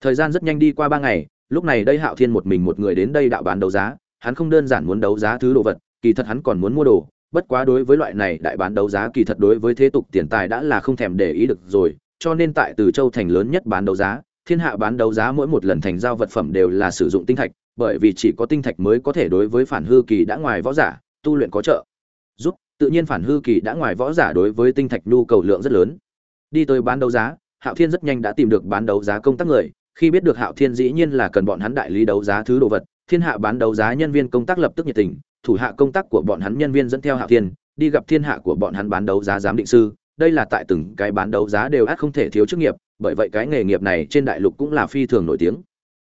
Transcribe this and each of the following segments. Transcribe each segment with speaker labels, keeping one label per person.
Speaker 1: thời gian rất nhanh đi qua ba ngày, lúc này đây hạo thiên một mình một người đến đây đạo bán đấu giá, hắn không đơn giản muốn đấu giá thứ đồ vật, kỳ thật hắn còn muốn mua đồ, bất quá đối với loại này đại bán đấu giá kỳ thật đối với thế tục tiền tài đã là không thèm để ý được rồi, cho nên tại từ châu thành lớn nhất bán đấu giá, thiên hạ bán đấu giá mỗi một lần thành giao vật phẩm đều là sử dụng tinh thạch, bởi vì chỉ có tinh thạch mới có thể đối với phản hư kỳ đã ngoài võ giả, tu luyện có trợ. Giúp, tự nhiên phản hư kỳ đã ngoài võ giả đối với tinh thạch nhu cầu lượng rất lớn. Đi tới bán đấu giá, hạo thiên rất nhanh đã tìm được bán đấu giá công tác người khi biết được hạo thiên dĩ nhiên là cần bọn hắn đại lý đấu giá thứ đồ vật, thiên hạ bán đấu giá nhân viên công tác lập tức nhiệt tình, thủ hạ công tác của bọn hắn nhân viên dẫn theo hạo thiên, đi gặp thiên hạ của bọn hắn bán đấu giá giám định sư. Đây là tại từng cái bán đấu giá đều ắt không thể thiếu chức nghiệp, bởi vậy cái nghề nghiệp này trên đại lục cũng là phi thường nổi tiếng.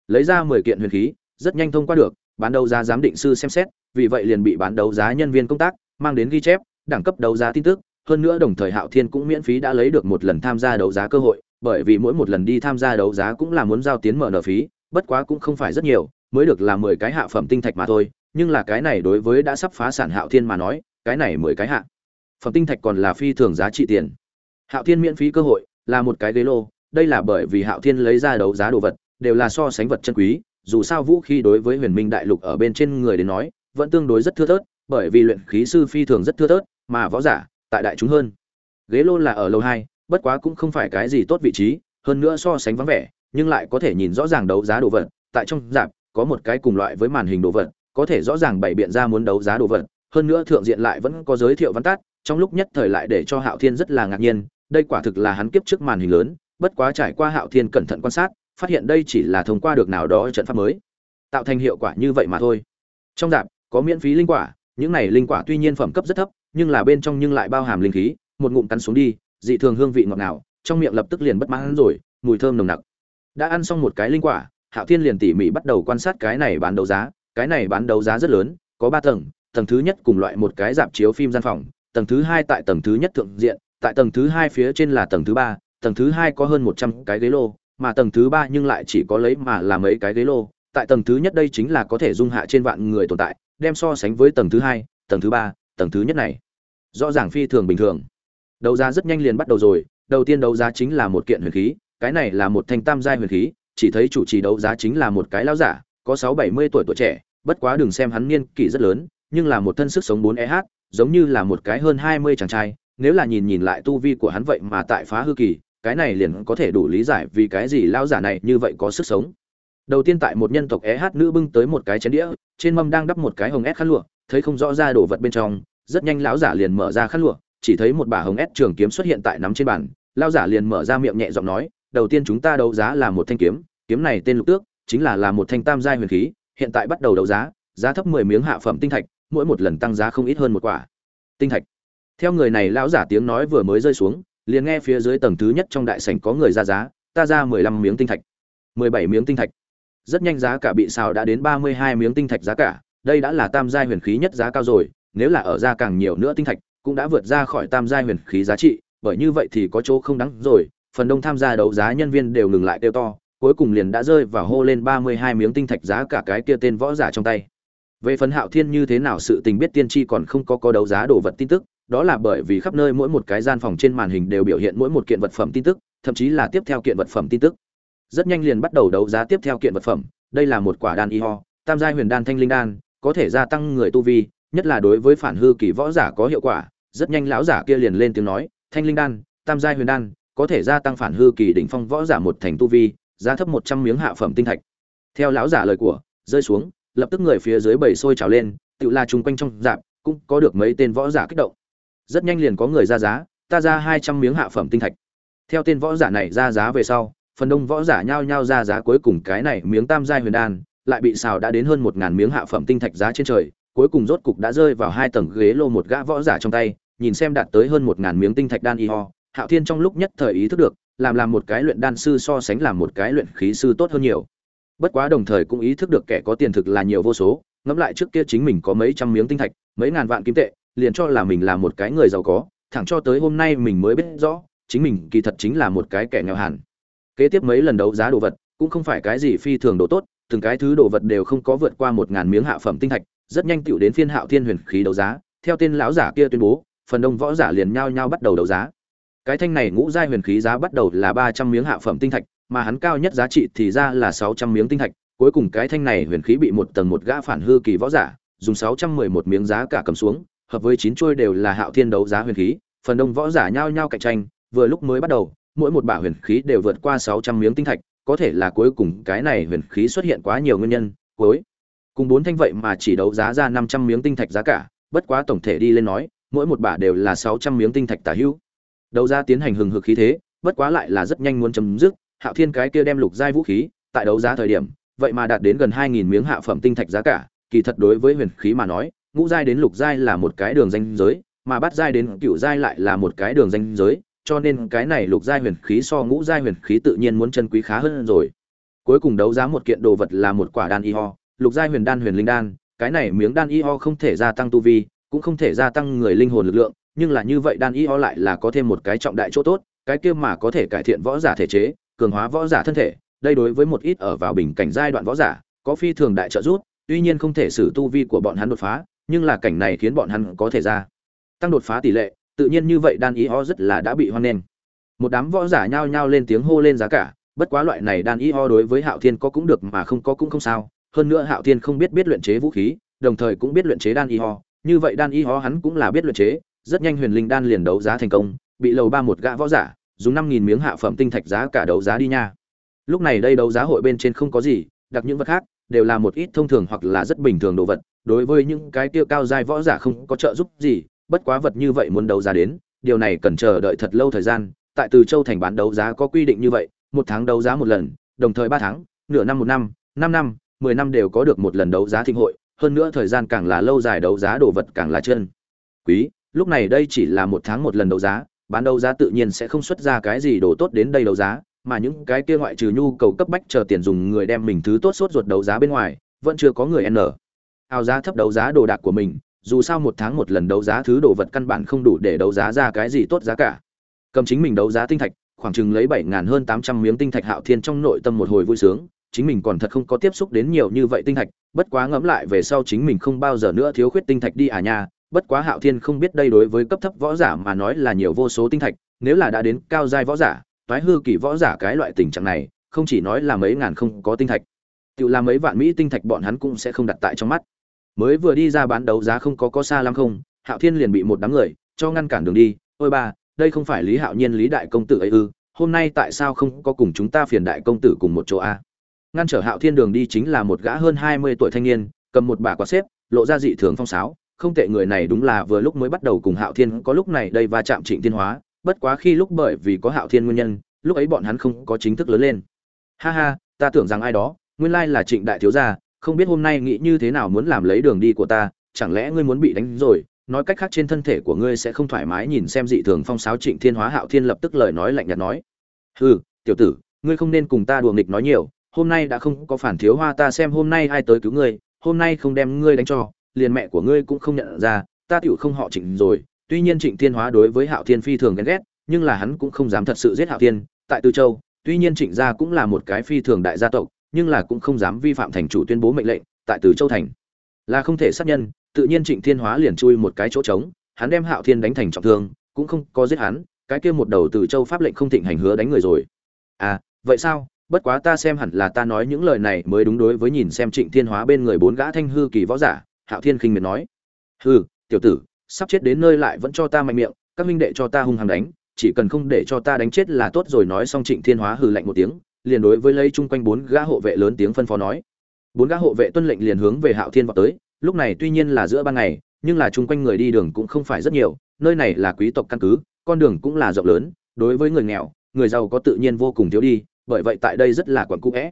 Speaker 1: Lấy ra mười kiện huyền khí, rất nhanh thông qua được, bán đấu giá giám định sư xem xét, vì vậy liền bị bán đấu giá nhân viên công tác mang đến ghi chép, đẳng cấp đấu giá tin tức. Hơn nữa đồng thời hạo thiên cũng miễn phí đã lấy được một lần tham gia đấu giá cơ hội bởi vì mỗi một lần đi tham gia đấu giá cũng là muốn giao tiến mở nợ phí, bất quá cũng không phải rất nhiều, mới được là mười cái hạ phẩm tinh thạch mà thôi, nhưng là cái này đối với đã sắp phá sản hạo thiên mà nói, cái này mười cái hạ phẩm tinh thạch còn là phi thường giá trị tiền. Hạo thiên miễn phí cơ hội, là một cái ghế lô, đây là bởi vì hạo thiên lấy ra đấu giá đồ vật, đều là so sánh vật chân quý, dù sao vũ khí đối với huyền minh đại lục ở bên trên người đến nói, vẫn tương đối rất thưa thớt, bởi vì luyện khí sư phi thường rất thưa thớt, mà võ giả, tại đại chúng hơn. Ghế lô là ở lầu hai bất quá cũng không phải cái gì tốt vị trí hơn nữa so sánh vắng vẻ nhưng lại có thể nhìn rõ ràng đấu giá đồ vật. Tại trong dạp có một cái cùng loại với màn hình đồ vật có thể rõ ràng bày biện ra muốn đấu giá đồ vật. Hơn nữa thượng diện lại vẫn có giới thiệu văn tát, trong lúc nhất thời lại để cho hạo thiên rất là ngạc nhiên. Đây quả thực là hắn kiếp trước màn hình lớn bất quá trải qua hạo thiên cẩn thận quan sát phát hiện đây chỉ là thông qua được nào đó trận pháp mới tạo thành hiệu quả như vậy mà thôi. Trong dạp có miễn phí linh quả những này linh quả tuy nhiên phẩm cấp rất thấp nhưng là bên trong nhưng lại bao hàm linh khí một ngụm cắn xuống đi dị thường hương vị ngọt ngào trong miệng lập tức liền bất mãn rồi mùi thơm nồng nặc đã ăn xong một cái linh quả hạo thiên liền tỉ mỉ bắt đầu quan sát cái này bán đấu giá cái này bán đấu giá rất lớn có ba tầng tầng thứ nhất cùng loại một cái dạp chiếu phim gian phòng tầng thứ hai tại tầng thứ nhất thượng diện tại tầng thứ hai phía trên là tầng thứ ba tầng thứ hai có hơn một trăm cái ghế lô mà tầng thứ ba nhưng lại chỉ có lấy mà là mấy cái ghế lô tại tầng thứ nhất đây chính là có thể dung hạ trên vạn người tồn tại đem so sánh với tầng thứ hai tầng thứ ba tầng thứ nhất này rõ ràng phi thường bình thường đấu giá rất nhanh liền bắt đầu rồi, đầu tiên đấu giá chính là một kiện huyền khí, cái này là một thanh tam giai huyền khí, chỉ thấy chủ trì đấu giá chính là một cái lão giả, có sáu bảy mươi tuổi tuổi trẻ, bất quá đừng xem hắn niên kỷ rất lớn, nhưng là một thân sức sống bốn eh giống như là một cái hơn hai mươi chàng trai, nếu là nhìn nhìn lại tu vi của hắn vậy mà tại phá hư kỳ, cái này liền có thể đủ lý giải vì cái gì lão giả này như vậy có sức sống. Đầu tiên tại một nhân tộc eh nữ bưng tới một cái chén đĩa, trên mâm đang đắp một cái hồng ép khăn lụa, thấy không rõ ra đồ vật bên trong, rất nhanh lão giả liền mở ra khăn lụa chỉ thấy một bà hồng ép trường kiếm xuất hiện tại nắm trên bàn lão giả liền mở ra miệng nhẹ giọng nói, đầu tiên chúng ta đấu giá là một thanh kiếm kiếm này tên lục tước, chính là là một thanh tam giai huyền khí, hiện tại bắt đầu đấu giá giá thấp mười miếng hạ phẩm tinh thạch, mỗi một lần tăng giá không ít hơn một quả. Tinh thạch. Theo người này lão giả tiếng nói vừa mới rơi xuống, liền nghe phía dưới tầng thứ nhất trong đại sảnh có người ra giá, ta ra mười lăm miếng tinh thạch. mười bảy miếng tinh thạch. Rất nhanh giá cả bị xào đã đến ba mươi hai miếng tinh thạch giá cả, đây đã là tam giai huyền khí nhất giá cao rồi, nếu là ở ra càng nhiều nữa tinh thạch cũng đã vượt ra khỏi tam giai huyền khí giá trị, bởi như vậy thì có chỗ không đáng rồi, phần đông tham gia đấu giá nhân viên đều ngừng lại kêu to, cuối cùng liền đã rơi vào hô lên ba mươi hai miếng tinh thạch giá cả cái kia tên võ giả trong tay. Về phần hạo thiên như thế nào sự tình biết tiên tri còn không có có đấu giá đồ vật tin tức, đó là bởi vì khắp nơi mỗi một cái gian phòng trên màn hình đều biểu hiện mỗi một kiện vật phẩm tin tức, thậm chí là tiếp theo kiện vật phẩm tin tức. Rất nhanh liền bắt đầu đấu giá tiếp theo kiện vật phẩm, đây là một quả đan y ho, tam giai huyền đan thanh linh đan, có thể gia tăng người tu vi nhất là đối với phản hư kỳ võ giả có hiệu quả, rất nhanh lão giả kia liền lên tiếng nói, thanh linh đan, tam giai huyền đan, có thể gia tăng phản hư kỳ đỉnh phong võ giả một thành tu vi, giá thấp một trăm miếng hạ phẩm tinh thạch. Theo lão giả lời của, rơi xuống, lập tức người phía dưới bầy sôi trào lên, tự la chung quanh trong dạp, cũng có được mấy tên võ giả kích động. Rất nhanh liền có người ra giá, ta ra hai trăm miếng hạ phẩm tinh thạch. Theo tên võ giả này ra giá về sau, phần đông võ giả nhao nhao ra giá cuối cùng cái này miếng tam giai huyền đan, lại bị xào đã đến hơn một ngàn miếng hạ phẩm tinh thạch giá trên trời cuối cùng rốt cục đã rơi vào hai tầng ghế lô một gã võ giả trong tay, nhìn xem đạt tới hơn một ngàn miếng tinh thạch đan y ho. Hạo thiên trong lúc nhất thời ý thức được, làm làm một cái luyện đan sư so sánh làm một cái luyện khí sư tốt hơn nhiều. Bất quá đồng thời cũng ý thức được kẻ có tiền thực là nhiều vô số, ngẫm lại trước kia chính mình có mấy trăm miếng tinh thạch, mấy ngàn vạn kim tệ, liền cho là mình là một cái người giàu có, thẳng cho tới hôm nay mình mới biết rõ, chính mình kỳ thật chính là một cái kẻ nghèo hẳn. Kế tiếp mấy lần đấu giá đồ vật, cũng không phải cái gì phi thường đồ tốt, từng cái thứ đồ vật đều không có vượt qua một ngàn miếng hạ phẩm tinh thạch rất nhanh tựu đến phiên hạo thiên huyền khí đấu giá, theo tên lão giả kia tuyên bố, phần đông võ giả liền nhao nhao bắt đầu đấu giá. Cái thanh này ngũ giai huyền khí giá bắt đầu là ba trăm miếng hạ phẩm tinh thạch, mà hắn cao nhất giá trị thì ra là sáu trăm miếng tinh thạch, cuối cùng cái thanh này huyền khí bị một tầng một gã phản hư kỳ võ giả, dùng sáu trăm mười một miếng giá cả cầm xuống, hợp với chín chuôi đều là hạo thiên đấu giá huyền khí, phần đông võ giả nhao nhao cạnh tranh, vừa lúc mới bắt đầu, mỗi một bả huyền khí đều vượt qua sáu trăm miếng tinh thạch, có thể là cuối cùng cái này huyền khí xuất hiện quá nhiều nguyên nhân, cuối cùng bốn thanh vậy mà chỉ đấu giá ra năm trăm miếng tinh thạch giá cả, bất quá tổng thể đi lên nói, mỗi một bả đều là sáu trăm miếng tinh thạch tả hữu. Đấu giá tiến hành hừng hực khí thế, bất quá lại là rất nhanh muốn chấm dứt, hạo thiên cái kia đem lục giai vũ khí, tại đấu giá thời điểm, vậy mà đạt đến gần hai nghìn miếng hạ phẩm tinh thạch giá cả, kỳ thật đối với huyền khí mà nói, ngũ giai đến lục giai là một cái đường danh giới, mà bắt giai đến cựu giai lại là một cái đường danh giới, cho nên cái này lục giai huyền khí so ngũ giai huyền khí tự nhiên muốn chân quý khá hơn rồi. Cuối cùng đấu giá một kiện đồ vật là một quả đan y ho lục giai huyền đan huyền linh đan, cái này miếng đan y ho không thể gia tăng tu vi, cũng không thể gia tăng người linh hồn lực lượng, nhưng là như vậy đan y ho lại là có thêm một cái trọng đại chỗ tốt, cái kia mà có thể cải thiện võ giả thể chế, cường hóa võ giả thân thể, đây đối với một ít ở vào bình cảnh giai đoạn võ giả, có phi thường đại trợ giúp, tuy nhiên không thể xử tu vi của bọn hắn đột phá, nhưng là cảnh này khiến bọn hắn có thể ra tăng đột phá tỷ lệ, tự nhiên như vậy đan y ho rất là đã bị hoan nghênh. Một đám võ giả nhao nhao lên tiếng hô lên giá cả, bất quá loại này đan y ho đối với hạo thiên có cũng được mà không có cũng không sao hơn nữa hạo thiên không biết biết luyện chế vũ khí, đồng thời cũng biết luyện chế đan y ho. Như vậy đan y ho hắn cũng là biết luyện chế. Rất nhanh huyền linh đan liền đấu giá thành công, bị lầu ba một gã võ giả, dùng năm nghìn miếng hạ phẩm tinh thạch giá cả đấu giá đi nha. Lúc này đây đấu giá hội bên trên không có gì, đặc những vật khác đều là một ít thông thường hoặc là rất bình thường đồ vật. Đối với những cái tiêu cao giai võ giả không có trợ giúp gì, bất quá vật như vậy muốn đấu giá đến, điều này cần chờ đợi thật lâu thời gian. Tại từ châu thành bán đấu giá có quy định như vậy, một tháng đấu giá một lần, đồng thời ba tháng, nửa năm một năm năm năm mười năm đều có được một lần đấu giá thịnh hội, hơn nữa thời gian càng là lâu dài đấu giá đồ vật càng là chân. Quý, lúc này đây chỉ là một tháng một lần đấu giá, bán đấu giá tự nhiên sẽ không xuất ra cái gì đồ tốt đến đây đấu giá, mà những cái kia ngoại trừ nhu cầu cấp bách chờ tiền dùng người đem mình thứ tốt sốt ruột đấu giá bên ngoài, vẫn chưa có người n. Ao giá thấp đấu giá đồ đạc của mình, dù sao một tháng một lần đấu giá thứ đồ vật căn bản không đủ để đấu giá ra cái gì tốt giá cả. Cầm chính mình đấu giá tinh thạch, khoảng chừng lấy bảy ngàn hơn tám trăm miếng tinh thạch hạo thiên trong nội tâm một hồi vui sướng chính mình còn thật không có tiếp xúc đến nhiều như vậy tinh thạch, bất quá ngẫm lại về sau chính mình không bao giờ nữa thiếu khuyết tinh thạch đi à nha, bất quá hạo thiên không biết đây đối với cấp thấp võ giả mà nói là nhiều vô số tinh thạch, nếu là đã đến cao giai võ giả, toái hư kỳ võ giả cái loại tình trạng này, không chỉ nói là mấy ngàn không có tinh thạch, tự là mấy vạn mỹ tinh thạch bọn hắn cũng sẽ không đặt tại trong mắt. Mới vừa đi ra bán đấu giá không có có xa lắm không, hạo thiên liền bị một đám người cho ngăn cản đường đi, ôi ba, đây không phải lý hạo nhiên, lý đại công tử ấy ư, hôm nay tại sao không có cùng chúng ta phiền đại công tử cùng một chỗ a ngăn trở hạo thiên đường đi chính là một gã hơn hai mươi tuổi thanh niên, cầm một bà quạt xếp, lộ ra dị thường phong sáo. Không tệ người này đúng là vừa lúc mới bắt đầu cùng hạo thiên, có lúc này đây va chạm trịnh thiên hóa. Bất quá khi lúc bởi vì có hạo thiên nguyên nhân, lúc ấy bọn hắn không có chính thức lớn lên. Ha ha, ta tưởng rằng ai đó, nguyên lai là trịnh đại thiếu gia, không biết hôm nay nghĩ như thế nào muốn làm lấy đường đi của ta, chẳng lẽ ngươi muốn bị đánh rồi? Nói cách khác trên thân thể của ngươi sẽ không thoải mái nhìn xem dị thường phong sáo trịnh thiên hóa. Hạo thiên lập tức lời nói lạnh nhạt nói. Hừ, tiểu tử, ngươi không nên cùng ta đùa nghịch nói nhiều hôm nay đã không có phản thiếu hoa, ta xem hôm nay ai tới cứu ngươi, hôm nay không đem ngươi đánh cho, liền mẹ của ngươi cũng không nhận ra, ta tựu không họ trịnh rồi. Tuy nhiên trịnh thiên hóa đối với hạo thiên phi thường ghen ghét, nhưng là hắn cũng không dám thật sự giết hạo thiên. Tại tư châu, tuy nhiên trịnh gia cũng là một cái phi thường đại gia tộc, nhưng là cũng không dám vi phạm thành chủ tuyên bố mệnh lệnh tại từ châu thành. Là không thể sát nhân, tự nhiên trịnh thiên hóa liền chui một cái chỗ trống, hắn đem hạo thiên đánh thành trọng thương, cũng không có giết hắn, cái kia một đầu từ châu pháp lệnh không thịnh hành hứa đánh người rồi. À vậy sao? Bất quá ta xem hẳn là ta nói những lời này mới đúng đối với nhìn xem trịnh thiên hóa bên người bốn gã thanh hư kỳ võ giả, hạo thiên khinh miệt nói. Hư tiểu tử, sắp chết đến nơi lại vẫn cho ta mạnh miệng, các minh đệ cho ta hung hăng đánh, chỉ cần không để cho ta đánh chết là tốt rồi, nói xong trịnh thiên hóa hừ lạnh một tiếng, liền đối với lấy chung quanh bốn gã hộ vệ lớn tiếng phân phó nói. Bốn gã hộ vệ tuân lệnh liền hướng về hạo thiên vào tới, lúc này tuy nhiên là giữa ban ngày, nhưng là chung quanh người đi đường cũng không phải rất nhiều, nơi này là quý tộc căn cứ, con đường cũng là rộng lớn, đối với người nghèo, người giàu có tự nhiên vô cùng thiếu đi bởi vậy tại đây rất là quẩn cũ é.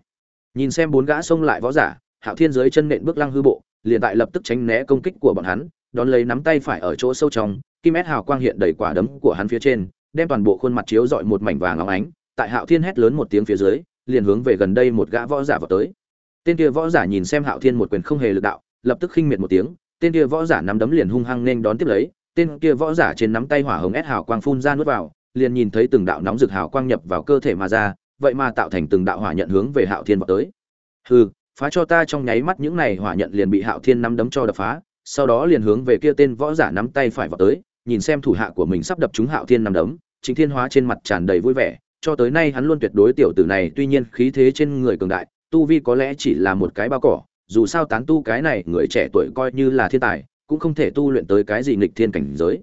Speaker 1: nhìn xem bốn gã xông lại võ giả, hạo thiên dưới chân nện bước lăng hư bộ, liền tại lập tức tránh né công kích của bọn hắn, đón lấy nắm tay phải ở chỗ sâu trong, kim ét hào quang hiện đầy quả đấm của hắn phía trên, đem toàn bộ khuôn mặt chiếu dọi một mảnh vàng óng ánh tại hạo thiên hét lớn một tiếng phía dưới, liền hướng về gần đây một gã võ giả vào tới tên kia võ giả nhìn xem hạo thiên một quyền không hề lực đạo, lập tức khinh miệt một tiếng, tên kia võ giả nắm đấm liền hung hăng nên đón tiếp lấy, tên kia võ giả trên nắm tay hỏa hồng ép hào quang phun ra nuốt vào, liền nhìn thấy từng đạo nóng rực hào quang nhập vào cơ thể mà ra vậy mà tạo thành từng đạo hỏa nhận hướng về hạo thiên vọt tới. Hừ, phá cho ta trong nháy mắt những này hỏa nhận liền bị hạo thiên nắm đấm cho đập phá, sau đó liền hướng về kia tên võ giả nắm tay phải vọt tới, nhìn xem thủ hạ của mình sắp đập trúng hạo thiên nắm đấm chính thiên hóa trên mặt tràn đầy vui vẻ, cho tới nay hắn luôn tuyệt đối tiểu tử này, tuy nhiên khí thế trên người cường đại, tu vi có lẽ chỉ là một cái bao cỏ, dù sao tán tu cái này người trẻ tuổi coi như là thiên tài, cũng không thể tu luyện tới cái gì nghịch thiên cảnh giới.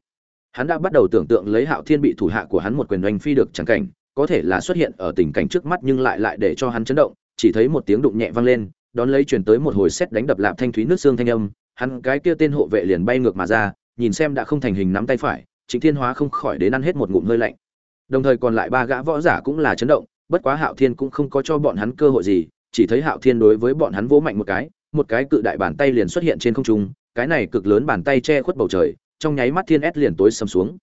Speaker 1: Hắn đã bắt đầu tưởng tượng lấy hạo thiên bị thủ hạ của hắn một quyền oanh phi được chẳng cảnh có thể là xuất hiện ở tình cảnh trước mắt nhưng lại lại để cho hắn chấn động, chỉ thấy một tiếng đụng nhẹ vang lên, đón lấy truyền tới một hồi sét đánh đập lạp thanh thúy nước xương thanh âm, hắn cái kia tên hộ vệ liền bay ngược mà ra, nhìn xem đã không thành hình nắm tay phải, trịnh thiên hóa không khỏi đến ăn hết một ngụm hơi lạnh. Đồng thời còn lại ba gã võ giả cũng là chấn động, bất quá hạo thiên cũng không có cho bọn hắn cơ hội gì, chỉ thấy hạo thiên đối với bọn hắn vỗ mạnh một cái một cái cự đại bàn tay liền xuất hiện trên không trung, cái này cực lớn bàn tay che khuất bầu trời, trong nháy mắt thiên ép liền tối sầm xuống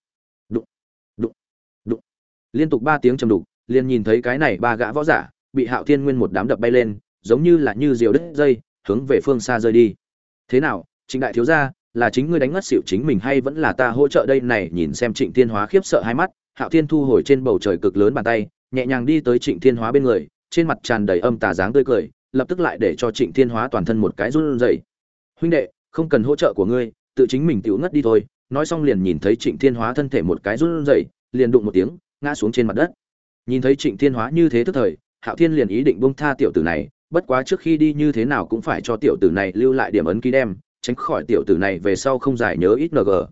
Speaker 1: liên tục ba tiếng trầm đục, liền nhìn thấy cái này ba gã võ giả, bị hạo thiên nguyên một đám đập bay lên, giống như là như diều đứt dây, hướng về phương xa rơi đi. Thế nào, trịnh đại thiếu gia, là chính ngươi đánh ngất xỉu chính mình hay vẫn là ta hỗ trợ đây này nhìn xem trịnh thiên hóa khiếp sợ hai mắt, hạo thiên thu hồi trên bầu trời cực lớn bàn tay, nhẹ nhàng đi tới trịnh thiên hóa bên người, trên mặt tràn đầy âm tà dáng tươi cười, lập tức lại để cho trịnh thiên hóa toàn thân một cái run rẩy. Huynh đệ, không cần hỗ trợ của ngươi, tự chính mình tiểu ngất đi thôi. Nói xong liền nhìn thấy trịnh thiên hóa thân thể một cái run rẩy, liền đụng một tiếng ngã xuống trên mặt đất. Nhìn thấy trịnh thiên hóa như thế tức thời, hạo thiên liền ý định bông tha tiểu tử này, bất quá trước khi đi như thế nào cũng phải cho tiểu tử này lưu lại điểm ấn ký đem, tránh khỏi tiểu tử này về sau không giải nhớ ít ng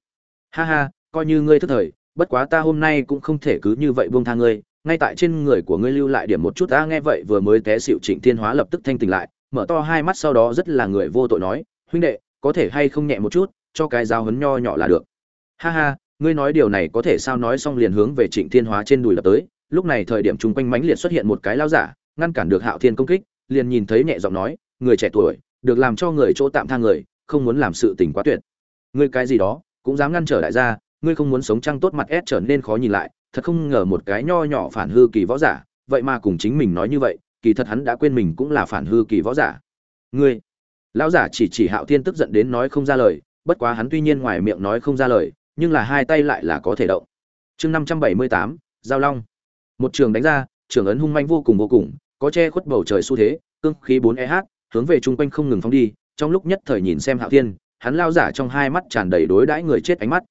Speaker 1: ha ha, coi như ngươi tức thời, bất quá ta hôm nay cũng không thể cứ như vậy buông tha ngươi, ngay tại trên người của ngươi lưu lại điểm một chút, ta nghe vậy vừa mới té xịu trịnh thiên hóa lập tức thanh tỉnh lại, mở to hai mắt sau đó rất là người vô tội nói, huynh đệ, có thể hay không nhẹ một chút, cho cái dao hấn nho nhỏ là được. Ha ha ngươi nói điều này có thể sao? Nói xong liền hướng về trịnh thiên hóa trên đùi lập tới. Lúc này thời điểm chung quanh mãnh liệt xuất hiện một cái lao giả, ngăn cản được hạo thiên công kích, liền nhìn thấy nhẹ giọng nói, người trẻ tuổi, được làm cho người chỗ tạm tha người, không muốn làm sự tình quá tuyệt. Ngươi cái gì đó, cũng dám ngăn trở đại gia, ngươi không muốn sống trăng tốt mặt ép trở nên khó nhìn lại, thật không ngờ một cái nho nhỏ phản hư kỳ võ giả, vậy mà cùng chính mình nói như vậy, kỳ thật hắn đã quên mình cũng là phản hư kỳ võ giả. Ngươi? Lão giả chỉ chỉ hạo thiên tức giận đến nói không ra lời, bất quá hắn tuy nhiên ngoài miệng nói không ra lời nhưng là hai tay lại là có thể động. Chương năm trăm bảy mươi tám, giao long. Một trường đánh ra, trường ấn hung manh vô cùng vô cùng, có che khuất bầu trời xu thế, cương khí bốn eh hướng về chung quanh không ngừng phóng đi, trong lúc nhất thời nhìn xem hạo thiên, hắn lao giả trong hai mắt tràn đầy đối đãi người chết ánh mắt.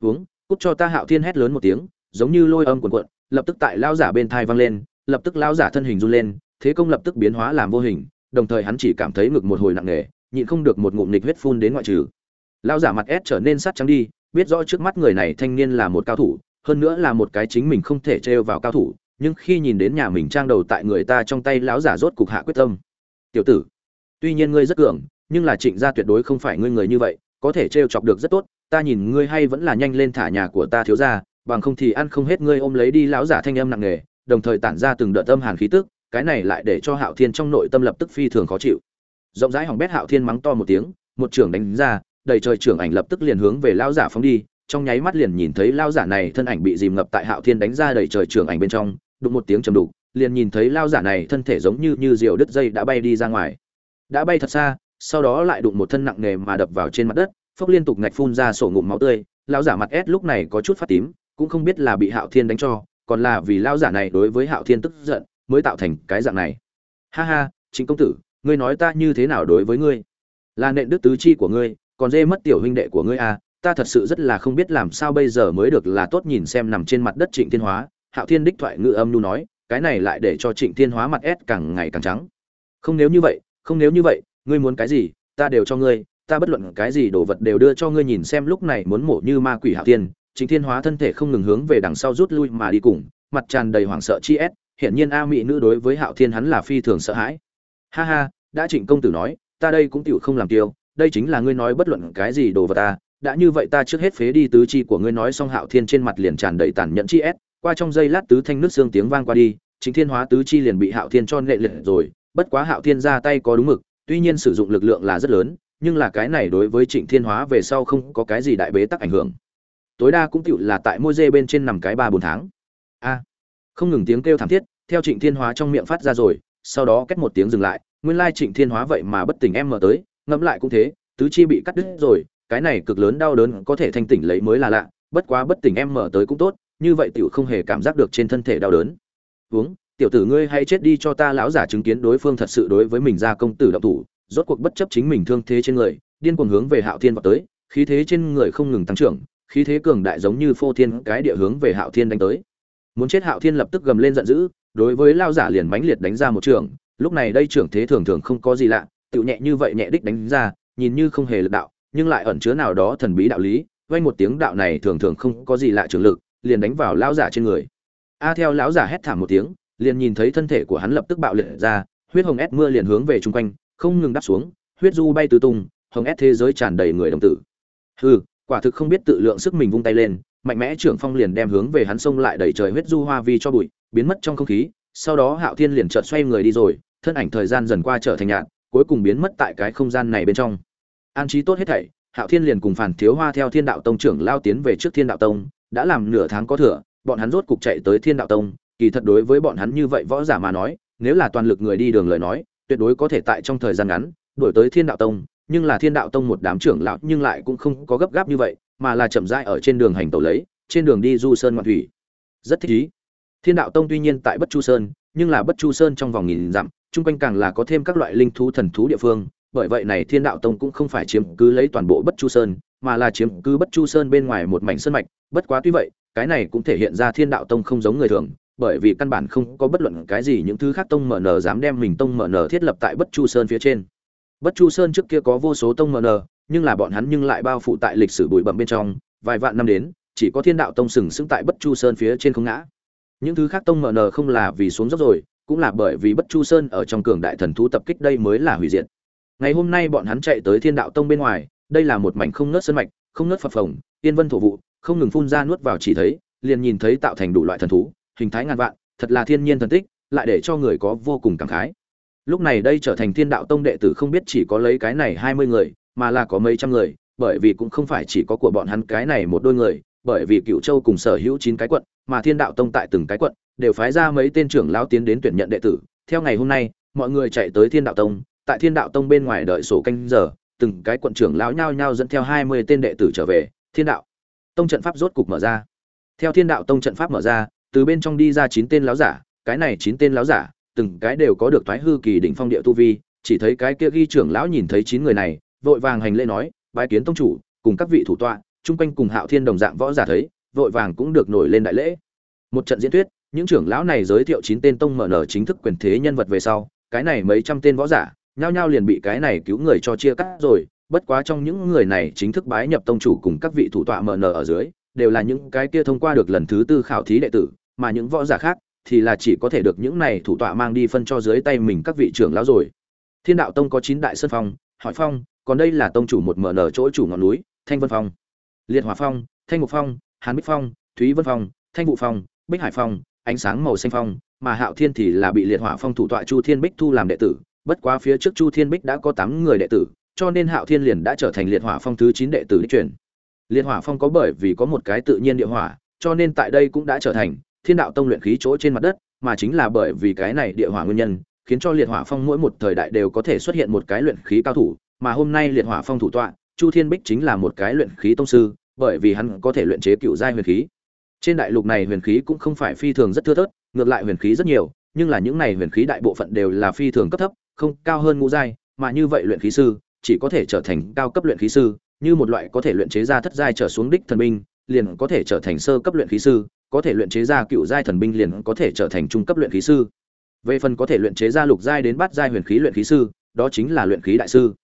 Speaker 1: Uống, cút cho ta hạo thiên hét lớn một tiếng, giống như lôi âm cuộn cuộn, lập tức tại lao giả bên thai vang lên, lập tức lao giả thân hình run lên, thế công lập tức biến hóa làm vô hình, đồng thời hắn chỉ cảm thấy ngực một hồi nặng nề, nhịn không được một ngụm nịch huyết phun đến ngoại trừ. Lao giả mặt ép trở nên sắt trắng đi biết rõ trước mắt người này thanh niên là một cao thủ, hơn nữa là một cái chính mình không thể trêu vào cao thủ, nhưng khi nhìn đến nhà mình trang đầu tại người ta trong tay lão giả rốt cục hạ quyết tâm. Tiểu tử, tuy nhiên ngươi rất cường, nhưng là trịnh gia tuyệt đối không phải ngươi người như vậy, có thể trêu chọc được rất tốt, ta nhìn ngươi hay vẫn là nhanh lên thả nhà của ta thiếu gia, bằng không thì ăn không hết ngươi ôm lấy đi lão giả thanh âm nặng nề, đồng thời tản ra từng đợt âm hàn khí tức, cái này lại để cho hạo thiên trong nội tâm lập tức phi thường khó chịu. Rộng rãi hỏng bét hạo thiên mắng to một tiếng, một trường đánh ra đầy trời trưởng ảnh lập tức liền hướng về lão giả phóng đi, trong nháy mắt liền nhìn thấy lão giả này thân ảnh bị dìm ngập tại hạo thiên đánh ra đầy trời trưởng ảnh bên trong, đụng một tiếng trầm đục, liền nhìn thấy lão giả này thân thể giống như như diều đứt dây đã bay đi ra ngoài. Đã bay thật xa, sau đó lại đụng một thân nặng nề mà đập vào trên mặt đất, phốc liên tục ngạch phun ra sổ ngụm máu tươi, lão giả mặt ép lúc này có chút phát tím, cũng không biết là bị hạo thiên đánh cho, còn là vì lão giả này đối với hạo thiên tức giận mới tạo thành cái dạng này. Ha ha chính công tử, ngươi nói ta như thế nào đối với ngươi? Là nện đức tứ chi của ngươi còn dê mất tiểu huynh đệ của ngươi à ta thật sự rất là không biết làm sao bây giờ mới được là tốt nhìn xem nằm trên mặt đất trịnh thiên hóa. Hạo thiên đích thoại ngữ âm nu nói, cái này lại để cho trịnh thiên hóa mặt ép càng ngày càng trắng. Không nếu như vậy, không nếu như vậy, ngươi muốn cái gì, ta đều cho ngươi, ta bất luận cái gì đồ vật đều đưa cho ngươi nhìn xem lúc này muốn mổ như ma quỷ hạo thiên. Trịnh thiên hóa thân thể không ngừng hướng về đằng sau rút lui mà đi cùng, mặt tràn đầy hoảng sợ chi ép hiển nhiên a mỹ nữ đối với hạo thiên hắn là phi thường sợ hãi. Ha ha, đã trịnh công tử nói, ta đây cũng tiểu không làm tiêu đây chính là ngươi nói bất luận cái gì đồ vật ta, đã như vậy ta trước hết phế đi tứ chi của ngươi nói xong hạo thiên trên mặt liền tràn đầy tàn nhẫn chi ép qua trong giây lát tứ thanh nước xương tiếng vang qua đi, chính thiên hóa tứ chi liền bị hạo thiên cho nệ liệt rồi, bất quá hạo thiên ra tay có đúng mực, tuy nhiên sử dụng lực lượng là rất lớn, nhưng là cái này đối với trịnh thiên hóa về sau không có cái gì đại bế tắc ảnh hưởng. Tối đa cũng tựu là tại môi dê bên trên nằm cái ba bốn tháng. A. Không ngừng tiếng kêu thảm thiết, theo trịnh thiên hóa trong miệng phát ra rồi, sau đó cách một tiếng dừng lại, nguyên lai trịnh thiên hóa vậy mà bất tỉnh em mở tới ngẫm lại cũng thế, tứ chi bị cắt đứt rồi, cái này cực lớn đau đớn có thể thanh tỉnh lấy mới là lạ, bất quá bất tỉnh em mở tới cũng tốt, như vậy tiểu không hề cảm giác được trên thân thể đau đớn. Uống, tiểu tử ngươi hay chết đi cho ta lão giả chứng kiến đối phương thật sự đối với mình ra công tử động thủ, rốt cuộc bất chấp chính mình thương thế trên người, điên cuồng hướng về hạo thiên vào tới, khí thế trên người không ngừng tăng trưởng, khí thế cường đại giống như phô thiên cái địa hướng về hạo thiên đánh tới. Muốn chết hạo thiên lập tức gầm lên giận dữ, đối với lao giả liền mãnh liệt đánh ra một trường, lúc này đây trưởng thế thường thường không có gì lạ tự nhẹ như vậy nhẹ đích đánh ra, nhìn như không hề lực đạo, nhưng lại ẩn chứa nào đó thần bí đạo lý, vang một tiếng đạo này thường thường không có gì lạ trường lực, liền đánh vào lão giả trên người. A theo lão giả hét thảm một tiếng, liền nhìn thấy thân thể của hắn lập tức bạo liệt ra, huyết hồng ép mưa liền hướng về chung quanh, không ngừng đáp xuống, huyết du bay tứ tung, hồng ép thế giới tràn đầy người đồng tử. Hừ, quả thực không biết tự lượng sức mình vung tay lên, mạnh mẽ trưởng phong liền đem hướng về hắn xông lại đẩy trời huyết du hoa vi cho bụi, biến mất trong không khí, sau đó hạo thiên liền chợt xoay người đi rồi, thân ảnh thời gian dần qua trở thành nhạt cuối cùng biến mất tại cái không gian này bên trong. An trí tốt hết thảy, hạo thiên liền cùng phản thiếu hoa theo thiên đạo tông trưởng lao tiến về trước thiên đạo tông, đã làm nửa tháng có thừa, bọn hắn rốt cục chạy tới thiên đạo tông, kỳ thật đối với bọn hắn như vậy võ giả mà nói, nếu là toàn lực người đi đường lời nói, tuyệt đối có thể tại trong thời gian ngắn, đuổi tới thiên đạo tông, nhưng là thiên đạo tông một đám trưởng lão nhưng lại cũng không có gấp gáp như vậy, mà là chậm rãi ở trên đường hành tẩu lấy, trên đường đi du sơn ngoạn thủy. Rất thích ý thiên đạo tông tuy nhiên tại bất chu sơn, nhưng là bất chu sơn trong vòng nghìn dặm chung quanh càng là có thêm các loại linh thú thần thú địa phương, bởi vậy này thiên đạo tông cũng không phải chiếm cứ lấy toàn bộ bất chu sơn, mà là chiếm cứ bất chu sơn bên ngoài một mảnh sơn mạch. Bất quá tuy vậy, cái này cũng thể hiện ra thiên đạo tông không giống người thường, bởi vì căn bản không có bất luận cái gì những thứ khác tông mở nở dám đem mình tông mở nở thiết lập tại bất chu sơn phía trên. Bất chu sơn trước kia có vô số tông mở nở nhưng là bọn hắn nhưng lại bao phủ tại lịch sử bụi bặm bên trong, vài vạn năm đến, chỉ có thiên đạo tông sừng sững tại bất chu sơn phía trên không ngã. Những thứ khác tông mở nở không là vì xuống dốc rồi cũng là bởi vì bất chu sơn ở trong cường đại thần thú tập kích đây mới là hủy diệt. Ngày hôm nay bọn hắn chạy tới thiên đạo tông bên ngoài, đây là một mảnh không nớt sơn mạch, không nớt phập phồng, yên vân thổ vụ, không ngừng phun ra nuốt vào chỉ thấy, liền nhìn thấy tạo thành đủ loại thần thú, hình thái ngàn vạn, thật là thiên nhiên thần tích, lại để cho người có vô cùng cảm khái. Lúc này đây trở thành thiên đạo tông đệ tử không biết chỉ có lấy cái này hai mươi người, mà là có mấy trăm người, bởi vì cũng không phải chỉ có của bọn hắn cái này một đôi người, bởi vì cựu châu cùng sở hữu chín cái quận, mà thiên đạo tông tại từng cái quận đều phái ra mấy tên trưởng lão tiến đến tuyển nhận đệ tử. Theo ngày hôm nay, mọi người chạy tới thiên đạo tông. Tại thiên đạo tông bên ngoài đợi sổ canh giờ, từng cái quận trưởng lão nhao nhao dẫn theo hai mươi tên đệ tử trở về. Thiên đạo tông trận pháp rốt cục mở ra. Theo thiên đạo tông trận pháp mở ra, từ bên trong đi ra chín tên láo giả. Cái này chín tên láo giả, từng cái đều có được thoái hư kỳ đỉnh phong địa tu vi. Chỉ thấy cái kia ghi trưởng lão nhìn thấy chín người này, vội vàng hành lễ nói, bái kiến tông chủ, cùng các vị thủ tọa, chung quanh cùng hạo thiên đồng dạng võ giả thấy, vội vàng cũng được nổi lên đại lễ. Một trận diễn thuyết những trưởng lão này giới thiệu chín tên tông mở nở chính thức quyền thế nhân vật về sau cái này mấy trăm tên võ giả nhao nhao liền bị cái này cứu người cho chia cắt rồi bất quá trong những người này chính thức bái nhập tông chủ cùng các vị thủ tọa mở nở ở dưới đều là những cái kia thông qua được lần thứ tư khảo thí đệ tử mà những võ giả khác thì là chỉ có thể được những này thủ tọa mang đi phân cho dưới tay mình các vị trưởng lão rồi. Thiên đạo tông có chín đại sơn phong, hỏi phong, còn đây là tông chủ một mở nở chỗ chủ ngọn núi, Thanh Vân phong, Liệt Hỏa phong, Thanh Ngục phong, Hàn Bích phong, Thúy Vân phong, Thanh vụ phong, Bích Hải phong, ánh sáng màu xanh phong, mà Hạo Thiên thì là bị Liệt Hỏa phong thủ tọa Chu Thiên Bích thu làm đệ tử, bất quá phía trước Chu Thiên Bích đã có 8 người đệ tử, cho nên Hạo Thiên liền đã trở thành Liệt Hỏa phong thứ 9 đệ tử đích truyền. Liệt Hỏa phong có bởi vì có một cái tự nhiên địa hỏa, cho nên tại đây cũng đã trở thành thiên đạo tông luyện khí chỗ trên mặt đất mà chính là bởi vì cái này địa hỏa nguyên nhân khiến cho liệt hỏa phong mỗi một thời đại đều có thể xuất hiện một cái luyện khí cao thủ mà hôm nay liệt hỏa phong thủ tọa chu thiên bích chính là một cái luyện khí tông sư bởi vì hắn có thể luyện chế cựu giai huyền khí trên đại lục này huyền khí cũng không phải phi thường rất thưa thớt ngược lại huyền khí rất nhiều nhưng là những này huyền khí đại bộ phận đều là phi thường cấp thấp không cao hơn ngũ giai mà như vậy luyện khí sư chỉ có thể trở thành cao cấp luyện khí sư như một loại có thể luyện chế ra thất giai trở xuống đích thần binh liền có thể trở thành sơ cấp luyện khí sư có thể luyện chế ra cựu giai thần binh liền có thể trở thành trung cấp luyện khí sư. Về phần có thể luyện chế ra lục giai đến bát giai huyền khí luyện khí sư, đó chính là luyện khí đại sư.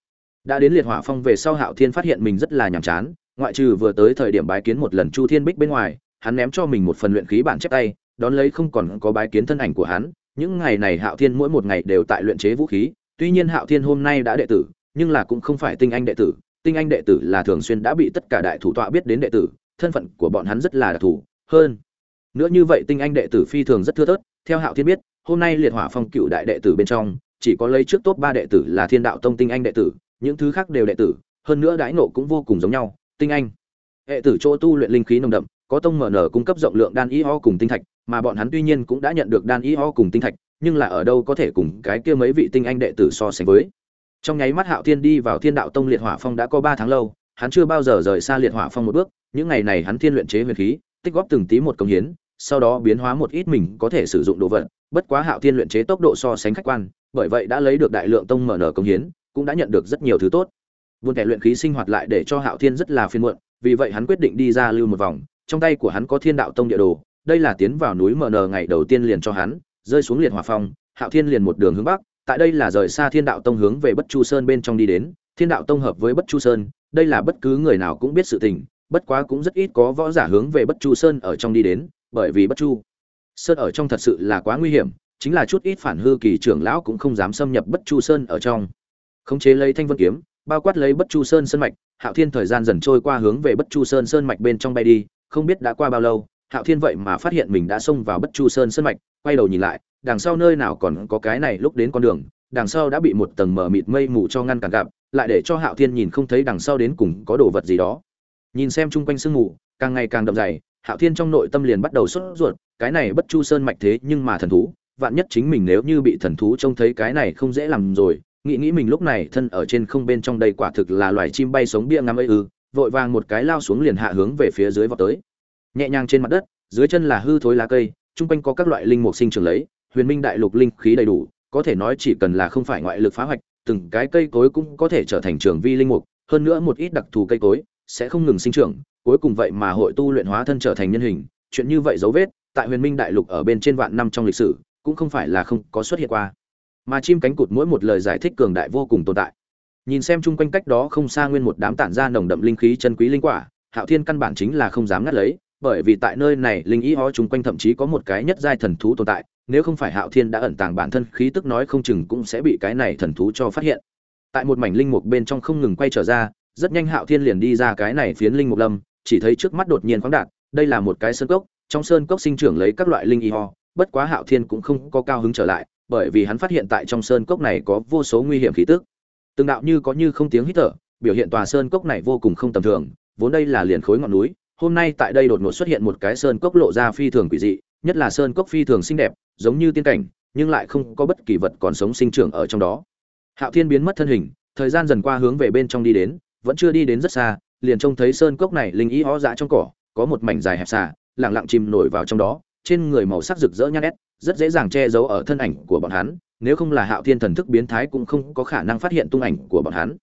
Speaker 1: Đã đến liệt hỏa phong về sau Hạo Thiên phát hiện mình rất là nhàm chán, ngoại trừ vừa tới thời điểm bái kiến một lần Chu Thiên Bích bên ngoài, hắn ném cho mình một phần luyện khí bản chép tay, đón lấy không còn có bái kiến thân ảnh của hắn. Những ngày này Hạo Thiên mỗi một ngày đều tại luyện chế vũ khí, tuy nhiên Hạo Thiên hôm nay đã đệ tử, nhưng là cũng không phải tinh anh đệ tử, tinh anh đệ tử là thường xuyên đã bị tất cả đại thủ tọa biết đến đệ tử, thân phận của bọn hắn rất là đặc thù, hơn nữa như vậy tinh anh đệ tử phi thường rất thưa thớt. Theo hạo thiên biết hôm nay liệt hỏa phong cựu đại đệ tử bên trong chỉ có lấy trước top ba đệ tử là thiên đạo tông tinh anh đệ tử những thứ khác đều đệ tử. Hơn nữa đãi nộ cũng vô cùng giống nhau. Tinh anh hệ tử chỗ tu luyện linh khí nồng đậm có tông mở nở cung cấp rộng lượng đan y ho cùng tinh thạch, mà bọn hắn tuy nhiên cũng đã nhận được đan y ho cùng tinh thạch, nhưng là ở đâu có thể cùng cái kia mấy vị tinh anh đệ tử so sánh với. Trong nháy mắt hạo thiên đi vào thiên đạo tông liệt hỏa phong đã có ba tháng lâu, hắn chưa bao giờ rời xa liệt hỏa phong một bước, những ngày này hắn thiên luyện chế huyền khí, tích góp từng tí một công hiến, sau đó biến hóa một ít mình có thể sử dụng đồ vật, bất quá hạo thiên luyện chế tốc độ so sánh khách quan, bởi vậy đã lấy được đại lượng tông mở nở công hiến, cũng đã nhận được rất nhiều thứ tốt. Buôn kẻ luyện khí sinh hoạt lại để cho hạo thiên rất là phiên muộn, vì vậy hắn quyết định đi ra lưu một vòng trong tay của hắn có thiên đạo tông địa đồ, đây là tiến vào núi mờ nờ ngày đầu tiên liền cho hắn, rơi xuống liệt hỏa phong, hạo thiên liền một đường hướng bắc, tại đây là rời xa thiên đạo tông hướng về bất chu sơn bên trong đi đến, thiên đạo tông hợp với bất chu sơn, đây là bất cứ người nào cũng biết sự tình, bất quá cũng rất ít có võ giả hướng về bất chu sơn ở trong đi đến, bởi vì bất chu sơn ở trong thật sự là quá nguy hiểm, chính là chút ít phản hư kỳ trưởng lão cũng không dám xâm nhập bất chu sơn ở trong. Khống chế lấy thanh vân kiếm, bao quát lấy bất chu sơn sơn mạch, hạo thiên thời gian dần trôi qua hướng về bất chu sơn sơn mạch bên trong bay đi không biết đã qua bao lâu, hạo thiên vậy mà phát hiện mình đã xông vào bất chu sơn sân mạch, quay đầu nhìn lại, đằng sau nơi nào còn có cái này lúc đến con đường, đằng sau đã bị một tầng mờ mịt mây mù cho ngăn cản gặp, lại để cho hạo thiên nhìn không thấy đằng sau đến cùng có đồ vật gì đó. Nhìn xem chung quanh sương mù, càng ngày càng đậm dày, hạo thiên trong nội tâm liền bắt đầu sốt ruột, cái này bất chu sơn mạch thế nhưng mà thần thú, vạn nhất chính mình nếu như bị thần thú trông thấy cái này không dễ làm rồi, nghĩ nghĩ mình lúc này thân ở trên không bên trong đây quả thực là loài chim bay sống bia ngắm ấy ư vội vàng một cái lao xuống liền hạ hướng về phía dưới vọt tới. Nhẹ nhàng trên mặt đất, dưới chân là hư thối lá cây, chung quanh có các loại linh mục sinh trưởng lấy, huyền minh đại lục linh khí đầy đủ, có thể nói chỉ cần là không phải ngoại lực phá hoạch, từng cái cây cối cũng có thể trở thành trường vi linh mục, hơn nữa một ít đặc thù cây cối sẽ không ngừng sinh trưởng, cuối cùng vậy mà hội tu luyện hóa thân trở thành nhân hình, chuyện như vậy dấu vết, tại huyền minh đại lục ở bên trên vạn năm trong lịch sử, cũng không phải là không có xuất hiện qua. Mà chim cánh cụt mỗi một lời giải thích cường đại vô cùng tồn tại nhìn xem chung quanh cách đó không xa nguyên một đám tản ra nồng đậm linh khí chân quý linh quả, hạo thiên căn bản chính là không dám ngắt lấy, bởi vì tại nơi này linh ý ho chung quanh thậm chí có một cái nhất giai thần thú tồn tại, nếu không phải hạo thiên đã ẩn tàng bản thân, khí tức nói không chừng cũng sẽ bị cái này thần thú cho phát hiện. Tại một mảnh linh mục bên trong không ngừng quay trở ra, rất nhanh hạo thiên liền đi ra cái này phiến linh mục lâm, chỉ thấy trước mắt đột nhiên khoáng đạt, đây là một cái sơn cốc, trong sơn cốc sinh trưởng lấy các loại linh y ho bất quá hạo thiên cũng không có cao hứng trở lại, bởi vì hắn phát hiện tại trong sơn cốc này có vô số nguy hiểm khí tức từng đạo như có như không tiếng hít thở, biểu hiện tòa sơn cốc này vô cùng không tầm thường, vốn đây là liền khối ngọn núi, hôm nay tại đây đột ngột xuất hiện một cái sơn cốc lộ ra phi thường quỷ dị, nhất là sơn cốc phi thường xinh đẹp, giống như tiên cảnh, nhưng lại không có bất kỳ vật còn sống sinh trưởng ở trong đó. Hạo thiên biến mất thân hình, thời gian dần qua hướng về bên trong đi đến, vẫn chưa đi đến rất xa, liền trông thấy sơn cốc này linh ý ó dã trong cỏ, có một mảnh dài hẹp xà lẳng lặng chìm nổi vào trong đó, trên người màu sắc rực rỡ nhát nét rất dễ dàng che giấu ở thân ảnh của bọn hắn nếu không là hạo thiên thần thức biến thái cũng không có khả năng phát hiện tung ảnh của bọn hắn.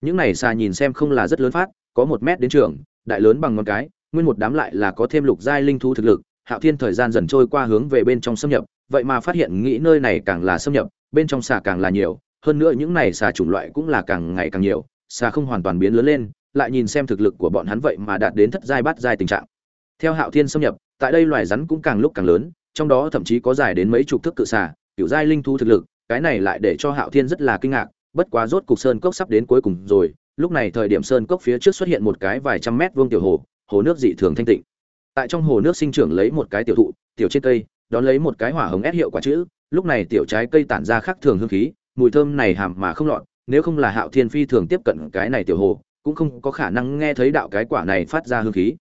Speaker 1: Những này xà nhìn xem không là rất lớn phát, có một mét đến trường, đại lớn bằng ngón cái, nguyên một đám lại là có thêm lục giai linh thú thực lực. Hạo thiên thời gian dần trôi qua hướng về bên trong xâm nhập, vậy mà phát hiện nghĩ nơi này càng là xâm nhập, bên trong xà càng là nhiều, hơn nữa những này xà chủng loại cũng là càng ngày càng nhiều, xà không hoàn toàn biến lớn lên, lại nhìn xem thực lực của bọn hắn vậy mà đạt đến thất giai bát giai tình trạng. Theo hạo thiên xâm nhập, tại đây loài rắn cũng càng lúc càng lớn, trong đó thậm chí có dài đến mấy chục thước cự xà kiểu giai linh thú thực lực, cái này lại để cho hạo thiên rất là kinh ngạc, bất quá rốt cục sơn cốc sắp đến cuối cùng rồi, lúc này thời điểm sơn cốc phía trước xuất hiện một cái vài trăm mét vuông tiểu hồ hồ nước dị thường thanh tịnh. Tại trong hồ nước sinh trưởng lấy một cái tiểu thụ, tiểu trên cây, đón lấy một cái hỏa hồng ép hiệu quả chữ, lúc này tiểu trái cây tản ra khác thường hương khí, mùi thơm này hàm mà không lọt, nếu không là hạo thiên phi thường tiếp cận cái này tiểu hồ, cũng không có khả năng nghe thấy đạo cái quả này phát ra hương khí.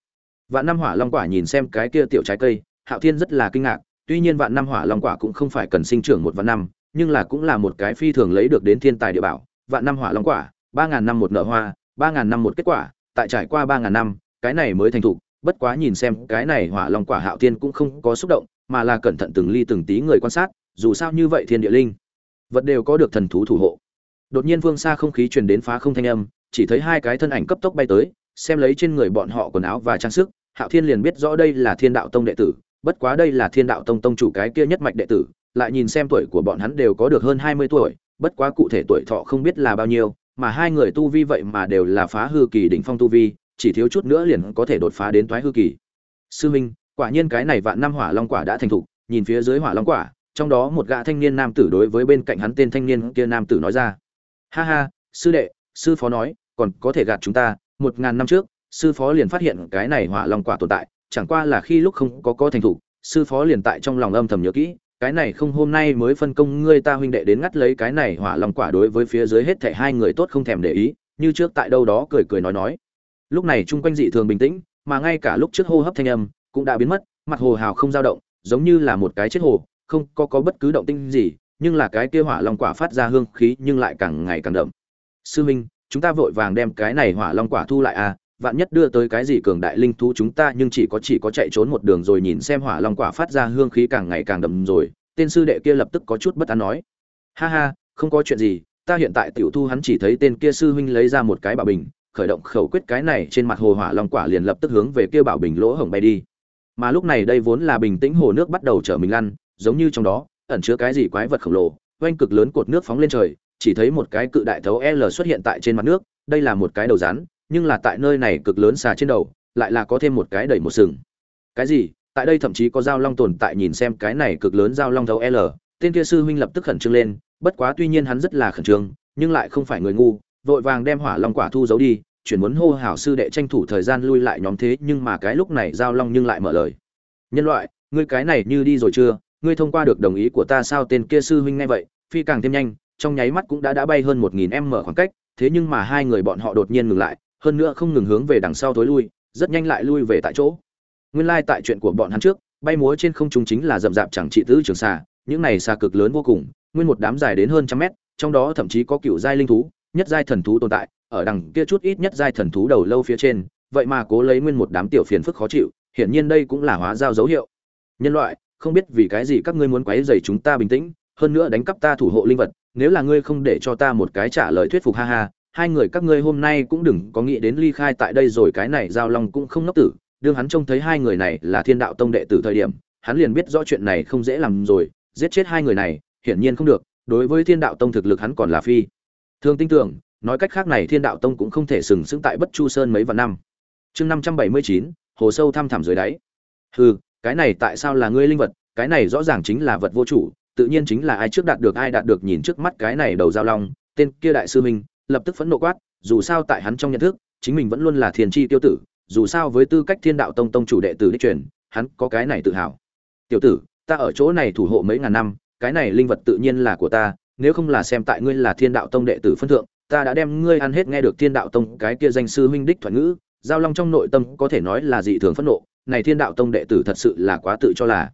Speaker 1: Vạn năm hỏa long quả nhìn xem cái kia tiểu trái cây, hạo thiên rất là kinh ngạc tuy nhiên vạn năm hỏa long quả cũng không phải cần sinh trưởng một vạn năm, nhưng là cũng là một cái phi thường lấy được đến thiên tài địa bảo. Vạn năm hỏa long quả, ba ngàn năm một nở hoa, ba ngàn năm một kết quả, tại trải qua ba ngàn năm, cái này mới thành thục. Bất quá nhìn xem cái này hỏa long quả hạo thiên cũng không có xúc động, mà là cẩn thận từng ly từng tí người quan sát, dù sao như vậy thiên địa linh, vật đều có được thần thú thủ hộ. Đột nhiên vương xa không khí truyền đến phá không thanh âm, chỉ thấy hai cái thân ảnh cấp tốc bay tới, xem lấy trên người bọn họ quần áo và trang sức, hạo thiên liền biết rõ đây là thiên đạo tông đệ tử bất quá đây là thiên đạo tông tông chủ cái kia nhất mạch đệ tử, lại nhìn xem tuổi của bọn hắn đều có được hơn hai mươi tuổi, bất quá cụ thể tuổi thọ không biết là bao nhiêu, mà hai người tu vi vậy mà đều là phá hư kỳ đỉnh phong tu vi, chỉ thiếu chút nữa liền có thể đột phá đến thoái hư kỳ. Sư minh, quả nhiên cái này vạn năm hỏa long quả đã thành thục, nhìn phía dưới hỏa long quả, trong đó một gã thanh niên nam tử đối với bên cạnh hắn tên thanh niên kia nam tử nói ra. Ha ha, sư đệ, sư phó nói, còn có thể gạt chúng ta, một ngàn năm trước, sư phó liền phát hiện cái này hỏa long quả tồn tại chẳng qua là khi lúc không có có thành thủ sư phó liền tại trong lòng âm thầm nhớ kỹ, cái này không hôm nay mới phân công ngươi ta huynh đệ đến ngắt lấy cái này hỏa long quả đối với phía dưới hết thảy hai người tốt không thèm để ý, như trước tại đâu đó cười cười nói nói. Lúc này chung quanh dị thường bình tĩnh, mà ngay cả lúc trước hô hấp thanh âm cũng đã biến mất, mặt hồ hào không dao động, giống như là một cái chết hồ, không có có bất cứ động tĩnh gì, nhưng là cái kia hỏa long quả phát ra hương khí nhưng lại càng ngày càng đậm. Sư minh, chúng ta vội vàng đem cái này hỏa long quả thu lại à vạn nhất đưa tới cái gì cường đại linh thú chúng ta, nhưng chỉ có chỉ có chạy trốn một đường rồi nhìn xem hỏa long quả phát ra hương khí càng ngày càng đậm rồi, tên sư đệ kia lập tức có chút bất an nói. Ha ha, không có chuyện gì, ta hiện tại tiểu thu hắn chỉ thấy tên kia sư huynh lấy ra một cái bảo bình, khởi động khẩu quyết cái này trên mặt hồ hỏa long quả liền lập tức hướng về kia bảo bình lỗ hổng bay đi. Mà lúc này đây vốn là bình tĩnh hồ nước bắt đầu trở mình lăn, giống như trong đó, ẩn chứa cái gì quái vật khổng lồ, oanh cực lớn cột nước phóng lên trời, chỉ thấy một cái cự đại thấu l xuất hiện tại trên mặt nước, đây là một cái đầu rắn nhưng là tại nơi này cực lớn xà trên đầu, lại là có thêm một cái đẩy một sừng. Cái gì? Tại đây thậm chí có dao long tồn tại nhìn xem cái này cực lớn dao long thấu l. Tên kia sư huynh lập tức khẩn trương lên, bất quá tuy nhiên hắn rất là khẩn trương, nhưng lại không phải người ngu, vội vàng đem hỏa long quả thu giấu đi, chuyển muốn hô hào sư đệ tranh thủ thời gian lui lại nhóm thế, nhưng mà cái lúc này giao long nhưng lại mở lời. Nhân loại, ngươi cái này như đi rồi chưa? Ngươi thông qua được đồng ý của ta sao tên kia sư huynh ngay vậy, phi càng thêm nhanh, trong nháy mắt cũng đã đã bay hơn một nghìn m khoảng cách, thế nhưng mà hai người bọn họ đột nhiên ngừng lại hơn nữa không ngừng hướng về đằng sau tối lui, rất nhanh lại lui về tại chỗ. Nguyên lai tại chuyện của bọn hắn trước, bay múa trên không trung chính là rậm rạp chẳng trị tứ trường xà, những này xà cực lớn vô cùng, nguyên một đám dài đến hơn trăm mét, trong đó thậm chí có cựu giai linh thú, nhất giai thần thú tồn tại, ở đằng kia chút ít nhất giai thần thú đầu lâu phía trên, vậy mà cố lấy nguyên một đám tiểu phiền phức khó chịu, hiển nhiên đây cũng là hóa giao dấu hiệu. Nhân loại, không biết vì cái gì các ngươi muốn quấy rầy chúng ta bình tĩnh, hơn nữa đánh cắp ta thủ hộ linh vật, nếu là ngươi không để cho ta một cái trả lời thuyết phục ha ha hai người các ngươi hôm nay cũng đừng có nghĩ đến ly khai tại đây rồi, cái này giao long cũng không nốc tử. Đương hắn trông thấy hai người này là thiên đạo tông đệ tử thời điểm, hắn liền biết rõ chuyện này không dễ làm rồi. Giết chết hai người này, hiển nhiên không được. Đối với thiên đạo tông thực lực hắn còn là phi. Thường tin tưởng, nói cách khác này thiên đạo tông cũng không thể sừng sững tại bất chu sơn mấy vạn năm. Chương năm trăm bảy mươi chín, hồ sâu thăm thẳm dưới đáy. Hừ, cái này tại sao là ngươi linh vật? Cái này rõ ràng chính là vật vô chủ, tự nhiên chính là ai trước đạt được, ai đạt được nhìn trước mắt cái này đầu giao long, tên kia đại sư minh lập tức phẫn nộ quát, dù sao tại hắn trong nhận thức, chính mình vẫn luôn là thiền chi tiêu tử, dù sao với tư cách thiên đạo tông tông chủ đệ tử đích truyền, hắn có cái này tự hào. Tiểu tử, ta ở chỗ này thủ hộ mấy ngàn năm, cái này linh vật tự nhiên là của ta, nếu không là xem tại ngươi là thiên đạo tông đệ tử phân thượng, ta đã đem ngươi ăn hết nghe được thiên đạo tông cái kia danh sư huynh đích thoại ngữ, giao long trong nội tâm có thể nói là dị thường phẫn nộ, này thiên đạo tông đệ tử thật sự là quá tự cho là.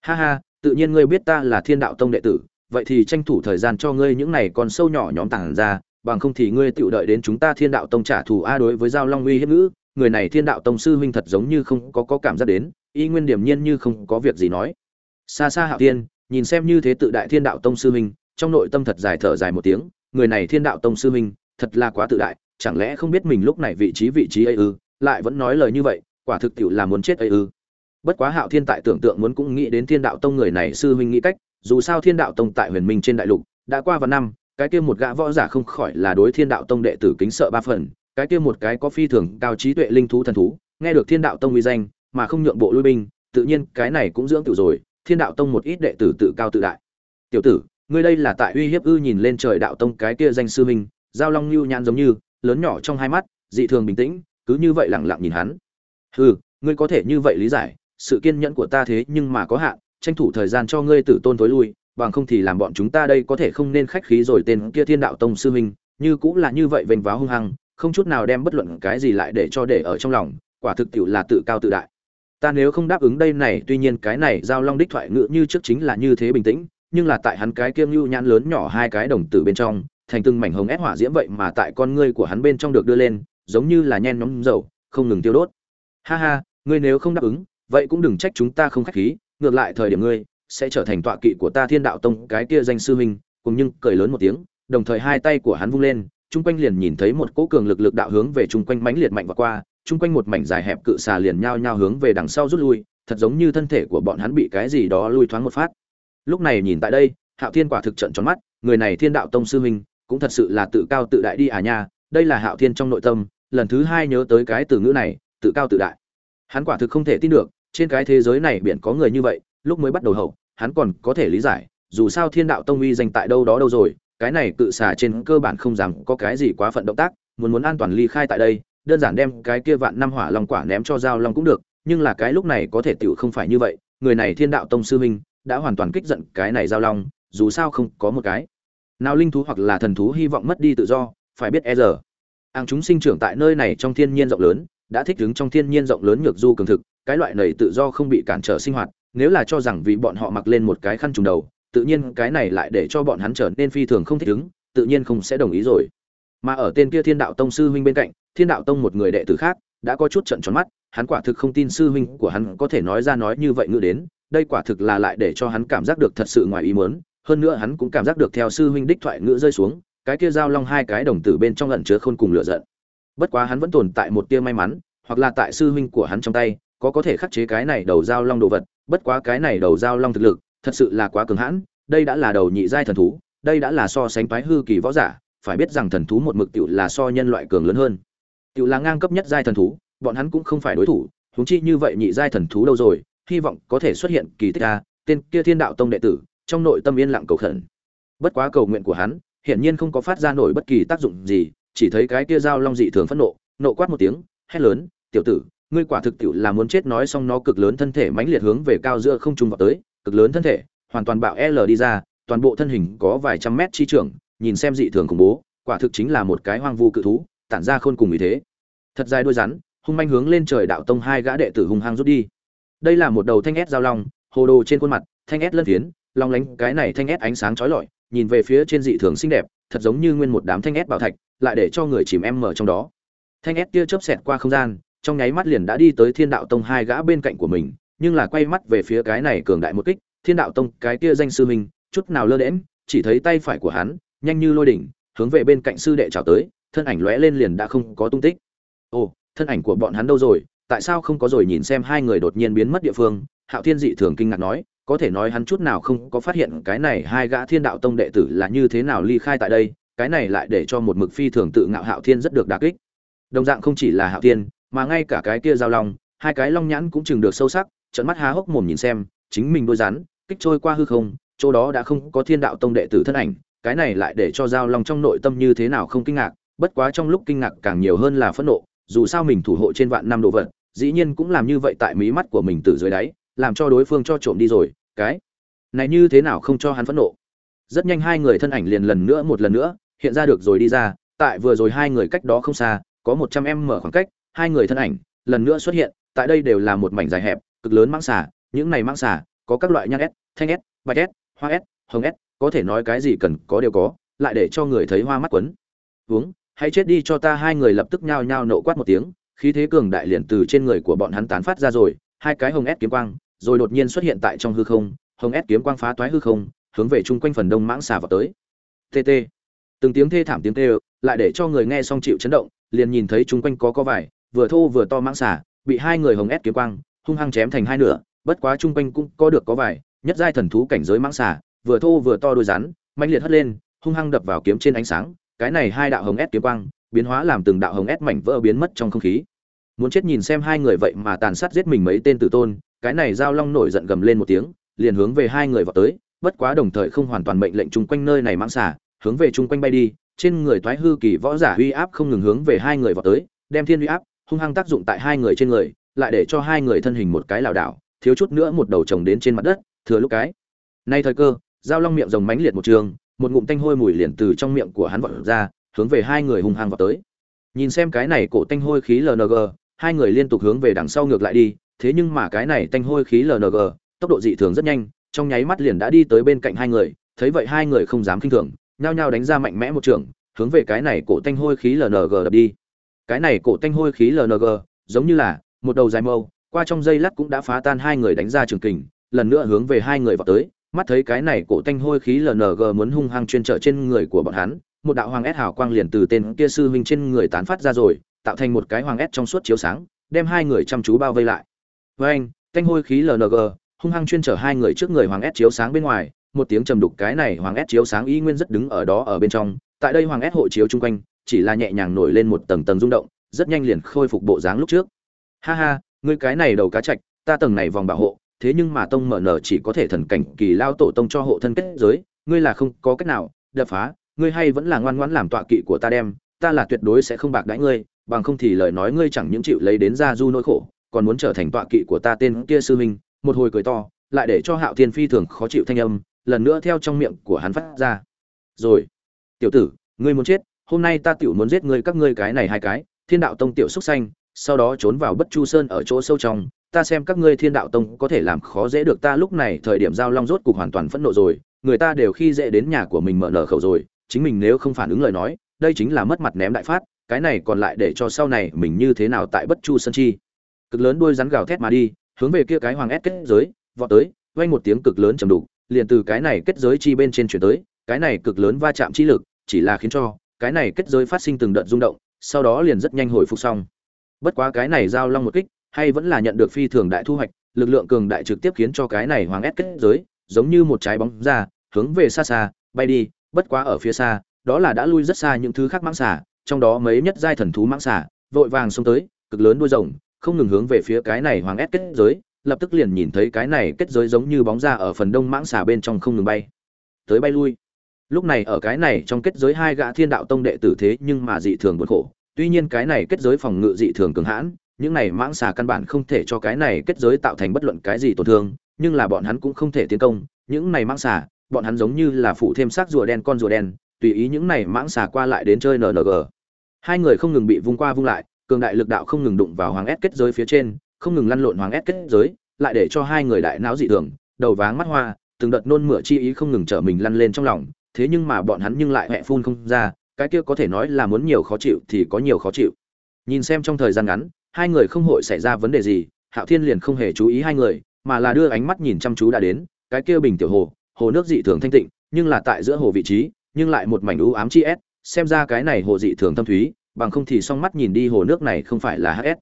Speaker 1: Ha ha, tự nhiên ngươi biết ta là thiên đạo tông đệ tử, vậy thì tranh thủ thời gian cho ngươi những này con sâu nhỏ nhóm tàng ra bằng không thì ngươi tự đợi đến chúng ta thiên đạo tông trả thù a đối với giao long uy hiếp ngữ người này thiên đạo tông sư huynh thật giống như không có, có cảm giác đến y nguyên điểm nhiên như không có việc gì nói. Xa xa hạo tiên nhìn xem như thế tự đại thiên đạo tông sư huynh trong nội tâm thật dài thở dài một tiếng người này thiên đạo tông sư huynh thật là quá tự đại chẳng lẽ không biết mình lúc này vị trí vị trí ấy ư lại vẫn nói lời như vậy quả thực tiệu là muốn chết ấy ư. Bất quá hạo thiên tại tưởng tượng muốn cũng nghĩ đến thiên đạo tông người này sư huynh nghĩ cách dù sao thiên đạo tông tại huyền minh trên đại lục đã qua vào năm cái kia một gã võ giả không khỏi là đối thiên đạo tông đệ tử kính sợ ba phần, cái kia một cái có phi thường cao trí tuệ linh thú thần thú, nghe được thiên đạo tông uy danh, mà không nhượng bộ lui binh, tự nhiên cái này cũng dưỡng tự rồi, thiên đạo tông một ít đệ tử tự cao tự đại. Tiểu tử, ngươi đây là tại uy hiếp ư nhìn lên trời đạo tông cái kia danh sư minh giao long lưu nhãn giống như, lớn nhỏ trong hai mắt, dị thường bình tĩnh, cứ như vậy lẳng lặng nhìn hắn. Hừ, ngươi có thể như vậy lý giải, sự kiên nhẫn của ta thế nhưng mà có hạn, tranh thủ thời gian cho ngươi tử tôn tối lui bằng không thì làm bọn chúng ta đây có thể không nên khách khí rồi tên kia thiên đạo tông sư minh như cũng là như vậy vênh váo hung hăng, không chút nào đem bất luận cái gì lại để cho để ở trong lòng, quả thực tiệu là tự cao tự đại. Ta nếu không đáp ứng đây này, tuy nhiên cái này giao long đích thoại ngữ như trước chính là như thế bình tĩnh, nhưng là tại hắn cái kiêng lưu nhãn lớn nhỏ hai cái đồng tử bên trong, thành từng mảnh hồng ép hỏa diễm vậy mà tại con ngươi của hắn bên trong được đưa lên, giống như là nhen nhóm dầu, không ngừng tiêu đốt. Ha ha, ngươi nếu không đáp ứng, vậy cũng đừng trách chúng ta không khách khí, ngược lại thời điểm ngươi sẽ trở thành tọa kỵ của ta thiên đạo tông, cái kia danh sư huynh. Cùng nhưng cười lớn một tiếng, đồng thời hai tay của hắn vung lên, chung quanh liền nhìn thấy một cỗ cường lực lực đạo hướng về chung quanh mãnh liệt mạnh và qua, chung quanh một mảnh dài hẹp cự xà liền nhao nhao hướng về đằng sau rút lui, thật giống như thân thể của bọn hắn bị cái gì đó lui thoáng một phát. Lúc này nhìn tại đây, hạo thiên quả thực trận tròn mắt, người này thiên đạo tông sư huynh, cũng thật sự là tự cao tự đại đi à nha, đây là hạo thiên trong nội tâm, lần thứ hai nhớ tới cái từ ngữ này, tự cao tự đại. Hắn quả thực không thể tin được, trên cái thế giới này biển có người như vậy lúc mới bắt đầu hậu, hắn còn có thể lý giải, dù sao thiên đạo tông uy danh tại đâu đó đâu rồi, cái này cự xả trên cơ bản không dám có cái gì quá phận động tác, muốn muốn an toàn ly khai tại đây, đơn giản đem cái kia vạn năm hỏa long quả ném cho giao long cũng được, nhưng là cái lúc này có thể tiểu không phải như vậy, người này thiên đạo tông sư minh đã hoàn toàn kích giận cái này giao long, dù sao không có một cái. Nào linh thú hoặc là thần thú hy vọng mất đi tự do, phải biết e giờ. Hàng chúng sinh trưởng tại nơi này trong thiên nhiên rộng lớn, đã thích ứng trong thiên nhiên rộng lớn nhược du cường thực, cái loại này tự do không bị cản trở sinh hoạt nếu là cho rằng vì bọn họ mặc lên một cái khăn trùng đầu, tự nhiên cái này lại để cho bọn hắn trở nên phi thường không thích ứng, tự nhiên không sẽ đồng ý rồi. Mà ở tên kia thiên đạo tông sư huynh bên cạnh, thiên đạo tông một người đệ tử khác, đã có chút trận tròn mắt, hắn quả thực không tin sư huynh của hắn có thể nói ra nói như vậy ngữ đến, đây quả thực là lại để cho hắn cảm giác được thật sự ngoài ý muốn, hơn nữa hắn cũng cảm giác được theo sư huynh đích thoại ngữ rơi xuống, cái kia giao long hai cái đồng tử bên trong ẩn chứa khôn cùng lửa giận. Bất quá hắn vẫn tồn tại một tia may mắn, hoặc là tại sư huynh của hắn trong tay, có có thể khắc chế cái này đầu dao long đồ vật bất quá cái này đầu dao long thực lực, thật sự là quá cường hãn, đây đã là đầu nhị giai thần thú, đây đã là so sánh phái hư kỳ võ giả, phải biết rằng thần thú một mực tiểu là so nhân loại cường lớn hơn. Tiểu là ngang cấp nhất giai thần thú, bọn hắn cũng không phải đối thủ, huống chi như vậy nhị giai thần thú đâu rồi, hy vọng có thể xuất hiện kỳ tích a, tên kia thiên đạo tông đệ tử, trong nội tâm yên lặng cầu khẩn. Bất quá cầu nguyện của hắn, hiển nhiên không có phát ra nổi bất kỳ tác dụng gì, chỉ thấy cái kia dao long dị thường phẫn nộ nộ quát một tiếng, hét lớn, tiểu tử ngươi quả thực tiểu là muốn chết nói xong nó cực lớn thân thể mãnh liệt hướng về cao giữa không trung vào tới, cực lớn thân thể, hoàn toàn bạo l đi ra, toàn bộ thân hình có vài trăm mét chi trưởng nhìn xem dị thường khủng bố, quả thực chính là một cái hoang vu cự thú, tản ra khôn cùng ý thế. Thật dài đuôi rắn, hung manh hướng lên trời đạo tông hai gã đệ tử hung hăng rút đi. Đây là một đầu thanh ép giao long, hồ đồ trên khuôn mặt, thanh ép lân tiến long lánh, cái này thanh ép ánh sáng chói lọi, nhìn về phía trên dị thường xinh đẹp, thật giống như nguyên một đám thanh ép bảo thạch, lại để cho người chìm em mở trong đó. Thanh ép kia chớp xẹt qua không gian trong nháy mắt liền đã đi tới thiên đạo tông hai gã bên cạnh của mình, nhưng là quay mắt về phía cái này cường đại một kích, thiên đạo tông, cái kia danh sư huynh, chút nào lơ đễm chỉ thấy tay phải của hắn, nhanh như lôi đỉnh, hướng về bên cạnh sư đệ chào tới, thân ảnh lóe lên liền đã không có tung tích. Ồ, thân ảnh của bọn hắn đâu rồi? Tại sao không có rồi nhìn xem hai người đột nhiên biến mất địa phương? Hạo thiên dị thường kinh ngạc nói, có thể nói hắn chút nào không có phát hiện cái này hai gã thiên đạo tông đệ tử là như thế nào ly khai tại đây, cái này lại để cho một mực phi thường tự ngạo hạo thiên rất được đà kích. Đồng dạng không chỉ là hạo thiên mà ngay cả cái kia giao long, hai cái long nhãn cũng chừng được sâu sắc trận mắt há hốc mồm nhìn xem, chính mình đôi rắn, kích trôi qua hư không, chỗ đó đã không có thiên đạo tông đệ tử thân ảnh, cái này lại để cho giao long trong nội tâm như thế nào không kinh ngạc, bất quá trong lúc kinh ngạc càng nhiều hơn là phẫn nộ, dù sao mình thủ hộ trên vạn năm đồ vật, dĩ nhiên cũng làm như vậy tại mí mắt của mình từ dưới đáy, làm cho đối phương cho trộm đi rồi, cái này như thế nào không cho hắn phẫn nộ. Rất nhanh hai người thân ảnh liền lần nữa một lần nữa, hiện ra được rồi đi ra, tại vừa rồi hai người cách đó không xa, có một trăm em mở khoảng cách hai người thân ảnh lần nữa xuất hiện, tại đây đều là một mảnh dài hẹp, cực lớn mãng xà, những này mãng xà có các loại nhang s, thanh s, bạch s, hoa s, hồng s, có thể nói cái gì cần có đều có, lại để cho người thấy hoa mắt quấn. Uống, hãy chết đi cho ta, hai người lập tức nhao nhao nộ quát một tiếng, khí thế cường đại liền từ trên người của bọn hắn tán phát ra rồi, hai cái hồng s kiếm quang, rồi đột nhiên xuất hiện tại trong hư không, hồng s kiếm quang phá toái hư không, hướng về chung quanh phần đông mãng xà vào tới. Tt từng tiếng thê thảm tiếng tê lại để cho người nghe xong chịu chấn động, liền nhìn thấy chung quanh có có vải vừa thô vừa to mãng xà, bị hai người hồng ép kiếm quang, hung hăng chém thành hai nửa, bất quá chung quanh cũng có được có vài, nhất giai thần thú cảnh giới mãng xà, vừa thô vừa to đôi rắn mạnh liệt hất lên, hung hăng đập vào kiếm trên ánh sáng, cái này hai đạo hồng ép kiếm quang, biến hóa làm từng đạo hồng ép mảnh vỡ biến mất trong không khí. Muốn chết nhìn xem hai người vậy mà tàn sát giết mình mấy tên tử tôn, cái này giao long nổi giận gầm lên một tiếng, liền hướng về hai người vào tới, bất quá đồng thời không hoàn toàn mệnh lệnh chung quanh nơi này mãng xả hướng về chung quanh bay đi, trên người toái hư kỳ võ giả uy áp không ngừng hướng về hai người vào tới, đem thiên uy áp hung hăng tác dụng tại hai người trên người, lại để cho hai người thân hình một cái lảo đảo, thiếu chút nữa một đầu chồng đến trên mặt đất, thừa lúc cái. Nay thời cơ, giao long miệng rồng mánh liệt một trường, một ngụm tanh hôi mùi liền từ trong miệng của hắn vọt ra, hướng về hai người hung hăng vào tới. Nhìn xem cái này cổ tanh hôi khí lng hai người liên tục hướng về đằng sau ngược lại đi, thế nhưng mà cái này tanh hôi khí lng tốc độ dị thường rất nhanh, trong nháy mắt liền đã đi tới bên cạnh hai người, thấy vậy hai người không dám kinh thường, nhao nhao đánh ra mạnh mẽ một trường, hướng về cái này cổ tanh hôi khí lng đập đi cái này cổ tanh hôi khí lng giống như là một đầu dài mâu, qua trong dây lát cũng đã phá tan hai người đánh ra trường kình, lần nữa hướng về hai người vào tới. Mắt thấy cái này cổ tanh hôi khí lng muốn hung hăng chuyên trở trên người của bọn hắn, một đạo hoàng ép hào quang liền từ tên kia sư huynh trên người tán phát ra rồi, tạo thành một cái hoàng ép trong suốt chiếu sáng, đem hai người chăm chú bao vây lại. Với anh, tanh hôi khí lng hung hăng chuyên trở hai người trước người hoàng ép chiếu sáng bên ngoài, một tiếng trầm đục cái này hoàng ép chiếu sáng y nguyên rất đứng ở đó ở bên trong, tại đây hoàng ép hộ chiếu chung quanh chỉ là nhẹ nhàng nổi lên một tầng tầng rung động, rất nhanh liền khôi phục bộ dáng lúc trước. Ha ha, ngươi cái này đầu cá chạch, ta tầng này vòng bảo hộ, thế nhưng mà tông mở nở chỉ có thể thần cảnh kỳ lao tổ tông cho hộ thân kết giới, ngươi là không có cách nào, đập phá, ngươi hay vẫn là ngoan ngoãn làm tọa kỵ của ta đem, ta là tuyệt đối sẽ không bạc đãi ngươi, bằng không thì lời nói ngươi chẳng những chịu lấy đến ra du nỗi khổ, còn muốn trở thành tọa kỵ của ta tên kia sư huynh, một hồi cười to, lại để cho hạo thiên phi thường khó chịu thanh âm, lần nữa theo trong miệng của hắn phát ra. Rồi, tiểu tử, ngươi muốn chết hôm nay ta tiểu muốn giết ngươi các ngươi cái này hai cái, thiên đạo tông tiểu xúc xanh sau đó trốn vào bất chu sơn ở chỗ sâu trong, ta xem các ngươi thiên đạo tông có thể làm khó dễ được ta, lúc này thời điểm giao long rốt cục hoàn toàn phẫn nộ rồi, người ta đều khi dễ đến nhà của mình mở nở khẩu rồi, chính mình nếu không phản ứng lời nói, đây chính là mất mặt ném đại phát, cái này còn lại để cho sau này mình như thế nào tại bất chu sơn chi? Cực lớn đuôi rắn gào thét mà đi, hướng về kia cái hoàng ép kết giới, vọt tới, vang một tiếng cực lớn trầm đục, liền từ cái này kết giới chi bên trên chuyển tới, cái này cực lớn va chạm chi lực, chỉ là khiến cho cái này kết giới phát sinh từng đợt rung động, sau đó liền rất nhanh hồi phục xong. Bất quá cái này giao long một kích, hay vẫn là nhận được phi thường đại thu hoạch, lực lượng cường đại trực tiếp khiến cho cái này hoàng ép kết giới, giống như một trái bóng ra, hướng về xa xa, bay đi, bất quá ở phía xa, đó là đã lui rất xa những thứ khác mãng xà, trong đó mấy nhất giai thần thú mãng xà, vội vàng xông tới, cực lớn đuôi rồng, không ngừng hướng về phía cái này hoàng ép kết giới, lập tức liền nhìn thấy cái này kết giới giống như bóng ra ở phần đông mãng xà bên trong không ngừng bay. Tới bay lui lúc này ở cái này trong kết giới hai gã thiên đạo tông đệ tử thế nhưng mà dị thường buồn khổ. Tuy nhiên cái này kết giới phòng ngự dị thường cường hãn, những này mãng xà căn bản không thể cho cái này kết giới tạo thành bất luận cái gì tổn thương, nhưng là bọn hắn cũng không thể tiến công. Những này mãng xà, bọn hắn giống như là phụ thêm xác rùa đen con rùa đen, tùy ý những này mãng xà qua lại đến chơi nng. Hai người không ngừng bị vung qua vung lại, cường đại lực đạo không ngừng đụng vào hoàng ép kết giới phía trên, không ngừng lăn lộn hoàng ép kết giới, lại để cho hai người đại não dị thường, đầu váng mắt hoa, từng đợt nôn mửa chi ý không ngừng trở mình lăn lên trong lòng thế nhưng mà bọn hắn nhưng lại hẹ phun không ra, cái kia có thể nói là muốn nhiều khó chịu thì có nhiều khó chịu. Nhìn xem trong thời gian ngắn, hai người không hội xảy ra vấn đề gì, hạo thiên liền không hề chú ý hai người, mà là đưa ánh mắt nhìn chăm chú đã đến, cái kia bình tiểu hồ hồ nước dị thường thanh tịnh, nhưng là tại giữa hồ vị trí, nhưng lại một mảnh u ám chi s xem ra cái này hồ dị thường thâm thúy, bằng không thì song mắt nhìn đi hồ nước này không phải là hs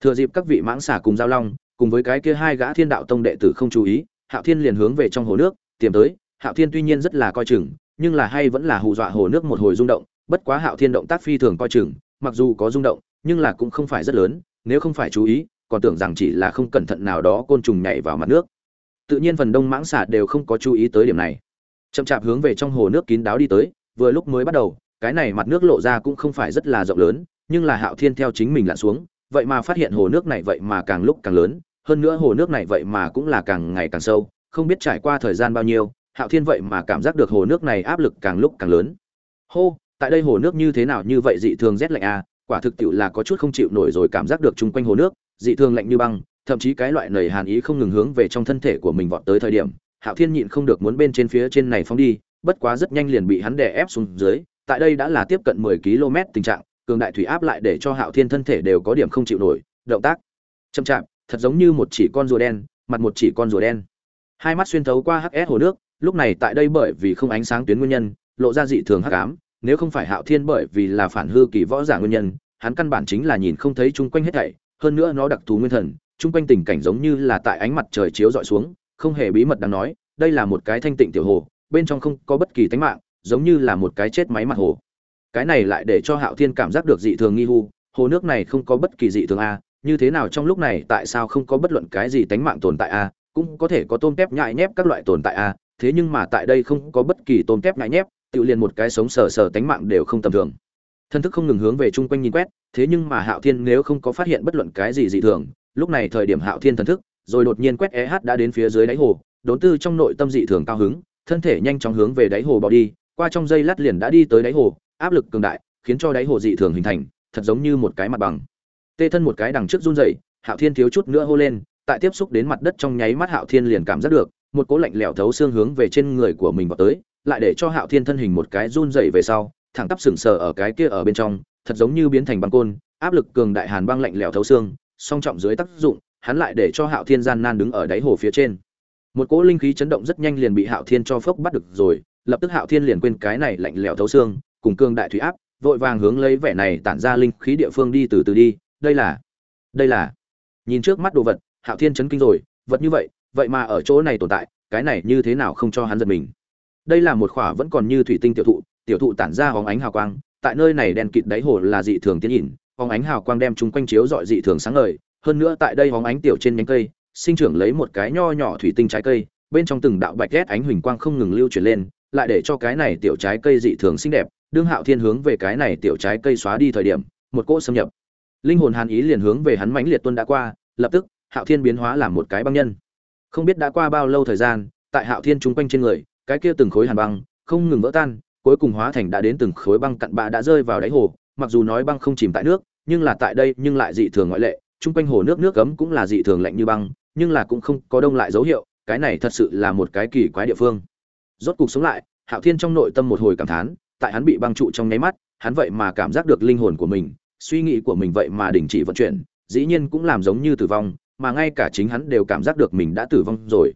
Speaker 1: thừa dịp các vị mãng xả cùng giao long, cùng với cái kia hai gã thiên đạo tông đệ tử không chú ý, hạo thiên liền hướng về trong hồ nước, tiềm tới, hạo thiên tuy nhiên rất là coi chừng nhưng là hay vẫn là hù dọa hồ nước một hồi rung động, bất quá hạo thiên động tác phi thường coi chừng, mặc dù có rung động, nhưng là cũng không phải rất lớn, nếu không phải chú ý, còn tưởng rằng chỉ là không cẩn thận nào đó côn trùng nhảy vào mặt nước. Tự nhiên phần đông mãng xà đều không có chú ý tới điểm này. Chậm chạp hướng về trong hồ nước kín đáo đi tới, vừa lúc mới bắt đầu, cái này mặt nước lộ ra cũng không phải rất là rộng lớn, nhưng là hạo thiên theo chính mình lặn xuống, vậy mà phát hiện hồ nước này vậy mà càng lúc càng lớn, hơn nữa hồ nước này vậy mà cũng là càng ngày càng sâu, không biết trải qua thời gian bao nhiêu hạo thiên vậy mà cảm giác được hồ nước này áp lực càng lúc càng lớn. Hô, tại đây hồ nước như thế nào như vậy dị thường rét lạnh à quả thực tiệu là có chút không chịu nổi rồi cảm giác được chung quanh hồ nước, dị thường lạnh như băng, thậm chí cái loại nầy hàn ý không ngừng hướng về trong thân thể của mình vọt tới thời điểm, hạo thiên nhịn không được muốn bên trên phía trên này phóng đi, bất quá rất nhanh liền bị hắn đè ép xuống dưới, tại đây đã là tiếp cận 10 km tình trạng, cường đại thủy áp lại để cho hạo thiên thân thể đều có điểm không chịu nổi, động tác chậm chạp, thật giống như một chỉ con rùa đen, mặt một chỉ con rùa đen. Hai mắt xuyên thấu qua hs hồ nước lúc này tại đây bởi vì không ánh sáng tuyến nguyên nhân, lộ ra dị thường hắc ám, nếu không phải hạo thiên bởi vì là phản hư kỳ võ giả nguyên nhân, hắn căn bản chính là nhìn không thấy chung quanh hết thảy, hơn nữa nó đặc thù nguyên thần, chung quanh tình cảnh giống như là tại ánh mặt trời chiếu dọi xuống, không hề bí mật đáng nói, đây là một cái thanh tịnh tiểu hồ, bên trong không có bất kỳ tánh mạng, giống như là một cái chết máy mặt hồ. Cái này lại để cho hạo thiên cảm giác được dị thường nghi hu, hồ nước này không có bất kỳ dị thường a, như thế nào trong lúc này tại sao không có bất luận cái gì tánh mạng tồn tại a, cũng có thể có tôm tép nhại nhép các loại tồn tại a thế nhưng mà tại đây không có bất kỳ tôm tép ngại nhép, tự liền một cái sống sờ sờ tánh mạng đều không tầm thường. Thân thức không ngừng hướng về chung quanh nhìn quét, thế nhưng mà hạo thiên nếu không có phát hiện bất luận cái gì dị thường, lúc này thời điểm hạo thiên thần thức, rồi đột nhiên quét eh đã đến phía dưới đáy hồ, đốn tư trong nội tâm dị thường cao hứng, thân thể nhanh chóng hướng về đáy hồ bỏ đi, qua trong dây lát liền đã đi tới đáy hồ, áp lực cường đại, khiến cho đáy hồ dị thường hình thành, thật giống như một cái mặt bằng. Tê thân một cái đằng trước run rẩy, hạo thiên thiếu chút nữa hô lên, tại tiếp xúc đến mặt đất trong nháy mắt hạo thiên liền cảm giác được một cỗ lạnh lẽo thấu xương hướng về trên người của mình vào tới, lại để cho hạo thiên thân hình một cái run rẩy về sau, thẳng tắp sừng sờ ở cái kia ở bên trong, thật giống như biến thành băng côn, áp lực cường đại hàn băng lạnh lẽo thấu xương, song trọng dưới tác dụng, hắn lại để cho hạo thiên gian nan đứng ở đáy hồ phía trên. Một cỗ linh khí chấn động rất nhanh liền bị hạo thiên cho phốc bắt được rồi, lập tức hạo thiên liền quên cái này lạnh lẽo thấu xương, cùng cường đại thủy áp, vội vàng hướng lấy vẻ này tản ra linh khí địa phương đi từ từ đi, đây là đây là. Nhìn trước mắt đồ vật, hạo thiên chấn kinh rồi, vật như vậy vậy mà ở chỗ này tồn tại, cái này như thế nào không cho hắn giật mình? Đây là một khỏa vẫn còn như thủy tinh tiểu thụ tiểu thụ tản ra hóng ánh hào quang, tại nơi này đèn kịt đáy hồ là dị thường tiến nhìn hóng ánh hào quang đem chúng quanh chiếu dọi dị thường sáng ngời, hơn nữa tại đây hóng ánh tiểu trên nhánh cây, sinh trưởng lấy một cái nho nhỏ thủy tinh trái cây, bên trong từng đạo bạch ghét ánh huỳnh quang không ngừng lưu chuyển lên, lại để cho cái này tiểu trái cây dị thường xinh đẹp, đương hạo thiên hướng về cái này tiểu trái cây xóa đi thời điểm, một cỗ xâm nhập. Linh hồn hàn ý liền hướng về hắn mãnh liệt tuân đã qua, lập tức, hạo thiên biến hóa làm một cái băng nhân không biết đã qua bao lâu thời gian, tại hạo thiên chung quanh trên người, cái kia từng khối hàn băng, không ngừng vỡ tan, cuối cùng hóa thành đã đến từng khối băng cặn bạ đã rơi vào đáy hồ, mặc dù nói băng không chìm tại nước, nhưng là tại đây, nhưng lại dị thường ngoại lệ, chung quanh hồ nước nước cấm cũng là dị thường lạnh như băng, nhưng là cũng không có đông lại dấu hiệu, cái này thật sự là một cái kỳ quái địa phương. Rốt cục sống lại, hạo thiên trong nội tâm một hồi cảm thán, tại hắn bị băng trụ trong nháy mắt, hắn vậy mà cảm giác được linh hồn của mình, suy nghĩ của mình vậy mà đình chỉ vận chuyển, dĩ nhiên cũng làm giống như tử vong mà ngay cả chính hắn đều cảm giác được mình đã tử vong rồi.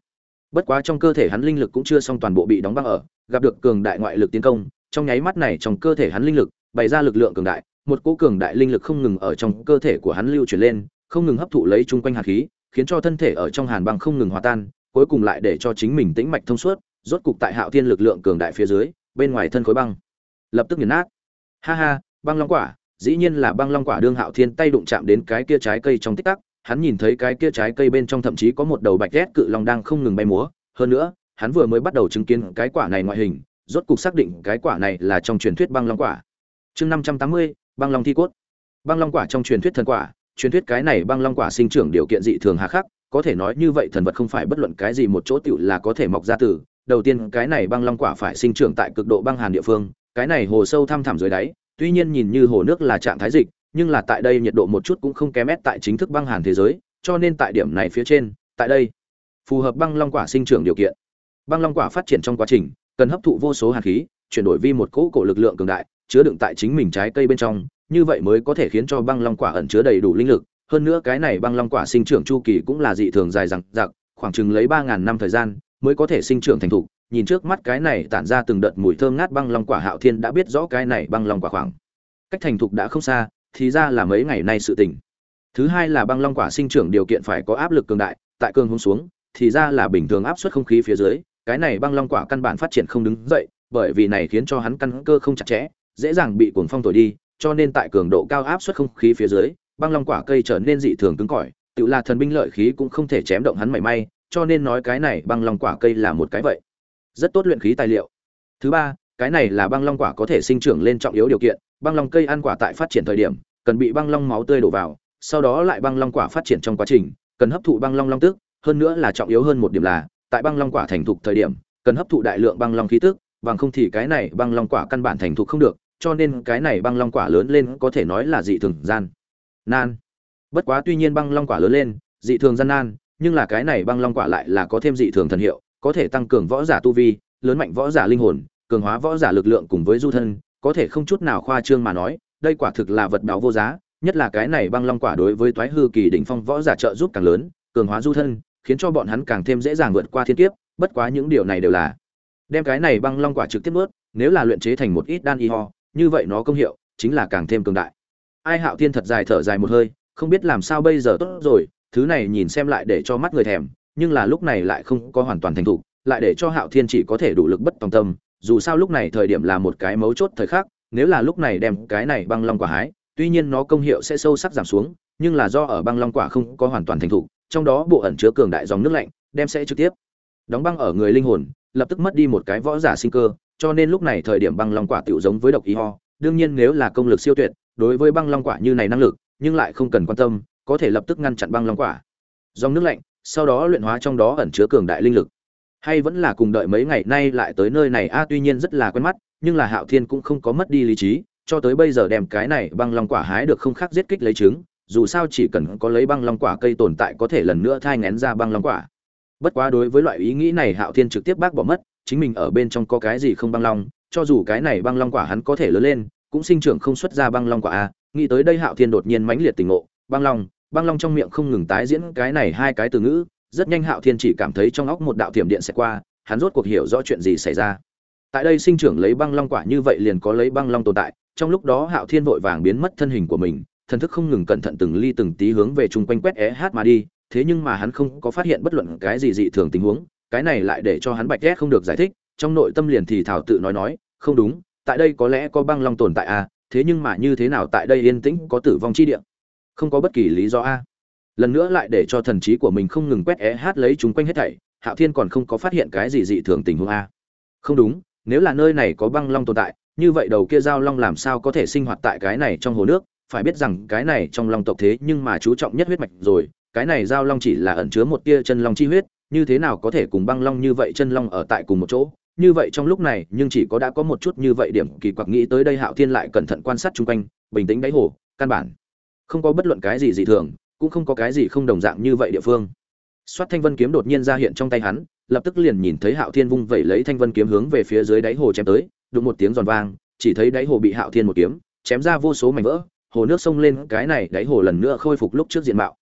Speaker 1: Bất quá trong cơ thể hắn linh lực cũng chưa xong toàn bộ bị đóng băng ở, gặp được cường đại ngoại lực tiến công, trong nháy mắt này trong cơ thể hắn linh lực bày ra lực lượng cường đại, một cỗ cường đại linh lực không ngừng ở trong cơ thể của hắn lưu chuyển lên, không ngừng hấp thụ lấy chung quanh hạt khí, khiến cho thân thể ở trong hàn băng không ngừng hòa tan, cuối cùng lại để cho chính mình tĩnh mạch thông suốt, rốt cục tại hạo thiên lực lượng cường đại phía dưới, bên ngoài thân khối băng lập tức nghiền nát. Ha ha, băng long quả, dĩ nhiên là băng long quả đương hạo thiên tay đụng chạm đến cái kia trái cây trong tích tắc hắn nhìn thấy cái kia trái cây bên trong thậm chí có một đầu bạch ghét cự long đang không ngừng bay múa. Hơn nữa, hắn vừa mới bắt đầu chứng kiến cái quả này ngoại hình, rốt cục xác định cái quả này là trong truyền thuyết băng long quả. Chương năm trăm tám mươi, băng long thi cốt. Băng long quả trong truyền thuyết thần quả, truyền thuyết cái này băng long quả sinh trưởng điều kiện dị thường hà khắc, có thể nói như vậy thần vật không phải bất luận cái gì một chỗ tiểu là có thể mọc ra từ. Đầu tiên, cái này băng long quả phải sinh trưởng tại cực độ băng hàn địa phương, cái này hồ sâu thăm thẳm dưới đáy, tuy nhiên nhìn như hồ nước là trạng thái dịch nhưng là tại đây nhiệt độ một chút cũng không kém ép tại chính thức băng hàn thế giới, cho nên tại điểm này phía trên, tại đây, phù hợp băng long quả sinh trưởng điều kiện. Băng long quả phát triển trong quá trình, cần hấp thụ vô số hạt khí, chuyển đổi vi một cỗ cổ lực lượng cường đại, chứa đựng tại chính mình trái cây bên trong, như vậy mới có thể khiến cho băng long quả ẩn chứa đầy đủ linh lực. Hơn nữa cái này băng long quả sinh trưởng chu kỳ cũng là dị thường dài dằng dặc, khoảng chừng lấy ba ngàn năm thời gian mới có thể sinh trưởng thành thục. Nhìn trước mắt cái này tản ra từng đợt mùi thơm ngát băng long quả hạo thiên đã biết rõ cái này băng long quả khoảng cách thành thục đã không xa thì ra là mấy ngày nay sự tình. Thứ hai là băng long quả sinh trưởng điều kiện phải có áp lực cường đại, tại cường hướng xuống, thì ra là bình thường áp suất không khí phía dưới, cái này băng long quả căn bản phát triển không đứng dậy, bởi vì này khiến cho hắn căn cơ không chặt chẽ, dễ dàng bị cuồng phong thổi đi, cho nên tại cường độ cao áp suất không khí phía dưới, băng long quả cây trở nên dị thường cứng cỏi, tự là thần binh lợi khí cũng không thể chém động hắn mảy may, cho nên nói cái này băng long quả cây là một cái vậy. Rất tốt luyện khí tài liệu. Thứ ba, cái này là băng long quả có thể sinh trưởng lên trọng yếu điều kiện, băng long cây ăn quả tại phát triển thời điểm cần bị băng long máu tươi đổ vào, sau đó lại băng long quả phát triển trong quá trình, cần hấp thụ băng long long tức, hơn nữa là trọng yếu hơn một điểm là, tại băng long quả thành thục thời điểm, cần hấp thụ đại lượng băng long khí tức, bằng không thì cái này băng long quả căn bản thành thục không được, cho nên cái này băng long quả lớn lên có thể nói là dị thường gian nan. Bất quá tuy nhiên băng long quả lớn lên, dị thường gian nan, nhưng là cái này băng long quả lại là có thêm dị thường thần hiệu, có thể tăng cường võ giả tu vi, lớn mạnh võ giả linh hồn, cường hóa võ giả lực lượng cùng với du thân, có thể không chút nào khoa trương mà nói đây quả thực là vật báo vô giá, nhất là cái này băng long quả đối với toái hư kỳ đỉnh phong võ giả trợ giúp càng lớn, cường hóa du thân, khiến cho bọn hắn càng thêm dễ dàng vượt qua thiên kiếp, bất quá những điều này đều là đem cái này băng long quả trực tiếp nuốt, nếu là luyện chế thành một ít đan y ho, như vậy nó công hiệu chính là càng thêm cường đại. Ai hạo thiên thật dài thở dài một hơi, không biết làm sao bây giờ tốt rồi, thứ này nhìn xem lại để cho mắt người thèm, nhưng là lúc này lại không có hoàn toàn thành thục, lại để cho hạo thiên chỉ có thể đủ lực bất tòng tâm, dù sao lúc này thời điểm là một cái mấu chốt thời khắc nếu là lúc này đem cái này băng long quả hái, tuy nhiên nó công hiệu sẽ sâu sắc giảm xuống, nhưng là do ở băng long quả không có hoàn toàn thành thục, trong đó bộ ẩn chứa cường đại dòng nước lạnh, đem sẽ trực tiếp đóng băng ở người linh hồn, lập tức mất đi một cái võ giả sinh cơ, cho nên lúc này thời điểm băng long quả tiểu giống với độc ý ho. Đương nhiên nếu là công lực siêu tuyệt, đối với băng long quả như này năng lực, nhưng lại không cần quan tâm, có thể lập tức ngăn chặn băng long quả. Dòng nước lạnh, sau đó luyện hóa trong đó ẩn chứa cường đại linh lực. Hay vẫn là cùng đợi mấy ngày nay lại tới nơi này, a, tuy nhiên rất là quen mắt nhưng là hạo thiên cũng không có mất đi lý trí, cho tới bây giờ đem cái này băng long quả hái được không khác giết kích lấy trứng, dù sao chỉ cần có lấy băng long quả cây tồn tại có thể lần nữa thai ngén ra băng long quả. Bất quá đối với loại ý nghĩ này hạo thiên trực tiếp bác bỏ mất, chính mình ở bên trong có cái gì không băng long, cho dù cái này băng long quả hắn có thể lớn lên, cũng sinh trưởng không xuất ra băng long quả a. Nghĩ tới đây hạo thiên đột nhiên mãnh liệt tình ngộ, băng long băng long trong miệng không ngừng tái diễn cái này hai cái từ ngữ, rất nhanh hạo thiên chỉ cảm thấy trong óc một đạo thiểm điện sẽ qua, hắn rốt cuộc hiểu rõ chuyện gì xảy ra tại đây sinh trưởng lấy băng long quả như vậy liền có lấy băng long tồn tại, trong lúc đó hạo thiên vội vàng biến mất thân hình của mình, thần thức không ngừng cẩn thận từng ly từng tí hướng về chung quanh quét é hát mà đi, thế nhưng mà hắn không có phát hiện bất luận cái gì dị thường tình huống, cái này lại để cho hắn bạch ghét không được giải thích, trong nội tâm liền thì thảo tự nói nói, không đúng, tại đây có lẽ có băng long tồn tại à thế nhưng mà như thế nào tại đây yên tĩnh có tử vong chi địa? Không có bất kỳ lý do a. Lần nữa lại để cho thần trí của mình không ngừng quét é hát lấy chúng quanh hết thảy, hạo thiên còn không có phát hiện cái gì dị thường tình huống a. Không đúng nếu là nơi này có băng long tồn tại, như vậy đầu kia giao long làm sao có thể sinh hoạt tại cái này trong hồ nước? Phải biết rằng cái này trong long tộc thế nhưng mà chú trọng nhất huyết mạch rồi, cái này giao long chỉ là ẩn chứa một tia chân long chi huyết, như thế nào có thể cùng băng long như vậy chân long ở tại cùng một chỗ? Như vậy trong lúc này, nhưng chỉ có đã có một chút như vậy điểm kỳ quặc nghĩ tới đây hạo thiên lại cẩn thận quan sát chung quanh, bình tĩnh đáy hồ, căn bản không có bất luận cái gì dị thường, cũng không có cái gì không đồng dạng như vậy địa phương. Xoát thanh vân kiếm đột nhiên ra hiện trong tay hắn lập tức liền nhìn thấy hạo thiên vung vẩy lấy thanh vân kiếm hướng về phía dưới đáy hồ chém tới, đụng một tiếng giòn vang, chỉ thấy đáy hồ bị hạo thiên một kiếm chém ra vô số mảnh vỡ, hồ nước sông lên, cái này đáy hồ lần nữa khôi phục lúc trước diện mạo.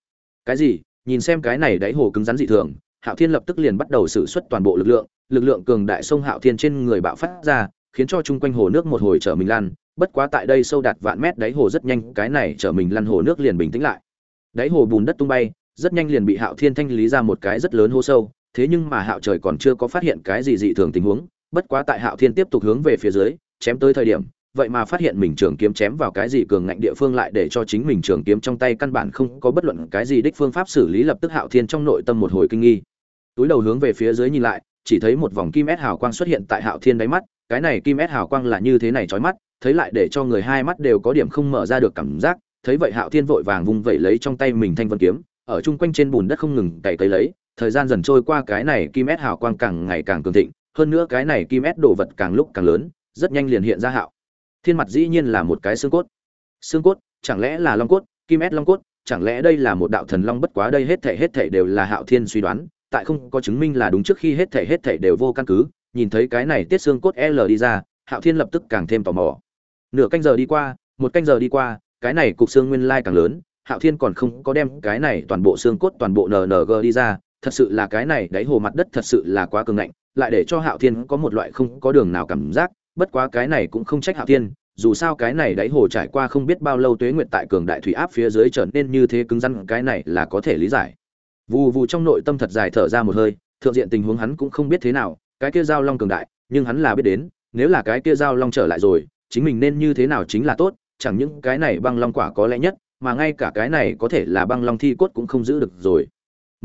Speaker 1: Cái gì? Nhìn xem cái này đáy hồ cứng rắn dị thường, hạo thiên lập tức liền bắt đầu sử xuất toàn bộ lực lượng lực lượng cường đại sông hạo thiên trên người bạo phát ra, khiến cho chung quanh hồ nước một hồi trở mình lăn, bất quá tại đây sâu đạt vạn mét đáy hồ rất nhanh, cái này trở mình lăn hồ nước liền bình tĩnh lại. Đáy hồ bùn đất tung bay, rất nhanh liền bị hạo thiên thanh lý ra một cái rất lớn hố sâu thế nhưng mà hạo trời còn chưa có phát hiện cái gì dị thường tình huống, bất quá tại hạo thiên tiếp tục hướng về phía dưới, chém tới thời điểm, vậy mà phát hiện mình trường kiếm chém vào cái gì cường ngạnh địa phương lại để cho chính mình trường kiếm trong tay căn bản không có bất luận cái gì đích phương pháp xử lý lập tức hạo thiên trong nội tâm một hồi kinh nghi. Túi đầu hướng về phía dưới nhìn lại, chỉ thấy một vòng kim ép hào quang xuất hiện tại hạo thiên đáy mắt, cái này kim ép hào quang là như thế này trói mắt, thấy lại để cho người hai mắt đều có điểm không mở ra được cảm giác, thấy vậy hạo thiên vội vàng vung vẩy lấy trong tay mình thanh vân kiếm, ở chung quanh trên bùn đất không ngừng cày cấy lấy thời gian dần trôi qua cái này kim s hào quang càng ngày càng cường thịnh, hơn nữa cái này kim s đồ vật càng lúc càng lớn, rất nhanh liền hiện ra hạo. Thiên mặt dĩ nhiên là một cái xương cốt. Xương cốt, chẳng lẽ là long cốt? Kim s long cốt, chẳng lẽ đây là một đạo thần long bất quá đây hết thể hết thể đều là hạo thiên suy đoán, tại không có chứng minh là đúng trước khi hết thể hết thể đều vô căn cứ, nhìn thấy cái này tiết xương cốt l đi ra, hạo thiên lập tức càng thêm tò mò. Nửa canh giờ đi qua, một canh giờ đi qua, cái này cục xương nguyên lai càng lớn, hạo thiên còn không có đem cái này toàn bộ xương cốt toàn bộ nng đi ra thật sự là cái này đáy hồ mặt đất thật sự là quá cường ngạnh, lại để cho hạo thiên có một loại không có đường nào cảm giác, bất quá cái này cũng không trách hạo thiên, dù sao cái này đáy hồ trải qua không biết bao lâu tuế nguyệt tại cường đại thủy áp phía dưới trở nên như thế cứng rắn, cái này là có thể lý giải. Vù vù trong nội tâm thật dài thở ra một hơi, thượng diện tình huống hắn cũng không biết thế nào, cái kia giao long cường đại, nhưng hắn là biết đến, nếu là cái kia giao long trở lại rồi, chính mình nên như thế nào chính là tốt, chẳng những cái này băng long quả có lẽ nhất, mà ngay cả cái này có thể là băng long thi cốt cũng không giữ được rồi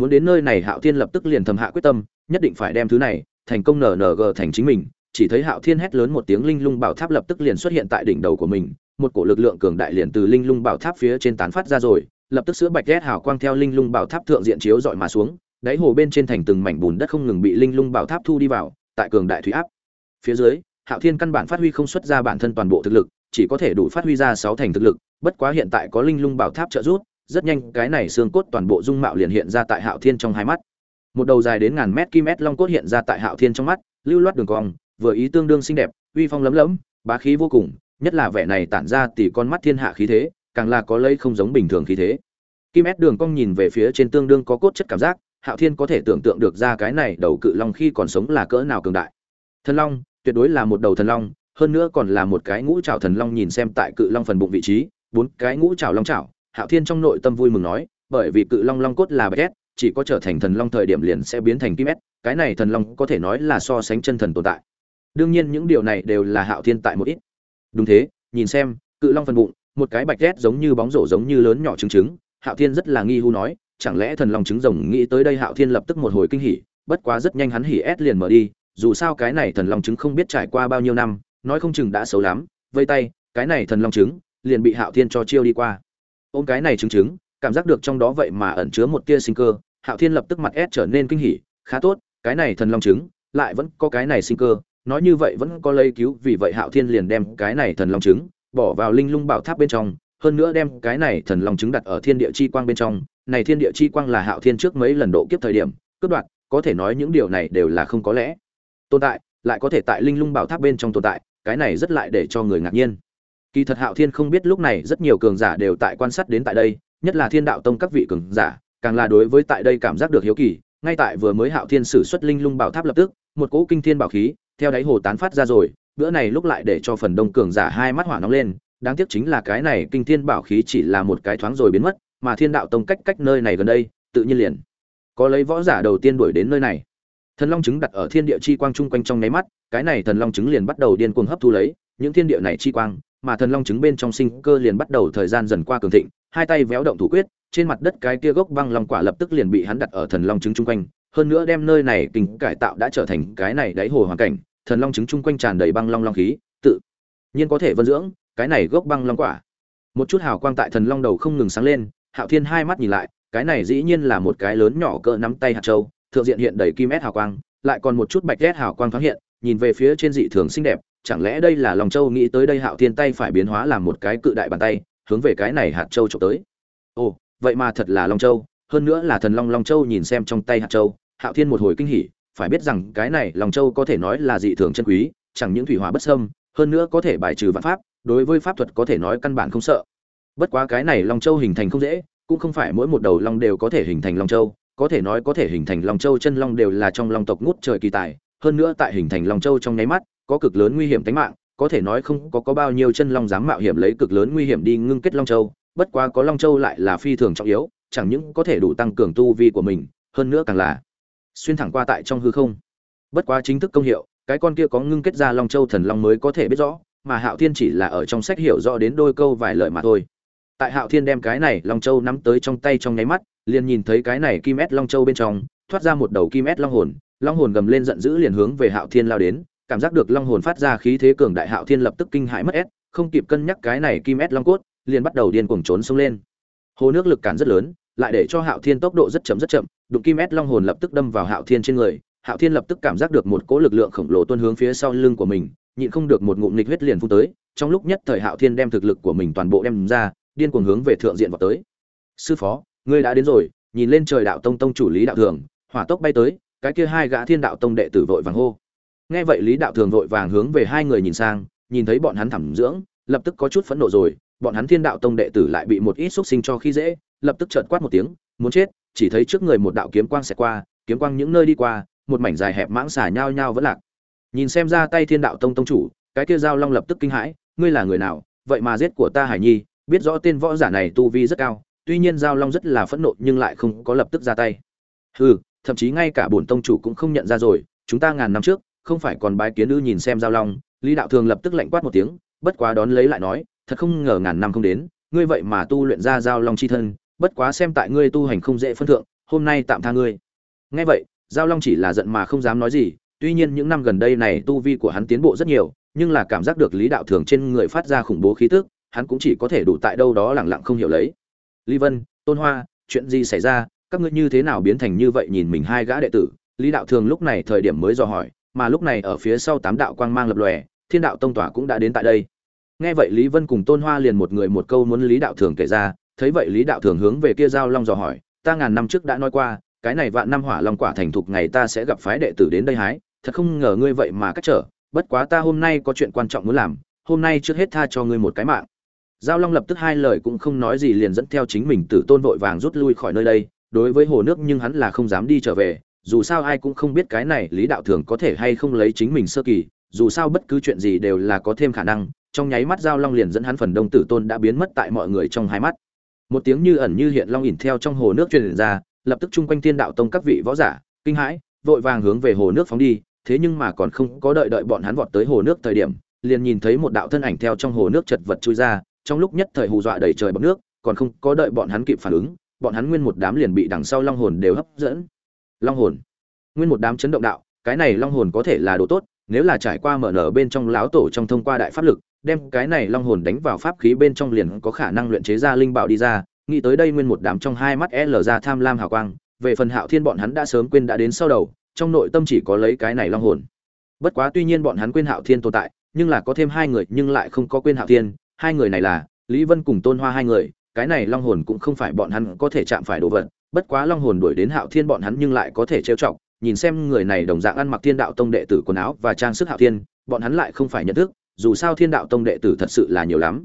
Speaker 1: muốn đến nơi này hạo thiên lập tức liền thầm hạ quyết tâm, nhất định phải đem thứ này thành công nng thành chính mình. Chỉ thấy hạo thiên hét lớn một tiếng linh lung bảo tháp lập tức liền xuất hiện tại đỉnh đầu của mình, một cổ lực lượng cường đại liền từ linh lung bảo tháp phía trên tán phát ra rồi, lập tức sữa bạch ghét hào quang theo linh lung bảo tháp thượng diện chiếu dọi mà xuống, đáy hồ bên trên thành từng mảnh bùn đất không ngừng bị linh lung bảo tháp thu đi vào, tại cường đại thủy áp. Phía dưới, hạo thiên căn bản phát huy không xuất ra bản thân toàn bộ thực lực, chỉ có thể đủ phát huy ra sáu thành thực lực, bất quá hiện tại có linh lung bảo tháp trợ giúp rất nhanh cái này xương cốt toàn bộ dung mạo liền hiện ra tại hạo thiên trong hai mắt. Một đầu dài đến ngàn mét kim mét long cốt hiện ra tại hạo thiên trong mắt, lưu loát đường cong, vừa ý tương đương xinh đẹp, uy phong lấm lấm, bá khí vô cùng, nhất là vẻ này tản ra tỉ con mắt thiên hạ khí thế, càng là có lấy không giống bình thường khí thế. Kim mét đường cong nhìn về phía trên tương đương có cốt chất cảm giác, hạo thiên có thể tưởng tượng được ra cái này đầu cự long khi còn sống là cỡ nào cường đại. Thần long, tuyệt đối là một đầu thần long, hơn nữa còn là một cái ngũ trảo thần long nhìn xem tại cự long phần bụng vị trí, bốn cái ngũ trảo long trảo hạo thiên trong nội tâm vui mừng nói bởi vì cự long long cốt là bạch chỉ có trở thành thần long thời điểm liền sẽ biến thành kim mét, cái này thần long có thể nói là so sánh chân thần tồn tại. Đương nhiên những điều này đều là hạo thiên tại một ít. Đúng thế nhìn xem cự long phần bụng một cái bạch kết giống như bóng rổ giống như lớn nhỏ trứng trứng hạo thiên rất là nghi hu nói chẳng lẽ thần long trứng rồng nghĩ tới đây hạo thiên lập tức một hồi kinh hỉ bất quá rất nhanh hắn hỉ ép liền mở đi dù sao cái này thần long trứng không biết trải qua bao nhiêu năm nói không chừng đã xấu lắm vây tay cái này thần long trứng liền bị hạo thiên cho chiêu đi qua ôm cái này chứng chứng, cảm giác được trong đó vậy mà ẩn chứa một tia sinh cơ, hạo thiên lập tức mặt ép trở nên kinh hỉ, khá tốt, cái này thần long trứng lại vẫn có cái này sinh cơ, nói như vậy vẫn có lấy cứu, vì vậy hạo thiên liền đem cái này thần long trứng bỏ vào linh lung bảo tháp bên trong, hơn nữa đem cái này thần long trứng đặt ở thiên địa chi quang bên trong. Này thiên địa chi quang là hạo thiên trước mấy lần độ kiếp thời điểm, cướp đoạt, có thể nói những điều này đều là không có lẽ tồn tại, lại có thể tại linh lung bảo tháp bên trong tồn tại, cái này rất lại để cho người ngạc nhiên kỳ thật hạo thiên không biết lúc này rất nhiều cường giả đều tại quan sát đến tại đây, nhất là thiên đạo tông các vị cường giả, càng là đối với tại đây cảm giác được hiếu kỳ. Ngay tại vừa mới hạo thiên sử xuất linh lung bảo tháp lập tức, một cỗ kinh thiên bảo khí, theo đáy hồ tán phát ra rồi, bữa này lúc lại để cho phần đông cường giả hai mắt hỏa nóng lên, đáng tiếc chính là cái này kinh thiên bảo khí chỉ là một cái thoáng rồi biến mất, mà thiên đạo tông cách cách nơi này gần đây, tự nhiên liền có lấy võ giả đầu tiên đuổi đến nơi này. Thần long trứng đặt ở thiên địa chi quang chung quanh trong nháy mắt, cái này thần long trứng liền bắt đầu điên cuồng hấp thu lấy, những thiên địa này chi quang mà thần long trứng bên trong sinh cơ liền bắt đầu thời gian dần qua cường thịnh, hai tay véo động thủ quyết, trên mặt đất cái kia gốc băng long quả lập tức liền bị hắn đặt ở thần long trứng chung quanh. Hơn nữa đem nơi này tình cải tạo đã trở thành cái này đáy hồ hoàn cảnh, thần long trứng chung quanh tràn đầy băng long long khí, tự nhiên có thể vân dưỡng cái này gốc băng long quả. Một chút hào quang tại thần long đầu không ngừng sáng lên, hạo thiên hai mắt nhìn lại, cái này dĩ nhiên là một cái lớn nhỏ cỡ nắm tay hạt châu, thượng diện hiện đầy kim ép hào quang, lại còn một chút bạch ghét hào quang thoáng hiện, nhìn về phía trên dị thường xinh đẹp chẳng lẽ đây là lòng châu nghĩ tới đây hạo thiên tay phải biến hóa làm một cái cự đại bàn tay, hướng về cái này hạt châu trộm tới. Ồ, vậy mà thật là long châu, hơn nữa là thần long long châu nhìn xem trong tay hạt châu, hạo thiên một hồi kinh hỉ, phải biết rằng cái này long châu có thể nói là dị thường chân quý, chẳng những thủy hỏa bất sâm hơn nữa có thể bài trừ vạn pháp, đối với pháp thuật có thể nói căn bản không sợ. Bất quá cái này long châu hình thành không dễ, cũng không phải mỗi một đầu long đều có thể hình thành long châu, có thể nói có thể hình thành long châu chân long đều là trong long tộc ngút trời kỳ tài, hơn nữa tại hình thành long châu trong nháy mắt có cực lớn nguy hiểm tính mạng, có thể nói không có có bao nhiêu chân long dám mạo hiểm lấy cực lớn nguy hiểm đi ngưng kết long châu, bất quá có long châu lại là phi thường trọng yếu, chẳng những có thể đủ tăng cường tu vi của mình, hơn nữa càng là xuyên thẳng qua tại trong hư không. Bất quá chính thức công hiệu, cái con kia có ngưng kết ra long châu thần long mới có thể biết rõ, mà hạo thiên chỉ là ở trong sách hiểu rõ đến đôi câu vài lời mà thôi. Tại hạo thiên đem cái này long châu nắm tới trong tay trong nháy mắt, liền nhìn thấy cái này kim ét long châu bên trong, thoát ra một đầu kim ét long hồn long hồn gầm lên giận dữ liền hướng về hạo thiên lao đến cảm giác được long hồn phát ra khí thế cường đại hạo thiên lập tức kinh hãi mất ép không kịp cân nhắc cái này kim ép long cốt, liền bắt đầu điên cuồng trốn xông lên. Hồ nước lực cản rất lớn, lại để cho hạo thiên tốc độ rất chậm rất chậm, đụng kim ép long hồn lập tức đâm vào hạo thiên trên người, hạo thiên lập tức cảm giác được một cỗ lực lượng khổng lồ tuôn hướng phía sau lưng của mình, nhịn không được một ngụm nghịch huyết liền phun tới, trong lúc nhất thời hạo thiên đem thực lực của mình toàn bộ đem ra, điên cuồng hướng về thượng diện vào tới. Sư phó, ngươi đã đến rồi, nhìn lên trời đạo tông tông chủ lý đạo thường, hỏa tốc bay tới, cái kia hai gã thiên đạo tông đệ tử vội vàng hô nghe vậy lý đạo thường vội vàng hướng về hai người nhìn sang, nhìn thấy bọn hắn thẩm dưỡng, lập tức có chút phẫn nộ rồi. Bọn hắn thiên đạo tông đệ tử lại bị một ít xúc sinh cho khi dễ, lập tức trợn quát một tiếng, muốn chết, chỉ thấy trước người một đạo kiếm quang xẹt qua, kiếm quang những nơi đi qua, một mảnh dài hẹp mãng xà nhao nhao vẫn lạc. Nhìn xem ra tay thiên đạo tông tông chủ, cái kia giao long lập tức kinh hãi, ngươi là người nào? Vậy mà giết của ta hải nhi, biết rõ tên võ giả này tu vi rất cao, tuy nhiên giao long rất là phẫn nộ nhưng lại không có lập tức ra tay. Hừ, thậm chí ngay cả bổn tông chủ cũng không nhận ra rồi, chúng ta ngàn năm trước không phải còn bái kiến ư nhìn xem giao long, lý đạo thường lập tức lạnh quát một tiếng, bất quá đón lấy lại nói, thật không ngờ ngàn năm không đến, ngươi vậy mà tu luyện ra giao long chi thân, bất quá xem tại ngươi tu hành không dễ phân thượng, hôm nay tạm tha ngươi. Nghe vậy, giao long chỉ là giận mà không dám nói gì, tuy nhiên những năm gần đây này tu vi của hắn tiến bộ rất nhiều, nhưng là cảm giác được lý đạo thường trên người phát ra khủng bố khí tức, hắn cũng chỉ có thể đủ tại đâu đó lẳng lặng không hiểu lấy. Lý vân, tôn hoa, chuyện gì xảy ra? Các ngươi như thế nào biến thành như vậy nhìn mình hai gã đệ tử? Lý đạo thường lúc này thời điểm mới dò hỏi mà lúc này ở phía sau tám đạo quang mang lập lòe, thiên đạo tông tỏa cũng đã đến tại đây. Nghe vậy lý vân cùng tôn hoa liền một người một câu muốn lý đạo thường kể ra, thấy vậy lý đạo thường hướng về kia giao long dò hỏi, ta ngàn năm trước đã nói qua, cái này vạn năm hỏa long quả thành thục ngày ta sẽ gặp phái đệ tử đến đây hái, thật không ngờ ngươi vậy mà cách trở, bất quá ta hôm nay có chuyện quan trọng muốn làm, hôm nay trước hết tha cho ngươi một cái mạng. Giao long lập tức hai lời cũng không nói gì liền dẫn theo chính mình tử tôn vội vàng rút lui khỏi nơi đây, đối với hồ nước nhưng hắn là không dám đi trở về dù sao ai cũng không biết cái này lý đạo thường có thể hay không lấy chính mình sơ kỳ, dù sao bất cứ chuyện gì đều là có thêm khả năng, trong nháy mắt giao long liền dẫn hắn phần đông tử tôn đã biến mất tại mọi người trong hai mắt. Một tiếng như ẩn như hiện long ỉn theo trong hồ nước truyền ra, lập tức chung quanh thiên đạo tông các vị võ giả, kinh hãi, vội vàng hướng về hồ nước phóng đi, thế nhưng mà còn không có đợi đợi bọn hắn vọt tới hồ nước thời điểm, liền nhìn thấy một đạo thân ảnh theo trong hồ nước chật vật chui ra, trong lúc nhất thời hù dọa đầy trời bọc nước, còn không có đợi bọn hắn kịp phản ứng, bọn hắn nguyên một đám liền bị đằng sau long hồn đều hấp dẫn long hồn. Nguyên một đám chấn động đạo, cái này long hồn có thể là đồ tốt, nếu là trải qua mở nở bên trong láo tổ trong thông qua đại pháp lực, đem cái này long hồn đánh vào pháp khí bên trong liền có khả năng luyện chế ra linh bảo đi ra. Nghĩ tới đây nguyên một đám trong hai mắt l ra tham lam hào quang, về phần hạo thiên bọn hắn đã sớm quên đã đến sau đầu, trong nội tâm chỉ có lấy cái này long hồn. Bất quá tuy nhiên bọn hắn quên hạo thiên tồn tại, nhưng là có thêm hai người nhưng lại không có quên hạo thiên, hai người này là lý vân cùng tôn hoa hai người, cái này long hồn cũng không phải bọn hắn có thể chạm phải đồ vật bất quá long hồn đuổi đến hạo thiên bọn hắn nhưng lại có thể trêu chọc, nhìn xem người này đồng dạng ăn mặc thiên đạo tông đệ tử quần áo và trang sức hạo thiên, bọn hắn lại không phải nhận thức, dù sao thiên đạo tông đệ tử thật sự là nhiều lắm.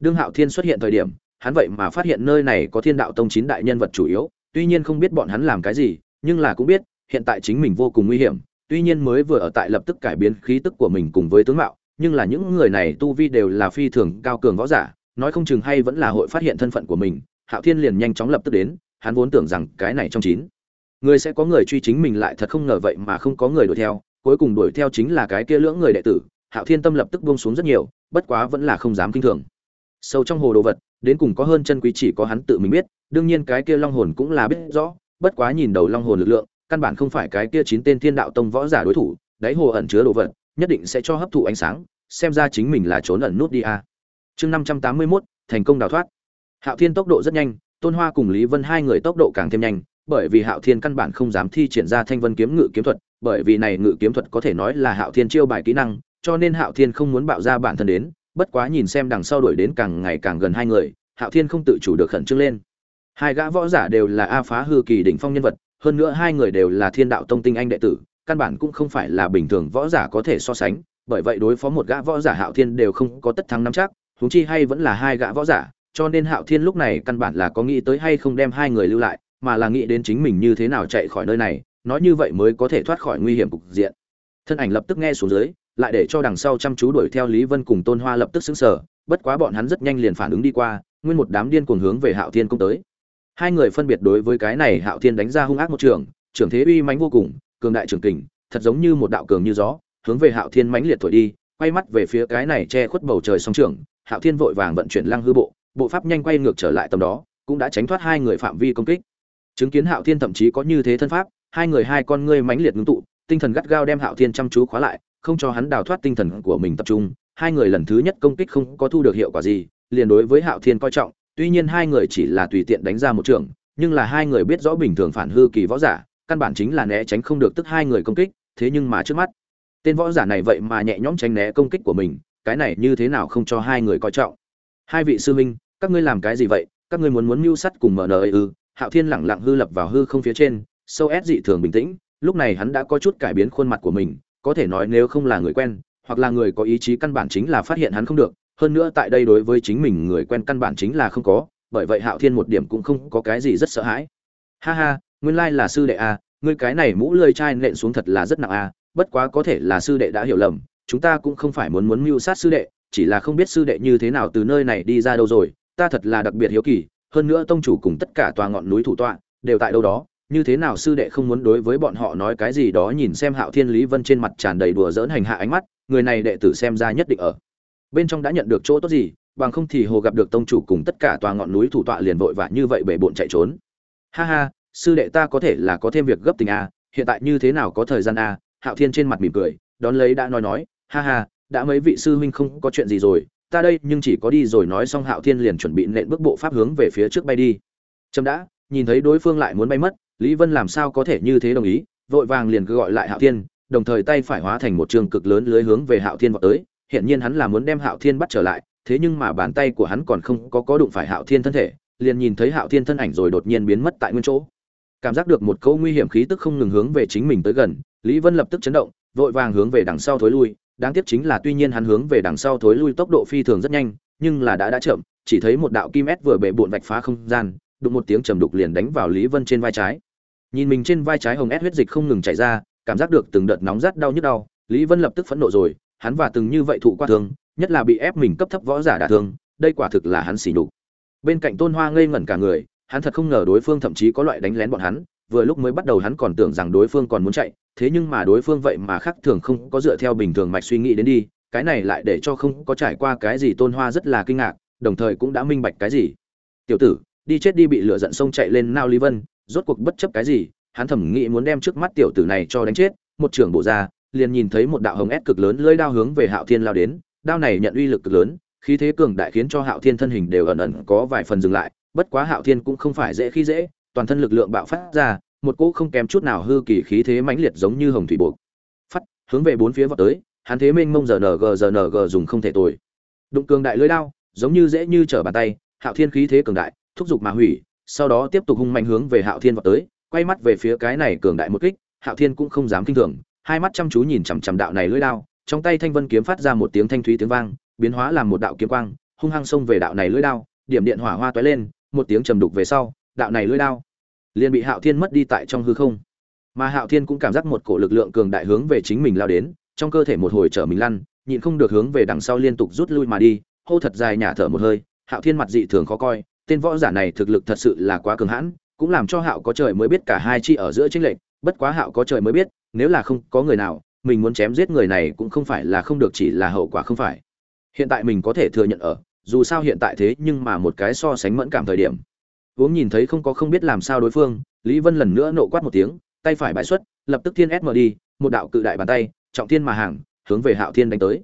Speaker 1: Đương hạo thiên xuất hiện thời điểm, hắn vậy mà phát hiện nơi này có thiên đạo tông chín đại nhân vật chủ yếu, tuy nhiên không biết bọn hắn làm cái gì, nhưng là cũng biết, hiện tại chính mình vô cùng nguy hiểm, tuy nhiên mới vừa ở tại lập tức cải biến khí tức của mình cùng với tướng mạo, nhưng là những người này tu vi đều là phi thường cao cường võ giả, nói không chừng hay vẫn là hội phát hiện thân phận của mình, hạo thiên liền nhanh chóng lập tức đến hắn vốn tưởng rằng cái này trong chín. Người sẽ có người truy chính mình lại thật không ngờ vậy mà không có người đuổi theo, cuối cùng đuổi theo chính là cái kia lưỡng người đệ tử, hạo thiên tâm lập tức buông xuống rất nhiều, bất quá vẫn là không dám kinh thường. Sâu trong hồ đồ vật, đến cùng có hơn chân quý chỉ có hắn tự mình biết, đương nhiên cái kia long hồn cũng là biết rõ, bất quá nhìn đầu long hồn lực lượng, căn bản không phải cái kia chín tên thiên đạo tông võ giả đối thủ, đáy hồ ẩn chứa đồ vật, nhất định sẽ cho hấp thụ ánh sáng, xem ra chính mình là trốn ẩn nút đi a. Chương năm trăm tám mươi mốt, thành công đào thoát. Hạo thiên tốc độ rất nhanh tôn hoa cùng lý vân hai người tốc độ càng thêm nhanh, bởi vì hạo thiên căn bản không dám thi triển ra thanh vân kiếm ngự kiếm thuật, bởi vì này ngự kiếm thuật có thể nói là hạo thiên chiêu bài kỹ năng, cho nên hạo thiên không muốn bạo ra bản thân đến, bất quá nhìn xem đằng sau đuổi đến càng ngày càng gần hai người, hạo thiên không tự chủ được khẩn trương lên. Hai gã võ giả đều là a phá hư kỳ đỉnh phong nhân vật, hơn nữa hai người đều là thiên đạo tông tinh anh đệ tử, căn bản cũng không phải là bình thường võ giả có thể so sánh, bởi vậy đối phó một gã võ giả hạo thiên đều không có tất thắng nắm chắc, huống chi hay vẫn là hai gã võ giả cho nên hạo thiên lúc này căn bản là có nghĩ tới hay không đem hai người lưu lại mà là nghĩ đến chính mình như thế nào chạy khỏi nơi này nói như vậy mới có thể thoát khỏi nguy hiểm cục diện. Thân ảnh lập tức nghe xuống dưới lại để cho đằng sau chăm chú đuổi theo lý vân cùng tôn hoa lập tức sững sờ, bất quá bọn hắn rất nhanh liền phản ứng đi qua nguyên một đám điên cuồng hướng về hạo thiên công tới. Hai người phân biệt đối với cái này hạo thiên đánh ra hung ác một trường trưởng thế uy mãnh vô cùng cường đại trường kình thật giống như một đạo cường như gió hướng về hạo thiên mãnh liệt thổi đi quay mắt về phía cái này che khuất bầu trời sóng trường hạo thiên vội vàng vận chuyển lăng hư bộ bộ pháp nhanh quay ngược trở lại tầm đó, cũng đã tránh thoát hai người phạm vi công kích. Chứng kiến hạo thiên thậm chí có như thế thân pháp, hai người hai con ngươi mãnh liệt ngưng tụ, tinh thần gắt gao đem hạo thiên chăm chú khóa lại, không cho hắn đào thoát tinh thần của mình tập trung. Hai người lần thứ nhất công kích không có thu được hiệu quả gì, liền đối với hạo thiên coi trọng, tuy nhiên hai người chỉ là tùy tiện đánh ra một trường, nhưng là hai người biết rõ bình thường phản hư kỳ võ giả, căn bản chính là né tránh không được tức hai người công kích, thế nhưng mà trước mắt, tên võ giả này vậy mà nhẹ nhõm tránh né công kích của mình, cái này như thế nào không cho hai người coi trọng? Hai vị sư huynh các ngươi làm cái gì vậy? Các ngươi muốn muốn mưu sắt cùng mở nờ ư? Hạo thiên lẳng lặng hư lập vào hư không phía trên, sâu ép dị thường bình tĩnh. Lúc này hắn đã có chút cải biến khuôn mặt của mình, có thể nói nếu không là người quen, hoặc là người có ý chí căn bản chính là phát hiện hắn không được. Hơn nữa tại đây đối với chính mình người quen căn bản chính là không có, bởi vậy hạo thiên một điểm cũng không có cái gì rất sợ hãi. Ha ha, nguyên lai là sư đệ a ngươi cái này mũ lơi chai nện xuống thật là rất nặng a bất quá có thể là sư đệ đã hiểu lầm, chúng ta cũng không phải muốn muốn mưu sát sư đệ, chỉ là không biết sư đệ như thế nào từ nơi này đi ra đâu rồi ta thật là đặc biệt hiếu kỳ, hơn nữa tông chủ cùng tất cả tòa ngọn núi thủ tọa, đều tại đâu đó, như thế nào sư đệ không muốn đối với bọn họ nói cái gì đó nhìn xem hạo thiên lý vân trên mặt tràn đầy đùa dỡn hành hạ ánh mắt, người này đệ tử xem ra nhất định ở. Bên trong đã nhận được chỗ tốt gì, bằng không thì hồ gặp được tông chủ cùng tất cả tòa ngọn núi thủ tọa liền vội vã như vậy bể bộn chạy trốn. Ha ha, sư đệ ta có thể là có thêm việc gấp tình a hiện tại như thế nào có thời gian a hạo thiên trên mặt mỉm cười, đón lấy đã nói nói, ha ha, đã mấy vị sư huynh không có chuyện gì rồi ta đây, nhưng chỉ có đi rồi, nói xong hạo thiên liền chuẩn bị nện bước bộ pháp hướng về phía trước bay đi. Trâm đã, nhìn thấy đối phương lại muốn bay mất, lý vân làm sao có thể như thế đồng ý, vội vàng liền cứ gọi lại hạo thiên, đồng thời tay phải hóa thành một trường cực lớn lưới hướng về hạo thiên vào tới. Hiện nhiên hắn là muốn đem hạo thiên bắt trở lại, thế nhưng mà bàn tay của hắn còn không có có đụng phải hạo thiên thân thể, liền nhìn thấy hạo thiên thân ảnh rồi đột nhiên biến mất tại nguyên chỗ. Cảm giác được một câu nguy hiểm khí tức không ngừng hướng về chính mình tới gần, lý vân lập tức chấn động, vội vàng hướng về đằng sau thối lui đáng tiếc chính là tuy nhiên hắn hướng về đằng sau thối lui tốc độ phi thường rất nhanh, nhưng là đã đã chậm, chỉ thấy một đạo kim ép vừa bệ bụn vạch phá không gian, đụng một tiếng trầm đục liền đánh vào lý vân trên vai trái. Nhìn mình trên vai trái hồng ép huyết dịch không ngừng chảy ra, cảm giác được từng đợt nóng rát đau nhức đau, lý vân lập tức phẫn nộ rồi, hắn và từng như vậy thụ qua thương, nhất là bị ép mình cấp thấp võ giả đả thương, đây quả thực là hắn xỉ nhục. Bên cạnh tôn hoa ngây ngẩn cả người, hắn thật không ngờ đối phương thậm chí có loại đánh lén bọn hắn vừa lúc mới bắt đầu hắn còn tưởng rằng đối phương còn muốn chạy, thế nhưng mà đối phương vậy mà khác thường không có dựa theo bình thường mạch suy nghĩ đến đi, cái này lại để cho không có trải qua cái gì tôn hoa rất là kinh ngạc, đồng thời cũng đã minh bạch cái gì. Tiểu tử, đi chết đi bị lửa giận sông chạy lên nao lý vân, rốt cuộc bất chấp cái gì? Hắn thẩm nghĩ muốn đem trước mắt tiểu tử này cho đánh chết, một trưởng bộ ra, liền nhìn thấy một đạo hồng ép cực lớn lưỡi đao hướng về hạo thiên lao đến, đao này nhận uy lực cực lớn, khí thế cường đại khiến cho hạo thiên thân hình đều ẩn ẩn có vài phần dừng lại, bất quá hạo thiên cũng không phải dễ khi dễ toàn thân lực lượng bạo phát ra, một cỗ không kém chút nào hư kỳ khí thế mãnh liệt giống như hồng thủy buộc phát hướng về bốn phía vọt tới, hắn thế mênh mông giờ ng giờ ng dùng không thể tồi. Đụng cường đại lưỡi đao, giống như dễ như trở bàn tay, hạo thiên khí thế cường đại, thúc giục mà hủy, sau đó tiếp tục hung mạnh hướng về hạo thiên vọt tới, quay mắt về phía cái này cường đại một kích, hạo thiên cũng không dám kinh thường, hai mắt chăm chú nhìn chằm chằm đạo này lưỡi đao, trong tay thanh vân kiếm phát ra một tiếng thanh thúy tiếng vang, biến hóa làm một đạo kiếm quang, hung hăng xông về đạo này lưỡi đao, điểm điện hỏa hoa tóe lên, một tiếng trầm đục về sau đạo này lưỡi đao, liền bị hạo thiên mất đi tại trong hư không. Mà hạo thiên cũng cảm giác một cổ lực lượng cường đại hướng về chính mình lao đến, trong cơ thể một hồi trở mình lăn, nhịn không được hướng về đằng sau liên tục rút lui mà đi, hô thật dài nhả thở một hơi, hạo thiên mặt dị thường khó coi, tên võ giả này thực lực thật sự là quá cường hãn, cũng làm cho hạo có trời mới biết cả hai chi ở giữa chênh lệch, bất quá hạo có trời mới biết, nếu là không có người nào, mình muốn chém giết người này cũng không phải là không được chỉ là hậu quả không phải. Hiện tại mình có thể thừa nhận ở, dù sao hiện tại thế nhưng mà một cái so sánh mẫn cảm thời điểm uống nhìn thấy không có không biết làm sao đối phương, lý vân lần nữa nộ quát một tiếng, tay phải bãi xuất, lập tức thiên sm đi một đạo cự đại bàn tay, trọng thiên mà hàng, hướng về hạo thiên đánh tới.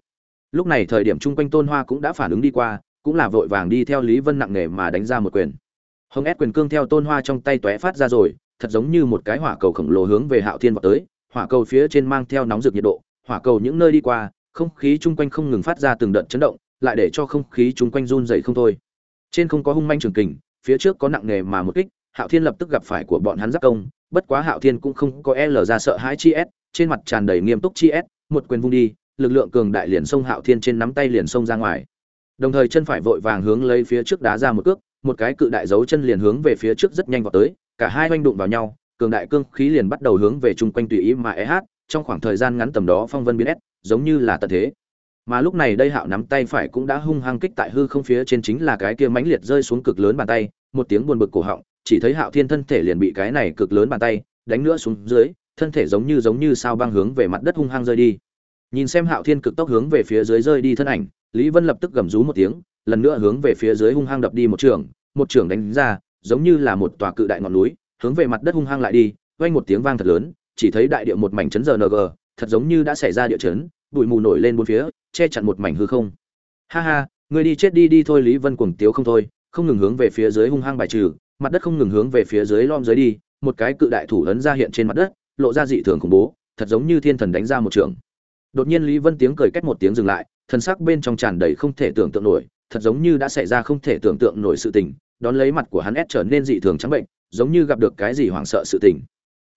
Speaker 1: Lúc này thời điểm chung quanh tôn hoa cũng đã phản ứng đi qua, cũng là vội vàng đi theo lý vân nặng nề mà đánh ra một quyền. Hồng ép quyền cương theo tôn hoa trong tay tóe phát ra rồi, thật giống như một cái hỏa cầu khổng lồ hướng về hạo thiên vào tới, hỏa cầu phía trên mang theo nóng rực nhiệt độ, hỏa cầu những nơi đi qua, không khí chung quanh không ngừng phát ra từng đợt chấn động, lại để cho không khí chung quanh run dày không thôi. Trên không có hung manh trường kình phía trước có nặng nề mà một kích, hạo thiên lập tức gặp phải của bọn hắn giáp công, bất quá hạo thiên cũng không có e l ra sợ hãi chi s trên mặt tràn đầy nghiêm túc chi s một quyền vung đi, lực lượng cường đại liền xông hạo thiên trên nắm tay liền xông ra ngoài. Đồng thời chân phải vội vàng hướng lấy phía trước đá ra một cước, một cái cự đại dấu chân liền hướng về phía trước rất nhanh vào tới, cả hai oanh đụng vào nhau, cường đại cương khí liền bắt đầu hướng về chung quanh tùy ý mà eh trong khoảng thời gian ngắn tầm đó phong vân biến s giống như là tận thế. Mà lúc này đây hạo nắm tay phải cũng đã hung hăng kích tại hư không phía trên chính là cái kia mãnh liệt rơi xuống cực lớn bàn tay một tiếng buồn bực cổ họng, chỉ thấy hạo thiên thân thể liền bị cái này cực lớn bàn tay đánh nữa xuống dưới, thân thể giống như giống như sao băng hướng về mặt đất hung hăng rơi đi. Nhìn xem hạo thiên cực tốc hướng về phía dưới rơi đi thân ảnh, lý vân lập tức gầm rú một tiếng, lần nữa hướng về phía dưới hung hăng đập đi một trường một trường đánh ra, giống như là một tòa cự đại ngọn núi, hướng về mặt đất hung hăng lại đi, vang một tiếng vang thật lớn, chỉ thấy đại địa một mảnh chấn giờ ng thật giống như đã xảy ra địa chấn, bụi mù nổi lên bốn phía, che chặn một mảnh hư không. Ha ha, người đi chết đi đi thôi, lý vân cuồng tiếu không thôi không ngừng hướng về phía dưới hung hăng bài trừ, mặt đất không ngừng hướng về phía dưới lom dưới đi, một cái cự đại thủ ấn ra hiện trên mặt đất, lộ ra dị thường khủng bố, thật giống như thiên thần đánh ra một trường. Đột nhiên lý vân tiếng cười cách một tiếng dừng lại thân sắc bên trong tràn đầy không thể tưởng tượng nổi, thật giống như đã xảy ra không thể tưởng tượng nổi sự tình, đón lấy mặt của hắn ép trở nên dị thường trắng bệnh, giống như gặp được cái gì hoảng sợ sự tình.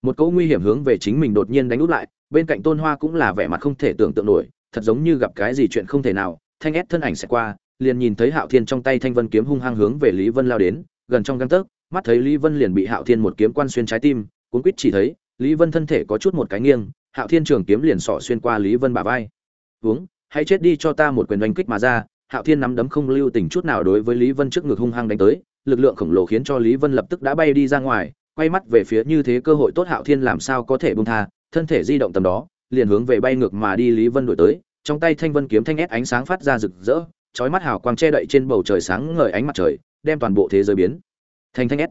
Speaker 1: Một cỗ nguy hiểm hướng về chính mình đột nhiên đánh út lại, bên cạnh tôn hoa cũng là vẻ mặt không thể tưởng tượng nổi, thật giống như gặp cái gì chuyện không thể nào, thanh ép thân ảnh sẽ qua liền nhìn thấy hạo thiên trong tay thanh vân kiếm hung hăng hướng về lý vân lao đến, gần trong gang tấc, mắt thấy lý vân liền bị hạo thiên một kiếm quan xuyên trái tim, cuốn quýt chỉ thấy, lý vân thân thể có chút một cái nghiêng, hạo thiên trường kiếm liền sỏ xuyên qua lý vân bả vai. Hướng hãy chết đi cho ta một quyền đánh kích mà ra. Hạo thiên nắm đấm không lưu tình chút nào đối với lý vân trước ngực hung hăng đánh tới, lực lượng khổng lồ khiến cho lý vân lập tức đã bay đi ra ngoài, quay mắt về phía như thế cơ hội tốt hạo thiên làm sao có thể buông tha, thân thể di động tầm đó, liền hướng về bay ngược mà đi lý vân đổi tới, trong tay thanh vân kiếm thanh ép ánh sáng phát ra rực rỡ chói mắt hào quang che đậy trên bầu trời sáng ngời ánh mặt trời, đem toàn bộ thế giới biến thành thanh ép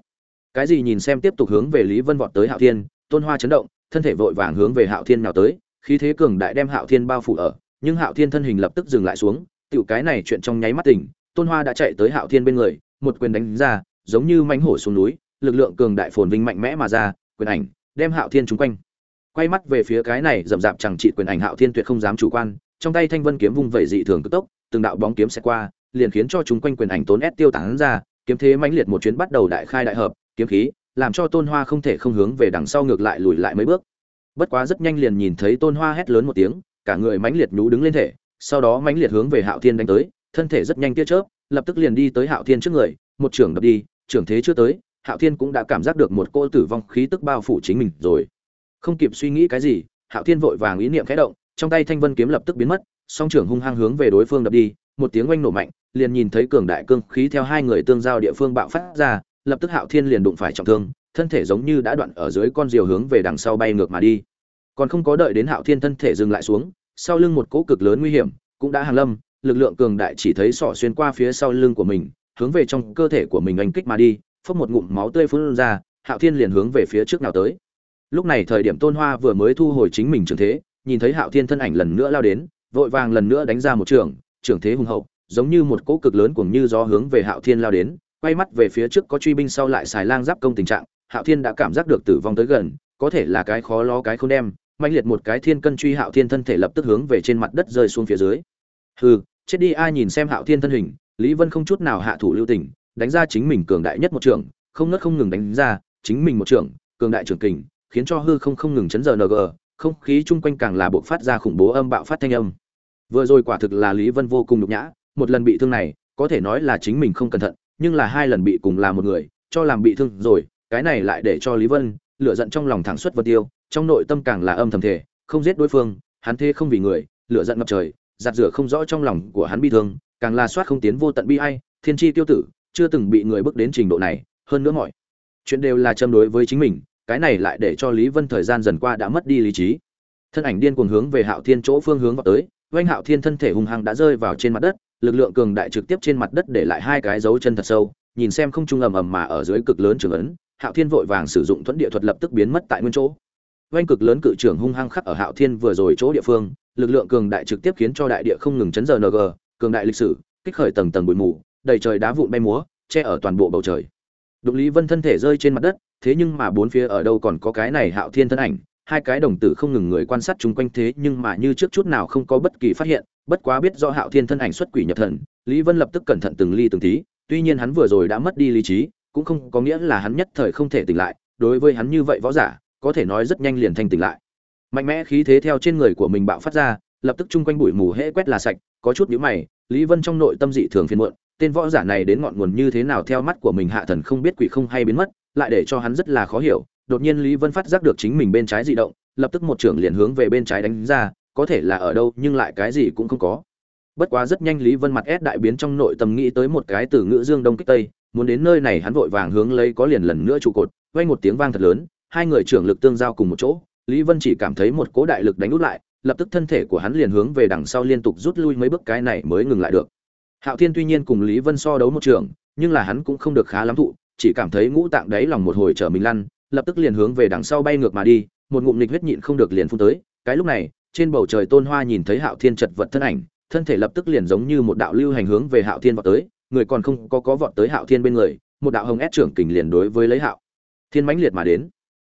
Speaker 1: cái gì nhìn xem tiếp tục hướng về lý vân vọt tới hạo thiên, tôn hoa chấn động, thân thể vội vàng hướng về hạo thiên nào tới, khí thế cường đại đem hạo thiên bao phủ ở, nhưng hạo thiên thân hình lập tức dừng lại xuống, tiểu cái này chuyện trong nháy mắt tỉnh, tôn hoa đã chạy tới hạo thiên bên người, một quyền đánh ra, giống như mãnh hổ xuống núi, lực lượng cường đại phồn vinh mạnh mẽ mà ra, quyền ảnh đem hạo thiên trúng quanh. Quay mắt về phía cái này rậm rạp chẳng trị quyền ảnh hạo thiên tuyệt không dám chủ quan, trong tay thanh vân kiếm vung vẩy dị thường cực tốc từng đạo bóng kiếm sẽ qua, liền khiến cho chúng quanh quyền ảnh tốn ép tiêu tán ra, kiếm thế mãnh liệt một chuyến bắt đầu đại khai đại hợp, kiếm khí làm cho tôn hoa không thể không hướng về đằng sau ngược lại lùi lại mấy bước. Bất quá rất nhanh liền nhìn thấy tôn hoa hét lớn một tiếng, cả người mãnh liệt nhú đứng lên thể, sau đó mãnh liệt hướng về hạo thiên đánh tới, thân thể rất nhanh tia chớp, lập tức liền đi tới hạo thiên trước người, một trưởng đập đi, trưởng thế chưa tới, hạo thiên cũng đã cảm giác được một cô tử vong khí tức bao phủ chính mình rồi. Không kịp suy nghĩ cái gì, hạo thiên vội vàng ý niệm khẽ động, trong tay thanh vân kiếm lập tức biến mất song trưởng hung hăng hướng về đối phương đập đi, một tiếng oanh nổ mạnh, liền nhìn thấy cường đại cương khí theo hai người tương giao địa phương bạo phát ra, lập tức hạo thiên liền đụng phải trọng thương, thân thể giống như đã đoạn ở dưới con diều hướng về đằng sau bay ngược mà đi. Còn không có đợi đến hạo thiên thân thể dừng lại xuống, sau lưng một cỗ cực lớn nguy hiểm cũng đã hàng lâm, lực lượng cường đại chỉ thấy sọ xuyên qua phía sau lưng của mình, hướng về trong cơ thể của mình oanh kích mà đi, phốc một ngụm máu tươi phun ra, hạo thiên liền hướng về phía trước nào tới. Lúc này thời điểm tôn hoa vừa mới thu hồi chính mình trường thế, nhìn thấy hạo thiên thân ảnh lần nữa lao đến vội vàng lần nữa đánh ra một trường trường thế hùng hậu, giống như một cỗ cực lớn cuồng như gió hướng về hạo thiên lao đến, quay mắt về phía trước có truy binh sau lại xài lang giáp công tình trạng, hạo thiên đã cảm giác được tử vong tới gần, có thể là cái khó lo cái không đem mạnh liệt một cái thiên cân truy hạo thiên thân thể lập tức hướng về trên mặt đất rơi xuống phía dưới. Hừ, chết đi ai nhìn xem hạo thiên thân hình, lý vân không chút nào hạ thủ lưu tình, đánh ra chính mình cường đại nhất một trường, không ngớt không ngừng đánh ra, chính mình một trường, cường đại trường kình, khiến cho hư không không ngừng chấn giờ ng không khí chung quanh càng là buộc phát ra khủng bố âm bạo phát thanh âm. Vừa rồi quả thực là lý vân vô cùng nhục nhã, một lần bị thương này, có thể nói là chính mình không cẩn thận, nhưng là hai lần bị cùng là một người, cho làm bị thương rồi, cái này lại để cho lý vân lựa giận trong lòng thẳng suất vân tiêu, trong nội tâm càng là âm thầm thể không giết đối phương, hắn thế không vì người lựa giận ngập trời, giặt rửa không rõ trong lòng của hắn bi thương, càng là soát không tiến vô tận bi ai, thiên tri tiêu tử, chưa từng bị người bước đến trình độ này, hơn nữa mọi chuyện đều là châm đối với chính mình cái này lại để cho lý vân thời gian dần qua đã mất đi lý trí. Thân ảnh điên cuồng hướng về hạo thiên chỗ phương hướng vào tới, oanh hạo thiên thân thể hùng hăng đã rơi vào trên mặt đất, lực lượng cường đại trực tiếp trên mặt đất để lại hai cái dấu chân thật sâu, nhìn xem không trung ầm ầm mà ở dưới cực lớn trường ấn, hạo thiên vội vàng sử dụng thuẫn địa thuật lập tức biến mất tại nguyên chỗ. Oanh cực lớn cự trưởng hung hăng khắc ở hạo thiên vừa rồi chỗ địa phương, lực lượng cường đại trực tiếp khiến cho đại địa không ngừng chấn giờ ng cường đại lịch sử, kích khởi tầng tầng bụi mù, đầy trời đá vụn bay múa, che ở toàn bộ bầu trời. Đụng lý vân thân thể rơi trên mặt đất thế nhưng mà bốn phía ở đâu còn có cái này hạo thiên thân ảnh, hai cái đồng tử không ngừng người quan sát chung quanh thế nhưng mà như trước chút nào không có bất kỳ phát hiện, bất quá biết do hạo thiên thân ảnh xuất quỷ nhập thần, lý vân lập tức cẩn thận từng ly từng tí, tuy nhiên hắn vừa rồi đã mất đi lý trí, cũng không có nghĩa là hắn nhất thời không thể tỉnh lại, đối với hắn như vậy võ giả, có thể nói rất nhanh liền thanh tỉnh lại. Mạnh mẽ khí thế theo trên người của mình bạo phát ra, lập tức chung quanh bụi mù hễ quét là sạch, có chút nhíu mày, lý vân trong nội tâm dị thường phiền muộn tên võ giả này đến ngọn nguồn như thế nào theo mắt của mình hạ thần không biết quỷ không hay biến mất, lại để cho hắn rất là khó hiểu. Đột nhiên lý vân phát giác được chính mình bên trái dị động, lập tức một trưởng liền hướng về bên trái đánh ra, có thể là ở đâu, nhưng lại cái gì cũng không có. Bất quá rất nhanh lý vân mặt ép đại biến trong nội tâm nghĩ tới một cái từ ngữ dương đông kích tây, muốn đến nơi này hắn vội vàng hướng lấy có liền lần nữa trụ cột, vang một tiếng vang thật lớn, hai người trưởng lực tương giao cùng một chỗ, lý vân chỉ cảm thấy một cố đại lực đánh út lại, lập tức thân thể của hắn liền hướng về đằng sau liên tục rút lui mấy bước, cái này mới ngừng lại được hạo thiên tuy nhiên cùng lý vân so đấu một trường, nhưng là hắn cũng không được khá lắm thụ, chỉ cảm thấy ngũ tạng đấy lòng một hồi trở mình lăn, lập tức liền hướng về đằng sau bay ngược mà đi, một ngụm nịch huyết nhịn không được liền phun tới. Cái lúc này, trên bầu trời tôn hoa nhìn thấy hạo thiên chật vật thân ảnh, thân thể lập tức liền giống như một đạo lưu hành hướng về hạo thiên vọt tới, người còn không có có vọt tới hạo thiên bên người, một đạo hồng ép trưởng kình liền đối với lấy hạo thiên mãnh liệt mà đến.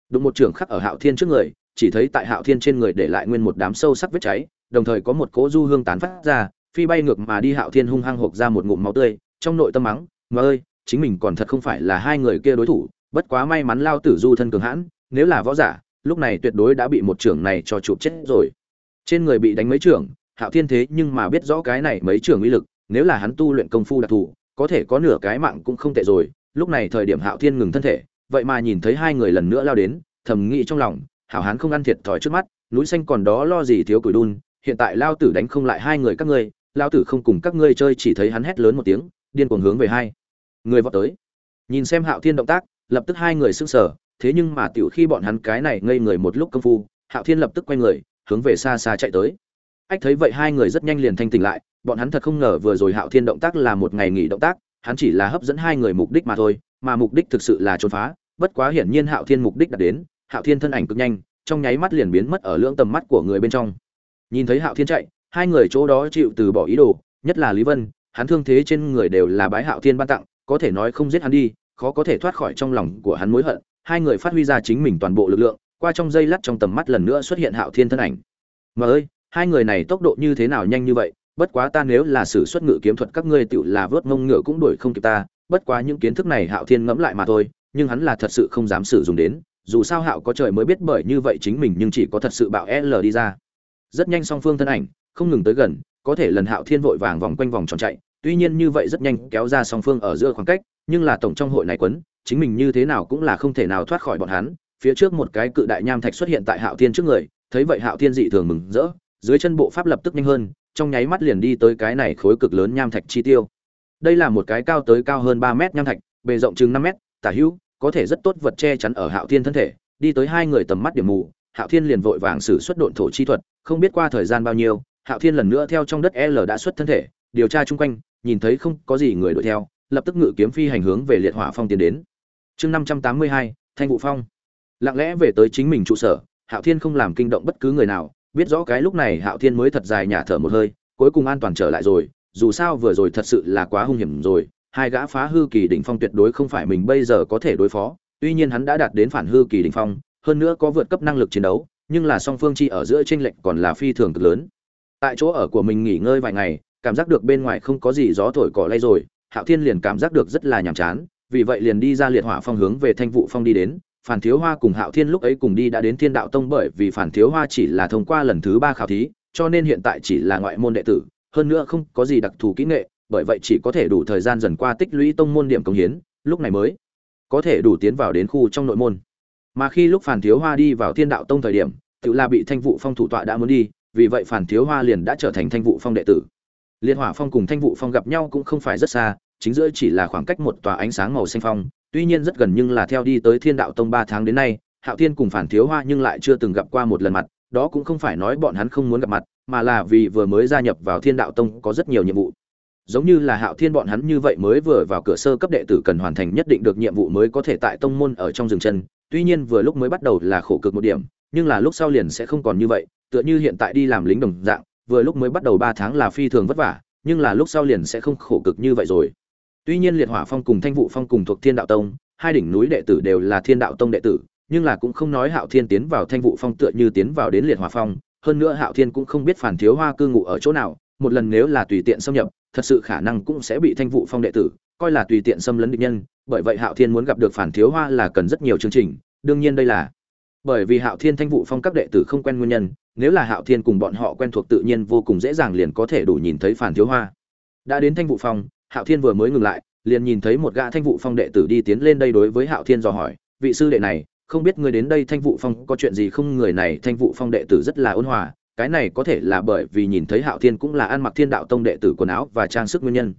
Speaker 1: Đụng một trưởng khắc ở hạo thiên trước người, chỉ thấy tại hạo thiên trên người để lại nguyên một đám sâu sắc vết cháy, đồng thời có một cỗ du hương tán phát ra phi bay ngược mà đi hạo thiên hung hăng hộp ra một ngụm máu tươi, trong nội tâm mắng ngờ ơi, chính mình còn thật không phải là hai người kia đối thủ, bất quá may mắn lao tử du thân cường hãn, nếu là võ giả, lúc này tuyệt đối đã bị một trưởng này cho chụp chết rồi. Trên người bị đánh mấy trưởng, hạo thiên thế nhưng mà biết rõ cái này mấy trưởng uy lực, nếu là hắn tu luyện công phu đặc thù, có thể có nửa cái mạng cũng không tệ rồi, lúc này thời điểm hạo thiên ngừng thân thể, vậy mà nhìn thấy hai người lần nữa lao đến, thầm nghĩ trong lòng, hảo hán không ăn thiệt thòi trước mắt, núi xanh còn đó lo gì thiếu củi đun, hiện tại lao tử đánh không lại hai người các ngươi lao tử không cùng các ngươi chơi chỉ thấy hắn hét lớn một tiếng, điên cuồng hướng về hai người vọt tới. Nhìn xem hạo thiên động tác, lập tức hai người sững sờ, thế nhưng mà tiểu khi bọn hắn cái này ngây người một lúc công phu, hạo thiên lập tức quay người, hướng về xa xa chạy tới. Ách, thấy vậy hai người rất nhanh liền thanh tỉnh lại, bọn hắn thật không ngờ vừa rồi hạo thiên động tác là một ngày nghỉ động tác, hắn chỉ là hấp dẫn hai người mục đích mà thôi, mà mục đích thực sự là trốn phá, bất quá hiển nhiên hạo thiên mục đích đã đến, hạo thiên thân ảnh cực nhanh, trong nháy mắt liền biến mất ở lưỡng tầm mắt của người bên trong. Nhìn thấy hạo thiên chạy hai người chỗ đó chịu từ bỏ ý đồ, nhất là lý vân, hắn thương thế trên người đều là bái hạo thiên ban tặng, có thể nói không giết hắn đi, khó có thể thoát khỏi trong lòng của hắn mối hận, hai người phát huy ra chính mình toàn bộ lực lượng, qua trong dây lắt trong tầm mắt lần nữa xuất hiện hạo thiên thân ảnh. Mà ơi, hai người này tốc độ như thế nào nhanh như vậy, bất quá ta nếu là sử xuất ngự kiếm thuật các ngươi tựu là vớt ngông ngựa cũng đuổi không kịp ta, bất quá những kiến thức này hạo thiên ngẫm lại mà thôi, nhưng hắn là thật sự không dám sử dụng đến, dù sao hạo có trời mới biết bởi như vậy chính mình nhưng chỉ có thật sự bạo l đi ra. Rất nhanh song phương thân ảnh không ngừng tới gần, có thể lần hạo thiên vội vàng vòng quanh vòng tròn chạy, tuy nhiên như vậy rất nhanh kéo ra song phương ở giữa khoảng cách, nhưng là tổng trong hội này quấn, chính mình như thế nào cũng là không thể nào thoát khỏi bọn hắn. Phía trước một cái cự đại nham thạch xuất hiện tại hạo thiên trước người, thấy vậy hạo thiên dị thường mừng rỡ, dưới chân bộ pháp lập tức nhanh hơn, trong nháy mắt liền đi tới cái này khối cực lớn nham thạch chi tiêu. Đây là một cái cao tới cao hơn ba mét nham thạch, bề rộng chừng năm mét, tả hữu, có thể rất tốt vật che chắn ở hạo thiên thân thể, đi tới hai người tầm mắt điểm mù, hạo thiên liền vội vàng sử xuất độn thổ chi thuật, không biết qua thời gian bao nhiêu hạo thiên lần nữa theo trong đất l đã xuất thân thể, điều tra chung quanh, nhìn thấy không có gì người đuổi theo, lập tức ngự kiếm phi hành hướng về liệt hỏa phong tiến đến. Chương năm trăm tám mươi hai, thanh vụ phong. Lặng lẽ về tới chính mình trụ sở, hạo thiên không làm kinh động bất cứ người nào, biết rõ cái lúc này hạo thiên mới thật dài nhả thở một hơi, cuối cùng an toàn trở lại rồi, dù sao vừa rồi thật sự là quá hung hiểm rồi, hai gã phá hư kỳ đỉnh phong tuyệt đối không phải mình bây giờ có thể đối phó, tuy nhiên hắn đã đạt đến phản hư kỳ đỉnh phong, hơn nữa có vượt cấp năng lực chiến đấu, nhưng là song phương chi ở giữa tranh lệch còn là phi thường cực lớn tại chỗ ở của mình nghỉ ngơi vài ngày, cảm giác được bên ngoài không có gì gió thổi cỏ lay rồi, hạo thiên liền cảm giác được rất là nhàm chán, vì vậy liền đi ra liệt hỏa phong hướng về thanh vụ phong đi đến. Phản thiếu hoa cùng hạo thiên lúc ấy cùng đi đã đến thiên đạo tông bởi vì phản thiếu hoa chỉ là thông qua lần thứ ba khảo thí, cho nên hiện tại chỉ là ngoại môn đệ tử, hơn nữa không có gì đặc thù kỹ nghệ, bởi vậy chỉ có thể đủ thời gian dần qua tích lũy tông môn điểm công hiến, lúc này mới có thể đủ tiến vào đến khu trong nội môn. Mà khi lúc phản thiếu hoa đi vào thiên đạo tông thời điểm, tự là bị thanh vụ phong thủ tọa đã muốn đi vì vậy phản thiếu hoa liền đã trở thành thanh vụ phong đệ tử. Liên hỏa phong cùng thanh vụ phong gặp nhau cũng không phải rất xa, chính giữa chỉ là khoảng cách một tòa ánh sáng màu xanh phong, tuy nhiên rất gần nhưng là theo đi tới thiên đạo tông ba tháng đến nay, hạo thiên cùng phản thiếu hoa nhưng lại chưa từng gặp qua một lần mặt, đó cũng không phải nói bọn hắn không muốn gặp mặt, mà là vì vừa mới gia nhập vào thiên đạo tông có rất nhiều nhiệm vụ. Giống như là hạo thiên bọn hắn như vậy mới vừa vào cửa sơ cấp đệ tử cần hoàn thành nhất định được nhiệm vụ mới có thể tại tông môn ở trong rừng chân, tuy nhiên vừa lúc mới bắt đầu là khổ cực một điểm, nhưng là lúc sau liền sẽ không còn như vậy tựa như hiện tại đi làm lính đồng dạng, vừa lúc mới bắt đầu ba tháng là phi thường vất vả, nhưng là lúc sau liền sẽ không khổ cực như vậy rồi. Tuy nhiên liệt hỏa phong cùng thanh vụ phong cùng thuộc thiên đạo tông, hai đỉnh núi đệ tử đều là thiên đạo tông đệ tử, nhưng là cũng không nói hạo thiên tiến vào thanh vụ phong tựa như tiến vào đến liệt hỏa phong, hơn nữa hạo thiên cũng không biết phản thiếu hoa cư ngụ ở chỗ nào, một lần nếu là tùy tiện xâm nhập, thật sự khả năng cũng sẽ bị thanh vụ phong đệ tử, coi là tùy tiện xâm lấn địch nhân, bởi vậy hạo thiên muốn gặp được phản thiếu hoa là cần rất nhiều chương trình, đương nhiên đây là bởi vì hạo thiên thanh vụ phong các đệ tử không quen nguyên nhân nếu là hạo thiên cùng bọn họ quen thuộc tự nhiên vô cùng dễ dàng liền có thể đủ nhìn thấy phản thiếu hoa. Đã đến thanh vụ phong, hạo thiên vừa mới ngừng lại, liền nhìn thấy một gã thanh vụ phong đệ tử đi tiến lên đây đối với hạo thiên dò hỏi, vị sư đệ này, không biết người đến đây thanh vụ phong có chuyện gì không? Người này, thanh vụ phong đệ tử rất là ôn hòa, cái này có thể là bởi vì nhìn thấy hạo thiên cũng là ăn mặc thiên đạo tông đệ tử quần áo và trang sức nguyên nhân.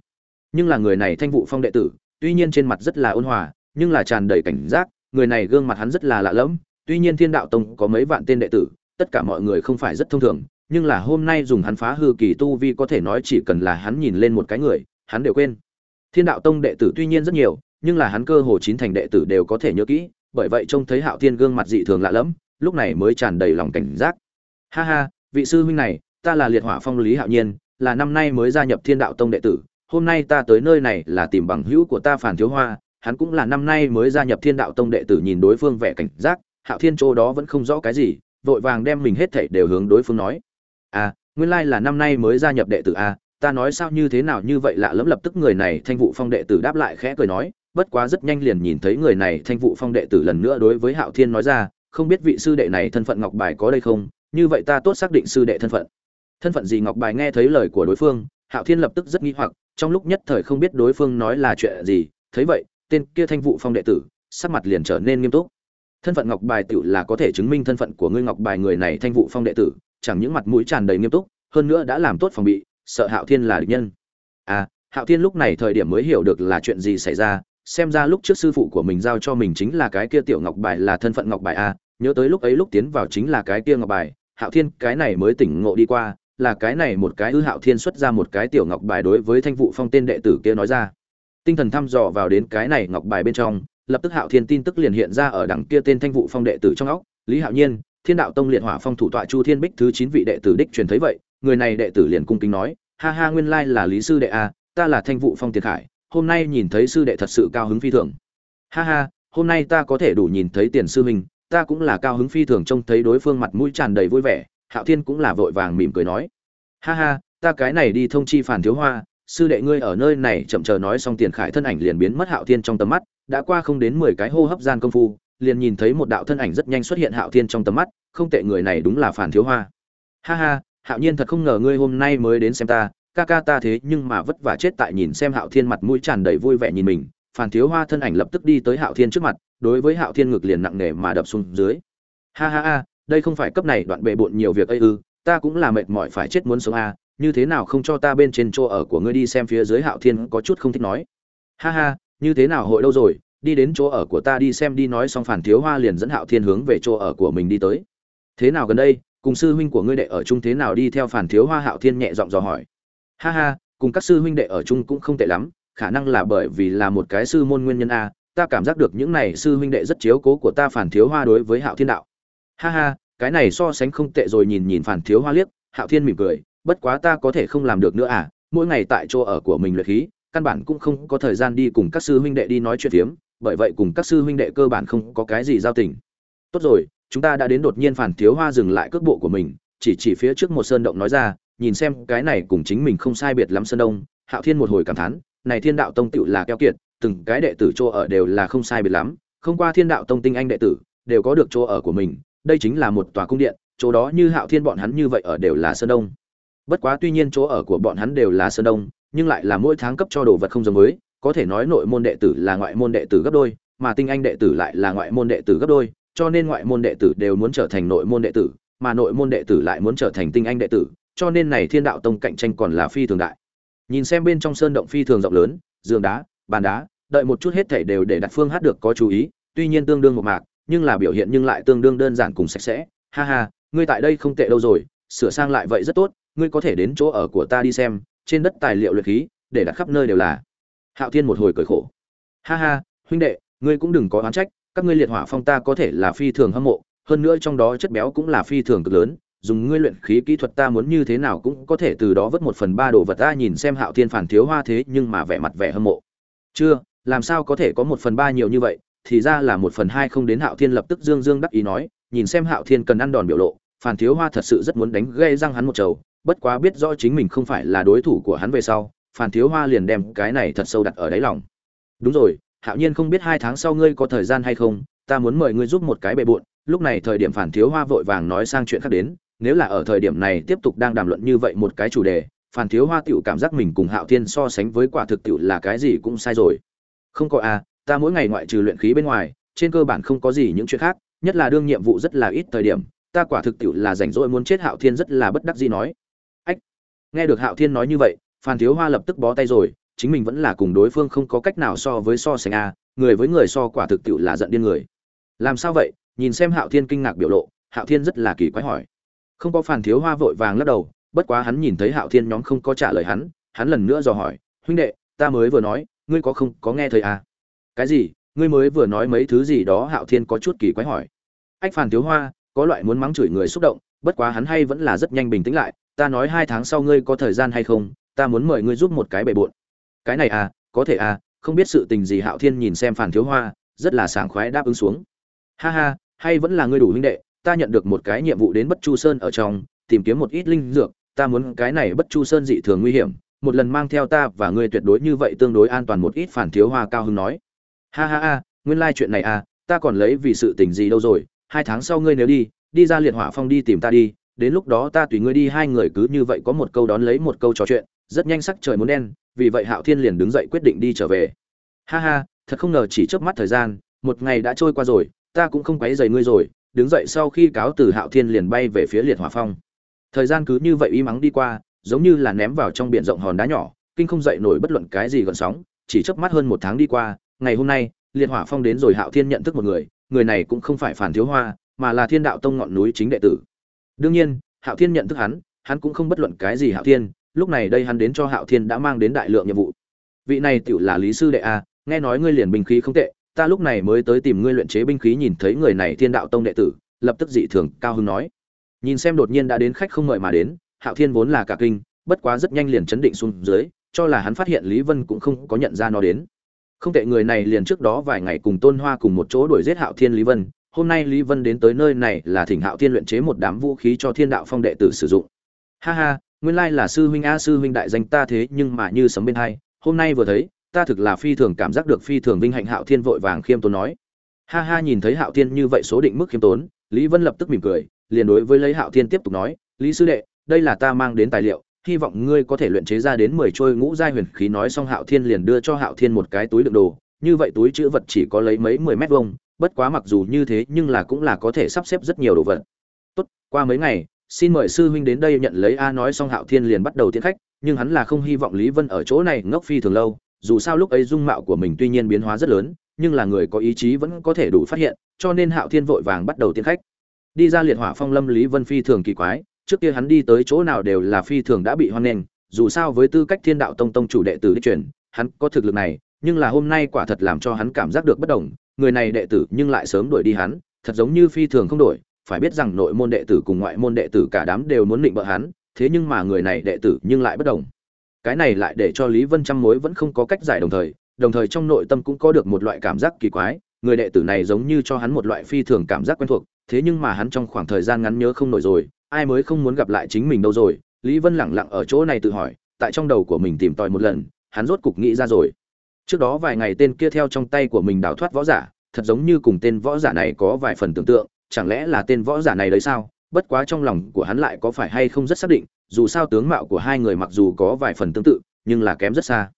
Speaker 1: Nhưng là người này thanh vụ phong đệ tử, tuy nhiên trên mặt rất là ôn hòa, nhưng là tràn đầy cảnh giác, người này gương mặt hắn rất là lạ lẫm, tuy nhiên thiên đạo tông có mấy vạn tên đệ tử tất cả mọi người không phải rất thông thường, nhưng là hôm nay dùng hắn phá hư kỳ tu vi có thể nói chỉ cần là hắn nhìn lên một cái người, hắn đều quên. Thiên đạo tông đệ tử tuy nhiên rất nhiều, nhưng là hắn cơ hồ chín thành đệ tử đều có thể nhớ kỹ, bởi vậy trông thấy hạo thiên gương mặt dị thường lạ lẫm, lúc này mới tràn đầy lòng cảnh giác. Ha ha, vị sư huynh này, ta là liệt hỏa phong lý hạo nhiên, là năm nay mới gia nhập thiên đạo tông đệ tử, hôm nay ta tới nơi này là tìm bằng hữu của ta phản thiếu hoa, hắn cũng là năm nay mới gia nhập thiên đạo tông đệ tử nhìn đối phương vẻ cảnh giác, hạo thiên chỗ đó vẫn không rõ cái gì vội vàng đem mình hết thảy đều hướng đối phương nói. À nguyên lai là năm nay mới gia nhập đệ tử a à, ta nói sao như thế nào như vậy lạ lẫm lập tức người này thanh vụ phong đệ tử đáp lại khẽ cười nói bất quá rất nhanh liền nhìn thấy người này thanh vụ phong đệ tử lần nữa đối với hạo thiên nói ra không biết vị sư đệ này thân phận ngọc bài có đây không như vậy ta tốt xác định sư đệ thân phận. Thân phận gì ngọc bài nghe thấy lời của đối phương hạo thiên lập tức rất nghi hoặc trong lúc nhất thời không biết đối phương nói là chuyện gì thấy vậy tên kia thanh vụ phong đệ tử sắc mặt liền trở nên nghiêm túc thân phận ngọc bài tự là có thể chứng minh thân phận của ngươi ngọc bài người này thanh vụ phong đệ tử, chẳng những mặt mũi tràn đầy nghiêm túc, hơn nữa đã làm tốt phòng bị, sợ hạo thiên là địch nhân. À hạo thiên lúc này thời điểm mới hiểu được là chuyện gì xảy ra, xem ra lúc trước sư phụ của mình giao cho mình chính là cái kia tiểu ngọc bài là thân phận ngọc bài a, nhớ tới lúc ấy lúc tiến vào chính là cái kia ngọc bài, hạo thiên cái này mới tỉnh ngộ đi qua, là cái này một cái ư hạo thiên xuất ra một cái tiểu ngọc bài đối với thanh vụ phong tên đệ tử kia nói ra. Tinh thần thăm dò vào đến cái này ngọc bài bên trong lập tức hạo thiên tin tức liền hiện ra ở đằng kia tên thanh vụ phong đệ tử trong óc. Lý hạo nhiên, thiên đạo tông liệt hỏa phong thủ tọa chu thiên bích thứ chín vị đệ tử đích truyền thấy vậy, người này đệ tử liền cung kính nói, ha ha, nguyên lai là lý sư đệ a, ta là thanh vụ phong tiền khải hôm nay nhìn thấy sư đệ thật sự cao hứng phi thường. Ha ha, hôm nay ta có thể đủ nhìn thấy tiền sư huynh, ta cũng là cao hứng phi thường trông thấy đối phương mặt mũi tràn đầy vui vẻ. Hạo thiên cũng là vội vàng mỉm cười nói, ha ha, ta cái này đi thông chi phản thiếu hoa, sư đệ ngươi ở nơi này chậm chờ nói xong tiền khải thân ảnh liền biến mất hạo thiên trong tầm mắt đã qua không đến mười cái hô hấp gian công phu, liền nhìn thấy một đạo thân ảnh rất nhanh xuất hiện hạo thiên trong tầm mắt, không tệ người này đúng là phản thiếu hoa. Ha ha, hạo nhiên thật không ngờ ngươi hôm nay mới đến xem ta, ca ca ta thế nhưng mà vất vả chết tại nhìn xem hạo thiên mặt mũi tràn đầy vui vẻ nhìn mình, phản thiếu hoa thân ảnh lập tức đi tới hạo thiên trước mặt, đối với hạo thiên ngực liền nặng nề mà đập xuống dưới. Ha ha ha, đây không phải cấp này đoạn bệ bộn nhiều việc ấy ư, ta cũng là mệt mỏi phải chết muốn sống a như thế nào không cho ta bên trên chỗ ở của ngươi đi xem phía dưới hạo thiên có chút không thích nói. Ha ha như thế nào hội đâu rồi, đi đến chỗ ở của ta đi xem đi nói xong phản thiếu hoa liền dẫn hạo thiên hướng về chỗ ở của mình đi tới. Thế nào gần đây, cùng sư huynh của ngươi đệ ở chung thế nào đi theo phản thiếu hoa hạo thiên nhẹ giọng dò hỏi. Ha ha, cùng các sư huynh đệ ở chung cũng không tệ lắm, khả năng là bởi vì là một cái sư môn nguyên nhân a, ta cảm giác được những này sư huynh đệ rất chiếu cố của ta phản thiếu hoa đối với hạo thiên đạo. Ha ha, cái này so sánh không tệ rồi nhìn nhìn phản thiếu hoa liếc, hạo thiên mỉm cười, bất quá ta có thể không làm được nữa à mỗi ngày tại chỗ ở của mình luyện khí căn bản cũng không có thời gian đi cùng các sư huynh đệ đi nói chuyện phiếm, bởi vậy cùng các sư huynh đệ cơ bản không có cái gì giao tình. Tốt rồi, chúng ta đã đến đột nhiên phản thiếu hoa dừng lại cước bộ của mình, chỉ chỉ phía trước một sơn động nói ra, nhìn xem cái này cùng chính mình không sai biệt lắm sơn đông, hạo thiên một hồi cảm thán, này thiên đạo tông tựu là keo kiệt, từng cái đệ tử chỗ ở đều là không sai biệt lắm, không qua thiên đạo tông tinh anh đệ tử, đều có được chỗ ở của mình, đây chính là một tòa cung điện, chỗ đó như hạo thiên bọn hắn như vậy ở đều là sơn đông. Bất quá tuy nhiên chỗ ở của bọn hắn đều là sơn đông nhưng lại là mỗi tháng cấp cho đồ vật không giống mới, có thể nói nội môn đệ tử là ngoại môn đệ tử gấp đôi mà tinh anh đệ tử lại là ngoại môn đệ tử gấp đôi cho nên ngoại môn đệ tử đều muốn trở thành nội môn đệ tử mà nội môn đệ tử lại muốn trở thành tinh anh đệ tử cho nên này thiên đạo tông cạnh tranh còn là phi thường đại. Nhìn xem bên trong sơn động phi thường rộng lớn giường đá bàn đá đợi một chút hết thảy đều để đặt phương hát được có chú ý tuy nhiên tương đương một mạc nhưng là biểu hiện nhưng lại tương đương đơn giản cùng sạch sẽ. Ha ha ngươi tại đây không tệ đâu rồi sửa sang lại vậy rất tốt ngươi có thể đến chỗ ở của ta đi xem trên đất tài liệu luyện khí, để đặt khắp nơi đều là. Hạo thiên một hồi cười khổ. Ha ha, huynh đệ, ngươi cũng đừng có oán trách, các ngươi liệt hỏa phong ta có thể là phi thường hâm mộ, hơn nữa trong đó chất béo cũng là phi thường cực lớn, dùng ngươi luyện khí kỹ thuật ta muốn như thế nào cũng có thể từ đó vớt một phần ba đồ vật ta nhìn xem hạo thiên phản thiếu hoa thế nhưng mà vẻ mặt vẻ hâm mộ. Chưa, làm sao có thể có một phần ba nhiều như vậy, thì ra là một phần hai không đến hạo thiên lập tức dương dương đắc ý nói, nhìn xem hạo thiên cần ăn đòn biểu lộ, phản thiếu hoa thật sự rất muốn đánh gây răng hắn một chầu bất quá biết rõ chính mình không phải là đối thủ của hắn về sau phản thiếu hoa liền đem cái này thật sâu đặt ở đáy lòng. Đúng rồi, hạo nhiên không biết hai tháng sau ngươi có thời gian hay không, ta muốn mời ngươi giúp một cái bề bộn. Lúc này thời điểm phản thiếu hoa vội vàng nói sang chuyện khác đến, nếu là ở thời điểm này tiếp tục đang đàm luận như vậy một cái chủ đề phản thiếu hoa tiểu cảm giác mình cùng hạo thiên so sánh với quả thực tiểu là cái gì cũng sai rồi. Không có à ta mỗi ngày ngoại trừ luyện khí bên ngoài, trên cơ bản không có gì những chuyện khác, nhất là đương nhiệm vụ rất là ít thời điểm, ta quả thực tiểu là rảnh rỗi muốn chết hạo thiên rất là bất đắc dĩ nói nghe được hạo thiên nói như vậy, phan thiếu hoa lập tức bó tay rồi, chính mình vẫn là cùng đối phương không có cách nào so với so sánh a, người với người so quả thực tiệu là giận điên người. Làm sao vậy? Nhìn xem hạo thiên kinh ngạc biểu lộ, hạo thiên rất là kỳ quái hỏi. Không có phản thiếu hoa vội vàng lắc đầu, bất quá hắn nhìn thấy hạo thiên nhóm không có trả lời hắn hắn lần nữa dò hỏi, huynh đệ, ta mới vừa nói, ngươi có không, có nghe thấy à? Cái gì? Ngươi mới vừa nói mấy thứ gì đó? Hạo thiên có chút kỳ quái hỏi. Ách phản thiếu hoa có loại muốn mắng chửi người xúc động, bất quá hắn hay vẫn là rất nhanh bình tĩnh lại, ta nói hai tháng sau ngươi có thời gian hay không, ta muốn mời ngươi giúp một cái bề bộn. Cái này à có thể à không biết sự tình gì hạo thiên nhìn xem phản thiếu hoa, rất là sảng khoái đáp ứng xuống. Ha ha, hay vẫn là ngươi đủ huynh đệ, ta nhận được một cái nhiệm vụ đến bất chu sơn ở trong, tìm kiếm một ít linh dược, ta muốn cái này bất chu sơn dị thường nguy hiểm, một lần mang theo ta và ngươi tuyệt đối như vậy tương đối an toàn một ít phản thiếu hoa cao hưng nói. Ha ha ha, nguyên lai chuyện này à ta còn lấy vì sự tình gì đâu rồi hai tháng sau ngươi nếu đi đi ra liệt hỏa phong đi tìm ta đi, đến lúc đó ta tùy ngươi đi, hai người cứ như vậy có một câu đón lấy một câu trò chuyện, rất nhanh sắc trời muốn đen, vì vậy hạo thiên liền đứng dậy quyết định đi trở về. Ha ha, thật không ngờ chỉ trước mắt thời gian, một ngày đã trôi qua rồi, ta cũng không quấy dày ngươi rồi, đứng dậy sau khi cáo từ hạo thiên liền bay về phía liệt hỏa phong. Thời gian cứ như vậy y mắng đi qua, giống như là ném vào trong biển rộng hòn đá nhỏ, kinh không dậy nổi bất luận cái gì gần sóng, chỉ chớp mắt hơn một tháng đi qua, ngày hôm nay, liệt hỏa phong đến rồi, hạo thiên nhận thức một người người này cũng không phải phản thiếu hoa, mà là thiên đạo tông ngọn núi chính đệ tử. Đương nhiên, hạo thiên nhận thức hắn hắn cũng không bất luận cái gì hạo thiên, lúc này đây hắn đến cho hạo thiên đã mang đến đại lượng nhiệm vụ. Vị này tựu là lý sư đệ a, nghe nói ngươi liền binh khí không tệ, ta lúc này mới tới tìm ngươi luyện chế binh khí nhìn thấy người này thiên đạo tông đệ tử, lập tức dị thường cao hưng nói. Nhìn xem đột nhiên đã đến khách không mời mà đến, hạo thiên vốn là cả kinh, bất quá rất nhanh liền chấn định xuống dưới, cho là hắn phát hiện lý vân cũng không có nhận ra nó đến không tệ, người này liền trước đó vài ngày cùng tôn hoa cùng một chỗ đuổi giết hạo thiên lý vân. Hôm nay lý vân đến tới nơi này là thỉnh hạo thiên luyện chế một đám vũ khí cho thiên đạo phong đệ tử sử dụng. Ha ha, nguyên lai là sư huynh a, sư huynh đại danh ta thế, nhưng mà như sấm bên hai. Hôm nay vừa thấy, ta thực là phi thường cảm giác được phi thường vinh hạnh, hạo thiên vội vàng khiêm tốn nói. Ha ha, nhìn thấy hạo thiên như vậy số định mức khiêm tốn, lý vân lập tức mỉm cười, liền đối với lấy hạo thiên tiếp tục nói, lý sư đệ, đây là ta mang đến tài liệu hy vọng ngươi có thể luyện chế ra đến mười trôi ngũ giai huyền khí nói xong hạo thiên liền đưa cho hạo thiên một cái túi đựng đồ. Như vậy túi chữ vật chỉ có lấy mấy mười mét vuông, bất quá mặc dù như thế nhưng là cũng là có thể sắp xếp rất nhiều đồ vật. Tốt, qua mấy ngày, xin mời sư huynh đến đây nhận lấy a nói xong hạo thiên liền bắt đầu tiến khách, nhưng hắn là không hy vọng lý vân ở chỗ này ngốc phi thường lâu, dù sao lúc ấy dung mạo của mình tuy nhiên biến hóa rất lớn, nhưng là người có ý chí vẫn có thể đủ phát hiện, cho nên hạo thiên vội vàng bắt đầu tiến khách. Đi ra liệt hỏa phong lâm lý vân phi thường kỳ quái trước kia hắn đi tới chỗ nào đều là phi thường đã bị hoan nghênh, dù sao với tư cách thiên đạo tông tông chủ đệ tử đi truyền, hắn có thực lực này, nhưng là hôm nay quả thật làm cho hắn cảm giác được bất đồng, người này đệ tử nhưng lại sớm đuổi đi hắn, thật giống như phi thường không đổi, phải biết rằng nội môn đệ tử cùng ngoại môn đệ tử cả đám đều muốn định bợ hắn, thế nhưng mà người này đệ tử nhưng lại bất đồng. Cái này lại để cho lý vân trăm mối vẫn không có cách giải đồng thời đồng thời trong nội tâm cũng có được một loại cảm giác kỳ quái, người đệ tử này giống như cho hắn một loại phi thường cảm giác quen thuộc, thế nhưng mà hắn trong khoảng thời gian ngắn nhớ không nổi rồi ai mới không muốn gặp lại chính mình đâu rồi? Lý vân lẳng lặng ở chỗ này tự hỏi, tại trong đầu của mình tìm tòi một lần, hắn rốt cục nghĩ ra rồi. Trước đó vài ngày tên kia theo trong tay của mình đào thoát võ giả, thật giống như cùng tên võ giả này có vài phần tưởng tượng, chẳng lẽ là tên võ giả này đấy sao? Bất quá trong lòng của hắn lại có phải hay không rất xác định, dù sao tướng mạo của hai người mặc dù có vài phần tương tự, nhưng là kém rất xa.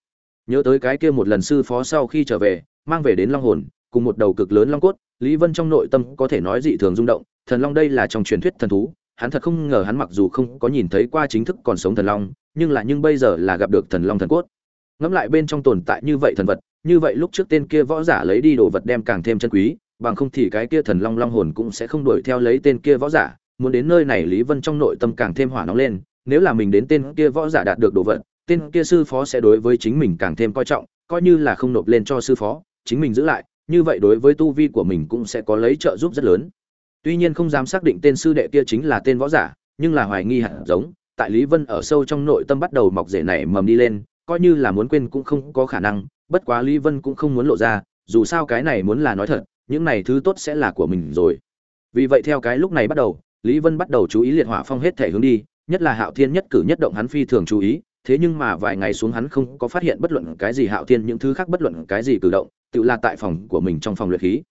Speaker 1: Nhớ tới cái kia một lần sư phó sau khi trở về, mang về đến long hồn, cùng một đầu cực lớn long cốt, lý vân trong nội tâm có thể nói dị thường rung động, thần long đây là trong truyền thuyết thần thú hắn thật không ngờ hắn mặc dù không có nhìn thấy qua chính thức còn sống thần long, nhưng là nhưng bây giờ là gặp được thần long thần cốt. Ngẫm lại bên trong tồn tại như vậy thần vật, như vậy lúc trước tên kia võ giả lấy đi đồ vật đem càng thêm chân quý, bằng không thì cái kia thần long long hồn cũng sẽ không đuổi theo lấy tên kia võ giả, muốn đến nơi này lý vân trong nội tâm càng thêm hỏa nóng lên, nếu là mình đến tên kia võ giả đạt được đồ vật, tên kia sư phó sẽ đối với chính mình càng thêm coi trọng, coi như là không nộp lên cho sư phó, chính mình giữ lại, như vậy đối với tu vi của mình cũng sẽ có lấy trợ giúp rất lớn tuy nhiên không dám xác định tên sư đệ kia chính là tên võ giả, nhưng là hoài nghi hẳn giống, tại lý vân ở sâu trong nội tâm bắt đầu mọc rể nảy mầm đi lên, coi như là muốn quên cũng không có khả năng, bất quá lý vân cũng không muốn lộ ra, dù sao cái này muốn là nói thật, những này thứ tốt sẽ là của mình rồi. Vì vậy theo cái lúc này bắt đầu, lý vân bắt đầu chú ý liệt hỏa phong hết thể hướng đi, nhất là hạo thiên nhất cử nhất động hắn phi thường chú ý, thế nhưng mà vài ngày xuống hắn không có phát hiện bất luận cái gì hạo thiên những thứ khác bất luận cái gì cử động, tự là tại phòng của mình trong phòng luyện khí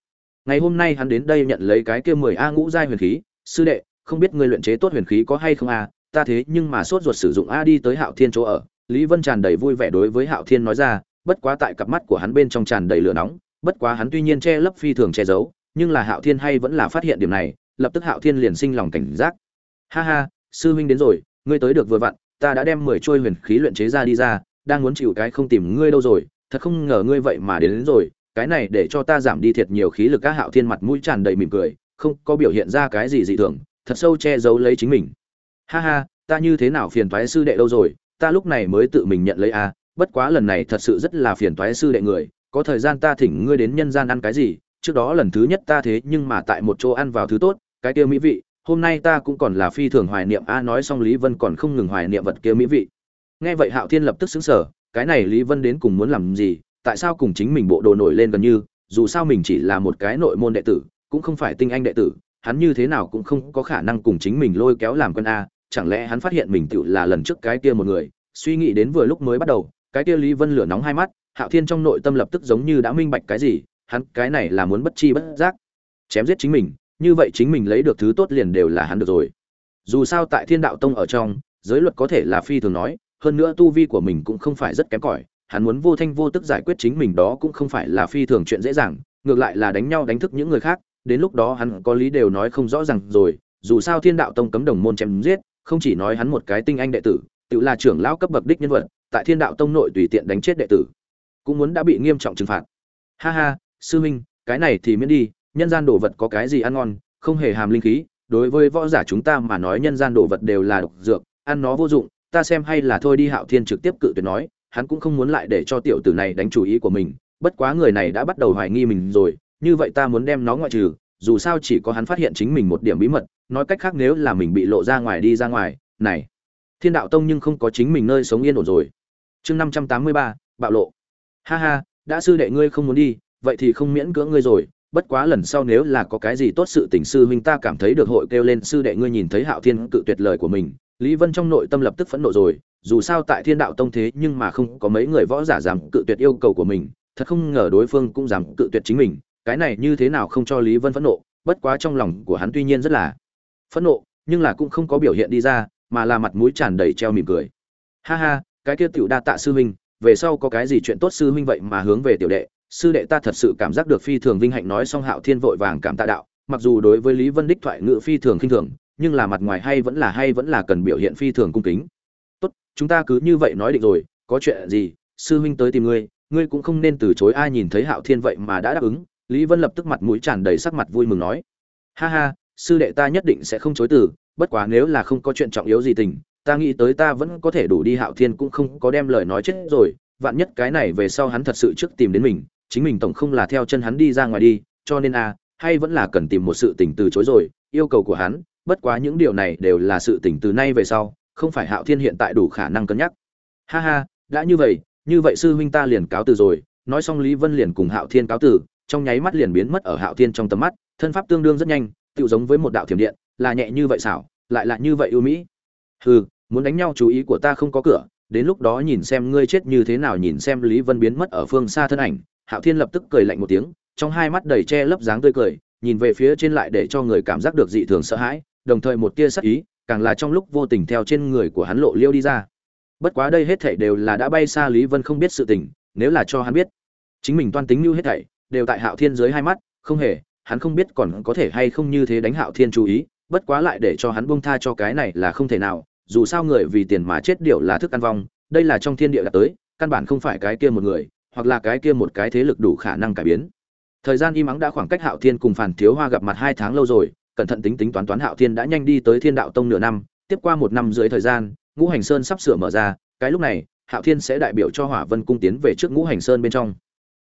Speaker 1: ngày hôm nay hắn đến đây nhận lấy cái kia mười a ngũ giai huyền khí. Sư đệ không biết ngươi luyện chế tốt huyền khí có hay không a ta thế nhưng mà sốt ruột sử dụng a đi tới hạo thiên chỗ ở. Lý vân tràn đầy vui vẻ đối với hạo thiên nói ra bất quá tại cặp mắt của hắn bên trong tràn đầy lửa nóng bất quá hắn tuy nhiên che lấp phi thường che giấu nhưng là hạo thiên hay vẫn là phát hiện điểm này lập tức hạo thiên liền sinh lòng cảnh giác. Ha ha sư huynh đến rồi ngươi tới được vừa vặn ta đã đem mười trôi huyền khí luyện chế ra đi ra đang muốn chịu cái không tìm ngươi đâu rồi thật không ngờ ngươi vậy mà đến, đến rồi cái này để cho ta giảm đi thiệt nhiều khí lực, các hạo thiên mặt mũi tràn đầy mỉm cười, không có biểu hiện ra cái gì dị thường, thật sâu che giấu lấy chính mình. Ha ha, ta như thế nào phiền toái sư đệ đâu rồi, ta lúc này mới tự mình nhận lấy a bất quá lần này thật sự rất là phiền toái sư đệ người, có thời gian ta thỉnh ngươi đến nhân gian ăn cái gì, trước đó lần thứ nhất ta thế nhưng mà tại một chỗ ăn vào thứ tốt, cái kia mỹ vị, hôm nay ta cũng còn là phi thường hoài niệm, a, nói xong lý vân còn không ngừng hoài niệm vật kia mỹ vị. Nghe vậy hạo thiên lập tức xứng sở cái này lý vân đến cùng muốn làm gì tại sao cùng chính mình bộ đồ nổi lên gần như, dù sao mình chỉ là một cái nội môn đệ tử, cũng không phải tinh anh đệ tử, hắn như thế nào cũng không có khả năng cùng chính mình lôi kéo làm quân a, chẳng lẽ hắn phát hiện mình tự là lần trước cái kia một người, suy nghĩ đến vừa lúc mới bắt đầu, cái kia lý vân lửa nóng hai mắt, hạo thiên trong nội tâm lập tức giống như đã minh bạch cái gì, hắn, cái này là muốn bất chi bất giác, chém giết chính mình, như vậy chính mình lấy được thứ tốt liền đều là hắn được rồi. Dù sao tại thiên đạo tông ở trong, giới luật có thể là phi thường nói, hơn nữa tu vi của mình cũng không phải rất kém cỏi hắn muốn vô thanh vô tức giải quyết chính mình đó cũng không phải là phi thường chuyện dễ dàng, ngược lại là đánh nhau đánh thức những người khác, đến lúc đó hắn có lý đều nói không rõ ràng rồi, dù sao thiên đạo tông cấm đồng môn chém giết, không chỉ nói hắn một cái tinh anh đệ tử, tự là trưởng lão cấp bậc đích nhân vật, tại thiên đạo tông nội tùy tiện đánh chết đệ tử, cũng muốn đã bị nghiêm trọng trừng phạt. Ha ha, sư huynh, cái này thì miễn đi, nhân gian đồ vật có cái gì ăn ngon, không hề hàm linh khí, đối với võ giả chúng ta mà nói nhân gian đồ vật đều là độc dược, ăn nó vô dụng, ta xem hay là thôi đi hạo thiên trực tiếp cự tuyệt nói hắn cũng không muốn lại để cho tiểu tử này đánh chủ ý của mình, bất quá người này đã bắt đầu hoài nghi mình rồi, như vậy ta muốn đem nó ngoại trừ, dù sao chỉ có hắn phát hiện chính mình một điểm bí mật, nói cách khác nếu là mình bị lộ ra ngoài đi ra ngoài, này, thiên đạo tông nhưng không có chính mình nơi sống yên ổn rồi. Chương năm trăm tám mươi ba, bạo lộ. Ha ha, đã sư đệ ngươi không muốn đi, vậy thì không miễn cưỡng ngươi rồi, bất quá lần sau nếu là có cái gì tốt sự tình sư huynh ta cảm thấy được hội kêu lên sư đệ ngươi nhìn thấy hạo thiên cự tuyệt lời của mình, lý vân trong nội tâm lập tức phẫn nộ rồi dù sao tại thiên đạo tông thế nhưng mà không có mấy người võ giả dám cự tuyệt yêu cầu của mình, thật không ngờ đối phương cũng dám cự tuyệt chính mình, cái này như thế nào không cho lý vân phẫn nộ, bất quá trong lòng của hắn tuy nhiên rất là phẫn nộ, nhưng là cũng không có biểu hiện đi ra, mà là mặt mũi tràn đầy treo mỉm cười. Ha ha, cái kia tiểu đa tạ sư huynh, về sau có cái gì chuyện tốt sư huynh vậy mà hướng về tiểu đệ, sư đệ ta thật sự cảm giác được phi thường vinh hạnh nói xong hạo thiên vội vàng cảm tạ đạo, mặc dù đối với lý vân đích thoại ngự phi thường khinh thường, nhưng là mặt ngoài hay vẫn là hay vẫn là cần biểu hiện phi thường cung kính chúng ta cứ như vậy nói định rồi, có chuyện gì, sư huynh tới tìm ngươi ngươi cũng không nên từ chối ai nhìn thấy hạo thiên vậy mà đã đáp ứng. Lý vân lập tức mặt mũi tràn đầy sắc mặt vui mừng nói. Ha ha, sư đệ ta nhất định sẽ không chối từ, bất quá nếu là không có chuyện trọng yếu gì tình, ta nghĩ tới ta vẫn có thể đủ đi, hạo thiên cũng không có đem lời nói chết rồi, vạn nhất cái này về sau hắn thật sự trước tìm đến mình, chính mình tổng không là theo chân hắn đi ra ngoài đi, cho nên a hay vẫn là cần tìm một sự tình từ chối rồi, yêu cầu của hắn, bất quá những điều này đều là sự tình từ nay về sau không phải hạo thiên hiện tại đủ khả năng cân nhắc. Ha ha, đã như vậy như vậy sư huynh ta liền cáo từ rồi. Nói xong lý vân liền cùng hạo thiên cáo từ, trong nháy mắt liền biến mất ở hạo thiên trong tầm mắt, thân pháp tương đương rất nhanh tự giống với một đạo thiểm điện, là nhẹ như vậy xảo, lại là như vậy ưu mỹ. Hừ, muốn đánh nhau chú ý của ta không có cửa, đến lúc đó nhìn xem ngươi chết như thế nào nhìn xem lý vân biến mất ở phương xa thân ảnh. Hạo thiên lập tức cười lạnh một tiếng, trong hai mắt đầy che lấp dáng tươi cười, nhìn về phía trên lại để cho người cảm giác được dị thường sợ hãi, đồng thời một tia sắc ý càng là trong lúc vô tình theo trên người của hắn lộ liêu đi ra. Bất quá đây hết thảy đều là đã bay xa lý vân không biết sự tình, nếu là cho hắn biết, chính mình toan tính như hết thảy, đều tại hạo thiên dưới hai mắt, không hề, hắn không biết còn có thể hay không như thế đánh hạo thiên chú ý, bất quá lại để cho hắn buông tha cho cái này là không thể nào, dù sao người vì tiền mà chết điệu là thức ăn vong, đây là trong thiên địa đã tới, căn bản không phải cái kia một người, hoặc là cái kia một cái thế lực đủ khả năng cải biến. Thời gian im ắng đã khoảng cách hạo thiên cùng phản thiếu hoa gặp mặt hai tháng lâu rồi cẩn thận tính tính toán toán hạo thiên đã nhanh đi tới thiên đạo tông nửa năm, tiếp qua một năm dưới thời gian, ngũ hành sơn sắp sửa mở ra, cái lúc này, hạo thiên sẽ đại biểu cho hỏa vân cung tiến về trước ngũ hành sơn bên trong.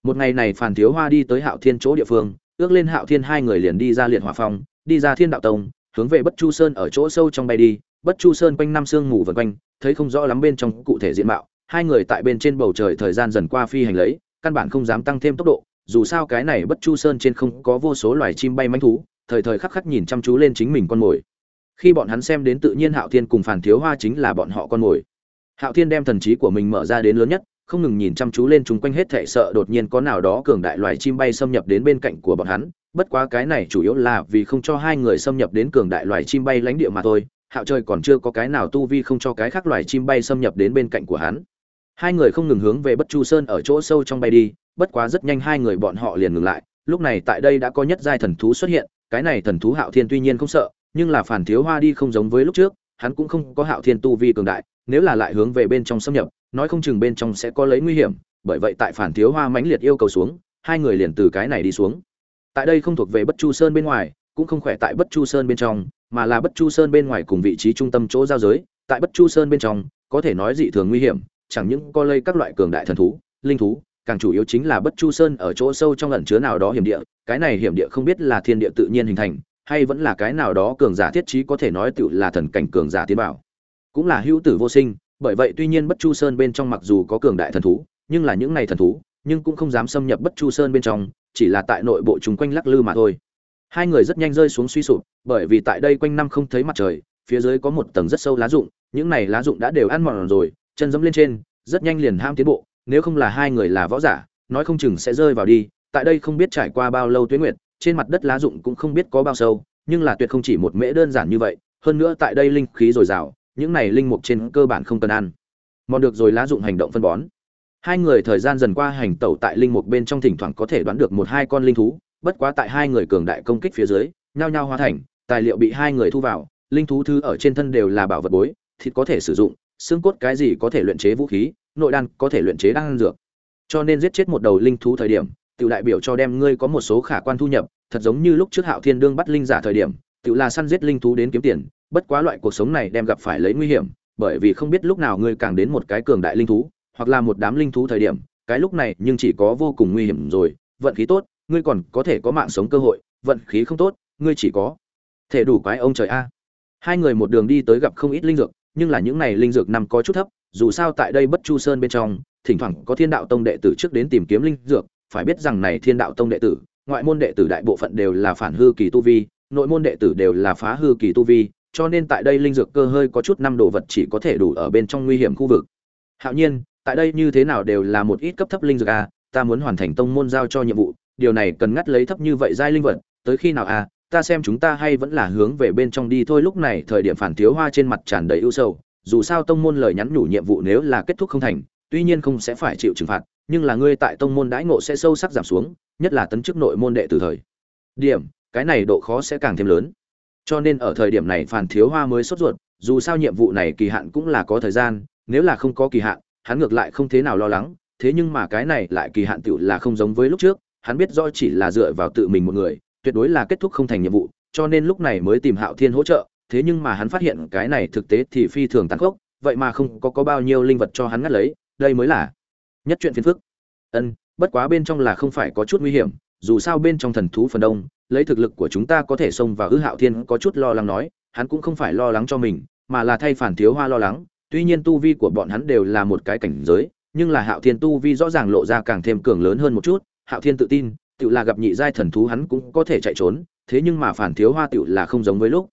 Speaker 1: Một ngày này Phàn thiếu hoa đi tới hạo thiên chỗ địa phương, ước lên hạo thiên hai người liền đi ra liệt hỏa phong, đi ra thiên đạo tông, hướng về bất chu sơn ở chỗ sâu trong bay đi. Bất chu sơn quanh năm sương mù vần quanh, thấy không rõ lắm bên trong cụ thể diện mạo, hai người tại bên trên bầu trời thời gian dần qua phi hành lấy, căn bản không dám tăng thêm tốc độ, dù sao cái này bất chu sơn trên không có vô số loài chim bay manh thú thời thời khắc khắc nhìn chăm chú lên chính mình con mồi. Khi bọn hắn xem đến tự nhiên hạo thiên cùng phản thiếu hoa chính là bọn họ con mồi. Hạo thiên đem thần trí của mình mở ra đến lớn nhất, không ngừng nhìn chăm chú lên chúng quanh hết thảy, sợ đột nhiên có nào đó cường đại loài chim bay xâm nhập đến bên cạnh của bọn hắn. Bất quá cái này chủ yếu là vì không cho hai người xâm nhập đến cường đại loài chim bay lãnh địa mà thôi. Hạo trời còn chưa có cái nào tu vi không cho cái khác loài chim bay xâm nhập đến bên cạnh của hắn. Hai người không ngừng hướng về bất chu sơn ở chỗ sâu trong bay đi, bất quá rất nhanh hai người bọn họ liền ngừng lại lúc này tại đây đã có nhất giai thần thú xuất hiện, cái này thần thú hạo thiên tuy nhiên không sợ, nhưng là phản thiếu hoa đi không giống với lúc trước, hắn cũng không có hạo thiên tu vi cường đại, nếu là lại hướng về bên trong xâm nhập, nói không chừng bên trong sẽ có lấy nguy hiểm, bởi vậy tại phản thiếu hoa mãnh liệt yêu cầu xuống, hai người liền từ cái này đi xuống. Tại đây không thuộc về bất chu sơn bên ngoài, cũng không khỏe tại bất chu sơn bên trong, mà là bất chu sơn bên ngoài cùng vị trí trung tâm chỗ giao giới, tại bất chu sơn bên trong, có thể nói dị thường nguy hiểm, chẳng những có lây các loại cường đại thần thú, linh thú càng chủ yếu chính là bất chu sơn ở chỗ sâu trong ẩn chứa nào đó hiểm địa, cái này hiểm địa không biết là thiên địa tự nhiên hình thành, hay vẫn là cái nào đó cường giả thiết trí có thể nói tự là thần cảnh cường giả tiến bảo cũng là hữu tử vô sinh, bởi vậy tuy nhiên bất chu sơn bên trong mặc dù có cường đại thần thú, nhưng là những này thần thú, nhưng cũng không dám xâm nhập bất chu sơn bên trong, chỉ là tại nội bộ chúng quanh lắc lư mà thôi. Hai người rất nhanh rơi xuống suy sụp, bởi vì tại đây quanh năm không thấy mặt trời, phía dưới có một tầng rất sâu lá rụng, những này lá rụng đã đều ăn mòn rồi, chân dẫm lên trên, rất nhanh liền ham tiến bộ nếu không là hai người là võ giả, nói không chừng sẽ rơi vào đi, tại đây không biết trải qua bao lâu tuyến nguyệt, trên mặt đất lá rụng cũng không biết có bao sâu, nhưng là tuyệt không chỉ một mễ đơn giản như vậy, hơn nữa tại đây linh khí dồi dào, những này linh mục trên cơ bản không cần ăn. Mòn được rồi lá dụng hành động phân bón. Hai người thời gian dần qua hành tẩu tại linh mục bên trong thỉnh thoảng có thể đoán được một hai con linh thú, bất quá tại hai người cường đại công kích phía dưới, nhao nhao hóa thành, tài liệu bị hai người thu vào, linh thú thứ ở trên thân đều là bảo vật bối, thịt có thể sử dụng, xương cốt cái gì có thể luyện chế vũ khí nội đan có thể luyện chế đan dược. Cho nên giết chết một đầu linh thú thời điểm tự đại biểu cho đem ngươi có một số khả quan thu nhập, thật giống như lúc trước hạo thiên đương bắt linh giả thời điểm tự là săn giết linh thú đến kiếm tiền, bất quá loại cuộc sống này đem gặp phải lấy nguy hiểm, bởi vì không biết lúc nào ngươi càng đến một cái cường đại linh thú, hoặc là một đám linh thú thời điểm, cái lúc này nhưng chỉ có vô cùng nguy hiểm rồi, vận khí tốt, ngươi còn có thể có mạng sống cơ hội, vận khí không tốt, ngươi chỉ có thể đủ quái ông trời a. Hai người một đường đi tới gặp không ít linh dược, nhưng là những này linh dược nằm có chút thấp dù sao tại đây bất chu sơn bên trong, thỉnh thoảng có thiên đạo tông đệ tử trước đến tìm kiếm linh dược, phải biết rằng này thiên đạo tông đệ tử, ngoại môn đệ tử đại bộ phận đều là phản hư kỳ tu vi, nội môn đệ tử đều là phá hư kỳ tu vi, cho nên tại đây linh dược cơ hơi có chút năm đồ vật chỉ có thể đủ ở bên trong nguy hiểm khu vực. Hạo nhiên, tại đây như thế nào đều là một ít cấp thấp linh dược a ta muốn hoàn thành tông môn giao cho nhiệm vụ, điều này cần ngắt lấy thấp như vậy giai linh vật, tới khi nào a ta xem chúng ta hay vẫn là hướng về bên trong đi thôi, lúc này thời điểm phản thiếu hoa trên mặt tràn đầy ưu sầu dù sao tông môn lời nhắn nhủ nhiệm vụ nếu là kết thúc không thành, tuy nhiên không sẽ phải chịu trừng phạt, nhưng là ngươi tại tông môn đãi ngộ sẽ sâu sắc giảm xuống, nhất là tấn chức nội môn đệ từ thời. Điểm, cái này độ khó sẽ càng thêm lớn. Cho nên ở thời điểm này phản thiếu hoa mới sốt ruột, dù sao nhiệm vụ này kỳ hạn cũng là có thời gian, nếu là không có kỳ hạn, hắn ngược lại không thế nào lo lắng, thế nhưng mà cái này lại kỳ hạn tiểu là không giống với lúc trước, hắn biết rõ chỉ là dựa vào tự mình một người, tuyệt đối là kết thúc không thành nhiệm vụ, cho nên lúc này mới tìm hạo thiên hỗ trợ thế nhưng mà hắn phát hiện cái này thực tế thì phi thường tàn khốc vậy mà không có, có bao nhiêu linh vật cho hắn ngắt lấy đây mới là nhất chuyện phiền phức. Ân bất quá bên trong là không phải có chút nguy hiểm dù sao bên trong thần thú phần đông lấy thực lực của chúng ta có thể xông vào ư hạo thiên có chút lo lắng nói hắn cũng không phải lo lắng cho mình mà là thay phản thiếu hoa lo lắng tuy nhiên tu vi của bọn hắn đều là một cái cảnh giới nhưng là hạo thiên tu vi rõ ràng lộ ra càng thêm cường lớn hơn một chút hạo thiên tự tin tự là gặp nhị giai thần thú hắn cũng có thể chạy trốn thế nhưng mà phản thiếu hoa tự là không giống với lúc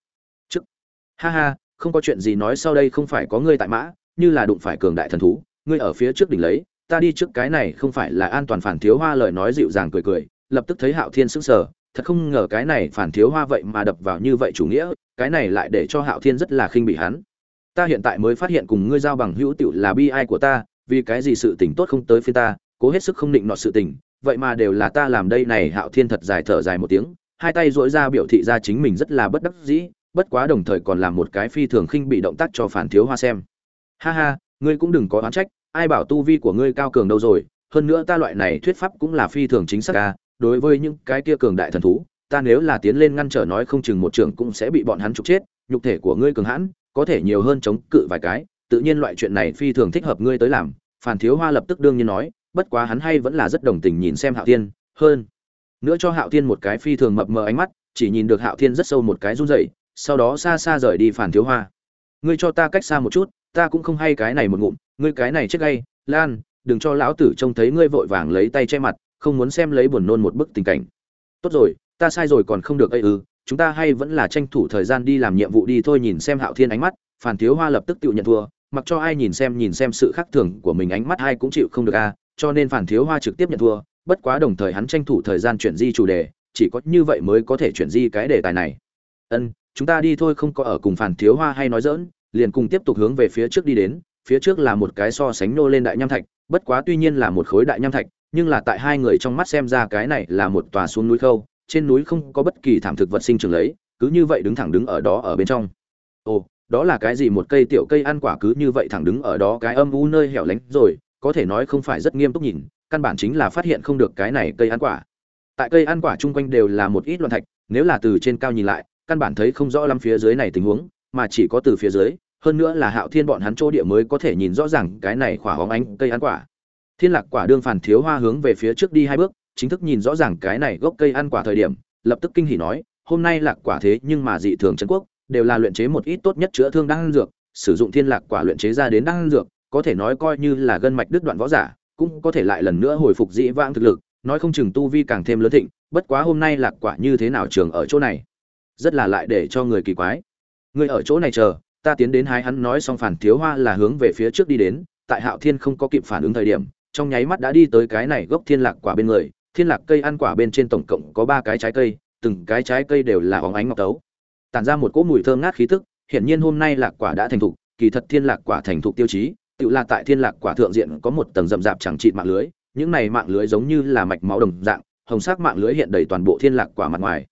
Speaker 1: ha ha, không có chuyện gì nói sau đây không phải có ngươi tại mã, như là đụng phải cường đại thần thú, ngươi ở phía trước đỉnh lấy, ta đi trước cái này không phải là an toàn phản thiếu hoa lời nói dịu dàng cười cười, lập tức thấy hạo thiên sững sờ, thật không ngờ cái này phản thiếu hoa vậy mà đập vào như vậy chủ nghĩa, cái này lại để cho hạo thiên rất là khinh bị hắn. Ta hiện tại mới phát hiện cùng ngươi giao bằng hữu tiểu là bi ai của ta, vì cái gì sự tình tốt không tới phía ta, cố hết sức không định nọ sự tình, vậy mà đều là ta làm đây này hạo thiên thật dài thở dài một tiếng, hai tay dỗi ra biểu thị ra chính mình rất là bất đắc dĩ bất quá đồng thời còn làm một cái phi thường khinh bị động tác cho phản thiếu hoa xem. Ha ha, ngươi cũng đừng có oán trách, ai bảo tu vi của ngươi cao cường đâu rồi, hơn nữa ta loại này thuyết pháp cũng là phi thường chính xác ca đối với những cái kia cường đại thần thú, ta nếu là tiến lên ngăn trở nói không chừng một trường cũng sẽ bị bọn hắn trục chết, nhục thể của ngươi cường hãn, có thể nhiều hơn chống cự vài cái, tự nhiên loại chuyện này phi thường thích hợp ngươi tới làm, phản thiếu hoa lập tức đương nhiên nói, bất quá hắn hay vẫn là rất đồng tình nhìn xem hạo thiên, hơn nữa cho hạo thiên một cái phi thường mập mờ ánh mắt, chỉ nhìn được hạo thiên rất sâu một cái run rẩy sau đó xa xa rời đi phản thiếu hoa. Ngươi cho ta cách xa một chút, ta cũng không hay cái này một ngụm, ngươi cái này chết gay, lan, đừng cho lão tử trông thấy ngươi vội vàng lấy tay che mặt, không muốn xem lấy buồn nôn một bức tình cảnh. Tốt rồi, ta sai rồi còn không được ây ư, chúng ta hay vẫn là tranh thủ thời gian đi làm nhiệm vụ đi thôi nhìn xem hạo thiên ánh mắt, phản thiếu hoa lập tức tự nhận thua, mặc cho ai nhìn xem nhìn xem sự khác thường của mình ánh mắt ai cũng chịu không được a cho nên phản thiếu hoa trực tiếp nhận thua, bất quá đồng thời hắn tranh thủ thời gian chuyển di chủ đề, chỉ có như vậy mới có thể chuyển di cái đề tài này. Ân chúng ta đi thôi, không có ở cùng phản thiếu hoa hay nói dỡn liền cùng tiếp tục hướng về phía trước đi đến. Phía trước là một cái so sánh nô lên đại nham thạch, bất quá tuy nhiên là một khối đại nham thạch, nhưng là tại hai người trong mắt xem ra cái này là một tòa xuống núi khâu, trên núi không có bất kỳ thảm thực vật sinh trưởng lấy, cứ như vậy đứng thẳng đứng ở đó ở bên trong. Ồ, đó là cái gì một cây tiểu cây ăn quả cứ như vậy thẳng đứng ở đó, cái âm u nơi hẻo lánh rồi, có thể nói không phải rất nghiêm túc nhìn, căn bản chính là phát hiện không được cái này cây ăn quả. Tại cây ăn quả chung quanh đều là một ít loạn thạch, nếu là từ trên cao nhìn lại căn bản thấy không rõ lắm phía dưới này tình huống, mà chỉ có từ phía dưới, hơn nữa là hạo thiên bọn hắn chỗ địa mới có thể nhìn rõ ràng cái này khỏa hóng ánh cây ăn quả. Thiên lạc quả đương phản thiếu hoa hướng về phía trước đi hai bước, chính thức nhìn rõ ràng cái này gốc cây ăn quả thời điểm, lập tức kinh hỉ nói, hôm nay lạc quả thế nhưng mà dị thường trấn quốc, đều là luyện chế một ít tốt nhất chữa thương đan dược, sử dụng thiên lạc quả luyện chế ra đến đan dược, có thể nói coi như là gân mạch đứt đoạn võ giả, cũng có thể lại lần nữa hồi phục dị vãng thực lực, nói không chừng tu vi càng thêm lớn thịnh, bất quá hôm nay lạc quả như thế nào trường ở chỗ này? Rất là lại để cho người kỳ quái. Người ở chỗ này chờ, ta tiến đến hái hắn nói xong phản thiếu hoa là hướng về phía trước đi đến, tại hạo thiên không có kịp phản ứng thời điểm, trong nháy mắt đã đi tới cái này gốc thiên lạc quả bên người, thiên lạc cây ăn quả bên trên tổng cộng có ba cái trái cây, từng cái trái cây đều là óng ánh ngọc tấu. Tản ra một cỗ mùi thơm ngát khí tức, hiển nhiên hôm nay lạc quả đã thành thục, kỳ thật thiên lạc quả thành thục tiêu chí, tự là tại thiên lạc quả thượng diện có một tầng rậm rạp chẳng trị mạng lưới, những này mạng lưới giống như là mạch máu đồng dạng, hồng sắc mạng lưới hiện đầy toàn bộ thiên lạc quả mặt ngoài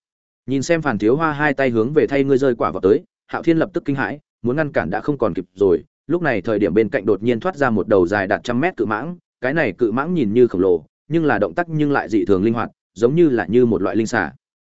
Speaker 1: nhìn xem phản thiếu hoa hai tay hướng về thay ngươi rơi quả vào tới, hạo thiên lập tức kinh hãi, muốn ngăn cản đã không còn kịp rồi. Lúc này thời điểm bên cạnh đột nhiên thoát ra một đầu dài đạt trăm mét cự mãng, cái này cự mãng nhìn như khổng lồ, nhưng là động tác nhưng lại dị thường linh hoạt, giống như là như một loại linh xả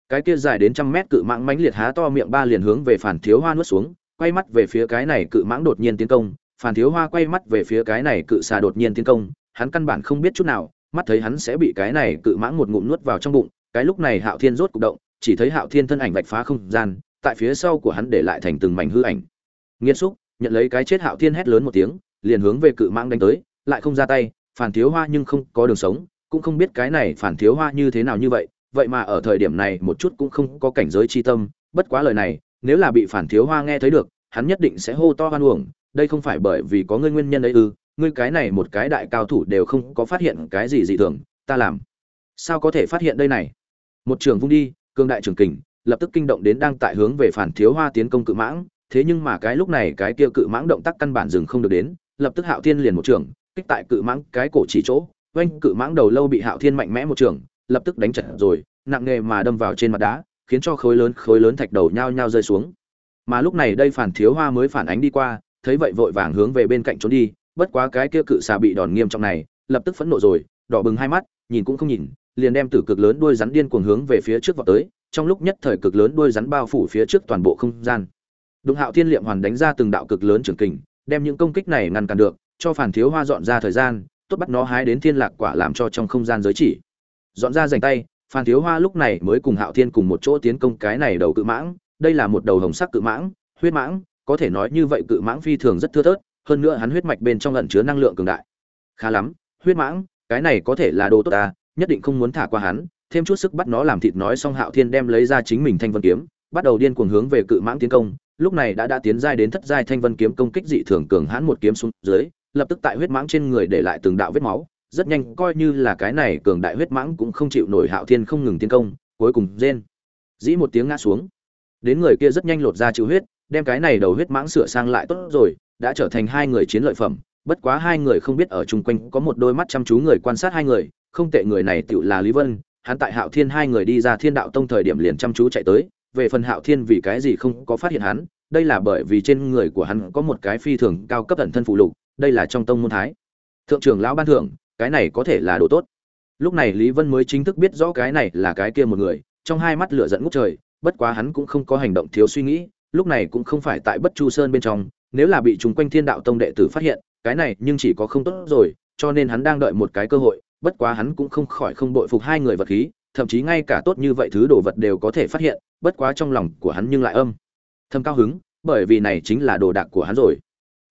Speaker 1: cái kia dài đến trăm mét cự mãng mãnh liệt há to miệng ba liền hướng về phản thiếu hoa nuốt xuống, quay mắt về phía cái này cự mãng đột nhiên tiến công. Phản thiếu hoa quay mắt về phía cái này cự xà đột nhiên tiến công, hắn căn bản không biết chút nào, mắt thấy hắn sẽ bị cái này cự mãng một ngụm nuốt vào trong bụng, cái lúc này hạo thiên rốt cục động chỉ thấy hạo thiên thân ảnh vạch phá không gian, tại phía sau của hắn để lại thành từng mảnh hư ảnh. Nghiên xúc, nhận lấy cái chết hạo thiên hét lớn một tiếng, liền hướng về cự mãng đánh tới, lại không ra tay, phản thiếu hoa nhưng không có đường sống, cũng không biết cái này phản thiếu hoa như thế nào như vậy vậy mà ở thời điểm này một chút cũng không có cảnh giới chi tâm, bất quá lời này, nếu là bị phản thiếu hoa nghe thấy được, hắn nhất định sẽ hô to hoan uổng, đây không phải bởi vì có ngươi nguyên nhân ấy ư, ngươi cái này một cái đại cao thủ đều không có phát hiện cái gì dị thường, ta làm. Sao có thể phát hiện đây này? Một trường vung đi cương đại trường kình, lập tức kinh động đến đang tại hướng về phản thiếu hoa tiến công cự mãng, thế nhưng mà cái lúc này cái kia cự mãng động tác căn bản dừng không được đến, lập tức hạo thiên liền một trường, kích tại cự mãng cái cổ chỉ chỗ, oanh, cự mãng đầu lâu bị hạo thiên mạnh mẽ một trường, lập tức đánh chật rồi, nặng nghề mà đâm vào trên mặt đá, khiến cho khối lớn khối lớn thạch đầu nhao nhao rơi xuống. Mà lúc này đây phản thiếu hoa mới phản ánh đi qua, thấy vậy vội vàng hướng về bên cạnh trốn đi, bất quá cái kia cự xà bị đòn nghiêm trọng này, lập tức phẫn nộ rồi, đỏ bừng hai mắt, nhìn cũng không nhìn liền đem tử cực lớn đuôi rắn điên cuồng hướng về phía trước vọt tới, trong lúc nhất thời cực lớn đuôi rắn bao phủ phía trước toàn bộ không gian. Đụng hạo thiên liệm hoàn đánh ra từng đạo cực lớn trường kình, đem những công kích này ngăn cản được, cho phản thiếu hoa dọn ra thời gian, tốt bắt nó hái đến thiên lạc quả làm cho trong không gian giới chỉ. Dọn ra rảnh tay phan thiếu hoa lúc này mới cùng hạo thiên cùng một chỗ tiến công cái này đầu cự mãng, đây là một đầu hồng sắc cự mãng, huyết mãng, có thể nói như vậy cự mãng phi thường rất thưa thớt, hơn nữa hắn huyết mạch bên trong ẩn chứa năng lượng cường đại. Khá lắm, huyết mãng, cái này có thể là đồ tốt ta nhất định không muốn thả qua hắn, thêm chút sức bắt nó làm thịt nói xong hạo thiên đem lấy ra chính mình thanh vân kiếm, bắt đầu điên cuồng hướng về cự mãng tiến công. Lúc này đã đã tiến giai đến thất giai thanh vân kiếm công kích dị thường cường hãn một kiếm xuống dưới, lập tức tại huyết mãng trên người để lại từng đạo vết máu. Rất nhanh, coi như là cái này cường đại huyết mãng cũng không chịu nổi hạo thiên không ngừng tiến công, cuối cùng rên. Dĩ một tiếng ngã xuống. Đến người kia rất nhanh lột ra chịu huyết, đem cái này đầu huyết mãng sửa sang lại tốt rồi, đã trở thành hai người chiến lợi phẩm. Bất quá hai người không biết ở chung quanh có một đôi mắt chăm chú người quan sát hai người không tệ người này tựu là lý vân, hắn tại hạo thiên hai người đi ra thiên đạo tông thời điểm liền chăm chú chạy tới, về phần hạo thiên vì cái gì không có phát hiện hắn, đây là bởi vì trên người của hắn có một cái phi thường cao cấp ẩn thân phụ lục, đây là trong tông môn thái. Thượng trưởng lão ban thưởng, cái này có thể là đồ tốt. Lúc này lý vân mới chính thức biết rõ cái này là cái kia một người, trong hai mắt lửa giận ngút trời, bất quá hắn cũng không có hành động thiếu suy nghĩ, lúc này cũng không phải tại bất chu sơn bên trong, nếu là bị chúng quanh thiên đạo tông đệ tử phát hiện, cái này nhưng chỉ có không tốt rồi, cho nên hắn đang đợi một cái cơ hội bất quá hắn cũng không khỏi không bội phục hai người vật khí, thậm chí ngay cả tốt như vậy thứ đồ vật đều có thể phát hiện, bất quá trong lòng của hắn nhưng lại âm thầm cao hứng, bởi vì này chính là đồ đạc của hắn rồi.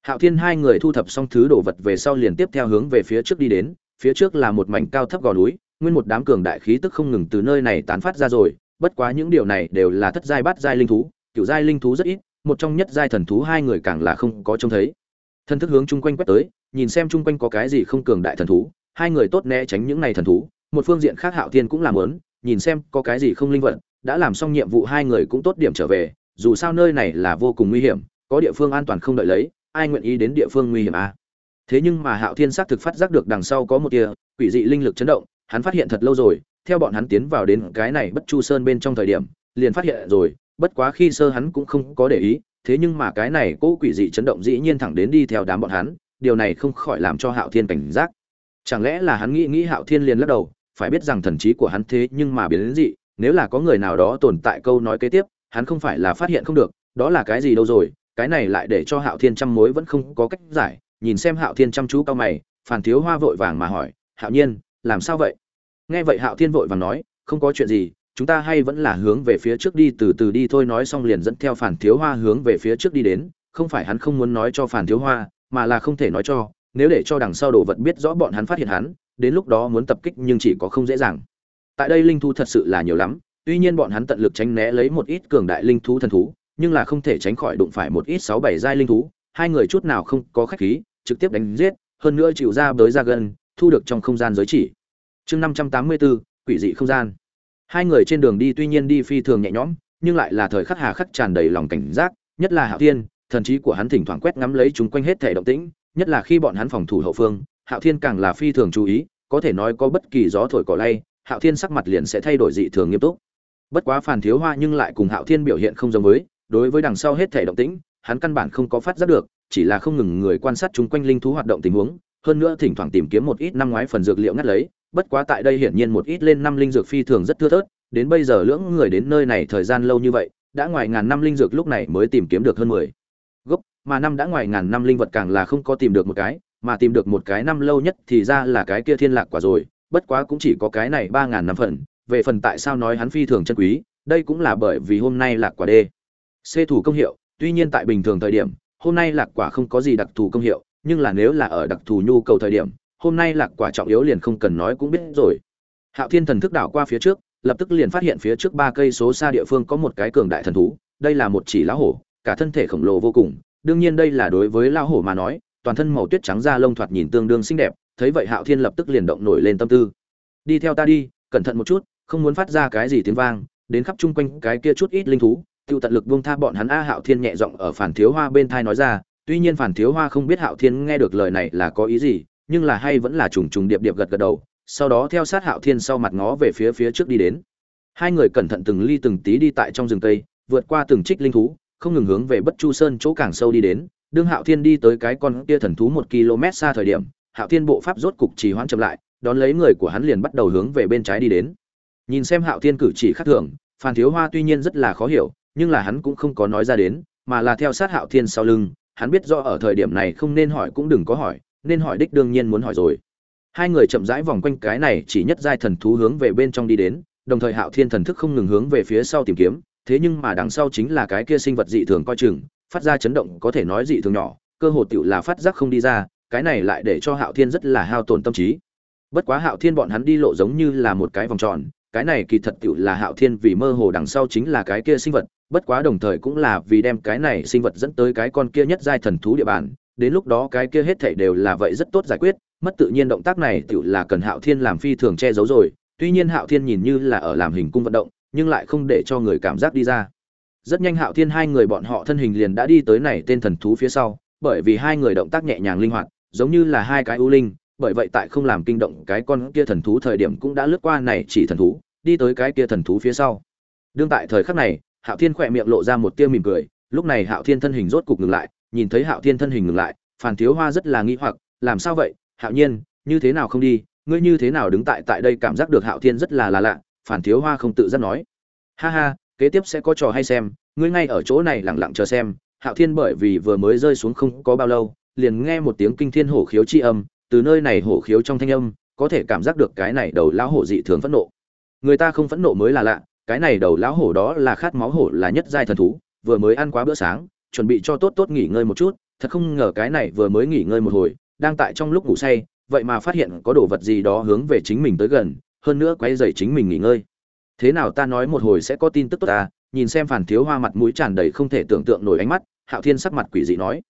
Speaker 1: Hạo thiên hai người thu thập xong thứ đồ vật về sau liền tiếp theo hướng về phía trước đi đến, phía trước là một mảnh cao thấp gò núi, nguyên một đám cường đại khí tức không ngừng từ nơi này tán phát ra rồi, bất quá những điều này đều là thất giai bát giai linh thú, cửu giai linh thú rất ít, một trong nhất giai thần thú hai người càng là không có trông thấy. Thân thức hướng chung quanh quét tới, nhìn xem chung quanh có cái gì không cường đại thần thú hai người tốt né tránh những này thần thú, một phương diện khác hạo thiên cũng làm lớn, nhìn xem có cái gì không linh vận đã làm xong nhiệm vụ hai người cũng tốt điểm trở về, dù sao nơi này là vô cùng nguy hiểm, có địa phương an toàn không đợi lấy, ai nguyện ý đến địa phương nguy hiểm à? thế nhưng mà hạo thiên xác thực phát giác được đằng sau có một tia quỷ dị linh lực chấn động, hắn phát hiện thật lâu rồi, theo bọn hắn tiến vào đến cái này bất chu sơn bên trong thời điểm, liền phát hiện rồi, bất quá khi sơ hắn cũng không có để ý, thế nhưng mà cái này cỗ quỷ dị chấn động dĩ nhiên thẳng đến đi theo đám bọn hắn, điều này không khỏi làm cho hạo thiên cảnh giác chẳng lẽ là hắn nghĩ nghĩ hạo thiên liền lắc đầu, phải biết rằng thần trí của hắn thế nhưng mà biến đến dị, nếu là có người nào đó tồn tại câu nói kế tiếp, hắn không phải là phát hiện không được, đó là cái gì đâu rồi, cái này lại để cho hạo thiên trăm mối vẫn không có cách giải, nhìn xem hạo thiên chăm chú cao mày, phản thiếu hoa vội vàng mà hỏi, hạo nhiên, làm sao vậy? Nghe vậy hạo thiên vội vàng nói, không có chuyện gì, chúng ta hay vẫn là hướng về phía trước đi, từ từ đi thôi. Nói xong liền dẫn theo phản thiếu hoa hướng về phía trước đi đến, không phải hắn không muốn nói cho phản thiếu hoa, mà là không thể nói cho nếu để cho đằng sau đồ vật biết rõ bọn hắn phát hiện hắn, đến lúc đó muốn tập kích nhưng chỉ có không dễ dàng. Tại đây linh thú thật sự là nhiều lắm, tuy nhiên bọn hắn tận lực tránh né lấy một ít cường đại linh thú thần thú, nhưng là không thể tránh khỏi đụng phải một ít sáu bảy giai linh thú, hai người chút nào không có khách khí, trực tiếp đánh giết, hơn nữa chịu ra tới ra gần, thu được trong không gian giới chỉ. Chương năm trăm tám mươi bốn, quỷ dị không gian. Hai người trên đường đi tuy nhiên đi phi thường nhẹ nhõm, nhưng lại là thời khắc hà khắc tràn đầy lòng cảnh giác, nhất là hạo thiên, thần trí của hắn thỉnh thoảng quét ngắm lấy chúng quanh hết thể động tĩnh nhất là khi bọn hắn phòng thủ hậu phương, hạo thiên càng là phi thường chú ý, có thể nói có bất kỳ gió thổi cỏ lay, hạo thiên sắc mặt liền sẽ thay đổi dị thường nghiêm túc. Bất quá Phan thiếu hoa nhưng lại cùng hạo thiên biểu hiện không giống với, đối với đằng sau hết thể động tĩnh, hắn căn bản không có phát giác được, chỉ là không ngừng người quan sát chung quanh linh thú hoạt động tình huống, hơn nữa thỉnh thoảng tìm kiếm một ít năm ngoái phần dược liệu ngắt lấy, bất quá tại đây hiển nhiên một ít lên năm linh dược phi thường rất thưa thớt, đến bây giờ lưỡng người đến nơi này thời gian lâu như vậy, đã ngoài ngàn năm linh dược lúc này mới tìm kiếm được hơn mười. gốc mà năm đã ngoài ngàn năm linh vật càng là không có tìm được một cái, mà tìm được một cái năm lâu nhất thì ra là cái kia thiên lạc quả rồi, bất quá cũng chỉ có cái này ba ngàn năm phần, về phần tại sao nói hắn phi thường chân quý, đây cũng là bởi vì hôm nay lạc quả đê. Xê thủ công hiệu, tuy nhiên tại bình thường thời điểm, hôm nay lạc quả không có gì đặc thù công hiệu, nhưng là nếu là ở đặc thù nhu cầu thời điểm, hôm nay lạc quả trọng yếu liền không cần nói cũng biết rồi. Hạo thiên thần thức đảo qua phía trước, lập tức liền phát hiện phía trước ba cây số xa địa phương có một cái cường đại thần thú, đây là một chỉ lão hổ, cả thân thể khổng lồ vô cùng đương nhiên đây là đối với lão hổ mà nói, toàn thân màu tuyết trắng da lông thoạt nhìn tương đương xinh đẹp, thấy vậy hạo thiên lập tức liền động nổi lên tâm tư. Đi theo ta đi, cẩn thận một chút, không muốn phát ra cái gì tiếng vang, đến khắp chung quanh cái kia chút ít linh thú. Tiêu tận lực buông tha bọn hắn, a hạo thiên nhẹ giọng ở phản thiếu hoa bên thai nói ra. Tuy nhiên phản thiếu hoa không biết hạo thiên nghe được lời này là có ý gì, nhưng là hay vẫn là trùng trùng điệp điệp gật gật đầu, sau đó theo sát hạo thiên sau mặt ngó về phía phía trước đi đến. Hai người cẩn thận từng ly từng tí đi tại trong rừng tây vượt qua từng trích linh thú không ngừng hướng về bất chu sơn chỗ càng sâu đi đến. Đương hạo thiên đi tới cái con kia thần thú một km xa thời điểm, hạo thiên bộ pháp rốt cục trì hoãn chậm lại, đón lấy người của hắn liền bắt đầu hướng về bên trái đi đến. Nhìn xem hạo thiên cử chỉ khác thường, phan thiếu hoa tuy nhiên rất là khó hiểu, nhưng là hắn cũng không có nói ra đến, mà là theo sát hạo thiên sau lưng, hắn biết do ở thời điểm này không nên hỏi cũng đừng có hỏi, nên hỏi đích đương nhiên muốn hỏi rồi. Hai người chậm rãi vòng quanh cái này chỉ nhất giai thần thú hướng về bên trong đi đến, đồng thời hạo thiên thần thức không ngừng hướng về phía sau tìm kiếm thế nhưng mà đằng sau chính là cái kia sinh vật dị thường coi chừng, phát ra chấn động có thể nói dị thường nhỏ, cơ hồ tựu là phát giác không đi ra, cái này lại để cho hạo thiên rất là hao tổn tâm trí. Bất quá hạo thiên bọn hắn đi lộ giống như là một cái vòng tròn, cái này kỳ thật tựu là hạo thiên vì mơ hồ đằng sau chính là cái kia sinh vật, bất quá đồng thời cũng là vì đem cái này sinh vật dẫn tới cái con kia nhất giai thần thú địa bàn, đến lúc đó cái kia hết thảy đều là vậy rất tốt giải quyết, mất tự nhiên động tác này tựu là cần hạo thiên làm phi thường che giấu rồi, tuy nhiên hạo thiên nhìn như là ở làm hình cung vận động nhưng lại không để cho người cảm giác đi ra. Rất nhanh hạo thiên hai người bọn họ thân hình liền đã đi tới này tên thần thú phía sau, bởi vì hai người động tác nhẹ nhàng linh hoạt, giống như là hai cái ưu linh, bởi vậy tại không làm kinh động cái con kia thần thú thời điểm cũng đã lướt qua này chỉ thần thú, đi tới cái kia thần thú phía sau. Đương tại thời khắc này, hạo thiên khỏe miệng lộ ra một tia mỉm cười, lúc này hạo thiên thân hình rốt cục ngừng lại, nhìn thấy hạo thiên thân hình ngừng lại, phàn thiếu hoa rất là nghi hoặc, làm sao vậy? Hạo nhiên, như thế nào không đi? Ngươi như thế nào đứng tại tại đây cảm giác được hạo thiên rất là là lạ phản thiếu hoa không tự giác nói. Ha ha, kế tiếp sẽ có trò hay xem, ngươi ngay ở chỗ này lẳng lặng chờ xem. Hạo thiên bởi vì vừa mới rơi xuống không có bao lâu, liền nghe một tiếng kinh thiên hổ khiếu chi âm, từ nơi này hổ khiếu trong thanh âm, có thể cảm giác được cái này đầu lão hổ dị thường phẫn nộ. Người ta không phẫn nộ mới là lạ, cái này đầu lão hổ đó là khát máu hổ, là nhất giai thần thú, vừa mới ăn quá bữa sáng, chuẩn bị cho tốt tốt nghỉ ngơi một chút, thật không ngờ cái này vừa mới nghỉ ngơi một hồi, đang tại trong lúc ngủ say, vậy mà phát hiện có đồ vật gì đó hướng về chính mình tới gần hơn nữa quay dậy chính mình nghỉ ngơi. Thế nào ta nói một hồi sẽ có tin tức tốt ta, nhìn xem phản thiếu hoa mặt mũi tràn đầy không thể tưởng tượng nổi ánh mắt, hạo thiên sắc mặt quỷ dị nói.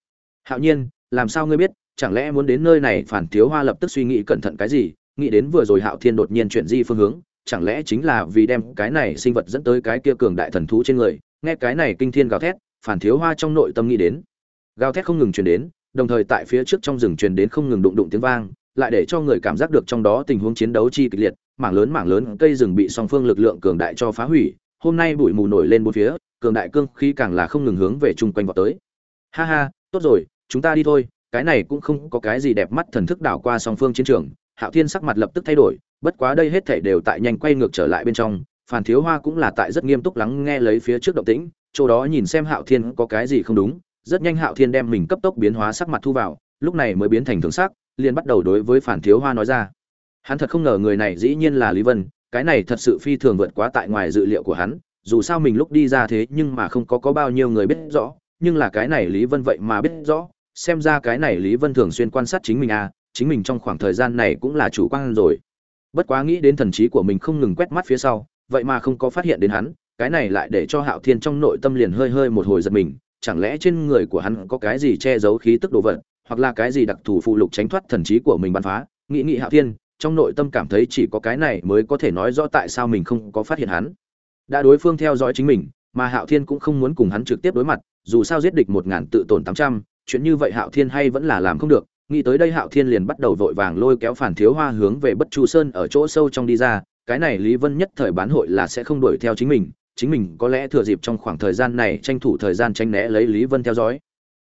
Speaker 1: Hạo nhiên, làm sao ngươi biết, chẳng lẽ muốn đến nơi này phản thiếu hoa lập tức suy nghĩ cẩn thận cái gì, nghĩ đến vừa rồi hạo thiên đột nhiên chuyển di phương hướng, chẳng lẽ chính là vì đem cái này sinh vật dẫn tới cái kia cường đại thần thú trên người, nghe cái này kinh thiên gào thét, phản thiếu hoa trong nội tâm nghĩ đến. Gào thét không ngừng truyền đến, đồng thời tại phía trước trong rừng truyền đến không ngừng đụng đụng tiếng vang, lại để cho người cảm giác được trong đó tình huống chiến đấu chi kịch liệt mảng lớn mảng lớn cây rừng bị song phương lực lượng cường đại cho phá hủy, hôm nay bụi mù nổi lên bốn phía, cường đại cương khí càng là không ngừng hướng về chung quanh vào tới. Ha ha, tốt rồi, chúng ta đi thôi, cái này cũng không có cái gì đẹp mắt thần thức đảo qua song phương chiến trường, hạo thiên sắc mặt lập tức thay đổi, bất quá đây hết thể đều tại nhanh quay ngược trở lại bên trong phản thiếu hoa cũng là tại rất nghiêm túc lắng nghe lấy phía trước động tĩnh, chỗ đó nhìn xem hạo thiên có cái gì không đúng, rất nhanh hạo thiên đem mình cấp tốc biến hóa sắc mặt thu vào, lúc này mới biến thành thường sắc, liền bắt đầu đối với phản thiếu hoa nói ra hắn thật không ngờ người này dĩ nhiên là lý vân, cái này thật sự phi thường vượt quá tại ngoài dự liệu của hắn, dù sao mình lúc đi ra thế nhưng mà không có có bao nhiêu người biết rõ, nhưng là cái này lý vân vậy mà biết rõ, xem ra cái này lý vân thường xuyên quan sát chính mình à chính mình trong khoảng thời gian này cũng là chủ quan rồi. Bất quá nghĩ đến thần trí của mình không ngừng quét mắt phía sau, vậy mà không có phát hiện đến hắn, cái này lại để cho hạo thiên trong nội tâm liền hơi hơi một hồi giật mình, chẳng lẽ trên người của hắn có cái gì che giấu khí tức đồ vật, hoặc là cái gì đặc thù phụ lục tránh thoát thần trí của mình bắn phá? Nghĩ nghĩ hạo thiên trong nội tâm cảm thấy chỉ có cái này mới có thể nói rõ tại sao mình không có phát hiện hắn. Đã đối phương theo dõi chính mình, mà hạo thiên cũng không muốn cùng hắn trực tiếp đối mặt, dù sao giết địch một ngàn tự tổn tám trăm, chuyện như vậy hạo thiên hay vẫn là làm không được. Nghĩ tới đây hạo thiên liền bắt đầu vội vàng lôi kéo phản thiếu hoa hướng về bất chu sơn ở chỗ sâu trong đi ra, cái này lý vân nhất thời bán hội là sẽ không đuổi theo chính mình chính mình có lẽ thừa dịp trong khoảng thời gian này tranh thủ thời gian tranh né lấy lý vân theo dõi.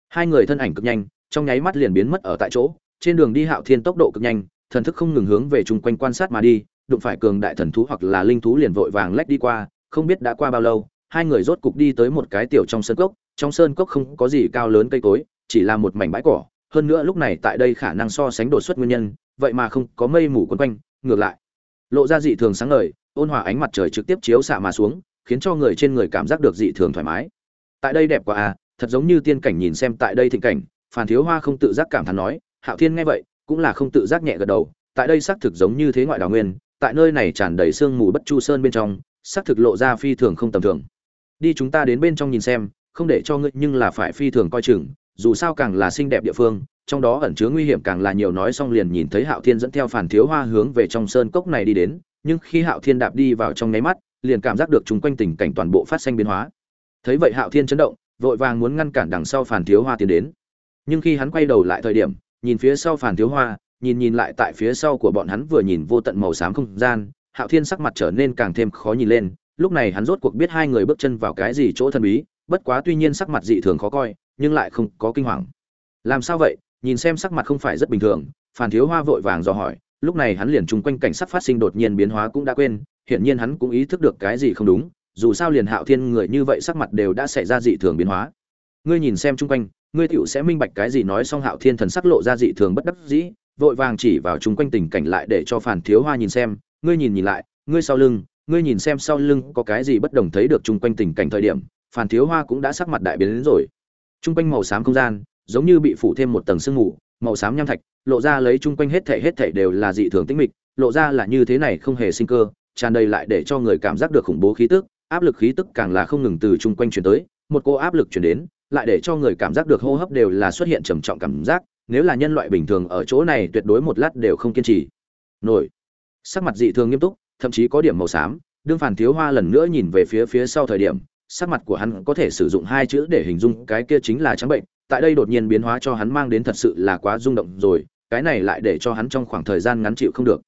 Speaker 1: Hai người thân ảnh cực nhanh, trong nháy mắt liền biến mất ở tại chỗ, trên đường đi hạo thiên tốc độ cực nhanh thần thức không ngừng hướng về chung quanh quan sát mà đi, đụng phải cường đại thần thú hoặc là linh thú liền vội vàng lách đi qua, không biết đã qua bao lâu, hai người rốt cục đi tới một cái tiểu trong sơn cốc, trong sơn cốc không có gì cao lớn cây cối, chỉ là một mảnh bãi cỏ, hơn nữa lúc này tại đây khả năng so sánh đột xuất nguyên nhân, vậy mà không có mây mù quấn quanh, ngược lại, lộ ra dị thường sáng ngời, ôn hòa ánh mặt trời trực tiếp chiếu xạ mà xuống, khiến cho người trên người cảm giác được dị thường thoải mái. Tại đây đẹp quá à thật giống như tiên cảnh nhìn xem tại đây thịnh cảnh phản thiếu hoa không tự giác cảm thán nói, hạo thiên nghe vậy cũng là không tự giác nhẹ gật đầu, tại đây xác thực giống như thế ngoại đào nguyên, tại nơi này tràn đầy sương mù bất chu sơn bên trong, xác thực lộ ra phi thường không tầm thường. Đi chúng ta đến bên trong nhìn xem, không để cho ngươi nhưng là phải phi thường coi chừng, dù sao càng là xinh đẹp địa phương, trong đó ẩn chứa nguy hiểm càng là nhiều nói xong liền nhìn thấy hạo thiên dẫn theo phản thiếu hoa hướng về trong sơn cốc này đi đến, nhưng khi hạo thiên đạp đi vào trong nháy mắt, liền cảm giác được chúng quanh tình cảnh toàn bộ phát sinh biến hóa. Thấy vậy hạo thiên chấn động, vội vàng muốn ngăn cản đằng sau phản thiếu hoa tiến đến. Nhưng khi hắn quay đầu lại thời điểm nhìn phía sau phản thiếu hoa, nhìn nhìn lại tại phía sau của bọn hắn vừa nhìn vô tận màu xám không gian, hạo thiên sắc mặt trở nên càng thêm khó nhìn lên, lúc này hắn rốt cuộc biết hai người bước chân vào cái gì chỗ thần bí, bất quá tuy nhiên sắc mặt dị thường khó coi, nhưng lại không có kinh hoàng. Làm sao vậy? Nhìn xem sắc mặt không phải rất bình thường phản thiếu hoa vội vàng dò hỏi, lúc này hắn liền chung quanh cảnh sắc phát sinh đột nhiên biến hóa cũng đã quên, hiển nhiên hắn cũng ý thức được cái gì không đúng, dù sao liền hạo thiên người như vậy sắc mặt đều đã xảy ra dị thường biến hóa. Ngươi nhìn xem chung quanh ngươi tiểu sẽ minh bạch cái gì nói xong hạo thiên thần sắc lộ ra dị thường bất đắc dĩ, vội vàng chỉ vào chúng quanh tình cảnh lại để cho phản thiếu hoa nhìn xem, ngươi nhìn nhìn lại, ngươi sau lưng, ngươi nhìn xem sau lưng có cái gì bất đồng thấy được chung quanh tình cảnh thời điểm, phản thiếu hoa cũng đã sắc mặt đại biến đến rồi. Chung quanh màu xám không gian, giống như bị phủ thêm một tầng sương mù, màu xám nham thạch, lộ ra lấy chung quanh hết thể hết thể đều là dị thường tĩnh mịch, lộ ra là như thế này không hề sinh cơ, tràn đầy lại để cho người cảm giác được khủng bố khí tức, áp lực khí tức càng là không ngừng từ chung quanh truyền tới, một cô áp lực truyền đến lại để cho người cảm giác được hô hấp đều là xuất hiện trầm trọng cảm giác, nếu là nhân loại bình thường ở chỗ này tuyệt đối một lát đều không kiên trì. Nổi. Sắc mặt dị thường nghiêm túc, thậm chí có điểm màu xám, đương phản thiếu hoa lần nữa nhìn về phía phía sau thời điểm, sắc mặt của hắn có thể sử dụng hai chữ để hình dung cái kia chính là trắng bệnh, tại đây đột nhiên biến hóa cho hắn mang đến thật sự là quá rung động rồi, cái này lại để cho hắn trong khoảng thời gian ngắn chịu không được.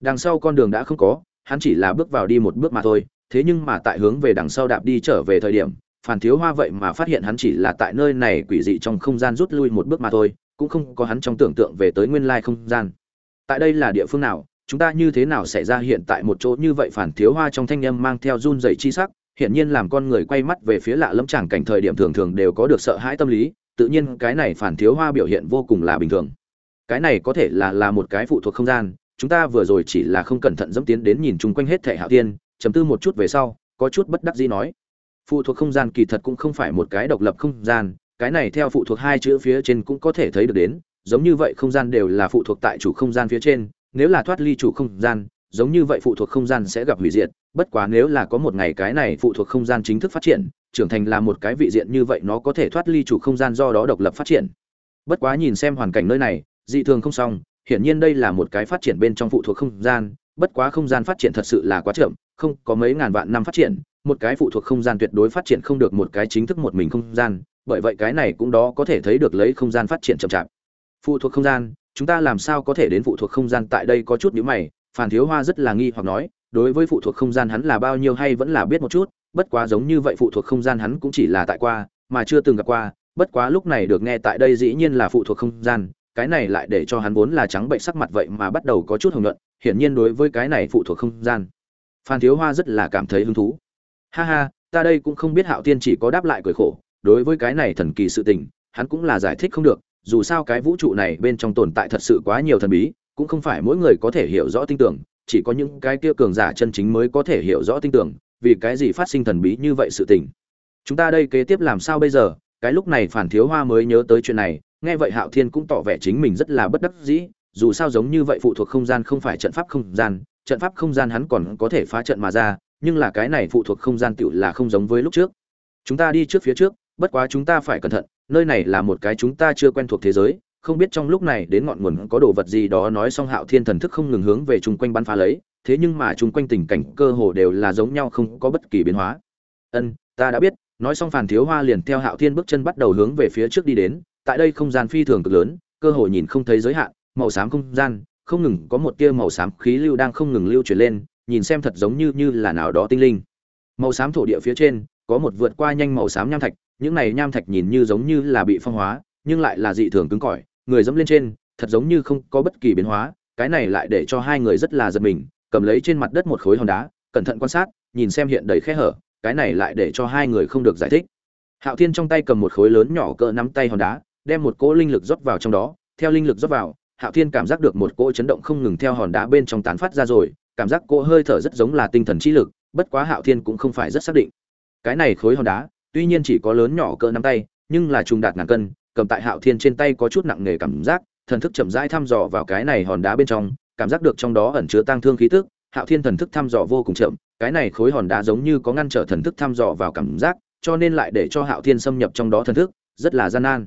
Speaker 1: Đằng sau con đường đã không có, hắn chỉ là bước vào đi một bước mà thôi, thế nhưng mà tại hướng về đằng sau đạp đi trở về thời điểm phản thiếu hoa vậy mà phát hiện hắn chỉ là tại nơi này quỷ dị trong không gian rút lui một bước mà thôi, cũng không có hắn trong tưởng tượng về tới nguyên lai không gian. Tại đây là địa phương nào, chúng ta như thế nào xảy ra hiện tại một chỗ như vậy? Phản thiếu hoa trong thanh âm mang theo run dày chi sắc, hiển nhiên làm con người quay mắt về phía lạ lẫm chẳng cảnh thời điểm thường thường đều có được sợ hãi tâm lý, tự nhiên cái này phản thiếu hoa biểu hiện vô cùng là bình thường. Cái này có thể là là một cái phụ thuộc không gian, chúng ta vừa rồi chỉ là không cẩn thận dẫm tiến đến nhìn chung quanh hết thể hạ tiên chấm tư một chút về sau, có chút bất đắc dĩ nói phụ thuộc không gian kỳ thật cũng không phải một cái độc lập không gian, cái này theo phụ thuộc hai chữ phía trên cũng có thể thấy được đến, giống như vậy không gian đều là phụ thuộc tại chủ không gian phía trên, nếu là thoát ly chủ không gian, giống như vậy phụ thuộc không gian sẽ gặp hủy diệt, bất quá nếu là có một ngày cái này phụ thuộc không gian chính thức phát triển, trưởng thành là một cái vị diện như vậy nó có thể thoát ly chủ không gian do đó độc lập phát triển. Bất quá nhìn xem hoàn cảnh nơi này, dị thường không xong, hiển nhiên đây là một cái phát triển bên trong phụ thuộc không gian, bất quá không gian phát triển thật sự là quá chậm, không có mấy ngàn vạn năm phát triển một cái phụ thuộc không gian tuyệt đối phát triển không được một cái chính thức một mình không gian, bởi vậy cái này cũng đó có thể thấy được lấy không gian phát triển chậm chạp. Phụ thuộc không gian, chúng ta làm sao có thể đến phụ thuộc không gian tại đây có chút nhíu mày Phan thiếu hoa rất là nghi hoặc nói, đối với phụ thuộc không gian hắn là bao nhiêu hay vẫn là biết một chút, bất quá giống như vậy phụ thuộc không gian hắn cũng chỉ là tại qua, mà chưa từng gặp qua, bất quá lúc này được nghe tại đây dĩ nhiên là phụ thuộc không gian, cái này lại để cho hắn vốn là trắng bệnh sắc mặt vậy mà bắt đầu có chút hồng nhuận, hiển nhiên đối với cái này phụ thuộc không gian. Phan thiếu hoa rất là cảm thấy hứng thú ha ha, ta đây cũng không biết hạo tiên chỉ có đáp lại cười khổ, đối với cái này thần kỳ sự tình, hắn cũng là giải thích không được, dù sao cái vũ trụ này bên trong tồn tại thật sự quá nhiều thần bí, cũng không phải mỗi người có thể hiểu rõ tin tưởng, chỉ có những cái kia cường giả chân chính mới có thể hiểu rõ tin tưởng, vì cái gì phát sinh thần bí như vậy sự tình. Chúng ta đây kế tiếp làm sao bây giờ? Cái lúc này phản thiếu hoa mới nhớ tới chuyện này, nghe vậy hạo thiên cũng tỏ vẻ chính mình rất là bất đắc dĩ, dù sao giống như vậy phụ thuộc không gian không phải trận pháp không gian, trận pháp không gian hắn còn có thể phá trận mà ra nhưng là cái này phụ thuộc không gian tựu là không giống với lúc trước. Chúng ta đi trước phía trước, bất quá chúng ta phải cẩn thận, nơi này là một cái chúng ta chưa quen thuộc thế giới, không biết trong lúc này đến ngọn nguồn có đồ vật gì đó nói xong hạo thiên thần thức không ngừng hướng về chung quanh bắn phá lấy, thế nhưng mà chung quanh tình cảnh cơ hồ đều là giống nhau không có bất kỳ biến hóa. Ân, ta đã biết, nói xong phàn thiếu hoa liền theo hạo thiên bước chân bắt đầu hướng về phía trước đi đến, tại đây không gian phi thường cực lớn, cơ hồ nhìn không thấy giới hạn, màu xám không gian, không ngừng có một tia màu xám khí lưu đang không ngừng lưu chuyển lên nhìn xem thật giống như như là nào đó tinh linh. Màu xám thổ địa phía trên, có một vượt qua nhanh màu xám nham thạch, những này nham thạch nhìn như giống như là bị phong hóa, nhưng lại là dị thường cứng cỏi, người dẫm lên trên, thật giống như không có bất kỳ biến hóa, cái này lại để cho hai người rất là giật mình, cầm lấy trên mặt đất một khối hòn đá, cẩn thận quan sát, nhìn xem hiện đầy khe hở, cái này lại để cho hai người không được giải thích. Hạo thiên trong tay cầm một khối lớn nhỏ cỡ nắm tay hòn đá, đem một cỗ linh lực rót vào trong đó, theo linh lực rót vào, hạo thiên cảm giác được một cỗ chấn động không ngừng theo hòn đá bên trong tán phát ra rồi cảm giác cô hơi thở rất giống là tinh thần trí lực, bất quá hạo thiên cũng không phải rất xác định. Cái này khối hòn đá, tuy nhiên chỉ có lớn nhỏ cỡ nắm tay, nhưng là trùng đạt ngàn cân, cầm tại hạo thiên trên tay có chút nặng nề cảm giác, thần thức chậm rãi thăm dò vào cái này hòn đá bên trong, cảm giác được trong đó ẩn chứa tang thương khí tức, hạo thiên thần thức thăm dò vô cùng chậm, cái này khối hòn đá giống như có ngăn trở thần thức thăm dò vào cảm giác, cho nên lại để cho hạo thiên xâm nhập trong đó thần thức, rất là gian nan.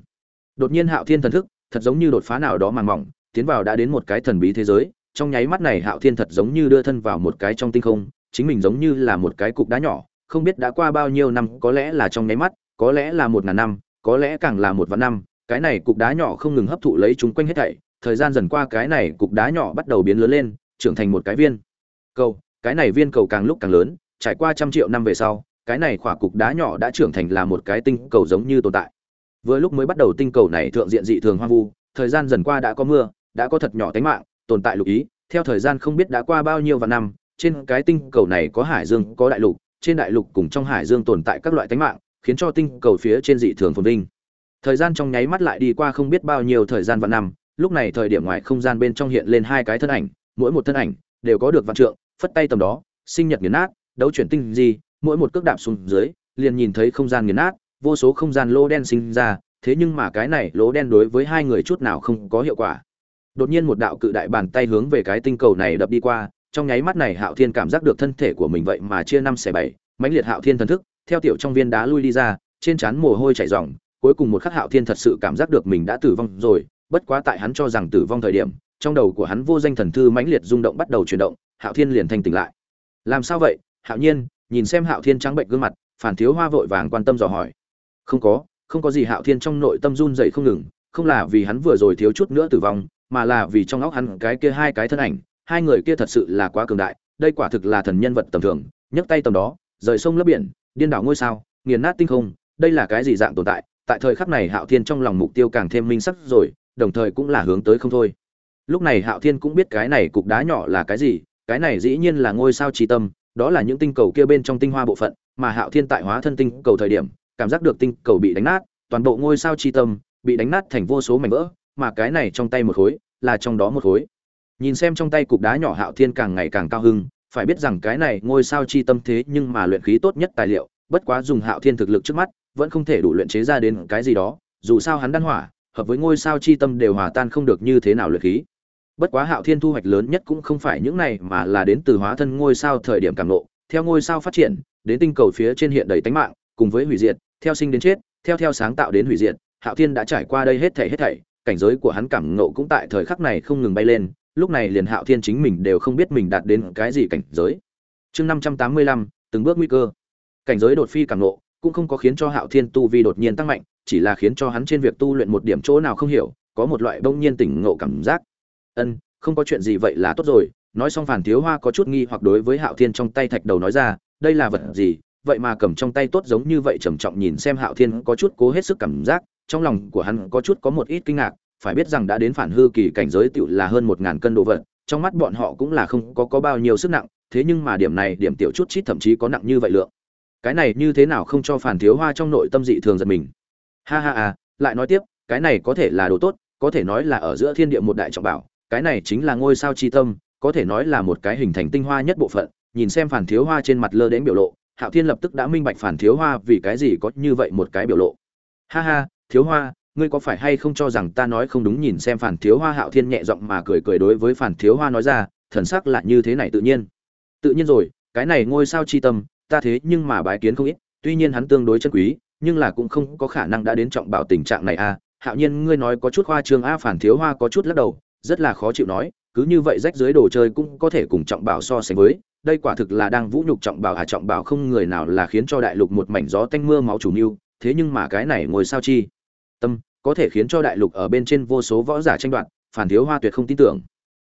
Speaker 1: Đột nhiên hạo thiên thần thức, thật giống như đột phá nào đó màng mỏng, tiến vào đã đến một cái thần bí thế giới trong nháy mắt này hạo thiên thật giống như đưa thân vào một cái trong tinh không, chính mình giống như là một cái cục đá nhỏ, không biết đã qua bao nhiêu năm, có lẽ là trong nháy mắt, có lẽ là một ngàn năm, có lẽ càng là một vạn năm, cái này cục đá nhỏ không ngừng hấp thụ lấy chúng quanh hết thảy, thời gian dần qua cái này cục đá nhỏ bắt đầu biến lớn lên, trưởng thành một cái viên. Cầu, cái này viên cầu càng lúc càng lớn, trải qua trăm triệu năm về sau, cái này khỏa cục đá nhỏ đã trưởng thành là một cái tinh cầu giống như tồn tại. Vừa lúc mới bắt đầu tinh cầu này thượng diện dị thường hoang vu, thời gian dần qua đã có mưa, đã có thật nhỏ tánh mạng tồn tại lục ý, theo thời gian không biết đã qua bao nhiêu vạn năm, trên cái tinh cầu này có hải dương, có đại lục, trên đại lục cùng trong hải dương tồn tại các loại tánh mạng, khiến cho tinh cầu phía trên dị thường phồn vinh. Thời gian trong nháy mắt lại đi qua không biết bao nhiêu thời gian vạn năm, lúc này thời điểm ngoài không gian bên trong hiện lên hai cái thân ảnh, mỗi một thân ảnh đều có được vạn trượng, phất tay tầm đó, sinh nhật nghiền nát, đấu chuyển tinh gì mỗi một cước đạp xuống dưới, liền nhìn thấy không gian nghiền nát, vô số không gian lỗ đen sinh ra, thế nhưng mà cái này lỗ đen đối với hai người chút nào không có hiệu quả đột nhiên một đạo cự đại bàn tay hướng về cái tinh cầu này đập đi qua, trong nháy mắt này hạo thiên cảm giác được thân thể của mình vậy mà chia năm xẻ bảy, mãnh liệt hạo thiên thần thức, theo tiểu trong viên đá lui đi ra, trên trán mồ hôi chảy ròng, cuối cùng một khắc hạo thiên thật sự cảm giác được mình đã tử vong rồi, bất quá tại hắn cho rằng tử vong thời điểm, trong đầu của hắn vô danh thần thư mãnh liệt rung động bắt đầu chuyển động, hạo thiên liền thành tỉnh lại. Làm sao vậy? Hạo nhiên, nhìn xem hạo thiên trắng bệnh gương mặt, phản thiếu hoa vội vàng quan tâm dò hỏi. Không có không có gì hạo thiên trong nội tâm run dậy không ngừng, không là vì hắn vừa rồi thiếu chút nữa tử vong mà là vì trong óc hắn cái kia hai cái thân ảnh, hai người kia thật sự là quá cường đại, đây quả thực là thần nhân vật tầm thường, nhấc tay tầm đó, rời sông lấp biển, điên đảo ngôi sao, nghiền nát tinh không, đây là cái gì dạng tồn tại tại thời khắc này hạo thiên trong lòng mục tiêu càng thêm minh sắc rồi, đồng thời cũng là hướng tới không thôi. Lúc này hạo thiên cũng biết cái này cục đá nhỏ là cái gì, cái này dĩ nhiên là ngôi sao trí tâm, đó là những tinh cầu kia bên trong tinh hoa bộ phận, mà hạo thiên tại hóa thân tinh cầu thời điểm, cảm giác được tinh cầu bị đánh nát, toàn bộ ngôi sao chi tâm bị đánh nát thành vô số mảnh vỡ mà cái này trong tay một khối, là trong đó một khối. Nhìn xem trong tay cục đá nhỏ hạo thiên càng ngày càng cao hưng, phải biết rằng cái này ngôi sao chi tâm thế nhưng mà luyện khí tốt nhất tài liệu, bất quá dùng hạo thiên thực lực trước mắt, vẫn không thể đủ luyện chế ra đến cái gì đó, dù sao hắn đan hỏa, hợp với ngôi sao chi tâm đều hòa tan không được như thế nào luyện khí. Bất quá hạo thiên thu hoạch lớn nhất cũng không phải những này mà là đến từ hóa thân ngôi sao thời điểm càng lộ, theo ngôi sao phát triển, đến tinh cầu phía trên hiện đầy tánh mạng, cùng với hủy diệt, theo sinh đến chết, theo theo sáng tạo đến hủy diệt, hạo thiên đã trải qua đây hết thảy hết thảy cảnh giới của hắn cảm ngộ cũng tại thời khắc này không ngừng bay lên, lúc này liền hạo thiên chính mình đều không biết mình đạt đến cái gì cảnh giới. Chương năm trăm tám mươi lăm, từng bước nguy cơ. Cảnh giới đột phi cảm ngộ cũng không có khiến cho hạo thiên tu vi đột nhiên tăng mạnh, chỉ là khiến cho hắn trên việc tu luyện một điểm chỗ nào không hiểu, có một loại bỗng nhiên tỉnh ngộ cảm giác. Ân, không có chuyện gì vậy là tốt rồi, nói xong phản thiếu hoa có chút nghi hoặc đối với hạo thiên trong tay thạch đầu nói ra, đây là vật gì? Vậy mà cầm trong tay tốt giống như vậy trầm trọng nhìn xem hạo thiên có chút cố hết sức cảm giác trong lòng của hắn có chút có một ít kinh ngạc, phải biết rằng đã đến phản hư kỳ cảnh giới tiểu là hơn một ngàn cân đồ vật, trong mắt bọn họ cũng là không có có bao nhiêu sức nặng, thế nhưng mà điểm này điểm tiểu chút chít thậm chí có nặng như vậy lượng. Cái này như thế nào không cho phản thiếu hoa trong nội tâm dị thường giật mình. Ha ha à lại nói tiếp, cái này có thể là đồ tốt, có thể nói là ở giữa thiên địa một đại trọng bảo, cái này chính là ngôi sao chi tâm, có thể nói là một cái hình thành tinh hoa nhất bộ phận, nhìn xem phản thiếu hoa trên mặt lơ đến biểu lộ, hạo thiên lập tức đã minh bạch phản thiếu hoa vì cái gì có như vậy một cái biểu lộ. Ha ha thiếu hoa, ngươi có phải hay không cho rằng ta nói không đúng nhìn xem phản thiếu hoa hạo thiên nhẹ giọng mà cười cười đối với phản thiếu hoa nói ra, thần sắc lại như thế này tự nhiên tự nhiên rồi, cái này ngôi sao chi tâm, ta thế nhưng mà bái kiến không ít, tuy nhiên hắn tương đối chân quý, nhưng là cũng không có khả năng đã đến trọng bảo tình trạng này à. hạo nhiên, ngươi nói có chút hoa trương a phản thiếu hoa có chút lắc đầu, rất là khó chịu nói, cứ như vậy rách dưới đồ chơi cũng có thể cùng trọng bảo so sánh với, đây quả thực là đang vũ nhục trọng bảo à trọng bảo không người nào là khiến cho đại lục một mảnh gió tanh mưa máu chủ mưu, thế nhưng mà cái này ngồi sao chi tâm, có thể khiến cho đại lục ở bên trên vô số võ giả tranh đoạt, phản thiếu hoa tuyệt không tin tưởng.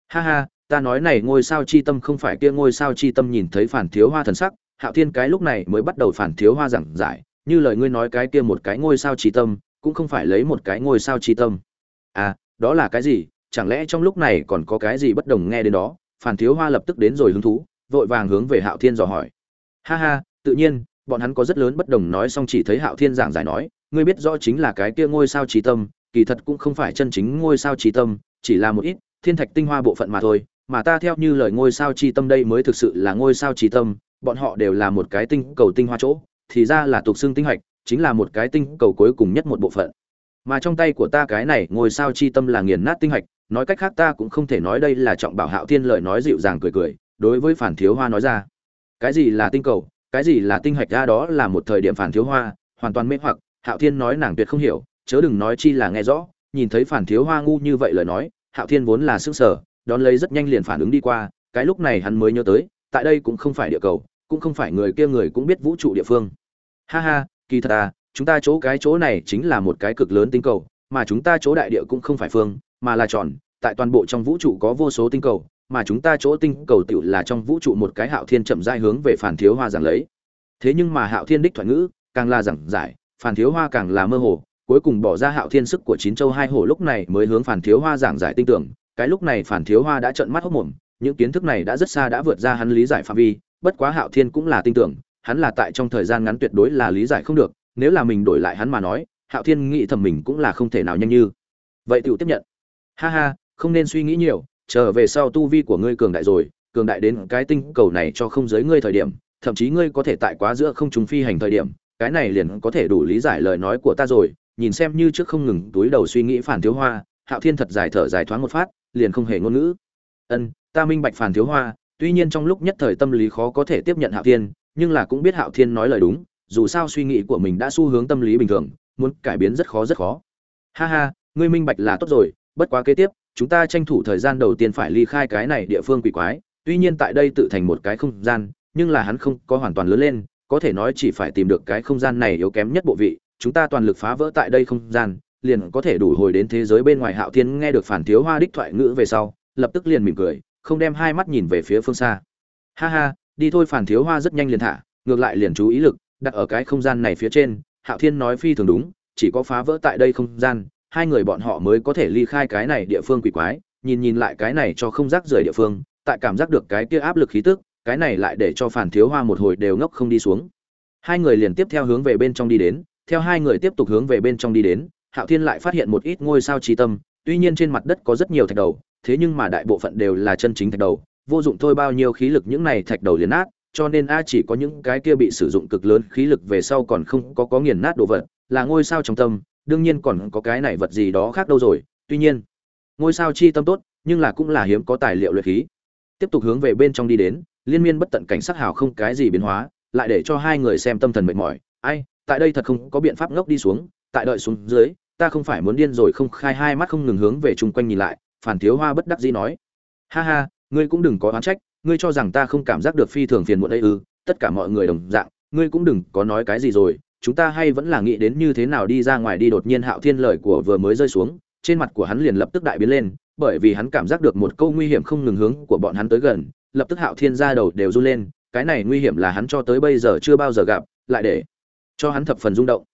Speaker 1: Ha ha, ta nói này ngôi sao chi tâm không phải kia ngôi sao chi tâm nhìn thấy phản thiếu hoa thần sắc, hạo thiên cái lúc này mới bắt đầu phản thiếu hoa giảng giải, như lời ngươi nói cái kia một cái ngôi sao chi tâm, cũng không phải lấy một cái ngôi sao chi tâm. À đó là cái gì? Chẳng lẽ trong lúc này còn có cái gì bất đồng nghe đến đó? Phản thiếu hoa lập tức đến rồi hứng thú, vội vàng hướng về hạo thiên dò hỏi. Ha ha, tự nhiên, bọn hắn có rất lớn bất đồng nói xong chỉ thấy hạo thiên giảng giải nói ngươi biết rõ chính là cái kia ngôi sao trí tâm, kỳ thật cũng không phải chân chính ngôi sao trí tâm, chỉ là một ít thiên thạch tinh hoa bộ phận mà thôi, mà ta theo như lời ngôi sao trí tâm đây mới thực sự là ngôi sao trí tâm, bọn họ đều là một cái tinh cầu tinh hoa chỗ, thì ra là tục xương tinh hạch, chính là một cái tinh cầu cuối cùng nhất một bộ phận. Mà trong tay của ta cái này ngôi sao chi tâm là nghiền nát tinh hạch, nói cách khác ta cũng không thể nói đây là trọng bảo hạo thiên lời nói dịu dàng cười cười, đối với phản thiếu hoa nói ra. Cái gì là tinh cầu, cái gì là tinh hạch, ra đó là một thời điểm phản thiếu hoa, hoàn toàn mê hoặc hạo thiên nói nàng tuyệt không hiểu, chớ đừng nói chi là nghe rõ, nhìn thấy phản thiếu hoa ngu như vậy lời nói, hạo thiên vốn là sức sở đón lấy rất nhanh liền phản ứng đi qua, cái lúc này hắn mới nhớ tới, tại đây cũng không phải địa cầu, cũng không phải người kia người cũng biết vũ trụ địa phương. Ha ha, kỳ thật à chúng ta chỗ cái chỗ này chính là một cái cực lớn tinh cầu, mà chúng ta chỗ đại địa cũng không phải phương, mà là tròn, tại toàn bộ trong vũ trụ có vô số tinh cầu, mà chúng ta chỗ tinh cầu tiểu là trong vũ trụ một cái hạo thiên chậm rãi hướng về phản thiếu hoa giảng lấy. Thế nhưng mà hạo thiên đích thoại ngữ, càng là giảng giải phản thiếu hoa càng là mơ hồ, cuối cùng bỏ ra hạo thiên sức của chín châu hai hồ lúc này mới hướng phản thiếu hoa giảng giải tinh tưởng. Cái lúc này phản thiếu hoa đã trợn mắt hốc mồm những kiến thức này đã rất xa đã vượt ra hắn lý giải phạm vi, bất quá hạo thiên cũng là tin tưởng, hắn là tại trong thời gian ngắn tuyệt đối là lý giải không được, nếu là mình đổi lại hắn mà nói, hạo thiên nghĩ thầm mình cũng là không thể nào nhanh như. Vậy tựu tiếp nhận. Ha ha, không nên suy nghĩ nhiều, trở về sau tu vi của ngươi cường đại rồi, cường đại đến cái tinh cầu này cho không giới ngươi thời điểm, thậm chí ngươi có thể tại quá giữa không trùng phi hành thời điểm cái này liền có thể đủ lý giải lời nói của ta rồi, nhìn xem như trước không ngừng túi đầu suy nghĩ phản thiếu hoa, hạo thiên thật dài thở dài thoáng một phát, liền không hề ngôn ngữ. Ân, ta minh bạch phản thiếu hoa, tuy nhiên trong lúc nhất thời tâm lý khó có thể tiếp nhận hạo thiên, nhưng là cũng biết hạo thiên nói lời đúng, dù sao suy nghĩ của mình đã xu hướng tâm lý bình thường, muốn cải biến rất khó rất khó. Ha ha, ngươi minh bạch là tốt rồi, bất quá kế tiếp, chúng ta tranh thủ thời gian đầu tiên phải ly khai cái này địa phương quỷ quái, tuy nhiên tại đây tự thành một cái không gian, nhưng là hắn không có hoàn toàn lớn lên có thể nói chỉ phải tìm được cái không gian này yếu kém nhất bộ vị, chúng ta toàn lực phá vỡ tại đây không gian, liền có thể đủ hồi đến thế giới bên ngoài hạo thiên nghe được phản thiếu hoa đích thoại ngữ về sau, lập tức liền mỉm cười, không đem hai mắt nhìn về phía phương xa. Ha ha, đi thôi phản thiếu hoa rất nhanh liền thả, ngược lại liền chú ý lực, đặt ở cái không gian này phía trên, hạo thiên nói phi thường đúng, chỉ có phá vỡ tại đây không gian, hai người bọn họ mới có thể ly khai cái này địa phương quỷ quái, nhìn nhìn lại cái này cho không rác rời địa phương, tại cảm giác được cái kia áp lực khí tức cái này lại để cho phản thiếu hoa một hồi đều ngốc không đi xuống. Hai người liền tiếp theo hướng về bên trong đi đến, theo hai người tiếp tục hướng về bên trong đi đến, hạo thiên lại phát hiện một ít ngôi sao trí tâm, tuy nhiên trên mặt đất có rất nhiều thạch đầu, thế nhưng mà đại bộ phận đều là chân chính thạch đầu, vô dụng thôi bao nhiêu khí lực những này thạch đầu liền nát, cho nên a chỉ có những cái kia bị sử dụng cực lớn khí lực về sau còn không có có nghiền nát đồ vật, là ngôi sao trong tâm, đương nhiên còn có cái này vật gì đó khác đâu rồi, tuy nhiên, ngôi sao chi tâm tốt, nhưng là cũng là hiếm có tài liệu luyện khí. Tiếp tục hướng về bên trong đi đến liên miên bất tận cảnh sắc hào không cái gì biến hóa, lại để cho hai người xem tâm thần mệt mỏi. Ai, tại đây thật không có biện pháp ngốc đi xuống, tại đợi xuống dưới, ta không phải muốn điên rồi không khai hai mắt không ngừng hướng về chung quanh nhìn lại, phản thiếu hoa bất đắc dĩ nói. Ha ha, ngươi cũng đừng có oán trách, ngươi cho rằng ta không cảm giác được phi thường phiền muộn đây ư, tất cả mọi người đồng dạng, ngươi cũng đừng có nói cái gì rồi, chúng ta hay vẫn là nghĩ đến như thế nào đi ra ngoài đi đột nhiên hạo thiên lời của vừa mới rơi xuống, trên mặt của hắn liền lập tức đại biến lên, bởi vì hắn cảm giác được một câu nguy hiểm không ngừng hướng của bọn hắn tới gần lập tức hạo thiên ra đầu đều run lên, cái này nguy hiểm là hắn cho tới bây giờ chưa bao giờ gặp, lại để cho hắn thập phần rung động.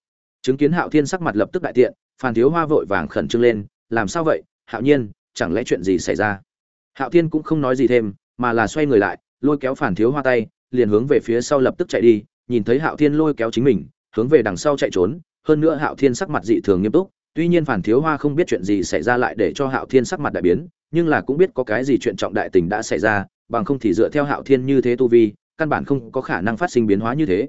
Speaker 1: Chứng kiến hạo thiên sắc mặt lập tức đại tiện, phan thiếu hoa vội vàng khẩn trương lên, làm sao vậy? Hạo nhiên, chẳng lẽ chuyện gì xảy ra? Hạo thiên cũng không nói gì thêm, mà là xoay người lại, lôi kéo phản thiếu hoa tay, liền hướng về phía sau lập tức chạy đi, nhìn thấy hạo thiên lôi kéo chính mình, hướng về đằng sau chạy trốn, hơn nữa hạo thiên sắc mặt dị thường nghiêm túc, tuy nhiên phản thiếu hoa không biết chuyện gì xảy ra lại để cho hạo thiên sắc mặt đại biến, nhưng là cũng biết có cái gì chuyện trọng đại tình đã xảy ra bằng không thì dựa theo hạo thiên như thế tu vi, căn bản không có khả năng phát sinh biến hóa như thế.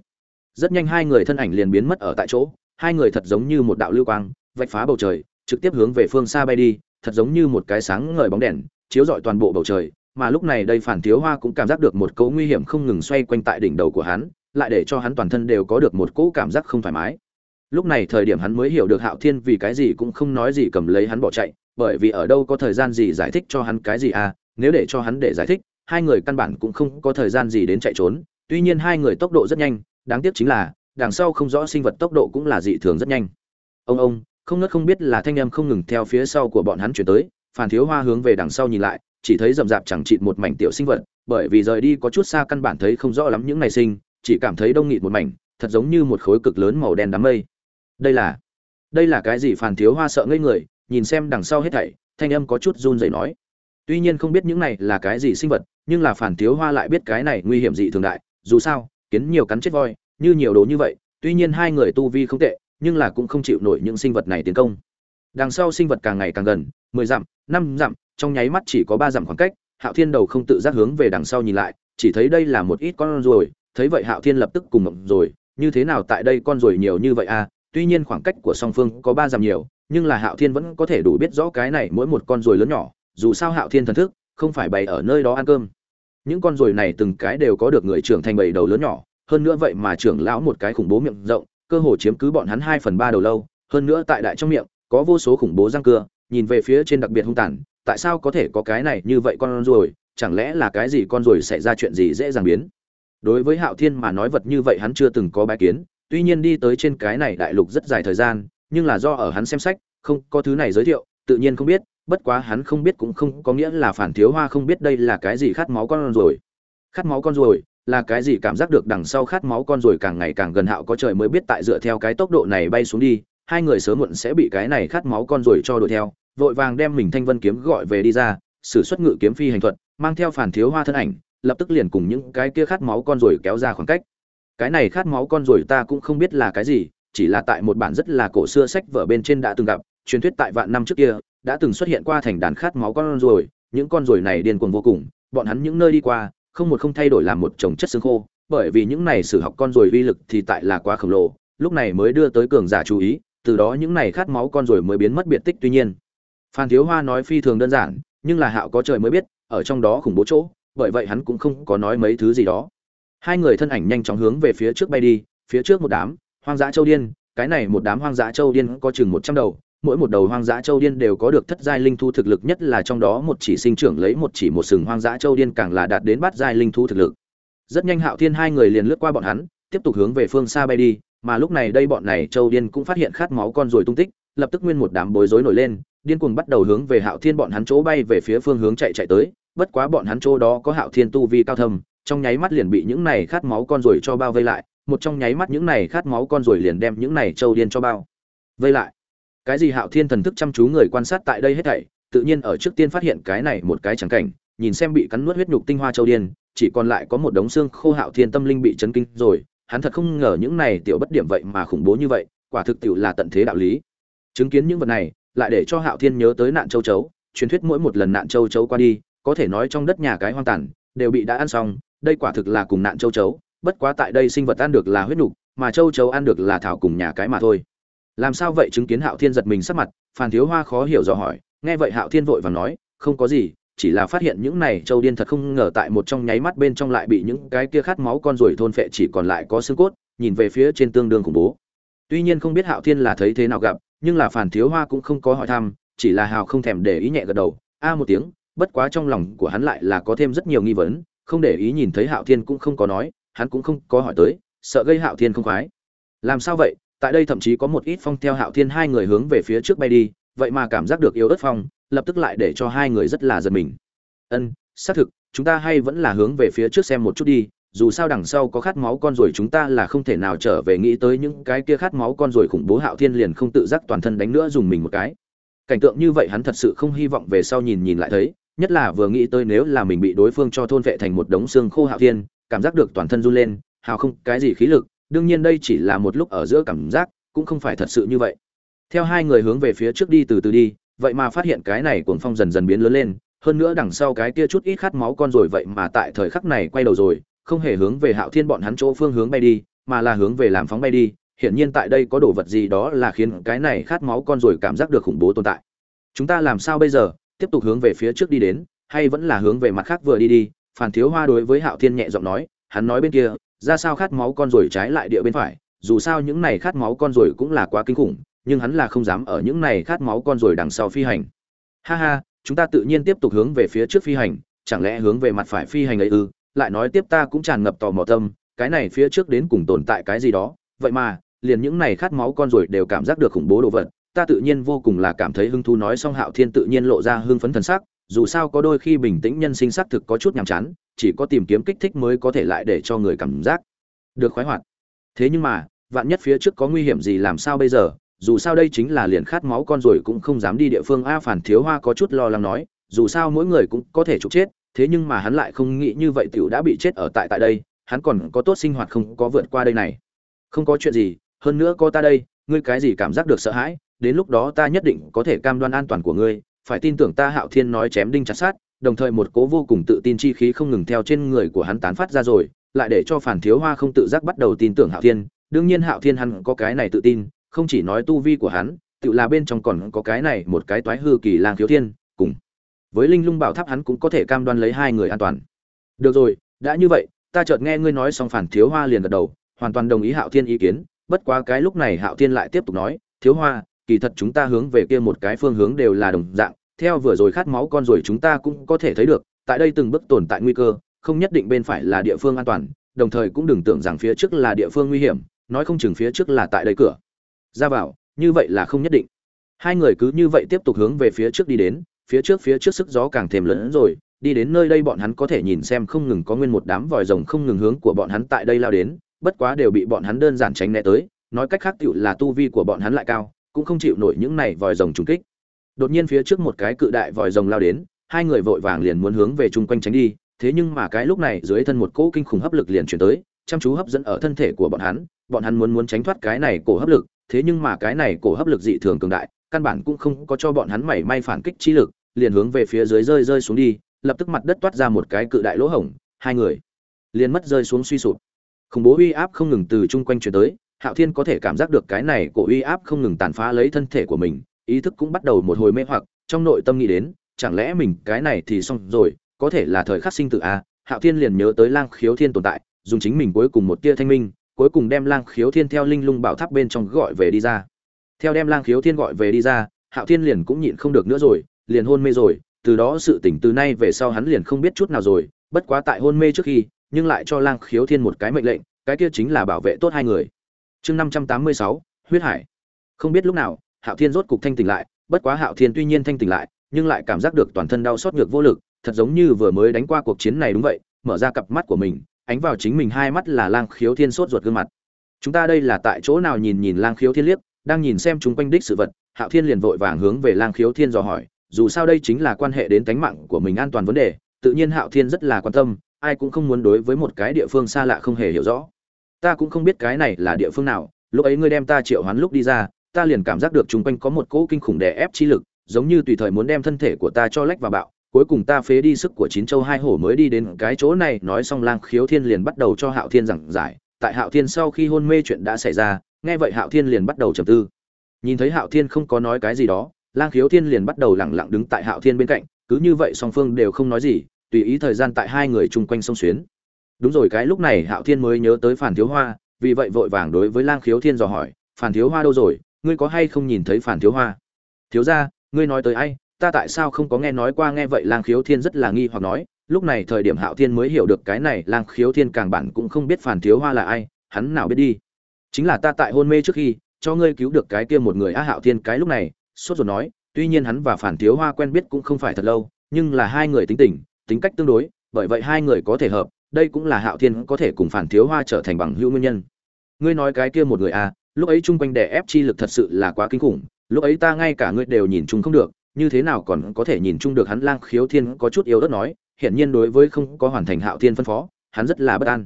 Speaker 1: Rất nhanh hai người thân ảnh liền biến mất ở tại chỗ, hai người thật giống như một đạo lưu quang, vạch phá bầu trời, trực tiếp hướng về phương xa bay đi, thật giống như một cái sáng ngời bóng đèn, chiếu rọi toàn bộ bầu trời, mà lúc này đây phản thiếu hoa cũng cảm giác được một cỗ nguy hiểm không ngừng xoay quanh tại đỉnh đầu của hắn, lại để cho hắn toàn thân đều có được một cỗ cảm giác không thoải mái. Lúc này thời điểm hắn mới hiểu được hạo thiên vì cái gì cũng không nói gì cầm lấy hắn bỏ chạy, bởi vì ở đâu có thời gian gì giải thích cho hắn cái gì à nếu để cho hắn để giải thích hai người căn bản cũng không có thời gian gì đến chạy trốn, tuy nhiên hai người tốc độ rất nhanh, đáng tiếc chính là, đằng sau không rõ sinh vật tốc độ cũng là dị thường rất nhanh. Ông ông, không nớt không biết là thanh âm không ngừng theo phía sau của bọn hắn chuyển tới phản thiếu hoa hướng về đằng sau nhìn lại, chỉ thấy rậm rạp chẳng chịt một mảnh tiểu sinh vật, bởi vì rời đi có chút xa căn bản thấy không rõ lắm những này sinh, chỉ cảm thấy đông nghịt một mảnh, thật giống như một khối cực lớn màu đen đám mây. Đây là đây là cái gì? Phản thiếu hoa sợ ngây người, nhìn xem đằng sau hết thảy, thanh âm có chút run rẩy nói tuy nhiên không biết những này là cái gì sinh vật, nhưng là phản thiếu hoa lại biết cái này nguy hiểm dị thường đại. Dù sao, kiến nhiều cắn chết voi, như nhiều đồ như vậy, tuy nhiên hai người tu vi không tệ, nhưng là cũng không chịu nổi những sinh vật này tiến công. Đằng sau sinh vật càng ngày càng gần, mười dặm, năm dặm, trong nháy mắt chỉ có ba dặm khoảng cách, hạo thiên đầu không tự giác hướng về đằng sau nhìn lại, chỉ thấy đây là một ít con ruồi. Thấy vậy hạo thiên lập tức cùng mộng rồi như thế nào tại đây con ruồi nhiều như vậy à? Tuy nhiên khoảng cách của song phương có ba dặm nhiều, nhưng là hạo thiên vẫn có thể đủ biết rõ cái này mỗi một con ruồi lớn nhỏ dù sao hạo thiên thần thức không phải bày ở nơi đó ăn cơm. Những con ruồi này từng cái đều có được người trưởng thành bầy đầu lớn nhỏ, hơn nữa vậy mà trưởng lão một cái khủng bố miệng rộng, cơ hồ chiếm cứ bọn hắn hai phần ba đầu lâu, hơn nữa tại đại trong miệng, có vô số khủng bố răng cưa, nhìn về phía trên đặc biệt hung tàn, tại sao có thể có cái này như vậy con ruồi, chẳng lẽ là cái gì con ruồi xảy ra chuyện gì dễ dàng biến? Đối với hạo thiên mà nói vật như vậy hắn chưa từng có bài kiến, tuy nhiên đi tới trên cái này đại lục rất dài thời gian, nhưng là do ở hắn xem sách, không có thứ này giới thiệu, tự nhiên không biết bất quá hắn không biết cũng không có nghĩa là phản thiếu hoa không biết đây là cái gì khát máu con rồi. Khát máu con rồi, là cái gì cảm giác được đằng sau khát máu con rồi càng ngày càng gần hạo có trời mới biết tại dựa theo cái tốc độ này bay xuống đi, hai người sớm muộn sẽ bị cái này khát máu con rồi cho đuổi theo, vội vàng đem mình thanh vân kiếm gọi về đi ra, sử xuất ngự kiếm phi hành thuật, mang theo phản thiếu hoa thân ảnh, lập tức liền cùng những cái kia khát máu con rồi kéo ra khoảng cách. Cái này khát máu con rồi ta cũng không biết là cái gì, chỉ là tại một bản rất là cổ xưa sách vở bên trên đã từng gặp, truyền thuyết tại vạn năm trước kia đã từng xuất hiện qua thành đàn khát máu con rồi những con rồi này điên cuồng vô cùng, bọn hắn những nơi đi qua, không một không thay đổi làm một chồng chất xương khô, bởi vì những này sử học con rồi uy lực thì tại là quá khổng lồ, lúc này mới đưa tới cường giả chú ý, từ đó những này khát máu con rồi mới biến mất biệt tích tuy nhiên. Phan thiếu hoa nói phi thường đơn giản, nhưng là hạo có trời mới biết, ở trong đó khủng bố chỗ, bởi vậy hắn cũng không có nói mấy thứ gì đó. Hai người thân ảnh nhanh chóng hướng về phía trước bay đi, phía trước một đám, hoang dã châu điên, cái này một đám hoang dã châu điên có chừng một trăm đầu mỗi một đầu hoang dã châu điên đều có được thất giai linh thú thực lực, nhất là trong đó một chỉ sinh trưởng lấy một chỉ một sừng hoang dã châu điên càng là đạt đến bát giai linh thú thực lực. Rất nhanh hạo thiên hai người liền lướt qua bọn hắn, tiếp tục hướng về phương xa bay đi, mà lúc này đây bọn này châu điên cũng phát hiện khát máu con rồi tung tích, lập tức nguyên một đám bối rối nổi lên, điên cuồng bắt đầu hướng về hạo thiên bọn hắn chỗ bay về phía phương hướng chạy chạy tới, bất quá bọn hắn chỗ đó có hạo thiên tu vi cao thâm, trong nháy mắt liền bị những này khát máu con rồi cho bao vây lại, một trong nháy mắt những này khát máu con rồi liền đem những này châu điên cho bao vây lại cái gì hạo thiên thần thức chăm chú người quan sát tại đây hết thảy, tự nhiên ở trước tiên phát hiện cái này một cái chẳng cảnh, nhìn xem bị cắn nuốt huyết nhục tinh hoa châu điên, chỉ còn lại có một đống xương khô hạo thiên tâm linh bị chấn kinh rồi, hắn thật không ngờ những này tiểu bất điểm vậy mà khủng bố như vậy, quả thực tiểu là tận thế đạo lý. Chứng kiến những vật này, lại để cho hạo thiên nhớ tới nạn châu chấu, truyền thuyết mỗi một lần nạn châu chấu qua đi, có thể nói trong đất nhà cái hoang tàn, đều bị đã ăn xong, đây quả thực là cùng nạn châu chấu, bất quá tại đây sinh vật ăn được là huyết nhục, mà châu chấu ăn được là thảo cùng nhà cái mà thôi làm sao vậy chứng kiến hạo thiên giật mình sắc mặt phan thiếu hoa khó hiểu dò hỏi, nghe vậy hạo thiên vội và nói, không có gì, chỉ là phát hiện những này châu điên thật không ngờ tại một trong nháy mắt bên trong lại bị những cái kia khát máu con ruồi thôn phệ chỉ còn lại có xương cốt, nhìn về phía trên tương đương khủng bố. Tuy nhiên không biết hạo thiên là thấy thế nào gặp, nhưng là phản thiếu hoa cũng không có hỏi thăm, chỉ là hào không thèm để ý nhẹ gật đầu, a một tiếng, bất quá trong lòng của hắn lại là có thêm rất nhiều nghi vấn, không để ý nhìn thấy hạo thiên cũng không có nói, hắn cũng không có hỏi tới, sợ gây hạo thiên không khoái. Làm sao vậy tại đây thậm chí có một ít phong theo hạo thiên hai người hướng về phía trước bay đi, vậy mà cảm giác được yếu ớt phong, lập tức lại để cho hai người rất là giật mình. Ân, xác thực, chúng ta hay vẫn là hướng về phía trước xem một chút đi, dù sao đằng sau có khát máu con ruồi chúng ta là không thể nào trở về nghĩ tới những cái kia khát máu con ruồi khủng bố hạo thiên liền không tự giác toàn thân đánh nữa dùng mình một cái. Cảnh tượng như vậy hắn thật sự không hy vọng về sau nhìn nhìn lại thấy, nhất là vừa nghĩ tới nếu là mình bị đối phương cho thôn vệ thành một đống xương khô hạo thiên, cảm giác được toàn thân run lên, hào không, cái gì khí lực đương nhiên đây chỉ là một lúc ở giữa cảm giác, cũng không phải thật sự như vậy. Theo hai người hướng về phía trước đi từ từ đi, vậy mà phát hiện cái này cuồng phong dần dần biến lớn lên, hơn nữa đằng sau cái kia chút ít khát máu con rồi vậy mà tại thời khắc này quay đầu rồi, không hề hướng về hạo thiên bọn hắn chỗ phương hướng bay đi, mà là hướng về làm phóng bay đi, hiển nhiên tại đây có đồ vật gì đó là khiến cái này khát máu con rồi cảm giác được khủng bố tồn tại. Chúng ta làm sao bây giờ, tiếp tục hướng về phía trước đi đến, hay vẫn là hướng về mặt khác vừa đi đi phản thiếu hoa đối với hạo thiên nhẹ giọng nói, hắn nói bên kia ra sao khát máu con rồi trái lại địa bên phải, dù sao những này khát máu con rồi cũng là quá kinh khủng, nhưng hắn là không dám ở những này khát máu con rồi đằng sau phi hành. Ha ha, chúng ta tự nhiên tiếp tục hướng về phía trước phi hành, chẳng lẽ hướng về mặt phải phi hành ấy ư? Lại nói tiếp ta cũng tràn ngập tò mò tâm, cái này phía trước đến cùng tồn tại cái gì đó? Vậy mà, liền những này khát máu con rồi đều cảm giác được khủng bố đồ vật, ta tự nhiên vô cùng là cảm thấy hứng thú nói xong hạo thiên tự nhiên lộ ra hưng phấn thần sắc, dù sao có đôi khi bình tĩnh nhân sinh xác thực có chút nhàm chán chỉ có tìm kiếm kích thích mới có thể lại để cho người cảm giác được khoái hoạt. Thế nhưng mà, vạn nhất phía trước có nguy hiểm gì làm sao bây giờ? Dù sao đây chính là liền khát máu con rồi cũng không dám đi địa phương a phản thiếu hoa có chút lo lắng nói, dù sao mỗi người cũng có thể trục chết, thế nhưng mà hắn lại không nghĩ như vậy tiểu đã bị chết ở tại tại đây, hắn còn có tốt sinh hoạt không có vượt qua đây này. Không có chuyện gì, hơn nữa có ta đây, ngươi cái gì cảm giác được sợ hãi, đến lúc đó ta nhất định có thể cam đoan an toàn của ngươi, phải tin tưởng ta hạo thiên nói chém đinh chặt sát đồng thời một cố vô cùng tự tin chi khí không ngừng theo trên người của hắn tán phát ra rồi, lại để cho phản thiếu hoa không tự giác bắt đầu tin tưởng hạo thiên. Đương nhiên hạo thiên hắn có cái này tự tin, không chỉ nói tu vi của hắn, tự là bên trong còn có cái này một cái toái hư kỳ lang thiếu thiên, cùng với linh lung bảo tháp hắn cũng có thể cam đoan lấy hai người an toàn. Được rồi, đã như vậy, ta chợt nghe ngươi nói xong phản thiếu hoa liền gật đầu, hoàn toàn đồng ý hạo thiên ý kiến, bất quá cái lúc này hạo thiên lại tiếp tục nói, thiếu hoa, kỳ thật chúng ta hướng về kia một cái phương hướng đều là đồng dạng theo vừa rồi khát máu con rồi chúng ta cũng có thể thấy được, tại đây từng bước tồn tại nguy cơ, không nhất định bên phải là địa phương an toàn, đồng thời cũng đừng tưởng rằng phía trước là địa phương nguy hiểm, nói không chừng phía trước là tại đây cửa. Ra vào, như vậy là không nhất định. Hai người cứ như vậy tiếp tục hướng về phía trước đi đến, phía trước phía trước sức gió càng thêm lớn rồi, đi đến nơi đây bọn hắn có thể nhìn xem không ngừng có nguyên một đám vòi rồng không ngừng hướng của bọn hắn tại đây lao đến, bất quá đều bị bọn hắn đơn giản tránh né tới, nói cách khác tiểu là tu vi của bọn hắn lại cao, cũng không chịu nổi những này vòi rồng trùng kích đột nhiên phía trước một cái cự đại vòi rồng lao đến, hai người vội vàng liền muốn hướng về chung quanh tránh đi, thế nhưng mà cái lúc này dưới thân một cỗ kinh khủng hấp lực liền chuyển tới, chăm chú hấp dẫn ở thân thể của bọn hắn bọn hắn muốn muốn tránh thoát cái này cổ hấp lực, thế nhưng mà cái này cổ hấp lực dị thường cường đại, căn bản cũng không có cho bọn hắn mảy may phản kích chi lực, liền hướng về phía dưới rơi rơi xuống đi, lập tức mặt đất toát ra một cái cự đại lỗ hổng, hai người liền mất rơi xuống suy sụp. Khủng bố uy áp không ngừng từ chung quanh chuyển tới, hạo thiên có thể cảm giác được cái này cổ uy áp không ngừng tàn phá lấy thân thể của mình ý thức cũng bắt đầu một hồi mê hoặc, trong nội tâm nghĩ đến, chẳng lẽ mình cái này thì xong rồi, có thể là thời khắc sinh tử a hạo thiên liền nhớ tới lang khiếu thiên tồn tại, dùng chính mình cuối cùng một tia thanh minh, cuối cùng đem lang khiếu thiên theo linh lung bảo tháp bên trong gọi về đi ra. Theo đem lang khiếu thiên gọi về đi ra, hạo thiên liền cũng nhịn không được nữa rồi, liền hôn mê rồi, từ đó sự tỉnh từ nay về sau hắn liền không biết chút nào rồi, bất quá tại hôn mê trước khi, nhưng lại cho lang khiếu thiên một cái mệnh lệnh, cái kia chính là bảo vệ tốt hai người. Chương năm trăm tám mươi sáu, huyết hải. Không biết lúc nào hạo thiên rốt cục thanh tỉnh lại, bất quá hạo thiên tuy nhiên thanh tỉnh lại, nhưng lại cảm giác được toàn thân đau xót ngược vô lực, thật giống như vừa mới đánh qua cuộc chiến này đúng vậy, mở ra cặp mắt của mình, ánh vào chính mình hai mắt là lang khiếu thiên sốt ruột gương mặt. Chúng ta đây là tại chỗ nào nhìn nhìn lang khiếu thiên liếc, đang nhìn xem chúng quanh đích sự vật, hạo thiên liền vội vàng hướng về lang khiếu thiên dò hỏi, dù sao đây chính là quan hệ đến tánh mạng của mình an toàn vấn đề, tự nhiên hạo thiên rất là quan tâm, ai cũng không muốn đối với một cái địa phương xa lạ không hề hiểu rõ. Ta cũng không biết cái này là địa phương nào, lúc ấy ngươi đem ta triệu hoán lúc đi ra ta liền cảm giác được chung quanh có một cỗ kinh khủng đè ép chi lực, giống như tùy thời muốn đem thân thể của ta cho lách vào bạo, cuối cùng ta phế đi sức của chín châu hai hổ mới đi đến cái chỗ này, nói xong lang khiếu thiên liền bắt đầu cho hạo thiên giảng giải, tại hạo thiên sau khi hôn mê chuyện đã xảy ra, nghe vậy hạo thiên liền bắt đầu trầm tư. Nhìn thấy hạo thiên không có nói cái gì đó, lang khiếu thiên liền bắt đầu lẳng lặng đứng tại hạo thiên bên cạnh, cứ như vậy song phương đều không nói gì, tùy ý thời gian tại hai người chung quanh sông xuyến. Đúng rồi, cái lúc này hạo thiên mới nhớ tới phản thiếu hoa, vì vậy vội vàng đối với lang khiếu thiên dò hỏi, phản thiếu hoa đâu rồi? Ngươi có hay không nhìn thấy phản thiếu hoa? Thiếu ra ngươi nói tới ai? Ta tại sao không có nghe nói qua, nghe vậy lang khiếu thiên rất là nghi hoặc nói, lúc này thời điểm hạo thiên mới hiểu được cái này, lang khiếu thiên càng bản cũng không biết phản thiếu hoa là ai, hắn nào biết đi. Chính là ta tại hôn mê trước khi, cho ngươi cứu được cái kia một người a hạo thiên cái lúc này, sốt ruột nói, tuy nhiên hắn và phản thiếu hoa quen biết cũng không phải thật lâu, nhưng là hai người tính tình, tính cách tương đối, bởi vậy hai người có thể hợp, đây cũng là hạo thiên có thể cùng phản thiếu hoa trở thành bằng hữu nguyên nhân. Ngươi nói cái kia một người à lúc ấy chung quanh đè ép chi lực thật sự là quá kinh khủng, lúc ấy ta ngay cả ngươi đều nhìn chung không được, như thế nào còn có thể nhìn chung được hắn lang khiếu thiên có chút yếu đất nói, hiển nhiên đối với không có hoàn thành hạo thiên phân phó, hắn rất là bất an.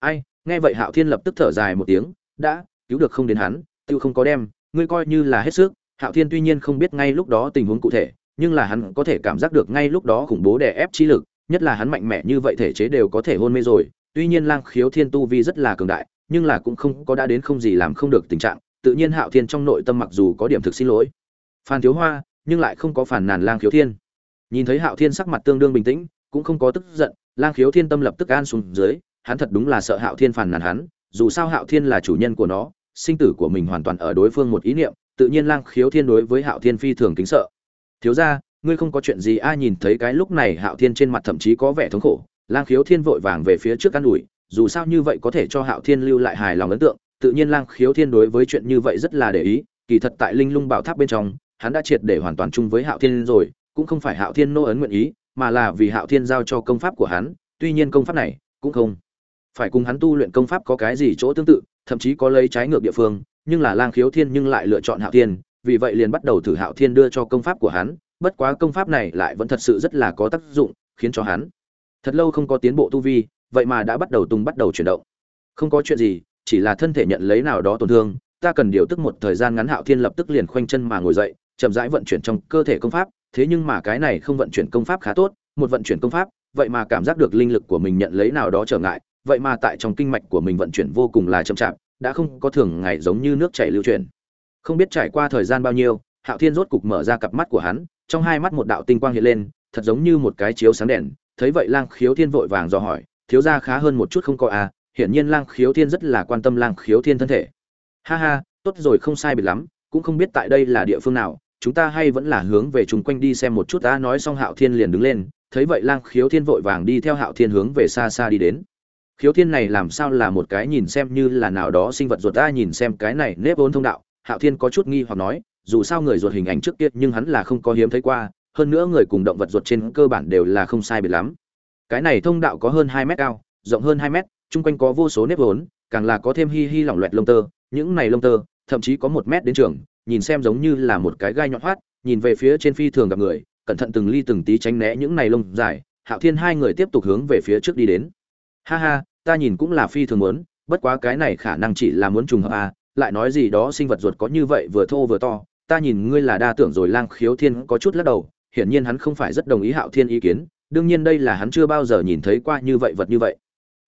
Speaker 1: Ai, nghe vậy hạo thiên lập tức thở dài một tiếng, đã, cứu được không đến hắn, tiêu không có đem, ngươi coi như là hết sức. Hạo thiên tuy nhiên không biết ngay lúc đó tình huống cụ thể, nhưng là hắn có thể cảm giác được ngay lúc đó khủng bố đè ép chi lực, nhất là hắn mạnh mẽ như vậy thể chế đều có thể hôn mê rồi, tuy nhiên lang khiếu thiên tu vi rất là cường đại nhưng là cũng không có đã đến không gì làm không được tình trạng, tự nhiên hạo thiên trong nội tâm mặc dù có điểm thực xin lỗi. Phan thiếu hoa, nhưng lại không có phản nàn lang khiếu thiên. Nhìn thấy hạo thiên sắc mặt tương đương bình tĩnh, cũng không có tức giận, lang khiếu thiên tâm lập tức an xuống dưới, hắn thật đúng là sợ hạo thiên phản nàn hắn, dù sao hạo thiên là chủ nhân của nó, sinh tử của mình hoàn toàn ở đối phương một ý niệm, tự nhiên lang khiếu thiên đối với hạo thiên phi thường kính sợ. Thiếu ra ngươi không có chuyện gì ai nhìn thấy cái lúc này hạo thiên trên mặt thậm chí có vẻ thống khổ, lang khiếu thiên vội vàng về phía trước an ủi dù sao như vậy có thể cho hạo thiên lưu lại hài lòng ấn tượng, tự nhiên lang khiếu thiên đối với chuyện như vậy rất là để ý, kỳ thật tại linh lung bảo tháp bên trong, hắn đã triệt để hoàn toàn chung với hạo thiên rồi, cũng không phải hạo thiên nô ấn nguyện ý, mà là vì hạo thiên giao cho công pháp của hắn, tuy nhiên công pháp này cũng không phải cùng hắn tu luyện công pháp có cái gì chỗ tương tự, thậm chí có lấy trái ngược địa phương, nhưng là lang khiếu thiên nhưng lại lựa chọn hạo thiên, vì vậy liền bắt đầu thử hạo thiên đưa cho công pháp của hắn, bất quá công pháp này lại vẫn thật sự rất là có tác dụng, khiến cho hắn thật lâu không có tiến bộ tu vi vậy mà đã bắt đầu tung bắt đầu chuyển động. Không có chuyện gì, chỉ là thân thể nhận lấy nào đó tổn thương, ta cần điều tức một thời gian ngắn hạo thiên lập tức liền khoanh chân mà ngồi dậy, chậm rãi vận chuyển trong cơ thể công pháp, thế nhưng mà cái này không vận chuyển công pháp khá tốt, một vận chuyển công pháp, vậy mà cảm giác được linh lực của mình nhận lấy nào đó trở ngại, vậy mà tại trong kinh mạch của mình vận chuyển vô cùng là chậm chạp, đã không có thường ngày giống như nước chảy lưu chuyển. Không biết trải qua thời gian bao nhiêu, hạo thiên rốt cục mở ra cặp mắt của hắn, trong hai mắt một đạo tinh quang hiện lên, thật giống như một cái chiếu sáng đèn, thấy vậy lang khiếu thiên vội vàng dò hỏi thiếu gia khá hơn một chút không có à hiển nhiên lang khiếu thiên rất là quan tâm lang khiếu thiên thân thể. Ha ha, tốt rồi không sai biệt lắm, cũng không biết tại đây là địa phương nào, chúng ta hay vẫn là hướng về chung quanh đi xem một chút ta nói xong hạo thiên liền đứng lên, thấy vậy lang khiếu thiên vội vàng đi theo hạo thiên hướng về xa xa đi đến. Khiếu thiên này làm sao là một cái nhìn xem như là nào đó sinh vật ruột ta nhìn xem cái này nếp vốn thông đạo, hạo thiên có chút nghi hoặc nói, dù sao người ruột hình ảnh trước kia nhưng hắn là không có hiếm thấy qua, hơn nữa người cùng động vật ruột trên cơ bản đều là không sai biệt lắm cái này thông đạo có hơn hai mét cao, rộng hơn hai mét, chung quanh có vô số nếp vốn, càng là có thêm hi hi lỏng loẹt lông tơ. Những này lông tơ, thậm chí có một mét đến trường, nhìn xem giống như là một cái gai nhọn hoắt, nhìn về phía trên phi thường gặp người, cẩn thận từng ly từng tí tránh né những này lông dài. Hạo thiên hai người tiếp tục hướng về phía trước đi đến. Ha ha, ta nhìn cũng là phi thường muốn, bất quá cái này khả năng chỉ là muốn trùng hợp à lại nói gì đó sinh vật ruột có như vậy vừa thô vừa to. Ta nhìn ngươi là đa tưởng rồi, lang khiếu thiên có chút lắc đầu, hiển nhiên hắn không phải rất đồng ý hạo thiên ý kiến đương nhiên đây là hắn chưa bao giờ nhìn thấy qua như vậy vật như vậy.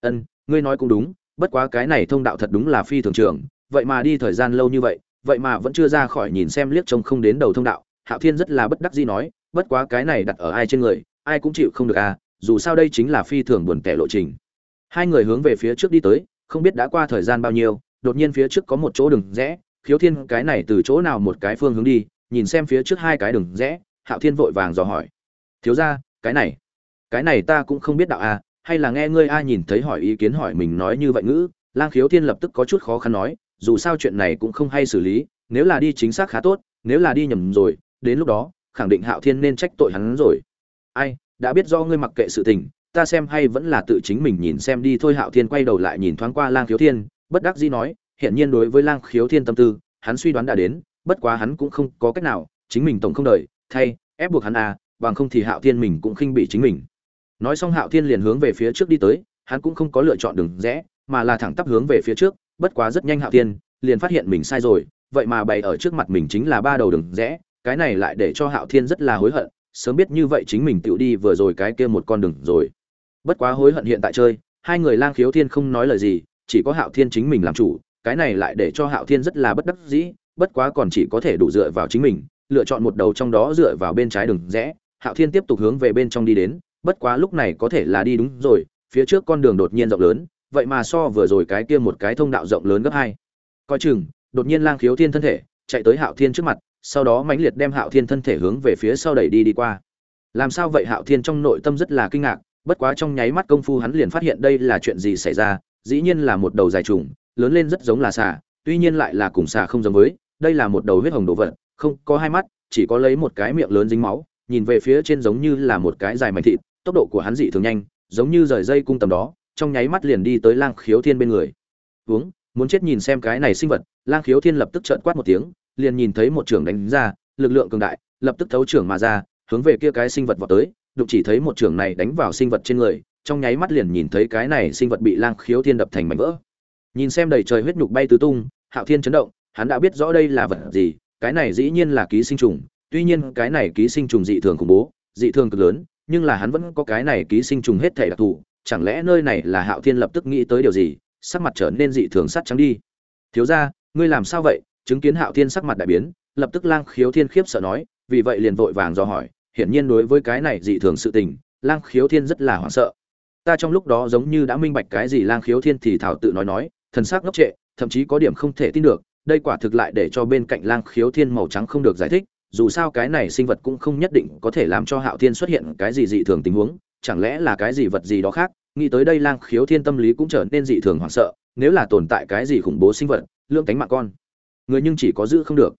Speaker 1: Ân, ngươi nói cũng đúng, bất quá cái này thông đạo thật đúng là phi thường trường, vậy mà đi thời gian lâu như vậy vậy mà vẫn chưa ra khỏi nhìn xem liếc trông không đến đầu thông đạo, hạo thiên rất là bất đắc dĩ nói, bất quá cái này đặt ở ai trên người, ai cũng chịu không được à dù sao đây chính là phi thường buồn tẻ lộ trình. Hai người hướng về phía trước đi tới, không biết đã qua thời gian bao nhiêu, đột nhiên phía trước có một chỗ đường rẽ, khiếu thiên, cái này từ chỗ nào một cái phương hướng đi, nhìn xem phía trước hai cái đường rẽ, hạo thiên vội vàng dò hỏi. Thiếu ra cái này cái này ta cũng không biết đạo à hay là nghe ngươi ai nhìn thấy hỏi ý kiến hỏi mình nói như vậy ngữ, lang khiếu thiên lập tức có chút khó khăn nói, dù sao chuyện này cũng không hay xử lý, nếu là đi chính xác khá tốt, nếu là đi nhầm rồi, đến lúc đó, khẳng định hạo thiên nên trách tội hắn rồi. Ai, đã biết do ngươi mặc kệ sự tình, ta xem hay vẫn là tự chính mình nhìn xem đi. Thôi hạo thiên quay đầu lại nhìn thoáng qua lang khiếu thiên, bất đắc dĩ nói hiện nhiên đối với lang khiếu thiên tâm tư, hắn suy đoán đã đến, bất quá hắn cũng không có cách nào, chính mình tổng không đợi, thay, ép buộc hắn à bằng không thì hạo thiên mình cũng khinh bị chính mình nói xong hạo thiên liền hướng về phía trước đi tới, hắn cũng không có lựa chọn đường rẽ, mà là thẳng tắp hướng về phía trước, bất quá rất nhanh hạo thiên liền phát hiện mình sai rồi, vậy mà bày ở trước mặt mình chính là ba đầu đường rẽ, cái này lại để cho hạo thiên rất là hối hận, sớm biết như vậy chính mình tự đi vừa rồi cái kia một con đường rồi. Bất quá hối hận hiện tại chơi, hai người lang khiếu thiên không nói lời gì, chỉ có hạo thiên chính mình làm chủ, cái này lại để cho hạo thiên rất là bất đắc dĩ, bất quá còn chỉ có thể đủ dựa vào chính mình, lựa chọn một đầu trong đó dựa vào bên trái đường rẽ, hạo thiên tiếp tục hướng về bên trong đi đến bất quá lúc này có thể là đi đúng rồi, phía trước con đường đột nhiên rộng lớn, vậy mà so vừa rồi cái kia một cái thông đạo rộng lớn gấp hai. Coi chừng, đột nhiên lang khiếu thiên thân thể, chạy tới hạo thiên trước mặt, sau đó mãnh liệt đem hạo thiên thân thể hướng về phía sau đẩy đi đi qua. Làm sao vậy hạo thiên trong nội tâm rất là kinh ngạc, bất quá trong nháy mắt công phu hắn liền phát hiện đây là chuyện gì xảy ra, dĩ nhiên là một đầu dài trùng, lớn lên rất giống là xà, tuy nhiên lại là cùng xà không giống với, đây là một đầu huyết hồng đồ vật, không có hai mắt, chỉ có lấy một cái miệng lớn dính máu, nhìn về phía trên giống như là một cái dài mảnh thịt tốc độ của hắn dị thường nhanh, giống như rời dây cung tầm đó, trong nháy mắt liền đi tới lang khiếu thiên bên người. Uống, muốn chết nhìn xem cái này sinh vật. Lang khiếu thiên lập tức trợn quát một tiếng, liền nhìn thấy một trưởng đánh ra, lực lượng cường đại, lập tức thấu trưởng mà ra, hướng về kia cái sinh vật vọt tới, đụng chỉ thấy một trưởng này đánh vào sinh vật trên người, trong nháy mắt liền nhìn thấy cái này sinh vật bị lang khiếu thiên đập thành mảnh vỡ. Nhìn xem đầy trời huyết nhục bay tứ tung, hạo thiên chấn động, hắn đã biết rõ đây là vật gì, cái này dĩ nhiên là ký sinh trùng, tuy nhiên cái này ký sinh trùng dị thường khủng bố, dị thường cực lớn nhưng là hắn vẫn có cái này ký sinh trùng hết thể đặc thù, chẳng lẽ nơi này là hạo thiên lập tức nghĩ tới điều gì, sắc mặt trở nên dị thường sắt trắng đi. Thiếu ra ngươi làm sao vậy? Chứng kiến hạo thiên sắc mặt đại biến, lập tức lang khiếu thiên khiếp sợ nói, vì vậy liền vội vàng do hỏi, hiển nhiên đối với cái này dị thường sự tình, lang khiếu thiên rất là hoảng sợ. Ta trong lúc đó giống như đã minh bạch cái gì lang khiếu thiên thì thảo tự nói nói, thần sắc ngốc trệ, thậm chí có điểm không thể tin được, đây quả thực lại để cho bên cạnh lang khiếu thiên màu trắng không được giải thích dù sao cái này sinh vật cũng không nhất định có thể làm cho hạo thiên xuất hiện cái gì dị thường tình huống, chẳng lẽ là cái gì vật gì đó khác? Nghĩ tới đây lang khiếu thiên tâm lý cũng trở nên dị thường hoảng sợ, nếu là tồn tại cái gì khủng bố sinh vật lương cánh mạng con, người nhưng chỉ có giữ không được.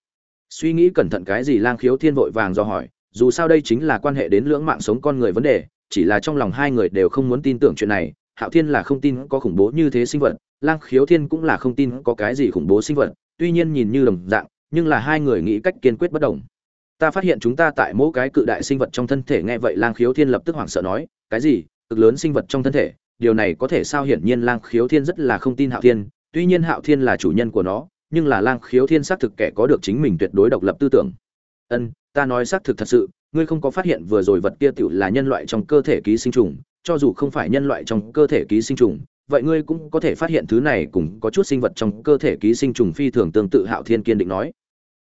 Speaker 1: Suy nghĩ cẩn thận cái gì lang khiếu thiên vội vàng do hỏi, dù sao đây chính là quan hệ đến lưỡng mạng sống con người vấn đề, chỉ là trong lòng hai người đều không muốn tin tưởng chuyện này, hạo thiên là không tin có khủng bố như thế sinh vật, lang khiếu thiên cũng là không tin có cái gì khủng bố sinh vật, tuy nhiên nhìn như đồng dạng, nhưng là hai người nghĩ cách kiên quyết bất đồng ta phát hiện chúng ta tại mỗi cái cự đại sinh vật trong thân thể nghe vậy lang khiếu thiên lập tức hoảng sợ nói, cái gì? Cực lớn sinh vật trong thân thể? Điều này có thể sao? Hiển nhiên lang khiếu thiên rất là không tin hạo thiên, tuy nhiên hạo thiên là chủ nhân của nó, nhưng là lang khiếu thiên xác thực kẻ có được chính mình tuyệt đối độc lập tư tưởng. Ân, ta nói xác thực thật sự, ngươi không có phát hiện vừa rồi vật kia tựu là nhân loại trong cơ thể ký sinh trùng, cho dù không phải nhân loại trong cơ thể ký sinh trùng, vậy ngươi cũng có thể phát hiện thứ này cũng có chút sinh vật trong cơ thể ký sinh trùng phi thường tương tự, hạo thiên kiên định nói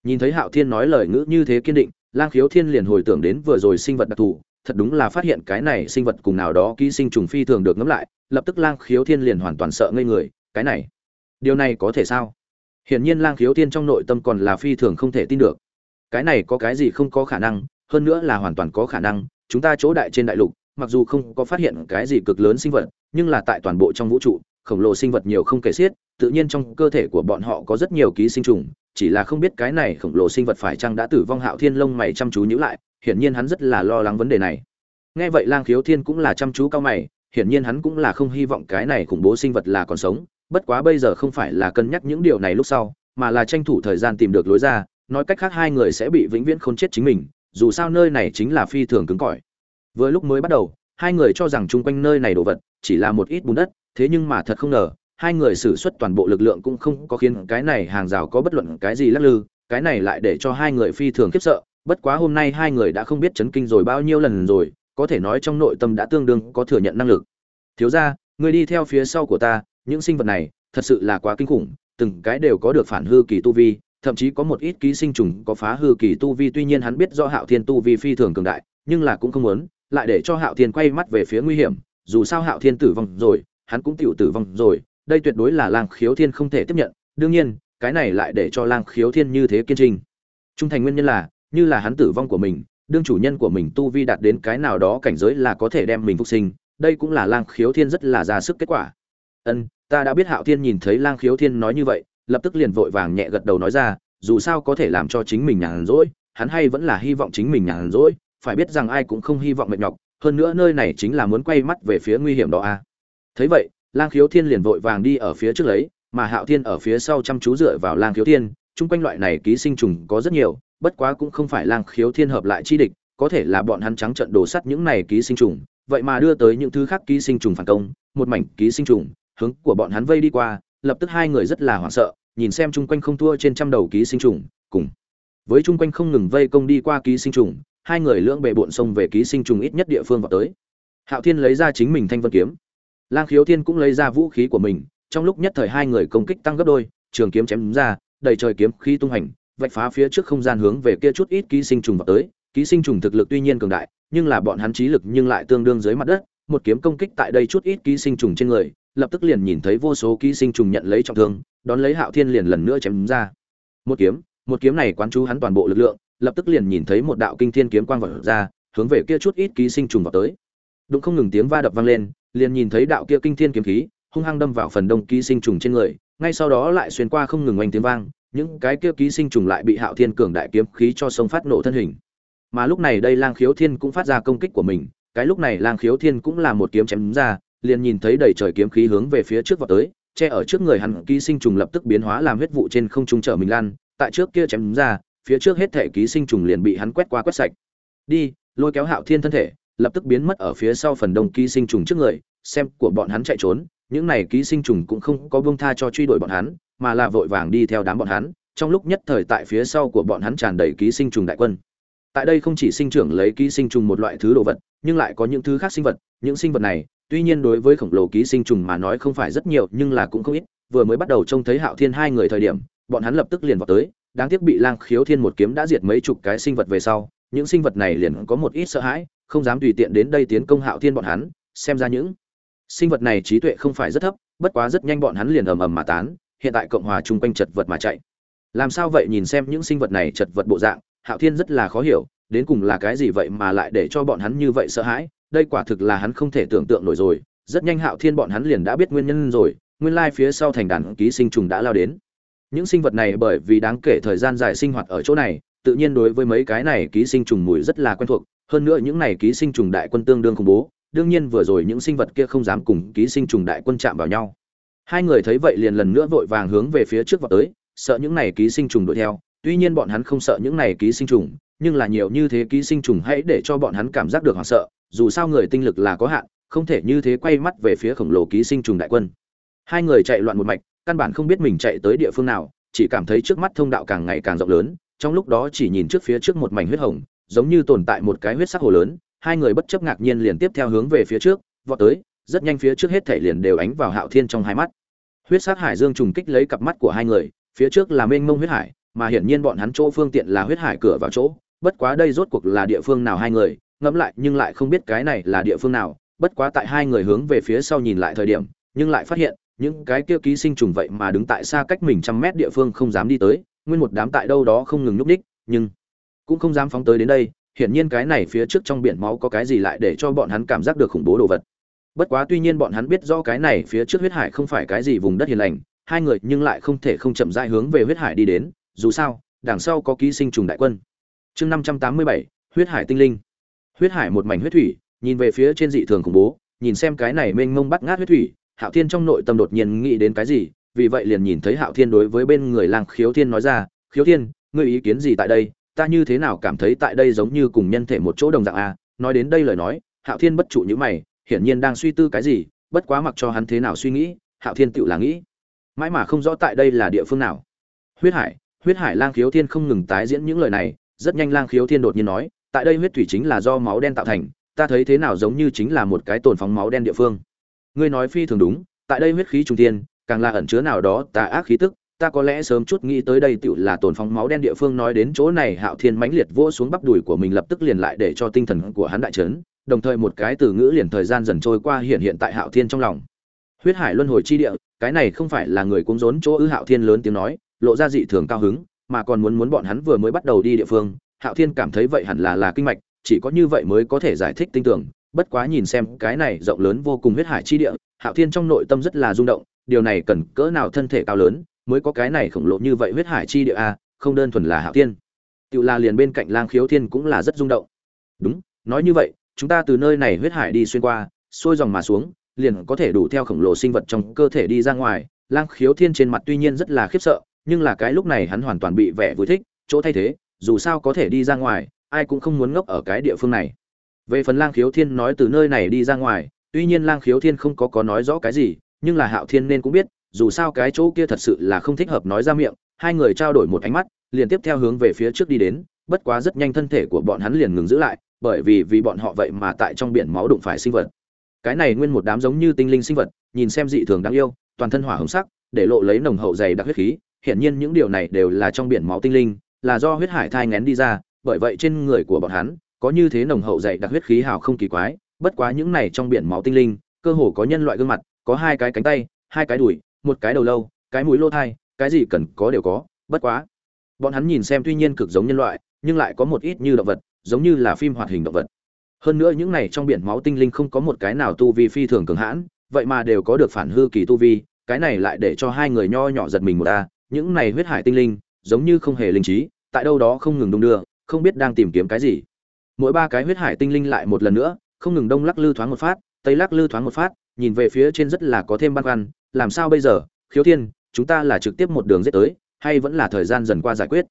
Speaker 1: nhìn thấy hạo thiên nói lời ngữ như thế kiên định, lang khiếu thiên liền hồi tưởng đến vừa rồi sinh vật đặc thù, thật đúng là phát hiện cái này sinh vật cùng nào đó ký sinh trùng phi thường được ngẫm lại, lập tức lang khiếu thiên liền hoàn toàn sợ ngây người, cái này, điều này có thể sao? Hiển nhiên lang khiếu thiên trong nội tâm còn là phi thường không thể tin được. Cái này có cái gì không có khả năng, hơn nữa là hoàn toàn có khả năng, chúng ta chỗ đại trên đại lục, mặc dù không có phát hiện cái gì cực lớn sinh vật, nhưng là tại toàn bộ trong vũ trụ, khổng lồ sinh vật nhiều không kể xiết tự nhiên trong cơ thể của bọn họ có rất nhiều ký sinh trùng, chỉ là không biết cái này khổng lồ sinh vật phải chăng đã tử vong. Hạo thiên lông mày chăm chú nhữ lại, hiển nhiên hắn rất là lo lắng vấn đề này. Nghe vậy lang khiếu thiên cũng là chăm chú cao mày, hiển nhiên hắn cũng là không hy vọng cái này khủng bố sinh vật là còn sống, bất quá bây giờ không phải là cân nhắc những điều này lúc sau, mà là tranh thủ thời gian tìm được lối ra, nói cách khác hai người sẽ bị vĩnh viễn khốn chết chính mình, dù sao nơi này chính là phi thường cứng cỏi. Vừa lúc mới bắt đầu, hai người cho rằng chung quanh nơi này đồ vật chỉ là một ít bùn đất, thế nhưng mà thật không ngờ hai người sử xuất toàn bộ lực lượng cũng không có khiến cái này hàng rào có bất luận cái gì lắc lư cái này lại để cho hai người phi thường khiếp sợ. Bất quá hôm nay hai người đã không biết chấn kinh rồi bao nhiêu lần rồi có thể nói trong nội tâm đã tương đương có thừa nhận năng lực. Thiếu gia, người đi theo phía sau của ta những sinh vật này thật sự là quá kinh khủng từng cái đều có được phản hư kỳ tu vi thậm chí có một ít ký sinh trùng có phá hư kỳ tu vi tuy nhiên hắn biết do hạo thiên tu vi phi thường cường đại nhưng là cũng không muốn lại để cho hạo thiên quay mắt về phía nguy hiểm. Dù sao hạo thiên tử vong rồi hắn cũng tiểu tử vong rồi đây tuyệt đối là lang khiếu thiên không thể tiếp nhận, đương nhiên, cái này lại để cho lang khiếu thiên như thế kiên trinh trung thành nguyên nhân là, như là hắn tử vong của mình, đương chủ nhân của mình tu vi đạt đến cái nào đó cảnh giới là có thể đem mình phục sinh, đây cũng là lang khiếu thiên rất là ra sức kết quả ân, ta đã biết hạo thiên nhìn thấy lang khiếu thiên nói như vậy, lập tức liền vội vàng nhẹ gật đầu nói ra, dù sao có thể làm cho chính mình nhàn rỗi, hắn hay vẫn là hy vọng chính mình nhàn rỗi, phải biết rằng ai cũng không hy vọng mệt nhọc, hơn nữa nơi này chính là muốn quay mắt về phía nguy hiểm đó a à. thấy vậy lang khiếu thiên liền vội vàng đi ở phía trước lấy, mà hạo thiên ở phía sau chăm chú dựa vào lang khiếu thiên, chung quanh loại này ký sinh trùng có rất nhiều, bất quá cũng không phải lang khiếu thiên hợp lại chi địch, có thể là bọn hắn trắng trận đổ sắt những này ký sinh trùng, vậy mà đưa tới những thứ khác ký sinh trùng phản công, một mảnh ký sinh trùng, hướng của bọn hắn vây đi qua, lập tức hai người rất là hoảng sợ, nhìn xem chung quanh không thua trên trăm đầu ký sinh trùng, cùng với chung quanh không ngừng vây công đi qua ký sinh trùng, hai người lưỡng bề bộn sông về ký sinh trùng ít nhất địa phương vào tới. Hạo thiên lấy ra chính mình thanh vân kiếm lang khiếu thiên cũng lấy ra vũ khí của mình, trong lúc nhất thời hai người công kích tăng gấp đôi, trường kiếm chém ra, đầy trời kiếm khí tung hành, vạch phá phía trước không gian hướng về kia chút ít ký sinh trùng vào tới. Ký sinh trùng thực lực tuy nhiên cường đại, nhưng là bọn hắn trí lực nhưng lại tương đương dưới mặt đất. Một kiếm công kích tại đây chút ít ký sinh trùng trên người, lập tức liền nhìn thấy vô số ký sinh trùng nhận lấy trọng thương, đón lấy hạo thiên liền lần nữa chém ra. Một kiếm một kiếm này quán chú hắn toàn bộ lực lượng, lập tức liền nhìn thấy một đạo kinh thiên kiếm quang vọt ra, hướng về kia chút ít ký sinh trùng vào tới. Đụng không ngừng tiếng va đập vang lên liền nhìn thấy đạo kia kinh thiên kiếm khí, hung hăng đâm vào phần đông ký sinh trùng trên người, ngay sau đó lại xuyên qua không ngừng oanh tiếng vang, những cái kia ký sinh trùng lại bị hạo thiên cường đại kiếm khí cho sông phát nổ thân hình. Mà lúc này đây lang khiếu thiên cũng phát ra công kích của mình, cái lúc này lang khiếu thiên cũng là một kiếm chém ra, liền nhìn thấy đầy trời kiếm khí hướng về phía trước vọt tới, che ở trước người hắn, ký sinh trùng lập tức biến hóa làm huyết vụ trên không trung trở mình lan, tại trước kia chém ra, phía trước hết thể ký sinh trùng liền bị hắn quét qua quét sạch. Đi, lôi kéo hạo thiên thân thể lập tức biến mất ở phía sau phần đông ký sinh trùng trước người, xem của bọn hắn chạy trốn, những này ký sinh trùng cũng không có buông tha cho truy đuổi bọn hắn, mà là vội vàng đi theo đám bọn hắn, trong lúc nhất thời tại phía sau của bọn hắn tràn đầy ký sinh trùng đại quân. Tại đây không chỉ sinh trưởng lấy ký sinh trùng một loại thứ đồ vật, nhưng lại có những thứ khác sinh vật, những sinh vật này, tuy nhiên đối với khổng lồ ký sinh trùng mà nói không phải rất nhiều, nhưng là cũng không ít, vừa mới bắt đầu trông thấy hạo thiên hai người thời điểm, bọn hắn lập tức liền vào tới, đáng tiếc bị lang khiếu thiên một kiếm đã diệt mấy chục cái sinh vật về sau, những sinh vật này liền có một ít sợ hãi không dám tùy tiện đến đây tiến công hạo thiên bọn hắn, xem ra những sinh vật này trí tuệ không phải rất thấp, bất quá rất nhanh bọn hắn liền ầm ầm mà tán, hiện tại cộng hòa chung quanh chật vật mà chạy. Làm sao vậy nhìn xem những sinh vật này chật vật bộ dạng, hạo thiên rất là khó hiểu, đến cùng là cái gì vậy mà lại để cho bọn hắn như vậy sợ hãi, đây quả thực là hắn không thể tưởng tượng nổi rồi, rất nhanh hạo thiên bọn hắn liền đã biết nguyên nhân rồi, nguyên lai phía sau thành đàn ký sinh trùng đã lao đến. Những sinh vật này bởi vì đáng kể thời gian dài sinh hoạt ở chỗ này, tự nhiên đối với mấy cái này ký sinh trùng mùi rất là quen thuộc hơn nữa những này ký sinh trùng đại quân tương đương khủng bố, đương nhiên vừa rồi những sinh vật kia không dám cùng ký sinh trùng đại quân chạm vào nhau. Hai người thấy vậy liền lần nữa vội vàng hướng về phía trước vào tới, sợ những này ký sinh trùng đuổi theo. Tuy nhiên bọn hắn không sợ những này ký sinh trùng, nhưng là nhiều như thế ký sinh trùng hãy để cho bọn hắn cảm giác được hoảng sợ, dù sao người tinh lực là có hạn, không thể như thế quay mắt về phía khổng lồ ký sinh trùng đại quân. Hai người chạy loạn một mạch, căn bản không biết mình chạy tới địa phương nào, chỉ cảm thấy trước mắt thông đạo càng ngày càng rộng lớn, trong lúc đó chỉ nhìn trước phía trước một mảnh huyết hồng giống như tồn tại một cái huyết sắc hồ lớn, hai người bất chấp ngạc nhiên liền tiếp theo hướng về phía trước, vọt tới, rất nhanh phía trước hết thể liền đều ánh vào hạo thiên trong hai mắt. Huyết sắc hải dương trùng kích lấy cặp mắt của hai người, phía trước là mênh mông huyết hải, mà hiển nhiên bọn hắn chỗ phương tiện là huyết hải cửa vào chỗ, bất quá đây rốt cuộc là địa phương nào hai người, ngẫm lại nhưng lại không biết cái này là địa phương nào, bất quá tại hai người hướng về phía sau nhìn lại thời điểm, nhưng lại phát hiện, những cái kia ký sinh trùng vậy mà đứng tại xa cách mình trăm mét địa phương không dám đi tới, nguyên một đám tại đâu đó không ngừng nhúc đích nhưng cũng không dám phóng tới đến đây, hiển nhiên cái này phía trước trong biển máu có cái gì lại để cho bọn hắn cảm giác được khủng bố đồ vật. Bất quá tuy nhiên bọn hắn biết rõ cái này phía trước huyết hải không phải cái gì vùng đất hiền lành, hai người nhưng lại không thể không chậm rãi hướng về huyết hải đi đến, dù sao, đằng sau có ký sinh trùng đại quân. Chương năm trăm tám mươi bảy, huyết hải tinh linh. Huyết hải một mảnh huyết thủy, nhìn về phía trên dị thường khủng bố, nhìn xem cái này mênh mông bắt ngát huyết thủy, hạo thiên trong nội tâm đột nhiên nghĩ đến cái gì, vì vậy liền nhìn thấy hạo thiên đối với bên người lang khiếu thiên nói ra, khiếu thiên, ngươi ý kiến gì tại đây? Ta như thế nào cảm thấy tại đây giống như cùng nhân thể một chỗ đồng dạng a? Nói đến đây lời nói, hạo thiên bất trụ như mày, hiển nhiên đang suy tư cái gì, bất quá mặc cho hắn thế nào suy nghĩ, hạo thiên tự là nghĩ. Mãi mà không rõ tại đây là địa phương nào. Huyết hải huyết hải lang khiếu thiên không ngừng tái diễn những lời này, rất nhanh lang khiếu thiên đột nhiên nói, tại đây huyết thủy chính là do máu đen tạo thành, ta thấy thế nào giống như chính là một cái tồn phóng máu đen địa phương. Ngươi nói phi thường đúng, tại đây huyết khí trung tiên càng là ẩn chứa nào đó tà ác khí tức ta có lẽ sớm chút nghĩ tới đây tựu là tồn phóng máu đen địa phương nói đến chỗ này, hạo thiên mãnh liệt vỗ xuống bắp đùi của mình lập tức liền lại để cho tinh thần của hắn đại trấn đồng thời một cái từ ngữ liền thời gian dần trôi qua hiện hiện tại hạo thiên trong lòng. Huyết hải luân hồi chi địa, cái này không phải là người cuống rốn chỗ ư hạo thiên lớn tiếng nói, lộ ra dị thường cao hứng, mà còn muốn muốn bọn hắn vừa mới bắt đầu đi địa phương, hạo thiên cảm thấy vậy hẳn là là kinh mạch, chỉ có như vậy mới có thể giải thích tinh tưởng, bất quá nhìn xem cái này rộng lớn vô cùng huyết hải chi địa, hạo thiên trong nội tâm rất là rung động, điều này cần cỡ nào thân thể cao lớn mới có cái này khổng lồ như vậy huyết hải chi địa a, không đơn thuần là hạo thiên. Tự là liền bên cạnh lang khiếu thiên cũng là rất rung động. Đúng, nói như vậy, chúng ta từ nơi này huyết hải đi xuyên qua, xuôi dòng mà xuống, liền có thể đủ theo khổng lồ sinh vật trong cơ thể đi ra ngoài. Lang khiếu thiên trên mặt tuy nhiên rất là khiếp sợ, nhưng là cái lúc này hắn hoàn toàn bị vẻ vui thích, chỗ thay thế, dù sao có thể đi ra ngoài, ai cũng không muốn ngốc ở cái địa phương này. Về phần lang khiếu thiên nói từ nơi này đi ra ngoài, tuy nhiên lang khiếu thiên không có có nói rõ cái gì, nhưng là hạo thiên nên cũng biết dù sao cái chỗ kia thật sự là không thích hợp nói ra miệng, hai người trao đổi một ánh mắt, liền tiếp theo hướng về phía trước đi đến, bất quá rất nhanh thân thể của bọn hắn liền ngừng giữ lại, bởi vì vì bọn họ vậy mà tại trong biển máu đụng phải sinh vật. Cái này nguyên một đám giống như tinh linh sinh vật, nhìn xem dị thường đáng yêu, toàn thân hỏa hồng sắc, để lộ lấy nồng hậu dày đặc huyết khí, hiển nhiên những điều này đều là trong biển máu tinh linh, là do huyết hải thai ngén đi ra, bởi vậy trên người của bọn hắn, có như thế nồng hậu dày đặc huyết khí hào không kỳ quái, bất quá những này trong biển máu tinh linh, cơ hồ có nhân loại gương mặt, có hai cái cánh tay, hai cái đùi một cái đầu lâu, cái mũi lô thai, cái gì cần có đều có, bất quá. Bọn hắn nhìn xem tuy nhiên cực giống nhân loại, nhưng lại có một ít như động vật, giống như là phim hoạt hình động vật. Hơn nữa những này trong biển máu tinh linh không có một cái nào tu vi phi thường cường hãn, vậy mà đều có được phản hư kỳ tu vi, cái này lại để cho hai người nho nhỏ giật mình một ta những này huyết hải tinh linh, giống như không hề linh trí, tại đâu đó không ngừng đung đưa, không biết đang tìm kiếm cái gì. Mỗi ba cái huyết hải tinh linh lại một lần nữa, không ngừng đông lắc lư thoáng một phát, tây lắc lư thoáng một phát, nhìn về phía trên rất là có thêm băn khoăn làm sao bây giờ? Khiếu thiên, chúng ta là trực tiếp một đường giết tới, hay vẫn là thời gian dần qua giải quyết?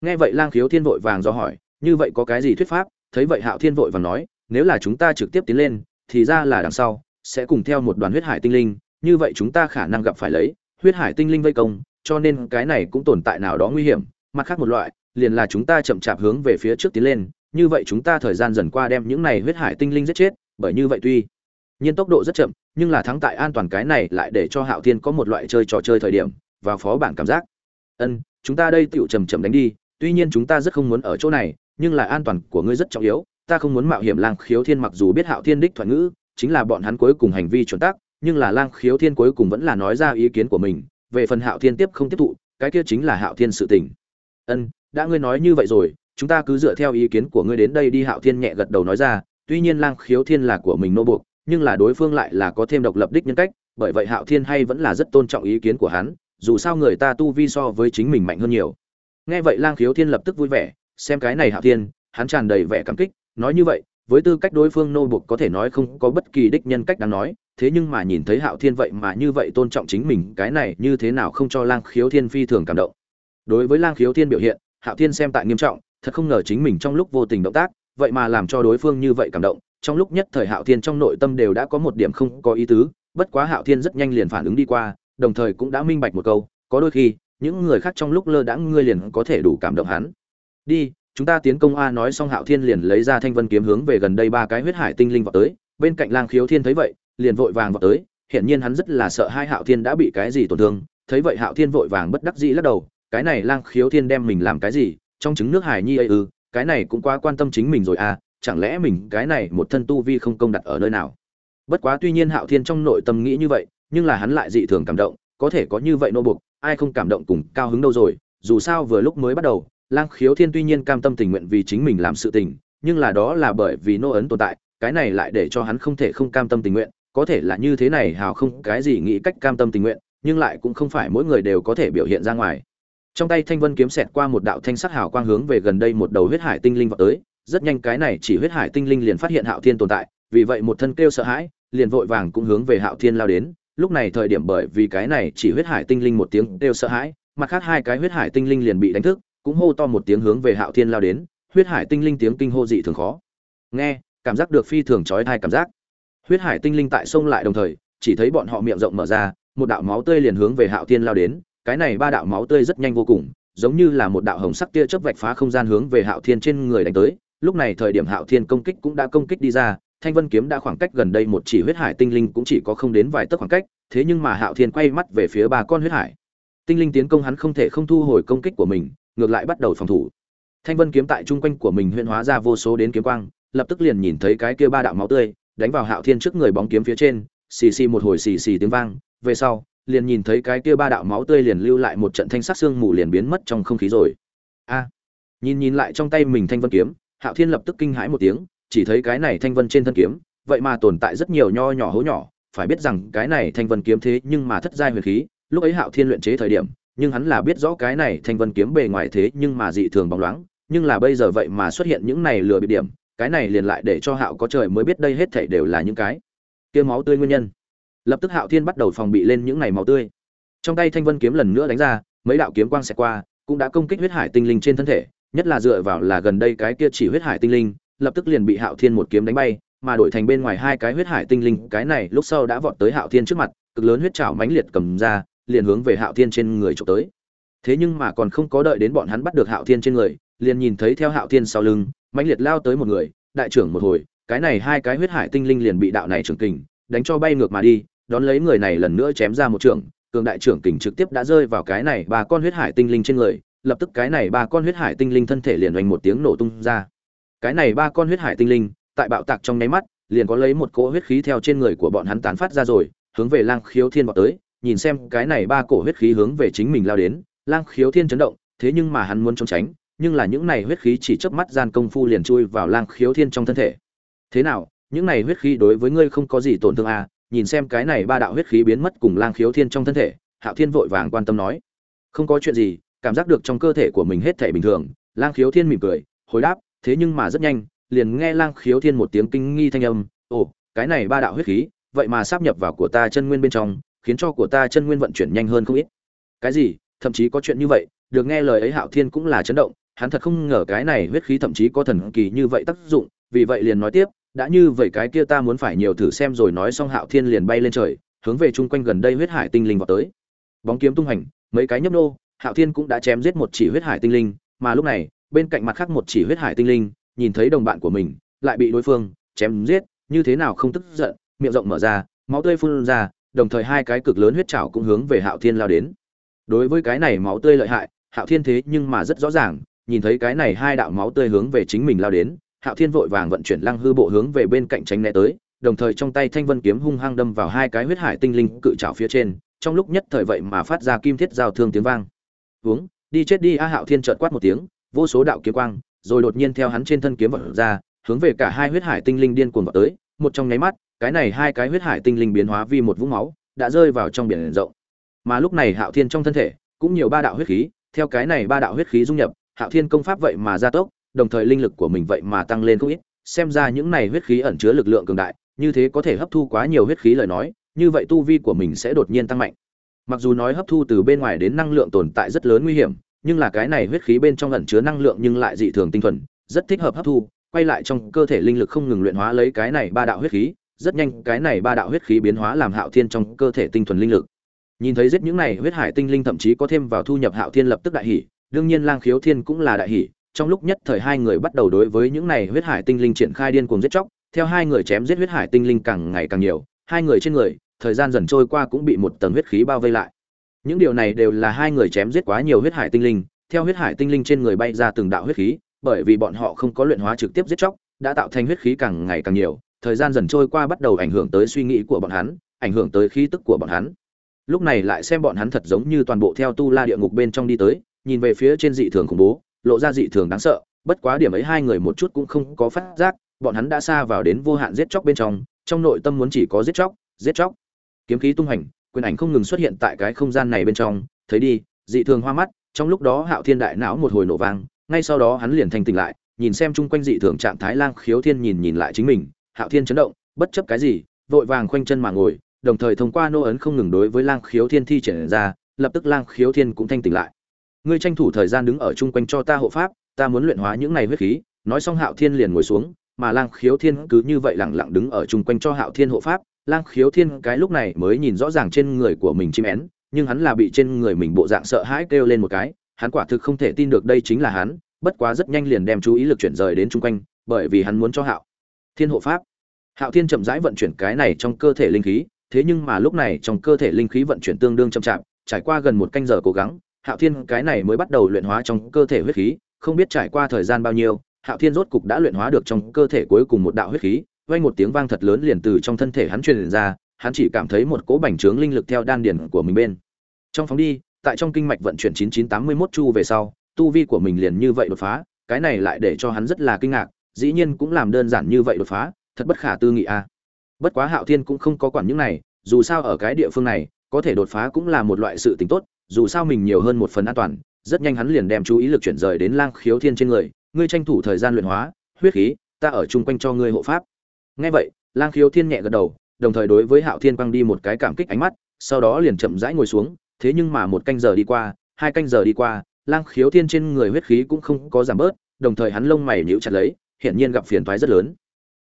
Speaker 1: Nghe vậy lang khiếu thiên vội vàng do hỏi, như vậy có cái gì thuyết pháp? Thấy vậy hạo thiên vội vàng nói, nếu là chúng ta trực tiếp tiến lên, thì ra là đằng sau, sẽ cùng theo một đoàn huyết hải tinh linh, như vậy chúng ta khả năng gặp phải lấy huyết hải tinh linh vây công, cho nên cái này cũng tồn tại nào đó nguy hiểm. Mặt khác một loại, liền là chúng ta chậm chạp hướng về phía trước tiến lên, như vậy chúng ta thời gian dần qua đem những này huyết hải tinh linh giết chết, bởi như vậy tuy nhiên tốc độ rất chậm, nhưng là thắng tại an toàn cái này lại để cho hạo thiên có một loại chơi trò chơi thời điểm và phó bản cảm giác. Ân, chúng ta đây tựu chầm chậm đánh đi, tuy nhiên chúng ta rất không muốn ở chỗ này, nhưng là an toàn của ngươi rất trọng yếu, ta không muốn mạo hiểm lang khiếu thiên mặc dù biết hạo thiên đích thoại ngữ, chính là bọn hắn cuối cùng hành vi chuẩn tắc, nhưng là lang khiếu thiên cuối cùng vẫn là nói ra ý kiến của mình, về phần hạo thiên tiếp không tiếp thụ, cái kia chính là hạo thiên sự tình. Ân, đã ngươi nói như vậy rồi, chúng ta cứ dựa theo ý kiến của ngươi đến đây đi, hạo thiên nhẹ gật đầu nói ra, tuy nhiên lang khiếu thiên là của mình nô buộc nhưng là đối phương lại là có thêm độc lập đích nhân cách, bởi vậy hạo thiên hay vẫn là rất tôn trọng ý kiến của hắn, dù sao người ta tu vi so với chính mình mạnh hơn nhiều. Nghe vậy lang khiếu thiên lập tức vui vẻ, xem cái này hạo thiên, hắn tràn đầy vẻ cảm kích, nói như vậy, với tư cách đối phương nô buộc có thể nói không có bất kỳ đích nhân cách đáng nói, thế nhưng mà nhìn thấy hạo thiên vậy mà như vậy tôn trọng chính mình, cái này như thế nào không cho lang khiếu thiên phi thường cảm động. Đối với lang khiếu thiên biểu hiện, hạo thiên xem tại nghiêm trọng, thật không ngờ chính mình trong lúc vô tình động tác, vậy mà làm cho đối phương như vậy cảm động trong lúc nhất thời hạo thiên trong nội tâm đều đã có một điểm không có ý tứ, bất quá hạo thiên rất nhanh liền phản ứng đi qua, đồng thời cũng đã minh bạch một câu, có đôi khi, những người khác trong lúc lơ đãng ngươi liền có thể đủ cảm động hắn. Đi, chúng ta tiến công a nói xong hạo thiên liền lấy ra thanh vân kiếm hướng về gần đây ba cái huyết hải tinh linh vọt tới, bên cạnh lang khiếu thiên thấy vậy, liền vội vàng vọt tới, hiển nhiên hắn rất là sợ hai hạo thiên đã bị cái gì tổn thương, thấy vậy hạo thiên vội vàng bất đắc dĩ lắc đầu, cái này lang khiếu thiên đem mình làm cái gì, trong trứng nước hải nhi ấy ư, cái này cũng quá quan tâm chính mình rồi à chẳng lẽ mình cái này một thân tu vi không công đặt ở nơi nào? Bất quá tuy nhiên hạo thiên trong nội tâm nghĩ như vậy, nhưng là hắn lại dị thường cảm động, có thể có như vậy nô buộc, ai không cảm động cùng cao hứng đâu rồi, dù sao vừa lúc mới bắt đầu, lang khiếu thiên tuy nhiên cam tâm tình nguyện vì chính mình làm sự tình, nhưng là đó là bởi vì nô ấn tồn tại, cái này lại để cho hắn không thể không cam tâm tình nguyện, có thể là như thế này hào không cái gì nghĩ cách cam tâm tình nguyện, nhưng lại cũng không phải mỗi người đều có thể biểu hiện ra ngoài. Trong tay thanh vân kiếm xẹt qua một đạo thanh sắc hào quang hướng về gần đây một đầu huyết hải tinh linh vào tới rất nhanh cái này chỉ huyết hải tinh linh liền phát hiện hạo thiên tồn tại, vì vậy một thân kêu sợ hãi, liền vội vàng cũng hướng về hạo thiên lao đến. Lúc này thời điểm bởi vì cái này chỉ huyết hải tinh linh một tiếng kêu sợ hãi, mặt khác hai cái huyết hải tinh linh liền bị đánh thức, cũng hô to một tiếng hướng về hạo thiên lao đến. Huyết hải tinh linh tiếng kinh hô dị thường khó. Nghe, cảm giác được phi thường chói tai cảm giác. Huyết hải tinh linh tại sông lại đồng thời, chỉ thấy bọn họ miệng rộng mở ra, một đạo máu tươi liền hướng về hạo thiên lao đến. Cái này ba đạo máu tươi rất nhanh vô cùng, giống như là một đạo hồng sắc tia chớp vạch phá không gian hướng về hạo thiên trên người đánh tới lúc này thời điểm hạo thiên công kích cũng đã công kích đi ra, thanh vân kiếm đã khoảng cách gần đây một chỉ huyết hải tinh linh cũng chỉ có không đến vài tấc khoảng cách, thế nhưng mà hạo thiên quay mắt về phía ba con huyết hải. Tinh linh tiến công hắn không thể không thu hồi công kích của mình, ngược lại bắt đầu phòng thủ. Thanh vân kiếm tại trung quanh của mình huyễn hóa ra vô số đến kiếm quang, lập tức liền nhìn thấy cái kia ba đạo máu tươi, đánh vào hạo thiên trước người bóng kiếm phía trên, xì xì một hồi xì xì tiếng vang, về sau, liền nhìn thấy cái kia ba đạo máu tươi liền lưu lại một trận thanh sắc xương mù liền biến mất trong không khí rồi. A! Nhìn nhìn lại trong tay mình thanh vân kiếm hạo thiên lập tức kinh hãi một tiếng, chỉ thấy cái này thanh vân trên thân kiếm, vậy mà tồn tại rất nhiều nho nhỏ hố nhỏ, phải biết rằng cái này thanh vân kiếm thế nhưng mà thất giai huyền khí, lúc ấy hạo thiên luyện chế thời điểm, nhưng hắn là biết rõ cái này thanh vân kiếm bề ngoài thế nhưng mà dị thường bóng loáng, nhưng là bây giờ vậy mà xuất hiện những này lừa bị điểm, cái này liền lại để cho hạo có trời mới biết đây hết thảy đều là những cái kia máu tươi nguyên nhân. Lập tức hạo thiên bắt đầu phòng bị lên những này máu tươi. Trong tay thanh vân kiếm lần nữa đánh ra, mấy đạo kiếm quang xẹt qua, cũng đã công kích huyết hải tinh linh trên thân thể nhất là dựa vào là gần đây cái kia chỉ huyết hải tinh linh, lập tức liền bị hạo thiên một kiếm đánh bay, mà đổi thành bên ngoài hai cái huyết hải tinh linh, cái này lúc sau đã vọt tới hạo thiên trước mặt, cực lớn huyết trảo mãnh liệt cầm ra, liền hướng về hạo thiên trên người trộm tới. Thế nhưng mà còn không có đợi đến bọn hắn bắt được hạo thiên trên người, liền nhìn thấy theo hạo thiên sau lưng, mãnh liệt lao tới một người, đại trưởng một hồi, cái này hai cái huyết hải tinh linh liền bị đạo này trưởng kình, đánh cho bay ngược mà đi, đón lấy người này lần nữa chém ra một trưởng, cường đại trưởng kình trực tiếp đã rơi vào cái này ba con huyết hải tinh linh trên người lập tức cái này ba con huyết hải tinh linh thân thể liền oanh một tiếng nổ tung ra. Cái này ba con huyết hải tinh linh, tại bạo tạc trong nháy mắt, liền có lấy một cỗ huyết khí theo trên người của bọn hắn tán phát ra rồi, hướng về lang khiếu thiên bọn tới, nhìn xem cái này ba cổ huyết khí hướng về chính mình lao đến. Lang khiếu thiên chấn động, thế nhưng mà hắn muốn trốn tránh, nhưng là những này huyết khí chỉ chớp mắt gian công phu liền chui vào lang khiếu thiên trong thân thể. Thế nào, những này huyết khí đối với ngươi không có gì tổn thương à? Nhìn xem cái này ba đạo huyết khí biến mất cùng lang khiếu thiên trong thân thể, hạo thiên vội vàng quan tâm nói. Không có chuyện gì cảm giác được trong cơ thể của mình hết thể bình thường, lang khiếu thiên mỉm cười, hồi đáp, thế nhưng mà rất nhanh, liền nghe lang khiếu thiên một tiếng kinh nghi thanh âm, ồ, cái này ba đạo huyết khí, vậy mà sáp nhập vào của ta chân nguyên bên trong, khiến cho của ta chân nguyên vận chuyển nhanh hơn không ít. Cái gì? Thậm chí có chuyện như vậy? Được nghe lời ấy, hạo thiên cũng là chấn động, hắn thật không ngờ cái này huyết khí thậm chí có thần kỳ như vậy tác dụng, vì vậy liền nói tiếp, đã như vậy cái kia ta muốn phải nhiều thử xem rồi nói xong hạo thiên liền bay lên trời, hướng về chung quanh gần đây huyết hải tinh linh vào tới. Bóng kiếm tung hành mấy cái nhấp nô hạo thiên cũng đã chém giết một chỉ huyết hải tinh linh, mà lúc này, bên cạnh mặt khác một chỉ huyết hải tinh linh, nhìn thấy đồng bạn của mình, lại bị đối phương chém giết, như thế nào không tức giận, miệng rộng mở ra, máu tươi phun ra, đồng thời hai cái cực lớn huyết trảo cũng hướng về hạo thiên lao đến. Đối với cái này máu tươi lợi hại, hạo thiên thế nhưng mà rất rõ ràng, nhìn thấy cái này hai đạo máu tươi hướng về chính mình lao đến, hạo thiên vội vàng vận chuyển lăng hư bộ hướng về bên cạnh tránh né tới, đồng thời trong tay thanh vân kiếm hung hăng đâm vào hai cái huyết hải tinh linh cự trảo phía trên, trong lúc nhất thời vậy mà phát ra kim thiết giao thương tiếng vang uống, đi chết đi, a hạo thiên chợt quát một tiếng, vô số đạo kiếm quang, rồi đột nhiên theo hắn trên thân kiếm vật ra, hướng về cả hai huyết hải tinh linh điên cuồng vào tới. Một trong nháy mắt, cái này hai cái huyết hải tinh linh biến hóa vì một vũng máu, đã rơi vào trong biển rộng. Mà lúc này hạo thiên trong thân thể, cũng nhiều ba đạo huyết khí, theo cái này ba đạo huyết khí dung nhập, hạo thiên công pháp vậy mà gia tốc, đồng thời linh lực của mình vậy mà tăng lên không ít. Xem ra những này huyết khí ẩn chứa lực lượng cường đại, như thế có thể hấp thu quá nhiều huyết khí lời nói, như vậy tu vi của mình sẽ đột nhiên tăng mạnh mặc dù nói hấp thu từ bên ngoài đến năng lượng tồn tại rất lớn nguy hiểm, nhưng là cái này huyết khí bên trong ẩn chứa năng lượng nhưng lại dị thường tinh thuần, rất thích hợp hấp thu, quay lại trong cơ thể linh lực không ngừng luyện hóa lấy cái này ba đạo huyết khí, rất nhanh cái này ba đạo huyết khí biến hóa làm hạo thiên trong cơ thể tinh thuần linh lực. Nhìn thấy giết những này huyết hải tinh linh thậm chí có thêm vào thu nhập hạo thiên lập tức đại hỉ, đương nhiên lang khiếu thiên cũng là đại hỉ, trong lúc nhất thời hai người bắt đầu đối với những này huyết hải tinh linh triển khai điên cuồng giết chóc, theo hai người chém giết huyết hải tinh linh càng ngày càng nhiều, hai người trên người thời gian dần trôi qua cũng bị một tầng huyết khí bao vây lại. Những điều này đều là hai người chém giết quá nhiều huyết hải tinh linh, theo huyết hải tinh linh trên người bay ra từng đạo huyết khí, bởi vì bọn họ không có luyện hóa trực tiếp giết chóc, đã tạo thành huyết khí càng ngày càng nhiều, thời gian dần trôi qua bắt đầu ảnh hưởng tới suy nghĩ của bọn hắn, ảnh hưởng tới khí tức của bọn hắn. Lúc này lại xem bọn hắn thật giống như toàn bộ theo tu la địa ngục bên trong đi tới, nhìn về phía trên dị thường khủng bố, lộ ra dị thường đáng sợ, bất quá điểm ấy hai người một chút cũng không có phát giác, bọn hắn đã xa vào đến vô hạn giết chóc bên trong trong nội tâm muốn chỉ có giết chóc giết chóc kiếm khí tung hành quyền ảnh không ngừng xuất hiện tại cái không gian này bên trong. Thấy đi, dị thường hoa mắt, trong lúc đó hạo thiên đại não một hồi nổ vang, ngay sau đó hắn liền thanh tỉnh lại, nhìn xem chung quanh dị thường trạng thái lang khiếu thiên nhìn nhìn lại chính mình. Hạo thiên chấn động, bất chấp cái gì, vội vàng khoanh chân mà ngồi, đồng thời thông qua nô ấn không ngừng đối với lang khiếu thiên thi triển ra, lập tức lang khiếu thiên cũng thanh tỉnh lại. Ngươi tranh thủ thời gian đứng ở chung quanh cho ta hộ pháp, ta muốn luyện hóa những này huyết khí. Nói xong hạo thiên liền ngồi xuống, mà lang khiếu thiên cứ như vậy lẳng lặng đứng ở chung quanh cho hạo thiên hộ pháp lang khiếu thiên cái lúc này mới nhìn rõ ràng trên người của mình chim én, nhưng hắn là bị trên người mình bộ dạng sợ hãi kêu lên một cái, hắn quả thực không thể tin được đây chính là hắn, bất quá rất nhanh liền đem chú ý lực chuyển rời đến chung quanh, bởi vì hắn muốn cho hạo thiên hộ pháp. Hạo thiên chậm rãi vận chuyển cái này trong cơ thể linh khí, thế nhưng mà lúc này trong cơ thể linh khí vận chuyển tương đương chậm chạp, trải qua gần một canh giờ cố gắng, hạo thiên cái này mới bắt đầu luyện hóa trong cơ thể huyết khí, không biết trải qua thời gian bao nhiêu, hạo thiên rốt cục đã luyện hóa được trong cơ thể cuối cùng một đạo huyết khí vang một tiếng vang thật lớn liền từ trong thân thể hắn truyền ra, hắn chỉ cảm thấy một cỗ bành trướng linh lực theo đan điền của mình bên trong phóng đi, tại trong kinh mạch vận chuyển 9981 chu về sau, tu vi của mình liền như vậy đột phá, cái này lại để cho hắn rất là kinh ngạc, dĩ nhiên cũng làm đơn giản như vậy đột phá, thật bất khả tư nghị a. À. Bất quá hạo thiên cũng không có quản những này, dù sao ở cái địa phương này, có thể đột phá cũng là một loại sự tính tốt, dù sao mình nhiều hơn một phần an toàn, rất nhanh hắn liền đem chú ý lực chuyển rời đến lang khiếu thiên trên người, ngươi tranh thủ thời gian luyện hóa, huyết khí, ta ở chung quanh cho ngươi hộ pháp nghe vậy, lang khiếu thiên nhẹ gật đầu, đồng thời đối với hạo thiên quăng đi một cái cảm kích ánh mắt, sau đó liền chậm rãi ngồi xuống, thế nhưng mà một canh giờ đi qua, hai canh giờ đi qua, lang khiếu thiên trên người huyết khí cũng không có giảm bớt, đồng thời hắn lông mày nhíu chặt lấy, hiển nhiên gặp phiền toái rất lớn.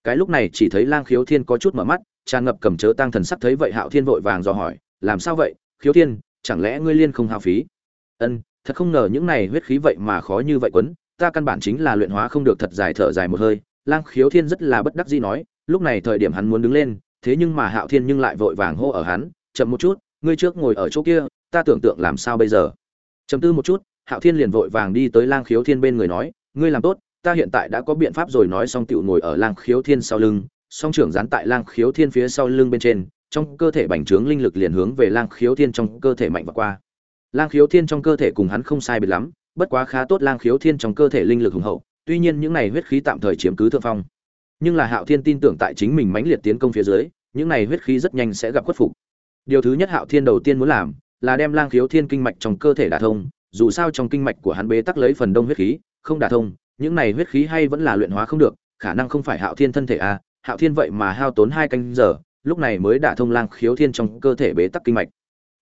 Speaker 1: Cái lúc này chỉ thấy lang khiếu thiên có chút mở mắt, tràn ngập cầm chớ tăng thần sắc thấy vậy hạo thiên vội vàng dò hỏi, làm sao vậy, khiếu thiên, chẳng lẽ ngươi liên không hao phí? Ân, thật không ngờ những này huyết khí vậy mà khó như vậy quấn, ta căn bản chính là luyện hóa không được thật dài thở dài một hơi. Lang khiếu thiên rất là bất đắc dĩ nói lúc này thời điểm hắn muốn đứng lên, thế nhưng mà hạo thiên nhưng lại vội vàng hô ở hắn, chậm một chút, ngươi trước ngồi ở chỗ kia, ta tưởng tượng làm sao bây giờ? Chấm tư một chút, hạo thiên liền vội vàng đi tới lang khiếu thiên bên người nói, ngươi làm tốt, ta hiện tại đã có biện pháp rồi. Nói xong tựu ngồi ở lang khiếu thiên sau lưng, song trưởng dán tại lang khiếu thiên phía sau lưng bên trên, trong cơ thể bành trướng linh lực liền hướng về lang khiếu thiên trong cơ thể mạnh và qua. Lang khiếu thiên trong cơ thể cùng hắn không sai biệt lắm, bất quá khá tốt lang khiếu thiên trong cơ thể linh lực hùng hậu, tuy nhiên những này huyết khí tạm thời chiếm cứ thượng phong nhưng là hạo thiên tin tưởng tại chính mình mãnh liệt tiến công phía dưới những này huyết khí rất nhanh sẽ gặp khuất phục. Điều thứ nhất hạo thiên đầu tiên muốn làm là đem lang khiếu thiên kinh mạch trong cơ thể đả thông dù sao trong kinh mạch của hắn bế tắc lấy phần đông huyết khí không đả thông những này huyết khí hay vẫn là luyện hóa không được khả năng không phải hạo thiên thân thể a à, hạo thiên vậy mà hao tốn hai canh giờ lúc này mới đả thông lang khiếu thiên trong cơ thể bế tắc kinh mạch.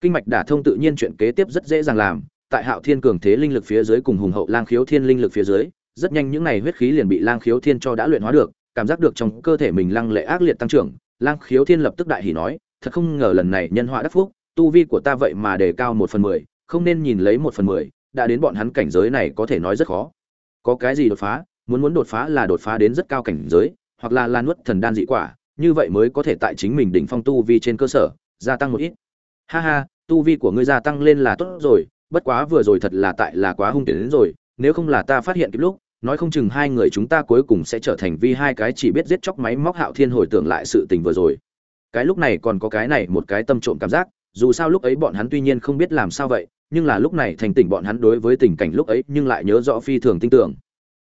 Speaker 1: Kinh mạch đả thông tự nhiên chuyện kế tiếp rất dễ dàng làm tại hạo thiên cường thế linh lực phía dưới cùng hùng hậu lang khiếu thiên linh lực phía dưới rất nhanh những này huyết khí liền bị lang khiếu thiên cho đã luyện hóa được cảm giác được trong cơ thể mình lăng lệ ác liệt tăng trưởng, lang khiếu thiên lập tức đại hỉ nói, thật không ngờ lần này nhân họa đắc phúc, tu vi của ta vậy mà đề cao một phần mười, không nên nhìn lấy một phần mười, đã đến bọn hắn cảnh giới này có thể nói rất khó. Có cái gì đột phá, muốn muốn đột phá là đột phá đến rất cao cảnh giới, hoặc là lan nuốt thần đan dị quả, như vậy mới có thể tại chính mình đỉnh phong tu vi trên cơ sở, gia tăng một ít. Ha ha, tu vi của ngươi gia tăng lên là tốt rồi, bất quá vừa rồi thật là tại là quá hung tiến đến rồi, nếu không là ta phát hiện kịp lúc nói không chừng hai người chúng ta cuối cùng sẽ trở thành vi hai cái chỉ biết giết chóc máy móc hạo thiên hồi tưởng lại sự tình vừa rồi. Cái lúc này còn có cái này một cái tâm trộm cảm giác, dù sao lúc ấy bọn hắn tuy nhiên không biết làm sao vậy, nhưng là lúc này thành tỉnh bọn hắn đối với tình cảnh lúc ấy nhưng lại nhớ rõ phi thường tin tưởng.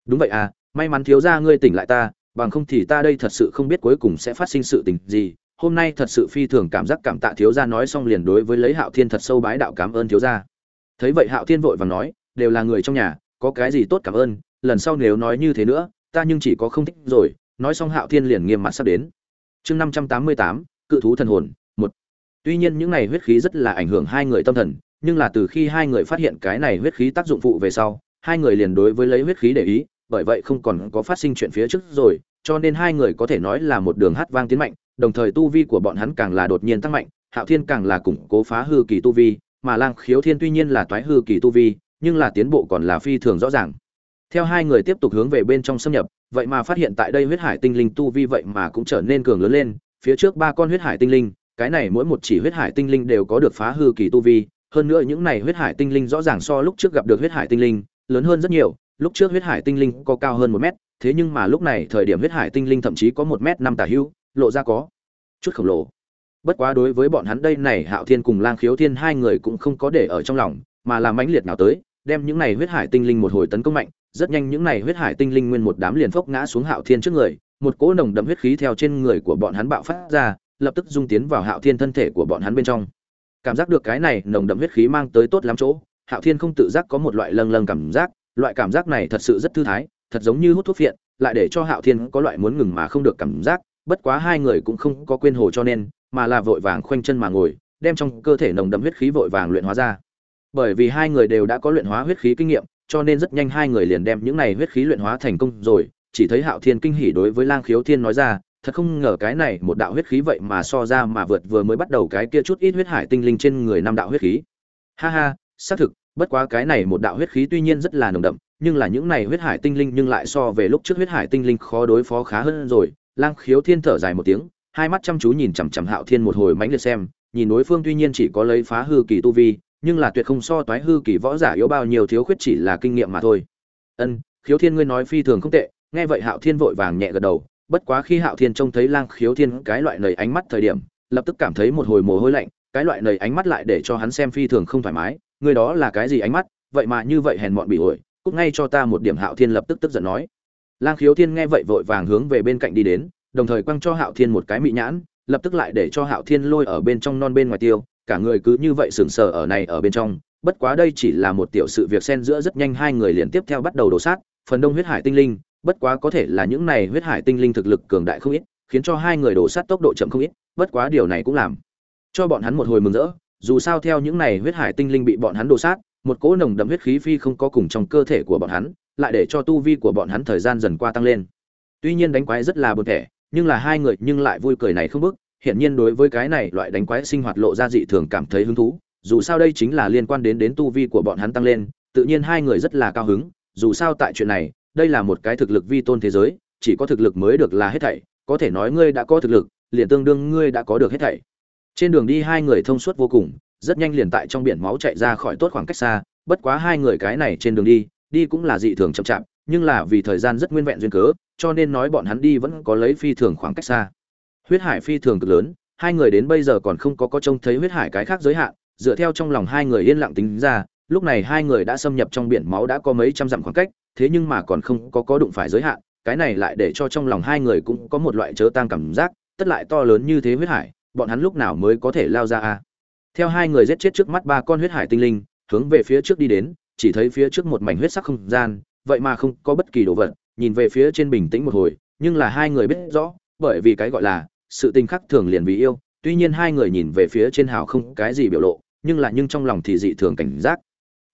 Speaker 1: Đúng vậy à may mắn thiếu ra ngươi tỉnh lại ta, bằng không thì ta đây thật sự không biết cuối cùng sẽ phát sinh sự tình gì. Hôm nay thật sự phi thường cảm giác cảm tạ thiếu gia nói xong liền đối với lấy hạo thiên thật sâu bái đạo cảm ơn thiếu gia. Thấy vậy hạo thiên vội vàng nói, đều là người trong nhà, có cái gì tốt cảm ơn lần sau nếu nói như thế nữa, ta nhưng chỉ có không thích rồi, nói xong hạo thiên liền nghiêm mặt sắp đến. Chương năm trăm tám mươi tám, cự thú thần hồn, một. Tuy nhiên những này huyết khí rất là ảnh hưởng hai người tâm thần, nhưng là từ khi hai người phát hiện cái này huyết khí tác dụng phụ về sau, hai người liền đối với lấy huyết khí để ý, bởi vậy không còn có phát sinh chuyện phía trước rồi, cho nên hai người có thể nói là một đường hát vang tiến mạnh, đồng thời tu vi của bọn hắn càng là đột nhiên tăng mạnh, hạo thiên càng là củng cố phá hư kỳ tu vi, mà lang khiếu thiên tuy nhiên là toái hư kỳ tu vi, nhưng là tiến bộ còn là phi thường rõ ràng theo hai người tiếp tục hướng về bên trong xâm nhập, vậy mà phát hiện tại đây huyết hải tinh linh tu vi vậy mà cũng trở nên cường lớn lên, phía trước ba con huyết hải tinh linh, cái này mỗi một chỉ huyết hải tinh linh đều có được phá hư kỳ tu vi, hơn nữa những này huyết hải tinh linh rõ ràng so lúc trước gặp được huyết hải tinh linh lớn hơn rất nhiều, lúc trước huyết hải tinh linh có cao hơn một mét, thế nhưng mà lúc này thời điểm huyết hải tinh linh thậm chí có một mét năm tả hữu, lộ ra có chút khổng lồ. Bất quá đối với bọn hắn đây này hạo thiên cùng lang khiếu thiên hai người cũng không có để ở trong lòng, mà làm mãnh liệt nào tới, đem những này huyết hải tinh linh một hồi tấn công mạnh rất nhanh những này huyết hải tinh linh nguyên một đám liền phốc ngã xuống hạo thiên trước người, một cỗ nồng đậm huyết khí theo trên người của bọn hắn bạo phát ra, lập tức dung tiến vào hạo thiên thân thể của bọn hắn bên trong. Cảm giác được cái này nồng đậm huyết khí mang tới tốt lắm chỗ, hạo thiên không tự giác có một loại lâng lâng cảm giác, loại cảm giác này thật sự rất thư thái, thật giống như hút thuốc phiện, lại để cho hạo thiên có loại muốn ngừng mà không được cảm giác, bất quá hai người cũng không có quên hồ cho nên, mà là vội vàng khoanh chân mà ngồi, đem trong cơ thể nồng đậm huyết khí vội vàng luyện hóa ra. Bởi vì hai người đều đã có luyện hóa huyết khí kinh nghiệm cho nên rất nhanh hai người liền đem những này huyết khí luyện hóa thành công rồi. Chỉ thấy hạo thiên kinh hỉ đối với lang khiếu thiên nói ra, thật không ngờ cái này một đạo huyết khí vậy mà so ra mà vượt vừa mới bắt đầu cái kia chút ít huyết hải tinh linh trên người năm đạo huyết khí. Ha ha, xác thực, bất quá cái này một đạo huyết khí tuy nhiên rất là nồng đậm, nhưng là những này huyết hải tinh linh nhưng lại so về lúc trước huyết hải tinh linh khó đối phó khá hơn rồi. Lang khiếu thiên thở dài một tiếng, hai mắt chăm chú nhìn chằm chằm hạo thiên một hồi mãnh liệt xem, nhìn đối phương tuy nhiên chỉ có lấy phá hư kỳ tu vi nhưng là tuyệt không so toái hư kỳ võ giả yếu bao nhiêu thiếu khuyết chỉ là kinh nghiệm mà thôi. Ân, khiếu thiên ngươi nói phi thường không tệ, nghe vậy hạo thiên vội vàng nhẹ gật đầu, bất quá khi hạo thiên trông thấy lang khiếu thiên cái loại nầy ánh mắt thời điểm, lập tức cảm thấy một hồi mồ hôi lạnh, cái loại nầy ánh mắt lại để cho hắn xem phi thường không thoải mái, người đó là cái gì ánh mắt, vậy mà như vậy hèn mọn bị ổi cút ngay cho ta một điểm hạo thiên lập tức tức giận nói. Lang khiếu thiên nghe vậy vội vàng hướng về bên cạnh đi đến, đồng thời quăng cho hạo thiên một cái mị nhãn, lập tức lại để cho hạo thiên lôi ở bên trong non bên ngoài tiêu cả người cứ như vậy sừng sờ ở này ở bên trong. Bất quá đây chỉ là một tiểu sự việc xen giữa rất nhanh hai người liền tiếp theo bắt đầu đổ sát, phần đông huyết hải tinh linh. Bất quá có thể là những này huyết hải tinh linh thực lực cường đại không ít, khiến cho hai người đổ sát tốc độ chậm không ít, bất quá điều này cũng làm cho bọn hắn một hồi mừng rỡ. Dù sao theo những này huyết hải tinh linh bị bọn hắn đổ sát, một cỗ nồng đậm huyết khí phi không có cùng trong cơ thể của bọn hắn, lại để cho tu vi của bọn hắn thời gian dần qua tăng lên. Tuy nhiên đánh quái rất là buồn thẻ, nhưng là hai người nhưng lại vui cười này không bước hiển nhiên đối với cái này loại đánh quái sinh hoạt lộ ra dị thường cảm thấy hứng thú, dù sao đây chính là liên quan đến đến tu vi của bọn hắn tăng lên, tự nhiên hai người rất là cao hứng, dù sao tại chuyện này, đây là một cái thực lực vi tôn thế giới, chỉ có thực lực mới được là hết thảy, có thể nói ngươi đã có thực lực, liền tương đương ngươi đã có được hết thảy. Trên đường đi hai người thông suốt vô cùng, rất nhanh liền tại trong biển máu chạy ra khỏi tốt khoảng cách xa, bất quá hai người cái này trên đường đi đi cũng là dị thường chậm chạp, nhưng là vì thời gian rất nguyên vẹn duyên cớ, cho nên nói bọn hắn đi vẫn có lấy phi thường khoảng cách xa huyết hải phi thường cực lớn, hai người đến bây giờ còn không có có trông thấy huyết hải cái khác giới hạn, dựa theo trong lòng hai người yên lặng tính ra, lúc này hai người đã xâm nhập trong biển máu đã có mấy trăm dặm khoảng cách, thế nhưng mà còn không có có đụng phải giới hạn, cái này lại để cho trong lòng hai người cũng có một loại chớ tang cảm giác, tất lại to lớn như thế huyết hải, bọn hắn lúc nào mới có thể lao ra a? Theo hai người giết chết trước mắt ba con huyết hải tinh linh, hướng về phía trước đi đến, chỉ thấy phía trước một mảnh huyết sắc không gian, vậy mà không có bất kỳ đồ vật, nhìn về phía trên bình tĩnh một hồi, nhưng là hai người biết rõ, bởi vì cái gọi là sự tình khắc thường liền vì yêu, tuy nhiên hai người nhìn về phía trên hào không cái gì biểu lộ, nhưng là nhưng trong lòng thì dị thường cảnh giác.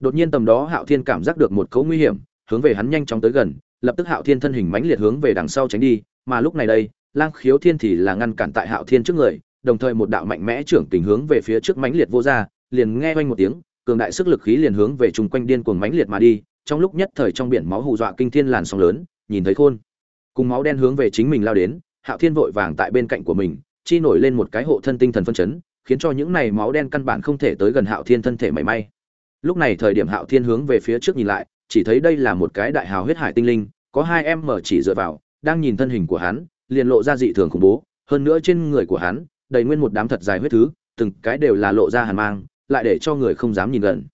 Speaker 1: Đột nhiên tầm đó hạo thiên cảm giác được một cấu nguy hiểm, hướng về hắn nhanh chóng tới gần, lập tức hạo thiên thân hình mãnh liệt hướng về đằng sau tránh đi, mà lúc này đây, lang khiếu thiên thì là ngăn cản tại hạo thiên trước người, đồng thời một đạo mạnh mẽ trưởng tình hướng về phía trước mãnh liệt vô ra, liền nghe oanh một tiếng, cường đại sức lực khí liền hướng về chung quanh điên cuồng mãnh liệt mà đi, trong lúc nhất thời trong biển máu hù dọa kinh thiên làn sóng lớn, nhìn thấy khôn, cùng máu đen hướng về chính mình lao đến hạo thiên vội vàng tại bên cạnh của mình, chi nổi lên một cái hộ thân tinh thần phân chấn, khiến cho những này máu đen căn bản không thể tới gần hạo thiên thân thể mảy may. Lúc này thời điểm hạo thiên hướng về phía trước nhìn lại, chỉ thấy đây là một cái đại hào huyết hải tinh linh, có hai em mở chỉ dựa vào, đang nhìn thân hình của hắn, liền lộ ra dị thường khủng bố. Hơn nữa trên người của hắn, đầy nguyên một đám thật dài huyết thứ, từng cái đều là lộ ra hàn mang, lại để cho người không dám nhìn gần.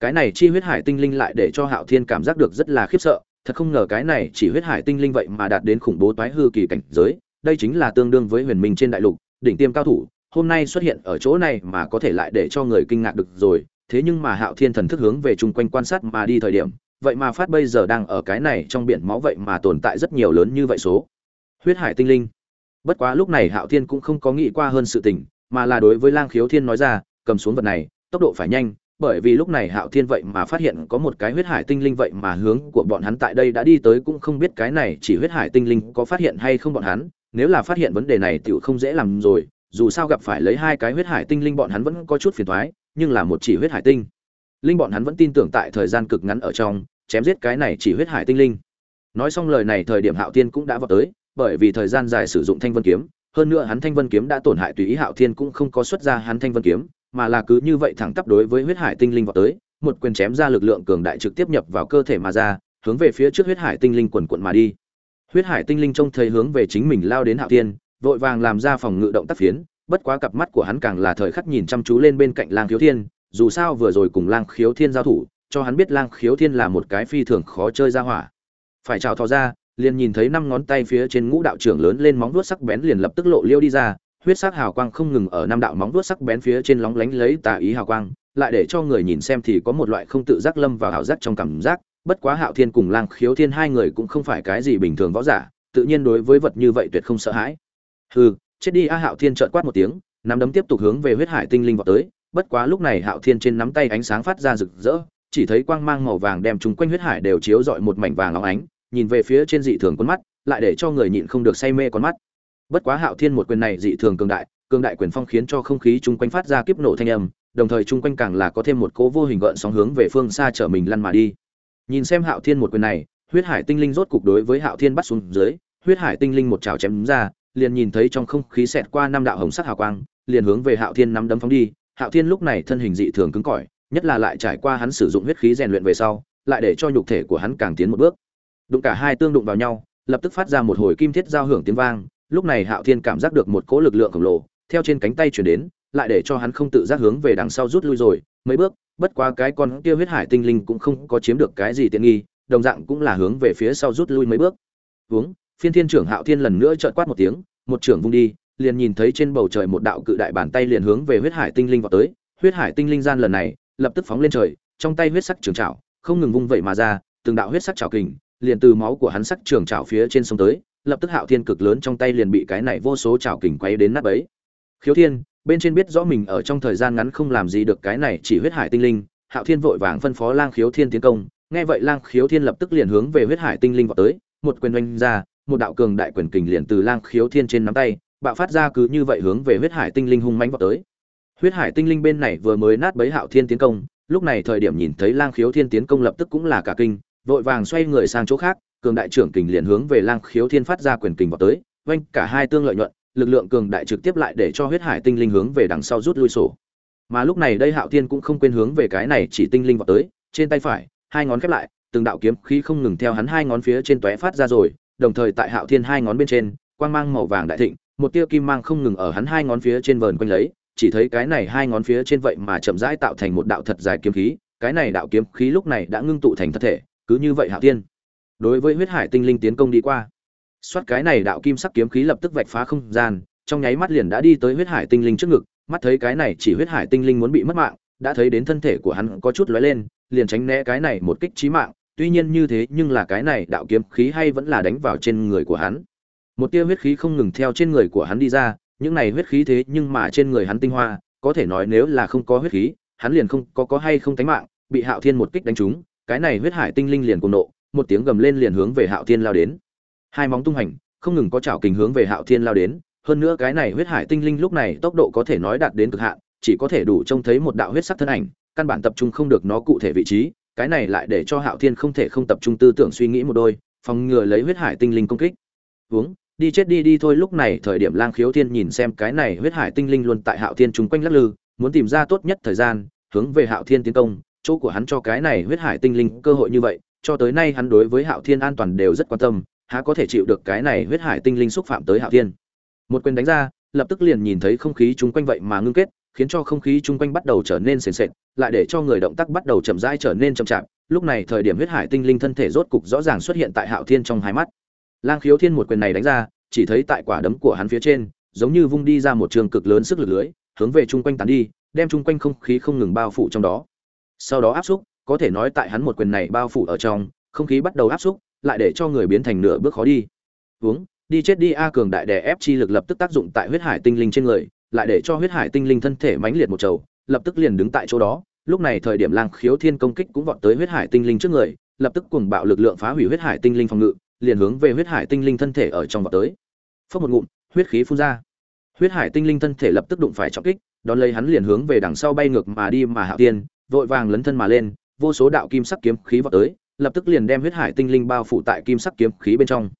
Speaker 1: Cái này chi huyết hải tinh linh lại để cho hạo thiên cảm giác được rất là khiếp sợ, thật không ngờ cái này chỉ huyết hải tinh linh vậy mà đạt đến khủng bố toái hư kỳ cảnh giới đây chính là tương đương với huyền minh trên đại lục, đỉnh tiêm cao thủ, hôm nay xuất hiện ở chỗ này mà có thể lại để cho người kinh ngạc được rồi, thế nhưng mà hạo thiên thần thức hướng về chung quanh quan sát mà đi thời điểm, vậy mà phát bây giờ đang ở cái này trong biển máu vậy mà tồn tại rất nhiều lớn như vậy số. Huyết hải tinh linh. Bất quá lúc này hạo thiên cũng không có nghĩ qua hơn sự tình, mà là đối với lang khiếu thiên nói ra, cầm xuống vật này, tốc độ phải nhanh, bởi vì lúc này hạo thiên vậy mà phát hiện có một cái huyết hải tinh linh vậy mà hướng của bọn hắn tại đây đã đi tới cũng không biết cái này chỉ huyết hải tinh linh có phát hiện hay không bọn hắn nếu là phát hiện vấn đề này tựu không dễ làm rồi, dù sao gặp phải lấy hai cái huyết hải tinh linh bọn hắn vẫn có chút phiền toái nhưng là một chỉ huyết hải tinh. Linh bọn hắn vẫn tin tưởng tại thời gian cực ngắn ở trong, chém giết cái này chỉ huyết hải tinh linh. Nói xong lời này thời điểm hạo thiên cũng đã vào tới, bởi vì thời gian dài sử dụng thanh vân kiếm, hơn nữa hắn thanh vân kiếm đã tổn hại tùy ý hạo thiên cũng không có xuất ra hắn thanh vân kiếm, mà là cứ như vậy thẳng tắp đối với huyết hải tinh linh vào tới, một quyền chém ra lực lượng cường đại trực tiếp nhập vào cơ thể mà ra, hướng về phía trước huyết hải tinh linh quần quần mà đi huyết hải tinh linh trông thấy hướng về chính mình lao đến hạo thiên, vội vàng làm ra phòng ngự động tác phiến, bất quá cặp mắt của hắn càng là thời khắc nhìn chăm chú lên bên cạnh lang khiếu thiên, dù sao vừa rồi cùng lang khiếu thiên giao thủ, cho hắn biết lang khiếu thiên là một cái phi thường khó chơi ra hỏa. Phải chào thò ra, liền nhìn thấy năm ngón tay phía trên ngũ đạo trưởng lớn lên móng vuốt sắc bén liền lập tức lộ liêu đi ra, huyết sắc hào quang không ngừng ở năm đạo móng vuốt sắc bén phía trên lóng lánh lấy tà ý hào quang, lại để cho người nhìn xem thì có một loại không tự giác lâm vào hào giác trong cảm giác bất quá hạo thiên cùng lang khiếu thiên hai người cũng không phải cái gì bình thường võ giả, tự nhiên đối với vật như vậy tuyệt không sợ hãi. Hừ, chết đi a, hạo thiên trợn quát một tiếng, nắm đấm tiếp tục hướng về huyết hải tinh linh vào tới. Bất quá lúc này hạo thiên trên nắm tay ánh sáng phát ra rực rỡ, chỉ thấy quang mang màu vàng đem chúng quanh huyết hải đều chiếu rọi một mảnh vàng óng ánh, nhìn về phía trên dị thường con mắt, lại để cho người nhịn không được say mê con mắt. Bất quá hạo thiên một quyền này dị thường cường đại cường đại quyền phong khiến cho không khí chung quanh phát ra kiếp nổ thanh âm, đồng thời chung quanh càng là có thêm một cố vô hình gợn sóng hướng về phương xa chở mình lăn mà đi nhìn xem hạo thiên một quyền này, huyết hải tinh linh rốt cục đối với hạo thiên bắt xuống dưới, huyết hải tinh linh một trào chém ra, liền nhìn thấy trong không khí xẹt qua năm đạo hồng sắc hào quang, liền hướng về hạo thiên nắm đấm phóng đi. Hạo thiên lúc này thân hình dị thường cứng cỏi, nhất là lại trải qua hắn sử dụng huyết khí rèn luyện về sau, lại để cho nhục thể của hắn càng tiến một bước. Đụng cả hai tương đụng vào nhau, lập tức phát ra một hồi kim thiết giao hưởng tiếng vang, lúc này hạo thiên cảm giác được một cỗ lực lượng khổng lồ theo trên cánh tay chuyển đến, lại để cho hắn không tự giác hướng về đằng sau rút lui rồi, mấy bước bất quá cái con kia huyết hải tinh linh cũng không có chiếm được cái gì tiện nghi, đồng dạng cũng là hướng về phía sau rút lui mấy bước. Hướng phiên thiên trưởng hạo thiên lần nữa trợn quát một tiếng, một trưởng vung đi, liền nhìn thấy trên bầu trời một đạo cự đại bàn tay liền hướng về huyết hải tinh linh vào tới. Huyết hải tinh linh gian lần này, lập tức phóng lên trời, trong tay huyết sắc trường trảo, không ngừng vung vậy mà ra, từng đạo huyết sắc trảo kình, liền từ máu của hắn sắc trường trảo phía trên sông tới, lập tức hạo thiên cực lớn trong tay liền bị cái này vô số trảo kình quay đến nát bấy. Khiếu thiên bên trên biết rõ mình ở trong thời gian ngắn không làm gì được cái này chỉ huyết hải tinh linh, hạo thiên vội vàng phân phó lang khiếu thiên tiến công. Nghe vậy lang khiếu thiên lập tức liền hướng về huyết hải tinh linh vào tới, một quyền oanh ra, một đạo cường đại quyền kình liền từ lang khiếu thiên trên nắm tay, bạo phát ra cứ như vậy hướng về huyết hải tinh linh hung mãnh vào tới. Huyết hải tinh linh bên này vừa mới nát bấy hạo thiên tiến công, lúc này thời điểm nhìn thấy lang khiếu thiên tiến công lập tức cũng là cả kinh, vội vàng xoay người sang chỗ khác, cường đại trưởng kình liền hướng về lang khiếu thiên phát ra quyền kình vào tới, oanh cả hai tương lợi nhuận lực lượng cường đại trực tiếp lại để cho huyết hải tinh linh hướng về đằng sau rút lui sổ. Mà lúc này đây hạo thiên cũng không quên hướng về cái này chỉ tinh linh vào tới, trên tay phải, hai ngón khép lại, từng đạo kiếm khí không ngừng theo hắn hai ngón phía trên tóe phát ra rồi, đồng thời tại hạo thiên hai ngón bên trên, quang mang màu vàng đại thịnh, một tia kim mang không ngừng ở hắn hai ngón phía trên vờn quanh lấy, chỉ thấy cái này hai ngón phía trên vậy mà chậm rãi tạo thành một đạo thật dài kiếm khí, cái này đạo kiếm khí lúc này đã ngưng tụ thành thật thể, cứ như vậy hạo thiên, đối với huyết hải tinh linh tiến công đi qua xoát cái này đạo kim sắc kiếm khí lập tức vạch phá không gian, trong nháy mắt liền đã đi tới huyết hải tinh linh trước ngực, mắt thấy cái này chỉ huyết hải tinh linh muốn bị mất mạng, đã thấy đến thân thể của hắn có chút lóe lên, liền tránh né cái này một kích chí mạng, tuy nhiên như thế nhưng là cái này đạo kiếm khí hay vẫn là đánh vào trên người của hắn. Một tia huyết khí không ngừng theo trên người của hắn đi ra, những này huyết khí thế nhưng mà trên người hắn tinh hoa, có thể nói nếu là không có huyết khí, hắn liền không có có hay không tánh mạng, bị hạo thiên một kích đánh trúng, cái này huyết hải tinh linh liền cùng nộ, một tiếng gầm lên liền hướng về hạo thiên lao đến hai móng tung hành không ngừng có chảo kình hướng về hạo thiên lao đến. Hơn nữa cái này huyết hải tinh linh lúc này tốc độ có thể nói đạt đến cực hạn, chỉ có thể đủ trông thấy một đạo huyết sắc thân ảnh, căn bản tập trung không được nó cụ thể vị trí. Cái này lại để cho hạo thiên không thể không tập trung tư tưởng suy nghĩ một đôi, phòng ngừa lấy huyết hải tinh linh công kích. Uống, đi chết đi đi thôi, lúc này thời điểm lang khiếu thiên nhìn xem cái này huyết hải tinh linh luôn tại hạo thiên chung quanh lắc lư, muốn tìm ra tốt nhất thời gian, hướng về hạo thiên tiến công. Chỗ của hắn cho cái này huyết hải tinh linh cơ hội như vậy, cho tới nay hắn đối với hạo thiên an toàn đều rất quan tâm há có thể chịu được cái này huyết hải tinh linh xúc phạm tới hạo thiên. Một quyền đánh ra, lập tức liền nhìn thấy không khí chung quanh vậy mà ngưng kết, khiến cho không khí chung quanh bắt đầu trở nên sền sệt, lại để cho người động tác bắt đầu chậm rãi trở nên chậm chạp. Lúc này thời điểm huyết hải tinh linh thân thể rốt cục rõ ràng xuất hiện tại hạo thiên trong hai mắt. Lang khiếu thiên một quyền này đánh ra, chỉ thấy tại quả đấm của hắn phía trên, giống như vung đi ra một trường cực lớn sức lực lưới, hướng về chung quanh tán đi, đem chung quanh không khí không ngừng bao phủ trong đó. Sau đó áp xúc, có thể nói tại hắn một quyền này bao phủ ở trong, không khí bắt đầu áp xúc lại để cho người biến thành nửa bước khó đi. Uống, đi chết đi a cường đại đè ép chi lực lập tức tác dụng tại huyết hải tinh linh trên người, lại để cho huyết hải tinh linh thân thể mãnh liệt một trầu, lập tức liền đứng tại chỗ đó. Lúc này thời điểm lang khiếu thiên công kích cũng vọt tới huyết hải tinh linh trước người, lập tức cùng bạo lực lượng phá hủy huyết hải tinh linh phòng ngự, liền hướng về huyết hải tinh linh thân thể ở trong vọt tới. Phốc một ngụm, huyết khí phun ra. Huyết hải tinh linh thân thể lập tức đụng phải trọng kích, đón lấy hắn liền hướng về đằng sau bay ngược mà đi mà hạ tiên, vội vàng lấn thân mà lên, vô số đạo kim sắc kiếm khí vọt tới lập tức liền đem huyết hải tinh linh bao phủ tại kim sắc kiếm khí bên trong.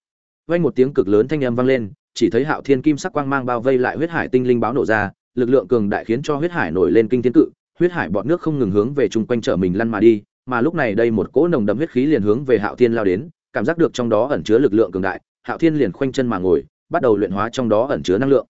Speaker 1: Vang một tiếng cực lớn thanh âm vang lên, chỉ thấy hạo thiên kim sắc quang mang bao vây lại huyết hải tinh linh báo nổ ra, lực lượng cường đại khiến cho huyết hải nổi lên kinh thiên cự, huyết hải bọt nước không ngừng hướng về chung quanh trở mình lăn mà đi, mà lúc này đây một cỗ nồng đậm huyết khí liền hướng về hạo thiên lao đến, cảm giác được trong đó ẩn chứa lực lượng cường đại, hạo thiên liền khoanh chân mà ngồi, bắt đầu luyện hóa trong đó ẩn chứa năng lượng.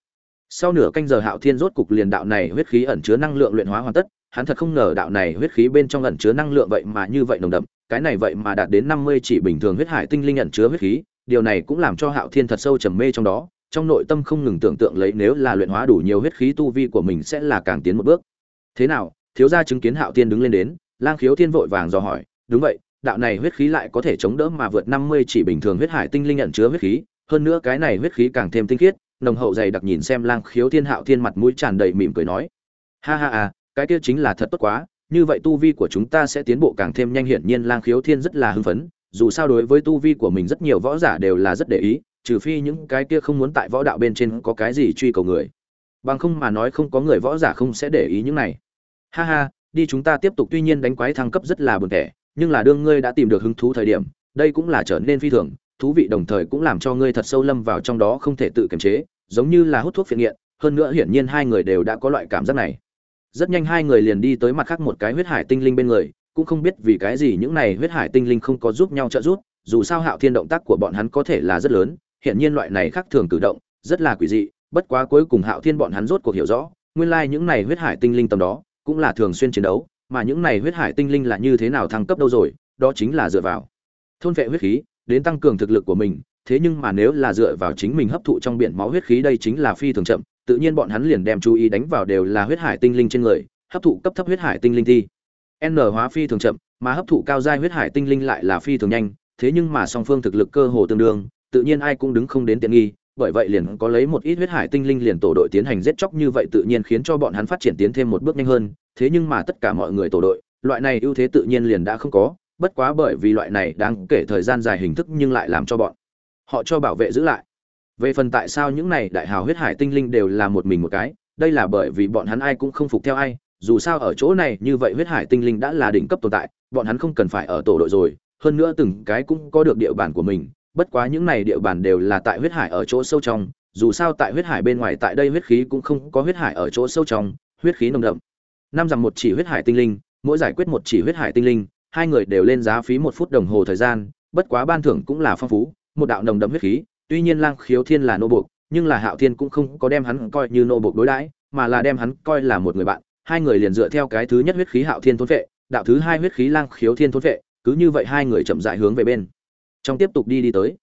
Speaker 1: Sau nửa canh giờ hạo thiên rốt cục liền đạo này huyết khí ẩn chứa năng lượng luyện hóa hoàn tất hắn thật không ngờ đạo này huyết khí bên trong ẩn chứa năng lượng vậy mà như vậy nồng đậm, cái này vậy mà đạt đến năm mươi chỉ bình thường huyết hải tinh linh ẩn chứa huyết khí, điều này cũng làm cho hạo thiên thật sâu trầm mê trong đó, trong nội tâm không ngừng tưởng tượng lấy nếu là luyện hóa đủ nhiều huyết khí tu vi của mình sẽ là càng tiến một bước. Thế nào? Thiếu gia chứng kiến hạo thiên đứng lên đến, lang khiếu thiên vội vàng dò hỏi, đúng vậy, đạo này huyết khí lại có thể chống đỡ mà vượt năm mươi chỉ bình thường huyết hải tinh linh ẩn chứa huyết khí, hơn nữa cái này huyết khí càng thêm tinh khiết. Nồng hậu dày đặc nhìn xem lang khiếu thiên, hạo thiên mặt mũi tràn đầy mỉm cười nói, ha ha à cái kia chính là thật tốt quá, như vậy tu vi của chúng ta sẽ tiến bộ càng thêm nhanh, hiển nhiên lang khiếu thiên rất là hưng phấn, dù sao đối với tu vi của mình rất nhiều võ giả đều là rất để ý, trừ phi những cái kia không muốn tại võ đạo bên trên có cái gì truy cầu người. Bằng không mà nói không có người võ giả không sẽ để ý những này. Ha ha, đi chúng ta tiếp tục, tuy nhiên đánh quái thăng cấp rất là buồn tẻ, nhưng là đương ngươi đã tìm được hứng thú thời điểm, đây cũng là trở nên phi thường, thú vị đồng thời cũng làm cho ngươi thật sâu lâm vào trong đó không thể tự kiềm chế, giống như là hút thuốc phiện nghiện, hơn nữa hiển nhiên hai người đều đã có loại cảm giác này rất nhanh hai người liền đi tới mặt khác một cái huyết hải tinh linh bên người, cũng không biết vì cái gì những này huyết hải tinh linh không có giúp nhau trợ giúp, dù sao hạo thiên động tác của bọn hắn có thể là rất lớn hiện nhiên loại này khác thường cử động, rất là quỷ dị, bất quá cuối cùng hạo thiên bọn hắn rốt cuộc hiểu rõ, nguyên lai những này huyết hải tinh linh tầm đó, cũng là thường xuyên chiến đấu, mà những này huyết hải tinh linh là như thế nào thăng cấp đâu rồi, đó chính là dựa vào thôn vệ huyết khí, đến tăng cường thực lực của mình, thế nhưng mà nếu là dựa vào chính mình hấp thụ trong biển máu huyết khí đây chính là phi thường chậm tự nhiên bọn hắn liền đem chú ý đánh vào đều là huyết hải tinh linh trên người, hấp thụ cấp thấp huyết hải tinh linh thi. N hóa phi thường chậm, mà hấp thụ cao giai huyết hải tinh linh lại là phi thường nhanh, thế nhưng mà song phương thực lực cơ hồ tương đương, tự nhiên ai cũng đứng không đến tiện nghi, bởi vậy liền có lấy một ít huyết hải tinh linh liền tổ đội tiến hành giết chóc như vậy tự nhiên khiến cho bọn hắn phát triển tiến thêm một bước nhanh hơn, thế nhưng mà tất cả mọi người tổ đội, loại này ưu thế tự nhiên liền đã không có, bất quá bởi vì loại này đáng kể thời gian dài hình thức nhưng lại làm cho bọn họ cho bảo vệ giữ lại về phần tại sao những này đại hào huyết hải tinh linh đều là một mình một cái, đây là bởi vì bọn hắn ai cũng không phục theo ai, dù sao ở chỗ này như vậy huyết hải tinh linh đã là đỉnh cấp tồn tại, bọn hắn không cần phải ở tổ đội rồi, hơn nữa từng cái cũng có được địa bàn của mình, bất quá những này địa bàn đều là tại huyết hải ở chỗ sâu trong, dù sao tại huyết hải bên ngoài tại đây huyết khí cũng không có huyết hải ở chỗ sâu trong, huyết khí nồng đậm. Năm dặm một chỉ huyết hải tinh linh, mỗi giải quyết một chỉ huyết hải tinh linh, hai người đều lên giá phí một phút đồng hồ thời gian, bất quá ban thưởng cũng là phong phú, một đạo nồng đậm huyết khí tuy nhiên lang khiếu thiên là nô buộc, nhưng là hạo thiên cũng không có đem hắn coi như nô buộc đối đãi, mà là đem hắn coi là một người bạn. Hai người liền dựa theo cái thứ nhất huyết khí hạo thiên thôn vệ, đạo thứ hai huyết khí lang khiếu thiên thôn vệ, cứ như vậy hai người chậm dại hướng về bên. Trong tiếp tục đi đi tới.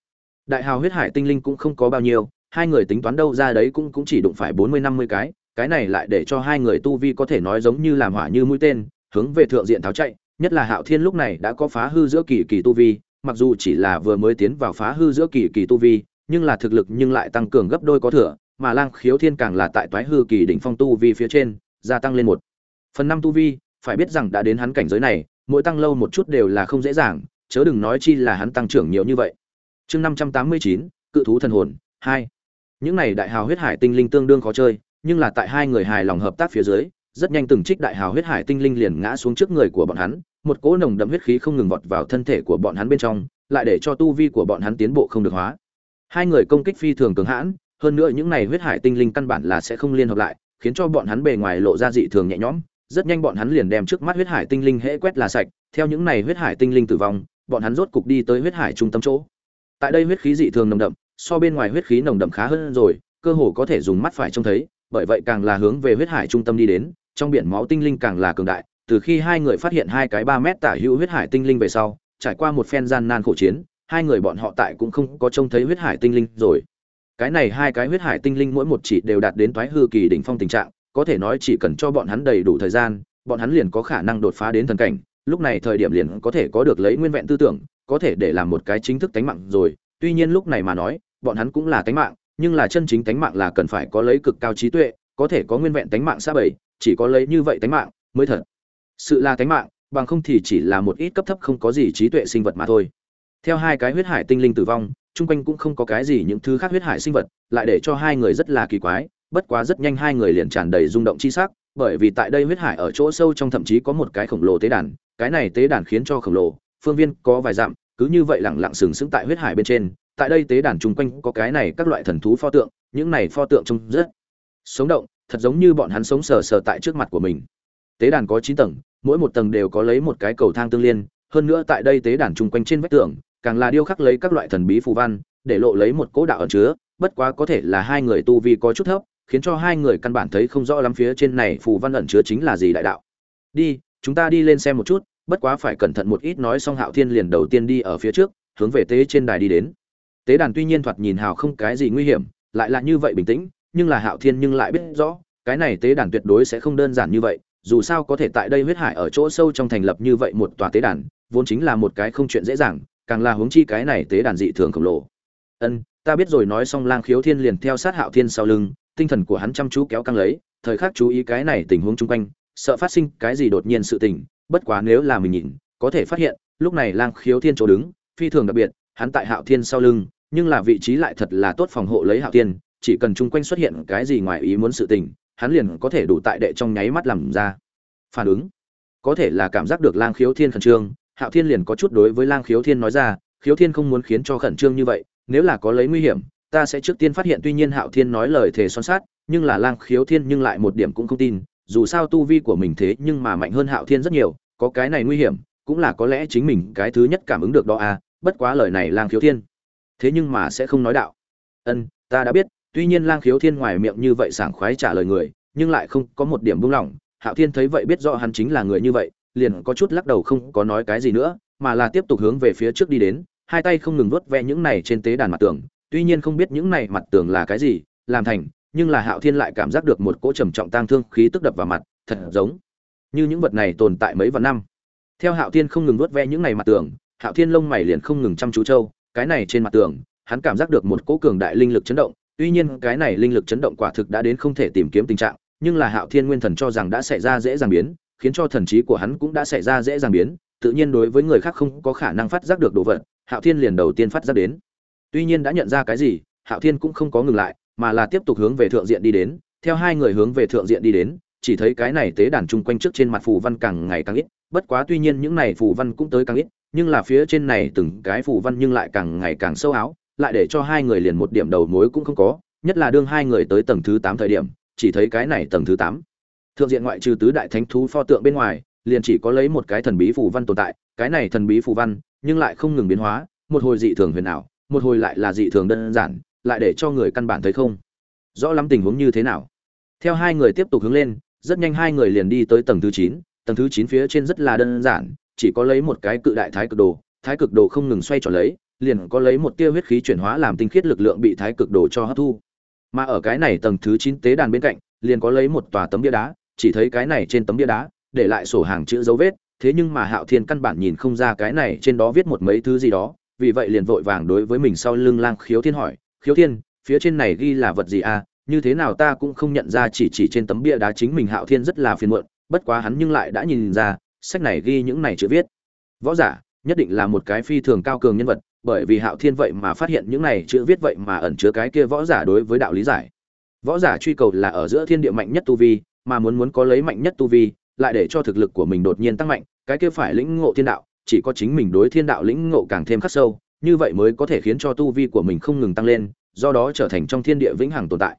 Speaker 1: Đại hào huyết hải tinh linh cũng không có bao nhiêu, hai người tính toán đâu ra đấy cũng cũng chỉ đụng phải bốn mươi năm mươi cái cái này lại để cho hai người tu vi có thể nói giống như làm hỏa như mũi tên, hướng về thượng diện tháo chạy, nhất là hạo thiên lúc này đã có phá hư giữa kỳ kỳ tu vi, mặc dù chỉ là vừa mới tiến vào phá hư giữa kỳ kỳ tu vi nhưng là thực lực nhưng lại tăng cường gấp đôi có thừa, mà lang khiếu thiên càng là tại toái hư kỳ đỉnh phong tu vi phía trên, gia tăng lên một. Phần năm tu vi, phải biết rằng đã đến hắn cảnh giới này, mỗi tăng lâu một chút đều là không dễ dàng, chớ đừng nói chi là hắn tăng trưởng nhiều như vậy. Chương năm trăm tám mươi chín, cự thú thần hồn, hai. Những này đại hào huyết hải tinh linh tương đương khó chơi, nhưng là tại hai người hài lòng hợp tác phía dưới, rất nhanh từng trích đại hào huyết hải tinh linh liền ngã xuống trước người của bọn hắn, một cỗ nồng đậm huyết khí không ngừng vọt vào thân thể của bọn hắn bên trong, lại để cho tu vi của bọn hắn tiến bộ không được hóa hai người công kích phi thường cường hãn, hơn nữa những này huyết hải tinh linh căn bản là sẽ không liên hợp lại, khiến cho bọn hắn bề ngoài lộ ra dị thường nhẹ nhõm. Rất nhanh bọn hắn liền đem trước mắt huyết hải tinh linh hễ quét là sạch, theo những này huyết hải tinh linh tử vong, bọn hắn rốt cục đi tới huyết hải trung tâm chỗ. Tại đây huyết khí dị thường nồng đậm, so bên ngoài huyết khí nồng đậm khá hơn rồi, cơ hồ có thể dùng mắt phải trông thấy, bởi vậy càng là hướng về huyết hải trung tâm đi đến, trong biển máu tinh linh càng là cường đại, từ khi hai người phát hiện hai cái ba mét tả hữu huyết hải tinh linh về sau, trải qua một phen gian nan khổ chiến hai người bọn họ tại cũng không có trông thấy huyết hải tinh linh rồi. Cái này hai cái huyết hải tinh linh mỗi một chỉ đều đạt đến toái hư kỳ đỉnh phong tình trạng, có thể nói chỉ cần cho bọn hắn đầy đủ thời gian, bọn hắn liền có khả năng đột phá đến thần cảnh, lúc này thời điểm liền có thể có được lấy nguyên vẹn tư tưởng, có thể để làm một cái chính thức tánh mạng rồi. Tuy nhiên lúc này mà nói, bọn hắn cũng là tánh mạng, nhưng là chân chính tánh mạng là cần phải có lấy cực cao trí tuệ, có thể có nguyên vẹn tánh mạng xa bảy chỉ có lấy như vậy tánh mạng mới thật. Sự là tánh mạng, bằng không thì chỉ là một ít cấp thấp không có gì trí tuệ sinh vật mà thôi theo hai cái huyết hải tinh linh tử vong, chung quanh cũng không có cái gì những thứ khác huyết hải sinh vật, lại để cho hai người rất là kỳ quái, bất quá rất nhanh hai người liền tràn đầy rung động chi sắc, bởi vì tại đây huyết hải ở chỗ sâu trong thậm chí có một cái khổng lồ tế đàn, cái này tế đàn khiến cho khổng lồ, phương viên có vài dặm, cứ như vậy lẳng lặng sừng sững tại huyết hải bên trên, tại đây tế đàn chung quanh có cái này các loại thần thú pho tượng, những này pho tượng trông rất sống động, thật giống như bọn hắn sống sờ sờ tại trước mặt của mình. Tế đàn có chín tầng, mỗi một tầng đều có lấy một cái cầu thang tương liên, hơn nữa tại đây tế đàn chung quanh trên vách tường càng là điêu khắc lấy các loại thần bí phù văn, để lộ lấy một cỗ đạo ẩn chứa, bất quá có thể là hai người tu vi có chút thấp, khiến cho hai người căn bản thấy không rõ lắm phía trên này phù văn ẩn chứa chính là gì đại đạo. Đi, chúng ta đi lên xem một chút, bất quá phải cẩn thận một ít nói xong hạo thiên liền đầu tiên đi ở phía trước, hướng về tế trên đài đi đến. Tế đàn tuy nhiên thoạt nhìn hào không cái gì nguy hiểm, lại là như vậy bình tĩnh, nhưng là hạo thiên nhưng lại biết rõ, cái này tế đàn tuyệt đối sẽ không đơn giản như vậy, dù sao có thể tại đây huyết hải ở chỗ sâu trong thành lập như vậy một tòa tế đàn, vốn chính là một cái không chuyện dễ dàng càng là hướng chi cái này tế đàn dị thường khổng lồ. Ân, ta biết rồi, nói xong lang khiếu thiên liền theo sát hạo thiên sau lưng, tinh thần của hắn chăm chú kéo căng lấy, thời khắc chú ý cái này tình huống chung quanh, sợ phát sinh cái gì đột nhiên sự tình, bất quá nếu là mình nhìn, có thể phát hiện, lúc này lang khiếu thiên chỗ đứng, phi thường đặc biệt, hắn tại hạo thiên sau lưng, nhưng là vị trí lại thật là tốt phòng hộ lấy hạo thiên, chỉ cần chung quanh xuất hiện cái gì ngoài ý muốn sự tình, hắn liền có thể đủ tại đệ trong nháy mắt làm ra. Phản ứng. Có thể là cảm giác được lang khiếu thiên khẩn trương hạo thiên liền có chút đối với lang khiếu thiên nói ra, khiếu thiên không muốn khiến cho khẩn trương như vậy, nếu là có lấy nguy hiểm, ta sẽ trước tiên phát hiện. Tuy nhiên hạo thiên nói lời thề son sát nhưng là lang khiếu thiên nhưng lại một điểm cũng không tin, dù sao tu vi của mình thế nhưng mà mạnh hơn hạo thiên rất nhiều, có cái này nguy hiểm, cũng là có lẽ chính mình cái thứ nhất cảm ứng được đó à bất quá lời này lang khiếu thiên, thế nhưng mà sẽ không nói đạo. Ân, ta đã biết. Tuy nhiên lang khiếu thiên ngoài miệng như vậy sảng khoái trả lời người, nhưng lại không có một điểm buông lỏng. Hạo thiên thấy vậy biết rõ hắn chính là người như vậy liền có chút lắc đầu không có nói cái gì nữa, mà là tiếp tục hướng về phía trước đi đến, hai tay không ngừng vuốt ve những này trên tế đàn mặt tường, tuy nhiên không biết những này mặt tường là cái gì, làm thành, nhưng là hạo thiên lại cảm giác được một cỗ trầm trọng tang thương khí tức đập vào mặt, thật giống như những vật này tồn tại mấy vạn năm. Theo hạo thiên không ngừng vuốt ve những này mặt tường, hạo thiên lông mày liền không ngừng chăm chú châu cái này trên mặt tường, hắn cảm giác được một cỗ cường đại linh lực chấn động, tuy nhiên cái này linh lực chấn động quả thực đã đến không thể tìm kiếm tình trạng, nhưng là hạo thiên nguyên thần cho rằng đã xảy ra dễ dàng biến khiến cho thần trí của hắn cũng đã xảy ra dễ dàng biến, tự nhiên đối với người khác không có khả năng phát giác được đồ vật, hạo thiên liền đầu tiên phát giác đến. Tuy nhiên đã nhận ra cái gì, hạo thiên cũng không có ngừng lại, mà là tiếp tục hướng về thượng diện đi đến, theo hai người hướng về thượng diện đi đến, chỉ thấy cái này tế đàn chung quanh trước trên mặt phù văn càng ngày càng ít, bất quá tuy nhiên những này phù văn cũng tới càng ít, nhưng là phía trên này từng cái phù văn nhưng lại càng ngày càng sâu áo, lại để cho hai người liền một điểm đầu mối cũng không có, nhất là đương hai người tới tầng thứ tám thời điểm, chỉ thấy cái này tầng thứ tám thượng diện ngoại trừ tứ đại thánh thú pho tượng bên ngoài, liền chỉ có lấy một cái thần bí phù văn tồn tại, cái này thần bí phù văn, nhưng lại không ngừng biến hóa, một hồi dị thường huyền ảo, một hồi lại là dị thường đơn giản, lại để cho người căn bản thấy không rõ lắm tình huống như thế nào. Theo hai người tiếp tục hướng lên, rất nhanh hai người liền đi tới tầng thứ chín, tầng thứ chín phía trên rất là đơn giản, chỉ có lấy một cái cự đại thái cực đồ, thái cực đồ không ngừng xoay tròn lấy, liền có lấy một tia huyết khí chuyển hóa làm tinh khiết lực lượng bị thái cực đồ cho hấp thu. Mà ở cái này tầng thứ chín tế đàn bên cạnh, liền có lấy một tòa tấm bia đá chỉ thấy cái này trên tấm bia đá, để lại sổ hàng chữ dấu vết, thế nhưng mà hạo thiên căn bản nhìn không ra cái này trên đó viết một mấy thứ gì đó, vì vậy liền vội vàng đối với mình sau lưng lang khiếu thiên hỏi, khiếu thiên, phía trên này ghi là vật gì à? Như thế nào ta cũng không nhận ra chỉ chỉ trên tấm bia đá chính mình hạo thiên rất là phiền muộn, bất quá hắn nhưng lại đã nhìn ra, sách này ghi những này chữ viết. Võ giả, nhất định là một cái phi thường cao cường nhân vật, bởi vì hạo thiên vậy mà phát hiện những này chữ viết vậy mà ẩn chứa cái kia võ giả đối với đạo lý giải. Võ giả truy cầu là ở giữa thiên địa mạnh nhất tu vi mà muốn muốn có lấy mạnh nhất tu vi, lại để cho thực lực của mình đột nhiên tăng mạnh, cái kia phải lĩnh ngộ thiên đạo, chỉ có chính mình đối thiên đạo lĩnh ngộ càng thêm khắc sâu, như vậy mới có thể khiến cho tu vi của mình không ngừng tăng lên, do đó trở thành trong thiên địa vĩnh hằng tồn tại.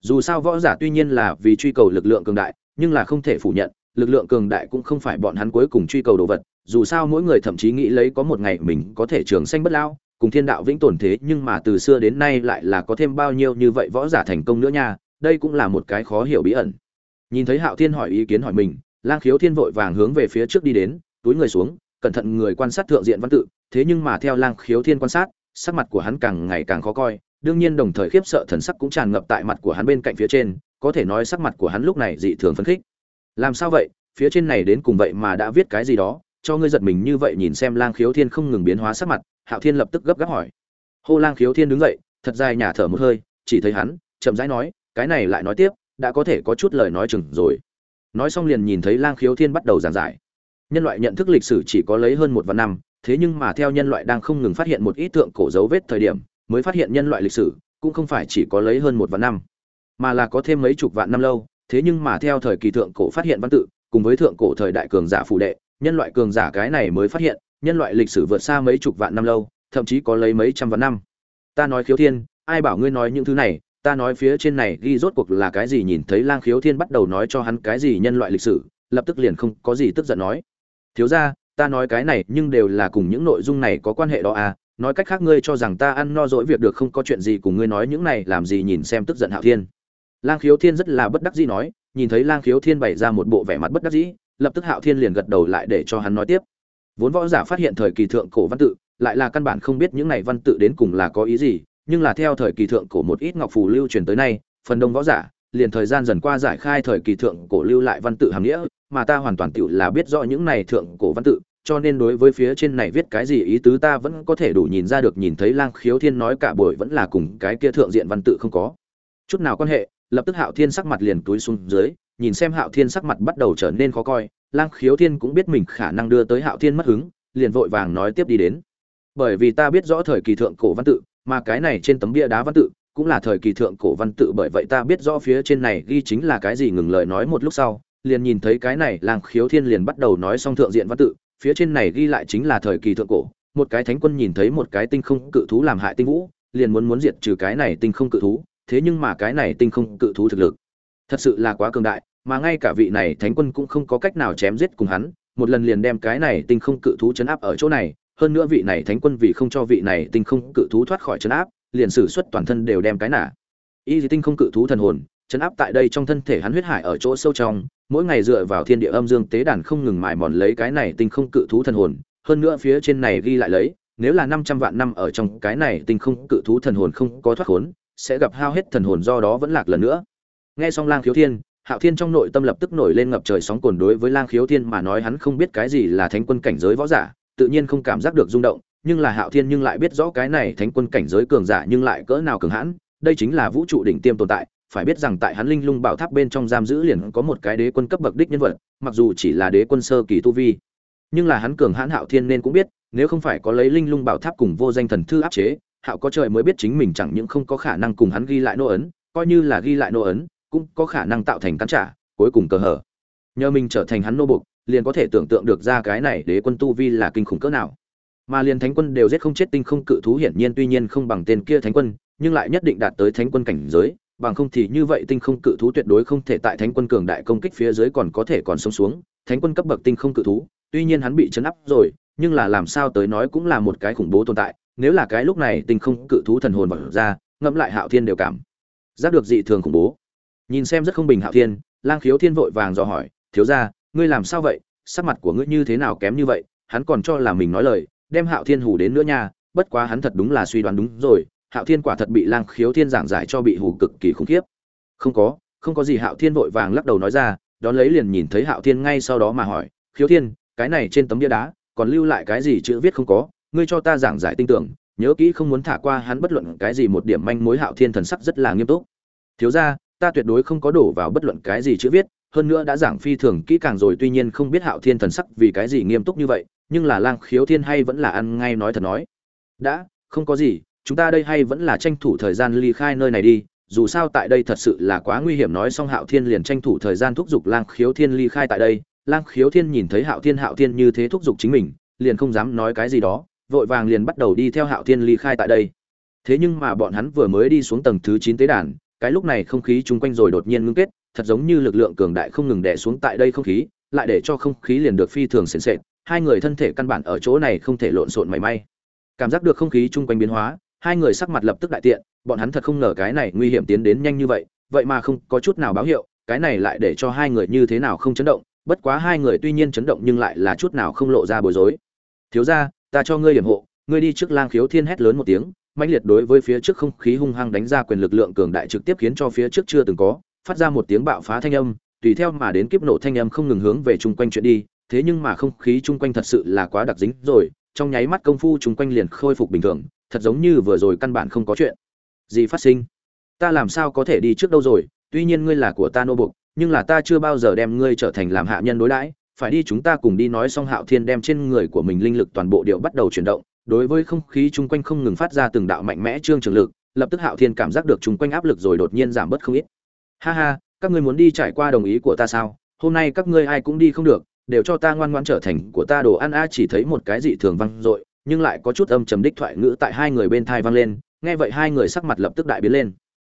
Speaker 1: Dù sao võ giả tuy nhiên là vì truy cầu lực lượng cường đại, nhưng là không thể phủ nhận, lực lượng cường đại cũng không phải bọn hắn cuối cùng truy cầu đồ vật, dù sao mỗi người thậm chí nghĩ lấy có một ngày mình có thể trường sanh bất lao, cùng thiên đạo vĩnh tồn thế nhưng mà từ xưa đến nay lại là có thêm bao nhiêu như vậy võ giả thành công nữa nha, đây cũng là một cái khó hiểu bí ẩn nhìn thấy hạo thiên hỏi ý kiến hỏi mình, lang khiếu thiên vội vàng hướng về phía trước đi đến, túi người xuống, cẩn thận người quan sát thượng diện văn tự, thế nhưng mà theo lang khiếu thiên quan sát, sắc mặt của hắn càng ngày càng khó coi, đương nhiên đồng thời khiếp sợ thần sắc cũng tràn ngập tại mặt của hắn bên cạnh phía trên, có thể nói sắc mặt của hắn lúc này dị thường phấn khích. Làm sao vậy? Phía trên này đến cùng vậy mà đã viết cái gì đó? Cho ngươi giật mình như vậy nhìn xem lang khiếu thiên không ngừng biến hóa sắc mặt, hạo thiên lập tức gấp gáp hỏi. Hô lang khiếu thiên đứng dậy, thật dài nhả thở một hơi, chỉ thấy hắn, chậm rãi nói, cái này lại nói tiếp đã có thể có chút lời nói chừng rồi. Nói xong liền nhìn thấy lang khiếu thiên bắt đầu giảng giải. Nhân loại nhận thức lịch sử chỉ có lấy hơn một vạn năm, thế nhưng mà theo nhân loại đang không ngừng phát hiện một ít tượng cổ dấu vết thời điểm, mới phát hiện nhân loại lịch sử cũng không phải chỉ có lấy hơn một vạn năm, mà là có thêm mấy chục vạn năm lâu. Thế nhưng mà theo thời kỳ thượng cổ phát hiện văn tự, cùng với thượng cổ thời đại cường giả phụ đệ, nhân loại cường giả cái này mới phát hiện, nhân loại lịch sử vượt xa mấy chục vạn năm lâu, thậm chí có lấy mấy trăm vạn năm. Ta nói khiếu thiên, ai bảo ngươi nói những thứ này ta nói phía trên này ghi rốt cuộc là cái gì nhìn thấy lang khiếu thiên bắt đầu nói cho hắn cái gì nhân loại lịch sử, lập tức liền không có gì tức giận nói. Thiếu ra ta nói cái này nhưng đều là cùng những nội dung này có quan hệ đó à nói cách khác ngươi cho rằng ta ăn no dỗi việc được không có chuyện gì cùng ngươi nói những này làm gì nhìn xem tức giận hạo thiên. Lang khiếu thiên rất là bất đắc dĩ nói, nhìn thấy lang khiếu thiên bày ra một bộ vẻ mặt bất đắc dĩ, lập tức hạo thiên liền gật đầu lại để cho hắn nói tiếp. Vốn võ giả phát hiện thời kỳ thượng cổ văn tự, lại là căn bản không biết những này văn tự đến cùng là có ý gì nhưng là theo thời kỳ thượng cổ một ít ngọc phù lưu truyền tới nay, phần đông võ giả, liền thời gian dần qua giải khai thời kỳ thượng cổ lưu lại văn tự hàm nghĩa, mà ta hoàn toàn tiểu là biết rõ những này thượng cổ văn tự, cho nên đối với phía trên này viết cái gì ý tứ ta vẫn có thể đủ nhìn ra được nhìn thấy lang khiếu thiên nói cả buổi vẫn là cùng cái kia thượng diện văn tự không có. Chút nào quan hệ, lập tức hạo thiên sắc mặt liền túi xuống dưới, nhìn xem hạo thiên sắc mặt bắt đầu trở nên khó coi, lang khiếu thiên cũng biết mình khả năng đưa tới hạo thiên mất hứng, liền vội vàng nói tiếp đi đến. Bởi vì ta biết rõ thời kỳ thượng cổ văn tự mà cái này trên tấm bia đá văn tự cũng là thời kỳ thượng cổ văn tự bởi vậy ta biết rõ phía trên này ghi chính là cái gì ngừng lời nói một lúc sau, liền nhìn thấy cái này lang khiếu thiên liền bắt đầu nói xong thượng diện văn tự, phía trên này ghi lại chính là thời kỳ thượng cổ, một cái thánh quân nhìn thấy một cái tinh không cự thú làm hại tinh vũ, liền muốn muốn diệt trừ cái này tinh không cự thú, thế nhưng mà cái này tinh không cự thú thực lực thật sự là quá cường đại, mà ngay cả vị này thánh quân cũng không có cách nào chém giết cùng hắn, một lần liền đem cái này tinh không cự thú chấn áp ở chỗ này hơn nữa vị này thánh quân vì không cho vị này tinh không cự thú thoát khỏi chấn áp, liền sử xuất toàn thân đều đem cái nả. Y tinh không cự thú thần hồn chấn áp tại đây trong thân thể hắn huyết hải ở chỗ sâu trong, mỗi ngày dựa vào thiên địa âm dương tế đàn không ngừng mài mòn lấy cái này tinh không cự thú thần hồn, hơn nữa phía trên này ghi lại lấy, nếu là năm trăm vạn năm ở trong cái này tinh không cự thú thần hồn không có thoát khốn, sẽ gặp hao hết thần hồn do đó vẫn lạc lần nữa. Nghe xong lang khiếu thiên, hạo thiên trong nội tâm lập tức nổi lên ngập trời sóng cồn đối với lang khiếu thiên mà nói hắn không biết cái gì là thánh quân cảnh giới võ giả tự nhiên không cảm giác được rung động, nhưng là hạo thiên nhưng lại biết rõ cái này thánh quân cảnh giới cường giả nhưng lại cỡ nào cường hãn, đây chính là vũ trụ đỉnh tiêm tồn tại, phải biết rằng tại hắn linh lung bảo tháp bên trong giam giữ liền có một cái đế quân cấp bậc đích nhân vật, mặc dù chỉ là đế quân sơ kỳ tu vi. Nhưng là hắn cường hãn hạo thiên nên cũng biết, nếu không phải có lấy linh lung bảo tháp cùng vô danh thần thư áp chế, hạo có trời mới biết chính mình chẳng những không có khả năng cùng hắn ghi lại nô ấn, coi như là ghi lại nô ấn, cũng có khả năng tạo thành cắn trả, cuối cùng cờ hở. Nhờ mình trở thành hắn nô bục liền có thể tưởng tượng được ra cái này đế quân tu vi là kinh khủng cỡ nào. Mà liền thánh quân đều giết không chết tinh không cự thú hiển nhiên tuy nhiên không bằng tên kia thánh quân, nhưng lại nhất định đạt tới thánh quân cảnh giới, bằng không thì như vậy tinh không cự thú tuyệt đối không thể tại thánh quân cường đại công kích phía dưới còn có thể còn sống xuống, thánh quân cấp bậc tinh không cự thú, tuy nhiên hắn bị chấn áp rồi, nhưng là làm sao tới nói cũng là một cái khủng bố tồn tại, nếu là cái lúc này tinh không cự thú thần hồn bật ra, ngẫm lại hạo thiên đều cảm giác được dị thường khủng bố. Nhìn xem rất không bình hạo thiên, lang khiếu thiên vội vàng dò hỏi, thiếu ra ngươi làm sao vậy? Sắc mặt của ngươi như thế nào kém như vậy? Hắn còn cho là mình nói lời, đem hạo thiên hù đến nữa nha. Bất quá hắn thật đúng là suy đoán đúng rồi. Hạo thiên quả thật bị lang khiếu thiên giảng giải cho bị hù cực kỳ khủng khiếp. Không có không có gì. Hạo thiên vội vàng lắc đầu nói ra. Đón lấy liền nhìn thấy hạo thiên ngay sau đó mà hỏi, khiếu thiên, cái này trên tấm bia đá, còn lưu lại cái gì chữ viết không có? Ngươi cho ta giảng giải tin tưởng, nhớ kỹ không muốn thả qua hắn bất luận cái gì một điểm manh mối. Hạo thiên thần sắc rất là nghiêm túc. Thiếu ra ta tuyệt đối không có đổ vào bất luận cái gì chữ viết hơn nữa đã giảng phi thường kỹ càng rồi, tuy nhiên không biết hạo thiên thần sắc vì cái gì nghiêm túc như vậy, nhưng là lang khiếu thiên hay vẫn là ăn ngay nói thật nói. Đã, không có gì, chúng ta đây hay vẫn là tranh thủ thời gian ly khai nơi này đi, dù sao tại đây thật sự là quá nguy hiểm. Nói xong hạo thiên liền tranh thủ thời gian thúc giục lang khiếu thiên ly khai tại đây. Lang khiếu thiên nhìn thấy hạo thiên hạo thiên như thế thúc giục chính mình, liền không dám nói cái gì đó, vội vàng liền bắt đầu đi theo hạo thiên ly khai tại đây. Thế nhưng mà bọn hắn vừa mới đi xuống tầng thứ chín tế đàn, cái lúc này không khí chung quanh rồi đột nhiên ngưng kết thật giống như lực lượng cường đại không ngừng đè xuống tại đây không khí lại để cho không khí liền được phi thường xiển xệt, hai người thân thể căn bản ở chỗ này không thể lộn xộn mảy may. Cảm giác được không khí chung quanh biến hóa hai người sắc mặt lập tức đại tiện bọn hắn thật không ngờ cái này nguy hiểm tiến đến nhanh như vậy vậy mà không có chút nào báo hiệu cái này lại để cho hai người như thế nào không chấn động bất quá hai người tuy nhiên chấn động nhưng lại là chút nào không lộ ra bối rối. Thiếu gia, ta cho ngươi điểm hộ ngươi đi trước lang khiếu thiên hét lớn một tiếng mãnh liệt đối với phía trước không khí hung hăng đánh ra quyền lực lượng cường đại trực tiếp khiến cho phía trước chưa từng có phát ra một tiếng bạo phá thanh âm, tùy theo mà đến kiếp nổ thanh âm không ngừng hướng về chung quanh chuyện đi, thế nhưng mà không khí chung quanh thật sự là quá đặc dính rồi, trong nháy mắt công phu chung quanh liền khôi phục bình thường, thật giống như vừa rồi căn bản không có chuyện. Gì phát sinh? Ta làm sao có thể đi trước đâu rồi? Tuy nhiên ngươi là của ta nô buộc nhưng là ta chưa bao giờ đem ngươi trở thành làm hạ nhân đối đãi. Phải đi chúng ta cùng đi nói xong hạo thiên đem trên người của mình linh lực toàn bộ đều bắt đầu chuyển động. Đối với không khí chung quanh không ngừng phát ra từng đạo mạnh mẽ trương trường lực, lập tức hạo thiên cảm giác được chung quanh áp lực rồi đột nhiên giảm bớt không ít ha ha, các ngươi muốn đi trải qua đồng ý của ta sao? Hôm nay các ngươi ai cũng đi không được, đều cho ta ngoan ngoan trở thành của ta đồ ăn. A chỉ thấy một cái dị thường văng dội, nhưng lại có chút âm trầm đích thoại ngữ tại hai người bên thai vang lên. Nghe vậy hai người sắc mặt lập tức đại biến lên.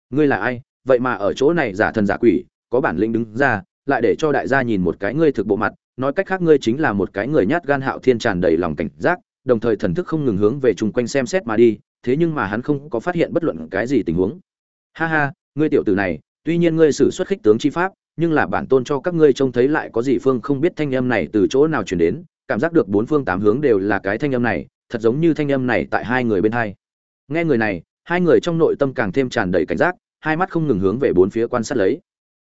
Speaker 1: Ngươi là ai? Vậy mà ở chỗ này giả thần giả quỷ, có bản lĩnh đứng ra, lại để cho đại gia nhìn một cái ngươi thực bộ mặt. Nói cách khác ngươi chính là một cái người nhát gan hạo thiên tràn đầy lòng cảnh giác, đồng thời thần thức không ngừng hướng về chung quanh xem xét mà đi, thế nhưng mà hắn không có phát hiện bất luận cái gì tình huống. Ha ha, ngươi tiểu tử này tuy nhiên ngươi sử xuất khích tướng chi pháp, nhưng là bản tôn cho các ngươi trông thấy lại có gì phương không biết thanh âm này từ chỗ nào chuyển đến, cảm giác được bốn phương tám hướng đều là cái thanh âm này, thật giống như thanh âm này tại hai người bên hai. Nghe người này, hai người trong nội tâm càng thêm tràn đầy cảnh giác, hai mắt không ngừng hướng về bốn phía quan sát lấy.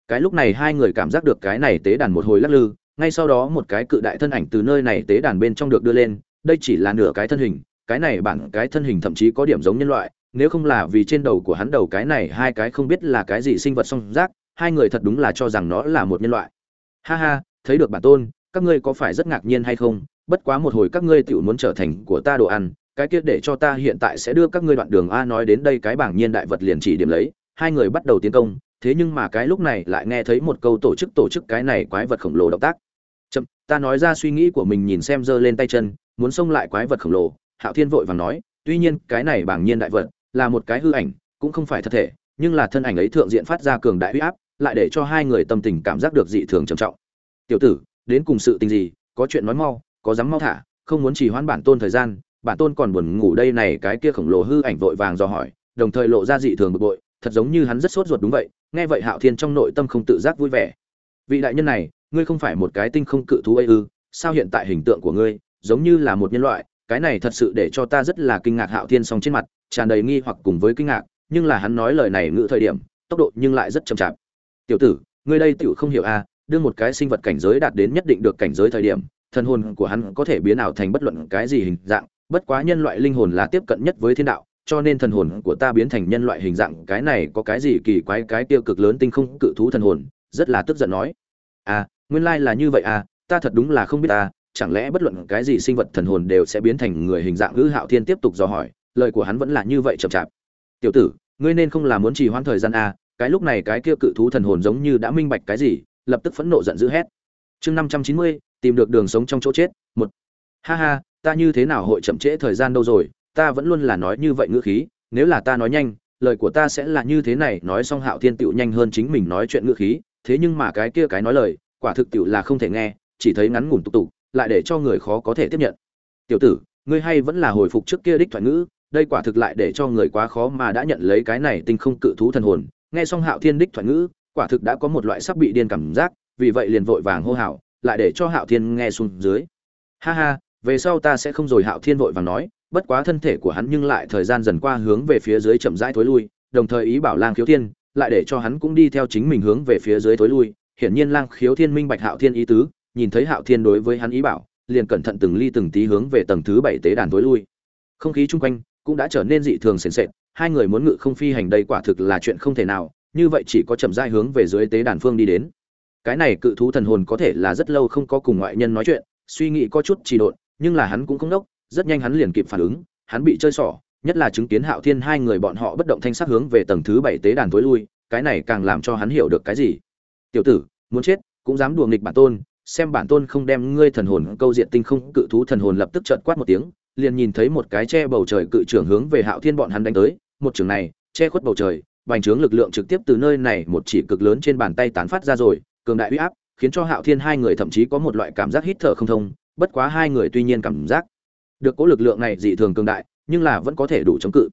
Speaker 1: Cái lúc này hai người cảm giác được cái này tế đàn một hồi lắc lư, ngay sau đó một cái cự đại thân ảnh từ nơi này tế đàn bên trong được đưa lên, đây chỉ là nửa cái thân hình, cái này bản cái thân hình thậm chí có điểm giống nhân loại nếu không là vì trên đầu của hắn đầu cái này, hai cái không biết là cái gì sinh vật song giác, hai người thật đúng là cho rằng nó là một nhân loại. Ha ha, thấy được bản tôn, các ngươi có phải rất ngạc nhiên hay không? Bất quá một hồi các ngươi tự muốn trở thành của ta đồ ăn, cái kia để cho ta hiện tại sẽ đưa các ngươi đoạn đường a nói đến đây cái bảng nhiên đại vật liền chỉ điểm lấy. Hai người bắt đầu tiến công, thế nhưng mà cái lúc này lại nghe thấy một câu tổ chức tổ chức cái này quái vật khổng lồ động tác. Chậm, ta nói ra suy nghĩ của mình nhìn xem giơ lên tay chân, muốn xông lại quái vật khổng lồ. Hạo thiên vội vàng nói, tuy nhiên cái này bảng nhiên đại vật là một cái hư ảnh, cũng không phải thật thể, nhưng là thân ảnh ấy thượng diện phát ra cường đại huy áp, lại để cho hai người tâm tình cảm giác được dị thường trầm trọng. Tiểu tử, đến cùng sự tình gì? Có chuyện nói mau, có dám mau thả, không muốn chỉ hoãn bản tôn thời gian. Bản tôn còn buồn ngủ đây này, cái kia khổng lồ hư ảnh vội vàng do hỏi, đồng thời lộ ra dị thường bực bội, thật giống như hắn rất sốt ruột đúng vậy, nghe vậy hạo thiên trong nội tâm không tự giác vui vẻ. Vị đại nhân này, ngươi không phải một cái tinh không cự thú ấy ư, sao hiện tại hình tượng của ngươi giống như là một nhân loại, cái này thật sự để cho ta rất là kinh ngạc hạo thiên song trên mặt tràn đầy nghi hoặc cùng với kinh ngạc, nhưng là hắn nói lời này ngữ thời điểm, tốc độ nhưng lại rất chậm chạp. Tiểu tử, ngươi đây tiểu không hiểu à đưa một cái sinh vật cảnh giới đạt đến nhất định được cảnh giới thời điểm, thần hồn của hắn có thể biến ảo thành bất luận cái gì hình dạng, bất quá nhân loại linh hồn là tiếp cận nhất với thiên đạo, cho nên thần hồn của ta biến thành nhân loại hình dạng, cái này có cái gì kỳ quái, cái tiêu cực lớn tinh không cự thú thần hồn, rất là tức giận nói. À nguyên lai là như vậy à ta thật đúng là không biết ta chẳng lẽ bất luận cái gì sinh vật thần hồn đều sẽ biến thành người hình dạng hư hạo thiên tiếp tục dò hỏi lời của hắn vẫn là như vậy chậm chạp. Tiểu tử, ngươi nên không là muốn trì hoãn thời gian à cái lúc này cái kia cự thú thần hồn giống như đã minh bạch cái gì, lập tức phẫn nộ giận dữ hét. Chương năm trăm chín mươi, tìm được đường sống trong chỗ chết, một. Ha ha, ta như thế nào hội chậm trễ thời gian đâu rồi, ta vẫn luôn là nói như vậy ngữ khí, nếu là ta nói nhanh, lời của ta sẽ là như thế này, nói xong hạo thiên tựu nhanh hơn chính mình nói chuyện ngữ khí, thế nhưng mà cái kia cái nói lời, quả thực tựu là không thể nghe, chỉ thấy ngắn ngủn tục tục, lại để cho người khó có thể tiếp nhận. Tiểu tử, ngươi hay vẫn là hồi phục trước kia đích thoại ngữ đây quả thực lại để cho người quá khó mà đã nhận lấy cái này tinh không cự thú thần hồn. Nghe xong hạo thiên đích thoại ngữ, quả thực đã có một loại sắp bị điên cảm giác, vì vậy liền vội vàng hô hào, lại để cho hạo thiên nghe xuống dưới. Ha ha, về sau ta sẽ không rồi, hạo thiên vội vàng nói, bất quá thân thể của hắn nhưng lại thời gian dần qua hướng về phía dưới chậm rãi thối lui, đồng thời ý bảo lang khiếu thiên, lại để cho hắn cũng đi theo chính mình hướng về phía dưới thối lui. Hiển nhiên lang khiếu thiên minh bạch hạo thiên ý tứ, nhìn thấy hạo thiên đối với hắn ý bảo, liền cẩn thận từng ly từng tí hướng về tầng thứ bảy tế đàn thối lui. Không khí chung quanh cũng đã trở nên dị thường sền sệt, hai người muốn ngự không phi hành đây quả thực là chuyện không thể nào, như vậy chỉ có chậm rãi hướng về dưới tế đàn phương đi đến. Cái này cự thú thần hồn có thể là rất lâu không có cùng ngoại nhân nói chuyện, suy nghĩ có chút trì độn, nhưng là hắn cũng không đốc, rất nhanh hắn liền kịp phản ứng, hắn bị chơi xỏ, nhất là chứng kiến hạo thiên hai người bọn họ bất động thanh sắc hướng về tầng thứ bảy tế đàn tối lui, cái này càng làm cho hắn hiểu được cái gì. Tiểu tử, muốn chết, cũng dám đùa nghịch bản tôn, xem bản tôn không đem ngươi thần hồn câu diện tinh không. Cự thú thần hồn lập tức trợn quát một tiếng liền nhìn thấy một cái che bầu trời cự trưởng hướng về hạo thiên bọn hắn đánh tới. Một trường này, che khuất bầu trời, bành trướng lực lượng trực tiếp từ nơi này một chỉ cực lớn trên bàn tay tán phát ra rồi, cường đại uy áp, khiến cho hạo thiên hai người thậm chí có một loại cảm giác hít thở không thông, bất quá hai người tuy nhiên cảm giác được cố lực lượng này dị thường cường đại, nhưng là vẫn có thể đủ chống cự.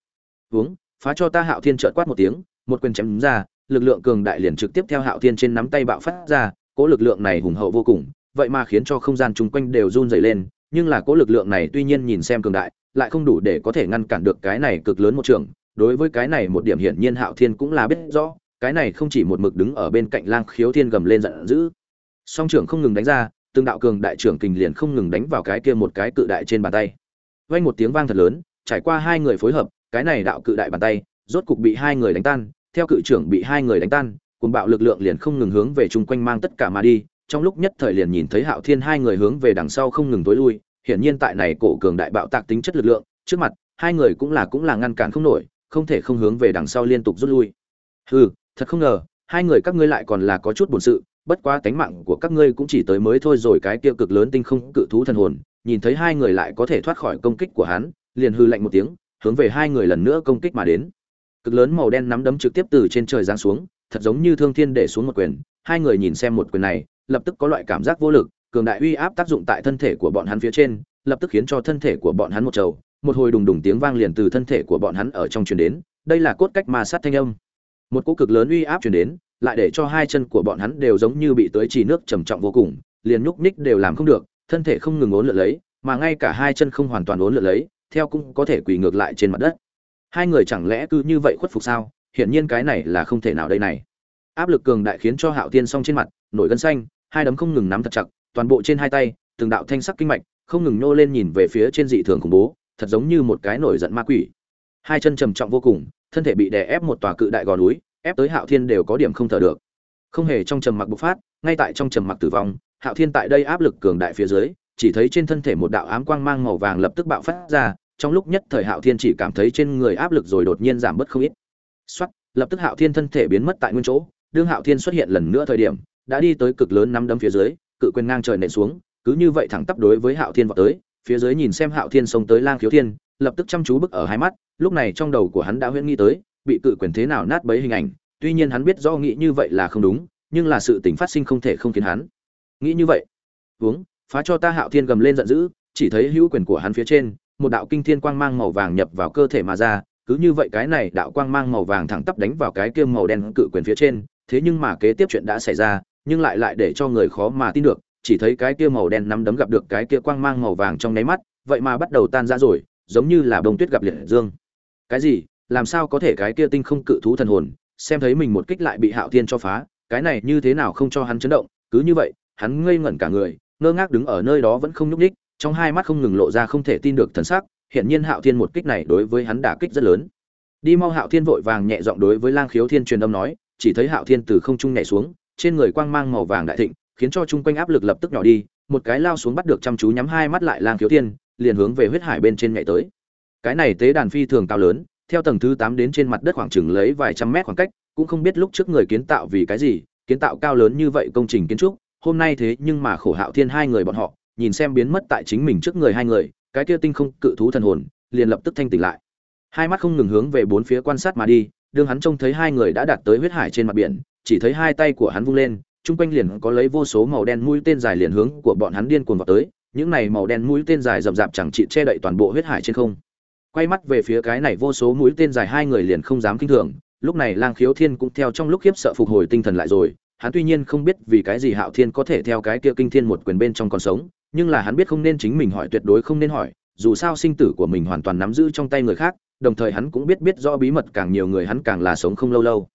Speaker 1: Hướng phá cho ta hạo thiên trợn quát một tiếng, một quyền chém ra, lực lượng cường đại liền trực tiếp theo hạo thiên trên nắm tay bạo phát ra cố lực lượng này hùng hậu vô cùng, vậy mà khiến cho không gian chung quanh đều run rẩy lên nhưng là cố lực lượng này tuy nhiên nhìn xem cường đại, lại không đủ để có thể ngăn cản được cái này cực lớn một trường. Đối với cái này một điểm hiển nhiên hạo thiên cũng là biết rõ, cái này không chỉ một mực đứng ở bên cạnh lang khiếu thiên gầm lên giận dữ. Song trưởng không ngừng đánh ra, từng đạo cường đại trưởng kình liền không ngừng đánh vào cái kia một cái cự đại trên bàn tay. Vang một tiếng vang thật lớn, trải qua hai người phối hợp, cái này đạo cự đại bàn tay, rốt cục bị hai người đánh tan. Theo cự trưởng bị hai người đánh tan, cuồng bạo lực lượng liền không ngừng hướng về chung quanh mang tất cả mà đi trong lúc nhất thời liền nhìn thấy hạo thiên hai người hướng về đằng sau không ngừng tối lui, hiển nhiên tại này cổ cường đại bạo tạc tính chất lực lượng, trước mặt, hai người cũng là cũng là ngăn cản không nổi, không thể không hướng về đằng sau liên tục rút lui. Hừ, thật không ngờ, hai người các ngươi lại còn là có chút buồn sự, bất quá tánh mạng của các ngươi cũng chỉ tới mới thôi rồi cái kia cực lớn tinh không cự thú thần hồn, nhìn thấy hai người lại có thể thoát khỏi công kích của hắn, liền hư lạnh một tiếng, hướng về hai người lần nữa công kích mà đến. Cực lớn màu đen nắm đấm trực tiếp từ trên trời giáng xuống, thật giống như thương thiên để xuống một quyền, hai người nhìn xem một quyền này lập tức có loại cảm giác vô lực, cường đại uy áp tác dụng tại thân thể của bọn hắn phía trên, lập tức khiến cho thân thể của bọn hắn một trầu. Một hồi đùng đùng tiếng vang liền từ thân thể của bọn hắn ở trong truyền đến, đây là cốt cách ma sát thanh âm. Một cỗ cực lớn uy áp truyền đến, lại để cho hai chân của bọn hắn đều giống như bị tới trì nước trầm trọng vô cùng, liền nhúc ních đều làm không được, thân thể không ngừng ốn lượn lấy, mà ngay cả hai chân không hoàn toàn ốn lượn lấy, theo cũng có thể quỳ ngược lại trên mặt đất. Hai người chẳng lẽ cứ như vậy khuất phục sao? Hiển nhiên cái này là không thể nào đây này. Áp lực cường đại khiến cho hạo tiên song trên mặt, nổi gân xanh hai đấm không ngừng nắm thật chặt, toàn bộ trên hai tay, từng đạo thanh sắc kinh mạch, không ngừng nô lên nhìn về phía trên dị thường khủng bố, thật giống như một cái nổi giận ma quỷ. Hai chân trầm trọng vô cùng, thân thể bị đè ép một tòa cự đại gò núi, ép tới hạo thiên đều có điểm không thở được. Không hề trong trầm mặc bộc phát, ngay tại trong trầm mặc tử vong, hạo thiên tại đây áp lực cường đại phía dưới, chỉ thấy trên thân thể một đạo ám quang mang màu vàng lập tức bạo phát ra, trong lúc nhất thời hạo thiên chỉ cảm thấy trên người áp lực rồi đột nhiên giảm bớt không ít. Xuất lập tức hạo thiên thân thể biến mất tại nguyên chỗ, đương hạo thiên xuất hiện lần nữa thời điểm đã đi tới cực lớn năm đấm phía dưới cự quyền ngang trời nện xuống cứ như vậy thẳng tắp đối với hạo thiên vọt tới phía dưới nhìn xem hạo thiên xông tới lang khiếu thiên lập tức chăm chú bức ở hai mắt lúc này trong đầu của hắn đã huyễn nghĩ tới bị cự quyền thế nào nát bấy hình ảnh tuy nhiên hắn biết rõ nghĩ như vậy là không đúng nhưng là sự tình phát sinh không thể không khiến hắn. Nghĩ như vậy "Hướng, phá cho ta hạo thiên gầm lên giận dữ chỉ thấy hữu quyền của hắn phía trên một đạo kinh thiên quang mang màu vàng nhập vào cơ thể mà ra cứ như vậy cái này đạo quang mang màu vàng thẳng tắp đánh vào cái kia màu đen cự quyền phía trên thế nhưng mà kế tiếp chuyện đã xảy ra nhưng lại lại để cho người khó mà tin được, chỉ thấy cái kia màu đen nắm đấm gặp được cái kia quang mang màu vàng trong nháy mắt, vậy mà bắt đầu tan ra rồi, giống như là bông tuyết gặp liệt dương. Cái gì? Làm sao có thể cái kia tinh không cự thú thần hồn, xem thấy mình một kích lại bị hạo thiên cho phá, cái này như thế nào không cho hắn chấn động, cứ như vậy, hắn ngây ngẩn cả người, ngơ ngác đứng ở nơi đó vẫn không nhúc nhích, trong hai mắt không ngừng lộ ra không thể tin được thần sắc hiện nhiên hạo thiên một kích này đối với hắn đả kích rất lớn. Đi mau hạo thiên vội vàng nhẹ giọng đối với lang khiếu thiên truyền âm nói, chỉ thấy hạo thiên từ không trung nhảy xuống trên người quang mang màu vàng đại thịnh, khiến cho chung quanh áp lực lập tức nhỏ đi, một cái lao xuống bắt được chăm chú nhắm hai mắt lại lang khiếu thiên, liền hướng về huyết hải bên trên nhảy tới. Cái này tế đàn phi thường cao lớn, theo tầng thứ tám đến trên mặt đất khoảng chừng lấy vài trăm mét khoảng cách, cũng không biết lúc trước người kiến tạo vì cái gì, kiến tạo cao lớn như vậy công trình kiến trúc, hôm nay thế nhưng mà khổ hạo thiên hai người bọn họ, nhìn xem biến mất tại chính mình trước người hai người, cái kia tinh không cự thú thần hồn, liền lập tức thanh tỉnh lại. Hai mắt không ngừng hướng về bốn phía quan sát mà đi, đương hắn trông thấy hai người đã đạt tới huyết hải trên mặt biển chỉ thấy hai tay của hắn vung lên, chung quanh liền có lấy vô số màu đen mũi tên dài liền hướng của bọn hắn điên cuồng vào tới, những này màu đen mũi tên dài rậm rạp chẳng trị che đậy toàn bộ huyết hải trên không. Quay mắt về phía cái này vô số mũi tên dài, hai người liền không dám kinh thường, lúc này lang khiếu thiên cũng theo trong lúc khiếp sợ phục hồi tinh thần lại rồi, hắn tuy nhiên không biết vì cái gì hạo thiên có thể theo cái kia kinh thiên một quyền bên trong còn sống, nhưng là hắn biết không nên chính mình hỏi, tuyệt đối không nên hỏi, dù sao sinh tử của mình hoàn toàn nắm giữ trong tay người khác, đồng thời hắn cũng biết biết rõ bí mật càng nhiều người hắn càng là sống không lâu lâu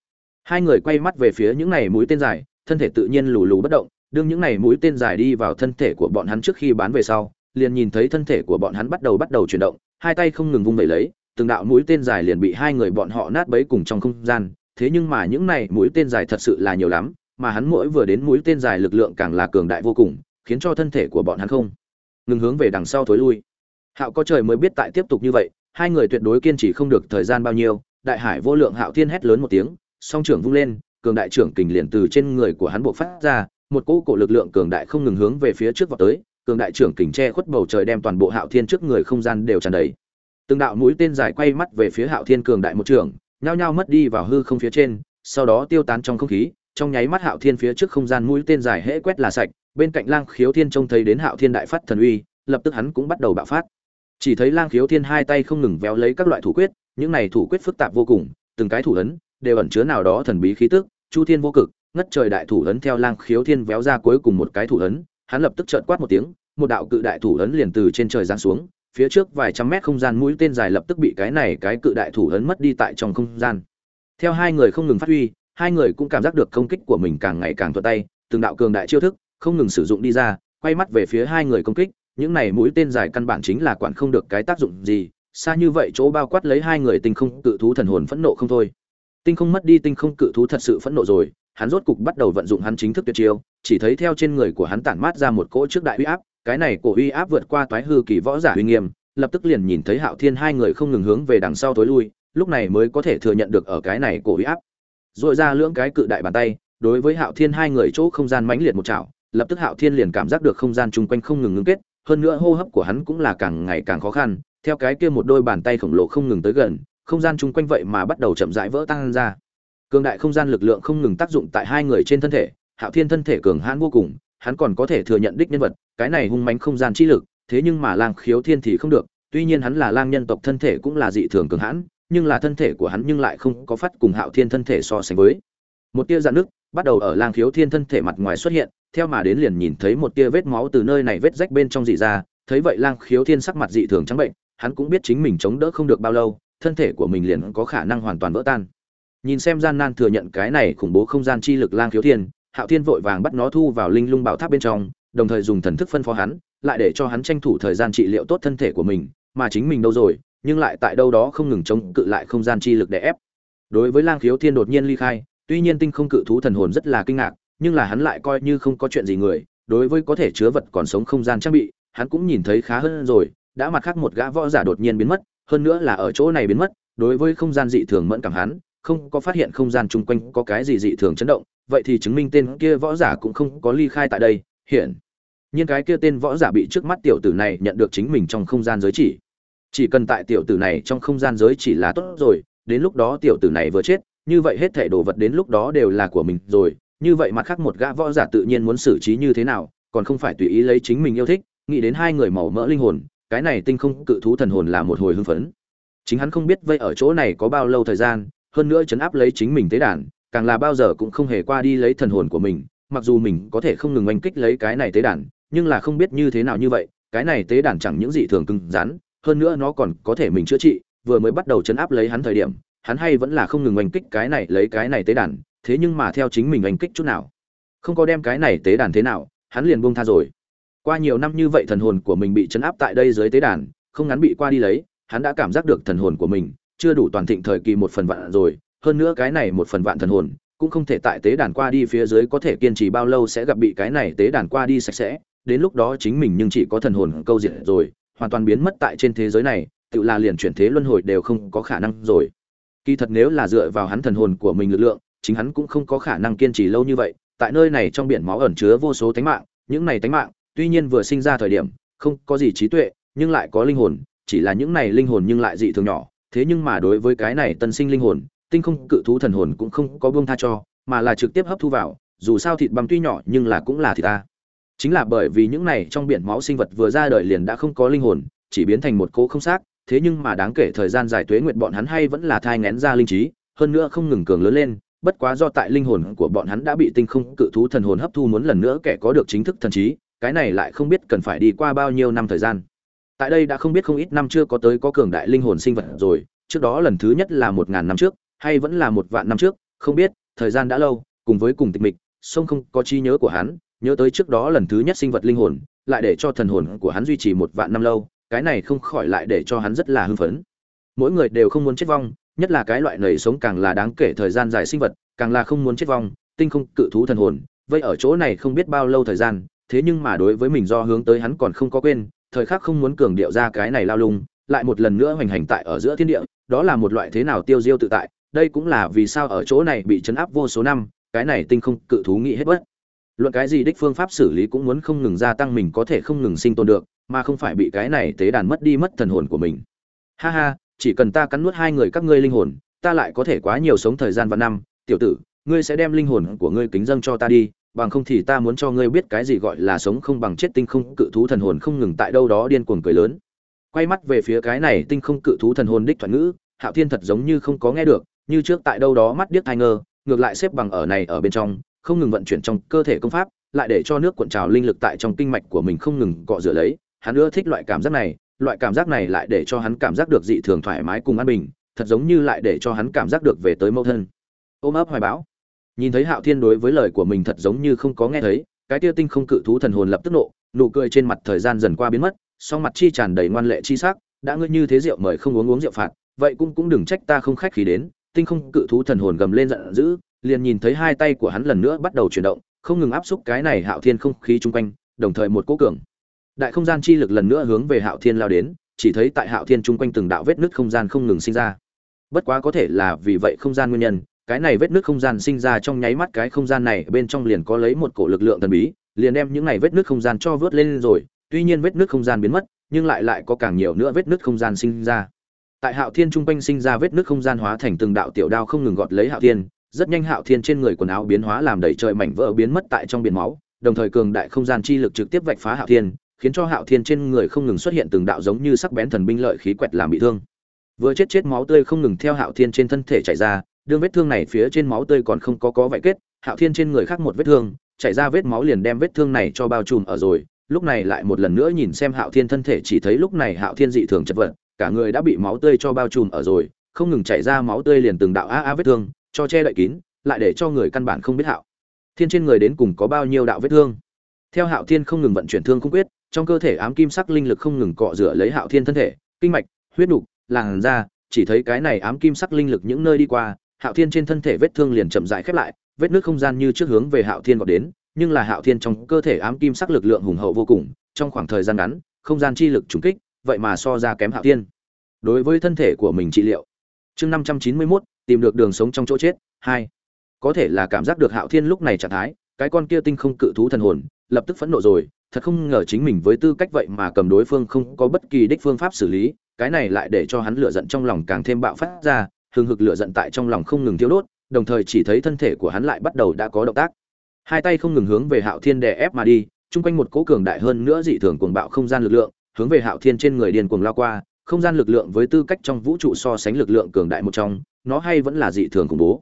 Speaker 1: hai người quay mắt về phía những này mũi tên dài, thân thể tự nhiên lù lù bất động, đương những này mũi tên dài đi vào thân thể của bọn hắn trước khi bán về sau, liền nhìn thấy thân thể của bọn hắn bắt đầu bắt đầu chuyển động, hai tay không ngừng vung vẩy lấy, từng đạo mũi tên dài liền bị hai người bọn họ nát bấy cùng trong không gian. Thế nhưng mà những này mũi tên dài thật sự là nhiều lắm, mà hắn mỗi vừa đến mũi tên dài lực lượng càng là cường đại vô cùng, khiến cho thân thể của bọn hắn không ngừng hướng về đằng sau thối lui. Hạo có trời mới biết tại tiếp tục như vậy, hai người tuyệt đối kiên trì không được thời gian bao nhiêu, đại hải vô lượng hạo thiên hét lớn một tiếng song trưởng vung lên cường đại trưởng kình liền từ trên người của hắn buộc phát ra một cỗ cổ lực lượng cường đại không ngừng hướng về phía trước vào tới cường đại trưởng kình che khuất bầu trời đem toàn bộ hạo thiên trước người không gian đều tràn đầy. Từng đạo mũi tên dài quay mắt về phía hạo thiên cường đại một trưởng, nhao nhao mất đi vào hư không phía trên sau đó tiêu tán trong không khí trong nháy mắt hạo thiên phía trước không gian mũi tên dài hễ quét là sạch bên cạnh lang khiếu thiên trông thấy đến hạo thiên đại phát thần uy lập tức hắn cũng bắt đầu bạo phát. Chỉ thấy lang khiếu thiên hai tay không ngừng véo lấy các loại thủ quyết những này thủ quyết phức tạp vô cùng từng cái thủ ấn đều ẩn chứa nào đó thần bí khí tức, chu thiên vô cực, ngất trời đại thủ ấn theo lang khiếu thiên véo ra cuối cùng một cái thủ ấn, hắn lập tức trợn quát một tiếng, một đạo cự đại thủ ấn liền từ trên trời giáng xuống, phía trước vài trăm mét không gian mũi tên dài lập tức bị cái này cái cự đại thủ ấn mất đi tại trong không gian. Theo hai người không ngừng phát huy, hai người cũng cảm giác được công kích của mình càng ngày càng thuận tay, từng đạo cường đại chiêu thức, không ngừng sử dụng đi ra, quay mắt về phía hai người công kích, những này mũi tên dài căn bản chính là quản không được cái tác dụng gì, xa như vậy chỗ bao quát lấy hai người tinh không tự thú thần hồn phẫn nộ không thôi tinh không mất đi tinh không cự thú thật sự phẫn nộ rồi, hắn rốt cục bắt đầu vận dụng hắn chính thức tuyệt chiêu, chỉ thấy theo trên người của hắn tản mát ra một cỗ trước đại uy áp, cái này cổ uy áp vượt qua toái hư kỳ võ giả uy nghiêm, lập tức liền nhìn thấy hạo thiên hai người không ngừng hướng về đằng sau tối lui, lúc này mới có thể thừa nhận được ở cái này cổ uy áp. Dội ra lưỡng cái cự đại bàn tay, đối với hạo thiên hai người chỗ không gian mãnh liệt một chảo, lập tức hạo thiên liền cảm giác được không gian chung quanh không ngừng ngưng kết, hơn nữa hô hấp của hắn cũng là càng ngày càng khó khăn, theo cái kia một đôi bàn tay khổng lồ không ngừng tới gần không gian chung quanh vậy mà bắt đầu chậm rãi vỡ tan ra. Cường đại không gian lực lượng không ngừng tác dụng tại hai người trên thân thể, hạo thiên thân thể cường hãn vô cùng, hắn còn có thể thừa nhận đích nhân vật, cái này hung mãnh không gian chi lực, thế nhưng mà lang khiếu thiên thì không được, tuy nhiên hắn là lang nhân tộc thân thể cũng là dị thường cường hãn, nhưng là thân thể của hắn nhưng lại không có phát cùng hạo thiên thân thể so sánh với. Một tia dạn nước bắt đầu ở lang khiếu thiên thân thể mặt ngoài xuất hiện, theo mà đến liền nhìn thấy một tia vết máu từ nơi này vết rách bên trong dị ra, thấy vậy lang khiếu thiên sắc mặt dị thường trắng bệnh, hắn cũng biết chính mình chống đỡ không được bao lâu thân thể của mình liền có khả năng hoàn toàn vỡ tan. Nhìn xem gian nan thừa nhận cái này khủng bố không gian chi lực lang khiếu thiên, hạo thiên vội vàng bắt nó thu vào linh lung bảo tháp bên trong, đồng thời dùng thần thức phân phó hắn, lại để cho hắn tranh thủ thời gian trị liệu tốt thân thể của mình, mà chính mình đâu rồi, nhưng lại tại đâu đó không ngừng chống cự lại không gian chi lực để ép. Đối với lang khiếu thiên đột nhiên ly khai, tuy nhiên tinh không cự thú thần hồn rất là kinh ngạc, nhưng là hắn lại coi như không có chuyện gì người, đối với có thể chứa vật còn sống không gian trang bị, hắn cũng nhìn thấy khá hơn rồi, đã mặt khác một gã võ giả đột nhiên biến mất hơn nữa là ở chỗ này biến mất, đối với không gian dị thường mẫn cảm hắn, không có phát hiện không gian chung quanh có cái gì dị thường chấn động, vậy thì chứng minh tên kia võ giả cũng không có ly khai tại đây, hiện. Nhiên cái kia tên võ giả bị trước mắt tiểu tử này nhận được chính mình trong không gian giới chỉ. Chỉ cần tại tiểu tử này trong không gian giới chỉ là tốt rồi, đến lúc đó tiểu tử này vừa chết, như vậy hết thảy đồ vật đến lúc đó đều là của mình rồi. Như vậy mặt khác một gã võ giả tự nhiên muốn xử trí như thế nào, còn không phải tùy ý lấy chính mình yêu thích, nghĩ đến hai người màu mỡ linh hồn cái này tinh không cự thú thần hồn là một hồi hưng phấn. Chính hắn không biết vây ở chỗ này có bao lâu thời gian, hơn nữa chấn áp lấy chính mình tế đàn, càng là bao giờ cũng không hề qua đi lấy thần hồn của mình, mặc dù mình có thể không ngừng oanh kích lấy cái này tế đàn, nhưng là không biết như thế nào như vậy, cái này tế đàn chẳng những gì thường cứng rắn, hơn nữa nó còn có thể mình chữa trị, vừa mới bắt đầu chấn áp lấy hắn thời điểm, hắn hay vẫn là không ngừng oanh kích cái này lấy cái này tế đàn, thế nhưng mà theo chính mình oanh kích chút nào, không có đem cái này tế đàn thế nào, hắn liền buông tha rồi qua nhiều năm như vậy thần hồn của mình bị chấn áp tại đây dưới tế đàn, không ngắn bị qua đi lấy, hắn đã cảm giác được thần hồn của mình chưa đủ toàn thịnh thời kỳ một phần vạn rồi. Hơn nữa cái này một phần vạn thần hồn cũng không thể tại tế đàn qua đi phía dưới có thể kiên trì bao lâu sẽ gặp bị cái này tế đàn qua đi sạch sẽ. Đến lúc đó chính mình nhưng chỉ có thần hồn câu diệt rồi, hoàn toàn biến mất tại trên thế giới này, tự là liền chuyển thế luân hồi đều không có khả năng rồi. Kỳ thật nếu là dựa vào hắn thần hồn của mình lực lượng, chính hắn cũng không có khả năng kiên trì lâu như vậy. Tại nơi này trong biển máu ẩn chứa vô số tánh mạng, những này tánh mạng tuy nhiên vừa sinh ra thời điểm, không có gì trí tuệ, nhưng lại có linh hồn, chỉ là những này linh hồn nhưng lại dị thường nhỏ. Thế nhưng mà đối với cái này tân sinh linh hồn, tinh không cự thú thần hồn cũng không có buông tha cho, mà là trực tiếp hấp thu vào, dù sao thịt băm tuy nhỏ nhưng là cũng là thịt ta. Chính là bởi vì những này trong biển máu sinh vật vừa ra đời liền đã không có linh hồn, chỉ biến thành một cỗ không xác. Thế nhưng mà đáng kể thời gian dài tuế nguyện bọn hắn hay vẫn là thai ngén ra linh trí, hơn nữa không ngừng cường lớn lên, bất quá do tại linh hồn của bọn hắn đã bị tinh không cự thú thần hồn hấp thu muốn lần nữa kẻ có được chính thức thần trí cái này lại không biết cần phải đi qua bao nhiêu năm thời gian. Tại đây đã không biết không ít năm chưa có tới có cường đại linh hồn sinh vật rồi, trước đó lần thứ nhất là một ngàn năm trước, hay vẫn là một vạn năm trước, không biết, thời gian đã lâu, cùng với cùng tịch mịch sông không có chi nhớ của hắn, nhớ tới trước đó lần thứ nhất sinh vật linh hồn, lại để cho thần hồn của hắn duy trì một vạn năm lâu, cái này không khỏi lại để cho hắn rất là hưng phấn. Mỗi người đều không muốn chết vong, nhất là cái loại nảy sống càng là đáng kể thời gian dài sinh vật, càng là không muốn chết vong, tinh không cự thú thần hồn, vậy ở chỗ này không biết bao lâu thời gian thế nhưng mà đối với mình do hướng tới hắn còn không có quên, thời khắc không muốn cường điệu ra cái này lao lung, lại một lần nữa hoành hành tại ở giữa thiên địa, đó là một loại thế nào tiêu diêu tự tại, đây cũng là vì sao ở chỗ này bị chấn áp vô số năm, cái này tinh không cự thú nghĩ hết bất luận cái gì đích phương pháp xử lý cũng muốn không ngừng gia tăng mình có thể không ngừng sinh tồn được, mà không phải bị cái này tế đàn mất đi mất thần hồn của mình. Ha ha, chỉ cần ta cắn nuốt hai người các ngươi linh hồn, ta lại có thể quá nhiều sống thời gian và năm. Tiểu tử, ngươi sẽ đem linh hồn của ngươi kính dâng cho ta đi bằng không thì ta muốn cho ngươi biết cái gì gọi là sống không bằng chết tinh không, cự thú thần hồn không ngừng tại đâu đó điên cuồng cười lớn. Quay mắt về phía cái này tinh không, cự thú thần hồn đích thuận ngữ, hạo thiên thật giống như không có nghe được, như trước tại đâu đó mắt điếc thai ngơ, ngược lại xếp bằng ở này ở bên trong, không ngừng vận chuyển trong cơ thể công pháp, lại để cho nước cuộn trào linh lực tại trong kinh mạch của mình không ngừng cọ rửa lấy. Hắn ưa thích loại cảm giác này, loại cảm giác này lại để cho hắn cảm giác được dị thường thoải mái cùng an bình, thật giống như lại để cho hắn cảm giác được về tới mẫu thân. Ôm ấp hoài bão nhìn thấy hạo thiên đối với lời của mình thật giống như không có nghe thấy, cái tia tinh không cự thú thần hồn lập tức nộ, nụ cười trên mặt thời gian dần qua biến mất, song mặt chi tràn đầy ngoan lệ chi sắc, đã ngươi như thế rượu mời không uống uống rượu phạt, vậy cũng cũng đừng trách ta không khách khí đến. Tinh không cự thú thần hồn gầm lên giận dữ, liền nhìn thấy hai tay của hắn lần nữa bắt đầu chuyển động, không ngừng áp xúc cái này hạo thiên không khí chung quanh, đồng thời một cố cường đại không gian chi lực lần nữa hướng về hạo thiên lao đến, chỉ thấy tại hạo thiên chung quanh từng đạo vết nứt không gian không ngừng sinh ra. Bất quá có thể là vì vậy không gian nguyên nhân cái này vết nước không gian sinh ra trong nháy mắt cái không gian này bên trong liền có lấy một cổ lực lượng thần bí, liền đem những này vết nước không gian cho vớt lên rồi, tuy nhiên vết nước không gian biến mất, nhưng lại lại có càng nhiều nữa vết nước không gian sinh ra. Tại hạo thiên trung quanh sinh ra vết nước không gian hóa thành từng đạo tiểu đao không ngừng gọt lấy hạo thiên, rất nhanh hạo thiên trên người quần áo biến hóa làm đầy trời mảnh vỡ biến mất tại trong biển máu, đồng thời cường đại không gian chi lực trực tiếp vạch phá hạo thiên, khiến cho hạo thiên trên người không ngừng xuất hiện từng đạo giống như sắc bén thần binh lợi khí quẹt làm bị thương. Vừa chết chết máu tươi không ngừng theo hạo thiên trên thân thể chảy ra đương vết thương này phía trên máu tươi còn không có có vải kết, hạo thiên trên người khác một vết thương, chảy ra vết máu liền đem vết thương này cho bao trùm ở rồi, lúc này lại một lần nữa nhìn xem hạo thiên thân thể chỉ thấy lúc này hạo thiên dị thường chật vật, cả người đã bị máu tươi cho bao trùm ở rồi, không ngừng chảy ra máu tươi liền từng đạo a a vết thương, cho che đậy kín, lại để cho người căn bản không biết hạo thiên trên người đến cùng có bao nhiêu đạo vết thương. Theo hạo thiên không ngừng vận chuyển thương không quyết, trong cơ thể ám kim sắc linh lực không ngừng cọ rửa lấy hạo thiên thân thể, kinh mạch, huyết nục làn da, chỉ thấy cái này ám kim sắc linh lực những nơi đi qua hạo thiên trên thân thể vết thương liền chậm rãi khép lại, vết nước không gian như trước hướng về hạo thiên vọt đến, nhưng là hạo thiên trong cơ thể ám kim sắc lực lượng hùng hậu vô cùng, trong khoảng thời gian ngắn, không gian chi lực trùng kích, vậy mà so ra kém hạo thiên. Đối với thân thể của mình trị liệu, chương năm trăm chín mươi mốt, tìm được đường sống trong chỗ chết, hai. Có thể là cảm giác được hạo thiên lúc này trạng thái, cái con kia tinh không cự thú thần hồn, lập tức phẫn nộ rồi, thật không ngờ chính mình với tư cách vậy mà cầm đối phương không có bất kỳ đích phương pháp xử lý, cái này lại để cho hắn lửa giận trong lòng càng thêm bạo phát ra hừng hực lửa giận tại trong lòng không ngừng thiêu đốt, đồng thời chỉ thấy thân thể của hắn lại bắt đầu đã có động tác. Hai tay không ngừng hướng về hạo thiên đè ép mà đi, chung quanh một cỗ cường đại hơn nữa dị thường cuồng bạo không gian lực lượng, hướng về hạo thiên trên người điên cuồng lao qua, không gian lực lượng với tư cách trong vũ trụ so sánh lực lượng cường đại một trong, nó hay vẫn là dị thường khủng bố.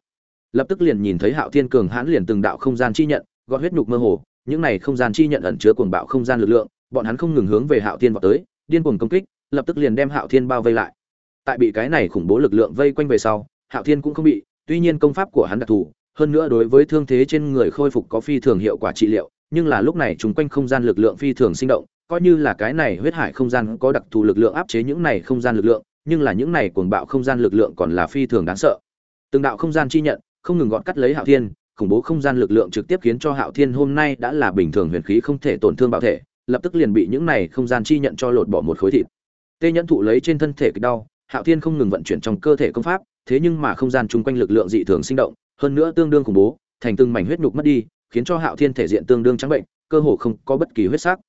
Speaker 1: Lập tức liền nhìn thấy hạo thiên cường hãn liền từng đạo không gian chi nhận, gọt huyết nhục mơ hồ, những này không gian chi nhận ẩn chứa cuồng bạo không gian lực lượng, bọn hắn không ngừng hướng về hạo thiên vọt tới, điên cuồng công kích, lập tức liền đem hạo thiên bao vây lại tại bị cái này khủng bố lực lượng vây quanh về sau, hạo thiên cũng không bị, tuy nhiên công pháp của hắn đặc thù, hơn nữa đối với thương thế trên người khôi phục có phi thường hiệu quả trị liệu, nhưng là lúc này chúng quanh không gian lực lượng phi thường sinh động, coi như là cái này huyết hải không gian có đặc thù lực lượng áp chế những này không gian lực lượng, nhưng là những này cuồng bạo không gian lực lượng còn là phi thường đáng sợ. Từng đạo không gian chi nhận, không ngừng gọn cắt lấy hạo thiên, khủng bố không gian lực lượng trực tiếp khiến cho hạo thiên hôm nay đã là bình thường huyền khí không thể tổn thương bạo thể, lập tức liền bị những này không gian chi nhận cho lột bỏ một khối thịt. Tê nhẫn thụ lấy trên thân thể cái đau hạo thiên không ngừng vận chuyển trong cơ thể công pháp, thế nhưng mà không gian chung quanh lực lượng dị thường sinh động, hơn nữa tương đương khủng bố, thành từng mảnh huyết nhục mất đi, khiến cho hạo thiên thể diện tương đương trắng bệnh, cơ hồ không có bất kỳ huyết sắc.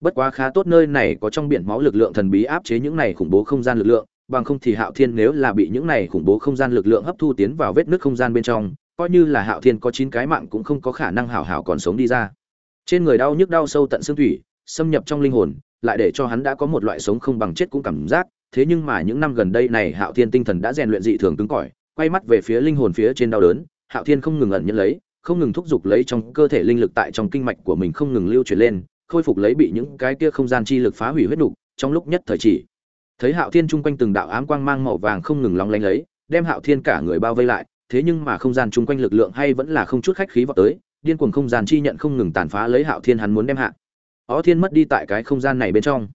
Speaker 1: Bất quá khá tốt nơi này có trong biển máu lực lượng thần bí áp chế những này khủng bố không gian lực lượng, bằng không thì hạo thiên nếu là bị những này khủng bố không gian lực lượng hấp thu tiến vào vết nứt không gian bên trong, coi như là hạo thiên có chín cái mạng cũng không có khả năng hảo hảo còn sống đi ra. Trên người đau nhức đau sâu tận xương thủy, xâm nhập trong linh hồn, lại để cho hắn đã có một loại sống không bằng chết cũng cảm giác thế nhưng mà những năm gần đây này hạo thiên tinh thần đã rèn luyện dị thường cứng cỏi, quay mắt về phía linh hồn phía trên đau đớn, hạo thiên không ngừng ẩn nhẫn lấy, không ngừng thúc giục lấy trong cơ thể linh lực tại trong kinh mạch của mình không ngừng lưu chuyển lên, khôi phục lấy bị những cái kia không gian chi lực phá hủy huyết nục trong lúc nhất thời chỉ. Thấy hạo thiên chung quanh từng đạo ám quang mang màu vàng không ngừng lóng lánh lấy, đem hạo thiên cả người bao vây lại, thế nhưng mà không gian chung quanh lực lượng hay vẫn là không chút khách khí vọt tới, điên cuồng không gian chi nhận không ngừng tàn phá lấy hạo thiên hắn muốn đem hạ. Ó thiên mất đi tại cái không gian này bên trong.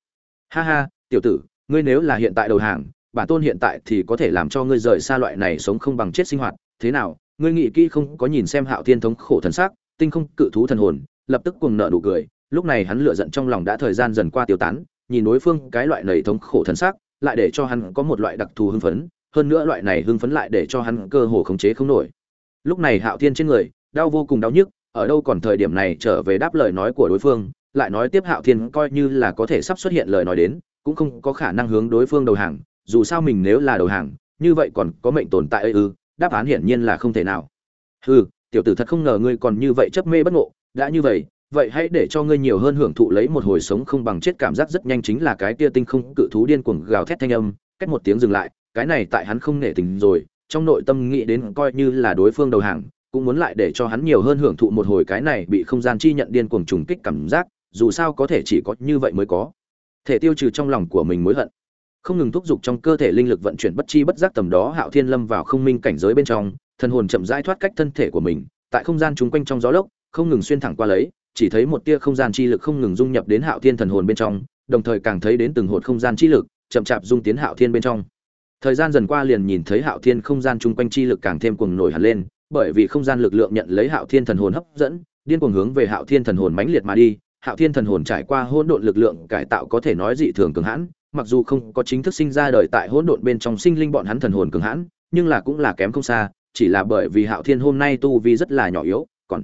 Speaker 1: Ha ha, tiểu tử ngươi nếu là hiện tại đầu hàng, bản tôn hiện tại thì có thể làm cho ngươi rời xa loại này sống không bằng chết sinh hoạt. Thế nào? Ngươi nghĩ kỹ không có nhìn xem hạo thiên thống khổ thần sắc, tinh không cự thú thần hồn, lập tức cuồng nợ nụ cười. Lúc này hắn lựa giận trong lòng đã thời gian dần qua tiêu tán, nhìn đối phương cái loại nầy thống khổ thần sắc, lại để cho hắn có một loại đặc thù hưng phấn, hơn nữa loại này hưng phấn lại để cho hắn cơ hồ khống chế không nổi. Lúc này hạo thiên trên người, đau vô cùng đau nhức, ở đâu còn thời điểm này trở về đáp lời nói của đối phương, lại nói tiếp hạo thiên coi như là có thể sắp xuất hiện lời nói đến cũng không có khả năng hướng đối phương đầu hàng, dù sao mình nếu là đầu hàng, như vậy còn có mệnh tồn tại ư, đáp án hiển nhiên là không thể nào. Hừ, tiểu tử thật không ngờ ngươi còn như vậy chấp mê bất ngộ, đã như vậy vậy hãy để cho ngươi nhiều hơn hưởng thụ lấy một hồi sống không bằng chết cảm giác rất nhanh chính là cái kia tinh không cự thú điên cuồng gào thét thanh âm, cách một tiếng dừng lại, cái này tại hắn không nể tình rồi, trong nội tâm nghĩ đến coi như là đối phương đầu hàng, cũng muốn lại để cho hắn nhiều hơn hưởng thụ một hồi cái này bị không gian chi nhận điên cuồng trùng kích cảm giác, dù sao có thể chỉ có như vậy mới có thể tiêu trừ trong lòng của mình mối hận. Không ngừng thúc giục trong cơ thể linh lực vận chuyển bất chi bất giác tầm đó hạo thiên lâm vào không minh cảnh giới bên trong, thần hồn chậm rãi thoát cách thân thể của mình, tại không gian chung quanh trong gió lốc, không ngừng xuyên thẳng qua lấy, chỉ thấy một tia không gian chi lực không ngừng dung nhập đến hạo thiên thần hồn bên trong, đồng thời càng thấy đến từng hột không gian chi lực, chậm chạp dung tiến hạo thiên bên trong. Thời gian dần qua liền nhìn thấy hạo thiên không gian chung quanh chi lực càng thêm cuồng nổi hẳn lên, bởi vì không gian lực lượng nhận lấy hạo thiên thần hồn hấp dẫn, điên cuồng hướng về hạo thiên thần hồn mãnh liệt mà đi hạo thiên thần hồn trải qua hỗn độn lực lượng cải tạo có thể nói dị thường cường hãn, mặc dù không có chính thức sinh ra đời tại hỗn độn bên trong sinh linh bọn hắn thần hồn cường hãn, nhưng là cũng là kém không xa, chỉ là bởi vì hạo thiên hôm nay tu vi rất là nhỏ yếu, còn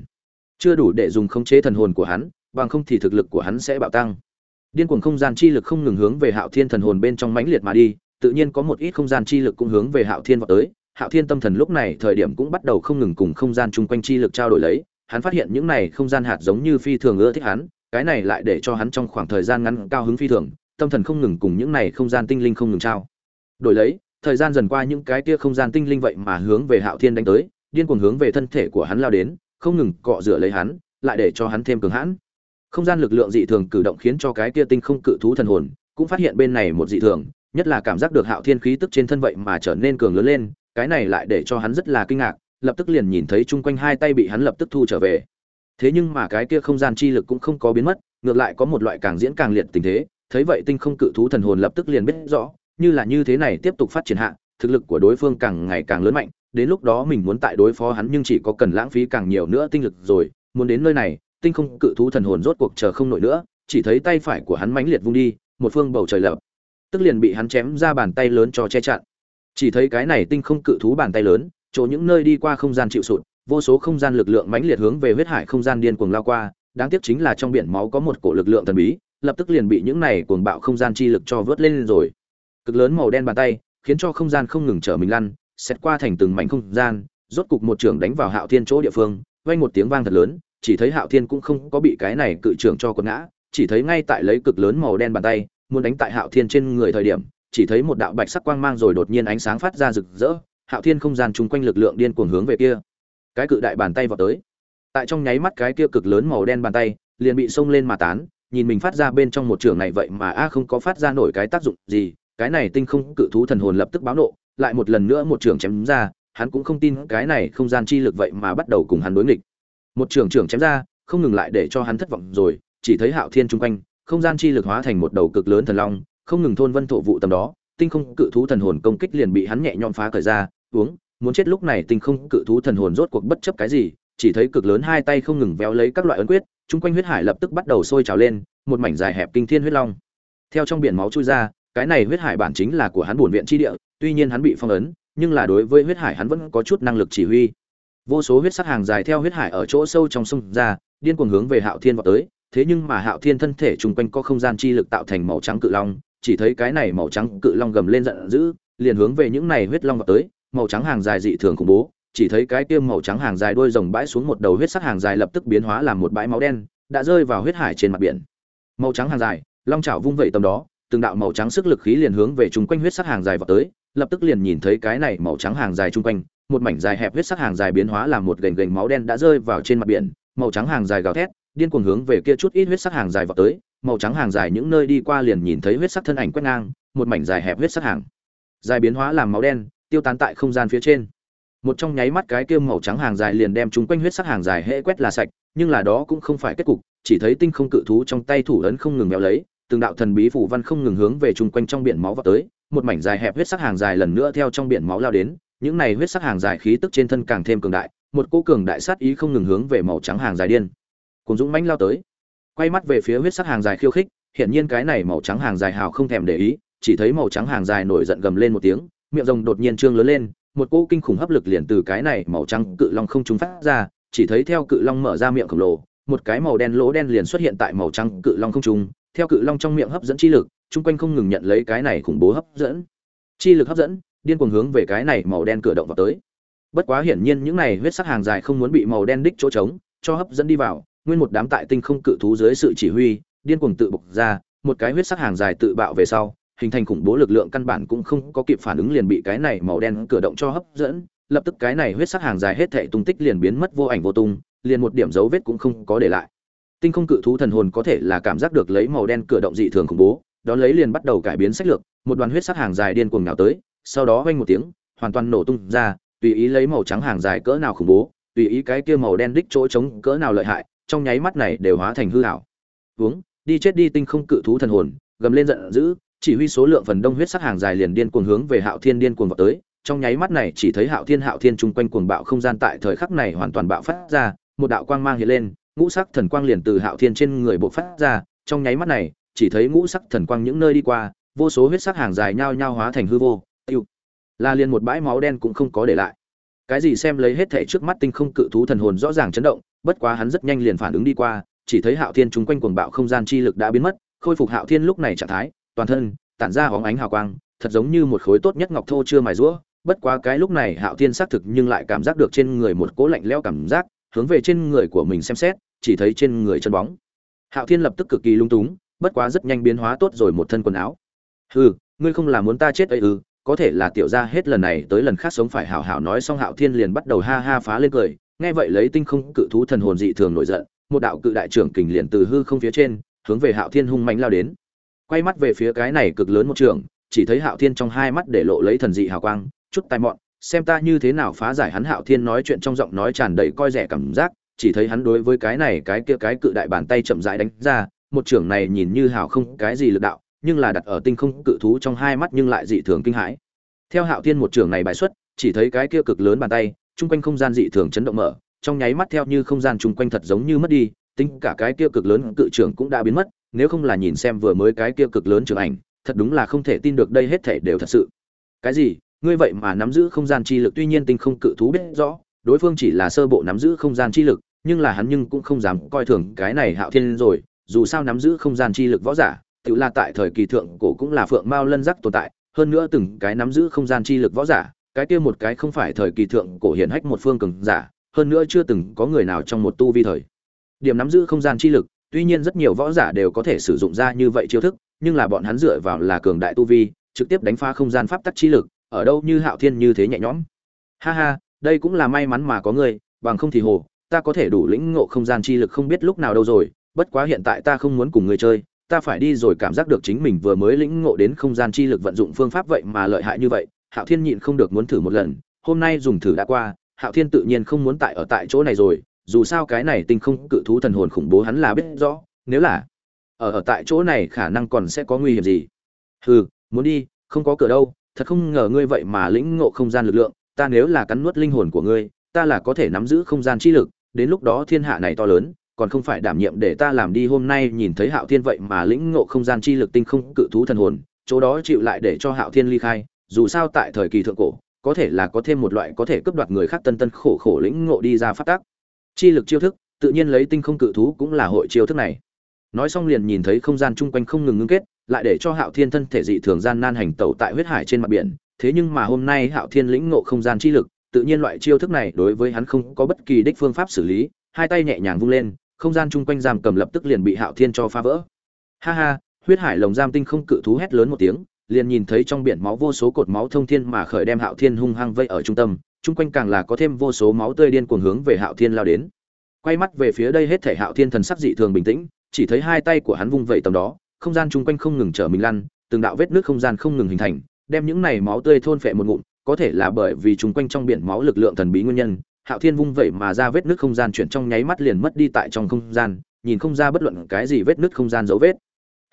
Speaker 1: chưa đủ để dùng khống chế thần hồn của hắn, bằng không thì thực lực của hắn sẽ bạo tăng. Điên cuồng không gian chi lực không ngừng hướng về hạo thiên thần hồn bên trong mãnh liệt mà đi, tự nhiên có một ít không gian chi lực cũng hướng về hạo thiên vọt tới. Hạo thiên tâm thần lúc này thời điểm cũng bắt đầu không ngừng cùng không gian chung quanh chi lực trao đổi lấy, hắn phát hiện những này không gian hạt giống như phi thường ưa thích hắn cái này lại để cho hắn trong khoảng thời gian ngắn cao hứng phi thường, tâm thần không ngừng cùng những này không gian tinh linh không ngừng trao. Đổi lấy, thời gian dần qua những cái tia không gian tinh linh vậy mà hướng về hạo thiên đánh tới, điên cuồng hướng về thân thể của hắn lao đến, không ngừng cọ rửa lấy hắn, lại để cho hắn thêm cường hãn. Không gian lực lượng dị thường cử động khiến cho cái tia tinh không cự thú thần hồn cũng phát hiện bên này một dị thường, nhất là cảm giác được hạo thiên khí tức trên thân vậy mà trở nên cường lớn lên, cái này lại để cho hắn rất là kinh ngạc, lập tức liền nhìn thấy chung quanh hai tay bị hắn lập tức thu trở về thế nhưng mà cái kia không gian chi lực cũng không có biến mất, ngược lại có một loại càng diễn càng liệt tình thế, thấy vậy tinh không cự thú thần hồn lập tức liền biết rõ, như là như thế này tiếp tục phát triển hạ, thực lực của đối phương càng ngày càng lớn mạnh, đến lúc đó mình muốn tại đối phó hắn nhưng chỉ có cần lãng phí càng nhiều nữa tinh lực rồi, muốn đến nơi này, tinh không cự thú thần hồn rốt cuộc chờ không nổi nữa, chỉ thấy tay phải của hắn mãnh liệt vung đi, một phương bầu trời lập, tức liền bị hắn chém ra bàn tay lớn cho che chặn. Chỉ thấy cái này tinh không cự thú bàn tay lớn, chỗ những nơi đi qua không gian chịu sụt vô số không gian lực lượng mãnh liệt hướng về huyết hải không gian điên cuồng lao qua, đáng tiếc chính là trong biển máu có một cổ lực lượng thần bí, lập tức liền bị những này cuồng bạo không gian chi lực cho vớt lên rồi. Cực lớn màu đen bàn tay, khiến cho không gian không ngừng trở mình lăn xét qua thành từng mảnh không gian, rốt cục một trưởng đánh vào hạo thiên chỗ địa phương, vang một tiếng vang thật lớn, chỉ thấy hạo thiên cũng không có bị cái này cự trưởng cho quật ngã, chỉ thấy ngay tại lấy cực lớn màu đen bàn tay, muốn đánh tại hạo thiên trên người thời điểm, chỉ thấy một đạo bạch sắc quang mang rồi đột nhiên ánh sáng phát ra rực rỡ, hạo thiên không gian chung quanh lực lượng điên cuồng hướng về kia cái cự đại bàn tay vào tới. Tại trong nháy mắt cái kia cực lớn màu đen bàn tay, liền bị xông lên mà tán, nhìn mình phát ra bên trong một trường này vậy mà a không có phát ra nổi cái tác dụng gì, cái này tinh không cự thú thần hồn lập tức báo nộ, lại một lần nữa một trường chém ra, hắn cũng không tin cái này không gian chi lực vậy mà bắt đầu cùng hắn đối nghịch. Một trường trường chém ra, không ngừng lại để cho hắn thất vọng rồi, chỉ thấy hạo thiên chung quanh, không gian chi lực hóa thành một đầu cực lớn thần long, không ngừng thôn vân thổ vụ tầm đó, tinh không cự thú thần hồn công kích liền bị hắn nhẹ nhõm phá cởi ra, uống muốn chết lúc này tinh không cự thú thần hồn rốt cuộc bất chấp cái gì, chỉ thấy cực lớn hai tay không ngừng véo lấy các loại ấn quyết, chung quanh huyết hải lập tức bắt đầu sôi trào lên, một mảnh dài hẹp kinh thiên huyết long. Theo trong biển máu chui ra, cái này huyết hải bản chính là của hắn bổn viện chi địa, tuy nhiên hắn bị phong ấn, nhưng là đối với huyết hải hắn vẫn có chút năng lực chỉ huy. Vô số huyết sắc hàng dài theo huyết hải ở chỗ sâu trong sông ra, điên cuồng hướng về hạo thiên vào tới, thế nhưng mà hạo thiên thân thể chung quanh có không gian chi lực tạo thành màu trắng cự long, chỉ thấy cái này màu trắng cự long gầm lên giận dữ, liền hướng về những này huyết long vào tới màu trắng hàng dài dị thường khủng bố chỉ thấy cái kia màu trắng hàng dài đuôi rồng bãi xuống một đầu huyết sắc hàng dài lập tức biến hóa làm một bãi máu đen đã rơi vào huyết hải trên mặt biển màu trắng hàng dài long chảo vung vẩy tầm đó từng đạo màu trắng sức lực khí liền hướng về chung quanh huyết sắc hàng dài vào tới lập tức liền nhìn thấy cái này màu trắng hàng dài chung quanh một mảnh dài hẹp huyết sắc hàng dài biến hóa làm một gành gành máu đen đã rơi vào trên mặt biển màu trắng hàng dài gào thét điên cuồng hướng về kia chút ít huyết sắc hàng dài vào tới màu trắng hàng dài những nơi đi qua liền nhìn thấy huyết sắc thân ảnh quét ngang một mảnh dài hẹp huyết sắc hàng dài biến hóa làm máu đen tiêu tán tại không gian phía trên. Một trong nháy mắt cái kia màu trắng hàng dài liền đem chúng quanh huyết sắc hàng dài hễ quét là sạch, nhưng là đó cũng không phải kết cục, chỉ thấy tinh không cự thú trong tay thủ ấn không ngừng méo lấy, từng đạo thần bí phủ văn không ngừng hướng về chung quanh trong biển máu vào tới, một mảnh dài hẹp huyết sắc hàng dài lần nữa theo trong biển máu lao đến, những này huyết sắc hàng dài khí tức trên thân càng thêm cường đại, một cô cường đại sát ý không ngừng hướng về màu trắng hàng dài điên cùng dũng mãnh lao tới. Quay mắt về phía huyết sắc hàng dài khiêu khích hiện nhiên cái này màu trắng hàng dài hào không thèm để ý, chỉ thấy màu trắng hàng dài nổi giận gầm lên một tiếng miệng rồng đột nhiên trương lớn lên, một cỗ kinh khủng hấp lực liền từ cái này màu trắng cự long không trúng phát ra, chỉ thấy theo cự long mở ra miệng khổng lồ, một cái màu đen lỗ đen liền xuất hiện tại màu trắng cự long không trung, theo cự long trong miệng hấp dẫn chi lực, chung quanh không ngừng nhận lấy cái này khủng bố hấp dẫn. Chi lực hấp dẫn, điên cuồng hướng về cái này màu đen cửa động vào tới. Bất quá hiển nhiên những này huyết sắc hàng dài không muốn bị màu đen đích chỗ trống, cho hấp dẫn đi vào, nguyên một đám tại tinh không cự thú dưới sự chỉ huy, điên cuồng tự bộc ra, một cái huyết sắc hàng dài tự bạo về sau hình thành khủng bố lực lượng căn bản cũng không có kịp phản ứng liền bị cái này màu đen cửa động cho hấp dẫn, lập tức cái này huyết sắc hàng dài hết thảy tung tích liền biến mất vô ảnh vô tung, liền một điểm dấu vết cũng không có để lại. Tinh không cự thú thần hồn có thể là cảm giác được lấy màu đen cửa động dị thường khủng bố đón lấy liền bắt đầu cải biến sách lược, một đoàn huyết sắc hàng dài điên cuồng nào tới, sau đó vang một tiếng, hoàn toàn nổ tung ra, tùy ý lấy màu trắng hàng dài cỡ nào khủng bố, tùy ý cái kia màu đen đích chỗ trống cỡ nào lợi hại, trong nháy mắt này đều hóa thành hư ảo. Uống đi chết đi tinh không cự thú thần hồn, gầm lên giận dữ chỉ huy số lượng phần đông huyết sắc hàng dài liền điên cuồng hướng về hạo thiên điên cuồng vọt tới. Trong nháy mắt này, chỉ thấy hạo thiên hạo thiên trung quanh cuồng bạo không gian tại thời khắc này hoàn toàn bạo phát ra, một đạo quang mang hiện lên, ngũ sắc thần quang liền từ hạo thiên trên người bộ phát ra. Trong nháy mắt này, chỉ thấy ngũ sắc thần quang những nơi đi qua, vô số huyết sắc hàng dài nhao nhao hóa thành hư vô. Tiêu. Là liền một bãi máu đen cũng không có để lại. Cái gì xem lấy hết thể trước mắt tinh không cự thú thần hồn rõ ràng chấn động, bất quá hắn rất nhanh liền phản ứng đi qua, chỉ thấy hạo thiên trung quanh cuồng bạo không gian chi lực đã biến mất, khôi phục hạo thiên lúc này trạng thái toàn thân, tản ra hóng ánh hào quang, thật giống như một khối tốt nhất ngọc thô chưa mài rũa. Bất quá cái lúc này hạo thiên xác thực nhưng lại cảm giác được trên người một cố lạnh lẽo cảm giác, hướng về trên người của mình xem xét, chỉ thấy trên người chân bóng. Hạo thiên lập tức cực kỳ lung túng, bất quá rất nhanh biến hóa tốt rồi một thân quần áo. Hừ, ngươi không là muốn ta chết ấy ư? Có thể là tiểu gia hết lần này tới lần khác sống phải hảo hảo nói xong hạo thiên liền bắt đầu ha ha phá lên cười. Nghe vậy lấy tinh không cự thú thần hồn dị thường nổi giận, một đạo cự đại trưởng kình liền từ hư không phía trên, hướng về hạo thiên hung mạnh lao đến quay mắt về phía cái này cực lớn một trường, chỉ thấy hạo thiên trong hai mắt để lộ lấy thần dị hào quang, chút tai mọn, xem ta như thế nào phá giải hắn. Hạo thiên nói chuyện trong giọng nói tràn đầy coi rẻ cảm giác, chỉ thấy hắn đối với cái này, cái kia, cái cự đại bàn tay chậm rãi đánh ra, một trưởng này nhìn như hào không cái gì lực đạo, nhưng là đặt ở tinh không cự thú trong hai mắt nhưng lại dị thường kinh hãi. Theo hạo thiên một trưởng này bài xuất, chỉ thấy cái kia cực lớn bàn tay, chung quanh không gian dị thường chấn động mở, trong nháy mắt theo như không gian chung quanh thật giống như mất đi, tính cả cái kia cực lớn cự trưởng cũng đã biến mất nếu không là nhìn xem vừa mới cái kia cực lớn trưởng ảnh, thật đúng là không thể tin được đây hết thể đều thật sự. Cái gì? Ngươi vậy mà nắm giữ không gian chi lực, tuy nhiên tinh không cự thú biết rõ, đối phương chỉ là sơ bộ nắm giữ không gian chi lực, nhưng là hắn nhưng cũng không dám coi thường cái này hạo thiên rồi, dù sao nắm giữ không gian chi lực võ giả, tự là tại thời kỳ thượng cổ cũng là phượng mao lân giác tồn tại, hơn nữa từng cái nắm giữ không gian chi lực võ giả, cái kia một cái không phải thời kỳ thượng cổ hiển hách một phương cường giả, hơn nữa chưa từng có người nào trong một tu vi thời điểm nắm giữ không gian chi lực tuy nhiên rất nhiều võ giả đều có thể sử dụng ra như vậy chiêu thức, nhưng là bọn hắn dựa vào là cường đại tu vi, trực tiếp đánh phá không gian pháp tắc chi lực, ở đâu như hạo thiên như thế nhẹ nhõm. Ha ha, đây cũng là may mắn mà có ngươi, bằng không thì hồ, ta có thể đủ lĩnh ngộ không gian chi lực không biết lúc nào đâu rồi, bất quá hiện tại ta không muốn cùng ngươi chơi, ta phải đi rồi cảm giác được chính mình vừa mới lĩnh ngộ đến không gian chi lực vận dụng phương pháp vậy mà lợi hại như vậy, hạo thiên nhịn không được muốn thử một lần, hôm nay dùng thử đã qua, hạo thiên tự nhiên không muốn tại ở tại chỗ này rồi dù sao cái này tinh không cự thú thần hồn khủng bố hắn là biết rõ, nếu là ở ở tại chỗ này khả năng còn sẽ có nguy hiểm gì. Hừ, muốn đi, không có cửa đâu, thật không ngờ ngươi vậy mà lĩnh ngộ không gian lực lượng, ta nếu là cắn nuốt linh hồn của ngươi, ta là có thể nắm giữ không gian chi lực, đến lúc đó thiên hạ này to lớn, còn không phải đảm nhiệm để ta làm đi hôm nay nhìn thấy hạo thiên vậy mà lĩnh ngộ không gian chi lực tinh không cự thú thần hồn, chỗ đó chịu lại để cho hạo thiên ly khai, dù sao tại thời kỳ thượng cổ, có thể là có thêm một loại có thể cướp đoạt người khác tân tân khổ khổ lĩnh ngộ đi ra phát tác chi lực chiêu thức, tự nhiên lấy tinh không cự thú cũng là hội chiêu thức này. Nói xong liền nhìn thấy không gian chung quanh không ngừng ngưng kết, lại để cho hạo thiên thân thể dị thường gian nan hành tẩu tại huyết hải trên mặt biển. Thế nhưng mà hôm nay hạo thiên lĩnh ngộ không gian chi lực, tự nhiên loại chiêu thức này đối với hắn không có bất kỳ đích phương pháp xử lý. Hai tay nhẹ nhàng vung lên, không gian chung quanh giam cầm lập tức liền bị hạo thiên cho phá vỡ. Ha ha, huyết hải lồng giam tinh không cự thú hét lớn một tiếng, liền nhìn thấy trong biển máu vô số cột máu thông thiên mà khởi đem hạo thiên hung hăng vây ở trung tâm chung quanh càng là có thêm vô số máu tươi điên cuồng hướng về hạo thiên lao đến. Quay mắt về phía đây hết thể hạo thiên thần sắc dị thường bình tĩnh, chỉ thấy hai tay của hắn vung vẩy tầm đó, không gian chung quanh không ngừng trở mình lăn, từng đạo vết nước không gian không ngừng hình thành, đem những này máu tươi thôn phệ một ngụm, có thể là bởi vì chung quanh trong biển máu lực lượng thần bí nguyên nhân, hạo thiên vung vẩy mà ra vết nước không gian chuyển trong nháy mắt liền mất đi tại trong không gian, nhìn không ra bất luận cái gì vết nước không gian dấu vết.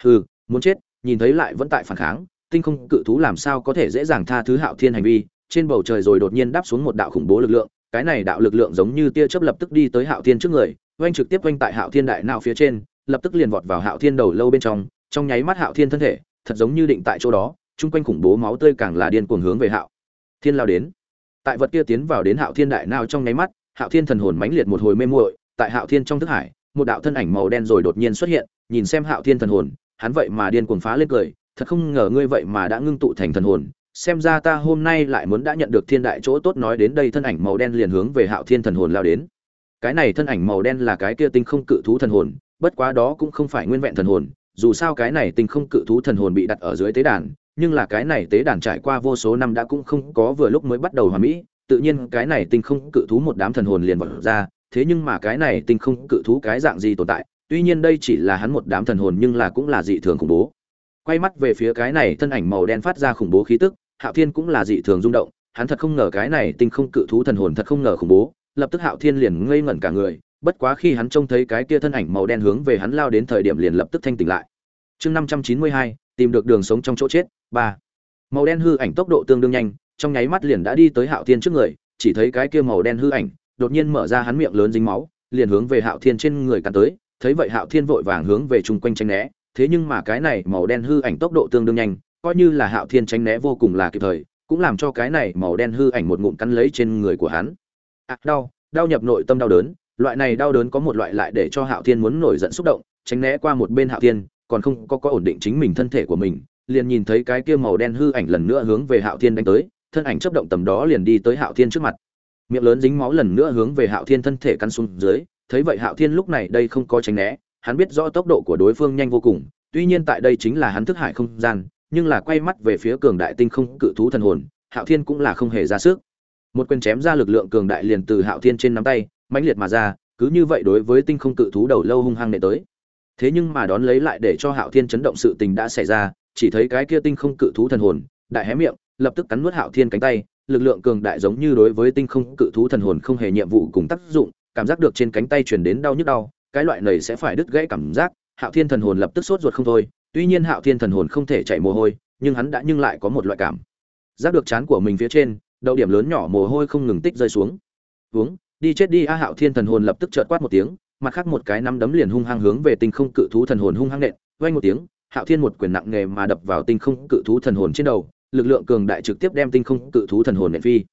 Speaker 1: Hừ, muốn chết, nhìn thấy lại vẫn tại phản kháng, tinh không cự thú làm sao có thể dễ dàng tha thứ hạo thiên hành vi trên bầu trời rồi đột nhiên đáp xuống một đạo khủng bố lực lượng, cái này đạo lực lượng giống như tia chớp lập tức đi tới hạo thiên trước người, oanh trực tiếp oanh tại hạo thiên đại nào phía trên, lập tức liền vọt vào hạo thiên đầu lâu bên trong trong nháy mắt hạo thiên thân thể, thật giống như định tại chỗ đó, chung quanh khủng bố máu tươi càng là điên cuồng hướng về hạo thiên lao đến. Tại vật kia tiến vào đến hạo thiên đại nào trong nháy mắt, hạo thiên thần hồn mãnh liệt một hồi mê muội, tại hạo thiên trong thức hải, một đạo thân ảnh màu đen rồi đột nhiên xuất hiện, nhìn xem hạo thiên thần hồn, hắn vậy mà điên cuồng phá lên cười, thật không ngờ ngươi vậy mà đã ngưng tụ thành thần hồn xem ra ta hôm nay lại muốn đã nhận được thiên đại chỗ tốt nói đến đây thân ảnh màu đen liền hướng về hạo thiên thần hồn lao đến. Cái này thân ảnh màu đen là cái kia tinh không cự thú thần hồn, bất quá đó cũng không phải nguyên vẹn thần hồn, dù sao cái này tinh không cự thú thần hồn bị đặt ở dưới tế đàn, nhưng là cái này tế đàn trải qua vô số năm đã cũng không có vừa lúc mới bắt đầu hòa mỹ, tự nhiên cái này tinh không cự thú một đám thần hồn liền vọt ra, thế nhưng mà cái này tinh không cự thú cái dạng gì tồn tại, tuy nhiên đây chỉ là hắn một đám thần hồn nhưng là cũng là dị thường khủng bố. Quay mắt về phía cái này thân ảnh màu đen phát ra khủng bố khí tức hạo thiên cũng là dị thường rung động, hắn thật không ngờ cái này tinh không cự thú thần hồn thật không ngờ khủng bố, lập tức hạo thiên liền ngây ngẩn cả người, bất quá khi hắn trông thấy cái kia thân ảnh màu đen hướng về hắn lao đến thời điểm liền lập tức thanh tỉnh lại. Chương năm trăm chín mươi hai, tìm được đường sống trong chỗ chết, ba. Màu đen hư ảnh tốc độ tương đương nhanh, trong nháy mắt liền đã đi tới hạo thiên trước người, chỉ thấy cái kia màu đen hư ảnh, đột nhiên mở ra hắn miệng lớn dính máu, liền hướng về hạo thiên trên người cắn tới, thấy vậy hạo thiên vội vàng hướng về chung quanh tranh né, thế nhưng mà cái này màu đen hư ảnh tốc độ tương đương nhanh coi như là hạo thiên tránh né vô cùng là kịp thời cũng làm cho cái này màu đen hư ảnh một ngụm cắn lấy trên người của hắn. À, đau đau nhập nội tâm đau đớn loại này đau đớn có một loại lại để cho hạo thiên muốn nổi giận xúc động tránh né qua một bên hạo thiên còn không có có ổn định chính mình thân thể của mình liền nhìn thấy cái kia màu đen hư ảnh lần nữa hướng về hạo thiên đánh tới thân ảnh chấp động tầm đó liền đi tới hạo thiên trước mặt. Miệng lớn dính máu lần nữa hướng về hạo thiên thân thể cắn xuống dưới thấy vậy hạo thiên lúc này đây không có tránh né hắn biết rõ tốc độ của đối phương nhanh vô cùng tuy nhiên tại đây chính là hắn thức hải không gian nhưng là quay mắt về phía cường đại tinh không cự thú thần hồn, hạo thiên cũng là không hề ra sức. Một quyền chém ra lực lượng cường đại liền từ hạo thiên trên nắm tay, mãnh liệt mà ra, cứ như vậy đối với tinh không cự thú đầu lâu hung hăng nệ tới. Thế nhưng mà đón lấy lại để cho hạo thiên chấn động sự tình đã xảy ra, chỉ thấy cái kia tinh không cự thú thần hồn, đại hé miệng, lập tức cắn nuốt hạo thiên cánh tay, lực lượng cường đại giống như đối với tinh không cự thú thần hồn không hề nhiệm vụ cùng tác dụng, cảm giác được trên cánh tay truyền đến đau nhức đau, cái loại này sẽ phải đứt gãy cảm giác, hạo thiên thần hồn lập tức sốt ruột không thôi tuy nhiên hạo thiên thần hồn không thể chạy mồ hôi, nhưng hắn đã nhưng lại có một loại cảm. Giác được chán của mình phía trên đậu điểm lớn nhỏ mồ hôi không ngừng tích rơi xuống. Uống, đi chết đi a, hạo thiên thần hồn lập tức trợt quát một tiếng, mặt khác một cái nắm đấm liền hung hăng hướng về tinh không cự thú thần hồn hung hăng nện, vang một tiếng, hạo thiên một quyền nặng nề mà đập vào tinh không cự thú thần hồn trên đầu, lực lượng cường đại trực tiếp đem tinh không cự thú thần hồn nện phi.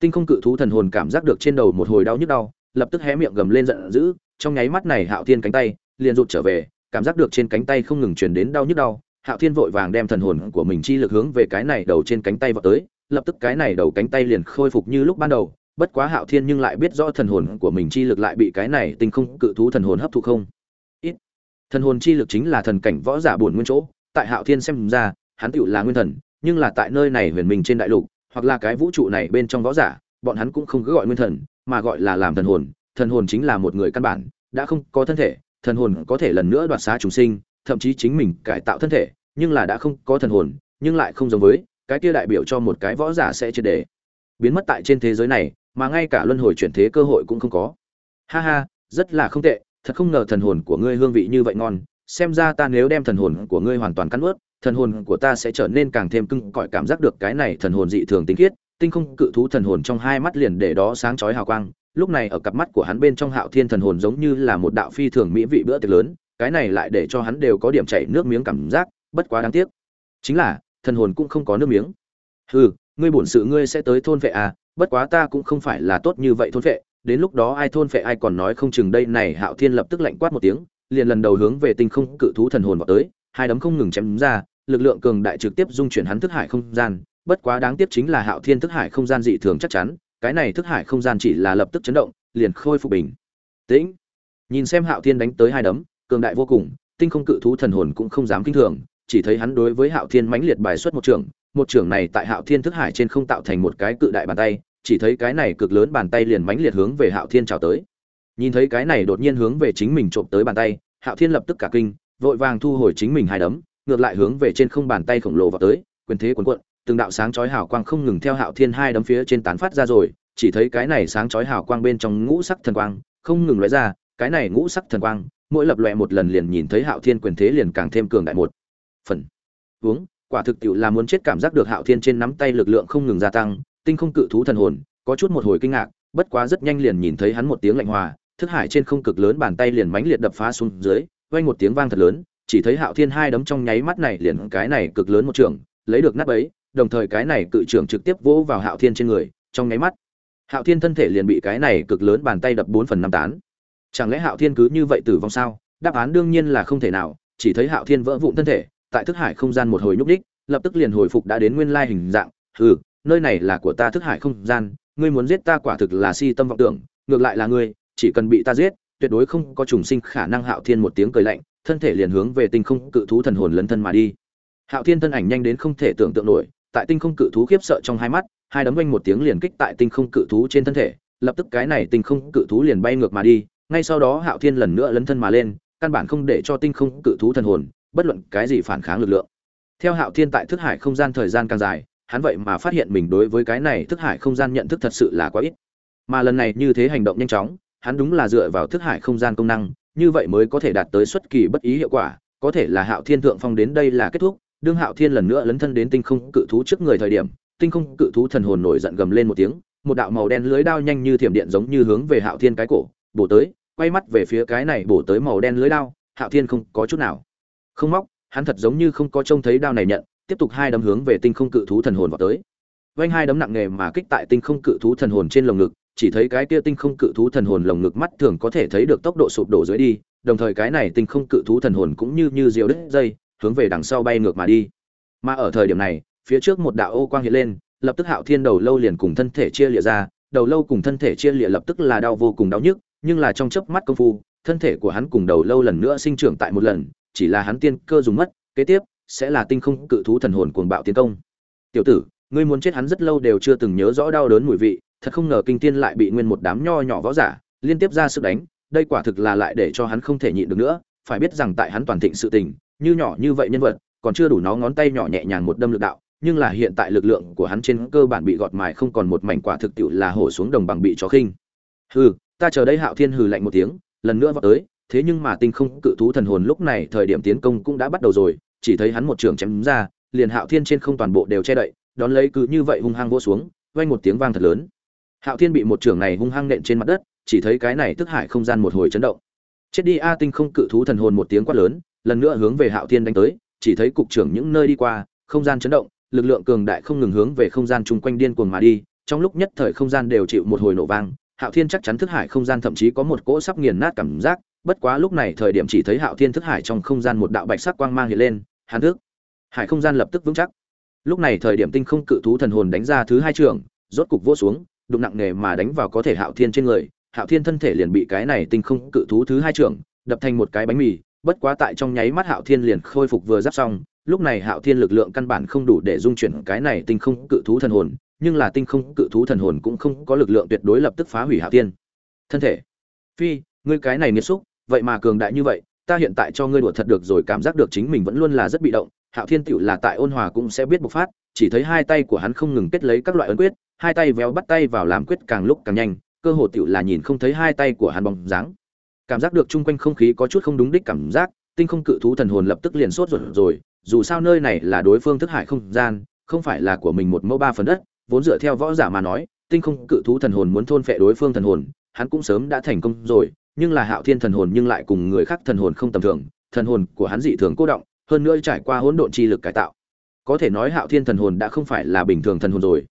Speaker 1: Tinh không cự thú thần hồn cảm giác được trên đầu một hồi đau nhức đau, lập tức hé miệng gầm lên giận dữ, trong nháy mắt này hạo thiên cánh tay liền rụt trở về cảm giác được trên cánh tay không ngừng truyền đến đau nhức đau, hạo thiên vội vàng đem thần hồn của mình chi lực hướng về cái này đầu trên cánh tay vào tới, lập tức cái này đầu cánh tay liền khôi phục như lúc ban đầu, bất quá hạo thiên nhưng lại biết rõ thần hồn của mình chi lực lại bị cái này tinh không cự thú thần hồn hấp thụ không? Ít. Thần hồn chi lực chính là thần cảnh võ giả bổn nguyên chỗ, tại hạo thiên xem ra, hắn tựu là nguyên thần, nhưng là tại nơi này huyền mình trên đại lục, hoặc là cái vũ trụ này bên trong võ giả, bọn hắn cũng không cứ gọi nguyên thần, mà gọi là làm thần hồn thần hồn chính là một người căn bản, đã không có thân thể thần hồn có thể lần nữa đoạt xá chúng sinh thậm chí chính mình cải tạo thân thể nhưng là đã không có thần hồn nhưng lại không giống với cái kia đại biểu cho một cái võ giả sẽ triệt để biến mất tại trên thế giới này mà ngay cả luân hồi chuyển thế cơ hội cũng không có. Ha ha rất là không tệ thật không ngờ thần hồn của ngươi hương vị như vậy ngon xem ra ta nếu đem thần hồn của ngươi hoàn toàn cắn nuốt, thần hồn của ta sẽ trở nên càng thêm cưng cõi cảm giác được cái này thần hồn dị thường tinh khiết tinh không cự thú thần hồn trong hai mắt liền để đó sáng chói hào quang lúc này ở cặp mắt của hắn bên trong hạo thiên thần hồn giống như là một đạo phi thường mỹ vị bữa tiệc lớn, cái này lại để cho hắn đều có điểm chảy nước miếng cảm giác, bất quá đáng tiếc. Chính là, thần hồn cũng không có nước miếng. Hừ, ngươi bổn sự ngươi sẽ tới thôn vệ à bất quá ta cũng không phải là tốt như vậy thôn vệ, đến lúc đó ai thôn vệ ai còn nói không chừng đây này hạo thiên lập tức lạnh quát một tiếng, liền lần đầu hướng về tinh không cự thú thần hồn vào tới, hai đấm không ngừng chém ra, lực lượng cường đại trực tiếp dung chuyển hắn thức hải không gian, bất quá đáng tiếc chính là hạo thiên thức hải không gian dị thường chắc chắn cái này thức hải không gian chỉ là lập tức chấn động, liền khôi phục bình tĩnh. Nhìn xem hạo thiên đánh tới hai đấm, cường đại vô cùng, tinh không cự thú thần hồn cũng không dám kinh thường, chỉ thấy hắn đối với hạo thiên mãnh liệt bài xuất một trường một trường này tại hạo thiên thức hải trên không tạo thành một cái cự đại bàn tay, chỉ thấy cái này cực lớn bàn tay liền mãnh liệt hướng về hạo thiên trào tới. Nhìn thấy cái này đột nhiên hướng về chính mình trộm tới bàn tay, hạo thiên lập tức cả kinh, vội vàng thu hồi chính mình hai đấm, ngược lại hướng về trên không bàn tay khổng lồ vào tới, quyền thế quần quận từng đạo sáng chói hào quang không ngừng theo hạo thiên hai đấm phía trên tán phát ra rồi, chỉ thấy cái này sáng chói hào quang bên trong ngũ sắc thần quang không ngừng lóe ra, cái này ngũ sắc thần quang, mỗi lập lòe một lần liền nhìn thấy hạo thiên quyền thế liền càng thêm cường đại một phần. Hướng quả thực tiểu là muốn chết cảm giác được hạo thiên trên nắm tay lực lượng không ngừng gia tăng, tinh không cự thú thần hồn, có chút một hồi kinh ngạc, bất quá rất nhanh liền nhìn thấy hắn một tiếng lạnh hòa, thức hải trên không cực lớn bàn tay liền mãnh liệt đập phá xuống dưới, vang một tiếng vang thật lớn, chỉ thấy hạo thiên hai đấm trong nháy mắt này liền cái này cực lớn một trường, lấy được nắp ấy đồng thời cái này cự trưởng trực tiếp vỗ vào hạo thiên trên người, trong nháy mắt, hạo thiên thân thể liền bị cái này cực lớn bàn tay đập bốn phần năm tán. Chẳng lẽ hạo thiên cứ như vậy tử vong sao? Đáp án đương nhiên là không thể nào, chỉ thấy hạo thiên vỡ vụn thân thể, tại thức hải không gian một hồi nhúc đích lập tức liền hồi phục đã đến nguyên lai hình dạng. Ừ nơi này là của ta thức hải không gian, ngươi muốn giết ta quả thực là si tâm vọng tưởng, ngược lại là ngươi, chỉ cần bị ta giết, tuyệt đối không có trùng sinh khả năng. Hạo thiên một tiếng cười lạnh, thân thể liền hướng về tinh không cự thú thần hồn lấn thân mà đi. Hạo thiên thân ảnh nhanh đến không thể tưởng tượng nổi tại tinh không cự thú khiếp sợ trong hai mắt, hai đấm oanh một tiếng liền kích tại tinh không cự thú trên thân thể, lập tức cái này tinh không cự thú liền bay ngược mà đi, ngay sau đó hạo thiên lần nữa lấn thân mà lên, căn bản không để cho tinh không cự thú thần hồn, bất luận cái gì phản kháng lực lượng. Theo hạo thiên tại thức hải không gian thời gian càng dài, hắn vậy mà phát hiện mình đối với cái này thức hải không gian nhận thức thật sự là quá ít. Mà lần này như thế hành động nhanh chóng, hắn đúng là dựa vào thức hải không gian công năng, như vậy mới có thể đạt tới xuất kỳ bất ý hiệu quả, có thể là hạo thiên thượng phong đến đây là kết thúc đương hạo thiên lần nữa lấn thân đến tinh không cự thú trước người thời điểm, tinh không cự thú thần hồn nổi giận gầm lên một tiếng, một đạo màu đen lưới đao nhanh như thiểm điện giống như hướng về hạo thiên cái cổ, bổ tới, quay mắt về phía cái này bổ tới màu đen lưới đao, hạo thiên không có chút nào. Không móc, hắn thật giống như không có trông thấy đao này nhận, tiếp tục hai đấm hướng về tinh không cự thú thần hồn vào tới. Vanh hai đấm nặng nề mà kích tại tinh không cự thú thần hồn trên lồng ngực, chỉ thấy cái kia tinh không cự thú thần hồn lồng ngực mắt thường có thể thấy được tốc độ sụp đổ dưới đi, đồng thời cái này tinh không cự thú thần hồn cũng như như diều đứt dây hướng về đằng sau bay ngược mà đi. Mà ở thời điểm này, phía trước một đạo ô quang hiện lên, lập tức hạo thiên đầu lâu liền cùng thân thể chia lìa ra, đầu lâu cùng thân thể chia lìa lập tức là đau vô cùng đau nhức, nhưng là trong chớp mắt công phu, thân thể của hắn cùng đầu lâu lần nữa sinh trưởng tại một lần, chỉ là hắn tiên cơ dùng mất, kế tiếp sẽ là tinh không cự thú thần hồn cuồng bạo tiến công. Tiểu tử, ngươi muốn chết hắn rất lâu đều chưa từng nhớ rõ đau đớn mùi vị, thật không ngờ kinh tiên lại bị nguyên một đám nho nhỏ võ giả liên tiếp ra sức đánh, đây quả thực là lại để cho hắn không thể nhịn được nữa, phải biết rằng tại hắn toàn thịnh sự tình như nhỏ như vậy nhân vật, còn chưa đủ nó ngón tay nhỏ nhẹ nhàng một đâm lực đạo, nhưng là hiện tại lực lượng của hắn trên cơ bản bị gọt mài không còn một mảnh quả thực tiệu là hổ xuống đồng bằng bị chó khinh. Hừ, ta chờ đây hạo thiên hừ lạnh một tiếng, lần nữa vào tới, thế nhưng mà tinh không cự thú thần hồn lúc này thời điểm tiến công cũng đã bắt đầu rồi, chỉ thấy hắn một trường chém ra, liền hạo thiên trên không toàn bộ đều che đậy, đón lấy cứ như vậy hung hăng vỗ xuống, vang một tiếng vang thật lớn. Hạo thiên bị một trường này hung hăng nện trên mặt đất, chỉ thấy cái này tức hại không gian một hồi chấn động. Chết đi a tinh không cự thú thần hồn một tiếng quát lớn lần nữa hướng về hạo thiên đánh tới, chỉ thấy cục trưởng những nơi đi qua, không gian chấn động, lực lượng cường đại không ngừng hướng về không gian chung quanh điên cuồng mà đi, trong lúc nhất thời không gian đều chịu một hồi nổ vang, hạo thiên chắc chắn thức hải không gian thậm chí có một cỗ sắp nghiền nát cảm giác, bất quá lúc này thời điểm chỉ thấy hạo thiên thức hải trong không gian một đạo bạch sắc quang mang hiện lên, hàn thức. Hải không gian lập tức vững chắc. Lúc này thời điểm tinh không cự thú thần hồn đánh ra thứ hai trường, rốt cục vỗ xuống, đụng nặng nề mà đánh vào có thể hạo thiên trên người, hạo thiên thân thể liền bị cái này tinh không cự thú thứ hai trường, đập thành một cái bánh mì bất quá tại trong nháy mắt hạo thiên liền khôi phục vừa giáp xong, lúc này hạo thiên lực lượng căn bản không đủ để dung chuyển cái này tinh không cự thú thần hồn, nhưng là tinh không cự thú thần hồn cũng không có lực lượng tuyệt đối lập tức phá hủy hạo thiên. Thân thể. Phi, ngươi cái này nghiệt xúc, vậy mà cường đại như vậy, ta hiện tại cho ngươi đùa thật được rồi, cảm giác được chính mình vẫn luôn là rất bị động. Hạo thiên tựu là tại ôn hòa cũng sẽ biết bộc phát, chỉ thấy hai tay của hắn không ngừng kết lấy các loại ấn quyết, hai tay véo bắt tay vào làm quyết càng lúc càng nhanh, cơ hồ tựu là nhìn không thấy hai tay của hắn bóng dáng cảm giác được chung quanh không khí có chút không đúng đích cảm giác, tinh không cự thú thần hồn lập tức liền sốt ruột rồi, dù sao nơi này là đối phương thức hải không gian, không phải là của mình một mẫu ba phần đất, vốn dựa theo võ giả mà nói, tinh không cự thú thần hồn muốn thôn phệ đối phương thần hồn, hắn cũng sớm đã thành công rồi, nhưng là hạo thiên thần hồn nhưng lại cùng người khác thần hồn không tầm thường, thần hồn của hắn dị thường cô động, hơn nữa trải qua hỗn độn chi lực cải tạo. Có thể nói hạo thiên thần hồn đã không phải là bình thường thần hồn rồi.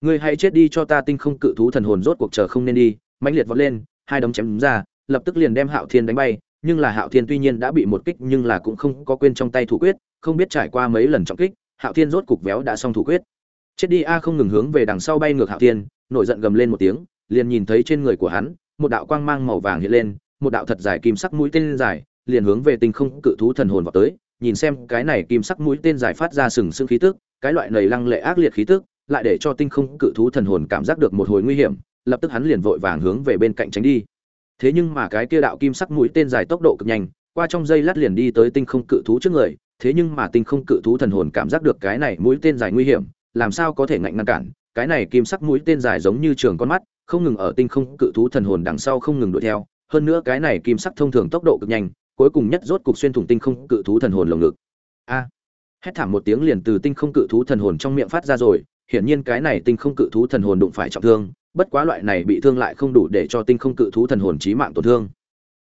Speaker 1: Ngươi hãy chết đi cho ta tinh không cự thú thần hồn rốt cuộc chờ không nên đi, mãnh liệt vọt lên, hai đấm chém ra lập tức liền đem hạo thiên đánh bay, nhưng là hạo thiên tuy nhiên đã bị một kích nhưng là cũng không có quên trong tay thủ quyết, không biết trải qua mấy lần trọng kích, hạo thiên rốt cục véo đã xong thủ quyết. Chết đi a không ngừng hướng về đằng sau bay ngược hạo thiên, nổi giận gầm lên một tiếng, liền nhìn thấy trên người của hắn, một đạo quang mang màu vàng hiện lên, một đạo thật dài kim sắc mũi tên dài, liền hướng về tinh không cự thú thần hồn vào tới, nhìn xem cái này kim sắc mũi tên dài phát ra sừng sững khí tức, cái loại nầy lăng lệ ác liệt khí tức, lại để cho tinh không cự thú thần hồn cảm giác được một hồi nguy hiểm, lập tức hắn liền vội vàng hướng về bên cạnh tránh đi thế nhưng mà cái kia đạo kim sắc mũi tên dài tốc độ cực nhanh, qua trong dây lát liền đi tới tinh không cự thú trước người, thế nhưng mà tinh không cự thú thần hồn cảm giác được cái này mũi tên dài nguy hiểm, làm sao có thể ngạnh ngăn cản, cái này kim sắc mũi tên dài giống như trường con mắt, không ngừng ở tinh không cự thú thần hồn đằng sau không ngừng đuổi theo, hơn nữa cái này kim sắc thông thường tốc độ cực nhanh, cuối cùng nhất rốt cục xuyên thủng tinh không cự thú thần hồn lồng ngực. A! Hét thảm một tiếng liền từ tinh không cự thú thần hồn trong miệng phát ra rồi, hiển nhiên cái này tinh không cự thú thần hồn đụng phải trọng thương bất quá loại này bị thương lại không đủ để cho tinh không cự thú thần hồn chí mạng tổn thương.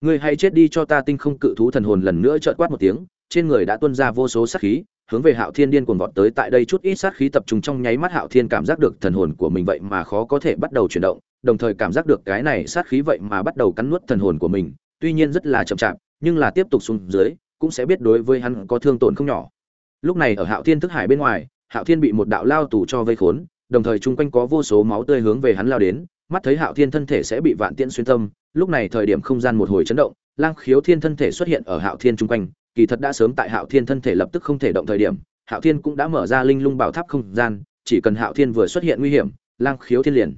Speaker 1: Ngươi hãy chết đi cho ta tinh không cự thú thần hồn lần nữa trợn quát một tiếng, trên người đã tuôn ra vô số sát khí, hướng về hạo thiên điên cuồng vọt tới tại đây chút ít sát khí tập trung trong nháy mắt hạo thiên cảm giác được thần hồn của mình vậy mà khó có thể bắt đầu chuyển động, đồng thời cảm giác được cái này sát khí vậy mà bắt đầu cắn nuốt thần hồn của mình, tuy nhiên rất là chậm chạp, nhưng là tiếp tục xuống dưới, cũng sẽ biết đối với hắn có thương tổn không nhỏ. Lúc này ở hạo thiên thức hải bên ngoài, hạo thiên bị một đạo lao tù cho vây khốn đồng thời chung quanh có vô số máu tươi hướng về hắn lao đến, mắt thấy hạo thiên thân thể sẽ bị vạn tiễn xuyên tâm, lúc này thời điểm không gian một hồi chấn động, lang khiếu thiên thân thể xuất hiện ở hạo thiên chung quanh, kỳ thật đã sớm tại hạo thiên thân thể lập tức không thể động thời điểm, hạo thiên cũng đã mở ra linh lung bảo tháp không gian, chỉ cần hạo thiên vừa xuất hiện nguy hiểm, lang khiếu thiên liền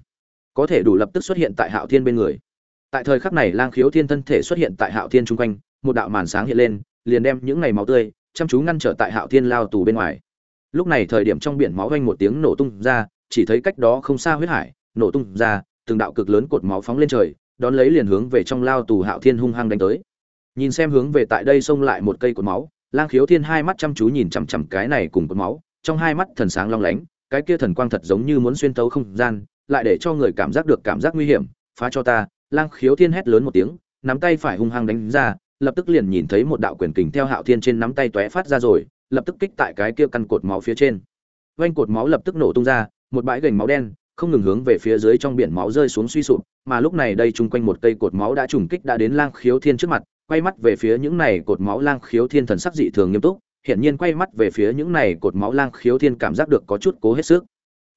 Speaker 1: có thể đủ lập tức xuất hiện tại hạo thiên bên người. Tại thời khắc này lang khiếu thiên thân thể xuất hiện tại hạo thiên chung quanh, một đạo màn sáng hiện lên, liền đem những ngày máu tươi, chăm chú ngăn trở tại hạo thiên lao tù bên ngoài. Lúc này thời điểm trong biển máu vang một tiếng nổ tung ra chỉ thấy cách đó không xa huyết hải, nổ tung ra, từng đạo cực lớn cột máu phóng lên trời, đón lấy liền hướng về trong lao tù hạo thiên hung hăng đánh tới. Nhìn xem hướng về tại đây xông lại một cây cột máu, lang khiếu thiên hai mắt chăm chú nhìn chằm chằm cái này cùng cột máu, trong hai mắt thần sáng long lánh, cái kia thần quang thật giống như muốn xuyên tấu không gian, lại để cho người cảm giác được cảm giác nguy hiểm, phá cho ta. Lang khiếu thiên hét lớn một tiếng, nắm tay phải hung hăng đánh ra, lập tức liền nhìn thấy một đạo quyền kình theo hạo thiên trên nắm tay tóe phát ra rồi, lập tức kích tại cái kia căn cột máu phía trên. Vanh cột máu lập tức nổ tung ra một bãi gành máu đen, không ngừng hướng về phía dưới trong biển máu rơi xuống suy sụp, mà lúc này đây chung quanh một cây cột máu đã trùng kích đã đến lang khiếu thiên trước mặt, quay mắt về phía những này cột máu lang khiếu thiên thần sắc dị thường nghiêm túc hiện nhiên quay mắt về phía những này cột máu lang khiếu thiên cảm giác được có chút cố hết sức.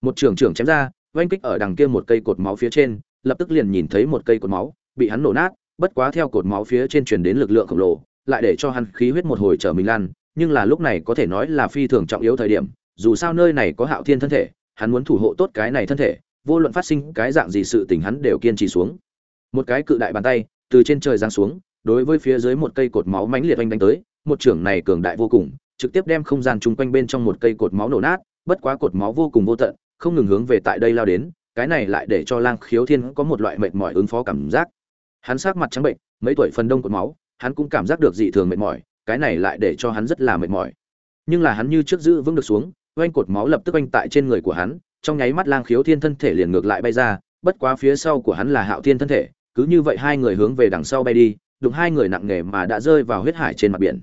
Speaker 1: Một trưởng trưởng chém ra, oanh kích ở đằng kia một cây cột máu phía trên, lập tức liền nhìn thấy một cây cột máu bị hắn nổ nát, bất quá theo cột máu phía trên truyền đến lực lượng khổng lồ, lại để cho hắn khí huyết một hồi trở mình lan, nhưng là lúc này có thể nói là phi thường trọng yếu thời điểm, dù sao nơi này có hạo thiên thân thể hắn muốn thủ hộ tốt cái này thân thể, vô luận phát sinh cái dạng gì sự tình hắn đều kiên trì xuống. Một cái cự đại bàn tay, từ trên trời giáng xuống, đối với phía dưới một cây cột máu mãnh liệt oanh đánh tới, một trưởng này cường đại vô cùng, trực tiếp đem không gian chung quanh bên trong một cây cột máu nổ nát, bất quá cột máu vô cùng vô tận, không ngừng hướng về tại đây lao đến, cái này lại để cho lang khiếu thiên có một loại mệt mỏi ứng phó cảm giác. Hắn sắc mặt trắng bệnh, mấy tuổi phần đông cột máu, hắn cũng cảm giác được dị thường mệt mỏi, cái này lại để cho hắn rất là mệt mỏi. Nhưng là hắn như trước giữ vững được xuống oanh cột máu lập tức oanh tại trên người của hắn, trong nháy mắt lang khiếu thiên thân thể liền ngược lại bay ra, bất quá phía sau của hắn là hạo thiên thân thể, cứ như vậy hai người hướng về đằng sau bay đi, đụng hai người nặng nề mà đã rơi vào huyết hải trên mặt biển.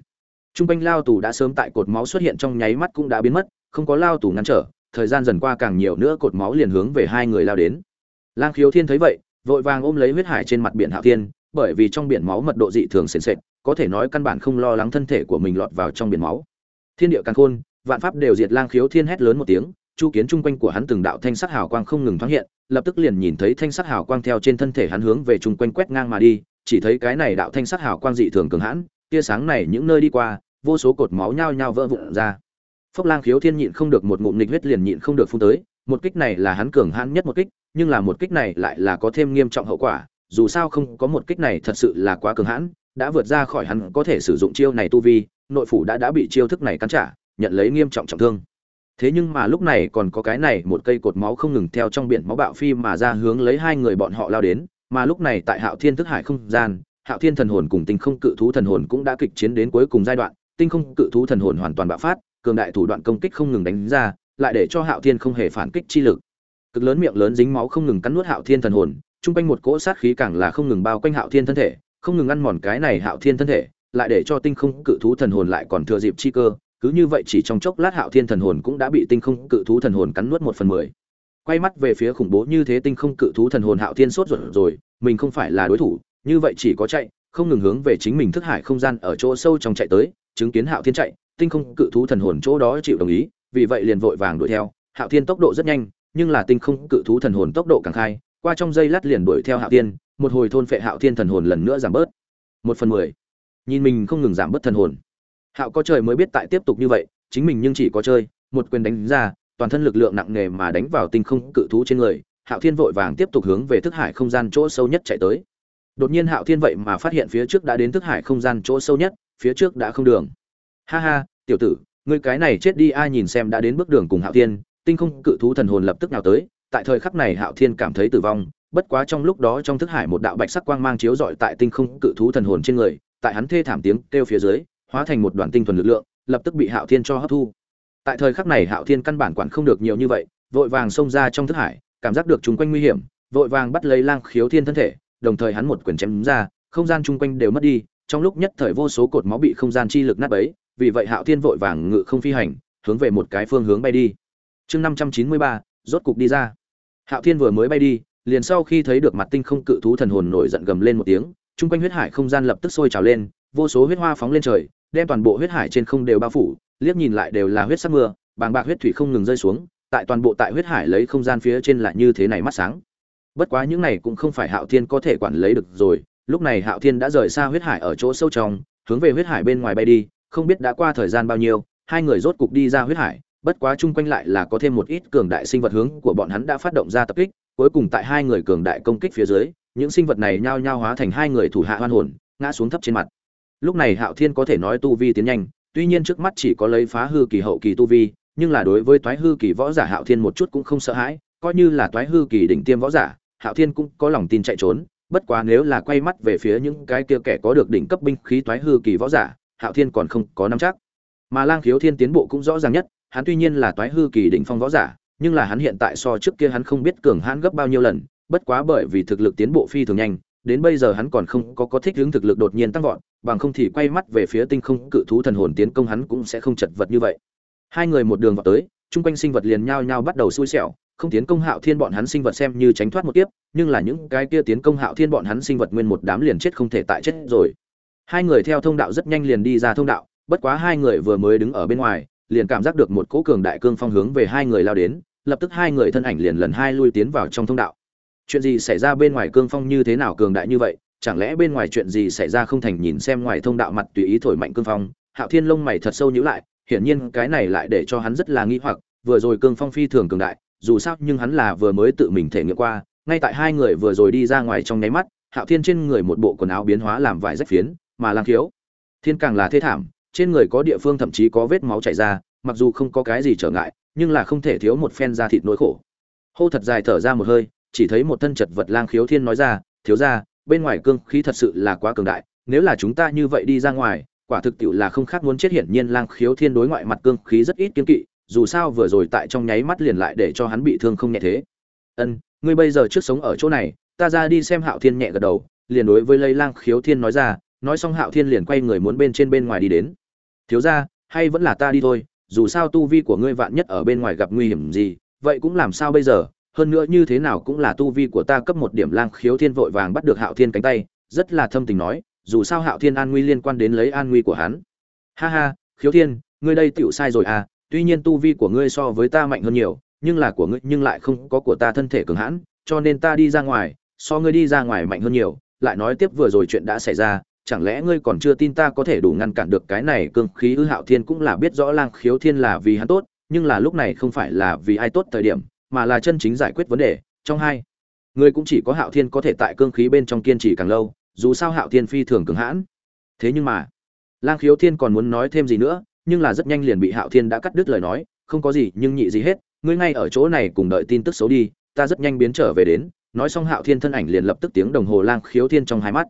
Speaker 1: Trung quanh lao tù đã sớm tại cột máu xuất hiện trong nháy mắt cũng đã biến mất, không có lao tù ngăn trở, thời gian dần qua càng nhiều nữa cột máu liền hướng về hai người lao đến. Lang khiếu thiên thấy vậy, vội vàng ôm lấy huyết hải trên mặt biển hạo thiên, bởi vì trong biển máu mật độ dị thường sền sệt, có thể nói căn bản không lo lắng thân thể của mình lọt vào trong biển máu. Thiên địa càng khôn vạn pháp đều diệt lang khiếu thiên hét lớn một tiếng, chu kiến chung quanh của hắn từng đạo thanh sắc hào quang không ngừng thoáng hiện, lập tức liền nhìn thấy thanh sắc hào quang theo trên thân thể hắn hướng về chung quanh quét ngang mà đi, chỉ thấy cái này đạo thanh sắc hào quang dị thường cường hãn, tia sáng này những nơi đi qua, vô số cột máu nhao nhao vỡ vụn ra. Phốc lang khiếu thiên nhịn không được một ngụm nịch huyết liền nhịn không được phun tới, một kích này là hắn cường hãn nhất một kích, nhưng là một kích này lại là có thêm nghiêm trọng hậu quả, dù sao không có một kích này thật sự là quá cường hãn, đã vượt ra khỏi hắn có thể sử dụng chiêu này tu vi, nội phủ đã đã bị chiêu thức này cắn trả nhận lấy nghiêm trọng trọng thương. Thế nhưng mà lúc này còn có cái này, một cây cột máu không ngừng theo trong biển máu bạo phi mà ra hướng lấy hai người bọn họ lao đến, mà lúc này tại hạo thiên thức hải không gian, hạo thiên thần hồn cùng tinh không cự thú thần hồn cũng đã kịch chiến đến cuối cùng giai đoạn, tinh không cự thú thần hồn hoàn toàn bạo phát, cường đại thủ đoạn công kích không ngừng đánh ra, lại để cho hạo thiên không hề phản kích chi lực. Cực lớn miệng lớn dính máu không ngừng cắn nuốt hạo thiên thần hồn, chung quanh một cỗ sát khí càng là không ngừng bao quanh hạo thiên thân thể, không ngừng ăn mòn cái này hạo thiên thân thể, lại để cho tinh không cự thú thần hồn lại còn thừa dịp chi cơ cứ như vậy chỉ trong chốc lát hạo thiên thần hồn cũng đã bị tinh không cự thú thần hồn cắn nuốt một phần mười. Quay mắt về phía khủng bố như thế tinh không cự thú thần hồn hạo thiên sốt ruột rồi, mình không phải là đối thủ, như vậy chỉ có chạy, không ngừng hướng về chính mình thức hải không gian ở chỗ sâu trong chạy tới, chứng kiến hạo thiên chạy, tinh không cự thú thần hồn chỗ đó chịu đồng ý, vì vậy liền vội vàng đuổi theo. Hạo thiên tốc độ rất nhanh, nhưng là tinh không cự thú thần hồn tốc độ càng khai, qua trong giây lát liền đuổi theo hạo thiên, một hồi thôn phệ hạo thiên thần hồn lần nữa giảm bớt. Một phần mười. Nhìn mình không ngừng giảm bớt thần hồn hạo có trời mới biết tại tiếp tục như vậy, chính mình nhưng chỉ có chơi, một quyền đánh ra, toàn thân lực lượng nặng nề mà đánh vào tinh không cự thú trên người, hạo thiên vội vàng tiếp tục hướng về thức hải không gian chỗ sâu nhất chạy tới. Đột nhiên hạo thiên vậy mà phát hiện phía trước đã đến thức hải không gian chỗ sâu nhất, phía trước đã không đường. Ha ha, tiểu tử, ngươi cái này chết đi, ai nhìn xem đã đến bước đường cùng hạo thiên, tinh không cự thú thần hồn lập tức nào tới, tại thời khắc này hạo thiên cảm thấy tử vong, bất quá trong lúc đó trong thức hải một đạo bạch sắc quang mang chiếu rọi tại tinh không cự thú thần hồn trên người, tại hắn thê thảm tiếng kêu phía dưới hóa thành một đoàn tinh thuần lực lượng, lập tức bị hạo thiên cho hấp thu. Tại thời khắc này hạo thiên căn bản quản không được nhiều như vậy, vội vàng xông ra trong thức hải, cảm giác được chúng quanh nguy hiểm, vội vàng bắt lấy lang khiếu thiên thân thể, đồng thời hắn một quyền chém ra, không gian chung quanh đều mất đi, trong lúc nhất thời vô số cột máu bị không gian chi lực nát bấy, vì vậy hạo thiên vội vàng ngự không phi hành, hướng về một cái phương hướng bay đi. Chương năm trăm chín mươi ba, rốt cục đi ra. Hạo thiên vừa mới bay đi, liền sau khi thấy được mặt tinh không cự thú thần hồn nổi giận gầm lên một tiếng, chung quanh huyết hải không gian lập tức sôi trào lên vô số huyết hoa phóng lên trời, đem toàn bộ huyết hải trên không đều bao phủ, liếc nhìn lại đều là huyết sắc mưa, bàng bạc huyết thủy không ngừng rơi xuống, tại toàn bộ tại huyết hải lấy không gian phía trên lại như thế này mắt sáng. Bất quá những này cũng không phải hạo thiên có thể quản lấy được rồi, lúc này hạo thiên đã rời xa huyết hải ở chỗ sâu trong, hướng về huyết hải bên ngoài bay đi, không biết đã qua thời gian bao nhiêu, hai người rốt cục đi ra huyết hải, bất quá chung quanh lại là có thêm một ít cường đại sinh vật hướng của bọn hắn đã phát động ra tập kích, cuối cùng tại hai người cường đại công kích phía dưới, những sinh vật này nhao nhao hóa thành hai người thủ hạ hoan hồn, ngã xuống thấp trên mặt lúc này hạo thiên có thể nói tu vi tiến nhanh, tuy nhiên trước mắt chỉ có lấy phá hư kỳ hậu kỳ tu vi, nhưng là đối với toái hư kỳ võ giả hạo thiên một chút cũng không sợ hãi, coi như là toái hư kỳ đỉnh tiêm võ giả, hạo thiên cũng có lòng tin chạy trốn. Bất quá nếu là quay mắt về phía những cái kia kẻ có được đỉnh cấp binh khí toái hư kỳ võ giả, hạo thiên còn không có nắm chắc. Mà lang khiếu thiên tiến bộ cũng rõ ràng nhất, hắn tuy nhiên là toái hư kỳ đỉnh phong võ giả, nhưng là hắn hiện tại so trước kia hắn không biết cường hãn gấp bao nhiêu lần, bất quá bởi vì thực lực tiến bộ phi thường nhanh đến bây giờ hắn còn không có có thích hướng thực lực đột nhiên tăng vọt, bằng không thì quay mắt về phía tinh không cự thú thần hồn tiến công hắn cũng sẽ không chật vật như vậy. Hai người một đường vào tới, chung quanh sinh vật liền nhao nhao bắt đầu xui xẻo, không tiến công hạo thiên bọn hắn sinh vật xem như tránh thoát một kiếp, nhưng là những cái kia tiến công hạo thiên bọn hắn sinh vật nguyên một đám liền chết không thể tại chết rồi. Hai người theo thông đạo rất nhanh liền đi ra thông đạo, bất quá hai người vừa mới đứng ở bên ngoài, liền cảm giác được một cỗ cường đại cương phong hướng về hai người lao đến, lập tức hai người thân ảnh liền lần hai lui tiến vào trong thông đạo chuyện gì xảy ra bên ngoài cương phong như thế nào cường đại như vậy? Chẳng lẽ bên ngoài chuyện gì xảy ra không thành nhìn xem ngoài thông đạo mặt tùy ý thổi mạnh cương phong? Hạo thiên lông mày thật sâu nhữ lại, hiển nhiên cái này lại để cho hắn rất là nghi hoặc, vừa rồi cương phong phi thường cường đại, dù sao nhưng hắn là vừa mới tự mình thể nghiệm qua, ngay tại hai người vừa rồi đi ra ngoài trong nháy mắt, hạo thiên trên người một bộ quần áo biến hóa làm vải rách phiến, mà lang thiếu, thiên càng là thê thảm, trên người có địa phương thậm chí có vết máu chảy ra, mặc dù không có cái gì trở ngại, nhưng là không thể thiếu một phen da thịt nỗi khổ. Hô thật dài thở ra một hơi chỉ thấy một thân chật vật lang khiếu thiên nói ra, thiếu ra bên ngoài cương khí thật sự là quá cường đại, nếu là chúng ta như vậy đi ra ngoài, quả thực tiệu là không khác muốn chết hiển nhiên lang khiếu thiên đối ngoại mặt cương khí rất ít kiên kỵ, dù sao vừa rồi tại trong nháy mắt liền lại để cho hắn bị thương không nhẹ thế. Ân, ngươi bây giờ trước sống ở chỗ này, ta ra đi xem hạo thiên nhẹ gật đầu, liền đối với lấy lang khiếu thiên nói ra, nói xong hạo thiên liền quay người muốn bên trên bên ngoài đi đến. Thiếu ra hay vẫn là ta đi thôi, dù sao tu vi của ngươi vạn nhất ở bên ngoài gặp nguy hiểm gì, vậy cũng làm sao bây giờ? Hơn nữa như thế nào cũng là tu vi của ta cấp một điểm lang khiếu thiên vội vàng bắt được hạo thiên cánh tay, rất là thâm tình nói, dù sao hạo thiên an nguy liên quan đến lấy an nguy của hắn. Ha ha, khiếu thiên, ngươi đây tựu sai rồi à tuy nhiên tu vi của ngươi so với ta mạnh hơn nhiều, nhưng là của ngươi nhưng lại không có của ta thân thể cường hãn, cho nên ta đi ra ngoài, so ngươi đi ra ngoài mạnh hơn nhiều. Lại nói tiếp vừa rồi chuyện đã xảy ra, chẳng lẽ ngươi còn chưa tin ta có thể đủ ngăn cản được cái này cương khí ư hạo thiên cũng là biết rõ lang khiếu thiên là vì hắn tốt, nhưng là lúc này không phải là vì ai tốt thời điểm mà là chân chính giải quyết vấn đề, trong hai. Người cũng chỉ có hạo thiên có thể tại cương khí bên trong kiên trì càng lâu, dù sao hạo thiên phi thường cường hãn. Thế nhưng mà, lang khiếu thiên còn muốn nói thêm gì nữa, nhưng là rất nhanh liền bị hạo thiên đã cắt đứt lời nói, không có gì, nhưng nhị gì hết, ngươi ngay ở chỗ này cùng đợi tin tức xấu đi, ta rất nhanh biến trở về đến, nói xong hạo thiên thân ảnh liền lập tức tiếng đồng hồ lang khiếu thiên trong hai mắt.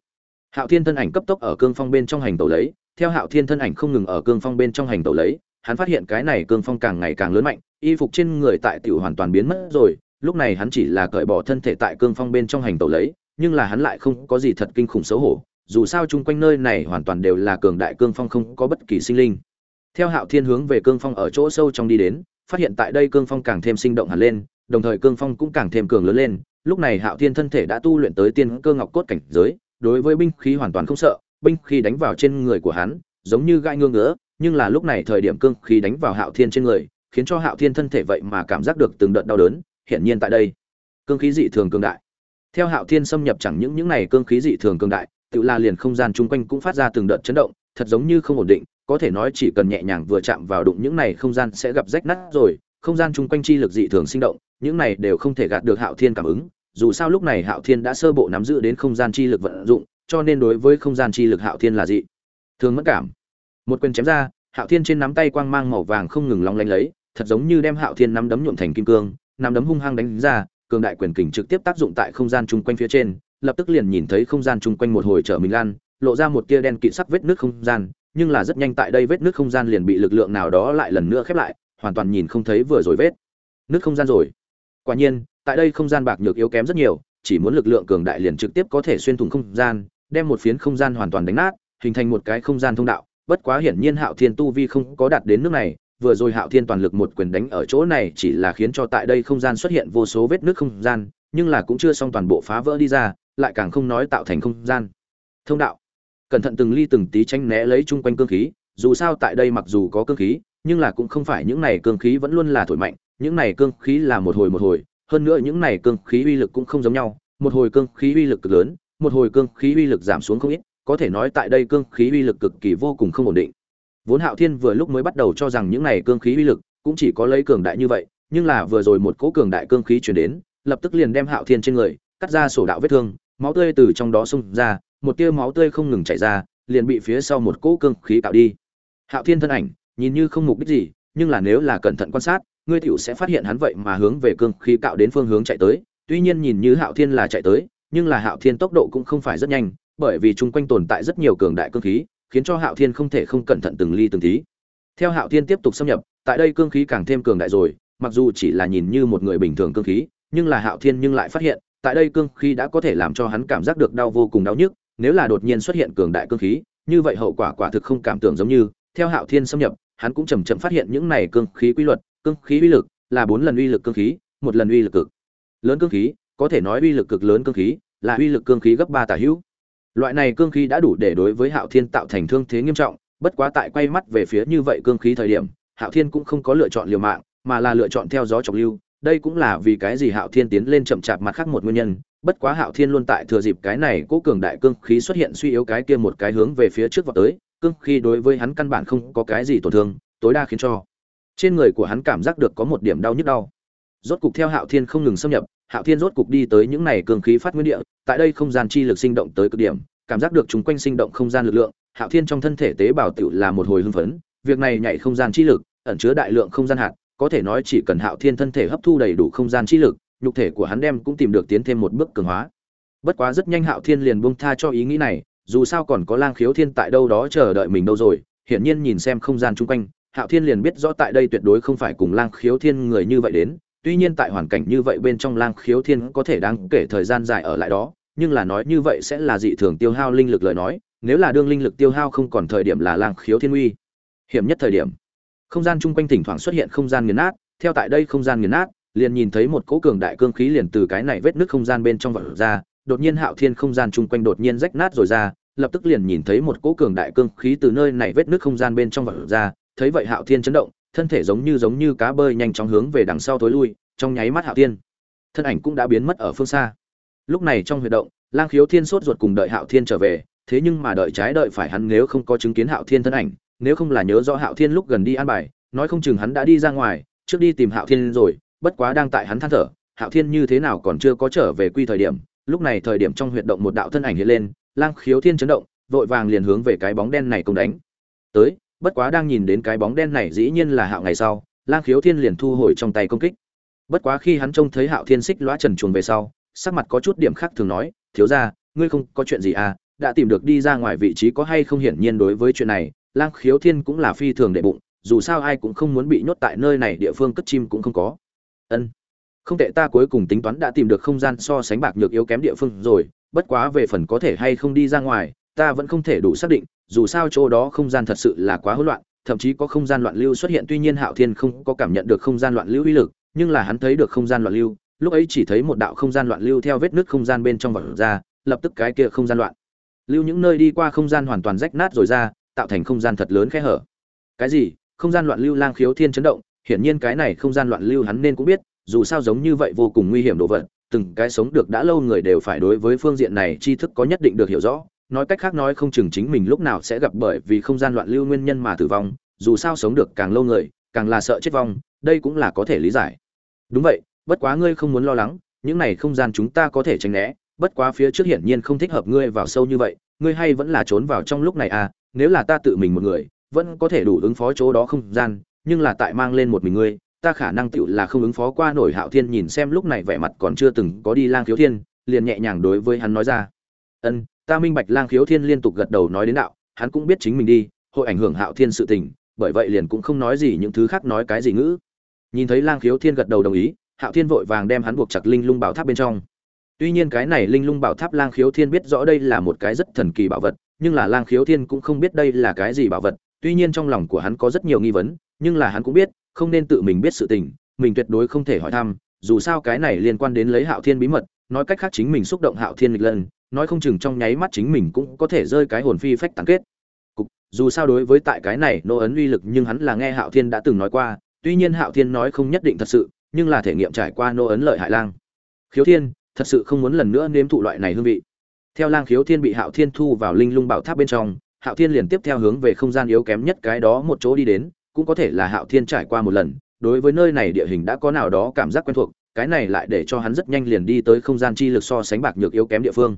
Speaker 1: Hạo thiên thân ảnh cấp tốc ở cương phong bên trong hành tàu lấy, theo hạo thiên thân ảnh không ngừng ở cương phong bên trong hành tàu lấy hắn phát hiện cái này cương phong càng ngày càng lớn mạnh y phục trên người tại tiểu hoàn toàn biến mất rồi lúc này hắn chỉ là cởi bỏ thân thể tại cương phong bên trong hành tẩu lấy nhưng là hắn lại không có gì thật kinh khủng xấu hổ dù sao chung quanh nơi này hoàn toàn đều là cường đại cương phong không có bất kỳ sinh linh. Theo hạo thiên hướng về cương phong ở chỗ sâu trong đi đến phát hiện tại đây cương phong càng thêm sinh động hẳn lên đồng thời cương phong cũng càng thêm cường lớn lên lúc này hạo thiên thân thể đã tu luyện tới tiên cơ ngọc cốt cảnh giới đối với binh khí hoàn toàn không sợ binh khí đánh vào trên người của hắn giống như gai ngương ngứa, nhưng là lúc này thời điểm cương khí đánh vào hạo thiên trên người, khiến cho hạo thiên thân thể vậy mà cảm giác được từng đợt đau đớn, hiển nhiên tại đây, cương khí dị thường cường đại. Theo hạo thiên xâm nhập chẳng những những này cương khí dị thường cường đại, tự la liền không gian chung quanh cũng phát ra từng đợt chấn động, thật giống như không ổn định, có thể nói chỉ cần nhẹ nhàng vừa chạm vào đụng những này không gian sẽ gặp rách nát rồi, không gian chung quanh chi lực dị thường sinh động, những này đều không thể gạt được hạo thiên cảm ứng. Dù sao lúc này hạo thiên đã sơ bộ nắm giữ đến không gian chi lực vận dụng, cho nên đối với không gian chi lực hạo thiên là dị thường mất cảm một quyền chém ra, hạo thiên trên nắm tay quang mang màu vàng không ngừng long lanh lấy, thật giống như đem hạo thiên nắm đấm nhuộm thành kim cương, nắm đấm hung hăng đánh ra, cường đại quyền kình trực tiếp tác dụng tại không gian chung quanh phía trên, lập tức liền nhìn thấy không gian chung quanh một hồi trở mình lan, lộ ra một tia đen kịt sắc vết nước không gian, nhưng là rất nhanh tại đây vết nước không gian liền bị lực lượng nào đó lại lần nữa khép lại, hoàn toàn nhìn không thấy vừa rồi vết nước không gian rồi. Quả nhiên, tại đây không gian bạc nhược yếu kém rất nhiều, chỉ muốn lực lượng cường đại liền trực tiếp có thể xuyên thủng không gian, đem một phiến không gian hoàn toàn đánh nát, hình thành một cái không gian thông đạo bất quá hiển nhiên hạo thiên tu vi không có đạt đến nước này, vừa rồi hạo thiên toàn lực một quyền đánh ở chỗ này chỉ là khiến cho tại đây không gian xuất hiện vô số vết nước không gian, nhưng là cũng chưa xong toàn bộ phá vỡ đi ra, lại càng không nói tạo thành không gian. Thông đạo. Cẩn thận từng ly từng tí tránh né lấy chung quanh cương khí, dù sao tại đây mặc dù có cương khí, nhưng là cũng không phải những này cương khí vẫn luôn là thổi mạnh, những này cương khí là một hồi một hồi, hơn nữa những này cương khí uy lực cũng không giống nhau, một hồi cương khí uy lực cực lớn, một hồi cương khí uy lực giảm xuống không ít có thể nói tại đây cương khí uy lực cực kỳ vô cùng không ổn định. Vốn hạo thiên vừa lúc mới bắt đầu cho rằng những này cương khí uy lực cũng chỉ có lấy cường đại như vậy, nhưng là vừa rồi một cỗ cường đại cương khí truyền đến, lập tức liền đem hạo thiên trên người cắt ra sổ đạo vết thương, máu tươi từ trong đó xung ra, một tia máu tươi không ngừng chảy ra, liền bị phía sau một cỗ cương khí tạo đi. Hạo thiên thân ảnh nhìn như không mục đích gì, nhưng là nếu là cẩn thận quan sát, ngươi tiểu sẽ phát hiện hắn vậy mà hướng về cương khí cạo đến phương hướng chạy tới, tuy nhiên nhìn như hạo thiên là chạy tới, nhưng là hạo thiên tốc độ cũng không phải rất nhanh bởi vì chung quanh tồn tại rất nhiều cường đại cương khí, khiến cho hạo thiên không thể không cẩn thận từng ly từng tí. Theo hạo thiên tiếp tục xâm nhập, tại đây cương khí càng thêm cường đại rồi, mặc dù chỉ là nhìn như một người bình thường cương khí, nhưng là hạo thiên nhưng lại phát hiện, tại đây cương khí đã có thể làm cho hắn cảm giác được đau vô cùng đau nhức, nếu là đột nhiên xuất hiện cường đại cương khí, như vậy hậu quả quả thực không cảm tưởng giống như, theo hạo thiên xâm nhập, hắn cũng chầm chậm phát hiện những này cương khí quy luật, cương khí uy lực là bốn lần uy lực cương khí, một lần uy lực cực lớn cương khí, có thể nói uy lực cực lớn cương khí là uy lực cương khí gấp ba tả hữu loại này cương khí đã đủ để đối với hạo thiên tạo thành thương thế nghiêm trọng, bất quá tại quay mắt về phía như vậy cương khí thời điểm, hạo thiên cũng không có lựa chọn liều mạng, mà là lựa chọn theo gió trọng lưu. Đây cũng là vì cái gì hạo thiên tiến lên chậm chạp mặt khác một nguyên nhân, bất quá hạo thiên luôn tại thừa dịp cái này cố cường đại cương khí xuất hiện suy yếu cái kia một cái hướng về phía trước vào tới, cương khí đối với hắn căn bản không có cái gì tổn thương, tối đa khiến cho trên người của hắn cảm giác được có một điểm đau nhức đau. Rốt cục theo hạo thiên không ngừng xâm nhập hạo thiên rốt cục đi tới những này cường khí phát nguyên địa, tại đây không gian chi lực sinh động tới cực điểm, cảm giác được chúng quanh sinh động không gian lực lượng, hạo thiên trong thân thể tế bào tiểu là một hồi hưng phấn, việc này nhảy không gian chi lực, ẩn chứa đại lượng không gian hạt, có thể nói chỉ cần hạo thiên thân thể hấp thu đầy đủ không gian chi lực, nhục thể của hắn đem cũng tìm được tiến thêm một bước cường hóa. Bất quá rất nhanh hạo thiên liền buông tha cho ý nghĩ này, dù sao còn có lang khiếu thiên tại đâu đó chờ đợi mình đâu rồi, hiển nhiên nhìn xem không gian chung quanh, hạo thiên liền biết rõ tại đây tuyệt đối không phải cùng lang khiếu thiên người như vậy đến tuy nhiên tại hoàn cảnh như vậy bên trong lang khiếu thiên có thể đáng kể thời gian dài ở lại đó, nhưng là nói như vậy sẽ là dị thường tiêu hao linh lực lời nói, nếu là đương linh lực tiêu hao không còn thời điểm là lang khiếu thiên uy. Hiểm nhất thời điểm. Không gian chung quanh thỉnh thoảng xuất hiện không gian nghiền nát, theo tại đây không gian nghiền nát, liền nhìn thấy một cỗ cường đại cương khí liền từ cái này vết nứt không gian bên trong vật ra, đột nhiên hạo thiên không gian chung quanh đột nhiên rách nát rồi ra, lập tức liền nhìn thấy một cỗ cường đại cương khí từ nơi này vết nứt không gian bên trong vật ra, thấy vậy hạo thiên chấn động thân thể giống như giống như cá bơi nhanh chóng hướng về đằng sau tối lui, trong nháy mắt hạo thiên. Thân ảnh cũng đã biến mất ở phương xa. Lúc này trong huy động, lang khiếu thiên sốt ruột cùng đợi hạo thiên trở về, thế nhưng mà đợi trái đợi phải hắn nếu không có chứng kiến hạo thiên thân ảnh, nếu không là nhớ rõ hạo thiên lúc gần đi an bài, nói không chừng hắn đã đi ra ngoài, trước đi tìm hạo thiên rồi, bất quá đang tại hắn than thở, hạo thiên như thế nào còn chưa có trở về quy thời điểm, lúc này thời điểm trong huyệt động một đạo thân ảnh hiện lên, lang khiếu thiên chấn động, vội vàng liền hướng về cái bóng đen này cùng đánh. Tới bất quá đang nhìn đến cái bóng đen này dĩ nhiên là hạo ngày sau, lang khiếu thiên liền thu hồi trong tay công kích. Bất quá khi hắn trông thấy hạo thiên xích lõa trần chuồng về sau, sắc mặt có chút điểm khác thường nói, thiếu ra ngươi không có chuyện gì à đã tìm được đi ra ngoài vị trí có hay không hiển nhiên đối với chuyện này, lang khiếu thiên cũng là phi thường đệ bụng, dù sao ai cũng không muốn bị nhốt tại nơi này, địa phương cất chim cũng không có. Ân, không tệ, ta cuối cùng tính toán đã tìm được không gian so sánh bạc nhược yếu kém địa phương rồi, bất quá về phần có thể hay không đi ra ngoài ta vẫn không thể đủ xác định dù sao chỗ đó không gian thật sự là quá hỗn loạn thậm chí có không gian loạn lưu xuất hiện tuy nhiên hạo thiên không có cảm nhận được không gian loạn lưu uy lực nhưng là hắn thấy được không gian loạn lưu lúc ấy chỉ thấy một đạo không gian loạn lưu theo vết nứt không gian bên trong vỡ ra lập tức cái kia không gian loạn lưu những nơi đi qua không gian hoàn toàn rách nát rồi ra tạo thành không gian thật lớn khe hở cái gì không gian loạn lưu lang khiếu thiên chấn động hiển nhiên cái này không gian loạn lưu hắn nên cũng biết dù sao giống như vậy vô cùng nguy hiểm đồ vật từng cái sống được đã lâu người đều phải đối với phương diện này tri thức có nhất định được hiểu rõ nói cách khác nói không chừng chính mình lúc nào sẽ gặp bởi vì không gian loạn lưu nguyên nhân mà tử vong, dù sao sống được càng lâu người, càng là sợ chết vong, đây cũng là có thể lý giải. Đúng vậy, bất quá ngươi không muốn lo lắng, những này không gian chúng ta có thể tránh né, bất quá phía trước hiển nhiên không thích hợp ngươi vào sâu như vậy, ngươi hay vẫn là trốn vào trong lúc này à nếu là ta tự mình một người, vẫn có thể đủ ứng phó chỗ đó không gian, nhưng là tại mang lên một mình ngươi, ta khả năng tựu là không ứng phó qua nổi hạo thiên nhìn xem lúc này vẻ mặt còn chưa từng có đi lang khiếu thiên, liền nhẹ nhàng đối với hắn nói ra. Ân ta minh bạch lang khiếu thiên liên tục gật đầu nói đến đạo, hắn cũng biết chính mình đi, hội ảnh hưởng hạo thiên sự tình, bởi vậy liền cũng không nói gì những thứ khác nói cái gì ngữ. Nhìn thấy lang khiếu thiên gật đầu đồng ý, hạo thiên vội vàng đem hắn buộc chặt linh lung bảo tháp bên trong. Tuy nhiên cái này linh lung bảo tháp lang khiếu thiên biết rõ đây là một cái rất thần kỳ bảo vật, nhưng là lang khiếu thiên cũng không biết đây là cái gì bảo vật, tuy nhiên trong lòng của hắn có rất nhiều nghi vấn, nhưng là hắn cũng biết, không nên tự mình biết sự tình, mình tuyệt đối không thể hỏi thăm, dù sao cái này liên quan đến lấy hạo thiên bí mật, nói cách khác chính mình xúc động hạo thiên lịch lần nói không chừng trong nháy mắt chính mình cũng có thể rơi cái hồn phi phách tán kết. Cục, dù sao đối với tại cái này nô ấn uy lực nhưng hắn là nghe hạo thiên đã từng nói qua tuy nhiên hạo thiên nói không nhất định thật sự nhưng là thể nghiệm trải qua nô ấn lợi hại lang. Khiếu thiên thật sự không muốn lần nữa nếm thụ loại này hương vị. Theo lang khiếu thiên bị hạo thiên thu vào linh lung bảo tháp bên trong hạo thiên liền tiếp theo hướng về không gian yếu kém nhất cái đó một chỗ đi đến cũng có thể là hạo thiên trải qua một lần đối với nơi này địa hình đã có nào đó cảm giác quen thuộc cái này lại để cho hắn rất nhanh liền đi tới không gian chi lực so sánh bạc nhược yếu kém địa phương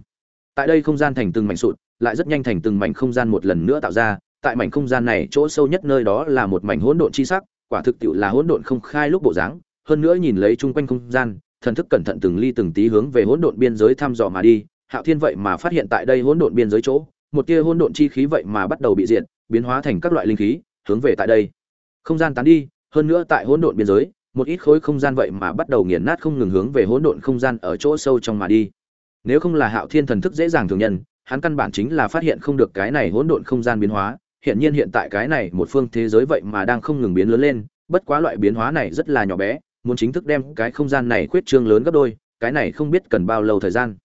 Speaker 1: tại đây không gian thành từng mảnh sụt lại rất nhanh thành từng mảnh không gian một lần nữa tạo ra tại mảnh không gian này chỗ sâu nhất nơi đó là một mảnh hỗn độn chi sắc quả thực tiệu là hỗn độn không khai lúc bộ dáng hơn nữa nhìn lấy chung quanh không gian thần thức cẩn thận từng ly từng tí hướng về hỗn độn biên giới thăm dò mà đi hạo thiên vậy mà phát hiện tại đây hỗn độn biên giới chỗ một tia hỗn độn chi khí vậy mà bắt đầu bị diện, biến hóa thành các loại linh khí hướng về tại đây. Không gian tán đi hơn nữa tại hỗn độn biên giới một ít khối không gian vậy mà bắt đầu nghiền nát không ngừng hướng về hỗn độn không gian ở chỗ sâu trong mà đi nếu không là hạo thiên thần thức dễ dàng thường nhân hắn căn bản chính là phát hiện không được cái này hỗn độn không gian biến hóa hiện nhiên hiện tại cái này một phương thế giới vậy mà đang không ngừng biến lớn lên bất quá loại biến hóa này rất là nhỏ bé muốn chính thức đem cái không gian này khuyết trương lớn gấp đôi cái này không biết cần bao lâu thời gian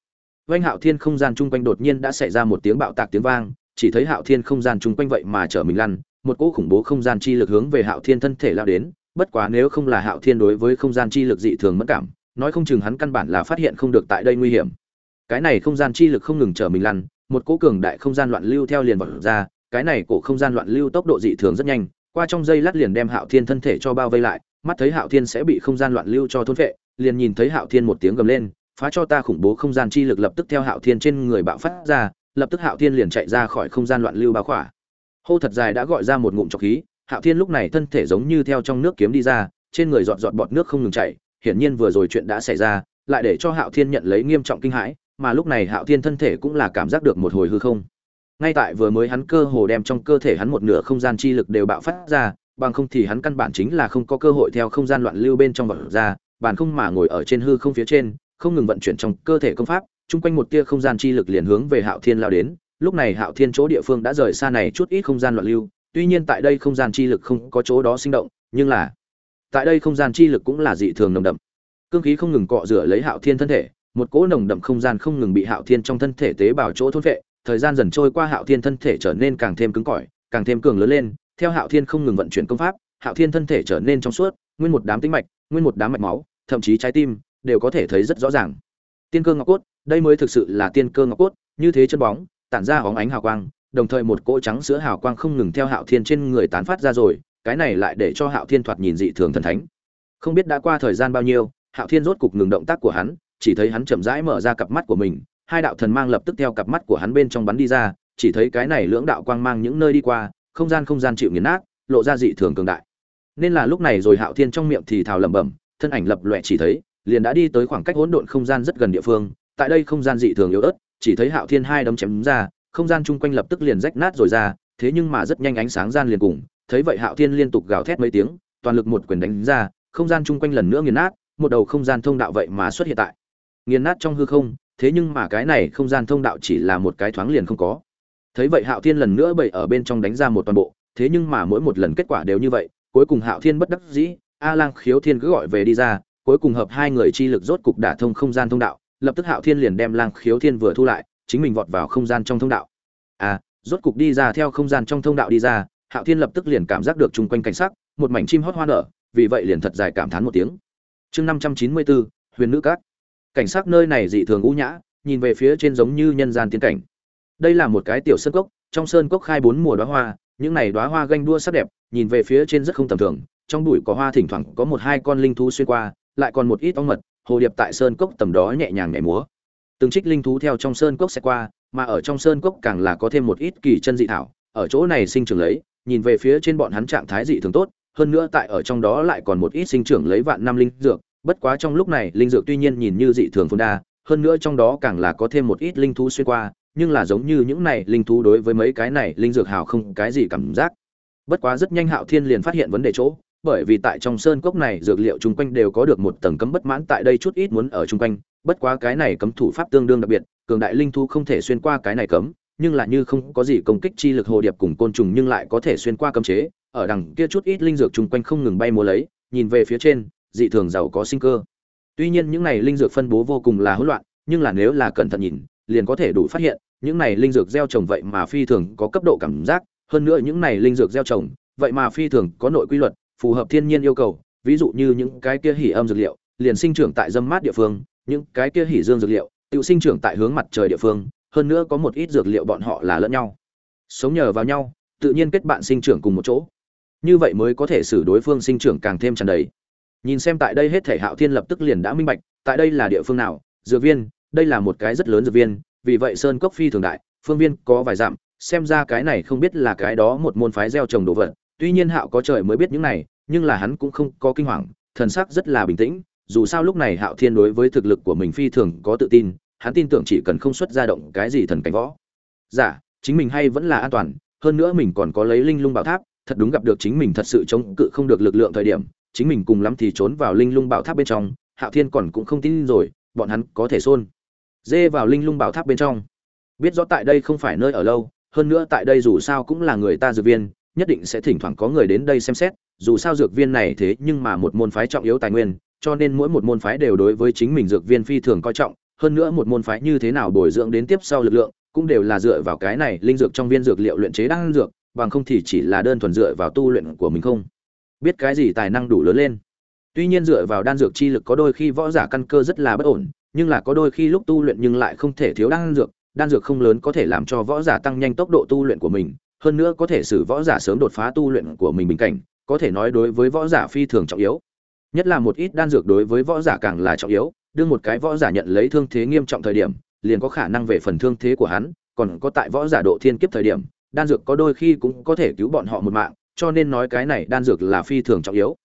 Speaker 1: Vành Hạo Thiên không gian chung quanh đột nhiên đã xảy ra một tiếng bạo tạc tiếng vang, chỉ thấy Hạo Thiên không gian chung quanh vậy mà trở mình lăn, một cỗ khủng bố không gian chi lực hướng về Hạo Thiên thân thể lao đến, bất quá nếu không là Hạo Thiên đối với không gian chi lực dị thường mẫn cảm, nói không chừng hắn căn bản là phát hiện không được tại đây nguy hiểm. Cái này không gian chi lực không ngừng trở mình lăn, một cỗ cường đại không gian loạn lưu theo liền vọt ra, cái này cổ không gian loạn lưu tốc độ dị thường rất nhanh, qua trong giây lát liền đem Hạo Thiên thân thể cho bao vây lại, mắt thấy Hạo Thiên sẽ bị không gian loạn lưu cho thôn phệ, liền nhìn thấy Hạo Thiên một tiếng gầm lên, phá cho ta khủng bố không gian chi lực lập tức theo Hạo Thiên trên người bạo phát ra, lập tức Hạo Thiên liền chạy ra khỏi không gian loạn lưu bao khỏa. Hô thật dài đã gọi ra một ngụm trọc khí, Hạo Thiên lúc này thân thể giống như theo trong nước kiếm đi ra, trên người giọt giọt bọt nước không ngừng chảy, hiển nhiên vừa rồi chuyện đã xảy ra, lại để cho Hạo Thiên nhận lấy nghiêm trọng kinh hãi, mà lúc này Hạo Thiên thân thể cũng là cảm giác được một hồi hư không. Ngay tại vừa mới hắn cơ hồ đem trong cơ thể hắn một nửa không gian chi lực đều bạo phát ra, bằng không thì hắn căn bản chính là không có cơ hội theo không gian loạn lưu bên trong vọt ra, bản không mà ngồi ở trên hư không phía trên, không ngừng vận chuyển trong cơ thể công pháp, chung quanh một tia không gian chi lực liền hướng về Hạo Thiên lao đến. Lúc này Hạo Thiên chỗ địa phương đã rời xa này chút ít không gian loạn lưu, tuy nhiên tại đây không gian chi lực không có chỗ đó sinh động, nhưng là tại đây không gian chi lực cũng là dị thường nồng đậm. Cương khí không ngừng cọ rửa lấy Hạo Thiên thân thể, một cỗ nồng đậm không gian không ngừng bị Hạo Thiên trong thân thể tế bào chỗ thôn vệ, thời gian dần trôi qua Hạo Thiên thân thể trở nên càng thêm cứng cỏi, càng thêm cường lớn lên, theo Hạo Thiên không ngừng vận chuyển công pháp, Hạo Thiên thân thể trở nên trong suốt, nguyên một đám tĩnh mạch, nguyên một đám mạch máu, thậm chí trái tim đều có thể thấy rất rõ ràng. Tiên cơ ngọc cốt đây mới thực sự là tiên cơ ngọc cốt như thế chân bóng tản ra óng ánh hào quang đồng thời một cỗ trắng sữa hào quang không ngừng theo hạo thiên trên người tán phát ra rồi cái này lại để cho hạo thiên thoạt nhìn dị thường thần thánh. Không biết đã qua thời gian bao nhiêu hạo thiên rốt cục ngừng động tác của hắn chỉ thấy hắn chậm rãi mở ra cặp mắt của mình hai đạo thần mang lập tức theo cặp mắt của hắn bên trong bắn đi ra chỉ thấy cái này lưỡng đạo quang mang những nơi đi qua không gian không gian chịu nghiền nát lộ ra dị thường cường đại nên là lúc này rồi hạo thiên trong miệng thì thào lẩm bẩm thân ảnh lập loè chỉ thấy liền đã đi tới khoảng cách hỗn độn không gian rất gần địa phương, tại đây không gian dị thường yếu ớt, chỉ thấy Hạo Thiên hai đấm chém ra, không gian chung quanh lập tức liền rách nát rồi ra, thế nhưng mà rất nhanh ánh sáng gian liền cùng, thấy vậy Hạo Thiên liên tục gào thét mấy tiếng, toàn lực một quyền đánh ra, không gian chung quanh lần nữa nghiền nát, một đầu không gian thông đạo vậy mà xuất hiện tại. Nghiền nát trong hư không, thế nhưng mà cái này không gian thông đạo chỉ là một cái thoáng liền không có. Thấy vậy Hạo Thiên lần nữa bậy ở bên trong đánh ra một toàn bộ, thế nhưng mà mỗi một lần kết quả đều như vậy, cuối cùng Hạo Thiên bất đắc dĩ, A Lang Khiếu Thiên cứ gọi về đi ra, cuối cùng hợp hai người chi lực rốt cục đả thông không gian thông đạo, lập tức Hạo Thiên liền đem Lang Khiếu Thiên vừa thu lại, chính mình vọt vào không gian trong thông đạo. À, rốt cục đi ra theo không gian trong thông đạo đi ra, Hạo Thiên lập tức liền cảm giác được chung quanh cảnh sắc, một mảnh chim hót hoa nở, vì vậy liền thật dài cảm thán một tiếng. Chương 594, Huyền nữ cát Cảnh sắc nơi này dị thường u nhã, nhìn về phía trên giống như nhân gian tiên cảnh. Đây là một cái tiểu sơn cốc, trong sơn cốc khai bốn mùa đóa hoa, những này đóa hoa ganh đua sắc đẹp, nhìn về phía trên rất không tầm thường, trong bụi có hoa thỉnh thoảng có một hai con linh thú xuyên qua, lại còn một ít ong mật hồ điệp tại sơn cốc tầm đó nhẹ nhàng nhảy múa từng trích linh thú theo trong sơn cốc sẽ qua mà ở trong sơn cốc càng là có thêm một ít kỳ chân dị thảo ở chỗ này sinh trưởng lấy nhìn về phía trên bọn hắn trạng thái dị thường tốt hơn nữa tại ở trong đó lại còn một ít sinh trưởng lấy vạn năm linh dược bất quá trong lúc này, linh dược tuy nhiên nhìn như dị thường phồn đa, hơn nữa trong đó càng là có thêm một ít linh thú xuyên qua, nhưng là giống như những này linh thú đối với mấy cái này, linh dược hào không cái gì cảm giác. Bất quá rất nhanh hạo thiên liền phát hiện vấn đề chỗ, bởi vì tại trong sơn cốc này, dược liệu chung quanh đều có được một tầng cấm bất mãn tại đây chút ít muốn ở chung quanh. Bất quá cái này cấm thủ pháp tương đương đặc biệt, cường đại linh thú không thể xuyên qua cái này cấm, nhưng là như không có gì công kích chi lực hồ điệp cùng côn trùng nhưng lại có thể xuyên qua cấm chế, ở đằng kia chút ít linh dược chung quanh không ngừng bay múa lấy, nhìn về phía trên dị thường giàu có sinh cơ. Tuy nhiên những này linh dược phân bố vô cùng là hỗn loạn, nhưng là nếu là cẩn thận nhìn, liền có thể đủ phát hiện, những này linh dược gieo trồng vậy mà phi thường có cấp độ cảm giác, hơn nữa những này linh dược gieo trồng, vậy mà phi thường có nội quy luật, phù hợp thiên nhiên yêu cầu. Ví dụ như những cái kia hỉ âm dược liệu, liền sinh trưởng tại dâm mát địa phương, những cái kia hỉ dương dược liệu, tự sinh trưởng tại hướng mặt trời địa phương, hơn nữa có một ít dược liệu bọn họ là lẫn nhau. Sống nhờ vào nhau, tự nhiên kết bạn sinh trưởng cùng một chỗ. Như vậy mới có thể xử đối phương sinh trưởng càng thêm tràn đầy nhìn xem tại đây hết thể hạo thiên lập tức liền đã minh bạch tại đây là địa phương nào? Dược viên đây là một cái rất lớn dược viên vì vậy sơn cốc phi thường đại phương viên có vài dặm xem ra cái này không biết là cái đó một môn phái gieo trồng đồ vật. Tuy nhiên hạo có trời mới biết những này nhưng là hắn cũng không có kinh hoàng thần sắc rất là bình tĩnh dù sao lúc này hạo thiên đối với thực lực của mình phi thường có tự tin hắn tin tưởng chỉ cần không xuất ra động cái gì thần cảnh võ. Giả dạ, chính mình hay vẫn là an toàn hơn nữa mình còn có lấy linh lung bảo tháp thật đúng gặp được chính mình thật sự chống cự không được lực lượng thời điểm chính mình cùng lắm thì trốn vào linh lung bảo tháp bên trong, hạo thiên còn cũng không tin rồi, bọn hắn có thể xôn. Dê vào linh lung bảo tháp bên trong. Biết rõ tại đây không phải nơi ở lâu, hơn nữa tại đây dù sao cũng là người ta dược viên, nhất định sẽ thỉnh thoảng có người đến đây xem xét, dù sao dược viên này thế nhưng mà một môn phái trọng yếu tài nguyên, cho nên mỗi một môn phái đều đối với chính mình dược viên phi thường coi trọng, hơn nữa một môn phái như thế nào bồi dưỡng đến tiếp sau lực lượng, cũng đều là dựa vào cái này linh dược trong viên dược liệu luyện chế đan dược, bằng không thì chỉ là đơn thuần dựa vào tu luyện của mình không biết cái gì tài năng đủ lớn lên. Tuy nhiên dựa vào đan dược chi lực có đôi khi võ giả căn cơ rất là bất ổn, nhưng là có đôi khi lúc tu luyện nhưng lại không thể thiếu đan dược đan dược không lớn có thể làm cho võ giả tăng nhanh tốc độ tu luyện của mình, hơn nữa có thể xử võ giả sớm đột phá tu luyện của mình bình cảnh, có thể nói đối với võ giả phi thường trọng yếu. Nhất là một ít đan dược đối với võ giả càng là trọng yếu, đương một cái võ giả nhận lấy thương thế nghiêm trọng thời điểm, liền có khả năng về phần thương thế của hắn, còn có tại võ giả độ thiên kiếp thời điểm, đan dược có đôi khi cũng có thể cứu bọn họ một mạng cho nên nói cái này đan dược là phi thường trọng yếu.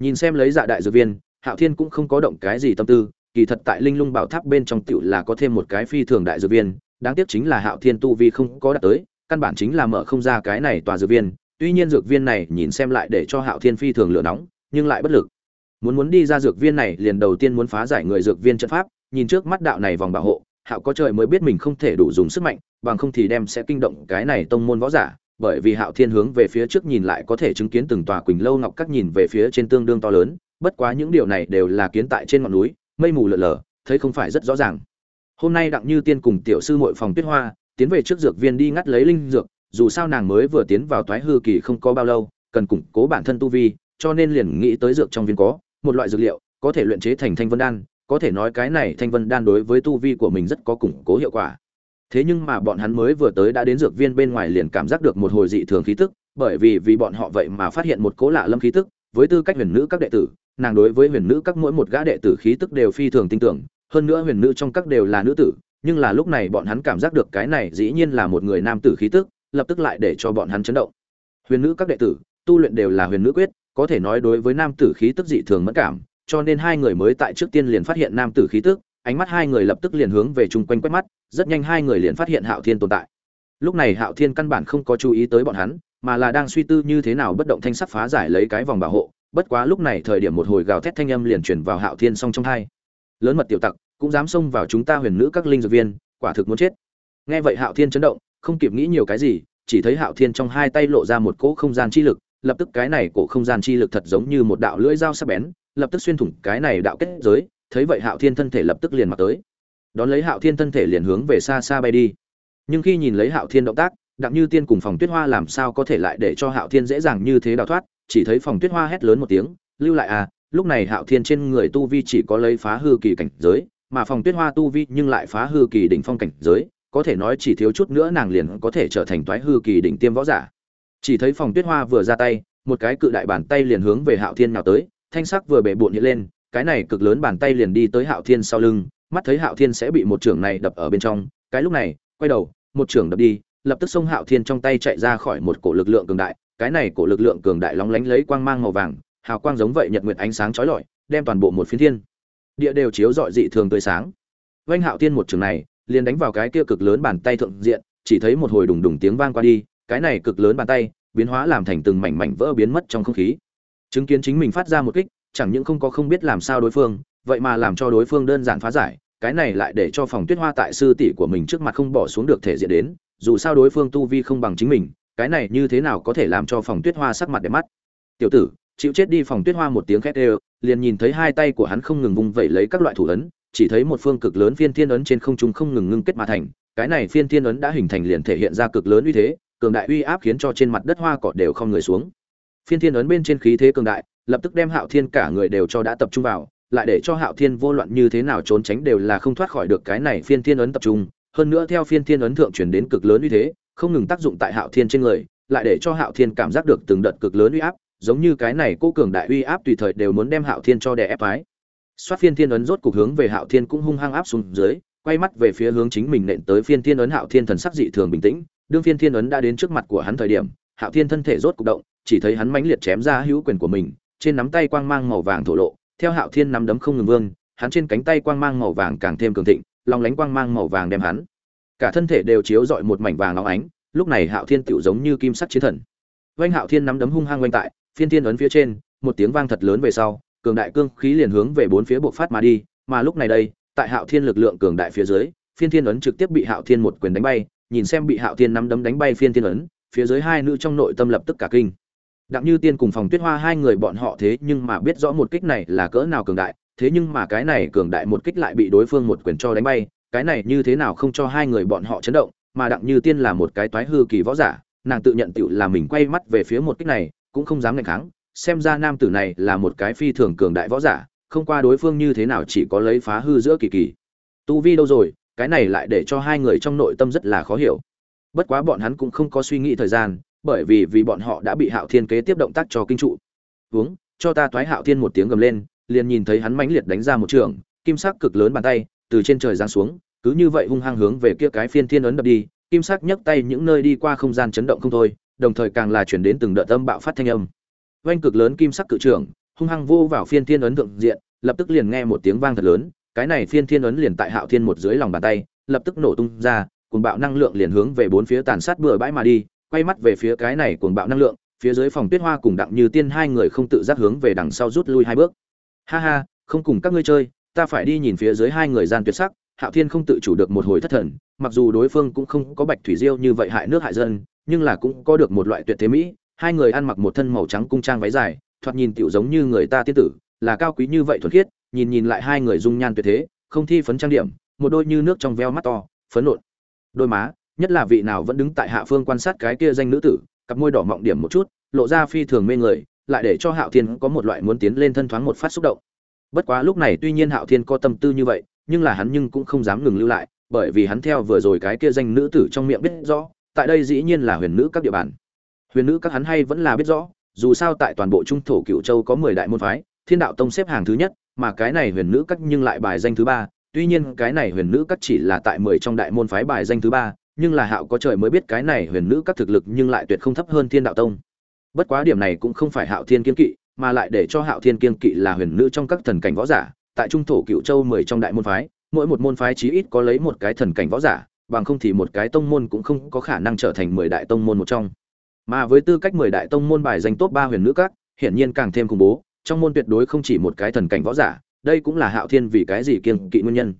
Speaker 1: Nhìn xem lấy dạ đại dược viên, hạo thiên cũng không có động cái gì tâm tư, kỳ thật tại linh lung bảo tháp bên trong tiểu là có thêm một cái phi thường đại dược viên, đáng tiếc chính là hạo thiên tu vi không có đạt tới, căn bản chính là mở không ra cái này tòa dược viên, tuy nhiên dược viên này nhìn xem lại để cho hạo thiên phi thường lửa nóng, nhưng lại bất lực. Muốn muốn đi ra dược viên này, liền đầu tiên muốn phá giải người dược viên trận pháp, nhìn trước mắt đạo này vòng bảo hộ, hạo có trời mới biết mình không thể đủ dùng sức mạnh, bằng không thì đem sẽ kinh động cái này tông môn võ giả bởi vì hạo thiên hướng về phía trước nhìn lại có thể chứng kiến từng tòa quỳnh lâu ngọc các nhìn về phía trên tương đương to lớn, bất quá những điều này đều là kiến tại trên ngọn núi, mây mù lờ lờ thấy không phải rất rõ ràng. Hôm nay đặng như tiên cùng tiểu sư muội phòng tuyết hoa tiến về trước dược viên đi ngắt lấy linh dược, dù sao nàng mới vừa tiến vào toái hư kỳ không có bao lâu, cần củng cố bản thân tu vi, cho nên liền nghĩ tới dược trong viên có, một loại dược liệu, có thể luyện chế thành thanh vân đan, có thể nói cái này thanh vân đan đối với tu vi của mình rất có củng cố hiệu quả thế nhưng mà bọn hắn mới vừa tới đã đến dược viên bên ngoài liền cảm giác được một hồi dị thường khí tức, bởi vì vì bọn họ vậy mà phát hiện một cố lạ lâm khí tức, với tư cách huyền nữ các đệ tử, nàng đối với huyền nữ các mỗi một gã đệ tử khí tức đều phi thường tin tưởng, hơn nữa huyền nữ trong các đều là nữ tử, nhưng là lúc này bọn hắn cảm giác được cái này dĩ nhiên là một người nam tử khí tức, lập tức lại để cho bọn hắn chấn động. Huyền nữ các đệ tử, tu luyện đều là huyền nữ quyết, có thể nói đối với nam tử khí tức dị thường mẫn cảm, cho nên hai người mới tại trước tiên liền phát hiện nam tử khí tức ánh mắt hai người lập tức liền hướng về chung quanh quét mắt, rất nhanh hai người liền phát hiện hạo thiên tồn tại. Lúc này hạo thiên căn bản không có chú ý tới bọn hắn, mà là đang suy tư như thế nào bất động thanh sắc phá giải lấy cái vòng bảo hộ, bất quá lúc này thời điểm một hồi gào thét thanh âm liền truyền vào hạo thiên song trong hai. Lớn mật tiểu tặc, cũng dám xông vào chúng ta huyền nữ các linh dược viên, quả thực muốn chết. Nghe vậy hạo thiên chấn động, không kịp nghĩ nhiều cái gì, chỉ thấy hạo thiên trong hai tay lộ ra một cỗ không gian chi lực, lập tức cái này cổ không gian chi lực thật giống như một đạo lưỡi dao sắc bén, lập tức xuyên thủng cái này đạo kết giới thấy vậy hạo thiên thân thể lập tức liền mặc tới. Đón lấy hạo thiên thân thể liền hướng về xa xa bay đi. Nhưng khi nhìn lấy hạo thiên động tác, đặng như tiên cùng phòng tuyết hoa làm sao có thể lại để cho hạo thiên dễ dàng như thế đào thoát, chỉ thấy phòng tuyết hoa hét lớn một tiếng, lưu lại à lúc này hạo thiên trên người tu vi chỉ có lấy phá hư kỳ cảnh giới, mà phòng tuyết hoa tu vi nhưng lại phá hư kỳ đỉnh phong cảnh giới, có thể nói chỉ thiếu chút nữa nàng liền có thể trở thành toái hư kỳ đỉnh tiêm võ giả. Chỉ thấy phòng tuyết hoa vừa ra tay, một cái cự đại bàn tay liền hướng về hạo thiên nào tới, thanh sắc vừa bể bộn hiện lên cái này cực lớn bàn tay liền đi tới hạo thiên sau lưng, mắt thấy hạo thiên sẽ bị một trưởng này đập ở bên trong, cái lúc này, quay đầu, một trưởng đập đi, lập tức xông hạo thiên trong tay chạy ra khỏi một cổ lực lượng cường đại, cái này cổ lực lượng cường đại lóng lánh lấy quang mang màu vàng, hào quang giống vậy nhật nguyệt ánh sáng chói lọi, đem toàn bộ một phiến thiên địa đều chiếu rọi dị thường tươi sáng. Vanh hạo thiên một trường này, liền đánh vào cái kia cực lớn bàn tay thượng diện, chỉ thấy một hồi đùng đùng tiếng vang qua đi, cái này cực lớn bàn tay, biến hóa làm thành từng mảnh mảnh vỡ biến mất trong không khí. Chứng kiến chính mình phát ra một kích chẳng những không có không biết làm sao đối phương, vậy mà làm cho đối phương đơn giản phá giải, cái này lại để cho phòng tuyết hoa tại sư tỷ của mình trước mặt không bỏ xuống được thể diện đến, dù sao đối phương tu vi không bằng chính mình, cái này như thế nào có thể làm cho phòng tuyết hoa sắc mặt đẹp mắt. Tiểu tử, chịu chết đi phòng tuyết hoa một tiếng khét đều, liền nhìn thấy hai tay của hắn không ngừng vung vẩy lấy các loại thủ ấn, chỉ thấy một phương cực lớn phiên thiên ấn trên không trung không ngừng ngưng kết mà thành, cái này phiên thiên ấn đã hình thành liền thể hiện ra cực lớn uy thế, cường đại uy áp khiến cho trên mặt đất hoa cỏ đều không người xuống. Phiên thiên ấn bên trên khí thế cường đại lập tức đem hạo thiên cả người đều cho đã tập trung vào, lại để cho hạo thiên vô loạn như thế nào trốn tránh đều là không thoát khỏi được cái này phiên thiên ấn tập trung. Hơn nữa theo phiên thiên ấn thượng chuyển đến cực lớn uy thế, không ngừng tác dụng tại hạo thiên trên người, lại để cho hạo thiên cảm giác được từng đợt cực lớn uy áp, giống như cái này cô cường đại uy áp tùy thời đều muốn đem hạo thiên cho đè ép phái. Xoát phiên thiên ấn rốt cục hướng về hạo thiên cũng hung hăng áp xuống dưới, quay mắt về phía hướng chính mình nện tới phiên thiên ấn hạo thiên thần sắc dị thường bình tĩnh, đương phiên thiên ấn đã đến trước mặt của hắn thời điểm, hạo thiên thân thể rốt cục động, chỉ thấy hắn mãnh liệt chém ra hữu quyền của mình trên nắm tay quang mang màu vàng thổ lộ, theo hạo thiên nắm đấm không ngừng vương, hắn trên cánh tay quang mang màu vàng càng thêm cường thịnh lòng lánh quang mang màu vàng đem hắn. Cả thân thể đều chiếu rọi một mảnh vàng óng ánh, lúc này hạo thiên tựu giống như kim sắc chiến thần. Vanh hạo thiên nắm đấm hung hăng quanh tại, phiên thiên ấn phía trên, một tiếng vang thật lớn về sau, cường đại cương khí liền hướng về bốn phía bộc phát mà đi, mà lúc này đây, tại hạo thiên lực lượng cường đại phía dưới, phiên thiên ấn trực tiếp bị hạo thiên một quyền đánh bay, nhìn xem bị hạo thiên nắm đấm đánh bay phiên thiên ấn, phía dưới hai nữ trong nội tâm lập tức cả kinh đặng như tiên cùng phòng tuyết hoa hai người bọn họ thế nhưng mà biết rõ một kích này là cỡ nào cường đại, thế nhưng mà cái này cường đại một kích lại bị đối phương một quyền cho đánh bay, cái này như thế nào không cho hai người bọn họ chấn động, mà đặng như tiên là một cái toái hư kỳ võ giả, nàng tự nhận tiểu là mình quay mắt về phía một kích này, cũng không dám ngăn kháng, xem ra nam tử này là một cái phi thường cường đại võ giả, không qua đối phương như thế nào chỉ có lấy phá hư giữa kỳ kỳ. Tu vi đâu rồi, cái này lại để cho hai người trong nội tâm rất là khó hiểu. Bất quá bọn hắn cũng không có suy nghĩ thời gian bởi vì vì bọn họ đã bị hạo thiên kế tiếp động tác cho kinh trụ. "Hướng, cho ta toái hạo thiên một tiếng gầm lên liền nhìn thấy hắn mãnh liệt đánh ra một trường kim sắc cực lớn bàn tay từ trên trời giáng xuống cứ như vậy hung hăng hướng về kia cái phiên thiên ấn đập đi kim sắc nhấc tay những nơi đi qua không gian chấn động không thôi đồng thời càng là chuyển đến từng đợt âm bạo phát thanh âm. Vành cực lớn kim sắc cự trưởng hung hăng vô vào phiên thiên ấn thượng diện lập tức liền nghe một tiếng vang thật lớn cái này phiên thiên ấn liền tại hạo thiên một dưới lòng bàn tay lập tức nổ tung ra cuồng bạo năng lượng liền hướng về bốn phía tàn sát bừa bãi mà đi quay mắt về phía cái này cuồng bạo năng lượng, phía dưới phòng tuyết hoa cùng đặng như tiên hai người không tự giác hướng về đằng sau rút lui hai bước. Ha ha, không cùng các ngươi chơi, ta phải đi nhìn phía dưới hai người gian tuyệt sắc, hạo thiên không tự chủ được một hồi thất thần, mặc dù đối phương cũng không có bạch thủy diêu như vậy hại nước hại dân, nhưng là cũng có được một loại tuyệt thế mỹ, hai người ăn mặc một thân màu trắng cung trang váy dài, thoạt nhìn tiểu giống như người ta tiên tử, là cao quý như vậy thuần khiết, nhìn nhìn lại hai người dung nhan tuyệt thế, không thi phấn trang điểm, một đôi như nước trong veo mắt to, phấn nộn. Đôi má nhất là vị nào vẫn đứng tại hạ phương quan sát cái kia danh nữ tử, cặp môi đỏ mọng điểm một chút, lộ ra phi thường mê người, lại để cho hạo thiên có một loại muốn tiến lên thân thoáng một phát xúc động. Bất quá lúc này tuy nhiên hạo thiên có tâm tư như vậy, nhưng là hắn nhưng cũng không dám ngừng lưu lại, bởi vì hắn theo vừa rồi cái kia danh nữ tử trong miệng biết rõ, tại đây dĩ nhiên là huyền nữ các địa bàn. Huyền nữ các hắn hay vẫn là biết rõ, dù sao tại toàn bộ trung thổ cựu châu có mười đại môn phái, thiên đạo tông xếp hàng thứ nhất, mà cái này huyền nữ các nhưng lại bài danh thứ ba, tuy nhiên cái này huyền nữ các chỉ là tại mười trong đại môn phái bài danh thứ ba nhưng là hạo có trời mới biết cái này huyền nữ các thực lực nhưng lại tuyệt không thấp hơn thiên đạo tông. Bất quá điểm này cũng không phải hạo thiên kiên kỵ, mà lại để cho hạo thiên kiên kỵ là huyền nữ trong các thần cảnh võ giả, tại trung thổ cựu châu mười trong đại môn phái, mỗi một môn phái chí ít có lấy một cái thần cảnh võ giả, bằng không thì một cái tông môn cũng không có khả năng trở thành mười đại tông môn một trong. Mà với tư cách mười đại tông môn bài danh top ba huyền nữ các, hiển nhiên càng thêm khủng bố, trong môn tuyệt đối không chỉ một cái thần cảnh võ giả, đây cũng là hạo thiên vì cái gì kiên kỵ nguyên nhân.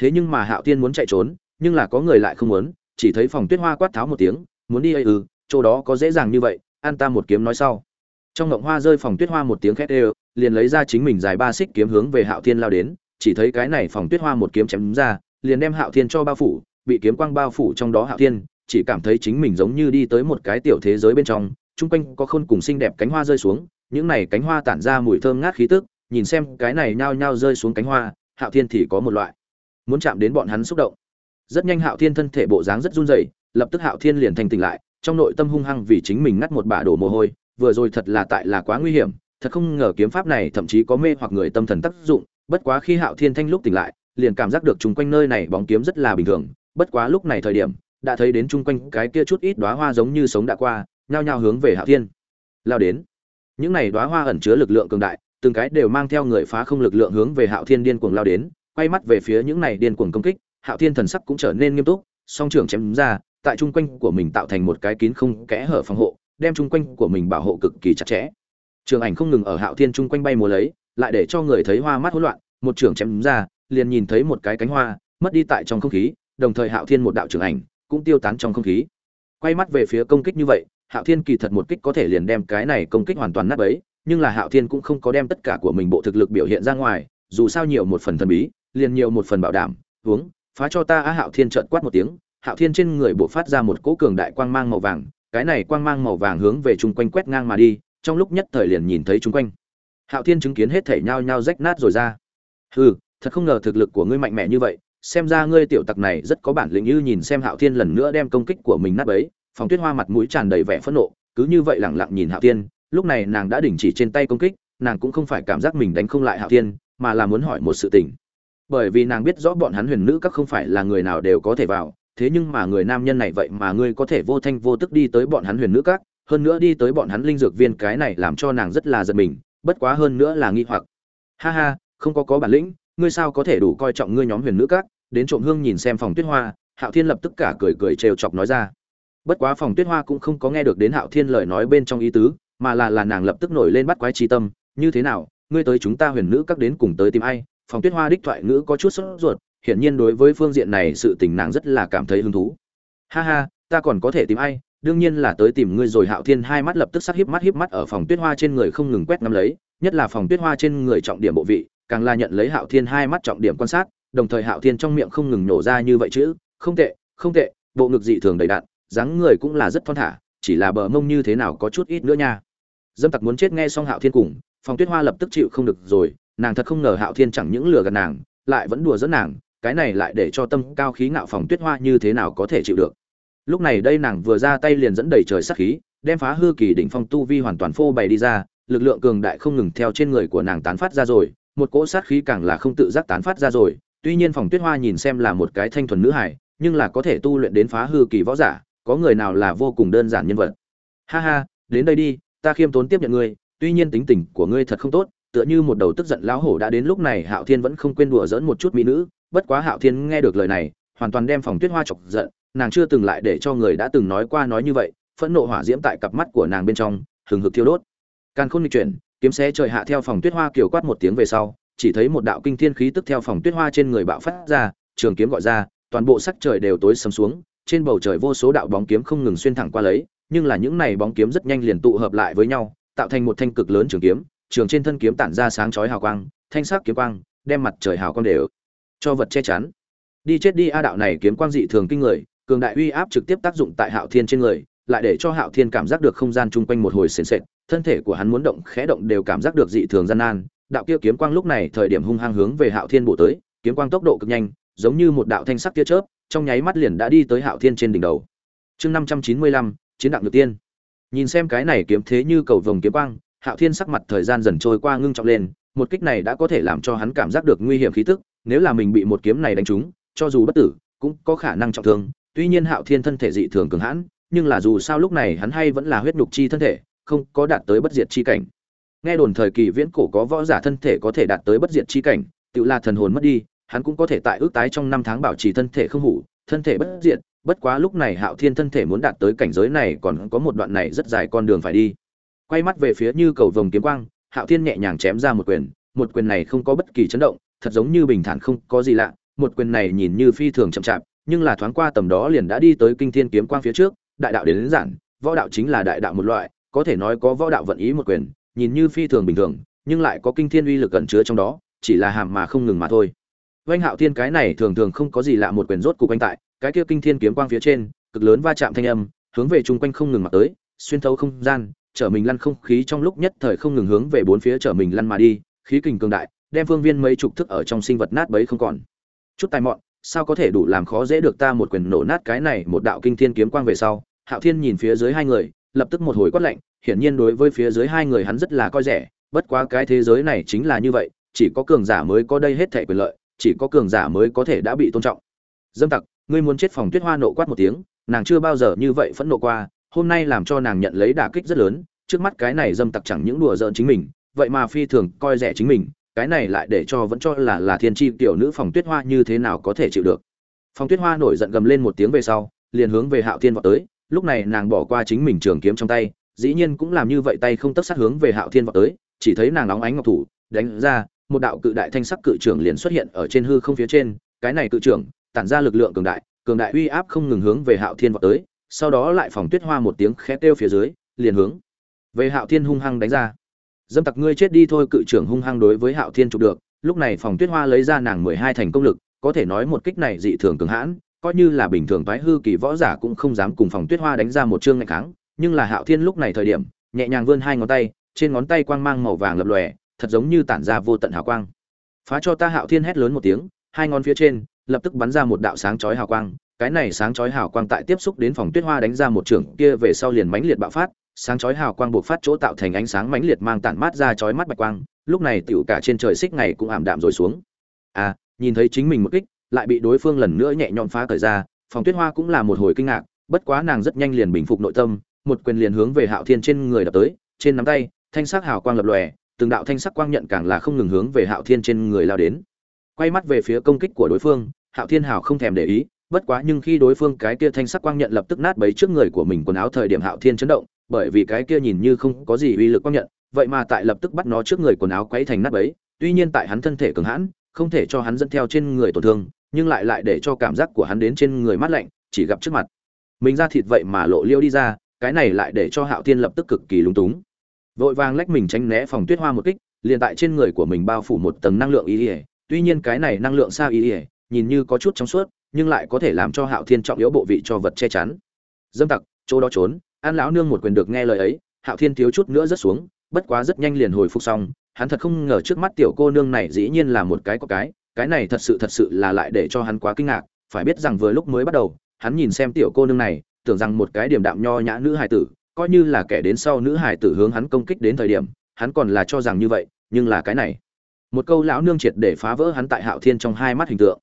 Speaker 1: Thế nhưng mà hạo thiên muốn chạy trốn, nhưng là có người lại không muốn chỉ thấy phòng tuyết hoa quát tháo một tiếng, muốn đi ây ư? Chỗ đó có dễ dàng như vậy an ta một kiếm nói sau. Trong ngộng hoa rơi phòng tuyết hoa một tiếng khét đều, liền lấy ra chính mình dài ba xích kiếm hướng về hạo thiên lao đến, chỉ thấy cái này phòng tuyết hoa một kiếm chém ra, liền đem hạo thiên cho bao phủ, bị kiếm quang bao phủ trong đó hạo thiên, chỉ cảm thấy chính mình giống như đi tới một cái tiểu thế giới bên trong, chung quanh có khôn cùng xinh đẹp cánh hoa rơi xuống, những này cánh hoa tản ra mùi thơm ngát khí tức, nhìn xem cái này nhao nhao rơi xuống cánh hoa, hạo thiên thì có một loại muốn chạm đến bọn hắn xúc động rất nhanh hạo thiên thân thể bộ dáng rất run rẩy, lập tức hạo thiên liền thành tỉnh lại, trong nội tâm hung hăng vì chính mình ngắt một bả đổ mồ hôi, vừa rồi thật là tại là quá nguy hiểm, thật không ngờ kiếm pháp này thậm chí có mê hoặc người tâm thần tác dụng, bất quá khi hạo thiên thanh lúc tỉnh lại, liền cảm giác được chung quanh nơi này bóng kiếm rất là bình thường, bất quá lúc này thời điểm, đã thấy đến chung quanh cái kia chút ít đóa hoa giống như sống đã qua, nhao nhao hướng về hạo thiên. Lao đến. Những này đóa hoa ẩn chứa lực lượng cường đại, từng cái đều mang theo người phá không lực lượng hướng về hạo thiên điên cuồng lao đến, quay mắt về phía những này điên cuồng công kích hạo thiên thần sắc cũng trở nên nghiêm túc, song trưởng chém ra, tại chung quanh của mình tạo thành một cái kín không kẽ hở phòng hộ, đem chung quanh của mình bảo hộ cực kỳ chặt chẽ. Trường ảnh không ngừng ở hạo thiên chung quanh bay múa lấy, lại để cho người thấy hoa mắt hỗn loạn, một trường chém ra, liền nhìn thấy một cái cánh hoa, mất đi tại trong không khí, đồng thời hạo thiên một đạo trường ảnh cũng tiêu tán trong không khí. Quay mắt về phía công kích như vậy, hạo thiên kỳ thật một kích có thể liền đem cái này công kích hoàn toàn nát bấy, nhưng là hạo thiên cũng không có đem tất cả của mình bộ thực lực biểu hiện ra ngoài, dù sao nhiều một phần thần bí, liền nhiều một phần bảo đảm huống phá cho ta á hạo thiên trợn quát một tiếng, hạo thiên trên người bộ phát ra một cỗ cường đại quang mang màu vàng, cái này quang mang màu vàng hướng về chung quanh quét ngang mà đi, trong lúc nhất thời liền nhìn thấy chung quanh. Hạo thiên chứng kiến hết thể nhao nhao rách nát rồi ra. Hừ, thật không ngờ thực lực của ngươi mạnh mẽ như vậy, xem ra ngươi tiểu tặc này rất có bản lĩnh như nhìn xem hạo thiên lần nữa đem công kích của mình nát bấy, phòng tuyết hoa mặt mũi tràn đầy vẻ phẫn nộ, cứ như vậy lẳng lặng nhìn hạo thiên, lúc này nàng đã đình chỉ trên tay công kích, nàng cũng không phải cảm giác mình đánh không lại hạo thiên, mà là muốn hỏi một sự tình bởi vì nàng biết rõ bọn hắn huyền nữ các không phải là người nào đều có thể vào, thế nhưng mà người nam nhân này vậy mà ngươi có thể vô thanh vô tức đi tới bọn hắn huyền nữ các, hơn nữa đi tới bọn hắn linh dược viên cái này làm cho nàng rất là giật mình, bất quá hơn nữa là nghi hoặc. Ha ha, không có có bản lĩnh, ngươi sao có thể đủ coi trọng ngươi nhóm huyền nữ các? Đến trộm hương nhìn xem phòng tuyết hoa, hạo thiên lập tức cả cười cười trêu chọc nói ra. Bất quá phòng tuyết hoa cũng không có nghe được đến hạo thiên lời nói bên trong ý tứ, mà là là nàng lập tức nổi lên bắt quái trí tâm, như thế nào, ngươi tới chúng ta huyền nữ các đến cùng tới tìm ai? Phòng tuyết hoa đích thoại ngữ có chút sốt ruột, hiển nhiên đối với phương diện này sự tình nàng rất là cảm thấy hứng thú. Ha ha, ta còn có thể tìm ai, đương nhiên là tới tìm ngươi rồi, hạo thiên hai mắt lập tức sắc híp mắt híp mắt ở phòng tuyết hoa trên người không ngừng quét ngắm lấy, nhất là phòng tuyết hoa trên người trọng điểm bộ vị, càng là nhận lấy hạo thiên hai mắt trọng điểm quan sát, đồng thời hạo thiên trong miệng không ngừng nổ ra như vậy chứ không tệ không tệ, bộ ngực dị thường đầy đạn dáng người cũng là rất thon thả, chỉ là bờ mông như thế nào có chút ít nữa nha. Dâm tặc muốn chết nghe xong hạo thiên cùng, phòng tuyết hoa lập tức chịu không được rồi nàng thật không ngờ hạo thiên chẳng những lừa gạt nàng, lại vẫn đùa dẫn nàng, cái này lại để cho tâm cao khí ngạo phòng tuyết hoa như thế nào có thể chịu được. Lúc này đây nàng vừa ra tay liền dẫn đầy trời sát khí, đem phá hư kỳ đỉnh phong tu vi hoàn toàn phô bày đi ra, lực lượng cường đại không ngừng theo trên người của nàng tán phát ra rồi, một cỗ sát khí càng là không tự giác tán phát ra rồi, tuy nhiên phòng tuyết hoa nhìn xem là một cái thanh thuần nữ hải nhưng là có thể tu luyện đến phá hư kỳ võ giả, có người nào là vô cùng đơn giản nhân vật. Ha ha, đến đây đi, ta khiêm tốn tiếp nhận ngươi, tuy nhiên tính tình của ngươi thật không tốt tựa như một đầu tức giận lão hổ đã đến lúc này hạo thiên vẫn không quên đùa dỡn một chút mỹ nữ, bất quá hạo thiên nghe được lời này, hoàn toàn đem phòng tuyết hoa chọc giận, nàng chưa từng lại để cho người đã từng nói qua nói như vậy, phẫn nộ hỏa diễm tại cặp mắt của nàng bên trong, hừng hực thiêu đốt. Càn khôn nghịch chuyển, kiếm xé trời hạ theo phòng tuyết hoa kiều quát một tiếng về sau, chỉ thấy một đạo kinh thiên khí tức theo phòng tuyết hoa trên người bạo phát ra, trường kiếm gọi ra, toàn bộ sắc trời đều tối sầm xuống, trên bầu trời vô số đạo bóng kiếm không ngừng xuyên thẳng qua lấy, nhưng là những này bóng kiếm rất nhanh liền tụ hợp lại với nhau, tạo thành một thanh cực lớn trường kiếm trường trên thân kiếm tản ra sáng chói hào quang thanh sắc kiếm quang đem mặt trời hào quang đều cho vật che chắn. Đi chết đi a đạo này kiếm quang dị thường kinh người cường đại uy áp trực tiếp tác dụng tại hạo thiên trên người lại để cho hạo thiên cảm giác được không gian chung quanh một hồi xiển xẹt, thân thể của hắn muốn động khẽ động đều cảm giác được dị thường gian nan. Đạo kia kiếm quang lúc này thời điểm hung hăng hướng về hạo thiên bổ tới kiếm quang tốc độ cực nhanh giống như một đạo thanh sắc tia chớp trong nháy mắt liền đã đi tới hạo thiên trên đỉnh đầu. Chương năm trăm chín mươi lăm chiến đặng nhược tiên. Nhìn xem cái này kiếm thế như cầu vồng kiếm quang hạo thiên sắc mặt thời gian dần trôi qua ngưng trọng lên, một kích này đã có thể làm cho hắn cảm giác được nguy hiểm khí tức, nếu là mình bị một kiếm này đánh trúng, cho dù bất tử, cũng có khả năng trọng thương. Tuy nhiên hạo thiên thân thể dị thường cường hãn, nhưng là dù sao lúc này hắn hay vẫn là huyết nhục chi thân thể, không có đạt tới bất diệt chi cảnh. Nghe đồn thời kỳ viễn cổ có võ giả thân thể có thể đạt tới bất diệt chi cảnh, tự là thần hồn mất đi, hắn cũng có thể tại ước tái trong năm tháng bảo trì thân thể không hủ, thân thể bất diệt, bất quá lúc này hạo thiên thân thể muốn đạt tới cảnh giới này còn có một đoạn này rất dài con đường phải đi quay mắt về phía như cầu vồng kiếm quang hạo thiên nhẹ nhàng chém ra một quyền một quyền này không có bất kỳ chấn động thật giống như bình thản không có gì lạ một quyền này nhìn như phi thường chậm chạp nhưng là thoáng qua tầm đó liền đã đi tới kinh thiên kiếm quang phía trước đại đạo đến, đến giản võ đạo chính là đại đạo một loại có thể nói có võ đạo vận ý một quyền nhìn như phi thường bình thường nhưng lại có kinh thiên uy lực ẩn chứa trong đó chỉ là hàm mà không ngừng mà thôi. Vành Hạo Thiên cái này thường thường không có gì lạ một quyền rốt cục quanh tại, cái kia kinh thiên kiếm quang phía trên, cực lớn va chạm thanh âm, hướng về chung quanh không ngừng mà tới, xuyên thấu không gian, trở mình lăn không khí trong lúc nhất thời không ngừng hướng về bốn phía trở mình lăn mà đi, khí kình cường đại, đem phương viên mấy chục thức ở trong sinh vật nát bấy không còn. Chút tài mọn, sao có thể đủ làm khó dễ được ta một quyền nổ nát cái này một đạo kinh thiên kiếm quang về sau. Hạo Thiên nhìn phía dưới hai người, lập tức một hồi quát lạnh, hiển nhiên đối với phía dưới hai người hắn rất là coi rẻ, bất quá cái thế giới này chính là như vậy, chỉ có cường giả mới có đây hết thảy quyền lợi, chỉ có cường giả mới có thể đã bị tôn trọng dâm tặc ngươi muốn chết phòng tuyết hoa nộ quát một tiếng nàng chưa bao giờ như vậy phẫn nộ qua hôm nay làm cho nàng nhận lấy đả kích rất lớn, trước mắt cái này dâm tặc chẳng những đùa giỡn chính mình, vậy mà phi thường coi rẻ chính mình, cái này lại để cho vẫn cho là là thiên tri tiểu nữ phòng tuyết hoa như thế nào có thể chịu được. Phòng tuyết hoa nổi giận gầm lên một tiếng về sau, liền hướng về hạo thiên vọt tới, lúc này nàng bỏ qua chính mình trường kiếm trong tay, dĩ nhiên cũng làm như vậy tay không tấp sát hướng về hạo thiên vào tới, chỉ thấy nàng nóng ánh ngọc thủ, đánh ra, một đạo cự đại thanh sắc cự trưởng liền xuất hiện ở trên hư không phía trên, cái này cự trưởng, tản ra lực lượng cường đại cường đại uy áp không ngừng hướng về hạo thiên vào tới sau đó lại phòng tuyết hoa một tiếng khẽ kêu phía dưới, liền hướng về hạo thiên hung hăng đánh ra. Dâm tặc ngươi chết đi thôi, cự trưởng hung hăng đối với hạo thiên chụp được, lúc này phòng tuyết hoa lấy ra nàng mười hai thành công lực, có thể nói một kích này dị thường cường hãn, coi như là bình thường toái hư kỳ võ giả cũng không dám cùng phòng tuyết hoa đánh ra một chương ngày kháng, nhưng là hạo thiên lúc này thời điểm, nhẹ nhàng vươn hai ngón tay, trên ngón tay quang mang màu vàng lập lòe, thật giống như tản ra vô tận hào quang. Phá cho ta hạo thiên hét lớn một tiếng, hai ngón phía trên, lập tức bắn ra một đạo sáng chói hào quang cái này sáng chói hào quang tại tiếp xúc đến phòng tuyết hoa đánh ra một trường kia về sau liền mãnh liệt bạo phát, sáng chói hào quang buộc phát chỗ tạo thành ánh sáng mãnh liệt mang tản mát ra chói mắt bạch quang, lúc này tiểu cả trên trời xích ngày cũng ảm đạm rồi xuống. À nhìn thấy chính mình một kích, lại bị đối phương lần nữa nhẹ nhõm phá cởi ra, phòng tuyết hoa cũng là một hồi kinh ngạc, bất quá nàng rất nhanh liền bình phục nội tâm, một quyền liền hướng về hạo thiên trên người đập tới, trên nắm tay, thanh sắc hào quang lập lòe, từng đạo thanh sắc quang nhận càng là không ngừng hướng về hạo thiên trên người lao đến. Quay mắt về phía công kích của đối phương, hạo thiên hào không thèm để ý bất quá nhưng khi đối phương cái kia thanh sắc quang nhận lập tức nát bấy trước người của mình quần áo thời điểm hạo thiên chấn động, bởi vì cái kia nhìn như không có gì uy lực quang nhận, vậy mà tại lập tức bắt nó trước người quần áo quấy thành nát bấy, tuy nhiên tại hắn thân thể cường hãn, không thể cho hắn dẫn theo trên người tổn thương, nhưng lại lại để cho cảm giác của hắn đến trên người mát lạnh, chỉ gặp trước mặt. Mình ra thịt vậy mà lộ liêu đi ra, cái này lại để cho hạo thiên lập tức cực kỳ lúng túng. Vội vàng lách mình tránh né phòng tuyết hoa một kích, liền tại trên người của mình bao phủ một tầng năng lượng ý ỉa tuy nhiên cái này năng lượng sao ý ỉa nhìn như có chút trong suốt nhưng lại có thể làm cho hạo thiên trọng yếu bộ vị cho vật che chắn. Dâm tặc, chỗ đó trốn, an lão nương một quyền được nghe lời ấy, hạo thiên thiếu chút nữa rất xuống, bất quá rất nhanh liền hồi phục xong, hắn thật không ngờ trước mắt tiểu cô nương này dĩ nhiên là một cái có cái cái này thật sự thật sự là lại để cho hắn quá kinh ngạc, phải biết rằng vừa lúc mới bắt đầu, hắn nhìn xem tiểu cô nương này, tưởng rằng một cái điểm đạm nho nhã nữ hài tử, coi như là kẻ đến sau nữ hài tử hướng hắn công kích đến thời điểm, hắn còn là cho rằng như vậy, nhưng là cái này. Một câu lão nương triệt để phá vỡ hắn tại hạo thiên trong hai mắt hình tượng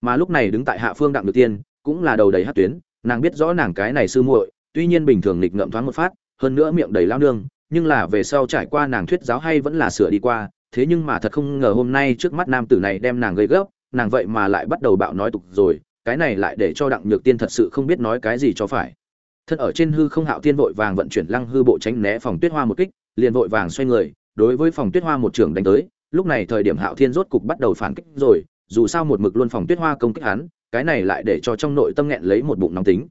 Speaker 1: mà lúc này đứng tại hạ phương đặng được tiên, cũng là đầu đầy hát tuyến, nàng biết rõ nàng cái này sư muội, tuy nhiên bình thường nghịch ngợm thoáng một phát, hơn nữa miệng đầy lao nương, nhưng là về sau trải qua nàng thuyết giáo hay vẫn là sửa đi qua, thế nhưng mà thật không ngờ hôm nay trước mắt nam tử này đem nàng gây gấp nàng vậy mà lại bắt đầu bạo nói tục rồi, cái này lại để cho đặng nhược tiên thật sự không biết nói cái gì cho phải. Thân ở trên hư không hạo tiên vội vàng vận chuyển lăng hư bộ tránh né phòng tuyết hoa một kích, liền vội vàng xoay người, đối với phòng tuyết hoa một trường đánh tới, lúc này thời điểm hạo thiên rốt cục bắt đầu phản kích rồi dù sao một mực luôn phòng tuyết hoa công kích hắn, cái này lại để cho trong nội tâm nghẹn lấy một bụng nóng tính.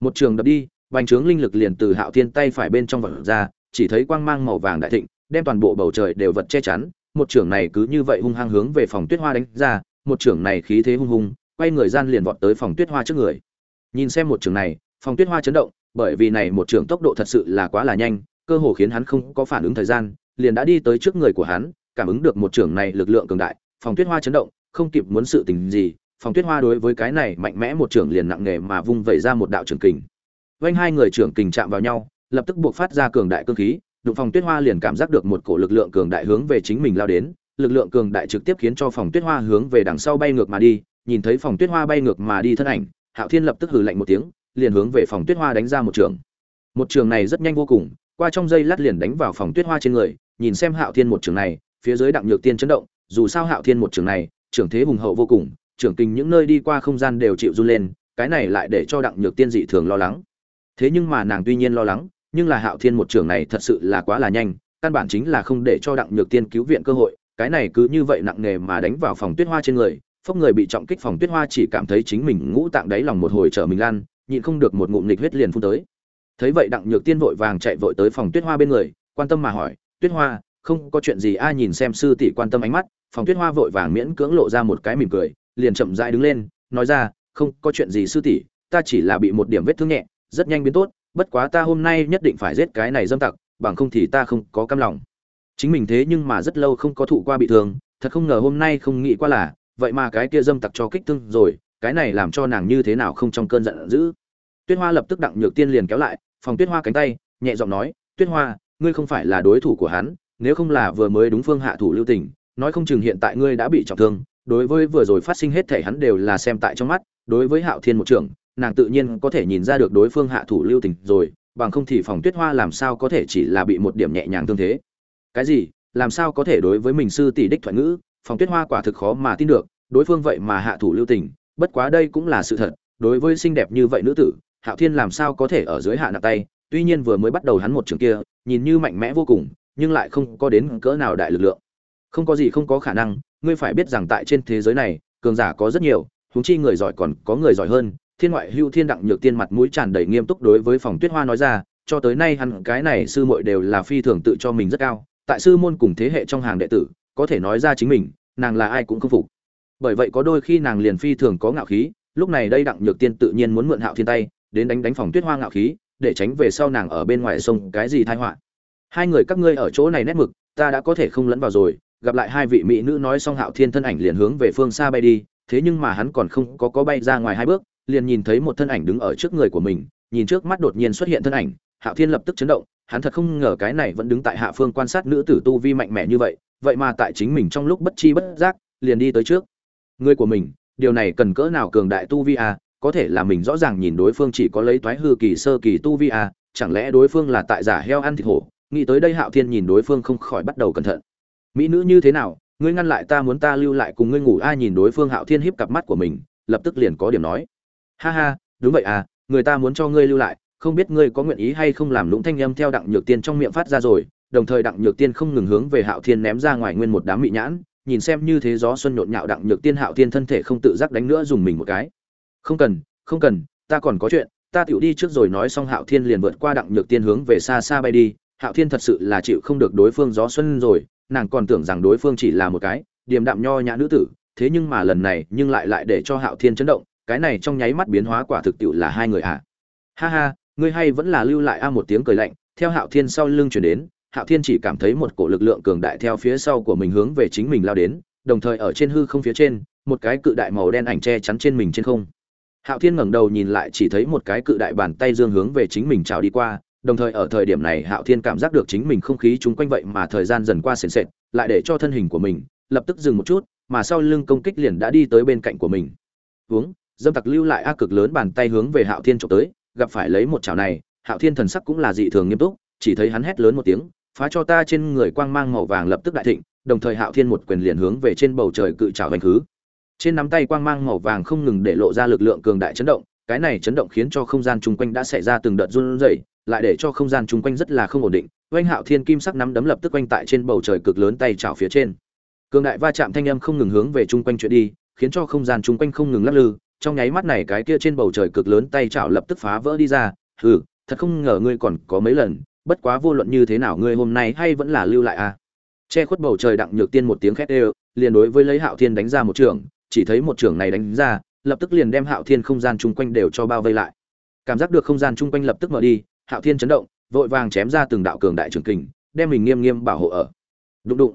Speaker 1: Một trường đập đi, bành trướng linh lực liền từ hạo thiên tay phải bên trong vật ra, chỉ thấy quang mang màu vàng đại thịnh, đem toàn bộ bầu trời đều vật che chắn. Một trường này cứ như vậy hung hăng hướng về phòng tuyết hoa đánh ra, một trường này khí thế hung hung, quay người gian liền vọt tới phòng tuyết hoa trước người. Nhìn xem một trường này, phòng tuyết hoa chấn động, bởi vì này một trường tốc độ thật sự là quá là nhanh, cơ hồ khiến hắn không có phản ứng thời gian, liền đã đi tới trước người của hắn, cảm ứng được một trường này lực lượng cường đại, phòng tuyết hoa chấn động không kịp muốn sự tình gì, phòng tuyết hoa đối với cái này mạnh mẽ một trường liền nặng nề mà vung vẩy ra một đạo trường kình. Vanh hai người trưởng kình chạm vào nhau, lập tức buộc phát ra cường đại cơ khí, đụng phòng tuyết hoa liền cảm giác được một cổ lực lượng cường đại hướng về chính mình lao đến, lực lượng cường đại trực tiếp khiến cho phòng tuyết hoa hướng về đằng sau bay ngược mà đi, nhìn thấy phòng tuyết hoa bay ngược mà đi thân ảnh, hạo thiên lập tức hừ lạnh một tiếng, liền hướng về phòng tuyết hoa đánh ra một trường một trường này rất nhanh vô cùng, qua trong giây lát liền đánh vào phòng tuyết hoa trên người, nhìn xem hạo thiên một trường này, phía dưới đặng nhược tiên chấn động, dù sao hạo thiên một trường này trưởng thế hùng hậu vô cùng, trưởng kinh những nơi đi qua không gian đều chịu run lên, cái này lại để cho đặng nhược tiên dị thường lo lắng. Thế nhưng mà nàng tuy nhiên lo lắng, nhưng là hạo thiên một trưởng này thật sự là quá là nhanh, căn bản chính là không để cho đặng nhược tiên cứu viện cơ hội, cái này cứ như vậy nặng nề mà đánh vào phòng tuyết hoa trên người, phốc người bị trọng kích phòng tuyết hoa chỉ cảm thấy chính mình ngũ tạng đáy lòng một hồi trở mình lan, nhịn không được một ngụm nghịch huyết liền phun tới. Thấy vậy đặng nhược tiên vội vàng chạy vội tới phòng tuyết hoa bên người, quan tâm mà hỏi, tuyết hoa, không có chuyện gì ai nhìn xem sư tỷ quan tâm ánh mắt phòng tuyết hoa vội vàng miễn cưỡng lộ ra một cái mỉm cười, liền chậm rãi đứng lên, nói ra, không, có chuyện gì sư tỷ, ta chỉ là bị một điểm vết thương nhẹ, rất nhanh biến tốt, bất quá ta hôm nay nhất định phải giết cái này dâm tặc, bằng không thì ta không có cam lòng. Chính mình thế nhưng mà rất lâu không có thụ qua bị thương, thật không ngờ hôm nay không nghĩ qua là, vậy mà cái kia dâm tặc cho kích thương rồi, cái này làm cho nàng như thế nào không trong cơn giận dữ. Tuyết hoa lập tức đặng nhược tiên liền kéo lại, phòng tuyết hoa cánh tay, nhẹ giọng nói, tuyết hoa, ngươi không phải là đối thủ của hắn, nếu không là vừa mới đúng phương hạ thủ lưu tình nói không chừng hiện tại ngươi đã bị trọng thương, đối với vừa rồi phát sinh hết thể hắn đều là xem tại trong mắt, đối với hạo thiên một trưởng, nàng tự nhiên có thể nhìn ra được đối phương hạ thủ lưu tình rồi, bằng không thì phòng tuyết hoa làm sao có thể chỉ là bị một điểm nhẹ nhàng thương thế. Cái gì? Làm sao có thể đối với mình sư tỷ đích thoại ngữ? Phòng tuyết hoa quả thực khó mà tin được, đối phương vậy mà hạ thủ lưu tình, bất quá đây cũng là sự thật, đối với xinh đẹp như vậy nữ tử, hạo thiên làm sao có thể ở dưới hạ nặng tay? Tuy nhiên vừa mới bắt đầu hắn một trường kia, nhìn như mạnh mẽ vô cùng, nhưng lại không có đến cỡ nào đại lực lượng không có gì không có khả năng, ngươi phải biết rằng tại trên thế giới này, cường giả có rất nhiều, huống chi người giỏi còn có người giỏi hơn. Thiên ngoại hưu thiên đặng nhược tiên mặt mũi tràn đầy nghiêm túc đối với phòng tuyết hoa nói ra, cho tới nay hắn, cái này sư muội đều là phi thường tự cho mình rất cao. Tại sư môn cùng thế hệ trong hàng đệ tử, có thể nói ra chính mình, nàng là ai cũng không phục. Bởi vậy có đôi khi nàng liền phi thường có ngạo khí, lúc này đây đặng nhược tiên tự nhiên muốn mượn hạo thiên tay, đến đánh đánh phòng tuyết hoa ngạo khí, để tránh về sau nàng ở bên ngoài sông cái gì tai họa. Hai người các ngươi ở chỗ này nét mực, ta đã có thể không lẫn vào rồi gặp lại hai vị mỹ nữ nói xong hạo thiên thân ảnh liền hướng về phương xa bay đi thế nhưng mà hắn còn không có có bay ra ngoài hai bước liền nhìn thấy một thân ảnh đứng ở trước người của mình nhìn trước mắt đột nhiên xuất hiện thân ảnh hạo thiên lập tức chấn động hắn thật không ngờ cái này vẫn đứng tại hạ phương quan sát nữ tử tu vi mạnh mẽ như vậy vậy mà tại chính mình trong lúc bất chi bất giác liền đi tới trước. Người của mình điều này cần cỡ nào cường đại tu vi à, có thể là mình rõ ràng nhìn đối phương chỉ có lấy toái hư kỳ sơ kỳ tu vi à, chẳng lẽ đối phương là tại giả heo ăn thịt hổ? Nghĩ tới đây hạo thiên nhìn đối phương không khỏi bắt đầu cẩn thận mỹ nữ như thế nào, ngươi ngăn lại ta muốn ta lưu lại cùng ngươi ngủ, ai nhìn đối phương hạo thiên híp cặp mắt của mình, lập tức liền có điểm nói. Ha ha, đúng vậy à người ta muốn cho ngươi lưu lại, không biết ngươi có nguyện ý hay không làm lũng thanh âm theo đặng nhược tiên trong miệng phát ra rồi, đồng thời đặng nhược tiên không ngừng hướng về hạo thiên ném ra ngoài nguyên một đám mị nhãn, nhìn xem như thế gió xuân nhộn nhạo đặng nhược tiên hạo thiên thân thể không tự giác đánh nữa dùng mình một cái. Không cần không cần, ta còn có chuyện, ta tựu đi trước rồi nói xong hạo thiên liền vượt qua đặng nhược tiên hướng về xa xa bay đi, hạo thiên thật sự là chịu không được đối phương gió xuân rồi nàng còn tưởng rằng đối phương chỉ là một cái điềm đạm nho nhã nữ tử, thế nhưng mà lần này nhưng lại lại để cho hạo thiên chấn động, cái này trong nháy mắt biến hóa quả thực tiệu là hai người ạ à. ha ha, ngươi hay vẫn là lưu lại a một tiếng cười lạnh, theo hạo thiên sau lưng chuyển đến, hạo thiên chỉ cảm thấy một cổ lực lượng cường đại theo phía sau của mình hướng về chính mình lao đến, đồng thời ở trên hư không phía trên, một cái cự đại màu đen ảnh che chắn trên mình trên không hạo thiên ngẩng đầu nhìn lại chỉ thấy một cái cự đại bàn tay dương hướng về chính mình trào đi qua đồng thời ở thời điểm này hạo thiên cảm giác được chính mình không khí chung quanh vậy mà thời gian dần qua sền sệt, lại để cho thân hình của mình lập tức dừng một chút, mà sau lưng công kích liền đã đi tới bên cạnh của mình. Hướng, dâm tặc lưu lại ác cực lớn bàn tay hướng về hạo thiên trộm tới, gặp phải lấy một chảo này, hạo thiên thần sắc cũng là dị thường nghiêm túc, chỉ thấy hắn hét lớn một tiếng, phá cho ta trên người quang mang màu vàng lập tức đại thịnh. Đồng thời hạo thiên một quyền liền hướng về trên bầu trời cự trào vành khứ. Trên nắm tay quang mang màu vàng không ngừng để lộ ra lực lượng cường đại chấn động, cái này chấn động khiến cho không gian chung quanh đã xảy ra từng đợt run rẩy lại để cho không gian chung quanh rất là không ổn định, oanh hạo thiên kim sắc nắm đấm lập tức quanh tại trên bầu trời cực lớn tay chảo phía trên cường đại va chạm thanh âm không ngừng hướng về chung quanh chuyện đi, khiến cho không gian chung quanh không ngừng lắc lư, trong nháy mắt này cái kia trên bầu trời cực lớn tay chảo lập tức phá vỡ đi ra, hừ, thật không ngờ ngươi còn có mấy lần, bất quá vô luận như thế nào ngươi hôm nay hay vẫn là lưu lại a à? che khuất bầu trời đặng nhược tiên một tiếng khét đều, liền đối với lấy hạo thiên đánh ra một trường, chỉ thấy một trường này đánh ra, lập tức liền đem hạo thiên không gian chung quanh đều cho bao vây lại cảm giác được không gian chung quanh lập tức mở đi hạo thiên chấn động, vội vàng chém ra từng đạo cường đại trường kình, đem mình nghiêm nghiêm bảo hộ ở. Đụng đụng.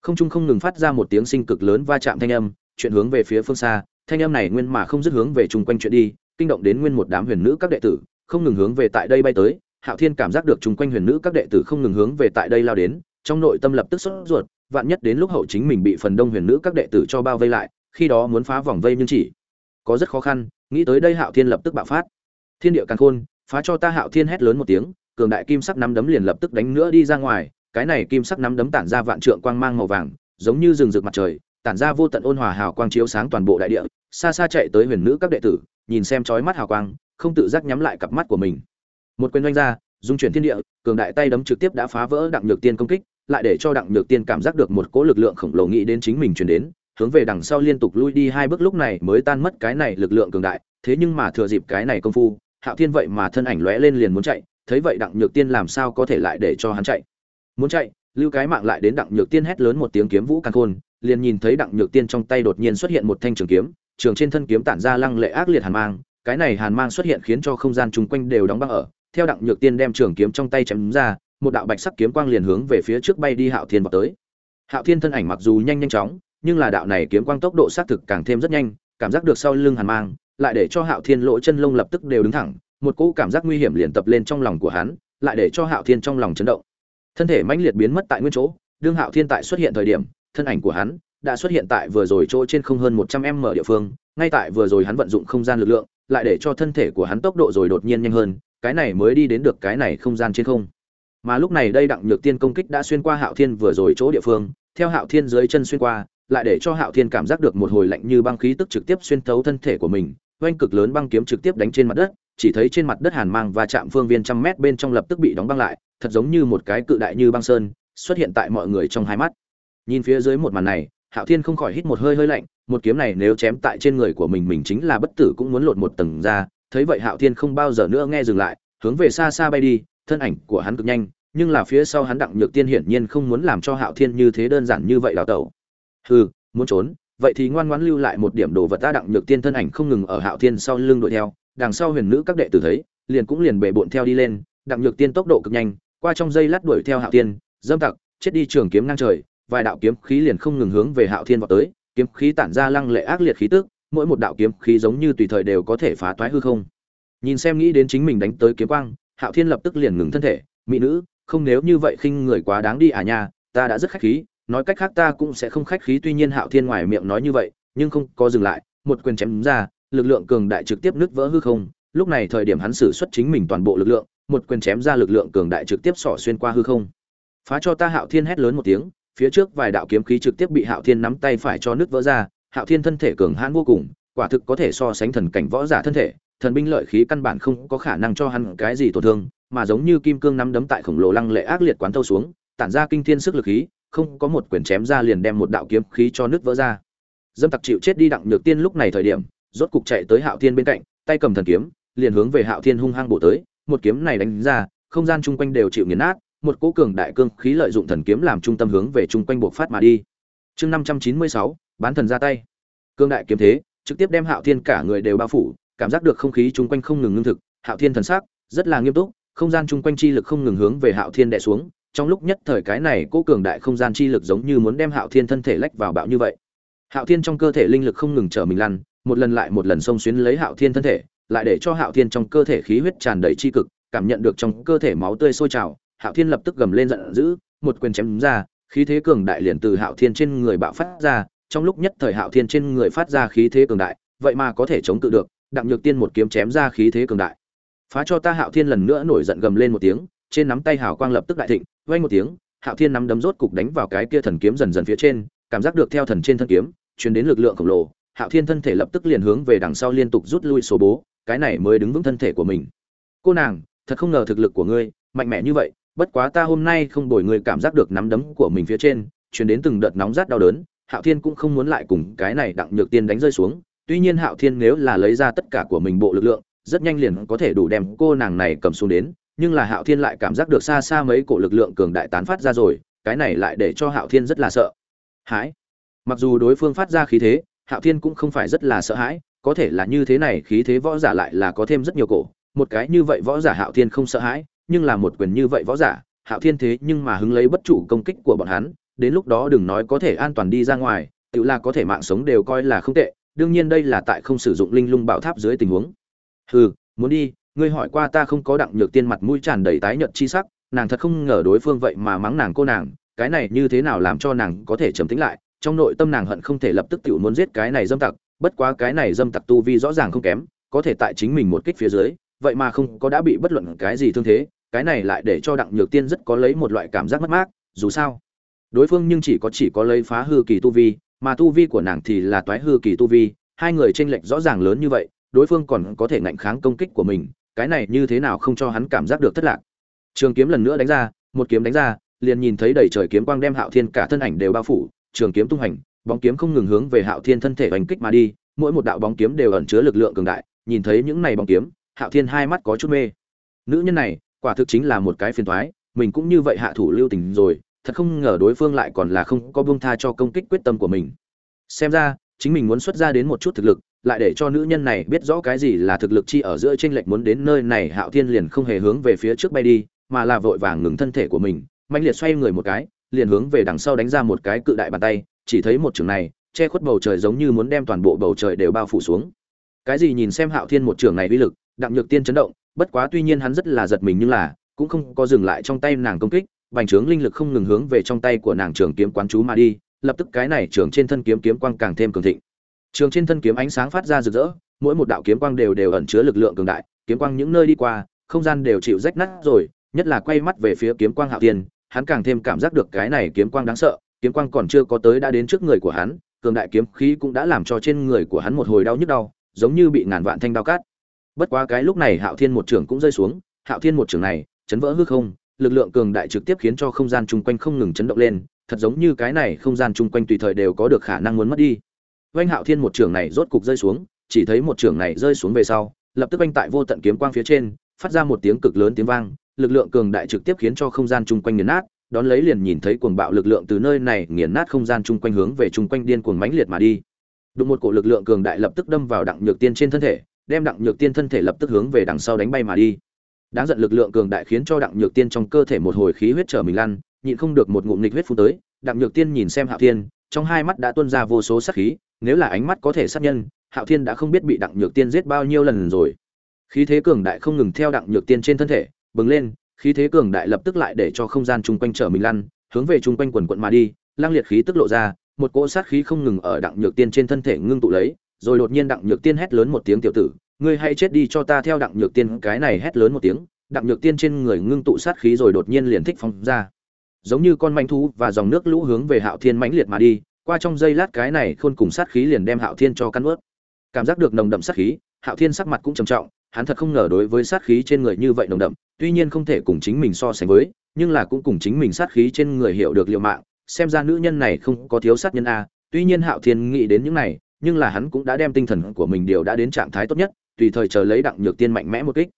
Speaker 1: Không trung không ngừng phát ra một tiếng sinh cực lớn va chạm thanh âm, chuyện hướng về phía phương xa, thanh âm này nguyên mà không dứt hướng về chung quanh chuyện đi, kinh động đến nguyên một đám huyền nữ các đệ tử, không ngừng hướng về tại đây bay tới. Hạo thiên cảm giác được chung quanh huyền nữ các đệ tử không ngừng hướng về tại đây lao đến, trong nội tâm lập tức sốt ruột, vạn nhất đến lúc hậu chính mình bị phần đông huyền nữ các đệ tử cho bao vây lại, khi đó muốn phá vòng vây nhưng chỉ có rất khó khăn, nghĩ tới đây hạo thiên lập tức bạo phát. Thiên địa càng khôn phá cho ta hạo thiên hét lớn một tiếng, cường đại kim sắc nắm đấm liền lập tức đánh nữa đi ra ngoài, cái này kim sắc nắm đấm tản ra vạn trượng quang mang màu vàng, giống như rừng rực mặt trời, tản ra vô tận ôn hòa hào quang chiếu sáng toàn bộ đại địa, xa xa chạy tới huyền nữ các đệ tử, nhìn xem chói mắt hào quang, không tự giác nhắm lại cặp mắt của mình. Một quyền doanh ra, dung chuyển thiên địa, cường đại tay đấm trực tiếp đã phá vỡ đặng nhược tiên công kích, lại để cho đặng nhược tiên cảm giác được một cỗ lực lượng khổng lồ nghĩ đến chính mình truyền đến, hướng về đằng sau liên tục lui đi hai bước lúc này mới tan mất cái này lực lượng cường đại, thế nhưng mà thừa dịp cái này công phu hạo thiên vậy mà thân ảnh lóe lên liền muốn chạy, thấy vậy đặng nhược tiên làm sao có thể lại để cho hắn chạy? Muốn chạy, lưu cái mạng lại đến đặng nhược tiên hét lớn một tiếng kiếm vũ càn khôn, liền nhìn thấy đặng nhược tiên trong tay đột nhiên xuất hiện một thanh trường kiếm, trường trên thân kiếm tản ra lăng lệ ác liệt hàn mang, cái này hàn mang xuất hiện khiến cho không gian chung quanh đều đóng băng ở. Theo đặng nhược tiên đem trường kiếm trong tay chém ra, một đạo bạch sắc kiếm quang liền hướng về phía trước bay đi hạo thiên vọt tới. Hạo thiên thân ảnh mặc dù nhanh nhanh chóng, nhưng là đạo này kiếm quang tốc độ xác thực càng thêm rất nhanh cảm giác được sau lưng hàn mang, lại để cho hạo thiên lỗ chân lông lập tức đều đứng thẳng, một cỗ cảm giác nguy hiểm liền tập lên trong lòng của hắn, lại để cho hạo thiên trong lòng chấn động. Thân thể mãnh liệt biến mất tại nguyên chỗ, đương hạo thiên tại xuất hiện thời điểm, thân ảnh của hắn đã xuất hiện tại vừa rồi chỗ trên không hơn một trăm m địa phương, ngay tại vừa rồi hắn vận dụng không gian lực lượng, lại để cho thân thể của hắn tốc độ rồi đột nhiên nhanh hơn, cái này mới đi đến được cái này không gian trên không. Mà lúc này đây đặng nhược tiên công kích đã xuyên qua hạo thiên vừa rồi chỗ địa phương, theo hạo thiên dưới chân xuyên qua lại để cho hạo thiên cảm giác được một hồi lạnh như băng khí tức trực tiếp xuyên thấu thân thể của mình, oanh cực lớn băng kiếm trực tiếp đánh trên mặt đất, chỉ thấy trên mặt đất hàn mang và chạm phương viên trăm mét bên trong lập tức bị đóng băng lại, thật giống như một cái cự đại như băng sơn, xuất hiện tại mọi người trong hai mắt. Nhìn phía dưới một màn này, hạo thiên không khỏi hít một hơi hơi lạnh, một kiếm này nếu chém tại trên người của mình mình chính là bất tử cũng muốn lột một tầng ra, thấy vậy hạo thiên không bao giờ nữa nghe dừng lại, hướng về xa xa bay đi, thân ảnh của hắn cực nhanh, nhưng là phía sau hắn đặng nhược tiên hiển nhiên không muốn làm cho hạo thiên như thế đơn giản như vậy đào tẩu hừ, muốn trốn, vậy thì ngoan ngoãn lưu lại một điểm đồ vật ta đặng nhược tiên thân ảnh không ngừng ở hạo thiên sau lưng đuổi theo, đằng sau huyền nữ các đệ tử thấy, liền cũng liền bệ bộn theo đi lên, đặng nhược tiên tốc độ cực nhanh, qua trong giây lát đuổi theo hạo thiên, dâm tặc, chết đi trường kiếm ngang trời, vài đạo kiếm khí liền không ngừng hướng về hạo thiên vào tới, kiếm khí tản ra lăng lệ ác liệt khí tức, mỗi một đạo kiếm khí giống như tùy thời đều có thể phá toái hư không. Nhìn xem nghĩ đến chính mình đánh tới kiếm quang, hạo thiên lập tức liền ngừng thân thể, mỹ nữ, không nếu như vậy khinh người quá đáng đi à nha, ta đã rất khách khí nói cách khác ta cũng sẽ không khách khí, tuy nhiên hạo thiên ngoài miệng nói như vậy, nhưng không có dừng lại, một quyền chém ra, lực lượng cường đại trực tiếp nứt vỡ hư không. Lúc này thời điểm hắn sử xuất chính mình toàn bộ lực lượng, một quyền chém ra lực lượng cường đại trực tiếp xỏ xuyên qua hư không. Phá cho ta hạo thiên hét lớn một tiếng, phía trước vài đạo kiếm khí trực tiếp bị hạo thiên nắm tay phải cho nứt vỡ ra, hạo thiên thân thể cường hãn vô cùng, quả thực có thể so sánh thần cảnh võ giả thân thể, thần binh lợi khí căn bản không có khả năng cho hắn cái gì tổn thương, mà giống như kim cương nắm đấm tại khổng lồ lăng lệ ác liệt quán thâu xuống, tản ra kinh thiên sức lực khí không có một quyền chém ra liền đem một đạo kiếm khí cho nứt vỡ ra. Dâm tặc chịu chết đi đặng nhược tiên lúc này thời điểm, rốt cục chạy tới hạo thiên bên cạnh, tay cầm thần kiếm, liền hướng về hạo thiên hung hăng bổ tới, một kiếm này đánh ra, không gian chung quanh đều chịu nghiền nát, một cỗ cường đại cương khí lợi dụng thần kiếm làm trung tâm hướng về chung quanh buộc phát mà đi. Chương năm trăm chín mươi sáu, bán thần ra tay. Cương đại kiếm thế, trực tiếp đem hạo thiên cả người đều bao phủ, cảm giác được không khí chung quanh không ngừng ngưng thực, hạo thiên thần sắc rất là nghiêm túc, không gian chung quanh chi lực không ngừng hướng về hạo thiên đè xuống trong lúc nhất thời cái này cố cường đại không gian chi lực giống như muốn đem hạo thiên thân thể lách vào bạo như vậy. Hạo thiên trong cơ thể linh lực không ngừng trở mình lăn, một lần lại một lần xông xuyến lấy hạo thiên thân thể, lại để cho hạo thiên trong cơ thể khí huyết tràn đầy chi cực, cảm nhận được trong cơ thể máu tươi sôi trào, hạo thiên lập tức gầm lên giận dữ, một quyền chém ra, khí thế cường đại liền từ hạo thiên trên người bạo phát ra, trong lúc nhất thời hạo thiên trên người phát ra khí thế cường đại, vậy mà có thể chống cự được, đặng nhược tiên một kiếm chém ra khí thế cường đại. Phá cho ta hạo thiên lần nữa nổi giận gầm lên một tiếng trên nắm tay hào quang lập tức đại thịnh, vang một tiếng, hạo thiên nắm đấm rốt cục đánh vào cái kia thần kiếm dần dần phía trên, cảm giác được theo thần trên thân kiếm, truyền đến lực lượng khổng lồ, hạo thiên thân thể lập tức liền hướng về đằng sau liên tục rút lui số bố, cái này mới đứng vững thân thể của mình. Cô nàng, thật không ngờ thực lực của ngươi, mạnh mẽ như vậy, bất quá ta hôm nay không đổi ngươi cảm giác được nắm đấm của mình phía trên, truyền đến từng đợt nóng rát đau đớn, hạo thiên cũng không muốn lại cùng cái này đặng nhược tiên đánh rơi xuống, tuy nhiên hạo thiên nếu là lấy ra tất cả của mình bộ lực lượng, rất nhanh liền có thể đủ đem cô nàng này cầm xuống đến nhưng là hạo thiên lại cảm giác được xa xa mấy cổ lực lượng cường đại tán phát ra rồi, cái này lại để cho hạo thiên rất là sợ. Hãi. Mặc dù đối phương phát ra khí thế, hạo thiên cũng không phải rất là sợ hãi, có thể là như thế này khí thế võ giả lại là có thêm rất nhiều cổ, một cái như vậy võ giả hạo thiên không sợ hãi, nhưng là một quyền như vậy võ giả, hạo thiên thế nhưng mà hứng lấy bất chủ công kích của bọn hắn, đến lúc đó đừng nói có thể an toàn đi ra ngoài, tự là có thể mạng sống đều coi là không tệ, đương nhiên đây là tại không sử dụng linh lung bảo tháp dưới tình huống. Hừ, muốn đi ngươi hỏi qua ta không có đặng nhược tiên mặt mũi tràn đầy tái nhợt chi sắc, nàng thật không ngờ đối phương vậy mà mắng nàng cô nàng, cái này như thế nào làm cho nàng có thể trầm tĩnh lại, trong nội tâm nàng hận không thể lập tức tự muốn giết cái này dâm tặc, bất quá cái này dâm tặc tu vi rõ ràng không kém, có thể tại chính mình một kích phía dưới, vậy mà không có đã bị bất luận cái gì thương thế, cái này lại để cho đặng nhược tiên rất có lấy một loại cảm giác mất mát, dù sao, đối phương nhưng chỉ có chỉ có lấy phá hư kỳ tu vi, mà tu vi của nàng thì là toái hư kỳ tu vi, hai người tranh lệch rõ ràng lớn như vậy, đối phương còn có thể ngạnh kháng công kích của mình cái này như thế nào không cho hắn cảm giác được thất lạc. Trường kiếm lần nữa đánh ra, một kiếm đánh ra, liền nhìn thấy đầy trời kiếm quang đem hạo thiên cả thân ảnh đều bao phủ, trường kiếm tung hành bóng kiếm không ngừng hướng về hạo thiên thân thể oanh kích mà đi, mỗi một đạo bóng kiếm đều ẩn chứa lực lượng cường đại, nhìn thấy những này bóng kiếm, hạo thiên hai mắt có chút mê. Nữ nhân này, quả thực chính là một cái phiền toái, mình cũng như vậy hạ thủ lưu tình rồi, thật không ngờ đối phương lại còn là không có buông tha cho công kích quyết tâm của mình. Xem ra, chính mình muốn xuất ra đến một chút thực lực lại để cho nữ nhân này biết rõ cái gì là thực lực chi ở giữa trên lệch muốn đến nơi này, hạo thiên liền không hề hướng về phía trước bay đi, mà là vội vàng ngừng thân thể của mình. Mạnh liệt xoay người một cái, liền hướng về đằng sau đánh ra một cái cự đại bàn tay, chỉ thấy một trường này, che khuất bầu trời giống như muốn đem toàn bộ bầu trời đều bao phủ xuống. Cái gì nhìn xem hạo thiên một trường này uy lực, đặng nhược tiên chấn động, bất quá tuy nhiên hắn rất là giật mình nhưng là, cũng không có dừng lại trong tay nàng công kích, bành trướng linh lực không ngừng hướng về trong tay của nàng trường kiếm quán chú mà đi, lập tức cái này trường trên thân kiếm kiếm quang càng thêm cường thịnh trường trên thân kiếm ánh sáng phát ra rực rỡ, mỗi một đạo kiếm quang đều đều ẩn chứa lực lượng cường đại, kiếm quang những nơi đi qua, không gian đều chịu rách nát rồi, nhất là quay mắt về phía kiếm quang hạo tiên hắn càng thêm cảm giác được cái này kiếm quang đáng sợ, kiếm quang còn chưa có tới đã đến trước người của hắn, cường đại kiếm khí cũng đã làm cho trên người của hắn một hồi đau nhức đau, giống như bị ngàn vạn thanh đao cắt bất quá cái lúc này hạo thiên một trưởng cũng rơi xuống, hạo thiên một trưởng này, chấn vỡ hư không, lực lượng cường đại trực tiếp khiến cho không gian chung quanh không ngừng chấn động lên, thật giống như cái này không gian chung quanh tùy thời đều có được khả năng muốn mất đi. Vành Hạo Thiên một trường này rốt cục rơi xuống, chỉ thấy một trường này rơi xuống về sau, lập tức vành tại vô tận kiếm quang phía trên, phát ra một tiếng cực lớn tiếng vang, lực lượng cường đại trực tiếp khiến cho không gian chung quanh nghiền nát, đón lấy liền nhìn thấy cuồng bạo lực lượng từ nơi này nghiền nát không gian chung quanh hướng về chung quanh điên cuồng mãnh liệt mà đi. Đụng một cổ lực lượng cường đại lập tức đâm vào Đặng Nhược Tiên trên thân thể, đem Đặng Nhược Tiên thân thể lập tức hướng về đằng sau đánh bay mà đi. Đáng giận lực lượng cường đại khiến cho Đặng Nhược Tiên trong cơ thể một hồi khí huyết trở mình lăn, nhịn không được một ngụm nghịch huyết phun tới, Đặng Nhược Tiên nhìn xem Hạo Thiên, trong hai mắt đã tuôn ra vô số sát khí, nếu là ánh mắt có thể sát nhân, Hạo Thiên đã không biết bị Đặng Nhược Tiên giết bao nhiêu lần rồi. Khí thế cường đại không ngừng theo Đặng Nhược Tiên trên thân thể, bừng lên, khí thế cường đại lập tức lại để cho không gian chung quanh trở mình lăn, hướng về chung quanh quần quần mà đi, lang liệt khí tức lộ ra, một cỗ sát khí không ngừng ở Đặng Nhược Tiên trên thân thể ngưng tụ lấy, rồi đột nhiên Đặng Nhược Tiên hét lớn một tiếng tiểu tử, ngươi hãy chết đi cho ta theo Đặng Nhược Tiên cái này hét lớn một tiếng, Đặng Nhược Tiên trên người ngưng tụ sát khí rồi đột nhiên liền thích phóng ra. Giống như con manh thú và dòng nước lũ hướng về Hạo Thiên mãnh liệt mà đi, qua trong giây lát cái này khôn cùng sát khí liền đem hạo thiên cho cắn ướt cảm giác được nồng đậm sát khí, hạo thiên sắc mặt cũng trầm trọng, hắn thật không ngờ đối với sát khí trên người như vậy nồng đậm, tuy nhiên không thể cùng chính mình so sánh với, nhưng là cũng cùng chính mình sát khí trên người hiểu được liệu mạng, xem ra nữ nhân này không có thiếu sát nhân a, tuy nhiên hạo thiên nghĩ đến những này, nhưng là hắn cũng đã đem tinh thần của mình đều đã đến trạng thái tốt nhất, tùy thời chờ lấy đặng nhược tiên mạnh mẽ một kích.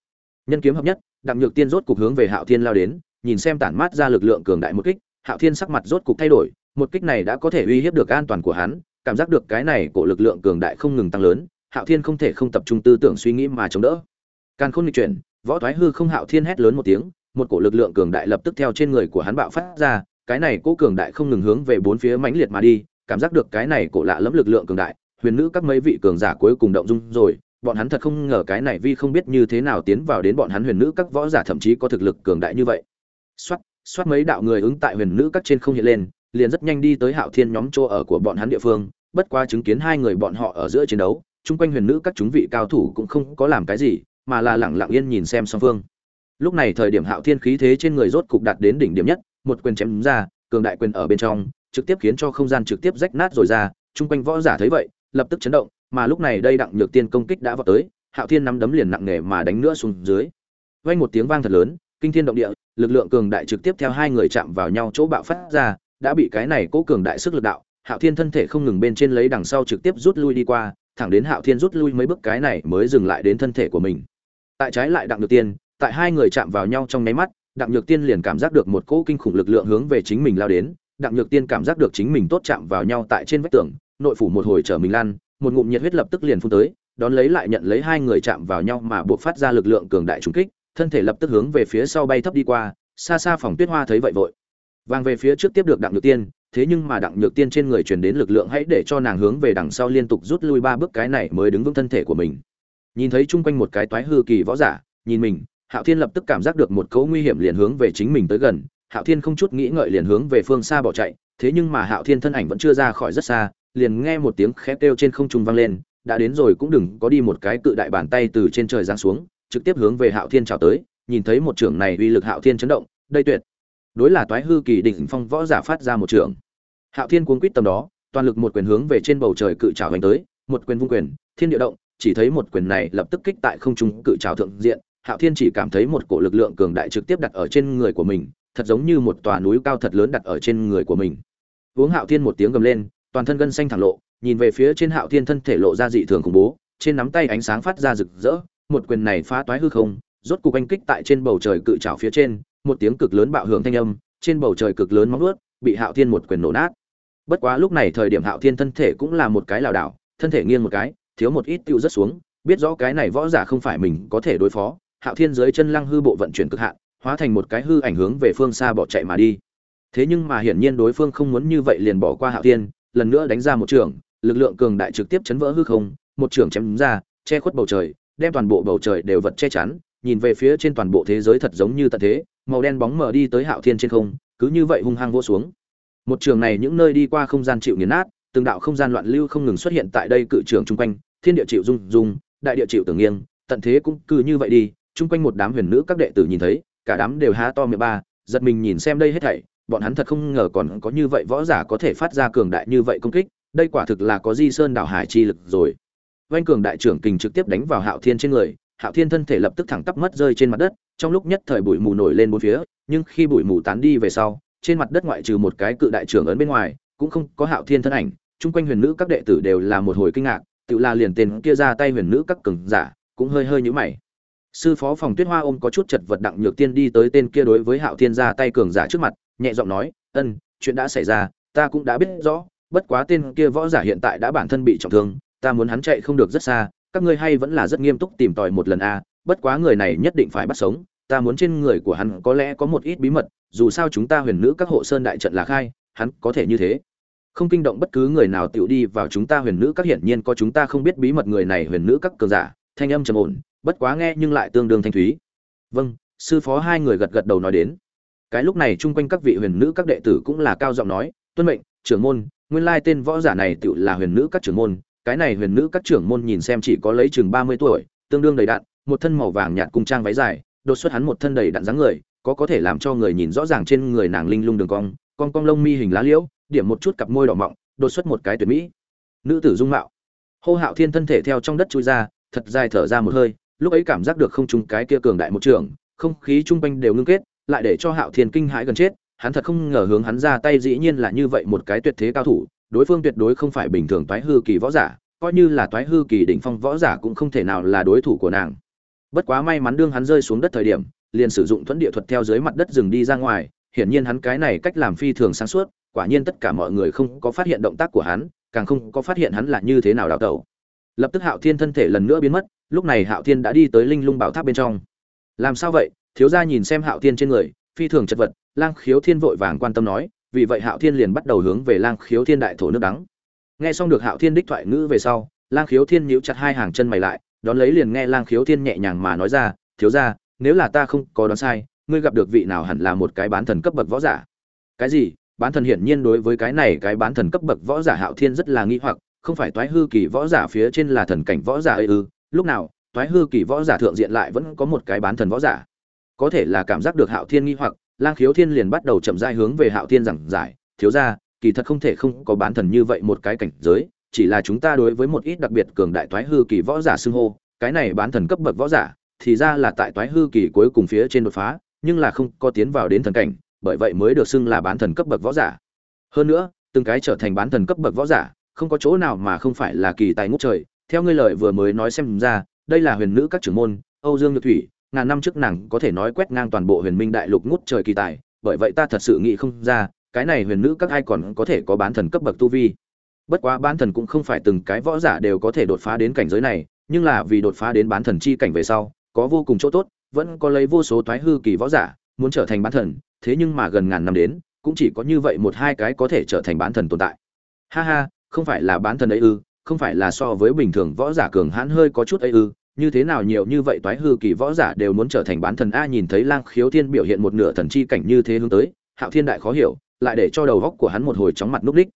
Speaker 1: Nhân kiếm hợp nhất, đặng nhược tiên rốt cục hướng về hạo thiên lao đến, nhìn xem tản mát ra lực lượng cường đại một kích, hạo thiên sắc mặt rốt cục thay đổi một kích này đã có thể uy hiếp được an toàn của hắn, cảm giác được cái này của lực lượng cường đại không ngừng tăng lớn, hạo thiên không thể không tập trung tư tưởng suy nghĩ mà chống đỡ. Càn khôn nghịch chuyển, võ thoái hư không hạo thiên hét lớn một tiếng, một cổ lực lượng cường đại lập tức theo trên người của hắn bạo phát ra, cái này cố cường đại không ngừng hướng về bốn phía mãnh liệt mà đi, cảm giác được cái này cổ lạ lẫm lực lượng cường đại, huyền nữ các mấy vị cường giả cuối cùng động dung rồi, bọn hắn thật không ngờ cái này vi không biết như thế nào tiến vào đến bọn hắn huyền nữ các võ giả thậm chí có thực lực cường đại như vậy. Xoát xoát mấy đạo người ứng tại huyền nữ các trên không hiện lên liền rất nhanh đi tới Hạo Thiên nhóm chỗ ở của bọn hắn địa phương, bất quá chứng kiến hai người bọn họ ở giữa chiến đấu, chung quanh huyền nữ các chúng vị cao thủ cũng không có làm cái gì, mà là lặng lặng yên nhìn xem song phương. Lúc này thời điểm Hạo Thiên khí thế trên người rốt cục đạt đến đỉnh điểm nhất, một quyền chém ra, cường đại quyền ở bên trong, trực tiếp khiến cho không gian trực tiếp rách nát rồi ra, chung quanh võ giả thấy vậy, lập tức chấn động, mà lúc này đây đặng nhược tiên công kích đã vọt tới, Hạo Thiên nắm đấm liền nặng nề mà đánh nữa xuống dưới. Vang một tiếng vang thật lớn, kinh thiên động địa, lực lượng cường đại trực tiếp theo hai người chạm vào nhau chỗ bạo phát ra, đã bị cái này cố cường đại sức lực đạo, hạo thiên thân thể không ngừng bên trên lấy đằng sau trực tiếp rút lui đi qua, thẳng đến hạo thiên rút lui mấy bước cái này mới dừng lại đến thân thể của mình. Tại trái lại đặng nhược tiên, tại hai người chạm vào nhau trong nháy mắt, đặng nhược tiên liền cảm giác được một cỗ kinh khủng lực lượng hướng về chính mình lao đến, đặng nhược tiên cảm giác được chính mình tốt chạm vào nhau tại trên vách tường, nội phủ một hồi trở mình lan, một ngụm nhiệt huyết lập tức liền phun tới, đón lấy lại nhận lấy hai người chạm vào nhau mà buộc phát ra lực lượng cường đại trúng kích, thân thể lập tức hướng về phía sau bay thấp đi qua, xa xa phòng tuyết hoa thấy vậy vội vàng về phía trước tiếp được đặng nhược tiên, thế nhưng mà đặng nhược tiên trên người truyền đến lực lượng hãy để cho nàng hướng về đằng sau liên tục rút lui ba bước cái này mới đứng vững thân thể của mình. Nhìn thấy chung quanh một cái toái hư kỳ võ giả, nhìn mình, hạo thiên lập tức cảm giác được một cấu nguy hiểm liền hướng về chính mình tới gần. Hạo thiên không chút nghĩ ngợi liền hướng về phương xa bỏ chạy, thế nhưng mà hạo thiên thân ảnh vẫn chưa ra khỏi rất xa, liền nghe một tiếng khét kêu trên không trung vang lên, đã đến rồi cũng đừng có đi một cái cự đại bàn tay từ trên trời giáng xuống, trực tiếp hướng về hạo thiên chào tới, nhìn thấy một trưởng này uy lực hạo thiên chấn động, đây tuyệt đối là toái hư kỳ đỉnh phong võ giả phát ra một trường. Hạo thiên cuốn quýt tầm đó, toàn lực một quyền hướng về trên bầu trời cự trào hành tới, một quyền vung quyền, thiên địa động, chỉ thấy một quyền này lập tức kích tại không trung cự trào thượng diện, hạo thiên chỉ cảm thấy một cổ lực lượng cường đại trực tiếp đặt ở trên người của mình, thật giống như một tòa núi cao thật lớn đặt ở trên người của mình. Uống hạo thiên một tiếng gầm lên, toàn thân gân xanh thẳng lộ, nhìn về phía trên hạo thiên thân thể lộ ra dị thường khủng bố, trên nắm tay ánh sáng phát ra rực rỡ, một quyền này phá toái hư không, rốt cục anh kích tại trên bầu trời cự trào phía trên một tiếng cực lớn bạo hưởng thanh âm, trên bầu trời cực lớn móng vuốt, bị Hạo Thiên một quyền nổ nát. Bất quá lúc này thời điểm Hạo Thiên thân thể cũng là một cái lảo đảo, thân thể nghiêng một cái, thiếu một ít tiêu rất xuống, biết rõ cái này võ giả không phải mình có thể đối phó, Hạo Thiên dưới chân lăng hư bộ vận chuyển cực hạn, hóa thành một cái hư ảnh hướng về phương xa bỏ chạy mà đi. Thế nhưng mà hiển nhiên đối phương không muốn như vậy liền bỏ qua Hạo Thiên, lần nữa đánh ra một trường, lực lượng cường đại trực tiếp chấn vỡ hư không, một trường chém ra, che khuất bầu trời, đem toàn bộ bầu trời đều vật che chắn, nhìn về phía trên toàn bộ thế giới thật giống như tận thế, màu đen bóng mờ đi tới Hạo Thiên trên không, cứ như vậy hung hăng vô xuống. Một trường này những nơi đi qua không gian chịu nghiền nát, từng đạo không gian loạn lưu không ngừng xuất hiện tại đây cự trường trung quanh, thiên địa chịu rung rung, đại địa chịu tưởng nghiêng, tận thế cũng cứ như vậy đi, trung quanh một đám huyền nữ các đệ tử nhìn thấy, cả đám đều há to miệng ba, giật mình nhìn xem đây hết thảy, bọn hắn thật không ngờ còn có như vậy võ giả có thể phát ra cường đại như vậy công kích, đây quả thực là có Di Sơn đảo hải chi lực rồi. Vành cường đại trưởng kình trực tiếp đánh vào Hạo Thiên trên người, hạo thiên thân thể lập tức thẳng tắp mất rơi trên mặt đất, trong lúc nhất thời bụi mù nổi lên bốn phía, nhưng khi bụi mù tán đi về sau, trên mặt đất ngoại trừ một cái cự đại trưởng ấn bên ngoài, cũng không có hạo thiên thân ảnh. Chung quanh huyền nữ các đệ tử đều là một hồi kinh ngạc, tự là liền tên kia ra tay huyền nữ các cường giả, cũng hơi hơi nhũ mày. Sư phó phòng tuyết hoa ôm có chút chật vật đặng nhược tiên đi tới tên kia đối với hạo thiên ra tay cường giả trước mặt, nhẹ giọng nói, ân, chuyện đã xảy ra, ta cũng đã biết rõ, bất quá tên kia võ giả hiện tại đã bản thân bị trọng thương, ta muốn hắn chạy không được rất xa các ngươi hay vẫn là rất nghiêm túc tìm tòi một lần a bất quá người này nhất định phải bắt sống, ta muốn trên người của hắn có lẽ có một ít bí mật, dù sao chúng ta huyền nữ các hộ sơn đại trận là khai, hắn có thể như thế. Không kinh động bất cứ người nào tiểu đi vào chúng ta huyền nữ các hiển nhiên có chúng ta không biết bí mật người này huyền nữ các cường giả, thanh âm trầm ổn, bất quá nghe nhưng lại tương đương thanh thúy. Vâng sư phó hai người gật gật đầu nói đến. Cái lúc này chung quanh các vị huyền nữ các đệ tử cũng là cao giọng nói, tuân mệnh, trưởng môn, nguyên lai tên võ giả này tự là huyền nữ các trưởng môn cái này huyền nữ các trưởng môn nhìn xem chỉ có lấy chừng ba mươi tuổi, tương đương đầy đặn, một thân màu vàng nhạt cùng trang váy dài, đột xuất hắn một thân đầy đặn dáng người, có có thể làm cho người nhìn rõ ràng trên người nàng linh lung đường cong con cong lông mi hình lá liễu, điểm một chút cặp môi đỏ mọng, đột xuất một cái tuyệt mỹ. Nữ tử dung mạo. Hô hạo thiên thân thể theo trong đất chui ra, thật dài thở ra một hơi, lúc ấy cảm giác được không trùng cái kia cường đại một trường, không khí chung quanh đều ngưng kết, lại để cho hạo thiên kinh hãi gần chết, hắn thật không ngờ hướng hắn ra tay dĩ nhiên là như vậy một cái tuyệt thế cao thủ đối phương tuyệt đối không phải bình thường toái hư kỳ võ giả, coi như là toái hư kỳ đỉnh phong võ giả cũng không thể nào là đối thủ của nàng. Bất quá may mắn đương hắn rơi xuống đất thời điểm, liền sử dụng thuẫn địa thuật theo dưới mặt đất rừng đi ra ngoài, hiển nhiên hắn cái này cách làm phi thường sáng suốt, quả nhiên tất cả mọi người không có phát hiện động tác của hắn, càng không có phát hiện hắn là như thế nào đào tẩu. Lập tức hạo thiên thân thể lần nữa biến mất, lúc này hạo thiên đã đi tới linh lung bảo tháp bên trong. Làm sao vậy? Thiếu gia nhìn xem hạo thiên trên người, phi thường chật vật, lang khiếu thiên vội vàng quan tâm nói vì vậy hạo thiên liền bắt đầu hướng về lang khiếu thiên đại thổ nước đắng. Nghe xong được hạo thiên đích thoại ngữ về sau, lang khiếu thiên nhíu chặt hai hàng chân mày lại, đón lấy liền nghe lang khiếu thiên nhẹ nhàng mà nói ra, thiếu gia, nếu là ta không có đoán sai, ngươi gặp được vị nào hẳn là một cái bán thần cấp bậc võ giả? Cái gì? Bán thần hiển nhiên đối với cái này cái bán thần cấp bậc võ giả hạo thiên rất là nghi hoặc, không phải toái hư kỳ võ giả phía trên là thần cảnh võ giả ư? Lúc nào, toái hư kỳ võ giả thượng diện lại vẫn có một cái bán thần võ giả? Có thể là cảm giác được hạo thiên nghi hoặc lang khiếu thiên liền bắt đầu chậm rãi hướng về hạo thiên giảng giải, thiếu gia, kỳ thật không thể không có bán thần như vậy một cái cảnh giới, chỉ là chúng ta đối với một ít đặc biệt cường đại toái hư kỳ võ giả xưng hô, cái này bán thần cấp bậc võ giả, thì ra là tại toái hư kỳ cuối cùng phía trên đột phá, nhưng là không có tiến vào đến thần cảnh, bởi vậy mới được xưng là bán thần cấp bậc võ giả. Hơn nữa, từng cái trở thành bán thần cấp bậc võ giả, không có chỗ nào mà không phải là kỳ tài ngút trời. Theo ngươi lời vừa mới nói xem ra, đây là huyền nữ các trưởng môn, âu dương nhược thủy ngàn năm trước nàng có thể nói quét ngang toàn bộ huyền minh đại lục ngút trời kỳ tài, bởi vậy ta thật sự nghĩ không ra, cái này huyền nữ các ai còn có thể có bán thần cấp bậc tu vi. Bất quá bán thần cũng không phải từng cái võ giả đều có thể đột phá đến cảnh giới này, nhưng là vì đột phá đến bán thần chi cảnh về sau, có vô cùng chỗ tốt, vẫn có lấy vô số toái hư kỳ võ giả muốn trở thành bán thần, thế nhưng mà gần ngàn năm đến, cũng chỉ có như vậy một hai cái có thể trở thành bán thần tồn tại. Ha ha, không phải là bán thần ấy ư, không phải là so với bình thường võ giả cường hãn hơi có chút ấy ư như thế nào nhiều như vậy toái hư kỳ võ giả đều muốn trở thành bán thần a nhìn thấy lang khiếu thiên biểu hiện một nửa thần chi cảnh như thế hướng tới, hạo thiên đại khó hiểu, lại để cho đầu góc của hắn một hồi chóng mặt núp đích.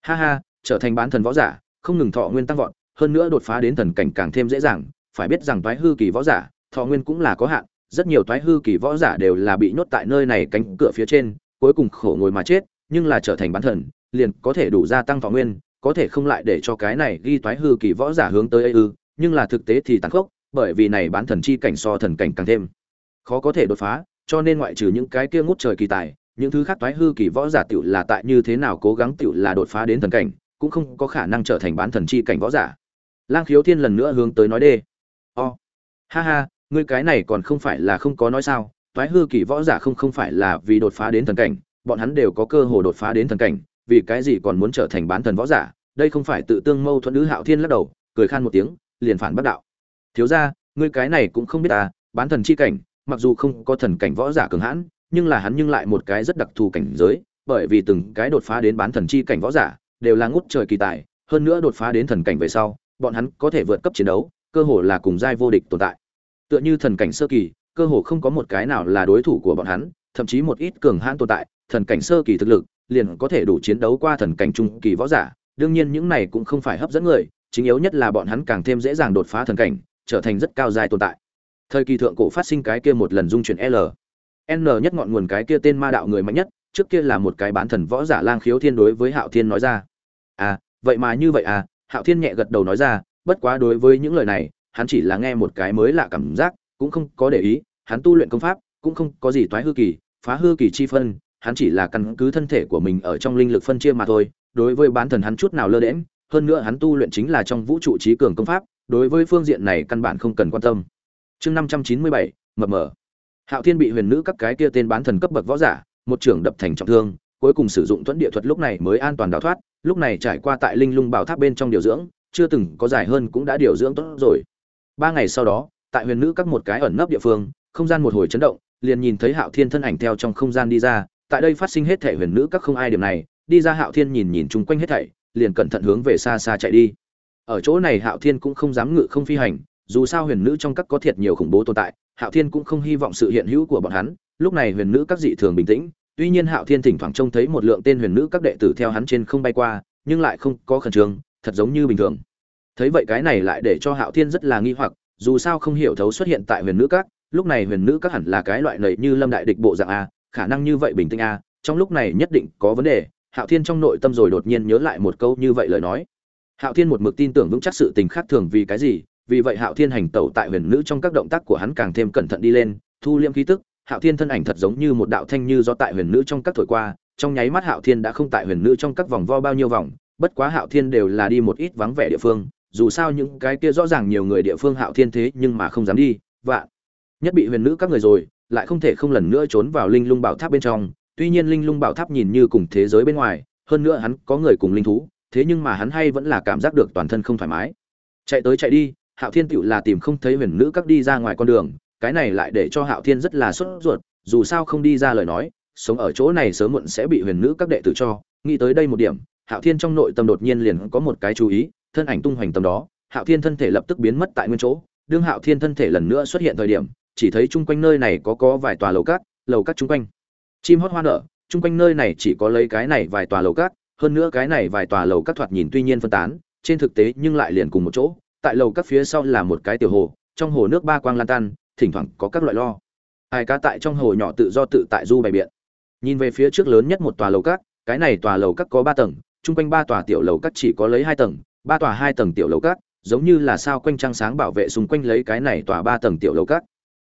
Speaker 1: Ha ha, trở thành bán thần võ giả, không ngừng thọ nguyên tăng vọt, hơn nữa đột phá đến thần cảnh càng thêm dễ dàng, phải biết rằng toái hư kỳ võ giả, thọ nguyên cũng là có hạn, rất nhiều toái hư kỳ võ giả đều là bị nhốt tại nơi này cánh cửa phía trên, cuối cùng khổ ngồi mà chết, nhưng là trở thành bán thần, liền có thể đủ gia tăng thọ nguyên, có thể không lại để cho cái này ghi toái hư kỳ võ giả hướng tới ấy ư nhưng là thực tế thì tàn khốc, bởi vì này bán thần chi cảnh so thần cảnh càng thêm khó có thể đột phá, cho nên ngoại trừ những cái kia ngút trời kỳ tài, những thứ khác toái hư kỳ võ giả tiểu là tại như thế nào cố gắng tiểu là đột phá đến thần cảnh, cũng không có khả năng trở thành bán thần chi cảnh võ giả lang khiếu thiên lần nữa hướng tới nói đê o、oh. ha ha, ngươi cái này còn không phải là không có nói sao, toái hư kỳ võ giả không không phải là vì đột phá đến thần cảnh, bọn hắn đều có cơ hội đột phá đến thần cảnh, vì cái gì còn muốn trở thành bán thần võ giả, đây không phải tự tương mâu thuẫn nữ hạo thiên lắc đầu, cười khan một tiếng liền phản bất đạo. Thiếu ra ngươi cái này cũng không biết à bán thần chi cảnh, mặc dù không có thần cảnh võ giả cường hãn, nhưng là hắn nhưng lại một cái rất đặc thù cảnh giới, bởi vì từng cái đột phá đến bán thần chi cảnh võ giả đều là ngút trời kỳ tài, hơn nữa đột phá đến thần cảnh về sau, bọn hắn có thể vượt cấp chiến đấu, cơ hồ là cùng giai vô địch tồn tại. Tựa như thần cảnh sơ kỳ, cơ hồ không có một cái nào là đối thủ của bọn hắn, thậm chí một ít cường hãn tồn tại, thần cảnh sơ kỳ thực lực liền có thể đủ chiến đấu qua thần cảnh trung kỳ võ giả, đương nhiên những này cũng không phải hấp dẫn người chính yếu nhất là bọn hắn càng thêm dễ dàng đột phá thần cảnh trở thành rất cao dài tồn tại. Thời kỳ thượng cổ phát sinh cái kia một lần dung chuyển l. N nhất ngọn nguồn cái kia tên ma đạo người mạnh nhất trước kia là một cái bán thần võ giả lang khiếu thiên đối với hạo thiên nói ra. À vậy mà như vậy à hạo thiên nhẹ gật đầu nói ra bất quá đối với những lời này hắn chỉ là nghe một cái mới lạ cảm giác cũng không có để ý hắn tu luyện công pháp cũng không có gì toái hư kỳ phá hư kỳ chi phân hắn chỉ là căn cứ thân thể của mình ở trong linh lực phân chia mà thôi đối với bán thần hắn chút nào lơ đễnh, hơn nữa hắn tu luyện chính là trong vũ trụ trí cường công pháp, đối với phương diện này căn bản không cần quan tâm. Chương năm trăm chín mươi bảy, mập mờ. Hạo thiên bị huyền nữ các cái kia tên bán thần cấp bậc võ giả, một trưởng đập thành trọng thương, cuối cùng sử dụng thuẫn địa thuật lúc này mới an toàn đào thoát, lúc này trải qua tại linh lung bảo tháp bên trong điều dưỡng, chưa từng có dài hơn cũng đã điều dưỡng tốt rồi. Ba ngày sau đó, tại huyền nữ các một cái ẩn nấp địa phương, không gian một hồi chấn động, liền nhìn thấy hạo thiên thân ảnh theo trong không gian đi ra, tại đây phát sinh hết thể huyền nữ các không ai điểm này, đi ra hạo thiên nhìn nhìn chung quanh hết thảy liền cẩn thận hướng về xa xa chạy đi. Ở chỗ này hạo thiên cũng không dám ngự không phi hành, dù sao huyền nữ trong các có thiệt nhiều khủng bố tồn tại, hạo thiên cũng không hy vọng sự hiện hữu của bọn hắn, lúc này huyền nữ các dị thường bình tĩnh, tuy nhiên hạo thiên thỉnh thoảng trông thấy một lượng tên huyền nữ các đệ tử theo hắn trên không bay qua, nhưng lại không có khẩn trương, thật giống như bình thường. Thấy vậy cái này lại để cho hạo thiên rất là nghi hoặc, dù sao không hiểu thấu xuất hiện tại huyền nữ các, lúc này huyền nữ các hẳn là cái loại lầy như lâm đại địch bộ dạng a, khả năng như vậy bình tĩnh a, trong lúc này nhất định có vấn đề hạo thiên trong nội tâm rồi đột nhiên nhớ lại một câu như vậy lời nói. Hạo thiên một mực tin tưởng vững chắc sự tình khác thường vì cái gì, vì vậy hạo thiên hành tẩu tại huyền nữ trong các động tác của hắn càng thêm cẩn thận đi lên, thu liêm khí tức, hạo thiên thân ảnh thật giống như một đạo thanh như do tại huyền nữ trong các thổi qua, trong nháy mắt hạo thiên đã không tại huyền nữ trong các vòng vo bao nhiêu vòng, bất quá hạo thiên đều là đi một ít vắng vẻ địa phương, dù sao những cái kia rõ ràng nhiều người địa phương hạo thiên thế nhưng mà không dám đi vạn nhất bị huyền nữ các người rồi, lại không thể không lần nữa trốn vào linh lung bảo tháp bên trong tuy nhiên linh lung bảo tháp nhìn như cùng thế giới bên ngoài, hơn nữa hắn có người cùng linh thú, thế nhưng mà hắn hay vẫn là cảm giác được toàn thân không thoải mái. Chạy tới chạy đi, hạo thiên tựu là tìm không thấy huyền nữ các đi ra ngoài con đường, cái này lại để cho hạo thiên rất là sốt ruột, dù sao không đi ra lời nói, sống ở chỗ này sớm muộn sẽ bị huyền nữ các đệ tử cho. Nghĩ tới đây một điểm, hạo thiên trong nội tâm đột nhiên liền có một cái chú ý, thân ảnh tung hoành tầm đó, hạo thiên thân thể lập tức biến mất tại nguyên chỗ. Đương hạo thiên thân thể lần nữa xuất hiện thời điểm, chỉ thấy chung quanh nơi này có có vài tòa lầu cát lầu cát chung quanh chim hót hoa nở, chung quanh nơi này chỉ có lấy cái này vài tòa lầu cát, hơn nữa cái này vài tòa lầu các thoạt nhìn tuy nhiên phân tán, trên thực tế nhưng lại liền cùng một chỗ. Tại lầu các phía sau là một cái tiểu hồ, trong hồ nước ba quang lan tan, thỉnh thoảng có các loại lo. Ai cá tại trong hồ nhỏ tự do tự tại du bày biện. Nhìn về phía trước lớn nhất một tòa lầu các cái này tòa lầu các có ba tầng, chung quanh ba tòa tiểu lầu các chỉ có lấy hai tầng, ba tòa hai tầng tiểu lầu các giống như là sao quanh trăng sáng bảo vệ xung quanh lấy cái này tòa ba tầng tiểu lầu các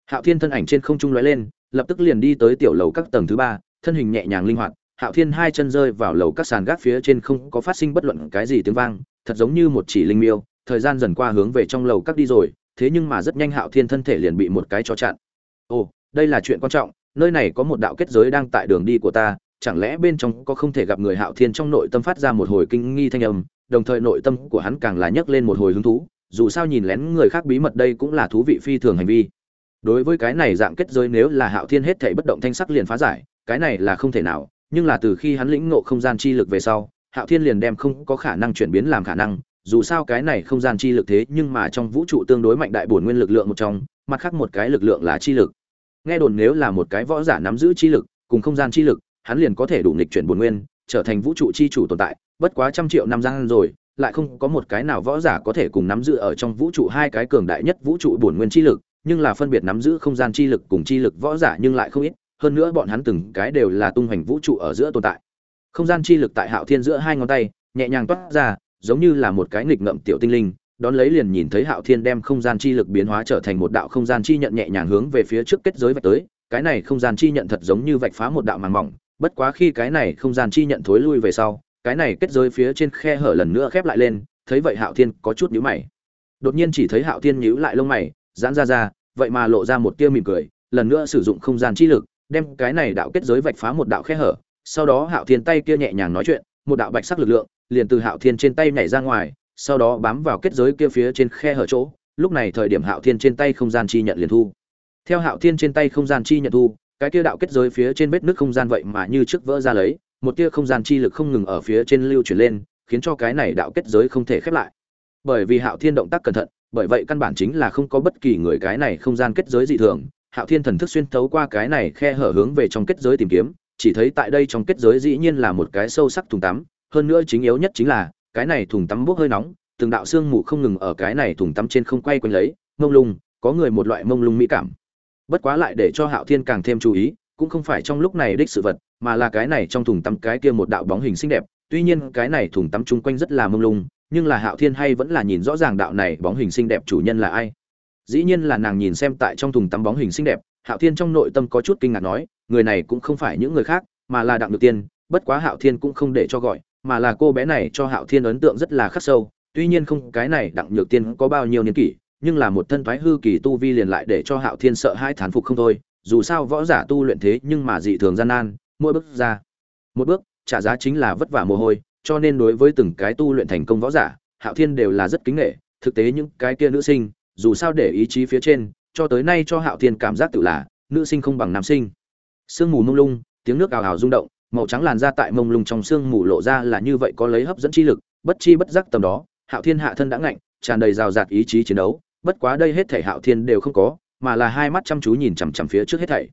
Speaker 1: hạo thiên thân ảnh trên không trung lóe lên lập tức liền đi tới tiểu lầu các tầng thứ ba, thân hình nhẹ nhàng linh hoạt, hạo thiên hai chân rơi vào lầu các sàn gác phía trên không có phát sinh bất luận cái gì tiếng vang, thật giống như một chỉ linh miêu, thời gian dần qua hướng về trong lầu các đi rồi, thế nhưng mà rất nhanh hạo thiên thân thể liền bị một cái cho chặn. Ồ, đây là chuyện quan trọng, nơi này có một đạo kết giới đang tại đường đi của ta, chẳng lẽ bên trong có không thể gặp người? Hạo thiên trong nội tâm phát ra một hồi kinh nghi thanh âm, đồng thời nội tâm của hắn càng là nhấc lên một hồi hứng thú, dù sao nhìn lén người khác bí mật đây cũng là thú vị phi thường hành vi đối với cái này dạng kết giới nếu là hạo thiên hết thể bất động thanh sắc liền phá giải, cái này là không thể nào, nhưng là từ khi hắn lĩnh ngộ không gian chi lực về sau, hạo thiên liền đem không có khả năng chuyển biến làm khả năng, dù sao cái này không gian chi lực thế nhưng mà trong vũ trụ tương đối mạnh đại bổn nguyên lực lượng một trong, mặt khác một cái lực lượng là chi lực. Nghe đồn nếu là một cái võ giả nắm giữ chi lực, cùng không gian chi lực, hắn liền có thể đủ nghịch chuyển bổn nguyên, trở thành vũ trụ chi chủ tồn tại, bất quá trăm triệu năm gian rồi, lại không có một cái nào võ giả có thể cùng nắm giữ ở trong vũ trụ hai cái cường đại nhất vũ trụ bổn nguyên chi lực nhưng là phân biệt nắm giữ không gian chi lực cùng chi lực võ giả nhưng lại không ít, hơn nữa bọn hắn từng cái đều là tung hoành vũ trụ ở giữa tồn tại. Không gian chi lực tại Hạo Thiên giữa hai ngón tay, nhẹ nhàng toát ra, giống như là một cái nghịch ngợm tiểu tinh linh, đón lấy liền nhìn thấy Hạo Thiên đem không gian chi lực biến hóa trở thành một đạo không gian chi nhận nhẹ nhàng hướng về phía trước kết giới vạch tới, cái này không gian chi nhận thật giống như vạch phá một đạo màng mỏng, bất quá khi cái này không gian chi nhận thối lui về sau, cái này kết giới phía trên khe hở lần nữa khép lại lên, thấy vậy Hạo Thiên có chút nhíu mày. Đột nhiên chỉ thấy Hạo Thiên nhíu lại lông mày, giãn ra ra, vậy mà lộ ra một tia mỉm cười, lần nữa sử dụng không gian chi lực, đem cái này đạo kết giới vạch phá một đạo khe hở, sau đó Hạo Thiên tay kia nhẹ nhàng nói chuyện, một đạo bạch sắc lực lượng liền từ Hạo Thiên trên tay nhảy ra ngoài, sau đó bám vào kết giới kia phía trên khe hở chỗ. Lúc này thời điểm Hạo Thiên trên tay không gian chi nhận liền thu. Theo Hạo Thiên trên tay không gian chi nhận thu, cái kia đạo kết giới phía trên vết nước không gian vậy mà như trước vỡ ra lấy, một tia không gian chi lực không ngừng ở phía trên lưu chuyển lên, khiến cho cái này đạo kết giới không thể khép lại. Bởi vì Hạo Thiên động tác cẩn thận, bởi vậy căn bản chính là không có bất kỳ người cái này không gian kết giới dị thường. Hạo thiên thần thức xuyên thấu qua cái này khe hở hướng về trong kết giới tìm kiếm, chỉ thấy tại đây trong kết giới dĩ nhiên là một cái sâu sắc thùng tắm, hơn nữa chính yếu nhất chính là, cái này thùng tắm bốc hơi nóng, từng đạo xương mù không ngừng ở cái này thùng tắm trên không quay quanh lấy, mông lung, có người một loại mông lung mỹ cảm. Bất quá lại để cho hạo thiên càng thêm chú ý, cũng không phải trong lúc này đích sự vật, mà là cái này trong thùng tắm cái kia một đạo bóng hình xinh đẹp tuy nhiên, cái này thùng tắm chung quanh rất là mông lung, nhưng là hạo thiên hay vẫn là nhìn rõ ràng đạo này bóng hình xinh đẹp chủ nhân là ai. Dĩ nhiên là nàng nhìn xem tại trong thùng tắm bóng hình xinh đẹp, hạo thiên trong nội tâm có chút kinh ngạc nói, người này cũng không phải những người khác, mà là đặng nhược tiên, bất quá hạo thiên cũng không để cho gọi, mà là cô bé này cho hạo thiên ấn tượng rất là khắc sâu. Tuy nhiên không, cái này đặng nhược tiên có bao nhiêu niên kỷ, nhưng là một thân thoái hư kỳ tu vi liền lại để cho hạo thiên sợ hai thán phục không thôi. Dù sao võ giả tu luyện thế nhưng mà dị thường gian nan, mỗi bước ra, một bước trả giá chính là vất vả mồ hôi, cho nên đối với từng cái tu luyện thành công võ giả, hạo thiên đều là rất kính nể. thực tế những cái kia nữ sinh, dù sao để ý chí phía trên, cho tới nay cho hạo thiên cảm giác tự là, nữ sinh không bằng nam sinh. Sương mù mông lung, tiếng nước ào ào rung động, màu trắng làn ra tại mông lung trong sương mù lộ ra là như vậy có lấy hấp dẫn chi lực, bất chi bất giác tầm đó, hạo thiên hạ thân đã ngạnh, tràn đầy rào rạt ý chí chiến đấu. Bất quá đây hết thể hạo thiên đều không có, mà là hai mắt chăm chú nhìn chằm chằm phía trước hết thảy.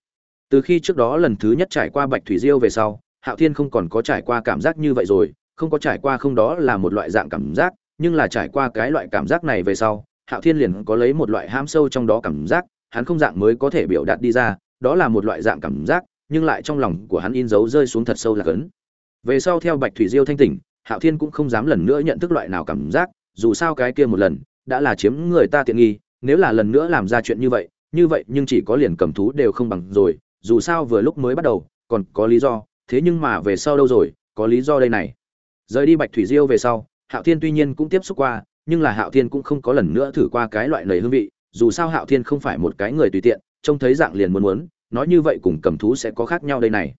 Speaker 1: Từ khi trước đó lần thứ nhất trải qua bạch thủy diêu về sau hạo thiên không còn có trải qua cảm giác như vậy rồi, không có trải qua không đó là một loại dạng cảm giác, nhưng là trải qua cái loại cảm giác này về sau, hạo thiên liền có lấy một loại ham sâu trong đó cảm giác, hắn không dạng mới có thể biểu đạt đi ra, đó là một loại dạng cảm giác, nhưng lại trong lòng của hắn in dấu rơi xuống thật sâu là cấn. Về sau theo bạch thủy diêu thanh tỉnh, hạo thiên cũng không dám lần nữa nhận thức loại nào cảm giác, dù sao cái kia một lần, đã là chiếm người ta tiện nghi, nếu là lần nữa làm ra chuyện như vậy như vậy nhưng chỉ có liền cầm thú đều không bằng rồi, dù sao vừa lúc mới bắt đầu, còn có lý do thế nhưng mà về sau đâu rồi, có lý do đây này. Rời đi bạch thủy diêu về sau, hạo thiên tuy nhiên cũng tiếp xúc qua, nhưng là hạo thiên cũng không có lần nữa thử qua cái loại lầy hương vị, dù sao hạo thiên không phải một cái người tùy tiện, trông thấy dạng liền muốn muốn, nói như vậy cùng cầm thú sẽ có khác nhau đây này.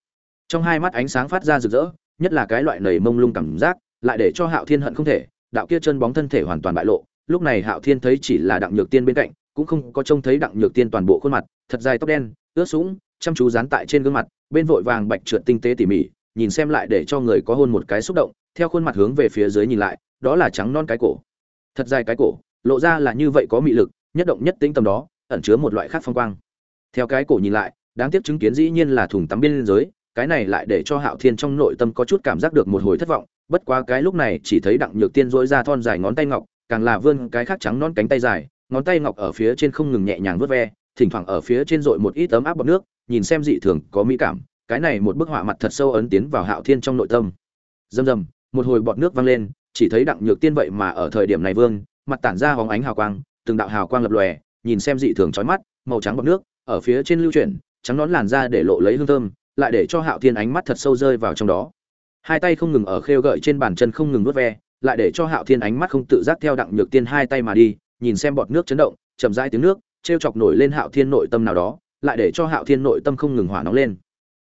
Speaker 1: Trong hai mắt ánh sáng phát ra rực rỡ, nhất là cái loại lầy mông lung cảm giác, lại để cho hạo thiên hận không thể, đạo kia chân bóng thân thể hoàn toàn bại lộ, lúc này hạo thiên thấy chỉ là đặng nhược tiên bên cạnh, cũng không có trông thấy đặng nhược tiên toàn bộ khuôn mặt, thật dài tóc đen, ướt sũng chăm chú dán tại trên gương mặt, bên vội vàng bạch trượt tinh tế tỉ mỉ, nhìn xem lại để cho người có hôn một cái xúc động, theo khuôn mặt hướng về phía dưới nhìn lại, đó là trắng non cái cổ. Thật dài cái cổ, lộ ra là như vậy có mị lực, nhất động nhất tính tầm đó, ẩn chứa một loại khác phong quang. Theo cái cổ nhìn lại, đáng tiếc chứng kiến dĩ nhiên là thùng tắm biên giới cái này lại để cho hạo thiên trong nội tâm có chút cảm giác được một hồi thất vọng, bất quá cái lúc này chỉ thấy đặng nhược tiên dỗi ra thon dài ngón tay ngọc, càng là vươn cái khác trắng non cánh tay dài, ngón tay ngọc ở phía trên không ngừng nhẹ nhàng vớt ve, thỉnh thoảng ở phía trên dội một ít ấm áp bọt nước nhìn xem dị thường có mỹ cảm, cái này một bức họa mặt thật sâu ấn tiến vào hạo thiên trong nội tâm. Rầm rầm, một hồi bọt nước văng lên, chỉ thấy đặng nhược tiên vậy mà ở thời điểm này vương, mặt tản ra hóng ánh hào quang, từng đạo hào quang lập lòe, nhìn xem dị thường chói mắt, màu trắng bọt nước, ở phía trên lưu chuyển, trắng nón làn ra để lộ lấy hương thơm, lại để cho hạo thiên ánh mắt thật sâu rơi vào trong đó. Hai tay không ngừng ở khêu gợi trên bàn chân không ngừng nuốt ve, lại để cho hạo thiên ánh mắt không tự giác theo đặng nhược tiên hai tay mà đi, nhìn xem bọt nước chấn động, chậm rãi tiếng nước t r e o chọc nổi lên hạo thiên nội tâm nào đó lại để cho hạo thiên nội tâm không ngừng hỏa nóng lên.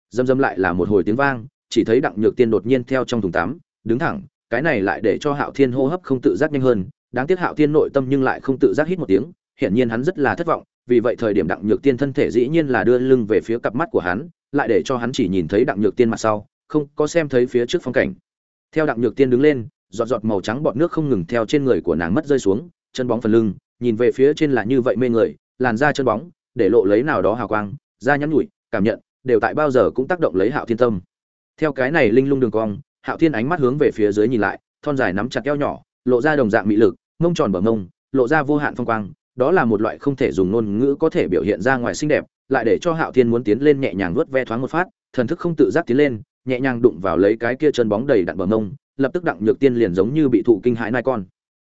Speaker 1: Dâm dâm lại là một hồi tiếng vang, chỉ thấy đặng nhược tiên đột nhiên theo trong thùng tắm, đứng thẳng, cái này lại để cho hạo thiên hô hấp không tự giác nhanh hơn, đáng tiếc hạo thiên nội tâm nhưng lại không tự giác hít một tiếng, hiển nhiên hắn rất là thất vọng, vì vậy thời điểm đặng nhược tiên thân thể dĩ nhiên là đưa lưng về phía cặp mắt của hắn, lại để cho hắn chỉ nhìn thấy đặng nhược tiên mặt sau, không có xem thấy phía trước phong cảnh. Theo đặng nhược tiên đứng lên, giọt giọt màu trắng bọt nước không ngừng theo trên người của nàng mất rơi xuống, chân bóng phần lưng, nhìn về phía trên là như vậy mê người, làn da chân bóng để lộ lấy nào đó hào quang, da nhắn nhủi, cảm nhận, đều tại bao giờ cũng tác động lấy hạo thiên tâm. Theo cái này linh lung đường cong, hạo thiên ánh mắt hướng về phía dưới nhìn lại, thon dài nắm chặt eo nhỏ, lộ ra đồng dạng mị lực, mông tròn bờ mông, lộ ra vô hạn phong quang, đó là một loại không thể dùng ngôn ngữ có thể biểu hiện ra ngoài xinh đẹp, lại để cho hạo thiên muốn tiến lên nhẹ nhàng vuốt ve thoáng một phát, thần thức không tự giác tiến lên, nhẹ nhàng đụng vào lấy cái kia chân bóng đầy đặn bờ mông, lập tức đặng nhược tiên liền giống như bị thụ kinh hãi nai con.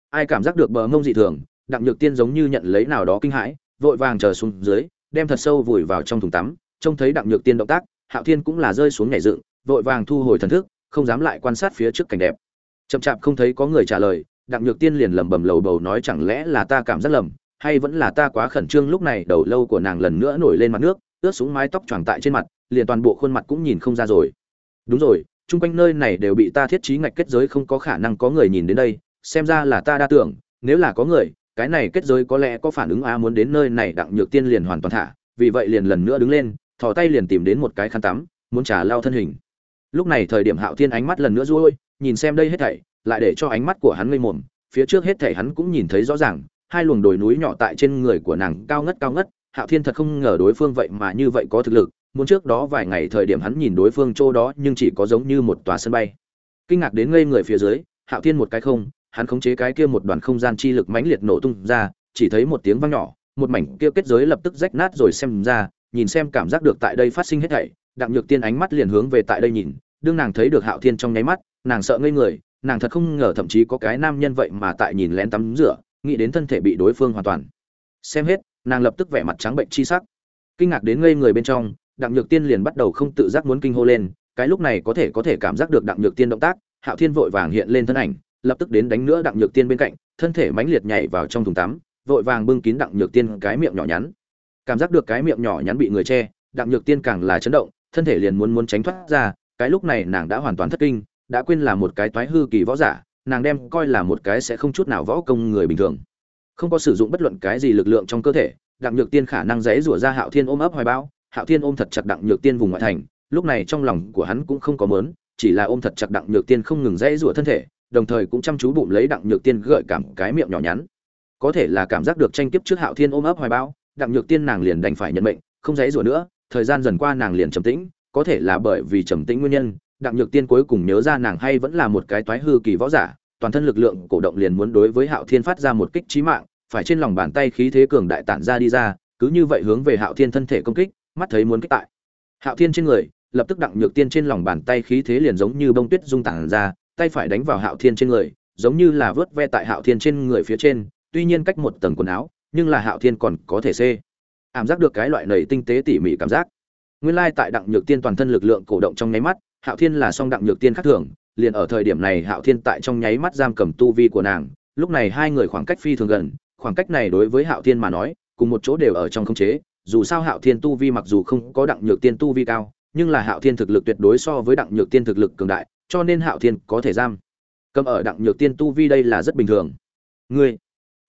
Speaker 1: Ai cảm giác được bờ mông dị thường, đặng nhược tiên giống như nhận lấy nào đó kinh hãi vội vàng chờ xuống dưới, đem thật sâu vùi vào trong thùng tắm, trông thấy đặng nhược tiên động tác, hạo thiên cũng là rơi xuống nhảy dựng, vội vàng thu hồi thần thức, không dám lại quan sát phía trước cảnh đẹp. Chậm chạp không thấy có người trả lời, đặng nhược tiên liền lẩm bẩm lầu bầu nói chẳng lẽ là ta cảm giác lầm, hay vẫn là ta quá khẩn trương lúc này đầu lâu của nàng lần nữa nổi lên mặt nước, ướt xuống mái tóc choàng tại trên mặt, liền toàn bộ khuôn mặt cũng nhìn không ra rồi. Đúng rồi, chung quanh nơi này đều bị ta thiết trí ngạch kết giới không có khả năng có người nhìn đến đây, xem ra là ta đa tưởng, nếu là có người cái này kết giới có lẽ có phản ứng a muốn đến nơi này đặng nhược tiên liền hoàn toàn thả, vì vậy liền lần nữa đứng lên, thò tay liền tìm đến một cái khăn tắm, muốn trả lao thân hình. Lúc này thời điểm hạo thiên ánh mắt lần nữa rối nhìn xem đây hết thảy, lại để cho ánh mắt của hắn ngây mồm, phía trước hết thảy hắn cũng nhìn thấy rõ ràng, hai luồng đồi núi nhỏ tại trên người của nàng cao ngất cao ngất, hạo thiên thật không ngờ đối phương vậy mà như vậy có thực lực, muốn trước đó vài ngày thời điểm hắn nhìn đối phương chỗ đó nhưng chỉ có giống như một tòa sân bay. Kinh ngạc đến ngây người phía dưới, hạo thiên một cái không hắn khống chế cái kia một đoàn không gian chi lực mãnh liệt nổ tung ra, chỉ thấy một tiếng vang nhỏ, một mảnh kia kết giới lập tức rách nát rồi xem ra, nhìn xem cảm giác được tại đây phát sinh hết thảy, đặng nhược tiên ánh mắt liền hướng về tại đây nhìn, đương nàng thấy được hạo thiên trong nháy mắt, nàng sợ ngây người, nàng thật không ngờ thậm chí có cái nam nhân vậy mà tại nhìn lén tắm rửa, nghĩ đến thân thể bị đối phương hoàn toàn. Xem hết, nàng lập tức vẻ mặt trắng bệnh chi sắc. Kinh ngạc đến ngây người bên trong, đặng nhược tiên liền bắt đầu không tự giác muốn kinh hô lên, cái lúc này có thể có thể cảm giác được đặng nhược tiên động tác, hạo thiên vội vàng hiện lên thân ảnh lập tức đến đánh nữa đặng nhược tiên bên cạnh, thân thể mãnh liệt nhảy vào trong thùng tắm, vội vàng bưng kín đặng nhược tiên cái miệng nhỏ nhắn. Cảm giác được cái miệng nhỏ nhắn bị người che, đặng nhược tiên càng là chấn động, thân thể liền muốn muốn tránh thoát ra, cái lúc này nàng đã hoàn toàn thất kinh, đã quên là một cái toái hư kỳ võ giả, nàng đem coi là một cái sẽ không chút nào võ công người bình thường. Không có sử dụng bất luận cái gì lực lượng trong cơ thể, đặng nhược tiên khả năng dễ rủa ra hạo thiên ôm ấp hoài bão, hạo thiên ôm thật chặt đặng nhược tiên vùng ngoại thành, lúc này trong lòng của hắn cũng không có mớn chỉ là ôm thật chặt đặng nhược tiên không ngừng dễ rủa thân thể đồng thời cũng chăm chú bụng lấy đặng nhược tiên gợi cảm cái miệng nhỏ nhắn. Có thể là cảm giác được tranh kiếp trước hạo thiên ôm ấp hoài bão, đặng nhược tiên nàng liền đành phải nhận mệnh, không dãy rủa nữa, thời gian dần qua nàng liền trầm tĩnh, có thể là bởi vì trầm tĩnh nguyên nhân, đặng nhược tiên cuối cùng nhớ ra nàng hay vẫn là một cái toái hư kỳ võ giả, toàn thân lực lượng cổ động liền muốn đối với hạo thiên phát ra một kích trí mạng, phải trên lòng bàn tay khí thế cường đại tản ra đi ra, cứ như vậy hướng về hạo thiên thân thể công kích, mắt thấy muốn kích tại. Hạo thiên trên người, lập tức đặng nhược tiên trên lòng bàn tay khí thế liền giống như bông tuyết dung tản ra tay phải đánh vào hạo thiên trên người, giống như là vớt ve tại hạo thiên trên người phía trên, tuy nhiên cách một tầng quần áo, nhưng là hạo thiên còn có thể xê. Cảm giác được cái loại nảy tinh tế tỉ mỉ cảm giác. Nguyên lai tại đặng nhược tiên toàn thân lực lượng cổ động trong nháy mắt, hạo thiên là song đặng nhược tiên khác thường, liền ở thời điểm này hạo thiên tại trong nháy mắt giam cầm tu vi của nàng, lúc này hai người khoảng cách phi thường gần, khoảng cách này đối với hạo thiên mà nói, cùng một chỗ đều ở trong khống chế, dù sao hạo thiên tu vi mặc dù không có đặng nhược tiên tu vi cao, nhưng là hạo thiên thực lực tuyệt đối so với đặng nhược tiên thực lực cường đại cho nên hạo thiên có thể giam. Cầm ở đặng nhược tiên tu vi đây là rất bình thường. Ngươi,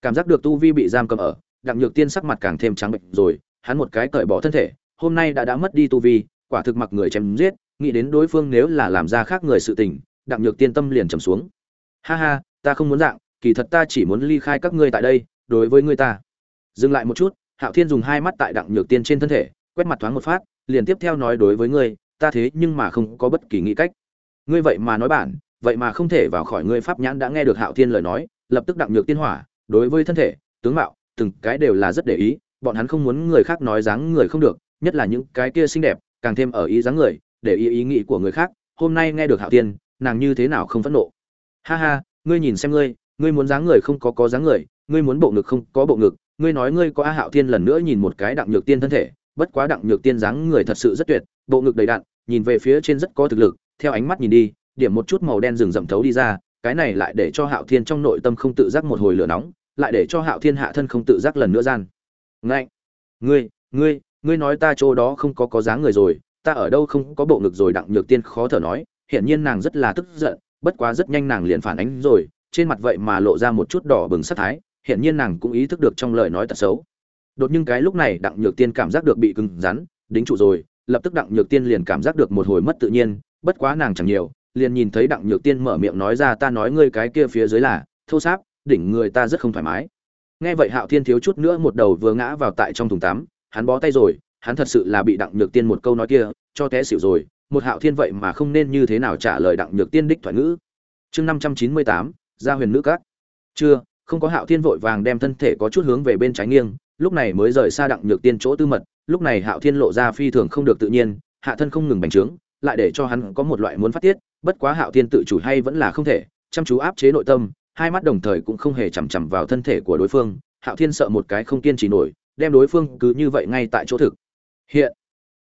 Speaker 1: cảm giác được tu vi bị giam cầm ở, đặng nhược tiên sắc mặt càng thêm trắng bệnh rồi, hắn một cái cởi bỏ thân thể, hôm nay đã đã mất đi tu vi, quả thực mặc người chém giết, nghĩ đến đối phương nếu là làm ra khác người sự tình, đặng nhược tiên tâm liền trầm xuống. Ha ha, ta không muốn dạng, kỳ thật ta chỉ muốn ly khai các ngươi tại đây, đối với ngươi ta. Dừng lại một chút, hạo thiên dùng hai mắt tại đặng nhược tiên trên thân thể, quét mặt thoáng một phát, liền tiếp theo nói đối với ngươi, ta thế nhưng mà không có bất kỳ nghĩ cách ngươi vậy mà nói bản, vậy mà không thể vào khỏi ngươi pháp nhãn đã nghe được hạo thiên lời nói, lập tức đặng nhược tiên hỏa, đối với thân thể, tướng mạo, từng cái đều là rất để ý, bọn hắn không muốn người khác nói dáng người không được, nhất là những cái kia xinh đẹp, càng thêm ở ý dáng người, để ý ý nghĩ của người khác, hôm nay nghe được hạo thiên, nàng như thế nào không phẫn nộ. Ha ha, ngươi nhìn xem ngươi ngươi muốn dáng người không có có dáng người, ngươi muốn bộ ngực không có bộ ngực, ngươi nói ngươi có a hạo thiên lần nữa nhìn một cái đặng nhược tiên thân thể, bất quá đặng nhược tiên dáng người thật sự rất tuyệt, bộ ngực đầy đặn, nhìn về phía trên rất có thực lực theo ánh mắt nhìn đi điểm một chút màu đen rừng rậm thấu đi ra cái này lại để cho hạo thiên trong nội tâm không tự giác một hồi lửa nóng lại để cho hạo thiên hạ thân không tự giác lần nữa gian. Ngạnh, ngươi ngươi ngươi nói ta chỗ đó không có có dáng người rồi ta ở đâu không có bộ ngực rồi đặng nhược tiên khó thở nói hiển nhiên nàng rất là tức giận bất quá rất nhanh nàng liền phản ánh rồi trên mặt vậy mà lộ ra một chút đỏ bừng sắc thái hiển nhiên nàng cũng ý thức được trong lời nói tật xấu. Đột nhiên cái lúc này đặng nhược tiên cảm giác được bị cứng rắn đính trụ rồi lập tức đặng nhược tiên liền cảm giác được một hồi mất tự nhiên bất quá nàng chẳng nhiều, liền nhìn thấy đặng nhược tiên mở miệng nói ra, ta nói ngươi cái kia phía dưới là, thô sáp, đỉnh người ta rất không thoải mái. Nghe vậy hạo thiên thiếu chút nữa một đầu vừa ngã vào tại trong thùng tắm, hắn bó tay rồi, hắn thật sự là bị đặng nhược tiên một câu nói kia cho té xỉu rồi, một hạo thiên vậy mà không nên như thế nào trả lời đặng nhược tiên đích thoại ngữ. Chương năm trăm chín mươi tám, gia huyền nữ các. Chưa, không có hạo thiên vội vàng đem thân thể có chút hướng về bên trái nghiêng, lúc này mới rời xa đặng nhược tiên chỗ tư mật, lúc này hạo thiên lộ ra phi thường không được tự nhiên, hạ thân không ngừng bành trướng lại để cho hắn có một loại muốn phát tiết, bất quá hạo thiên tự chủ hay vẫn là không thể, chăm chú áp chế nội tâm, hai mắt đồng thời cũng không hề chằm chằm vào thân thể của đối phương, hạo thiên sợ một cái không kiên trì nổi, đem đối phương cứ như vậy ngay tại chỗ thực. Hiện.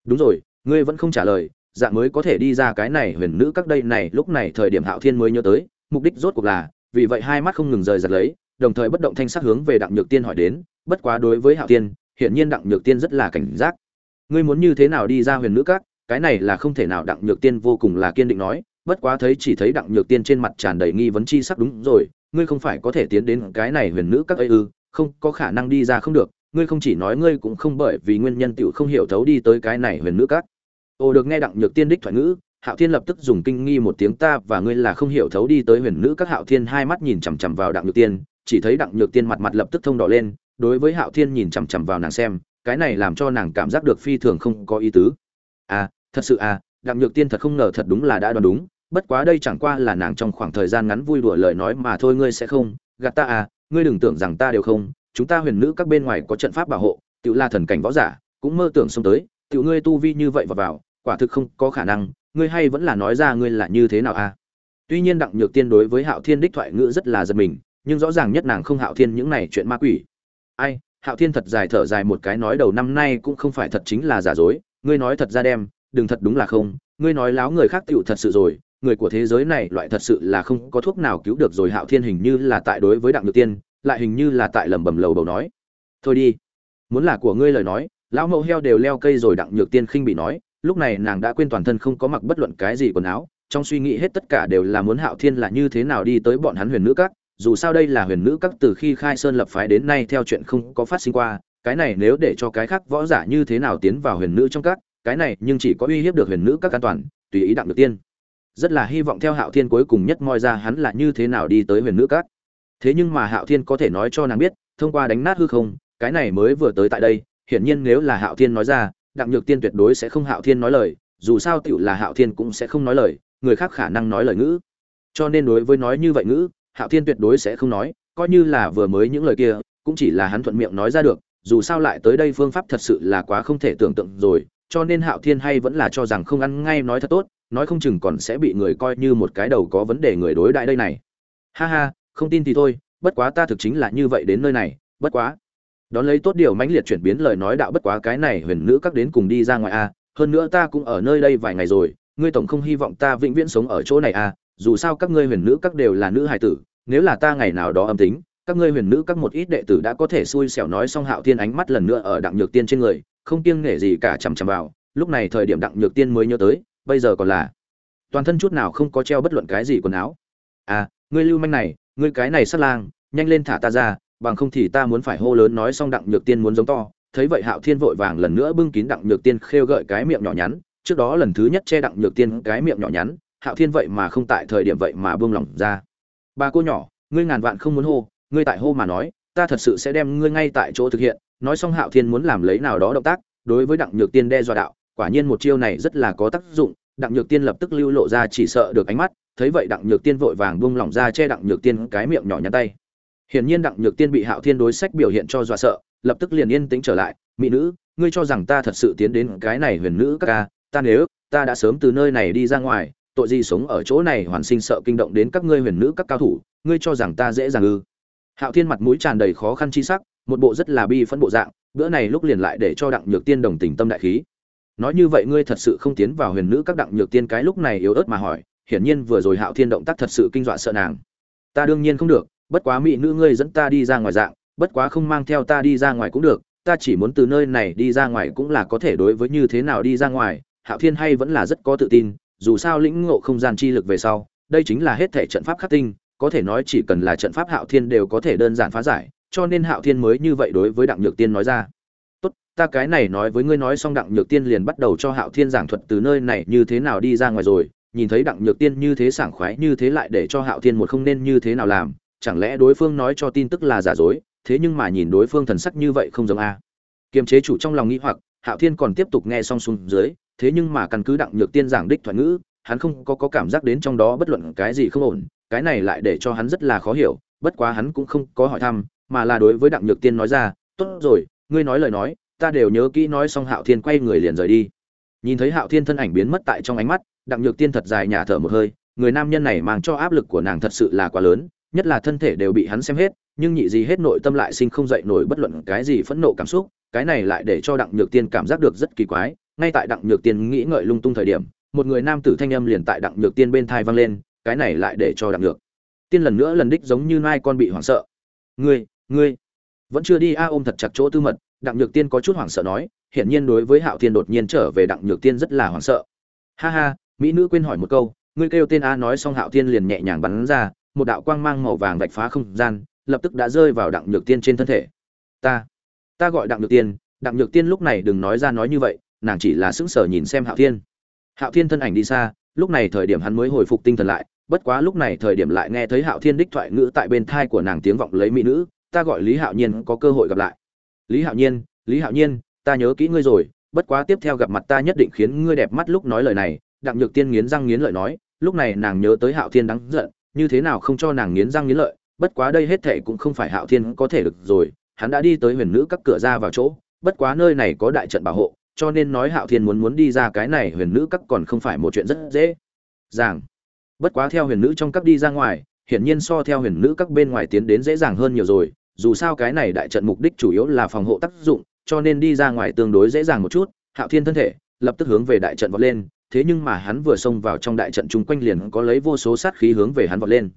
Speaker 1: Đúng rồi, ngươi vẫn không trả lời dạng mới có thể đi ra cái này huyền nữ các đây này, lúc này thời điểm hạo thiên mới nhớ tới, mục đích rốt cuộc là, vì vậy hai mắt không ngừng rời giật lấy, đồng thời bất động thanh sắc hướng về đặng nhược tiên hỏi đến, bất quá đối với hạo tiên hiển nhiên đặng nhược tiên rất là cảnh giác. Ngươi muốn như thế nào đi ra huyền nữ các? Cái này là không thể nào đặng nhược tiên vô cùng là kiên định nói, bất quá thấy chỉ thấy đặng nhược tiên trên mặt tràn đầy nghi vấn chi sắc đúng rồi, ngươi không phải có thể tiến đến cái này huyền nữ các ấy ư, không, có khả năng đi ra không được, ngươi không chỉ nói ngươi cũng không bởi vì nguyên nhân tiểu không hiểu thấu đi tới cái này huyền nữ các. Ồ được nghe đặng nhược tiên đích thoại ngữ, hạo thiên lập tức dùng kinh nghi một tiếng ta và ngươi là không hiểu thấu đi tới huyền nữ các. Hạo thiên hai mắt nhìn chằm chằm vào đặng nhược tiên, chỉ thấy đặng nhược tiên mặt mặt lập tức thông đỏ lên, đối với hạo thiên nhìn chằm chằm vào nàng xem, cái này làm cho nàng cảm giác được phi thường không có ý tứ. À thật sự à đặng nhược tiên thật không ngờ thật đúng là đã đoán đúng, bất quá đây chẳng qua là nàng trong khoảng thời gian ngắn vui đùa lời nói mà thôi, ngươi sẽ không, gạt ta à ngươi đừng tưởng rằng ta đều không, chúng ta huyền nữ các bên ngoài có trận pháp bảo hộ tự la thần cảnh võ giả, cũng mơ tưởng xông tới tự ngươi tu vi như vậy và vào, quả thực không có khả năng, ngươi hay vẫn là nói ra ngươi là như thế nào à. Tuy nhiên đặng nhược tiên đối với hạo thiên đích thoại ngữ rất là giật mình, nhưng rõ ràng nhất nàng không hạo thiên những này chuyện ma quỷ. Ai, hạo thiên thật dài thở dài một cái nói đầu năm nay cũng không phải thật chính là giả dối, ngươi nói thật ra đem đừng thật đúng là không, ngươi nói láo người khác tựu thật sự rồi, người của thế giới này loại thật sự là không có thuốc nào cứu được rồi, hạo thiên hình như là tại đối với đặng nhược tiên, lại hình như là tại lẩm bẩm lầu bầu nói. Thôi đi, muốn là của ngươi lời nói, lão mẫu heo đều leo cây rồi, đặng nhược tiên khinh bị nói, lúc này nàng đã quên toàn thân không có mặc bất luận cái gì quần áo, trong suy nghĩ hết tất cả đều là muốn hạo thiên là như thế nào đi tới bọn hắn huyền nữ các, dù sao đây là huyền nữ các từ khi khai sơn lập phái đến nay theo chuyện không có phát sinh qua, cái này nếu để cho cái khác võ giả như thế nào tiến vào huyền nữ trong các cái này nhưng chỉ có uy hiếp được huyền nữ các an toàn, tùy ý đặng được tiên. Rất là hy vọng theo hạo thiên cuối cùng nhất moi ra hắn là như thế nào đi tới huyền nữ các. Thế nhưng mà hạo thiên có thể nói cho nàng biết, thông qua đánh nát hư không, cái này mới vừa tới tại đây, hiển nhiên nếu là hạo thiên nói ra, đặng nhược tiên tuyệt đối sẽ không hạo thiên nói lời, dù sao tựu là hạo thiên cũng sẽ không nói lời, người khác khả năng nói lời ngữ. Cho nên đối với nói như vậy ngữ, hạo thiên tuyệt đối sẽ không nói, coi như là vừa mới những lời kia, cũng chỉ là hắn thuận miệng nói ra được, dù sao lại tới đây phương pháp thật sự là quá không thể tưởng tượng rồi cho nên hạo thiên hay vẫn là cho rằng không ăn ngay nói thật tốt, nói không chừng còn sẽ bị người coi như một cái đầu có vấn đề người đối đại đây này. Ha ha, không tin thì thôi, bất quá ta thực chính là như vậy đến nơi này, bất quá. Đón lấy tốt điều mãnh liệt chuyển biến lời nói đạo bất quá cái này huyền nữ các đến cùng đi ra ngoài a hơn nữa ta cũng ở nơi đây vài ngày rồi, ngươi tổng không hy vọng ta vĩnh viễn sống ở chỗ này a dù sao các ngươi huyền nữ các đều là nữ hài tử, nếu là ta ngày nào đó âm tính, các ngươi huyền nữ các một ít đệ tử đã có thể xui xẻo nói xong hạo thiên ánh mắt lần nữa ở đặng nhược tiên trên người không kiêng nể gì cả chằm chằm vào, lúc này thời điểm đặng nhược tiên mới nhớ tới, bây giờ còn là, toàn thân chút nào không có treo bất luận cái gì quần áo. À ngươi lưu manh này, ngươi cái này sát lang, nhanh lên thả ta ra, bằng không thì ta muốn phải hô lớn nói xong đặng nhược tiên muốn giống to, thấy vậy hạo thiên vội vàng lần nữa bưng kín đặng nhược tiên khêu gợi cái miệng nhỏ nhắn, trước đó lần thứ nhất che đặng nhược tiên cái miệng nhỏ nhắn, hạo thiên vậy mà không tại thời điểm vậy mà buông lỏng ra. Bà cô nhỏ, ngươi ngàn vạn không muốn hô, ngươi tại hô mà nói ta thật sự sẽ đem ngươi ngay tại chỗ thực hiện, nói xong hạo thiên muốn làm lấy nào đó động tác, đối với đặng nhược tiên đe dọa đạo, quả nhiên một chiêu này rất là có tác dụng, đặng nhược tiên lập tức lưu lộ ra chỉ sợ được ánh mắt, thấy vậy đặng nhược tiên vội vàng buông lỏng ra che đặng nhược tiên cái miệng nhỏ nhắn tay. Hiển nhiên đặng nhược tiên bị hạo thiên đối sách biểu hiện cho dọa sợ, lập tức liền yên tĩnh trở lại, mỹ nữ, ngươi cho rằng ta thật sự tiến đến cái này huyền nữ các ca, ta nếu, ta đã sớm từ nơi này đi ra ngoài, tội gì sống ở chỗ này hoàn sinh sợ kinh động đến các ngươi huyền nữ các cao thủ, ngươi cho rằng ta dễ dàng ư? Hạo thiên mặt mũi tràn đầy khó khăn chi sắc, một bộ rất là bi phẫn bộ dạng, bữa này lúc liền lại để cho đặng nhược tiên đồng tình tâm đại khí. Nói như vậy ngươi thật sự không tiến vào huyền nữ các đặng nhược tiên cái lúc này yếu ớt mà hỏi, hiển nhiên vừa rồi hạo thiên động tác thật sự kinh dọa sợ nàng. Ta đương nhiên không được, bất quá mỹ nữ ngươi dẫn ta đi ra ngoài dạng, bất quá không mang theo ta đi ra ngoài cũng được, ta chỉ muốn từ nơi này đi ra ngoài cũng là có thể đối với như thế nào đi ra ngoài, hạo thiên hay vẫn là rất có tự tin, dù sao lĩnh ngộ không gian chi lực về sau, đây chính là hết thể trận pháp khắc tinh có thể nói chỉ cần là trận pháp hạo thiên đều có thể đơn giản phá giải, cho nên hạo thiên mới như vậy đối với đặng nhược tiên nói ra. Tốt, ta cái này nói với ngươi nói xong đặng nhược tiên liền bắt đầu cho hạo thiên giảng thuật từ nơi này như thế nào đi ra ngoài rồi, nhìn thấy đặng nhược tiên như thế sảng khoái như thế lại để cho hạo thiên một không nên như thế nào làm, chẳng lẽ đối phương nói cho tin tức là giả dối, thế nhưng mà nhìn đối phương thần sắc như vậy không giống a. Kiềm chế chủ trong lòng nghĩ hoặc, hạo thiên còn tiếp tục nghe xong xuống dưới, thế nhưng mà căn cứ đặng nhược tiên giảng đích thoại ngữ hắn không có, có cảm giác đến trong đó bất luận cái gì không ổn cái này lại để cho hắn rất là khó hiểu bất quá hắn cũng không có hỏi thăm mà là đối với đặng nhược tiên nói ra tốt rồi ngươi nói lời nói ta đều nhớ kỹ nói xong hạo thiên quay người liền rời đi. Nhìn thấy hạo thiên thân ảnh biến mất tại trong ánh mắt đặng nhược tiên thật dài nhả thở một hơi người nam nhân này mang cho áp lực của nàng thật sự là quá lớn nhất là thân thể đều bị hắn xem hết nhưng nhị gì hết nội tâm lại sinh không dậy nổi bất luận cái gì phẫn nộ cảm xúc cái này lại để cho đặng nhược tiên cảm giác được rất kỳ quái ngay tại đặng nhược tiên nghĩ ngợi lung tung thời điểm một người nam tử thanh âm liền tại đặng nhược tiên bên thai vang lên, cái này lại để cho đặng nhược tiên lần nữa lần đích giống như nai con bị hoảng sợ. Ngươi ngươi, vẫn chưa đi a, ôm thật chặt chỗ tư mật, đặng nhược tiên có chút hoảng sợ nói, hiển nhiên đối với hạo thiên đột nhiên trở về đặng nhược tiên rất là hoảng sợ. Ha ha, mỹ nữ quên hỏi một câu, ngươi kêu tên a nói xong hạo thiên liền nhẹ nhàng bắn ra, một đạo quang mang màu vàng vạch phá không gian, lập tức đã rơi vào đặng nhược tiên trên thân thể. Ta ta gọi đặng nhược tiên, đặng nhược tiên lúc này đừng nói ra nói như vậy, nàng chỉ là sững sờ nhìn xem hạo thiên hạo thiên thân ảnh đi xa, lúc này thời điểm hắn mới hồi phục tinh thần lại, bất quá lúc này thời điểm lại nghe thấy hạo thiên đích thoại ngữ tại bên thai của nàng tiếng vọng lấy mỹ nữ, ta gọi lý hạo nhiên, có cơ hội gặp lại. Lý hạo nhiên, lý hạo nhiên, ta nhớ kỹ ngươi rồi, bất quá tiếp theo gặp mặt ta nhất định khiến ngươi đẹp mắt lúc nói lời này. Đặng nhược tiên nghiến răng nghiến lợi nói, lúc này nàng nhớ tới hạo thiên đáng giận, như thế nào không cho nàng nghiến răng nghiến lợi, bất quá đây hết thệ cũng không phải hạo thiên có thể được rồi, hắn đã đi tới huyền nữ các cửa ra vào chỗ, bất quá nơi này có đại trận bảo hộ cho nên nói hạo thiên muốn muốn đi ra cái này huyền nữ các còn không phải một chuyện rất dễ dàng. Bất quá theo huyền nữ trong các đi ra ngoài, hiển nhiên so theo huyền nữ các bên ngoài tiến đến dễ dàng hơn nhiều rồi. Dù sao cái này đại trận mục đích chủ yếu là phòng hộ tác dụng, cho nên đi ra ngoài tương đối dễ dàng một chút, hạo thiên thân thể lập tức hướng về đại trận vọt lên. Thế nhưng mà hắn vừa xông vào trong đại trận chung quanh liền có lấy vô số sát khí hướng về hắn vọt lên.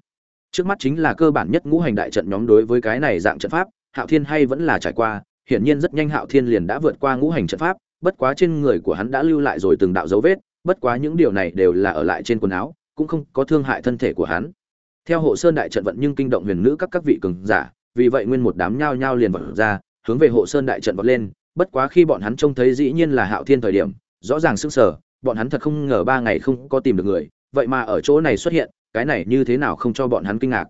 Speaker 1: Trước mắt chính là cơ bản nhất ngũ hành đại trận nhóm đối với cái này dạng trận pháp, hạo thiên hay vẫn là trải qua, hiển nhiên rất nhanh hạo thiên liền đã vượt qua ngũ hành trận pháp bất quá trên người của hắn đã lưu lại rồi từng đạo dấu vết, bất quá những điều này đều là ở lại trên quần áo, cũng không có thương hại thân thể của hắn. Theo hộ sơn đại trận vận nhưng kinh động huyền nữ các các vị cường giả, vì vậy nguyên một đám nhao nhao liền vọt ra, hướng về hộ sơn đại trận vọt lên, bất quá khi bọn hắn trông thấy dĩ nhiên là hạo thiên thời điểm, rõ ràng sững sờ, bọn hắn thật không ngờ ba ngày không có tìm được người, vậy mà ở chỗ này xuất hiện, cái này như thế nào không cho bọn hắn kinh ngạc.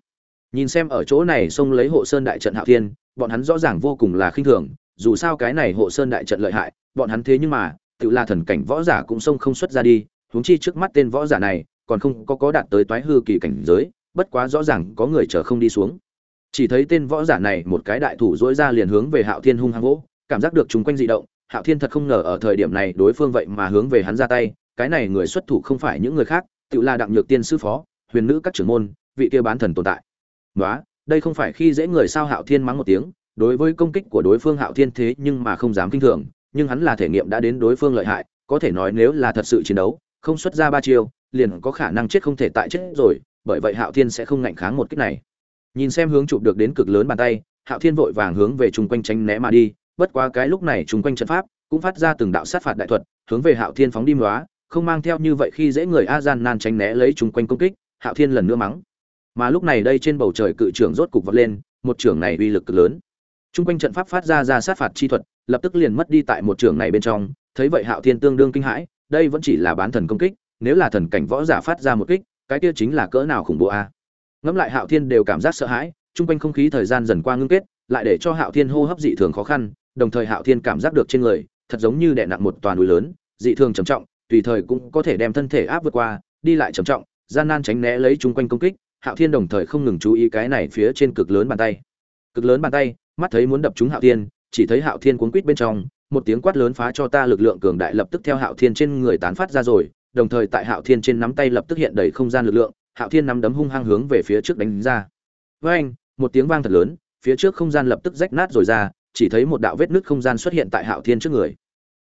Speaker 1: Nhìn xem ở chỗ này xông lấy hộ sơn đại trận hạo thiên, bọn hắn rõ ràng vô cùng là khinh thường dù sao cái này hộ sơn đại trận lợi hại bọn hắn thế nhưng mà tự là thần cảnh võ giả cũng xông không xuất ra đi huống chi trước mắt tên võ giả này còn không có có đạt tới toái hư kỳ cảnh giới bất quá rõ ràng có người chờ không đi xuống. Chỉ thấy tên võ giả này một cái đại thủ dỗi ra liền hướng về hạo thiên hung hăng gỗ, cảm giác được chúng quanh dị động hạo thiên thật không ngờ ở thời điểm này đối phương vậy mà hướng về hắn ra tay cái này người xuất thủ không phải những người khác tự là đặng nhược tiên sư phó huyền nữ các trưởng môn vị kia bán thần tồn tại. Nói đây không phải khi dễ người sao? Hạo thiên mắng một tiếng đối với công kích của đối phương hạo thiên thế nhưng mà không dám kinh thường, nhưng hắn là thể nghiệm đã đến đối phương lợi hại, có thể nói nếu là thật sự chiến đấu, không xuất ra ba chiêu, liền có khả năng chết không thể tại chết rồi, bởi vậy hạo thiên sẽ không ngạnh kháng một kích này. Nhìn xem hướng chụp được đến cực lớn bàn tay, hạo thiên vội vàng hướng về chung quanh tránh né mà đi, bất quá cái lúc này chung quanh trận pháp cũng phát ra từng đạo sát phạt đại thuật, hướng về hạo thiên phóng đi hóa không mang theo như vậy khi dễ người a gian nan tránh né lấy chung quanh công kích, hạo thiên lần nữa mắng. Mà lúc này đây trên bầu trời cự trưởng rốt cục vọt lên, một trưởng này uy lực cực lớn. Trung quanh trận pháp phát ra ra sát phạt chi thuật, lập tức liền mất đi tại một trường này bên trong. Thấy vậy hạo thiên tương đương kinh hãi, đây vẫn chỉ là bán thần công kích, nếu là thần cảnh võ giả phát ra một kích, cái kia chính là cỡ nào khủng bố a. Ngẫm lại hạo thiên đều cảm giác sợ hãi, trung quanh không khí thời gian dần qua ngưng kết, lại để cho hạo thiên hô hấp dị thường khó khăn, đồng thời hạo thiên cảm giác được trên người, thật giống như đè nặng một toàn núi lớn, dị thường trầm trọng, tùy thời cũng có thể đem thân thể áp vượt qua, đi lại trầm trọng, gian nan tránh né lấy trung quanh công kích, hạo thiên đồng thời không ngừng chú ý cái này phía trên cực lớn bàn tay. Cực lớn bàn tay mắt thấy muốn đập trúng hạo thiên, chỉ thấy hạo thiên cuốn quít bên trong, một tiếng quát lớn phá cho ta lực lượng cường đại lập tức theo hạo thiên trên người tán phát ra rồi, đồng thời tại hạo thiên trên nắm tay lập tức hiện đầy không gian lực lượng, hạo thiên nắm đấm hung hăng hướng về phía trước đánh ra. Với anh một tiếng vang thật lớn, phía trước không gian lập tức rách nát rồi ra, chỉ thấy một đạo vết nứt không gian xuất hiện tại hạo thiên trước người.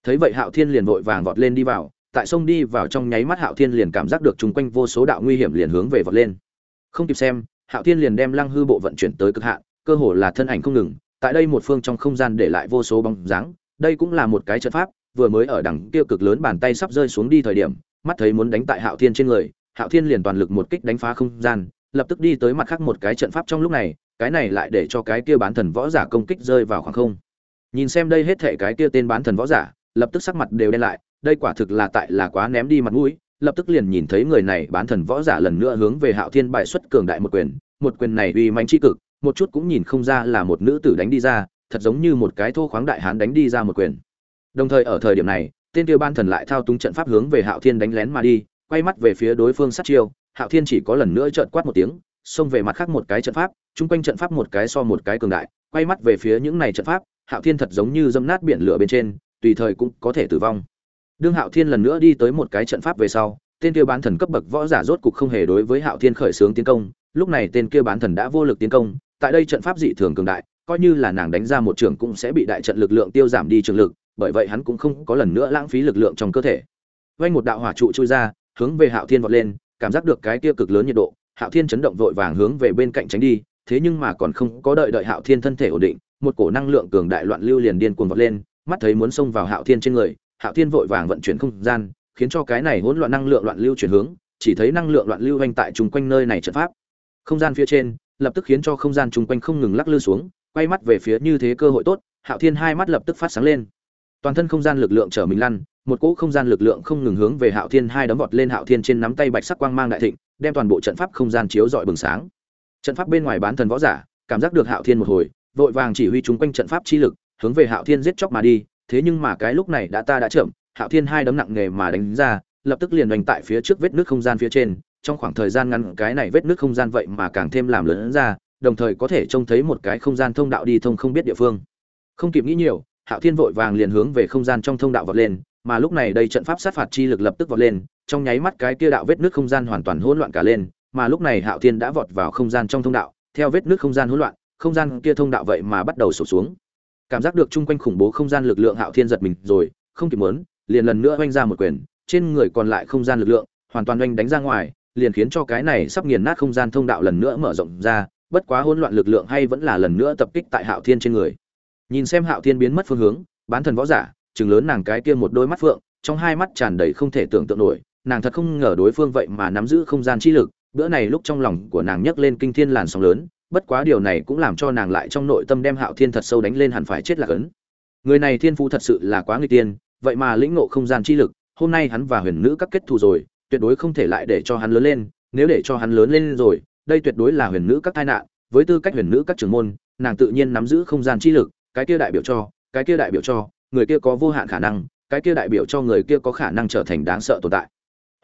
Speaker 1: Thấy vậy hạo thiên liền vội vàng vọt lên đi vào, tại sông đi vào trong nháy mắt hạo thiên liền cảm giác được chung quanh vô số đạo nguy hiểm liền hướng về vọt lên. Không kịp xem, hạo thiên liền đem lăng hư bộ vận chuyển tới cực hạn, cơ hồ là thân ảnh không ngừng tại đây một phương trong không gian để lại vô số bóng dáng, đây cũng là một cái trận pháp, vừa mới ở đằng kia cực lớn bàn tay sắp rơi xuống đi thời điểm, mắt thấy muốn đánh tại hạo thiên trên người, hạo thiên liền toàn lực một kích đánh phá không gian, lập tức đi tới mặt khác một cái trận pháp trong lúc này, cái này lại để cho cái kia bán thần võ giả công kích rơi vào khoảng không. Nhìn xem đây hết thể cái kia tên bán thần võ giả, lập tức sắc mặt đều đen lại, đây quả thực là tại là quá ném đi mặt mũi, lập tức liền nhìn thấy người này bán thần võ giả lần nữa hướng về hạo thiên bài xuất cường đại một quyền một quyền này uy manh tri cực một chút cũng nhìn không ra là một nữ tử đánh đi ra, thật giống như một cái thô khoáng đại hán đánh đi ra một quyền. Đồng thời ở thời điểm này, tên kia ban thần lại thao túng trận pháp hướng về hạo thiên đánh lén mà đi, quay mắt về phía đối phương sát chiêu, hạo thiên chỉ có lần nữa trợn quát một tiếng, xông về mặt khác một cái trận pháp, chung quanh trận pháp một cái so một cái cường đại, quay mắt về phía những này trận pháp, hạo thiên thật giống như dâm nát biển lửa bên trên, tùy thời cũng có thể tử vong. Đương hạo thiên lần nữa đi tới một cái trận pháp về sau, tên kia bán thần cấp bậc võ giả rốt cục không hề đối với hạo thiên khởi xướng tiến công, lúc này tên kia bán thần đã vô lực tiến công tại đây trận pháp dị thường cường đại, coi như là nàng đánh ra một trường cũng sẽ bị đại trận lực lượng tiêu giảm đi trường lực, bởi vậy hắn cũng không có lần nữa lãng phí lực lượng trong cơ thể. Vay một đạo hỏa trụ chui ra, hướng về hạo thiên vọt lên, cảm giác được cái kia cực lớn nhiệt độ, hạo thiên chấn động vội vàng hướng về bên cạnh tránh đi, thế nhưng mà còn không có đợi đợi hạo thiên thân thể ổn định, một cổ năng lượng cường đại loạn lưu liền điên cuồng vọt lên, mắt thấy muốn xông vào hạo thiên trên người, hạo thiên vội vàng vận chuyển không gian, khiến cho cái này hỗn loạn năng lượng loạn lưu chuyển hướng, chỉ thấy năng lượng loạn lưu vanh tại chung quanh nơi này trận pháp. Không gian phía trên lập tức khiến cho không gian chung quanh không ngừng lắc lư xuống, quay mắt về phía như thế cơ hội tốt, hạo thiên hai mắt lập tức phát sáng lên. Toàn thân không gian lực lượng trở mình lăn, một cỗ không gian lực lượng không ngừng hướng về hạo thiên hai đấm vọt lên hạo thiên trên nắm tay bạch sắc quang mang đại thịnh, đem toàn bộ trận pháp không gian chiếu rọi bừng sáng. Trận pháp bên ngoài bán thần võ giả, cảm giác được hạo thiên một hồi, vội vàng chỉ huy chúng quanh trận pháp chi lực, hướng về hạo thiên giết chóc mà đi, thế nhưng mà cái lúc này đã ta đã chậm, hạo thiên hai đấm nặng nề mà đánh ra, lập tức liền đánh tại phía trước vết nước không gian phía trên trong khoảng thời gian ngắn cái này vết nước không gian vậy mà càng thêm làm lớn ra, đồng thời có thể trông thấy một cái không gian thông đạo đi thông không biết địa phương. Không kịp nghĩ nhiều, hạo thiên vội vàng liền hướng về không gian trong thông đạo vọt lên, mà lúc này đây trận pháp sát phạt chi lực lập tức vọt lên, trong nháy mắt cái kia đạo vết nước không gian hoàn toàn hỗn loạn cả lên, mà lúc này hạo thiên đã vọt vào không gian trong thông đạo, theo vết nước không gian hỗn loạn, không gian kia thông đạo vậy mà bắt đầu sụp xuống. Cảm giác được chung quanh khủng bố không gian lực lượng hạo thiên giật mình rồi, không kịp muốn, liền lần nữa oanh ra một quyền, trên người còn lại không gian lực lượng hoàn toàn oanh đánh ra ngoài liền khiến cho cái này sắp nghiền nát không gian thông đạo lần nữa mở rộng ra, bất quá hỗn loạn lực lượng hay vẫn là lần nữa tập kích tại hạo thiên trên người. Nhìn xem hạo thiên biến mất phương hướng, bán thần võ giả, chừng lớn nàng cái kia một đôi mắt phượng, trong hai mắt tràn đầy không thể tưởng tượng nổi, nàng thật không ngờ đối phương vậy mà nắm giữ không gian chi lực, bữa này lúc trong lòng của nàng nhấc lên kinh thiên làn sóng lớn, bất quá điều này cũng làm cho nàng lại trong nội tâm đem hạo thiên thật sâu đánh lên hẳn phải chết là cấn. Người này thiên phú thật sự là quá nguy tiên, vậy mà lĩnh ngộ không gian chi lực, hôm nay hắn và huyền nữ các kết thù rồi tuyệt đối không thể lại để cho hắn lớn lên, nếu để cho hắn lớn lên rồi, đây tuyệt đối là huyền nữ các tai nạn, với tư cách huyền nữ các trưởng môn, nàng tự nhiên nắm giữ không gian chi lực, cái kia đại biểu cho, cái kia đại biểu cho, người kia có vô hạn khả năng, cái kia đại biểu cho người kia có khả năng trở thành đáng sợ tồn tại.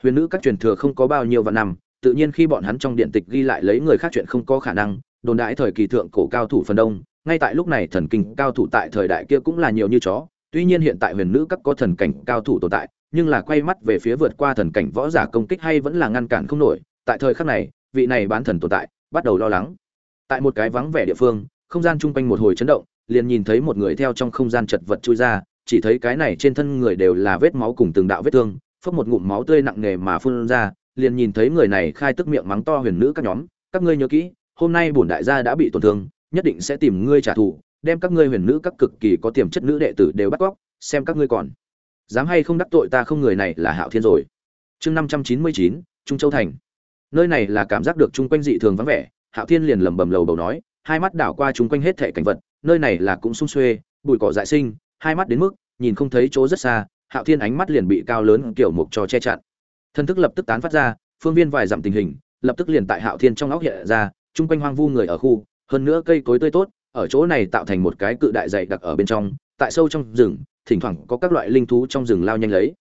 Speaker 1: Huyền nữ các truyền thừa không có bao nhiêu vạn năm, tự nhiên khi bọn hắn trong điện tịch ghi lại lấy người khác chuyện không có khả năng, đồn đãi thời kỳ thượng cổ cao thủ phần đông, ngay tại lúc này thần kinh cao thủ tại thời đại kia cũng là nhiều như chó, tuy nhiên hiện tại huyền nữ các có thần cảnh cao thủ tồn tại nhưng là quay mắt về phía vượt qua thần cảnh võ giả công kích hay vẫn là ngăn cản không nổi, tại thời khắc này, vị này bán thần tồn tại, bắt đầu lo lắng. Tại một cái vắng vẻ địa phương, không gian chung quanh một hồi chấn động, liền nhìn thấy một người theo trong không gian chật vật chui ra, chỉ thấy cái này trên thân người đều là vết máu cùng từng đạo vết thương, phốc một ngụm máu tươi nặng nề mà phun ra, liền nhìn thấy người này khai tức miệng mắng to huyền nữ các nhóm, các ngươi nhớ kỹ, hôm nay bổn đại gia đã bị tổn thương, nhất định sẽ tìm ngươi trả thù, đem các ngươi huyền nữ các cực kỳ có tiềm chất nữ đệ tử đều bắt cóc, xem các ngươi còn dám hay không đắc tội ta không người này là hạo thiên rồi. Chương năm trăm chín mươi chín, trung châu thành. Nơi này là cảm giác được chung quanh dị thường vắng vẻ, hạo thiên liền lẩm bẩm lầu bầu nói, hai mắt đảo qua chung quanh hết thệ cảnh vật, nơi này là cũng sung xuê, bụi cỏ dại sinh, hai mắt đến mức, nhìn không thấy chỗ rất xa, hạo thiên ánh mắt liền bị cao lớn kiểu mục trò che chặn. Thân thức lập tức tán phát ra, phương viên vài dặm tình hình, lập tức liền tại hạo thiên trong óc hiện ra, chung quanh hoang vu người ở khu, hơn nữa cây cối tươi tốt, ở chỗ này tạo thành một cái cự đại dày đặc ở bên trong, tại sâu trong rừng thỉnh thoảng có các loại linh thú trong rừng lao nhanh lấy.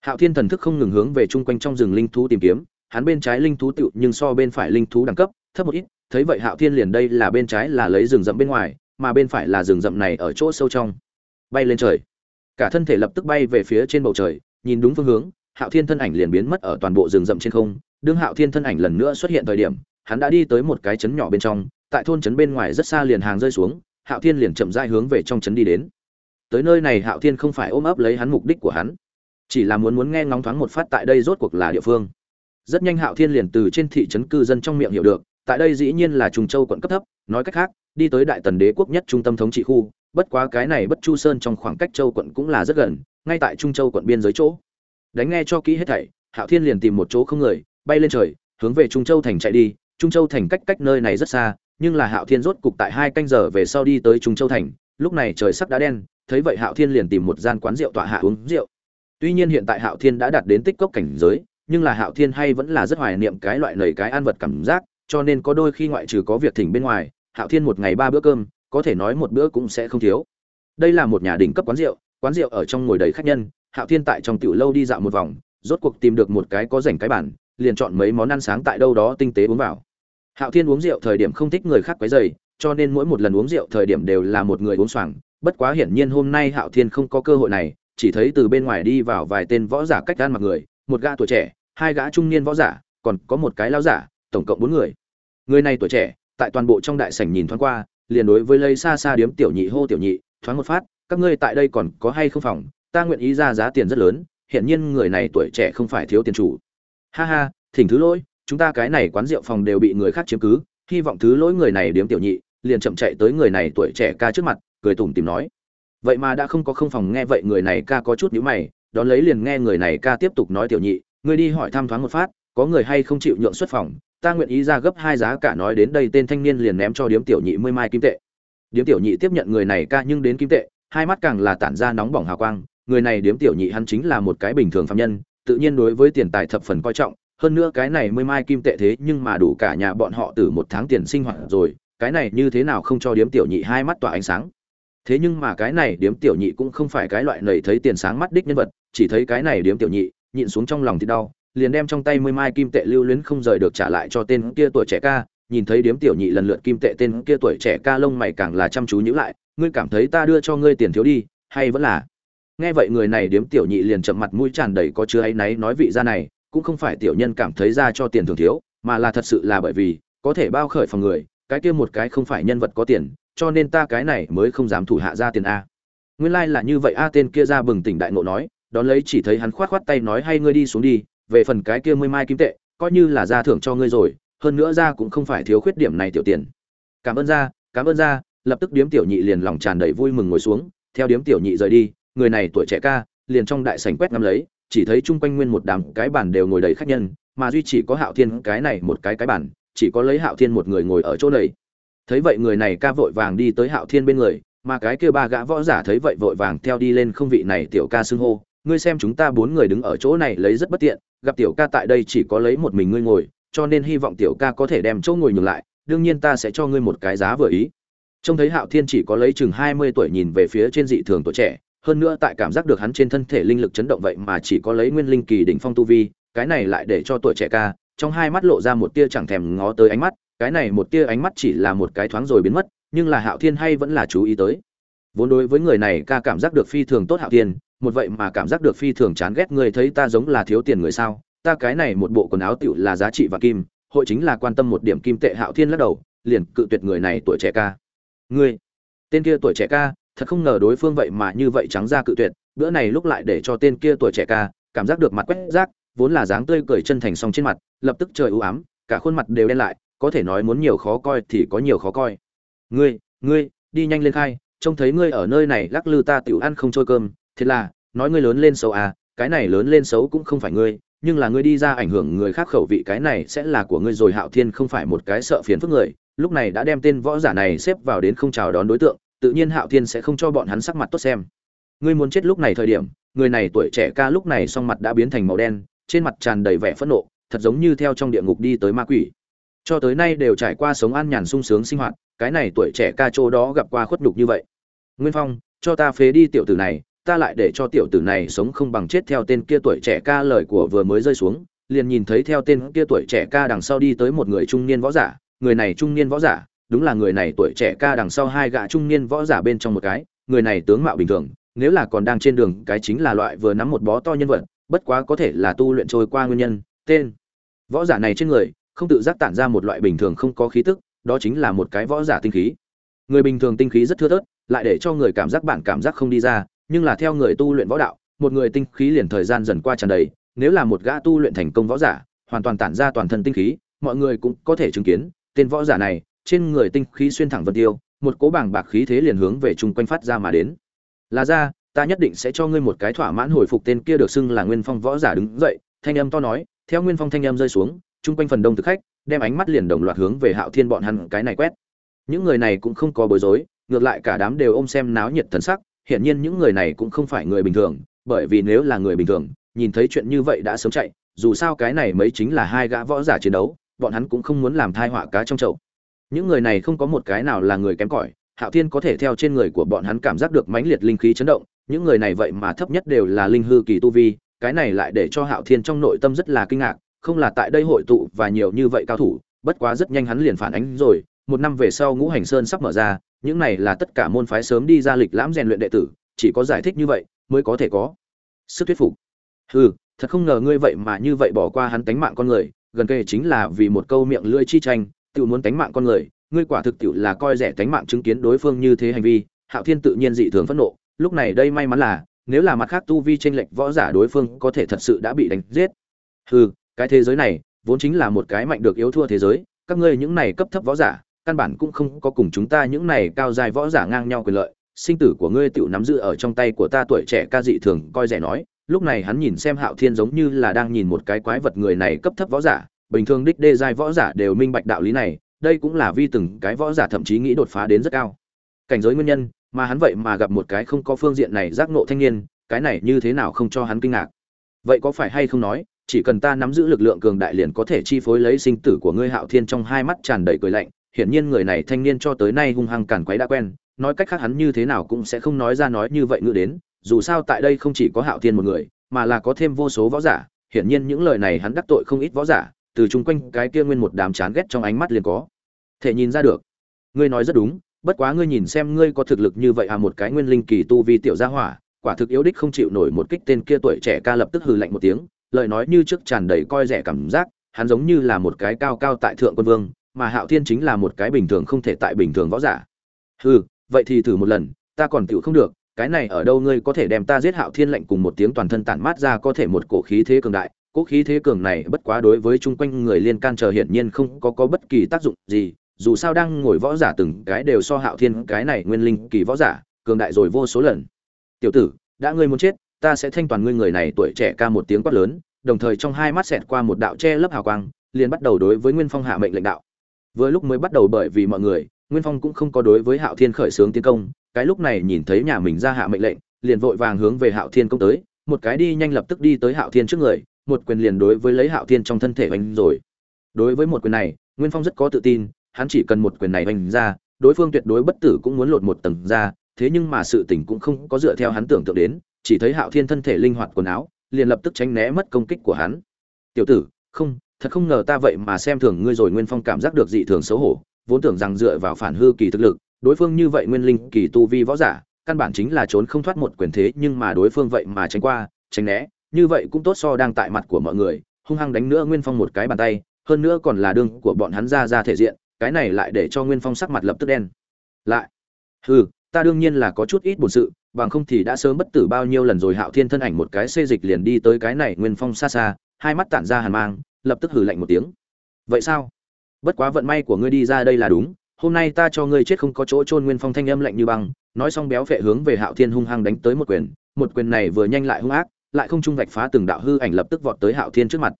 Speaker 1: Hạo thiên thần thức không ngừng hướng về chung quanh trong rừng linh thú tìm kiếm, hắn bên trái linh thú tựu nhưng so bên phải linh thú đẳng cấp, thấp một ít, thấy vậy hạo thiên liền đây là bên trái là lấy rừng rậm bên ngoài, mà bên phải là rừng rậm này ở chỗ sâu trong. Bay lên trời. Cả thân thể lập tức bay về phía trên bầu trời, nhìn đúng phương hướng, hạo thiên thân ảnh liền biến mất ở toàn bộ rừng rậm trên không. Đương hạo thiên thân ảnh lần nữa xuất hiện thời điểm, hắn đã đi tới một cái trấn nhỏ bên trong, tại thôn trấn bên ngoài rất xa liền hàng rơi xuống, hạo thiên liền chậm rãi hướng về trong trấn đi đến tới nơi này hạo thiên không phải ôm ấp lấy hắn mục đích của hắn, chỉ là muốn muốn nghe ngóng thoáng một phát tại đây rốt cuộc là địa phương. Rất nhanh hạo thiên liền từ trên thị trấn cư dân trong miệng hiểu được, tại đây dĩ nhiên là trùng châu quận cấp thấp, nói cách khác, đi tới đại tần đế quốc nhất trung tâm thống trị khu, bất quá cái này bất chu sơn trong khoảng cách châu quận cũng là rất gần, ngay tại trung châu quận biên giới chỗ. Đánh nghe cho kỹ hết thảy, hạo thiên liền tìm một chỗ không người, bay lên trời, hướng về trung châu thành chạy đi. Trung châu thành cách cách nơi này rất xa, nhưng là hạo thiên rốt cục tại hai canh giờ về sau đi tới trung châu thành lúc này trời sắp đã đen, thấy vậy hạo thiên liền tìm một gian quán rượu tọa hạ uống rượu. Tuy nhiên hiện tại hạo thiên đã đạt đến tích cốc cảnh giới, nhưng là hạo thiên hay vẫn là rất hoài niệm cái loại nầy cái ăn vật cảm giác, cho nên có đôi khi ngoại trừ có việc thỉnh bên ngoài, hạo thiên một ngày ba bữa cơm, có thể nói một bữa cũng sẽ không thiếu. Đây là một nhà đỉnh cấp quán rượu quán rượu ở trong ngồi đầy khách nhân, hạo thiên tại trong tiểu lâu đi dạo một vòng, rốt cuộc tìm được một cái có rảnh cái bản liền chọn mấy món ăn sáng tại đâu đó tinh tế uống vào. Hạo thiên uống rượu thời điểm không thích người khác quấy dày cho nên mỗi một lần uống rượu thời điểm đều là một người uống xoàng bất quá hiển nhiên hôm nay hạo thiên không có cơ hội này, chỉ thấy từ bên ngoài đi vào vài tên võ giả cách gan mặc người, một gã tuổi trẻ, hai gã trung niên võ giả, còn có một cái lao giả, tổng cộng bốn người. Người này tuổi trẻ, tại toàn bộ trong đại sảnh nhìn thoáng qua, liền đối với lấy xa xa điếm tiểu nhị hô tiểu nhị, thoáng một phát, các ngươi tại đây còn có hay không phòng? Ta nguyện ý ra giá tiền rất lớn hiện nhiên người này tuổi trẻ không phải thiếu tiền chủ. Ha ha, thỉnh thứ lỗi, chúng ta cái này quán rượu phòng đều bị người khác chiếm cứ hy vọng thứ lỗi người này điếm tiểu nhị, liền chậm chạy tới người này tuổi trẻ ca trước mặt, cười tủm tìm nói. Vậy mà đã không có không phòng nghe vậy người này ca có chút nhíu mày, đón lấy liền nghe người này ca tiếp tục nói tiểu nhị, ngươi đi hỏi thăm thoáng một phát, có người hay không chịu nhượng xuất phòng, ta nguyện ý ra gấp hai giá cả nói đến đây tên thanh niên liền ném cho điếm tiểu nhị mươi mai kim tệ. Điếm tiểu nhị tiếp nhận người này ca nhưng đến kim tệ, hai mắt càng là tản ra nóng bỏng hào quang, người này điếm tiểu nhị hắn chính là một cái bình thường phạm nhân, tự nhiên đối với tiền tài thập phần coi trọng hơn nữa cái này mới mai kim tệ thế, nhưng mà đủ cả nhà bọn họ từ một tháng tiền sinh hoạt rồi, cái này như thế nào không cho điếm tiểu nhị hai mắt tỏa ánh sáng. Thế nhưng mà cái này điếm tiểu nhị cũng không phải cái loại nầy thấy tiền sáng mắt đích nhân vật, chỉ thấy cái này điếm tiểu nhị, nhịn xuống trong lòng thì đau, liền đem trong tay mươi mai kim tệ lưu luyến không rời được trả lại cho tên kia tuổi trẻ ca, nhìn thấy điếm tiểu nhị lần lượt kim tệ tên kia tuổi trẻ ca lông mày càng là chăm chú nhữ lại, ngươi cảm thấy ta đưa cho ngươi tiền thiếu đi, hay vẫn là? Nghe vậy người này điếm tiểu nhị liền chậm mặt mũi tràn đầy có chứa áy náy nói vị ra này cũng không phải tiểu nhân cảm thấy ra cho tiền thường thiếu, mà là thật sự là bởi vì, có thể bao khởi phòng người, cái kia một cái không phải nhân vật có tiền, cho nên ta cái này mới không dám thủ hạ ra tiền a. Nguyên lai là như vậy a tên kia ra bừng tỉnh đại ngộ nói, đón lấy chỉ thấy hắn khoát khoát tay nói hay ngươi đi xuống đi, về phần cái kia mươi mai kim tệ, coi như là ra thưởng cho ngươi rồi, hơn nữa ra cũng không phải thiếu khuyết điểm này tiểu tiền. Cảm ơn ra, cảm ơn ra, lập tức điếm tiểu nhị liền lòng tràn đầy vui mừng ngồi xuống, theo điếm tiểu nhị rời đi, người này tuổi trẻ ca, liền trong đại sảnh quét ngắm lấy chỉ thấy chung quanh nguyên một đám cái bàn đều ngồi đầy khách nhân, mà duy chỉ có hạo thiên cái này một cái cái bàn, chỉ có lấy hạo thiên một người ngồi ở chỗ này. Thấy vậy người này ca vội vàng đi tới hạo thiên bên người, mà cái kia ba gã võ giả thấy vậy vội vàng theo đi lên không vị này tiểu ca xưng hô, ngươi xem chúng ta bốn người đứng ở chỗ này lấy rất bất tiện, gặp tiểu ca tại đây chỉ có lấy một mình ngươi ngồi, cho nên hy vọng tiểu ca có thể đem chỗ ngồi nhường lại, đương nhiên ta sẽ cho ngươi một cái giá vừa ý. Trông thấy hạo thiên chỉ có lấy chừng hai mươi tuổi nhìn về phía trên dị thường tuổi trẻ hơn nữa tại cảm giác được hắn trên thân thể linh lực chấn động vậy mà chỉ có lấy nguyên linh kỳ đỉnh phong tu vi, cái này lại để cho tuổi trẻ ca, trong hai mắt lộ ra một tia chẳng thèm ngó tới ánh mắt, cái này một tia ánh mắt chỉ là một cái thoáng rồi biến mất, nhưng là hạo thiên hay vẫn là chú ý tới. Vốn đối với người này ca cảm giác được phi thường tốt hạo thiên, một vậy mà cảm giác được phi thường chán ghét người thấy ta giống là thiếu tiền người sao, ta cái này một bộ quần áo tiểu là giá trị và kim, hội chính là quan tâm một điểm kim tệ hạo thiên lắc đầu, liền cự tuyệt người này tuổi trẻ ca. Ngươi, tên kia tuổi trẻ ca thật không ngờ đối phương vậy mà như vậy trắng ra cự tuyệt, bữa này lúc lại để cho tên kia tuổi trẻ ca, cảm giác được mặt quét rác, vốn là dáng tươi cười chân thành song trên mặt, lập tức trời ưu ám, cả khuôn mặt đều đen lại, có thể nói muốn nhiều khó coi thì có nhiều khó coi. Ngươi ngươi, đi nhanh lên khai, trông thấy ngươi ở nơi này lắc lư ta tiểu ăn không trôi cơm, thế là, nói ngươi lớn lên xấu à cái này lớn lên xấu cũng không phải ngươi, nhưng là ngươi đi ra ảnh hưởng người khác khẩu vị cái này sẽ là của ngươi rồi hạo thiên không phải một cái sợ phiền phức người, lúc này đã đem tên võ giả này xếp vào đến không chào đón đối tượng tự nhiên hạo thiên sẽ không cho bọn hắn sắc mặt tốt xem. Ngươi muốn chết lúc này thời điểm, người này tuổi trẻ ca lúc này song mặt đã biến thành màu đen, trên mặt tràn đầy vẻ phẫn nộ, thật giống như theo trong địa ngục đi tới ma quỷ. Cho tới nay đều trải qua sống an nhàn sung sướng sinh hoạt, cái này tuổi trẻ ca chỗ đó gặp qua khuất nhục như vậy. Nguyên phong, cho ta phế đi tiểu tử này, ta lại để cho tiểu tử này sống không bằng chết theo tên kia tuổi trẻ ca lời của vừa mới rơi xuống, liền nhìn thấy theo tên kia tuổi trẻ ca đằng sau đi tới một người trung niên võ giả, người này trung niên võ giả đúng là người này tuổi trẻ ca đằng sau hai gã trung niên võ giả bên trong một cái, người này tướng mạo bình thường, nếu là còn đang trên đường, cái chính là loại vừa nắm một bó to nhân vật, bất quá có thể là tu luyện trôi qua nguyên nhân, tên. Võ giả này trên người, không tự giác tản ra một loại bình thường không có khí tức, đó chính là một cái võ giả tinh khí. Người bình thường tinh khí rất thưa thớt, lại để cho người cảm giác bạn cảm giác không đi ra, nhưng là theo người tu luyện võ đạo, một người tinh khí liền thời gian dần qua tràn đầy, nếu là một gã tu luyện thành công võ giả, hoàn toàn tản ra toàn thân tinh khí, mọi người cũng có thể chứng kiến, tên võ giả này trên người tinh khí xuyên thẳng vân tiêu, một cố bảng bạc khí thế liền hướng về chung quanh phát ra mà đến. Là ra, ta nhất định sẽ cho ngươi một cái thỏa mãn hồi phục tên kia được xưng là nguyên phong võ giả đứng dậy, thanh âm to nói. Theo nguyên phong thanh âm rơi xuống, chung quanh phần đông thực khách đem ánh mắt liền đồng loạt hướng về hạo thiên bọn hắn cái này quét. Những người này cũng không có bối rối, ngược lại cả đám đều ôm xem náo nhiệt thần sắc, hiển nhiên những người này cũng không phải người bình thường, bởi vì nếu là người bình thường, nhìn thấy chuyện như vậy đã sớm chạy, dù sao cái này mấy chính là hai gã võ giả chiến đấu, bọn hắn cũng không muốn làm thai họa cá trong chậu những người này không có một cái nào là người kém cỏi, hạo thiên có thể theo trên người của bọn hắn cảm giác được mãnh liệt linh khí chấn động, những người này vậy mà thấp nhất đều là linh hư kỳ tu vi, cái này lại để cho hạo thiên trong nội tâm rất là kinh ngạc, không là tại đây hội tụ và nhiều như vậy cao thủ, bất quá rất nhanh hắn liền phản ánh rồi, một năm về sau ngũ hành sơn sắp mở ra, những này là tất cả môn phái sớm đi ra lịch lãm rèn luyện đệ tử, chỉ có giải thích như vậy mới có thể có sức thuyết phục. Ừ thật không ngờ ngươi vậy mà như vậy bỏ qua hắn tánh mạng con người, gần kề chính là vì một câu miệng lưỡi chi tranh tự muốn tánh mạng con người, ngươi quả thực tiểu là coi rẻ tánh mạng chứng kiến đối phương như thế hành vi, hạo thiên tự nhiên dị thường phẫn nộ, lúc này đây may mắn là, nếu là mặt khác tu vi tranh lệch võ giả đối phương có thể thật sự đã bị đánh giết. Hừ, cái thế giới này, vốn chính là một cái mạnh được yếu thua thế giới, các ngươi những này cấp thấp võ giả, căn bản cũng không có cùng chúng ta những này cao dài võ giả ngang nhau quyền lợi, sinh tử của ngươi tiểu nắm giữ ở trong tay của ta tuổi trẻ ca dị thường, coi rẻ nói, lúc này hắn nhìn xem hạo thiên giống như là đang nhìn một cái quái vật người này cấp thấp võ giả bình thường đích đê giai võ giả đều minh bạch đạo lý này, đây cũng là vi từng cái võ giả thậm chí nghĩ đột phá đến rất cao. Cảnh giới nguyên nhân, mà hắn vậy mà gặp một cái không có phương diện này giác ngộ thanh niên, cái này như thế nào không cho hắn kinh ngạc? Vậy có phải hay không nói, chỉ cần ta nắm giữ lực lượng cường đại liền có thể chi phối lấy sinh tử của ngươi hạo thiên trong hai mắt tràn đầy cười lạnh, hiển nhiên người này thanh niên cho tới nay hung hăng càn quấy đã quen, nói cách khác hắn như thế nào cũng sẽ không nói ra nói như vậy ngữ đến, dù sao tại đây không chỉ có hạo thiên một người, mà là có thêm vô số võ giả, hiển nhiên những lời này hắn đắc tội không ít võ giả từ chung quanh cái kia nguyên một đám chán ghét trong ánh mắt liền có. Thể nhìn ra được. Ngươi nói rất đúng, bất quá ngươi nhìn xem ngươi có thực lực như vậy à một cái nguyên linh kỳ tu vi tiểu gia hỏa, quả thực yếu đích không chịu nổi một kích tên kia tuổi trẻ ca lập tức hừ lạnh một tiếng, lời nói như trước tràn đầy coi rẻ cảm giác, hắn giống như là một cái cao cao tại thượng quân vương, mà hạo thiên chính là một cái bình thường không thể tại bình thường võ giả. Hừ, vậy thì thử một lần, ta còn tựu không được, cái này ở đâu ngươi có thể đem ta giết hạo thiên lệnh cùng một tiếng toàn thân tản mát ra có thể một cổ khí thế cường đại cỗ khí thế cường này bất quá đối với chung quanh người liên can chờ hiển nhiên không có có bất kỳ tác dụng gì, dù sao đang ngồi võ giả từng cái đều so hạo thiên cái này nguyên linh kỳ võ giả, cường đại rồi vô số lần. Tiểu tử, đã ngươi muốn chết, ta sẽ thanh toàn ngươi người này tuổi trẻ ca một tiếng quát lớn, đồng thời trong hai mắt xẹt qua một đạo che lớp hào quang, liền bắt đầu đối với nguyên phong hạ mệnh lệnh đạo. Vừa lúc mới bắt đầu bởi vì mọi người, nguyên phong cũng không có đối với hạo thiên khởi xướng tiến công, cái lúc này nhìn thấy nhà mình ra hạ mệnh lệnh, liền vội vàng hướng về hạo thiên công tới, một cái đi nhanh lập tức đi tới hạo thiên trước người một quyền liền đối với lấy hạo thiên trong thân thể oanh rồi. Đối với một quyền này, nguyên phong rất có tự tin, hắn chỉ cần một quyền này oanh ra, đối phương tuyệt đối bất tử cũng muốn lột một tầng ra, thế nhưng mà sự tình cũng không có dựa theo hắn tưởng tượng đến, chỉ thấy hạo thiên thân thể linh hoạt quần áo, liền lập tức tránh né mất công kích của hắn. Tiểu tử, không, thật không ngờ ta vậy mà xem thường ngươi rồi. Nguyên phong cảm giác được dị thường xấu hổ, vốn tưởng rằng dựa vào phản hư kỳ thực lực, đối phương như vậy nguyên linh kỳ tu vi võ giả, căn bản chính là trốn không thoát một quyền thế, nhưng mà đối phương vậy mà tránh qua, tránh né như vậy cũng tốt so đang tại mặt của mọi người, hung hăng đánh nữa nguyên phong một cái bàn tay, hơn nữa còn là đương của bọn hắn ra ra thể diện, cái này lại để cho nguyên phong sắc mặt lập tức đen. Lại. Hừ, ta đương nhiên là có chút ít buồn sự, bằng không thì đã sớm bất tử bao nhiêu lần rồi hạo thiên thân ảnh một cái xê dịch liền đi tới cái này nguyên phong xa xa, hai mắt tản ra hàn mang, lập tức hừ lạnh một tiếng. Vậy sao? Bất quá vận may của ngươi đi ra đây là đúng, hôm nay ta cho ngươi chết không có chỗ trôn nguyên phong thanh âm lạnh như băng, nói xong béo phệ hướng về hạo thiên hung hăng đánh tới một quyền một quyền này vừa nhanh lại hung ác lại không trung vạch phá từng đạo hư ảnh lập tức vọt tới hạo thiên trước mặt.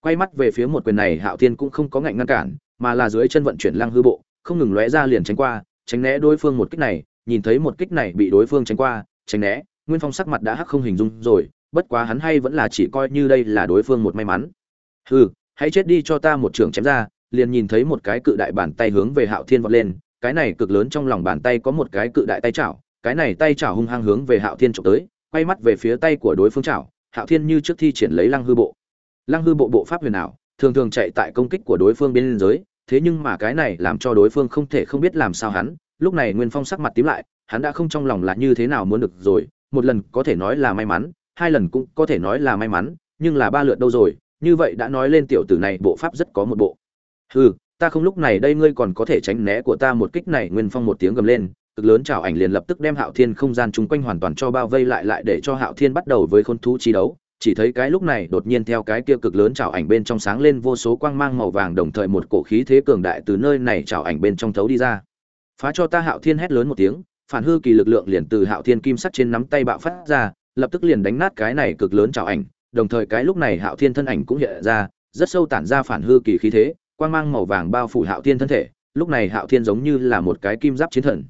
Speaker 1: Quay mắt về phía một quyền này, hạo thiên cũng không có ngạnh ngăn cản, mà là dưới chân vận chuyển lăng hư bộ, không ngừng lóe ra liền tránh qua, tránh né đối phương một kích này, nhìn thấy một kích này bị đối phương tránh qua, tránh né, nguyên phong sắc mặt đã hắc không hình dung rồi, bất quá hắn hay vẫn là chỉ coi như đây là đối phương một may mắn. Hừ, hãy chết đi cho ta một trường chém ra, liền nhìn thấy một cái cự đại bàn tay hướng về hạo thiên vọt lên, cái này cực lớn trong lòng bàn tay có một cái cự đại tay chảo, cái này tay chảo hung hăng hướng về hạo thiên chụp tới quay mắt về phía tay của đối phương chảo, hạo thiên như trước thi triển lấy lăng hư bộ. Lăng hư bộ bộ pháp huyền ảo, thường thường chạy tại công kích của đối phương bên liên giới thế nhưng mà cái này làm cho đối phương không thể không biết làm sao hắn. Lúc này nguyên phong sắc mặt tím lại, hắn đã không trong lòng là như thế nào muốn được rồi, một lần có thể nói là may mắn, hai lần cũng có thể nói là may mắn, nhưng là ba lượt đâu rồi, như vậy đã nói lên tiểu tử này bộ pháp rất có một bộ. Hừ, ta không lúc này đây ngươi còn có thể tránh né của ta một kích này, nguyên phong một tiếng gầm lên cực lớn chảo ảnh liền lập tức đem hạo thiên không gian chung quanh hoàn toàn cho bao vây lại lại để cho hạo thiên bắt đầu với khôn thú chi đấu. Chỉ thấy cái lúc này đột nhiên theo cái kia cực lớn chảo ảnh bên trong sáng lên vô số quang mang màu vàng đồng thời một cổ khí thế cường đại từ nơi này chảo ảnh bên trong thấu đi ra. Phá cho ta hạo thiên hét lớn một tiếng, phản hư kỳ lực lượng liền từ hạo thiên kim sắt trên nắm tay bạo phát ra, lập tức liền đánh nát cái này cực lớn chảo ảnh. Đồng thời cái lúc này hạo thiên thân ảnh cũng hiện ra, rất sâu tản ra phản hư kỳ khí thế, quang mang màu vàng bao phủ hạo thiên thân thể. Lúc này hạo thiên giống như là một cái kim giáp chiến thần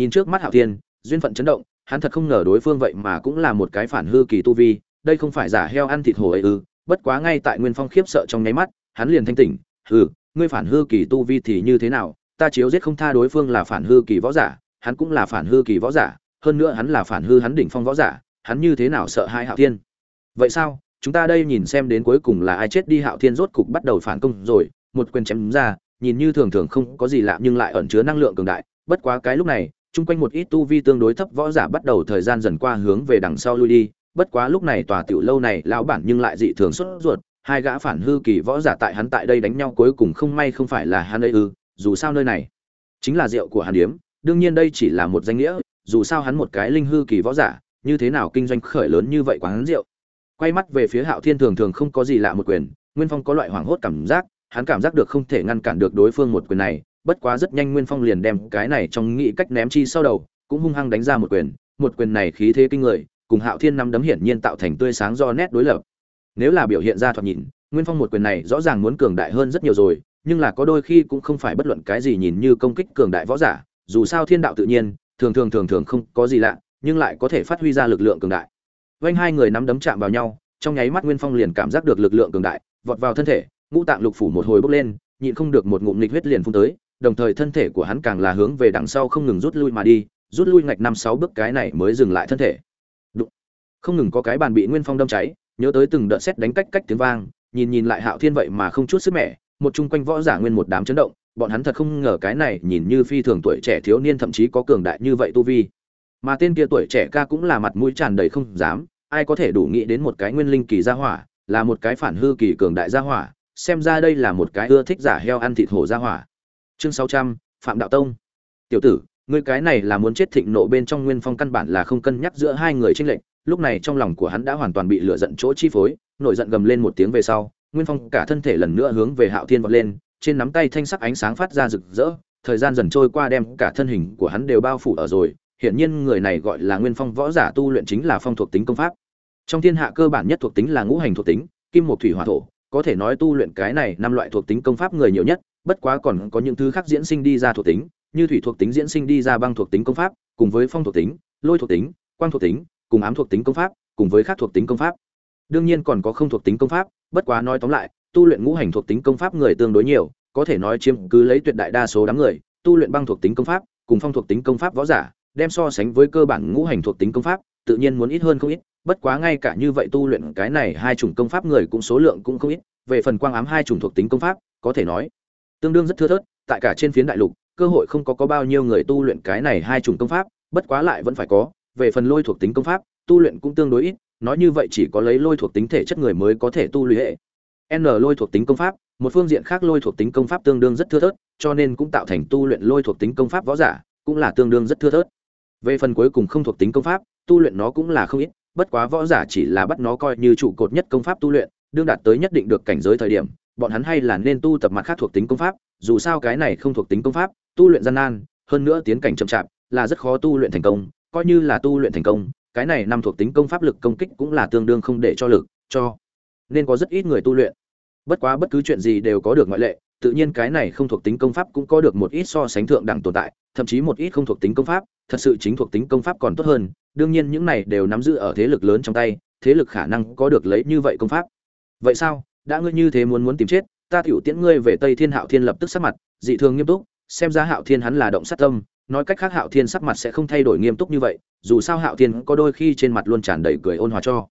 Speaker 1: nhìn trước mắt hạo thiên, duyên phận chấn động, hắn thật không ngờ đối phương vậy mà cũng là một cái phản hư kỳ tu vi, đây không phải giả heo ăn thịt hồ ấy ư? Bất quá ngay tại nguyên phong khiếp sợ trong nháy mắt, hắn liền thanh tỉnh, hừ, ngươi phản hư kỳ tu vi thì như thế nào? Ta chiếu giết không tha đối phương là phản hư kỳ võ giả, hắn cũng là phản hư kỳ võ giả, hơn nữa hắn là phản hư hắn đỉnh phong võ giả, hắn như thế nào sợ hai hạo thiên? Vậy sao? Chúng ta đây nhìn xem đến cuối cùng là ai chết đi. Hạo thiên rốt cục bắt đầu phản công rồi, một quyền chém ra, nhìn như thường thường không có gì lạ nhưng lại ẩn chứa năng lượng cường đại. Bất quá cái lúc này chung quanh một ít tu vi tương đối thấp võ giả bắt đầu thời gian dần qua hướng về đằng sau lui đi. Bất quá lúc này tòa tiểu lâu này, lão bản nhưng lại dị thường xuất ruột, hai gã phản hư kỳ võ giả tại hắn tại đây đánh nhau cuối cùng không may không phải là hắn ấy ư, dù sao nơi này chính là rượu của hắn điếm, đương nhiên đây chỉ là một danh nghĩa, dù sao hắn một cái linh hư kỳ võ giả, như thế nào kinh doanh khởi lớn như vậy quán rượu? Quay mắt về phía hạo thiên thường thường không có gì lạ một quyền, nguyên phong có loại hoảng hốt cảm giác, hắn cảm giác được không thể ngăn cản được đối phương một quyền này bất quá rất nhanh nguyên phong liền đem cái này trong nghĩ cách ném chi sau đầu, cũng hung hăng đánh ra một quyền một quyền này khí thế kinh người, cùng hạo thiên năm đấm hiển nhiên tạo thành tươi sáng do nét đối lập. Nếu là biểu hiện ra thoạt nhìn, nguyên phong một quyền này rõ ràng muốn cường đại hơn rất nhiều rồi, nhưng là có đôi khi cũng không phải bất luận cái gì nhìn như công kích cường đại võ giả, dù sao thiên đạo tự nhiên, thường thường thường thường không có gì lạ, nhưng lại có thể phát huy ra lực lượng cường đại. Vành hai người nắm đấm chạm vào nhau, trong nháy mắt nguyên phong liền cảm giác được lực lượng cường đại, vọt vào thân thể, ngũ tạng lục phủ một hồi bốc lên, nhịn không được một ngụm nghịch huyết liền phun tới đồng thời thân thể của hắn càng là hướng về đằng sau không ngừng rút lui mà đi, rút lui ngạch năm sáu bước cái này mới dừng lại thân thể. Đụng. không ngừng có cái bàn bị nguyên phong đâm cháy, nhớ tới từng đợt xét đánh cách cách tiếng vang, nhìn nhìn lại hạo thiên vậy mà không chút sức mẻ, một chung quanh võ giả nguyên một đám chấn động, bọn hắn thật không ngờ cái này nhìn như phi thường tuổi trẻ thiếu niên thậm chí có cường đại như vậy tu vi. Mà tên kia tuổi trẻ ca cũng là mặt mũi tràn đầy không dám, ai có thể đủ nghĩ đến một cái nguyên linh kỳ gia hỏa, là một cái phản hư kỳ cường đại gia hỏa, xem ra đây là một cái ưa thích giả heo ăn thịt hổ gia hỏa chương sáu trăm, phạm đạo tông. Tiểu tử, ngươi cái này là muốn chết thịnh nộ bên trong nguyên phong căn bản là không cân nhắc giữa hai người tranh lệch, lúc này trong lòng của hắn đã hoàn toàn bị lửa giận chỗ chi phối, nổi giận gầm lên một tiếng về sau, nguyên phong cả thân thể lần nữa hướng về hạo thiên vọt lên, trên nắm tay thanh sắc ánh sáng phát ra rực rỡ, thời gian dần trôi qua đem cả thân hình của hắn đều bao phủ ở rồi, hiển nhiên người này gọi là nguyên phong võ giả tu luyện chính là phong thuộc tính công pháp. Trong thiên hạ cơ bản nhất thuộc tính là ngũ hành thuộc tính, kim một thủy hỏa thổ, có thể nói tu luyện cái này năm loại thuộc tính công pháp người nhiều nhất bất quá còn có những thứ khác diễn sinh đi ra thuộc tính như thủy thuộc tính diễn sinh đi ra băng thuộc tính công pháp cùng với phong thuộc tính lôi thuộc tính quang thuộc tính cùng ám thuộc tính công pháp cùng với khác thuộc tính công pháp đương nhiên còn có không thuộc tính công pháp bất quá nói tóm lại tu luyện ngũ hành thuộc tính công pháp người tương đối nhiều có thể nói chiếm cứ lấy tuyệt đại đa số đám người tu luyện băng thuộc tính công pháp cùng phong thuộc tính công pháp võ giả đem so sánh với cơ bản ngũ hành thuộc tính công pháp tự nhiên muốn ít hơn không ít bất quá ngay cả như vậy tu luyện cái này hai chủng công pháp người cũng số lượng cũng không ít về phần quang ám hai chủng thuộc tính công pháp có thể nói tương đương rất thưa thớt, tại cả trên phiến đại lục, cơ hội không có có bao nhiêu người tu luyện cái này hai chủng công pháp, bất quá lại vẫn phải có, về phần lôi thuộc tính công pháp, tu luyện cũng tương đối ít, nói như vậy chỉ có lấy lôi thuộc tính thể chất người mới có thể tu luyện hệ. N lôi thuộc tính công pháp, một phương diện khác lôi thuộc tính công pháp tương đương rất thưa thớt, cho nên cũng tạo thành tu luyện lôi thuộc tính công pháp võ giả, cũng là tương đương rất thưa thớt. Về phần cuối cùng không thuộc tính công pháp, tu luyện nó cũng là không ít, bất quá võ giả chỉ là bắt nó coi như trụ cột nhất công pháp tu luyện, đương đạt tới nhất định được cảnh giới thời điểm bọn hắn hay là nên tu tập mặt khác thuộc tính công pháp, dù sao cái này không thuộc tính công pháp, tu luyện gian nan, hơn nữa tiến cảnh chậm chạp, là rất khó tu luyện thành công, coi như là tu luyện thành công, cái này năm thuộc tính công pháp lực công kích cũng là tương đương không để cho lực, cho nên có rất ít người tu luyện. Bất quá bất cứ chuyện gì đều có được ngoại lệ, tự nhiên cái này không thuộc tính công pháp cũng có được một ít so sánh thượng đẳng tồn tại, thậm chí một ít không thuộc tính công pháp, thật sự chính thuộc tính công pháp còn tốt hơn, đương nhiên những này đều nắm giữ ở thế lực lớn trong tay, thế lực khả năng có được lấy như vậy công pháp. Vậy sao? Đã ngươi như thế muốn muốn tìm chết, ta tiểu tiễn ngươi về tây thiên hạo thiên lập tức sắc mặt, dị thường nghiêm túc, xem ra hạo thiên hắn là động sát tâm, nói cách khác hạo thiên sắc mặt sẽ không thay đổi nghiêm túc như vậy, dù sao hạo thiên có đôi khi trên mặt luôn tràn đầy cười ôn hòa cho.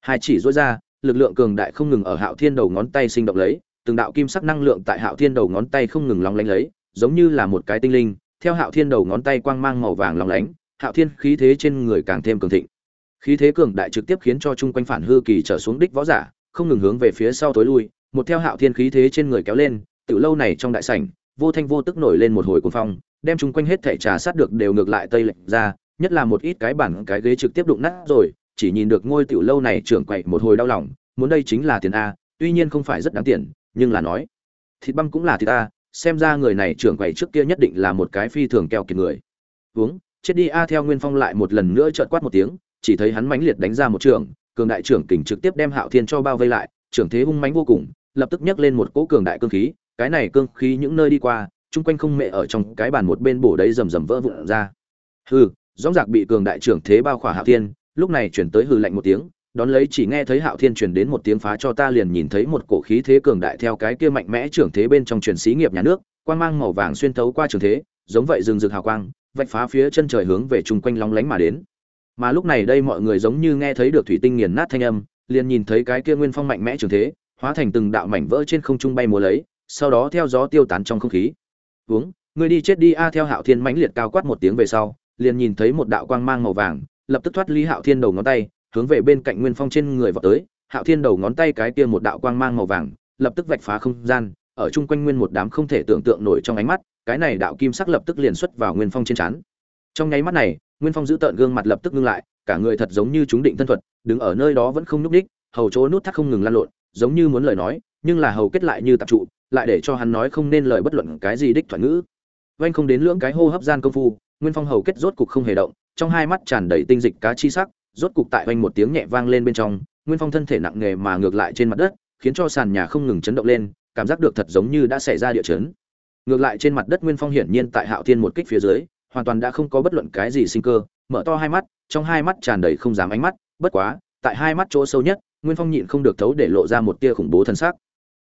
Speaker 1: Hai chỉ dối ra, lực lượng cường đại không ngừng ở hạo thiên đầu ngón tay sinh động lấy, từng đạo kim sắc năng lượng tại hạo thiên đầu ngón tay không ngừng lóng lánh lấy, giống như là một cái tinh linh, theo hạo thiên đầu ngón tay quang mang màu vàng lóng lánh, hạo thiên khí thế trên người càng thêm cường thịnh. Khí thế cường đại trực tiếp khiến cho chung quanh phản hư kỳ trở xuống đích võ giả không ngừng hướng về phía sau tối lui, một theo hạo thiên khí thế trên người kéo lên, tiểu lâu này trong đại sảnh, vô thanh vô tức nổi lên một hồi cuồng phong, đem chúng quanh hết thảy trà sát được đều ngược lại tây lệch ra, nhất là một ít cái bản, cái ghế trực tiếp đụng nát rồi, chỉ nhìn được ngôi tiểu lâu này trưởng quậy một hồi đau lòng, muốn đây chính là tiền a, tuy nhiên không phải rất đáng tiền, nhưng là nói, thịt băm cũng là thịt a, xem ra người này trưởng quậy trước kia nhất định là một cái phi thường keo kiệt người. Uống, chết đi a, theo nguyên phong lại một lần nữa chợt quát một tiếng, chỉ thấy hắn mãnh liệt đánh ra một trường cường đại trưởng kình trực tiếp đem hạo thiên cho bao vây lại, trưởng thế hung mãnh vô cùng, lập tức nhấc lên một cỗ cường đại cương khí, cái này cương khí những nơi đi qua, chung quanh không mẹ ở trong cái bàn một bên bổ đấy rầm rầm vỡ vụn ra. Hừ rõ ràng bị cường đại trưởng thế bao khỏa hạo thiên, lúc này chuyển tới hừ lạnh một tiếng, đón lấy chỉ nghe thấy hạo thiên truyền đến một tiếng phá cho ta liền nhìn thấy một cổ khí thế cường đại theo cái kia mạnh mẽ trưởng thế bên trong truyền xí nghiệp nhà nước, quang mang màu vàng xuyên thấu qua trường thế, giống vậy rừng rực hào quang, vạch phá phía chân trời hướng về chung quanh lóng lánh mà đến mà lúc này đây mọi người giống như nghe thấy được thủy tinh nghiền nát thanh âm, liền nhìn thấy cái kia nguyên phong mạnh mẽ trường thế, hóa thành từng đạo mảnh vỡ trên không trung bay múa lấy, sau đó theo gió tiêu tán trong không khí. Uống người đi chết đi a! Theo hạo thiên mãnh liệt cao quát một tiếng về sau, liền nhìn thấy một đạo quang mang màu vàng, lập tức thoát ly hạo thiên đầu ngón tay, hướng về bên cạnh nguyên phong trên người vọt tới. Hạo thiên đầu ngón tay cái kia một đạo quang mang màu vàng, lập tức vạch phá không gian, ở chung quanh nguyên một đám không thể tưởng tượng nổi trong ánh mắt, cái này đạo kim sắc lập tức liền xuất vào nguyên phong trên trán. Trong nháy mắt này nguyên phong giữ tợn gương mặt lập tức ngưng lại, cả người thật giống như chúng định thân thuật, đứng ở nơi đó vẫn không nhúc đích hầu chỗ nút thắt không ngừng lan lộn, giống như muốn lời nói, nhưng là hầu kết lại như tạp trụ, lại để cho hắn nói không nên lời bất luận cái gì đích thoại ngữ. Vanh không đến lưỡng cái hô hấp gian công phu, nguyên phong hầu kết rốt cục không hề động, trong hai mắt tràn đầy tinh dịch cá chi sắc, rốt cục tại vanh một tiếng nhẹ vang lên bên trong, nguyên phong thân thể nặng nề mà ngược lại trên mặt đất, khiến cho sàn nhà không ngừng chấn động lên, cảm giác được thật giống như đã xảy ra địa chấn. Ngược lại trên mặt đất nguyên phong hiển nhiên tại hạo thiên một kích phía dưới hoàn toàn đã không có bất luận cái gì sinh cơ, mở to hai mắt, trong hai mắt tràn đầy không dám ánh mắt, bất quá, tại hai mắt chỗ sâu nhất, nguyên phong nhịn không được thấu để lộ ra một tia khủng bố thân xác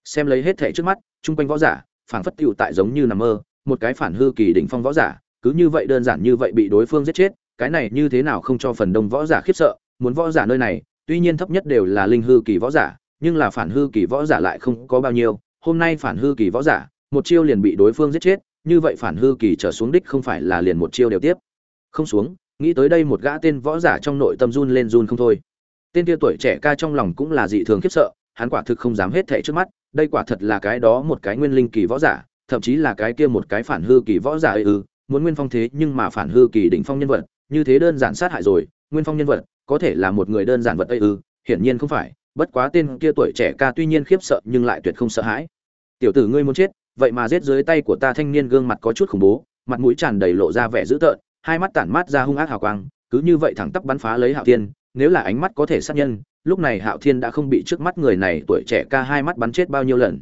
Speaker 1: xem lấy hết thể trước mắt, chung quanh võ giả, phảng phất tựu tại giống như nằm mơ, một cái phản hư kỳ đỉnh phong võ giả, cứ như vậy đơn giản như vậy bị đối phương giết chết, cái này như thế nào không cho phần đông võ giả khiếp sợ, muốn võ giả nơi này, tuy nhiên thấp nhất đều là linh hư kỳ võ giả, nhưng là phản hư kỳ võ giả lại không có bao nhiêu, hôm nay phản hư kỳ võ giả, một chiêu liền bị đối phương giết chết như vậy phản hư kỳ trở xuống đích không phải là liền một chiêu đều tiếp. Không xuống, nghĩ tới đây một gã tên võ giả trong nội tâm run lên run không thôi. Tên kia tuổi trẻ ca trong lòng cũng là dị thường khiếp sợ, hắn quả thực không dám hết thệ trước mắt, đây quả thật là cái đó một cái nguyên linh kỳ võ giả, thậm chí là cái kia một cái phản hư kỳ võ giả ư, muốn nguyên phong thế nhưng mà phản hư kỳ đỉnh phong nhân vật, như thế đơn giản sát hại rồi, nguyên phong nhân vật, có thể là một người đơn giản vật ư, hiển nhiên không phải, bất quá tên kia tuổi trẻ ca tuy nhiên khiếp sợ nhưng lại tuyệt không sợ hãi. Tiểu tử ngươi muốn chết vậy mà giết dưới tay của ta thanh niên gương mặt có chút khủng bố, mặt mũi tràn đầy lộ ra vẻ dữ tợn, hai mắt tản mát ra hung ác hào quang, cứ như vậy thẳng tắp bắn phá lấy hạo thiên, nếu là ánh mắt có thể sát nhân, lúc này hạo thiên đã không bị trước mắt người này tuổi trẻ ca hai mắt bắn chết bao nhiêu lần.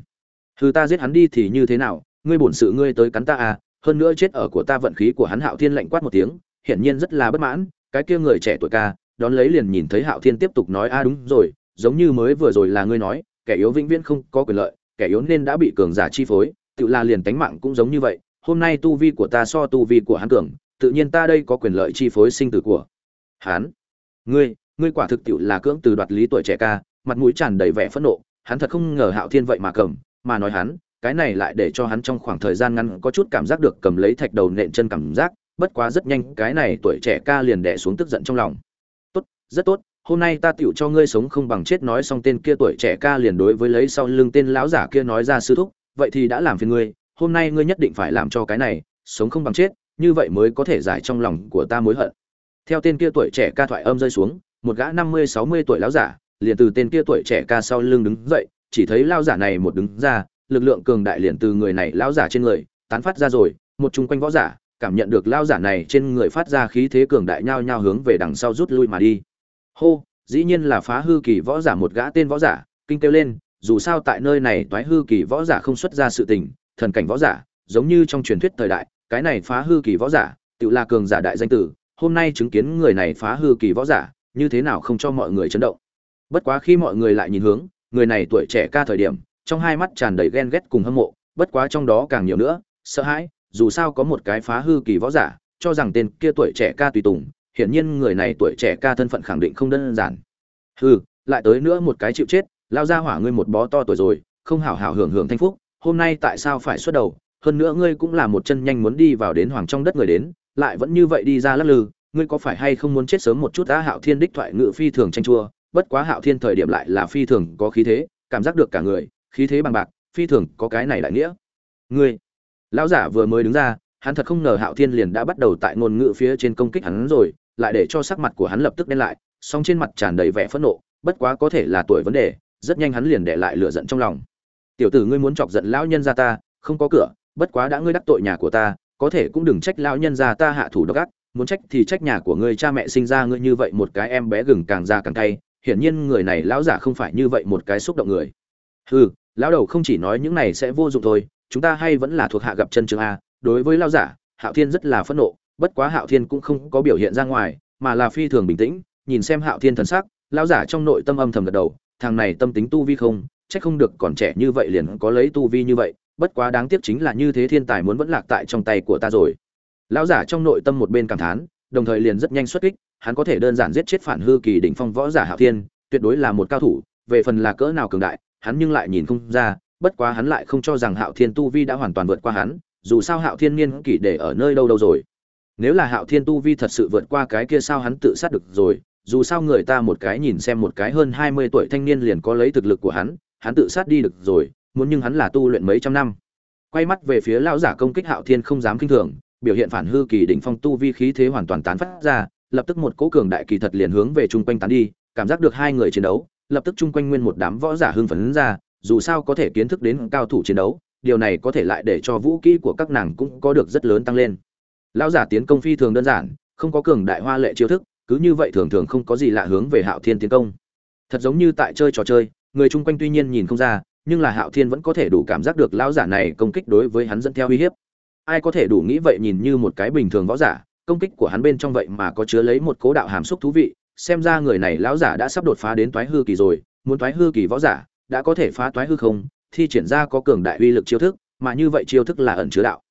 Speaker 1: Thứ ta giết hắn đi thì như thế nào, ngươi bổn sự ngươi tới cắn ta à hơn nữa chết ở của ta vận khí của hắn hạo thiên lạnh quát một tiếng, hiển nhiên rất là bất mãn, cái kia người trẻ tuổi ca, đón lấy liền nhìn thấy hạo thiên tiếp tục nói, a, đúng rồi, giống như mới vừa rồi là ngươi nói, kẻ yếu vĩnh viễn không có quyền lợi, kẻ yếu nên đã bị cường giả chi phối tự là liền tánh mạng cũng giống như vậy, hôm nay tu vi của ta so tu vi của hắn cường, tự nhiên ta đây có quyền lợi chi phối sinh tử của hắn. Ngươi ngươi quả thực tiệu là cưỡng từ đoạt lý tuổi trẻ ca, mặt mũi tràn đầy vẻ phẫn nộ, hắn thật không ngờ hạo thiên vậy mà cầm, mà nói hắn, cái này lại để cho hắn trong khoảng thời gian ngắn có chút cảm giác được cầm lấy thạch đầu nện chân cảm giác, bất quá rất nhanh, cái này tuổi trẻ ca liền đẻ xuống tức giận trong lòng. Tốt, rất tốt, hôm nay ta tựu cho ngươi sống không bằng chết nói xong tên kia tuổi trẻ ca liền đối với lấy sau lưng tên lão giả kia nói ra sư thúc vậy thì đã làm phiền ngươi, hôm nay ngươi nhất định phải làm cho cái này, sống không bằng chết, như vậy mới có thể giải trong lòng của ta mối hận. Theo tên kia tuổi trẻ ca thoại âm rơi xuống, một gã năm mươi sáu mươi tuổi lão giả, liền từ tên kia tuổi trẻ ca sau lưng đứng dậy, chỉ thấy lão giả này một đứng ra, lực lượng cường đại liền từ người này lão giả trên người, tán phát ra rồi, một chung quanh võ giả, cảm nhận được lão giả này trên người phát ra khí thế cường đại nhao nhao hướng về đằng sau rút lui mà đi. Hô, dĩ nhiên là phá hư kỳ võ giả một gã tên võ giả, kinh kêu lên dù sao tại nơi này toái hư kỳ võ giả không xuất ra sự tình, thần cảnh võ giả, giống như trong truyền thuyết thời đại, cái này phá hư kỳ võ giả, tự là cường giả đại danh tử, hôm nay chứng kiến người này phá hư kỳ võ giả, như thế nào không cho mọi người chấn động. Bất quá khi mọi người lại nhìn hướng, người này tuổi trẻ ca thời điểm, trong hai mắt tràn đầy ghen ghét cùng hâm mộ, bất quá trong đó càng nhiều nữa, sợ hãi, dù sao có một cái phá hư kỳ võ giả, cho rằng tên kia tuổi trẻ ca tùy tùng, hiển nhiên người này tuổi trẻ ca thân phận khẳng định không đơn giản. Hừ, lại tới nữa một cái chịu chết lao ra hỏa ngươi một bó to tuổi rồi, không hảo hảo hưởng hưởng thanh phúc, hôm nay tại sao phải xuất đầu? Hơn nữa ngươi cũng là một chân nhanh muốn đi vào đến hoàng trong đất người đến, lại vẫn như vậy đi ra lắc lư, ngươi có phải hay không muốn chết sớm một chút đã hạo thiên đích thoại ngự phi thường tranh chua, bất quá hạo thiên thời điểm lại là phi thường có khí thế, cảm giác được cả người, khí thế bằng bạc, phi thường có cái này đại nghĩa. Ngươi, lão giả vừa mới đứng ra, hắn thật không ngờ hạo thiên liền đã bắt đầu tại ngôn ngữ phía trên công kích hắn rồi, lại để cho sắc mặt của hắn lập tức đen lại, song trên mặt tràn đầy vẻ phẫn nộ, bất quá có thể là tuổi vấn đề rất nhanh hắn liền để lại lửa giận trong lòng. Tiểu tử ngươi muốn chọc giận lão nhân gia ta, không có cửa, bất quá đã ngươi đắc tội nhà của ta, có thể cũng đừng trách lão nhân gia ta hạ thủ độc ác, muốn trách thì trách nhà của ngươi cha mẹ sinh ra ngươi như vậy một cái em bé gừng càng ra càng cay, hiển nhiên người này lão giả không phải như vậy một cái xúc động người. Hừ, lão đầu không chỉ nói những này sẽ vô dụng thôi, chúng ta hay vẫn là thuộc hạ gặp chân trường a, đối với lão giả, hạo thiên rất là phẫn nộ, bất quá hạo thiên cũng không có biểu hiện ra ngoài, mà là phi thường bình tĩnh, nhìn xem hạo thiên thần sắc, lão giả trong nội tâm âm thầm gật đầu thằng này tâm tính tu vi không, chắc không được còn trẻ như vậy liền có lấy tu vi như vậy, bất quá đáng tiếc chính là như thế thiên tài muốn vẫn lạc tại trong tay của ta rồi. Lão giả trong nội tâm một bên cảm thán, đồng thời liền rất nhanh xuất kích, hắn có thể đơn giản giết chết phản hư kỳ đỉnh phong võ giả hạo thiên, tuyệt đối là một cao thủ, về phần là cỡ nào cường đại, hắn nhưng lại nhìn không ra, bất quá hắn lại không cho rằng hạo thiên tu vi đã hoàn toàn vượt qua hắn, dù sao hạo thiên niên kỷ để ở nơi đâu đâu rồi. Nếu là hạo thiên tu vi thật sự vượt qua cái kia sao hắn tự sát được rồi dù sao người ta một cái nhìn xem một cái hơn hai mươi tuổi thanh niên liền có lấy thực lực của hắn hắn tự sát đi được rồi, muốn nhưng hắn là tu luyện mấy trăm năm. Quay mắt về phía lão giả công kích hạo thiên không dám kinh thường, biểu hiện phản hư kỳ đỉnh phong tu vi khí thế hoàn toàn tán phát ra, lập tức một cỗ cường đại kỳ thật liền hướng về chung quanh tán đi, cảm giác được hai người chiến đấu, lập tức chung quanh nguyên một đám võ giả hưng phấn ra, dù sao có thể kiến thức đến cao thủ chiến đấu, điều này có thể lại để cho vũ khí của các nàng cũng có được rất lớn tăng lên. Lão giả tiến công phi thường đơn giản, không có cường đại hoa lệ chiêu thức cứ như vậy thường thường không có gì lạ hướng về hạo thiên tiến công. Thật giống như tại chơi trò chơi, người chung quanh tuy nhiên nhìn không ra, nhưng là hạo thiên vẫn có thể đủ cảm giác được lão giả này công kích đối với hắn dẫn theo uy hiếp. Ai có thể đủ nghĩ vậy nhìn như một cái bình thường võ giả, công kích của hắn bên trong vậy mà có chứa lấy một cố đạo hàm xúc thú vị, xem ra người này lão giả đã sắp đột phá đến toái hư kỳ rồi, muốn toái hư kỳ võ giả, đã có thể phá toái hư không, thi triển ra có cường đại uy lực chiêu thức, mà như vậy chiêu thức là ẩn chứa đạo.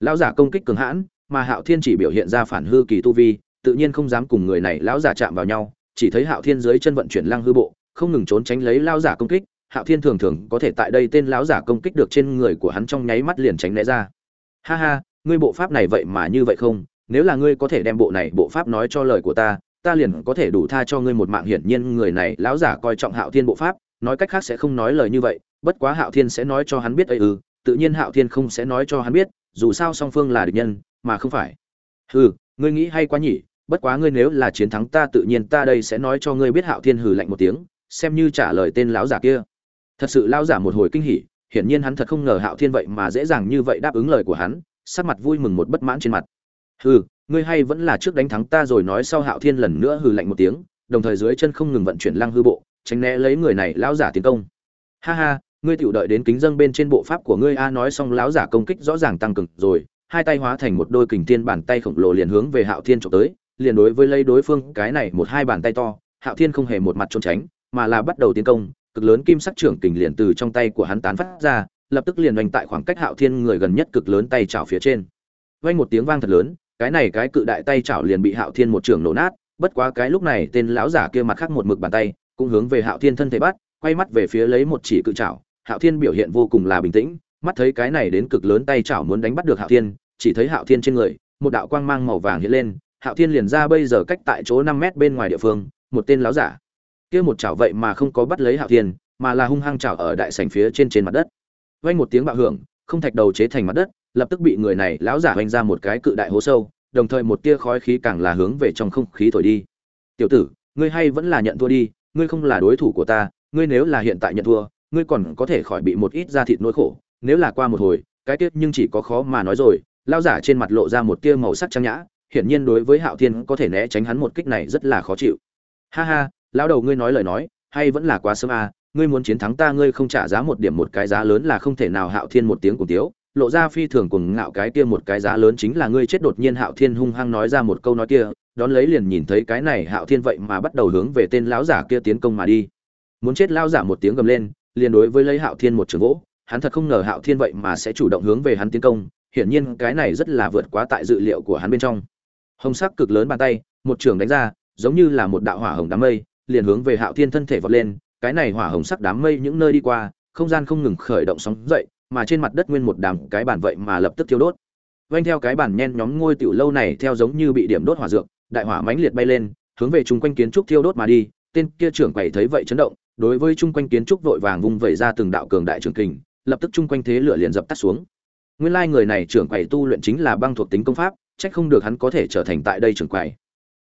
Speaker 1: Lão giả công kích cường hãn, mà hạo thiên chỉ biểu hiện ra phản hư kỳ tu vi tự nhiên không dám cùng người này lão giả chạm vào nhau, chỉ thấy hạo thiên dưới chân vận chuyển lăng hư bộ, không ngừng trốn tránh lấy lão giả công kích. Hạo thiên thường thường có thể tại đây tên lão giả công kích được trên người của hắn trong nháy mắt liền tránh né ra. Ha ha, ngươi bộ pháp này vậy mà như vậy không? Nếu là ngươi có thể đem bộ này bộ pháp nói cho lời của ta ta liền có thể đủ tha cho ngươi một mạng hiển nhiên người này lão giả coi trọng hạo thiên bộ pháp, nói cách khác sẽ không nói lời như vậy. Bất quá hạo thiên sẽ nói cho hắn biết ấy ư, tự nhiên hạo thiên không sẽ nói cho hắn biết, dù sao song phương là địch nhân, mà không phải. Hừ, ngươi nghĩ hay quá nhỉ bất quá ngươi nếu là chiến thắng ta tự nhiên ta đây sẽ nói cho ngươi biết hạo thiên hừ lạnh một tiếng, xem như trả lời tên lão giả kia. Thật sự lão giả một hồi kinh hỉ, hiển nhiên hắn thật không ngờ hạo thiên vậy mà dễ dàng như vậy đáp ứng lời của hắn, sắc mặt vui mừng một bất mãn trên mặt. Hừ, ngươi hay vẫn là trước đánh thắng ta rồi nói sau hạo thiên lần nữa hừ lạnh một tiếng, đồng thời dưới chân không ngừng vận chuyển lăng hư bộ, tránh né lấy người này lão giả tiến công. Ha ha, ngươi tiểu đợi đến kính dâng bên trên bộ pháp của ngươi a, nói xong lão giả công kích rõ ràng tăng cường rồi, hai tay hóa thành một đôi kình thiên bàn tay khổng lồ liền hướng về hạo thiên trộm tới liền đối với lấy đối phương cái này một hai bàn tay to, hạo thiên không hề một mặt trốn tránh, mà là bắt đầu tiến công, cực lớn kim sắc trưởng kình liền từ trong tay của hắn tán phát ra, lập tức liền oanh tại khoảng cách hạo thiên người gần nhất cực lớn tay chảo phía trên. Vang một tiếng vang thật lớn, cái này cái cự đại tay chảo liền bị hạo thiên một trường nổ nát, bất quá cái lúc này tên lão giả kia mặt khác một mực bàn tay, cũng hướng về hạo thiên thân thể bắt, quay mắt về phía lấy một chỉ cự chảo, hạo thiên biểu hiện vô cùng là bình tĩnh, mắt thấy cái này đến cực lớn tay chảo muốn đánh bắt được hạo thiên, chỉ thấy hạo thiên trên người, một đạo quang mang màu vàng hiện lên hạo thiên liền ra bây giờ cách tại chỗ năm mét bên ngoài địa phương, một tên lão giả. Kia một chảo vậy mà không có bắt lấy hạo thiên, mà là hung hăng chảo ở đại sảnh phía trên trên mặt đất. Vang một tiếng bạo hưởng, không thạch đầu chế thành mặt đất, lập tức bị người này lão giả vanh ra một cái cự đại hố sâu, đồng thời một tia khói khí càng là hướng về trong không khí thổi đi. Tiểu tử, ngươi hay vẫn là nhận thua đi, ngươi không là đối thủ của ta, ngươi nếu là hiện tại nhận thua, ngươi còn có thể khỏi bị một ít da thịt nỗi khổ. Nếu là qua một hồi, cái tiết nhưng chỉ có khó mà nói rồi. Lao giả trên mặt lộ ra một tia màu sắc trang nhã hiển nhiên đối với hạo thiên có thể né tránh hắn một kích này rất là khó chịu. Ha ha, lão đầu ngươi nói lời nói, hay vẫn là quá sớm à ngươi muốn chiến thắng ta ngươi không trả giá một điểm một cái giá lớn là không thể nào hạo thiên một tiếng cùng tiếu, lộ ra phi thường cùng ngạo cái kia một cái giá lớn chính là ngươi chết đột nhiên hạo thiên hung hăng nói ra một câu nói kia, đón lấy liền nhìn thấy cái này hạo thiên vậy mà bắt đầu hướng về tên lão giả kia tiến công mà đi. Muốn chết lão giả một tiếng gầm lên, liền đối với lấy hạo thiên một trường gỗ hắn thật không ngờ hạo thiên vậy mà sẽ chủ động hướng về hắn tiến công, hiển nhiên cái này rất là vượt quá tại dự liệu của hắn bên trong hồng sắc cực lớn bàn tay, một trường đánh ra, giống như là một đạo hỏa hồng đám mây, liền hướng về hạo thiên thân thể vọt lên. Cái này hỏa hồng sắc đám mây những nơi đi qua, không gian không ngừng khởi động sóng dậy, mà trên mặt đất nguyên một đám cái bản vậy mà lập tức thiêu đốt. Vanh theo cái bản nhen nhóm ngôi tiểu lâu này theo giống như bị điểm đốt hỏa dược, đại hỏa mãnh liệt bay lên, hướng về chung quanh kiến trúc thiêu đốt mà đi. Tên kia trưởng quầy thấy vậy chấn động, đối với chung quanh kiến trúc vội vàng vung vẩy ra từng đạo cường đại trường kình, lập tức chung quanh thế lửa liền dập tắt xuống. Nguyên lai người này trưởng quầy tu luyện chính là băng thuộc tính công pháp trách không được hắn có thể trở thành tại đây trưởng quầy.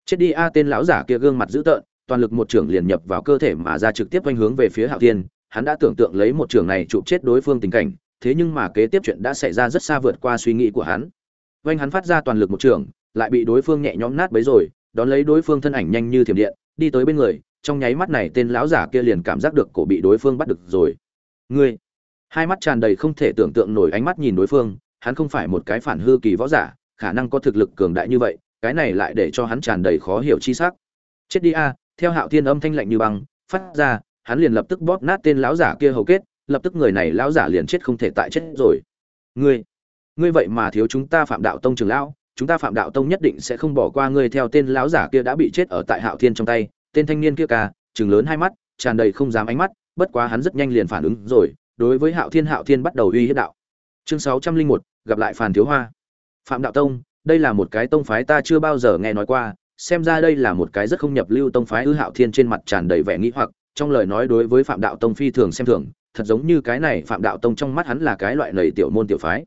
Speaker 1: Chết đi, a, tên lão giả kia gương mặt dữ tợn, toàn lực một trưởng liền nhập vào cơ thể mà ra trực tiếp quanh hướng về phía hạo thiên. Hắn đã tưởng tượng lấy một trưởng này chụp chết đối phương tình cảnh, thế nhưng mà kế tiếp chuyện đã xảy ra rất xa vượt qua suy nghĩ của hắn. Vanh hắn phát ra toàn lực một trưởng, lại bị đối phương nhẹ nhõm nát bấy rồi, đón lấy đối phương thân ảnh nhanh như thiểm điện, đi tới bên người, trong nháy mắt này tên lão giả kia liền cảm giác được cổ bị đối phương bắt được rồi. Ngươi! Hai mắt tràn đầy không thể tưởng tượng nổi ánh mắt nhìn đối phương, hắn không phải một cái phản hư kỳ võ giả khả năng có thực lực cường đại như vậy, cái này lại để cho hắn tràn đầy khó hiểu chi sắc. Chết đi a, theo hạo thiên âm thanh lạnh như băng, phát ra, hắn liền lập tức bóp nát tên lão giả kia hầu kết, lập tức người này lão giả liền chết không thể tại chết rồi. Ngươi ngươi vậy mà thiếu chúng ta phạm đạo tông trường lão, chúng ta phạm đạo tông nhất định sẽ không bỏ qua ngươi theo tên lão giả kia đã bị chết ở tại hạo thiên trong tay, tên thanh niên kia ca chừng lớn hai mắt, tràn đầy không dám ánh mắt, bất quá hắn rất nhanh liền phản ứng rồi, đối với hạo thiên hạo thiên bắt đầu uy hiếp đạo. Chương sáu trăm linh một, gặp lại phàn thiếu hoa phạm đạo tông, đây là một cái tông phái ta chưa bao giờ nghe nói qua, xem ra đây là một cái rất không nhập lưu tông phái ư hạo thiên trên mặt tràn đầy vẻ nghĩ hoặc, trong lời nói đối với phạm đạo tông phi thường xem thường, thật giống như cái này phạm đạo tông trong mắt hắn là cái loại lầy tiểu môn tiểu phái.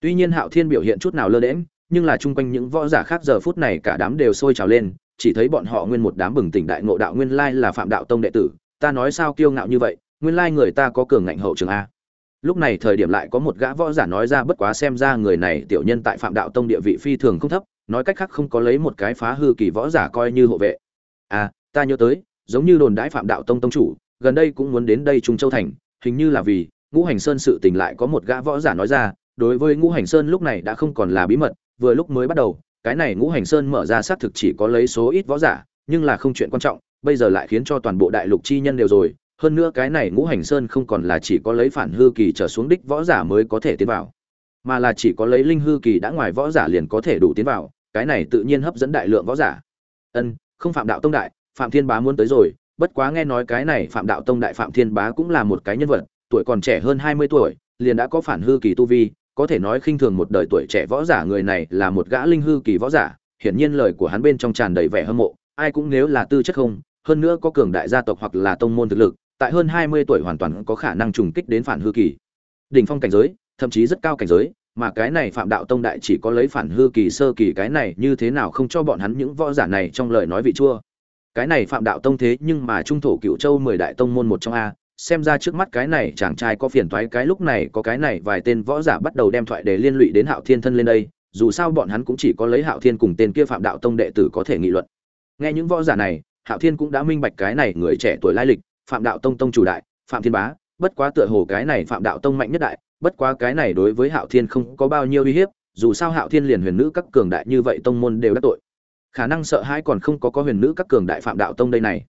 Speaker 1: Tuy nhiên hạo thiên biểu hiện chút nào lơ đễm nhưng là chung quanh những võ giả khác giờ phút này cả đám đều sôi trào lên, chỉ thấy bọn họ nguyên một đám bừng tỉnh đại ngộ đạo nguyên lai là phạm đạo tông đệ tử, ta nói sao kiêu ngạo như vậy, nguyên lai người ta có cường ngạnh hậu trường a lúc này thời điểm lại có một gã võ giả nói ra bất quá xem ra người này tiểu nhân tại phạm đạo tông địa vị phi thường không thấp, nói cách khác không có lấy một cái phá hư kỳ võ giả coi như hộ vệ. À ta nhớ tới, giống như đồn đãi phạm đạo tông tông chủ, gần đây cũng muốn đến đây trung châu thành, hình như là vì ngũ hành sơn sự tình lại có một gã võ giả nói ra, đối với ngũ hành sơn lúc này đã không còn là bí mật, vừa lúc mới bắt đầu, cái này ngũ hành sơn mở ra xác thực chỉ có lấy số ít võ giả, nhưng là không chuyện quan trọng, bây giờ lại khiến cho toàn bộ đại lục chi nhân đều rồi hơn nữa cái này ngũ hành sơn không còn là chỉ có lấy phản hư kỳ trở xuống đích võ giả mới có thể tiến vào, mà là chỉ có lấy linh hư kỳ đã ngoài võ giả liền có thể đủ tiến vào, cái này tự nhiên hấp dẫn đại lượng võ giả. Ân, không phạm đạo tông đại, phạm thiên bá muốn tới rồi, bất quá nghe nói cái này phạm đạo tông đại phạm thiên bá cũng là một cái nhân vật, tuổi còn trẻ hơn hai mươi tuổi, liền đã có phản hư kỳ tu vi, có thể nói khinh thường một đời tuổi trẻ võ giả người này là một gã linh hư kỳ võ giả, hiển nhiên lời của hắn bên trong tràn đầy vẻ hâm mộ, ai cũng nếu là tư chất không, hơn nữa có cường đại gia tộc hoặc là tông môn thực lực tại hơn hai mươi tuổi hoàn toàn có khả năng trùng kích đến phản hư kỳ. Đỉnh phong cảnh giới, thậm chí rất cao cảnh giới, mà cái này phạm đạo tông đại chỉ có lấy phản hư kỳ sơ kỳ cái này như thế nào không cho bọn hắn những võ giả này trong lời nói vị chua. Cái này phạm đạo tông thế nhưng mà trung thổ cựu châu mười đại tông môn một trong a, xem ra trước mắt cái này chàng trai có phiền toái cái lúc này có cái này vài tên võ giả bắt đầu đem thoại để liên lụy đến hạo thiên thân lên đây, dù sao bọn hắn cũng chỉ có lấy hạo thiên cùng tên kia phạm đạo tông đệ tử có thể nghị luận. Nghe những võ giả này, hạo thiên cũng đã minh bạch cái này người trẻ tuổi lai lịch phạm đạo tông tông chủ đại, phạm thiên bá, bất quá tựa hồ cái này phạm đạo tông mạnh nhất đại, bất quá cái này đối với hạo thiên không có bao nhiêu uy hiếp, dù sao hạo thiên liền huyền nữ các cường đại như vậy tông môn đều đắc tội. Khả năng sợ hãi còn không có có huyền nữ các cường đại phạm đạo tông đây này.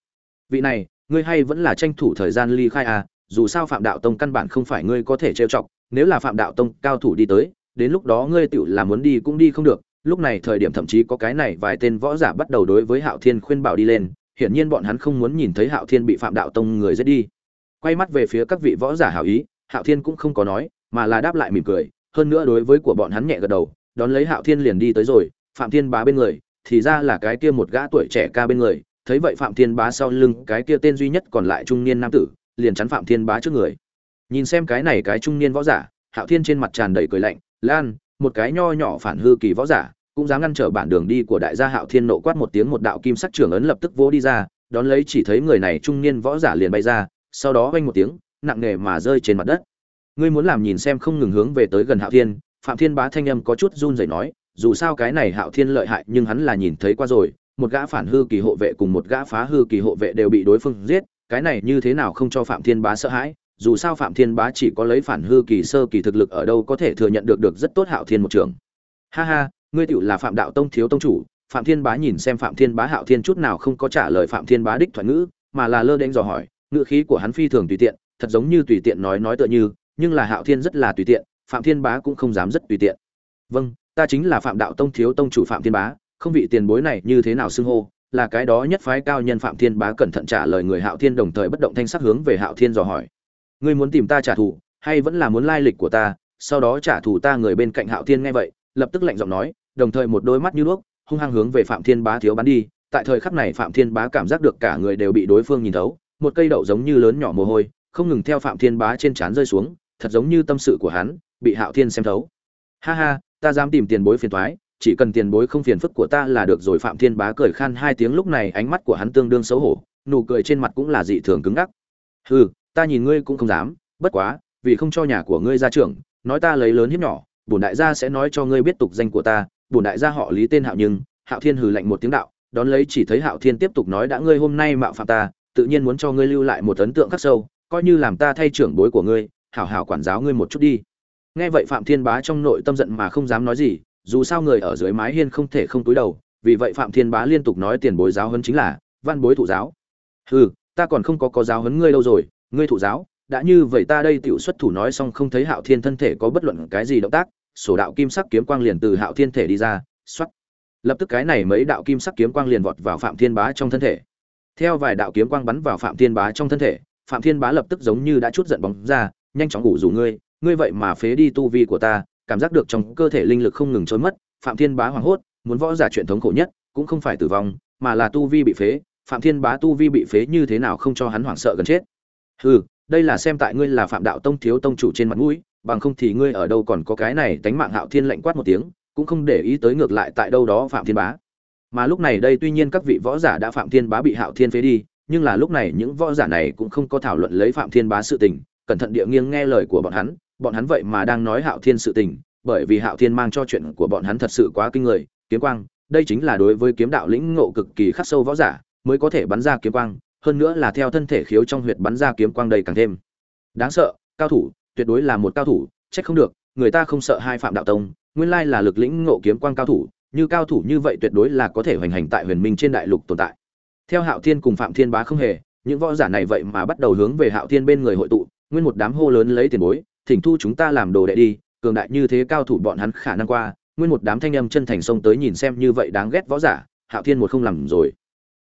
Speaker 1: Vị này, ngươi hay vẫn là tranh thủ thời gian ly khai à dù sao phạm đạo tông căn bản không phải ngươi có thể trêu chọc, nếu là phạm đạo tông cao thủ đi tới, đến lúc đó ngươi tựu là muốn đi cũng đi không được, lúc này thời điểm thậm chí có cái này vài tên võ giả bắt đầu đối với hạo thiên khuyên bảo đi lên hiển nhiên bọn hắn không muốn nhìn thấy hạo thiên bị phạm đạo tông người giết đi. Quay mắt về phía các vị võ giả hảo ý, hạo thiên cũng không có nói, mà là đáp lại mỉm cười, hơn nữa đối với của bọn hắn nhẹ gật đầu, đón lấy hạo thiên liền đi tới rồi, phạm thiên bá bên người, thì ra là cái kia một gã tuổi trẻ ca bên người, thấy vậy phạm thiên bá sau lưng cái kia tên duy nhất còn lại trung niên nam tử, liền chắn phạm thiên bá trước người. Nhìn xem cái này cái trung niên võ giả, hạo thiên trên mặt tràn đầy cười lạnh, lan, một cái nho nhỏ phản hư kỳ võ giả cũng dám ngăn trở bản đường đi của đại gia hạo thiên nộ quát một tiếng một đạo kim sắc trưởng ấn lập tức vỗ đi ra, đón lấy chỉ thấy người này trung niên võ giả liền bay ra, sau đó vang một tiếng, nặng nề mà rơi trên mặt đất. Ngươi muốn làm nhìn xem không ngừng hướng về tới gần hạo thiên, phạm thiên bá thanh âm có chút run rẩy nói, dù sao cái này hạo thiên lợi hại nhưng hắn là nhìn thấy qua rồi, một gã phản hư kỳ hộ vệ cùng một gã phá hư kỳ hộ vệ đều bị đối phương giết, cái này như thế nào không cho phạm thiên bá sợ hãi, dù sao phạm thiên bá chỉ có lấy phản hư kỳ sơ kỳ thực lực ở đâu có thể thừa nhận được được rất tốt hạo thiên một trường. Ha ha ngươi tựu là phạm đạo tông thiếu tông chủ, phạm thiên bá nhìn xem phạm thiên bá hạo thiên chút nào không có trả lời phạm thiên bá đích thoại ngữ, mà là lơ đễnh dò hỏi, ngữ khí của hắn phi thường tùy tiện, thật giống như tùy tiện nói nói tựa như, nhưng là hạo thiên rất là tùy tiện, phạm thiên bá cũng không dám rất tùy tiện. Vâng ta chính là phạm đạo tông thiếu tông chủ phạm thiên bá, không vị tiền bối này như thế nào xưng hô, là cái đó nhất phái cao nhân phạm thiên bá cẩn thận trả lời người hạo thiên đồng thời bất động thanh sắc hướng về hạo thiên dò hỏi. Ngươi muốn tìm ta trả thù, hay vẫn là muốn lai lịch của ta, sau đó trả thù ta người bên cạnh hạo thiên nghe vậy, lập tức lạnh giọng nói đồng thời một đôi mắt như đuốc, hung hăng hướng về phạm thiên bá thiếu bắn đi. Tại thời khắc này, phạm thiên bá cảm giác được cả người đều bị đối phương nhìn thấu, một cây đậu giống như lớn nhỏ mồ hôi, không ngừng theo phạm thiên bá trên trán rơi xuống, thật giống như tâm sự của hắn bị hạo thiên xem thấu. Ha ha, ta dám tìm tiền bối phiền toái, chỉ cần tiền bối không phiền phức của ta là được rồi, phạm thiên bá cười khan hai tiếng, lúc này ánh mắt của hắn tương đương xấu hổ, nụ cười trên mặt cũng là dị thường cứng ngắc. Hừ, ta nhìn ngươi cũng không dám, bất quá, vì không cho nhà của ngươi ra trưởng, nói ta lấy lớn hiếp nhỏ, bổn đại gia sẽ nói cho ngươi biết tục danh của ta bổn đại gia họ lý tên hạo nhưng, hạo thiên hừ lạnh một tiếng đạo, đón lấy chỉ thấy hạo thiên tiếp tục nói đã ngươi hôm nay mạo phạm ta, tự nhiên muốn cho ngươi lưu lại một ấn tượng khắc sâu, coi như làm ta thay trưởng bối của ngươi, hảo hảo quản giáo ngươi một chút đi. Nghe vậy phạm thiên bá trong nội tâm giận mà không dám nói gì, dù sao người ở dưới mái hiên không thể không túi đầu, vì vậy phạm thiên bá liên tục nói tiền bối giáo hơn chính là, văn bối thụ giáo. Hừ, ta còn không có có giáo huấn ngươi lâu rồi, ngươi thụ giáo, đã như vậy ta đây tiểu xuất thủ nói xong không thấy hạo thiên thân thể có bất luận cái gì động tác sổ đạo kim sắc kiếm quang liền từ hạo thiên thể đi ra xuất lập tức cái này mấy đạo kim sắc kiếm quang liền vọt vào phạm thiên bá trong thân thể. Theo vài đạo kiếm quang bắn vào phạm thiên bá trong thân thể, phạm thiên bá lập tức giống như đã chút giận bóng ra, nhanh chóng ngủ rủ ngươi ngươi vậy mà phế đi tu vi của ta, cảm giác được trong cơ thể linh lực không ngừng trôi mất, phạm thiên bá hoảng hốt, muốn võ giả truyền thống khổ nhất, cũng không phải tử vong, mà là tu vi bị phế, phạm thiên bá tu vi bị phế như thế nào không cho hắn hoảng sợ gần chết. Hừ, đây là xem tại ngươi là phạm đạo tông thiếu tông chủ trên mặt mũi bằng không thì ngươi ở đâu còn có cái này tánh mạng hạo thiên lạnh quát một tiếng, cũng không để ý tới ngược lại tại đâu đó phạm thiên bá. Mà lúc này đây tuy nhiên các vị võ giả đã phạm thiên bá bị hạo thiên phế đi, nhưng là lúc này những võ giả này cũng không có thảo luận lấy phạm thiên bá sự tình, cẩn thận địa nghiêng nghe lời của bọn hắn bọn hắn vậy mà đang nói hạo thiên sự tình, bởi vì hạo thiên mang cho chuyện của bọn hắn thật sự quá kinh người, kiếm quang, đây chính là đối với kiếm đạo lĩnh ngộ cực kỳ khắc sâu võ giả, mới có thể bắn ra kiếm quang, hơn nữa là theo thân thể khiếu trong huyệt bắn ra kiếm quang đầy càng thêm. Đáng sợ, cao thủ tuyệt đối là một cao thủ, trách không được, người ta không sợ hai phạm đạo tông, nguyên lai là lực lĩnh ngộ kiếm quang cao thủ, như cao thủ như vậy tuyệt đối là có thể hoành hành tại huyền minh trên đại lục tồn tại. Theo hạo thiên cùng phạm thiên bá không hề, những võ giả này vậy mà bắt đầu hướng về hạo thiên bên người hội tụ, nguyên một đám hô lớn lấy tiền bối, thỉnh thu chúng ta làm đồ đệ đi, cường đại như thế cao thủ bọn hắn khả năng qua. Nguyên một đám thanh âm chân thành sông tới nhìn xem như vậy đáng ghét võ giả, hạo thiên một không làm rồi.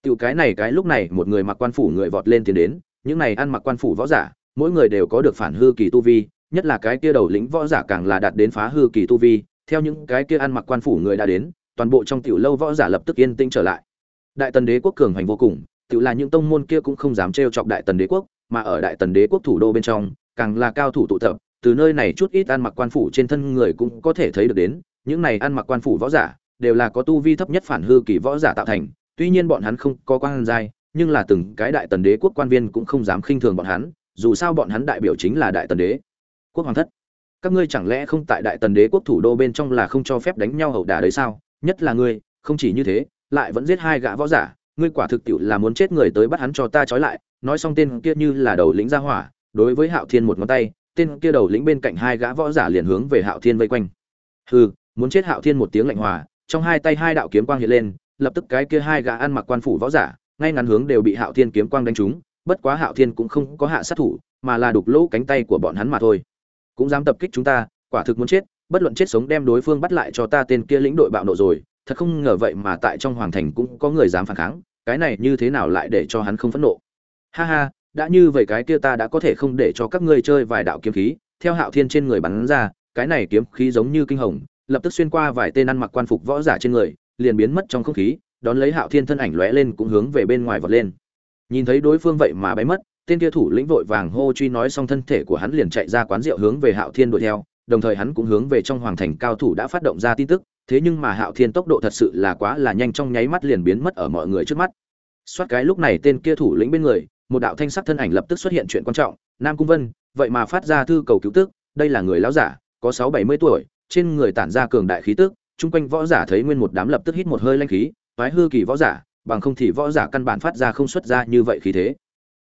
Speaker 1: Tiểu cái này cái lúc này một người mặc quan phủ người vọt lên tiến đến, những này ăn mặc quan phủ võ giả mỗi người đều có được phản hư kỳ tu vi, nhất là cái kia đầu lĩnh võ giả càng là đạt đến phá hư kỳ tu vi, theo những cái kia ăn mặc quan phủ người đã đến, toàn bộ trong tiểu lâu võ giả lập tức yên tĩnh trở lại. Đại tần đế quốc cường hành vô cùng tự là những tông môn kia cũng không dám trêu chọc đại tần đế quốc, mà ở đại tần đế quốc thủ đô bên trong, càng là cao thủ tụ tập, từ nơi này chút ít ăn mặc quan phủ trên thân người cũng có thể thấy được đến, những này ăn mặc quan phủ võ giả, đều là có tu vi thấp nhất phản hư kỳ võ giả tạo thành, tuy nhiên bọn hắn không có quan giai, nhưng là từng cái đại tần đế quốc quan viên cũng không dám khinh thường bọn hắn dù sao bọn hắn đại biểu chính là đại tần đế, quốc hoàng thất. Các ngươi chẳng lẽ không tại đại tần đế quốc thủ đô bên trong là không cho phép đánh nhau hậu đả đấy sao? Nhất là ngươi, không chỉ như thế, lại vẫn giết hai gã võ giả. Ngươi quả thực tiệu là muốn chết người tới bắt hắn cho ta trói lại. Nói xong tên kia như là đầu lĩnh ra hỏa, đối với hạo thiên một ngón tay, tên kia đầu lĩnh bên cạnh hai gã võ giả liền hướng về hạo thiên vây quanh. Hừ, muốn chết hạo thiên một tiếng lạnh hòa, trong hai tay hai đạo kiếm quang hiện lên, lập tức cái kia hai gã ăn mặc quan phủ võ giả, ngay ngắn hướng đều bị hạo thiên kiếm quang đánh trúng bất quá hạo thiên cũng không có hạ sát thủ, mà là đục lỗ cánh tay của bọn hắn mà thôi. Cũng dám tập kích chúng ta, quả thực muốn chết, bất luận chết sống đem đối phương bắt lại cho ta tên kia lĩnh đội bạo nộ rồi, thật không ngờ vậy mà tại trong hoàng thành cũng có người dám phản kháng, cái này như thế nào lại để cho hắn không phẫn nộ? Ha ha, đã như vậy cái kia ta đã có thể không để cho các ngươi chơi vài đạo kiếm khí, theo hạo thiên trên người bắn ra, cái này kiếm khí giống như kinh hồng, lập tức xuyên qua vài tên ăn mặc quan phục võ giả trên người, liền biến mất trong không khí, đón lấy hạo thiên thân ảnh lóe lên cũng hướng về bên ngoài vọt lên nhìn thấy đối phương vậy mà bay mất, tên kia thủ lĩnh vội vàng hô truy nói xong thân thể của hắn liền chạy ra quán rượu hướng về hạo thiên đuổi theo, đồng thời hắn cũng hướng về trong hoàng thành cao thủ đã phát động ra tin tức, thế nhưng mà hạo thiên tốc độ thật sự là quá là nhanh trong nháy mắt liền biến mất ở mọi người trước mắt. Soát cái lúc này tên kia thủ lĩnh bên người, một đạo thanh sắc thân ảnh lập tức xuất hiện chuyện quan trọng, nam cung vân, vậy mà phát ra thư cầu cứu tức, đây là người lão giả, có sáu bảy mươi tuổi, trên người tản ra cường đại khí tức, chung quanh võ giả thấy nguyên một đám lập tức hít một hơi lanh khí, toái hư kỳ võ giả bằng không thì võ giả căn bản phát ra không xuất ra như vậy khí thế.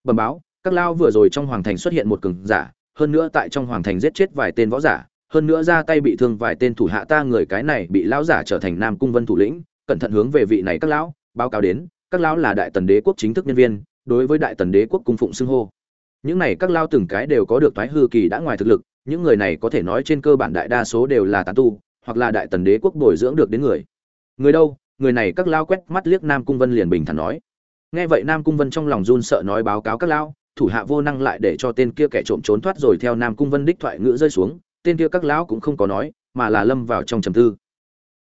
Speaker 1: Bẩm báo, các lao vừa rồi trong hoàng thành xuất hiện một cường giả, hơn nữa tại trong hoàng thành giết chết vài tên võ giả, hơn nữa ra tay bị thương vài tên thủ hạ ta người cái này bị lão giả trở thành nam cung vân thủ lĩnh, cẩn thận hướng về vị này các lão, báo cáo đến, các lão là đại tần đế quốc chính thức nhân viên, đối với đại tần đế quốc cung phụng xưng hô. Những này các lao từng cái đều có được thoái hư kỳ đã ngoài thực lực, những người này có thể nói trên cơ bản đại đa số đều là tán tu, hoặc là đại tần đế quốc bồi dưỡng được đến người. Người đâu? Người này các lao quét mắt liếc nam cung vân liền bình thản nói. Nghe vậy nam cung vân trong lòng run sợ nói báo cáo các lao, thủ hạ vô năng lại để cho tên kia kẻ trộm trốn thoát rồi theo nam cung vân đích thoại ngữ rơi xuống, tên kia các lão cũng không có nói, mà là lâm vào trong trầm tư.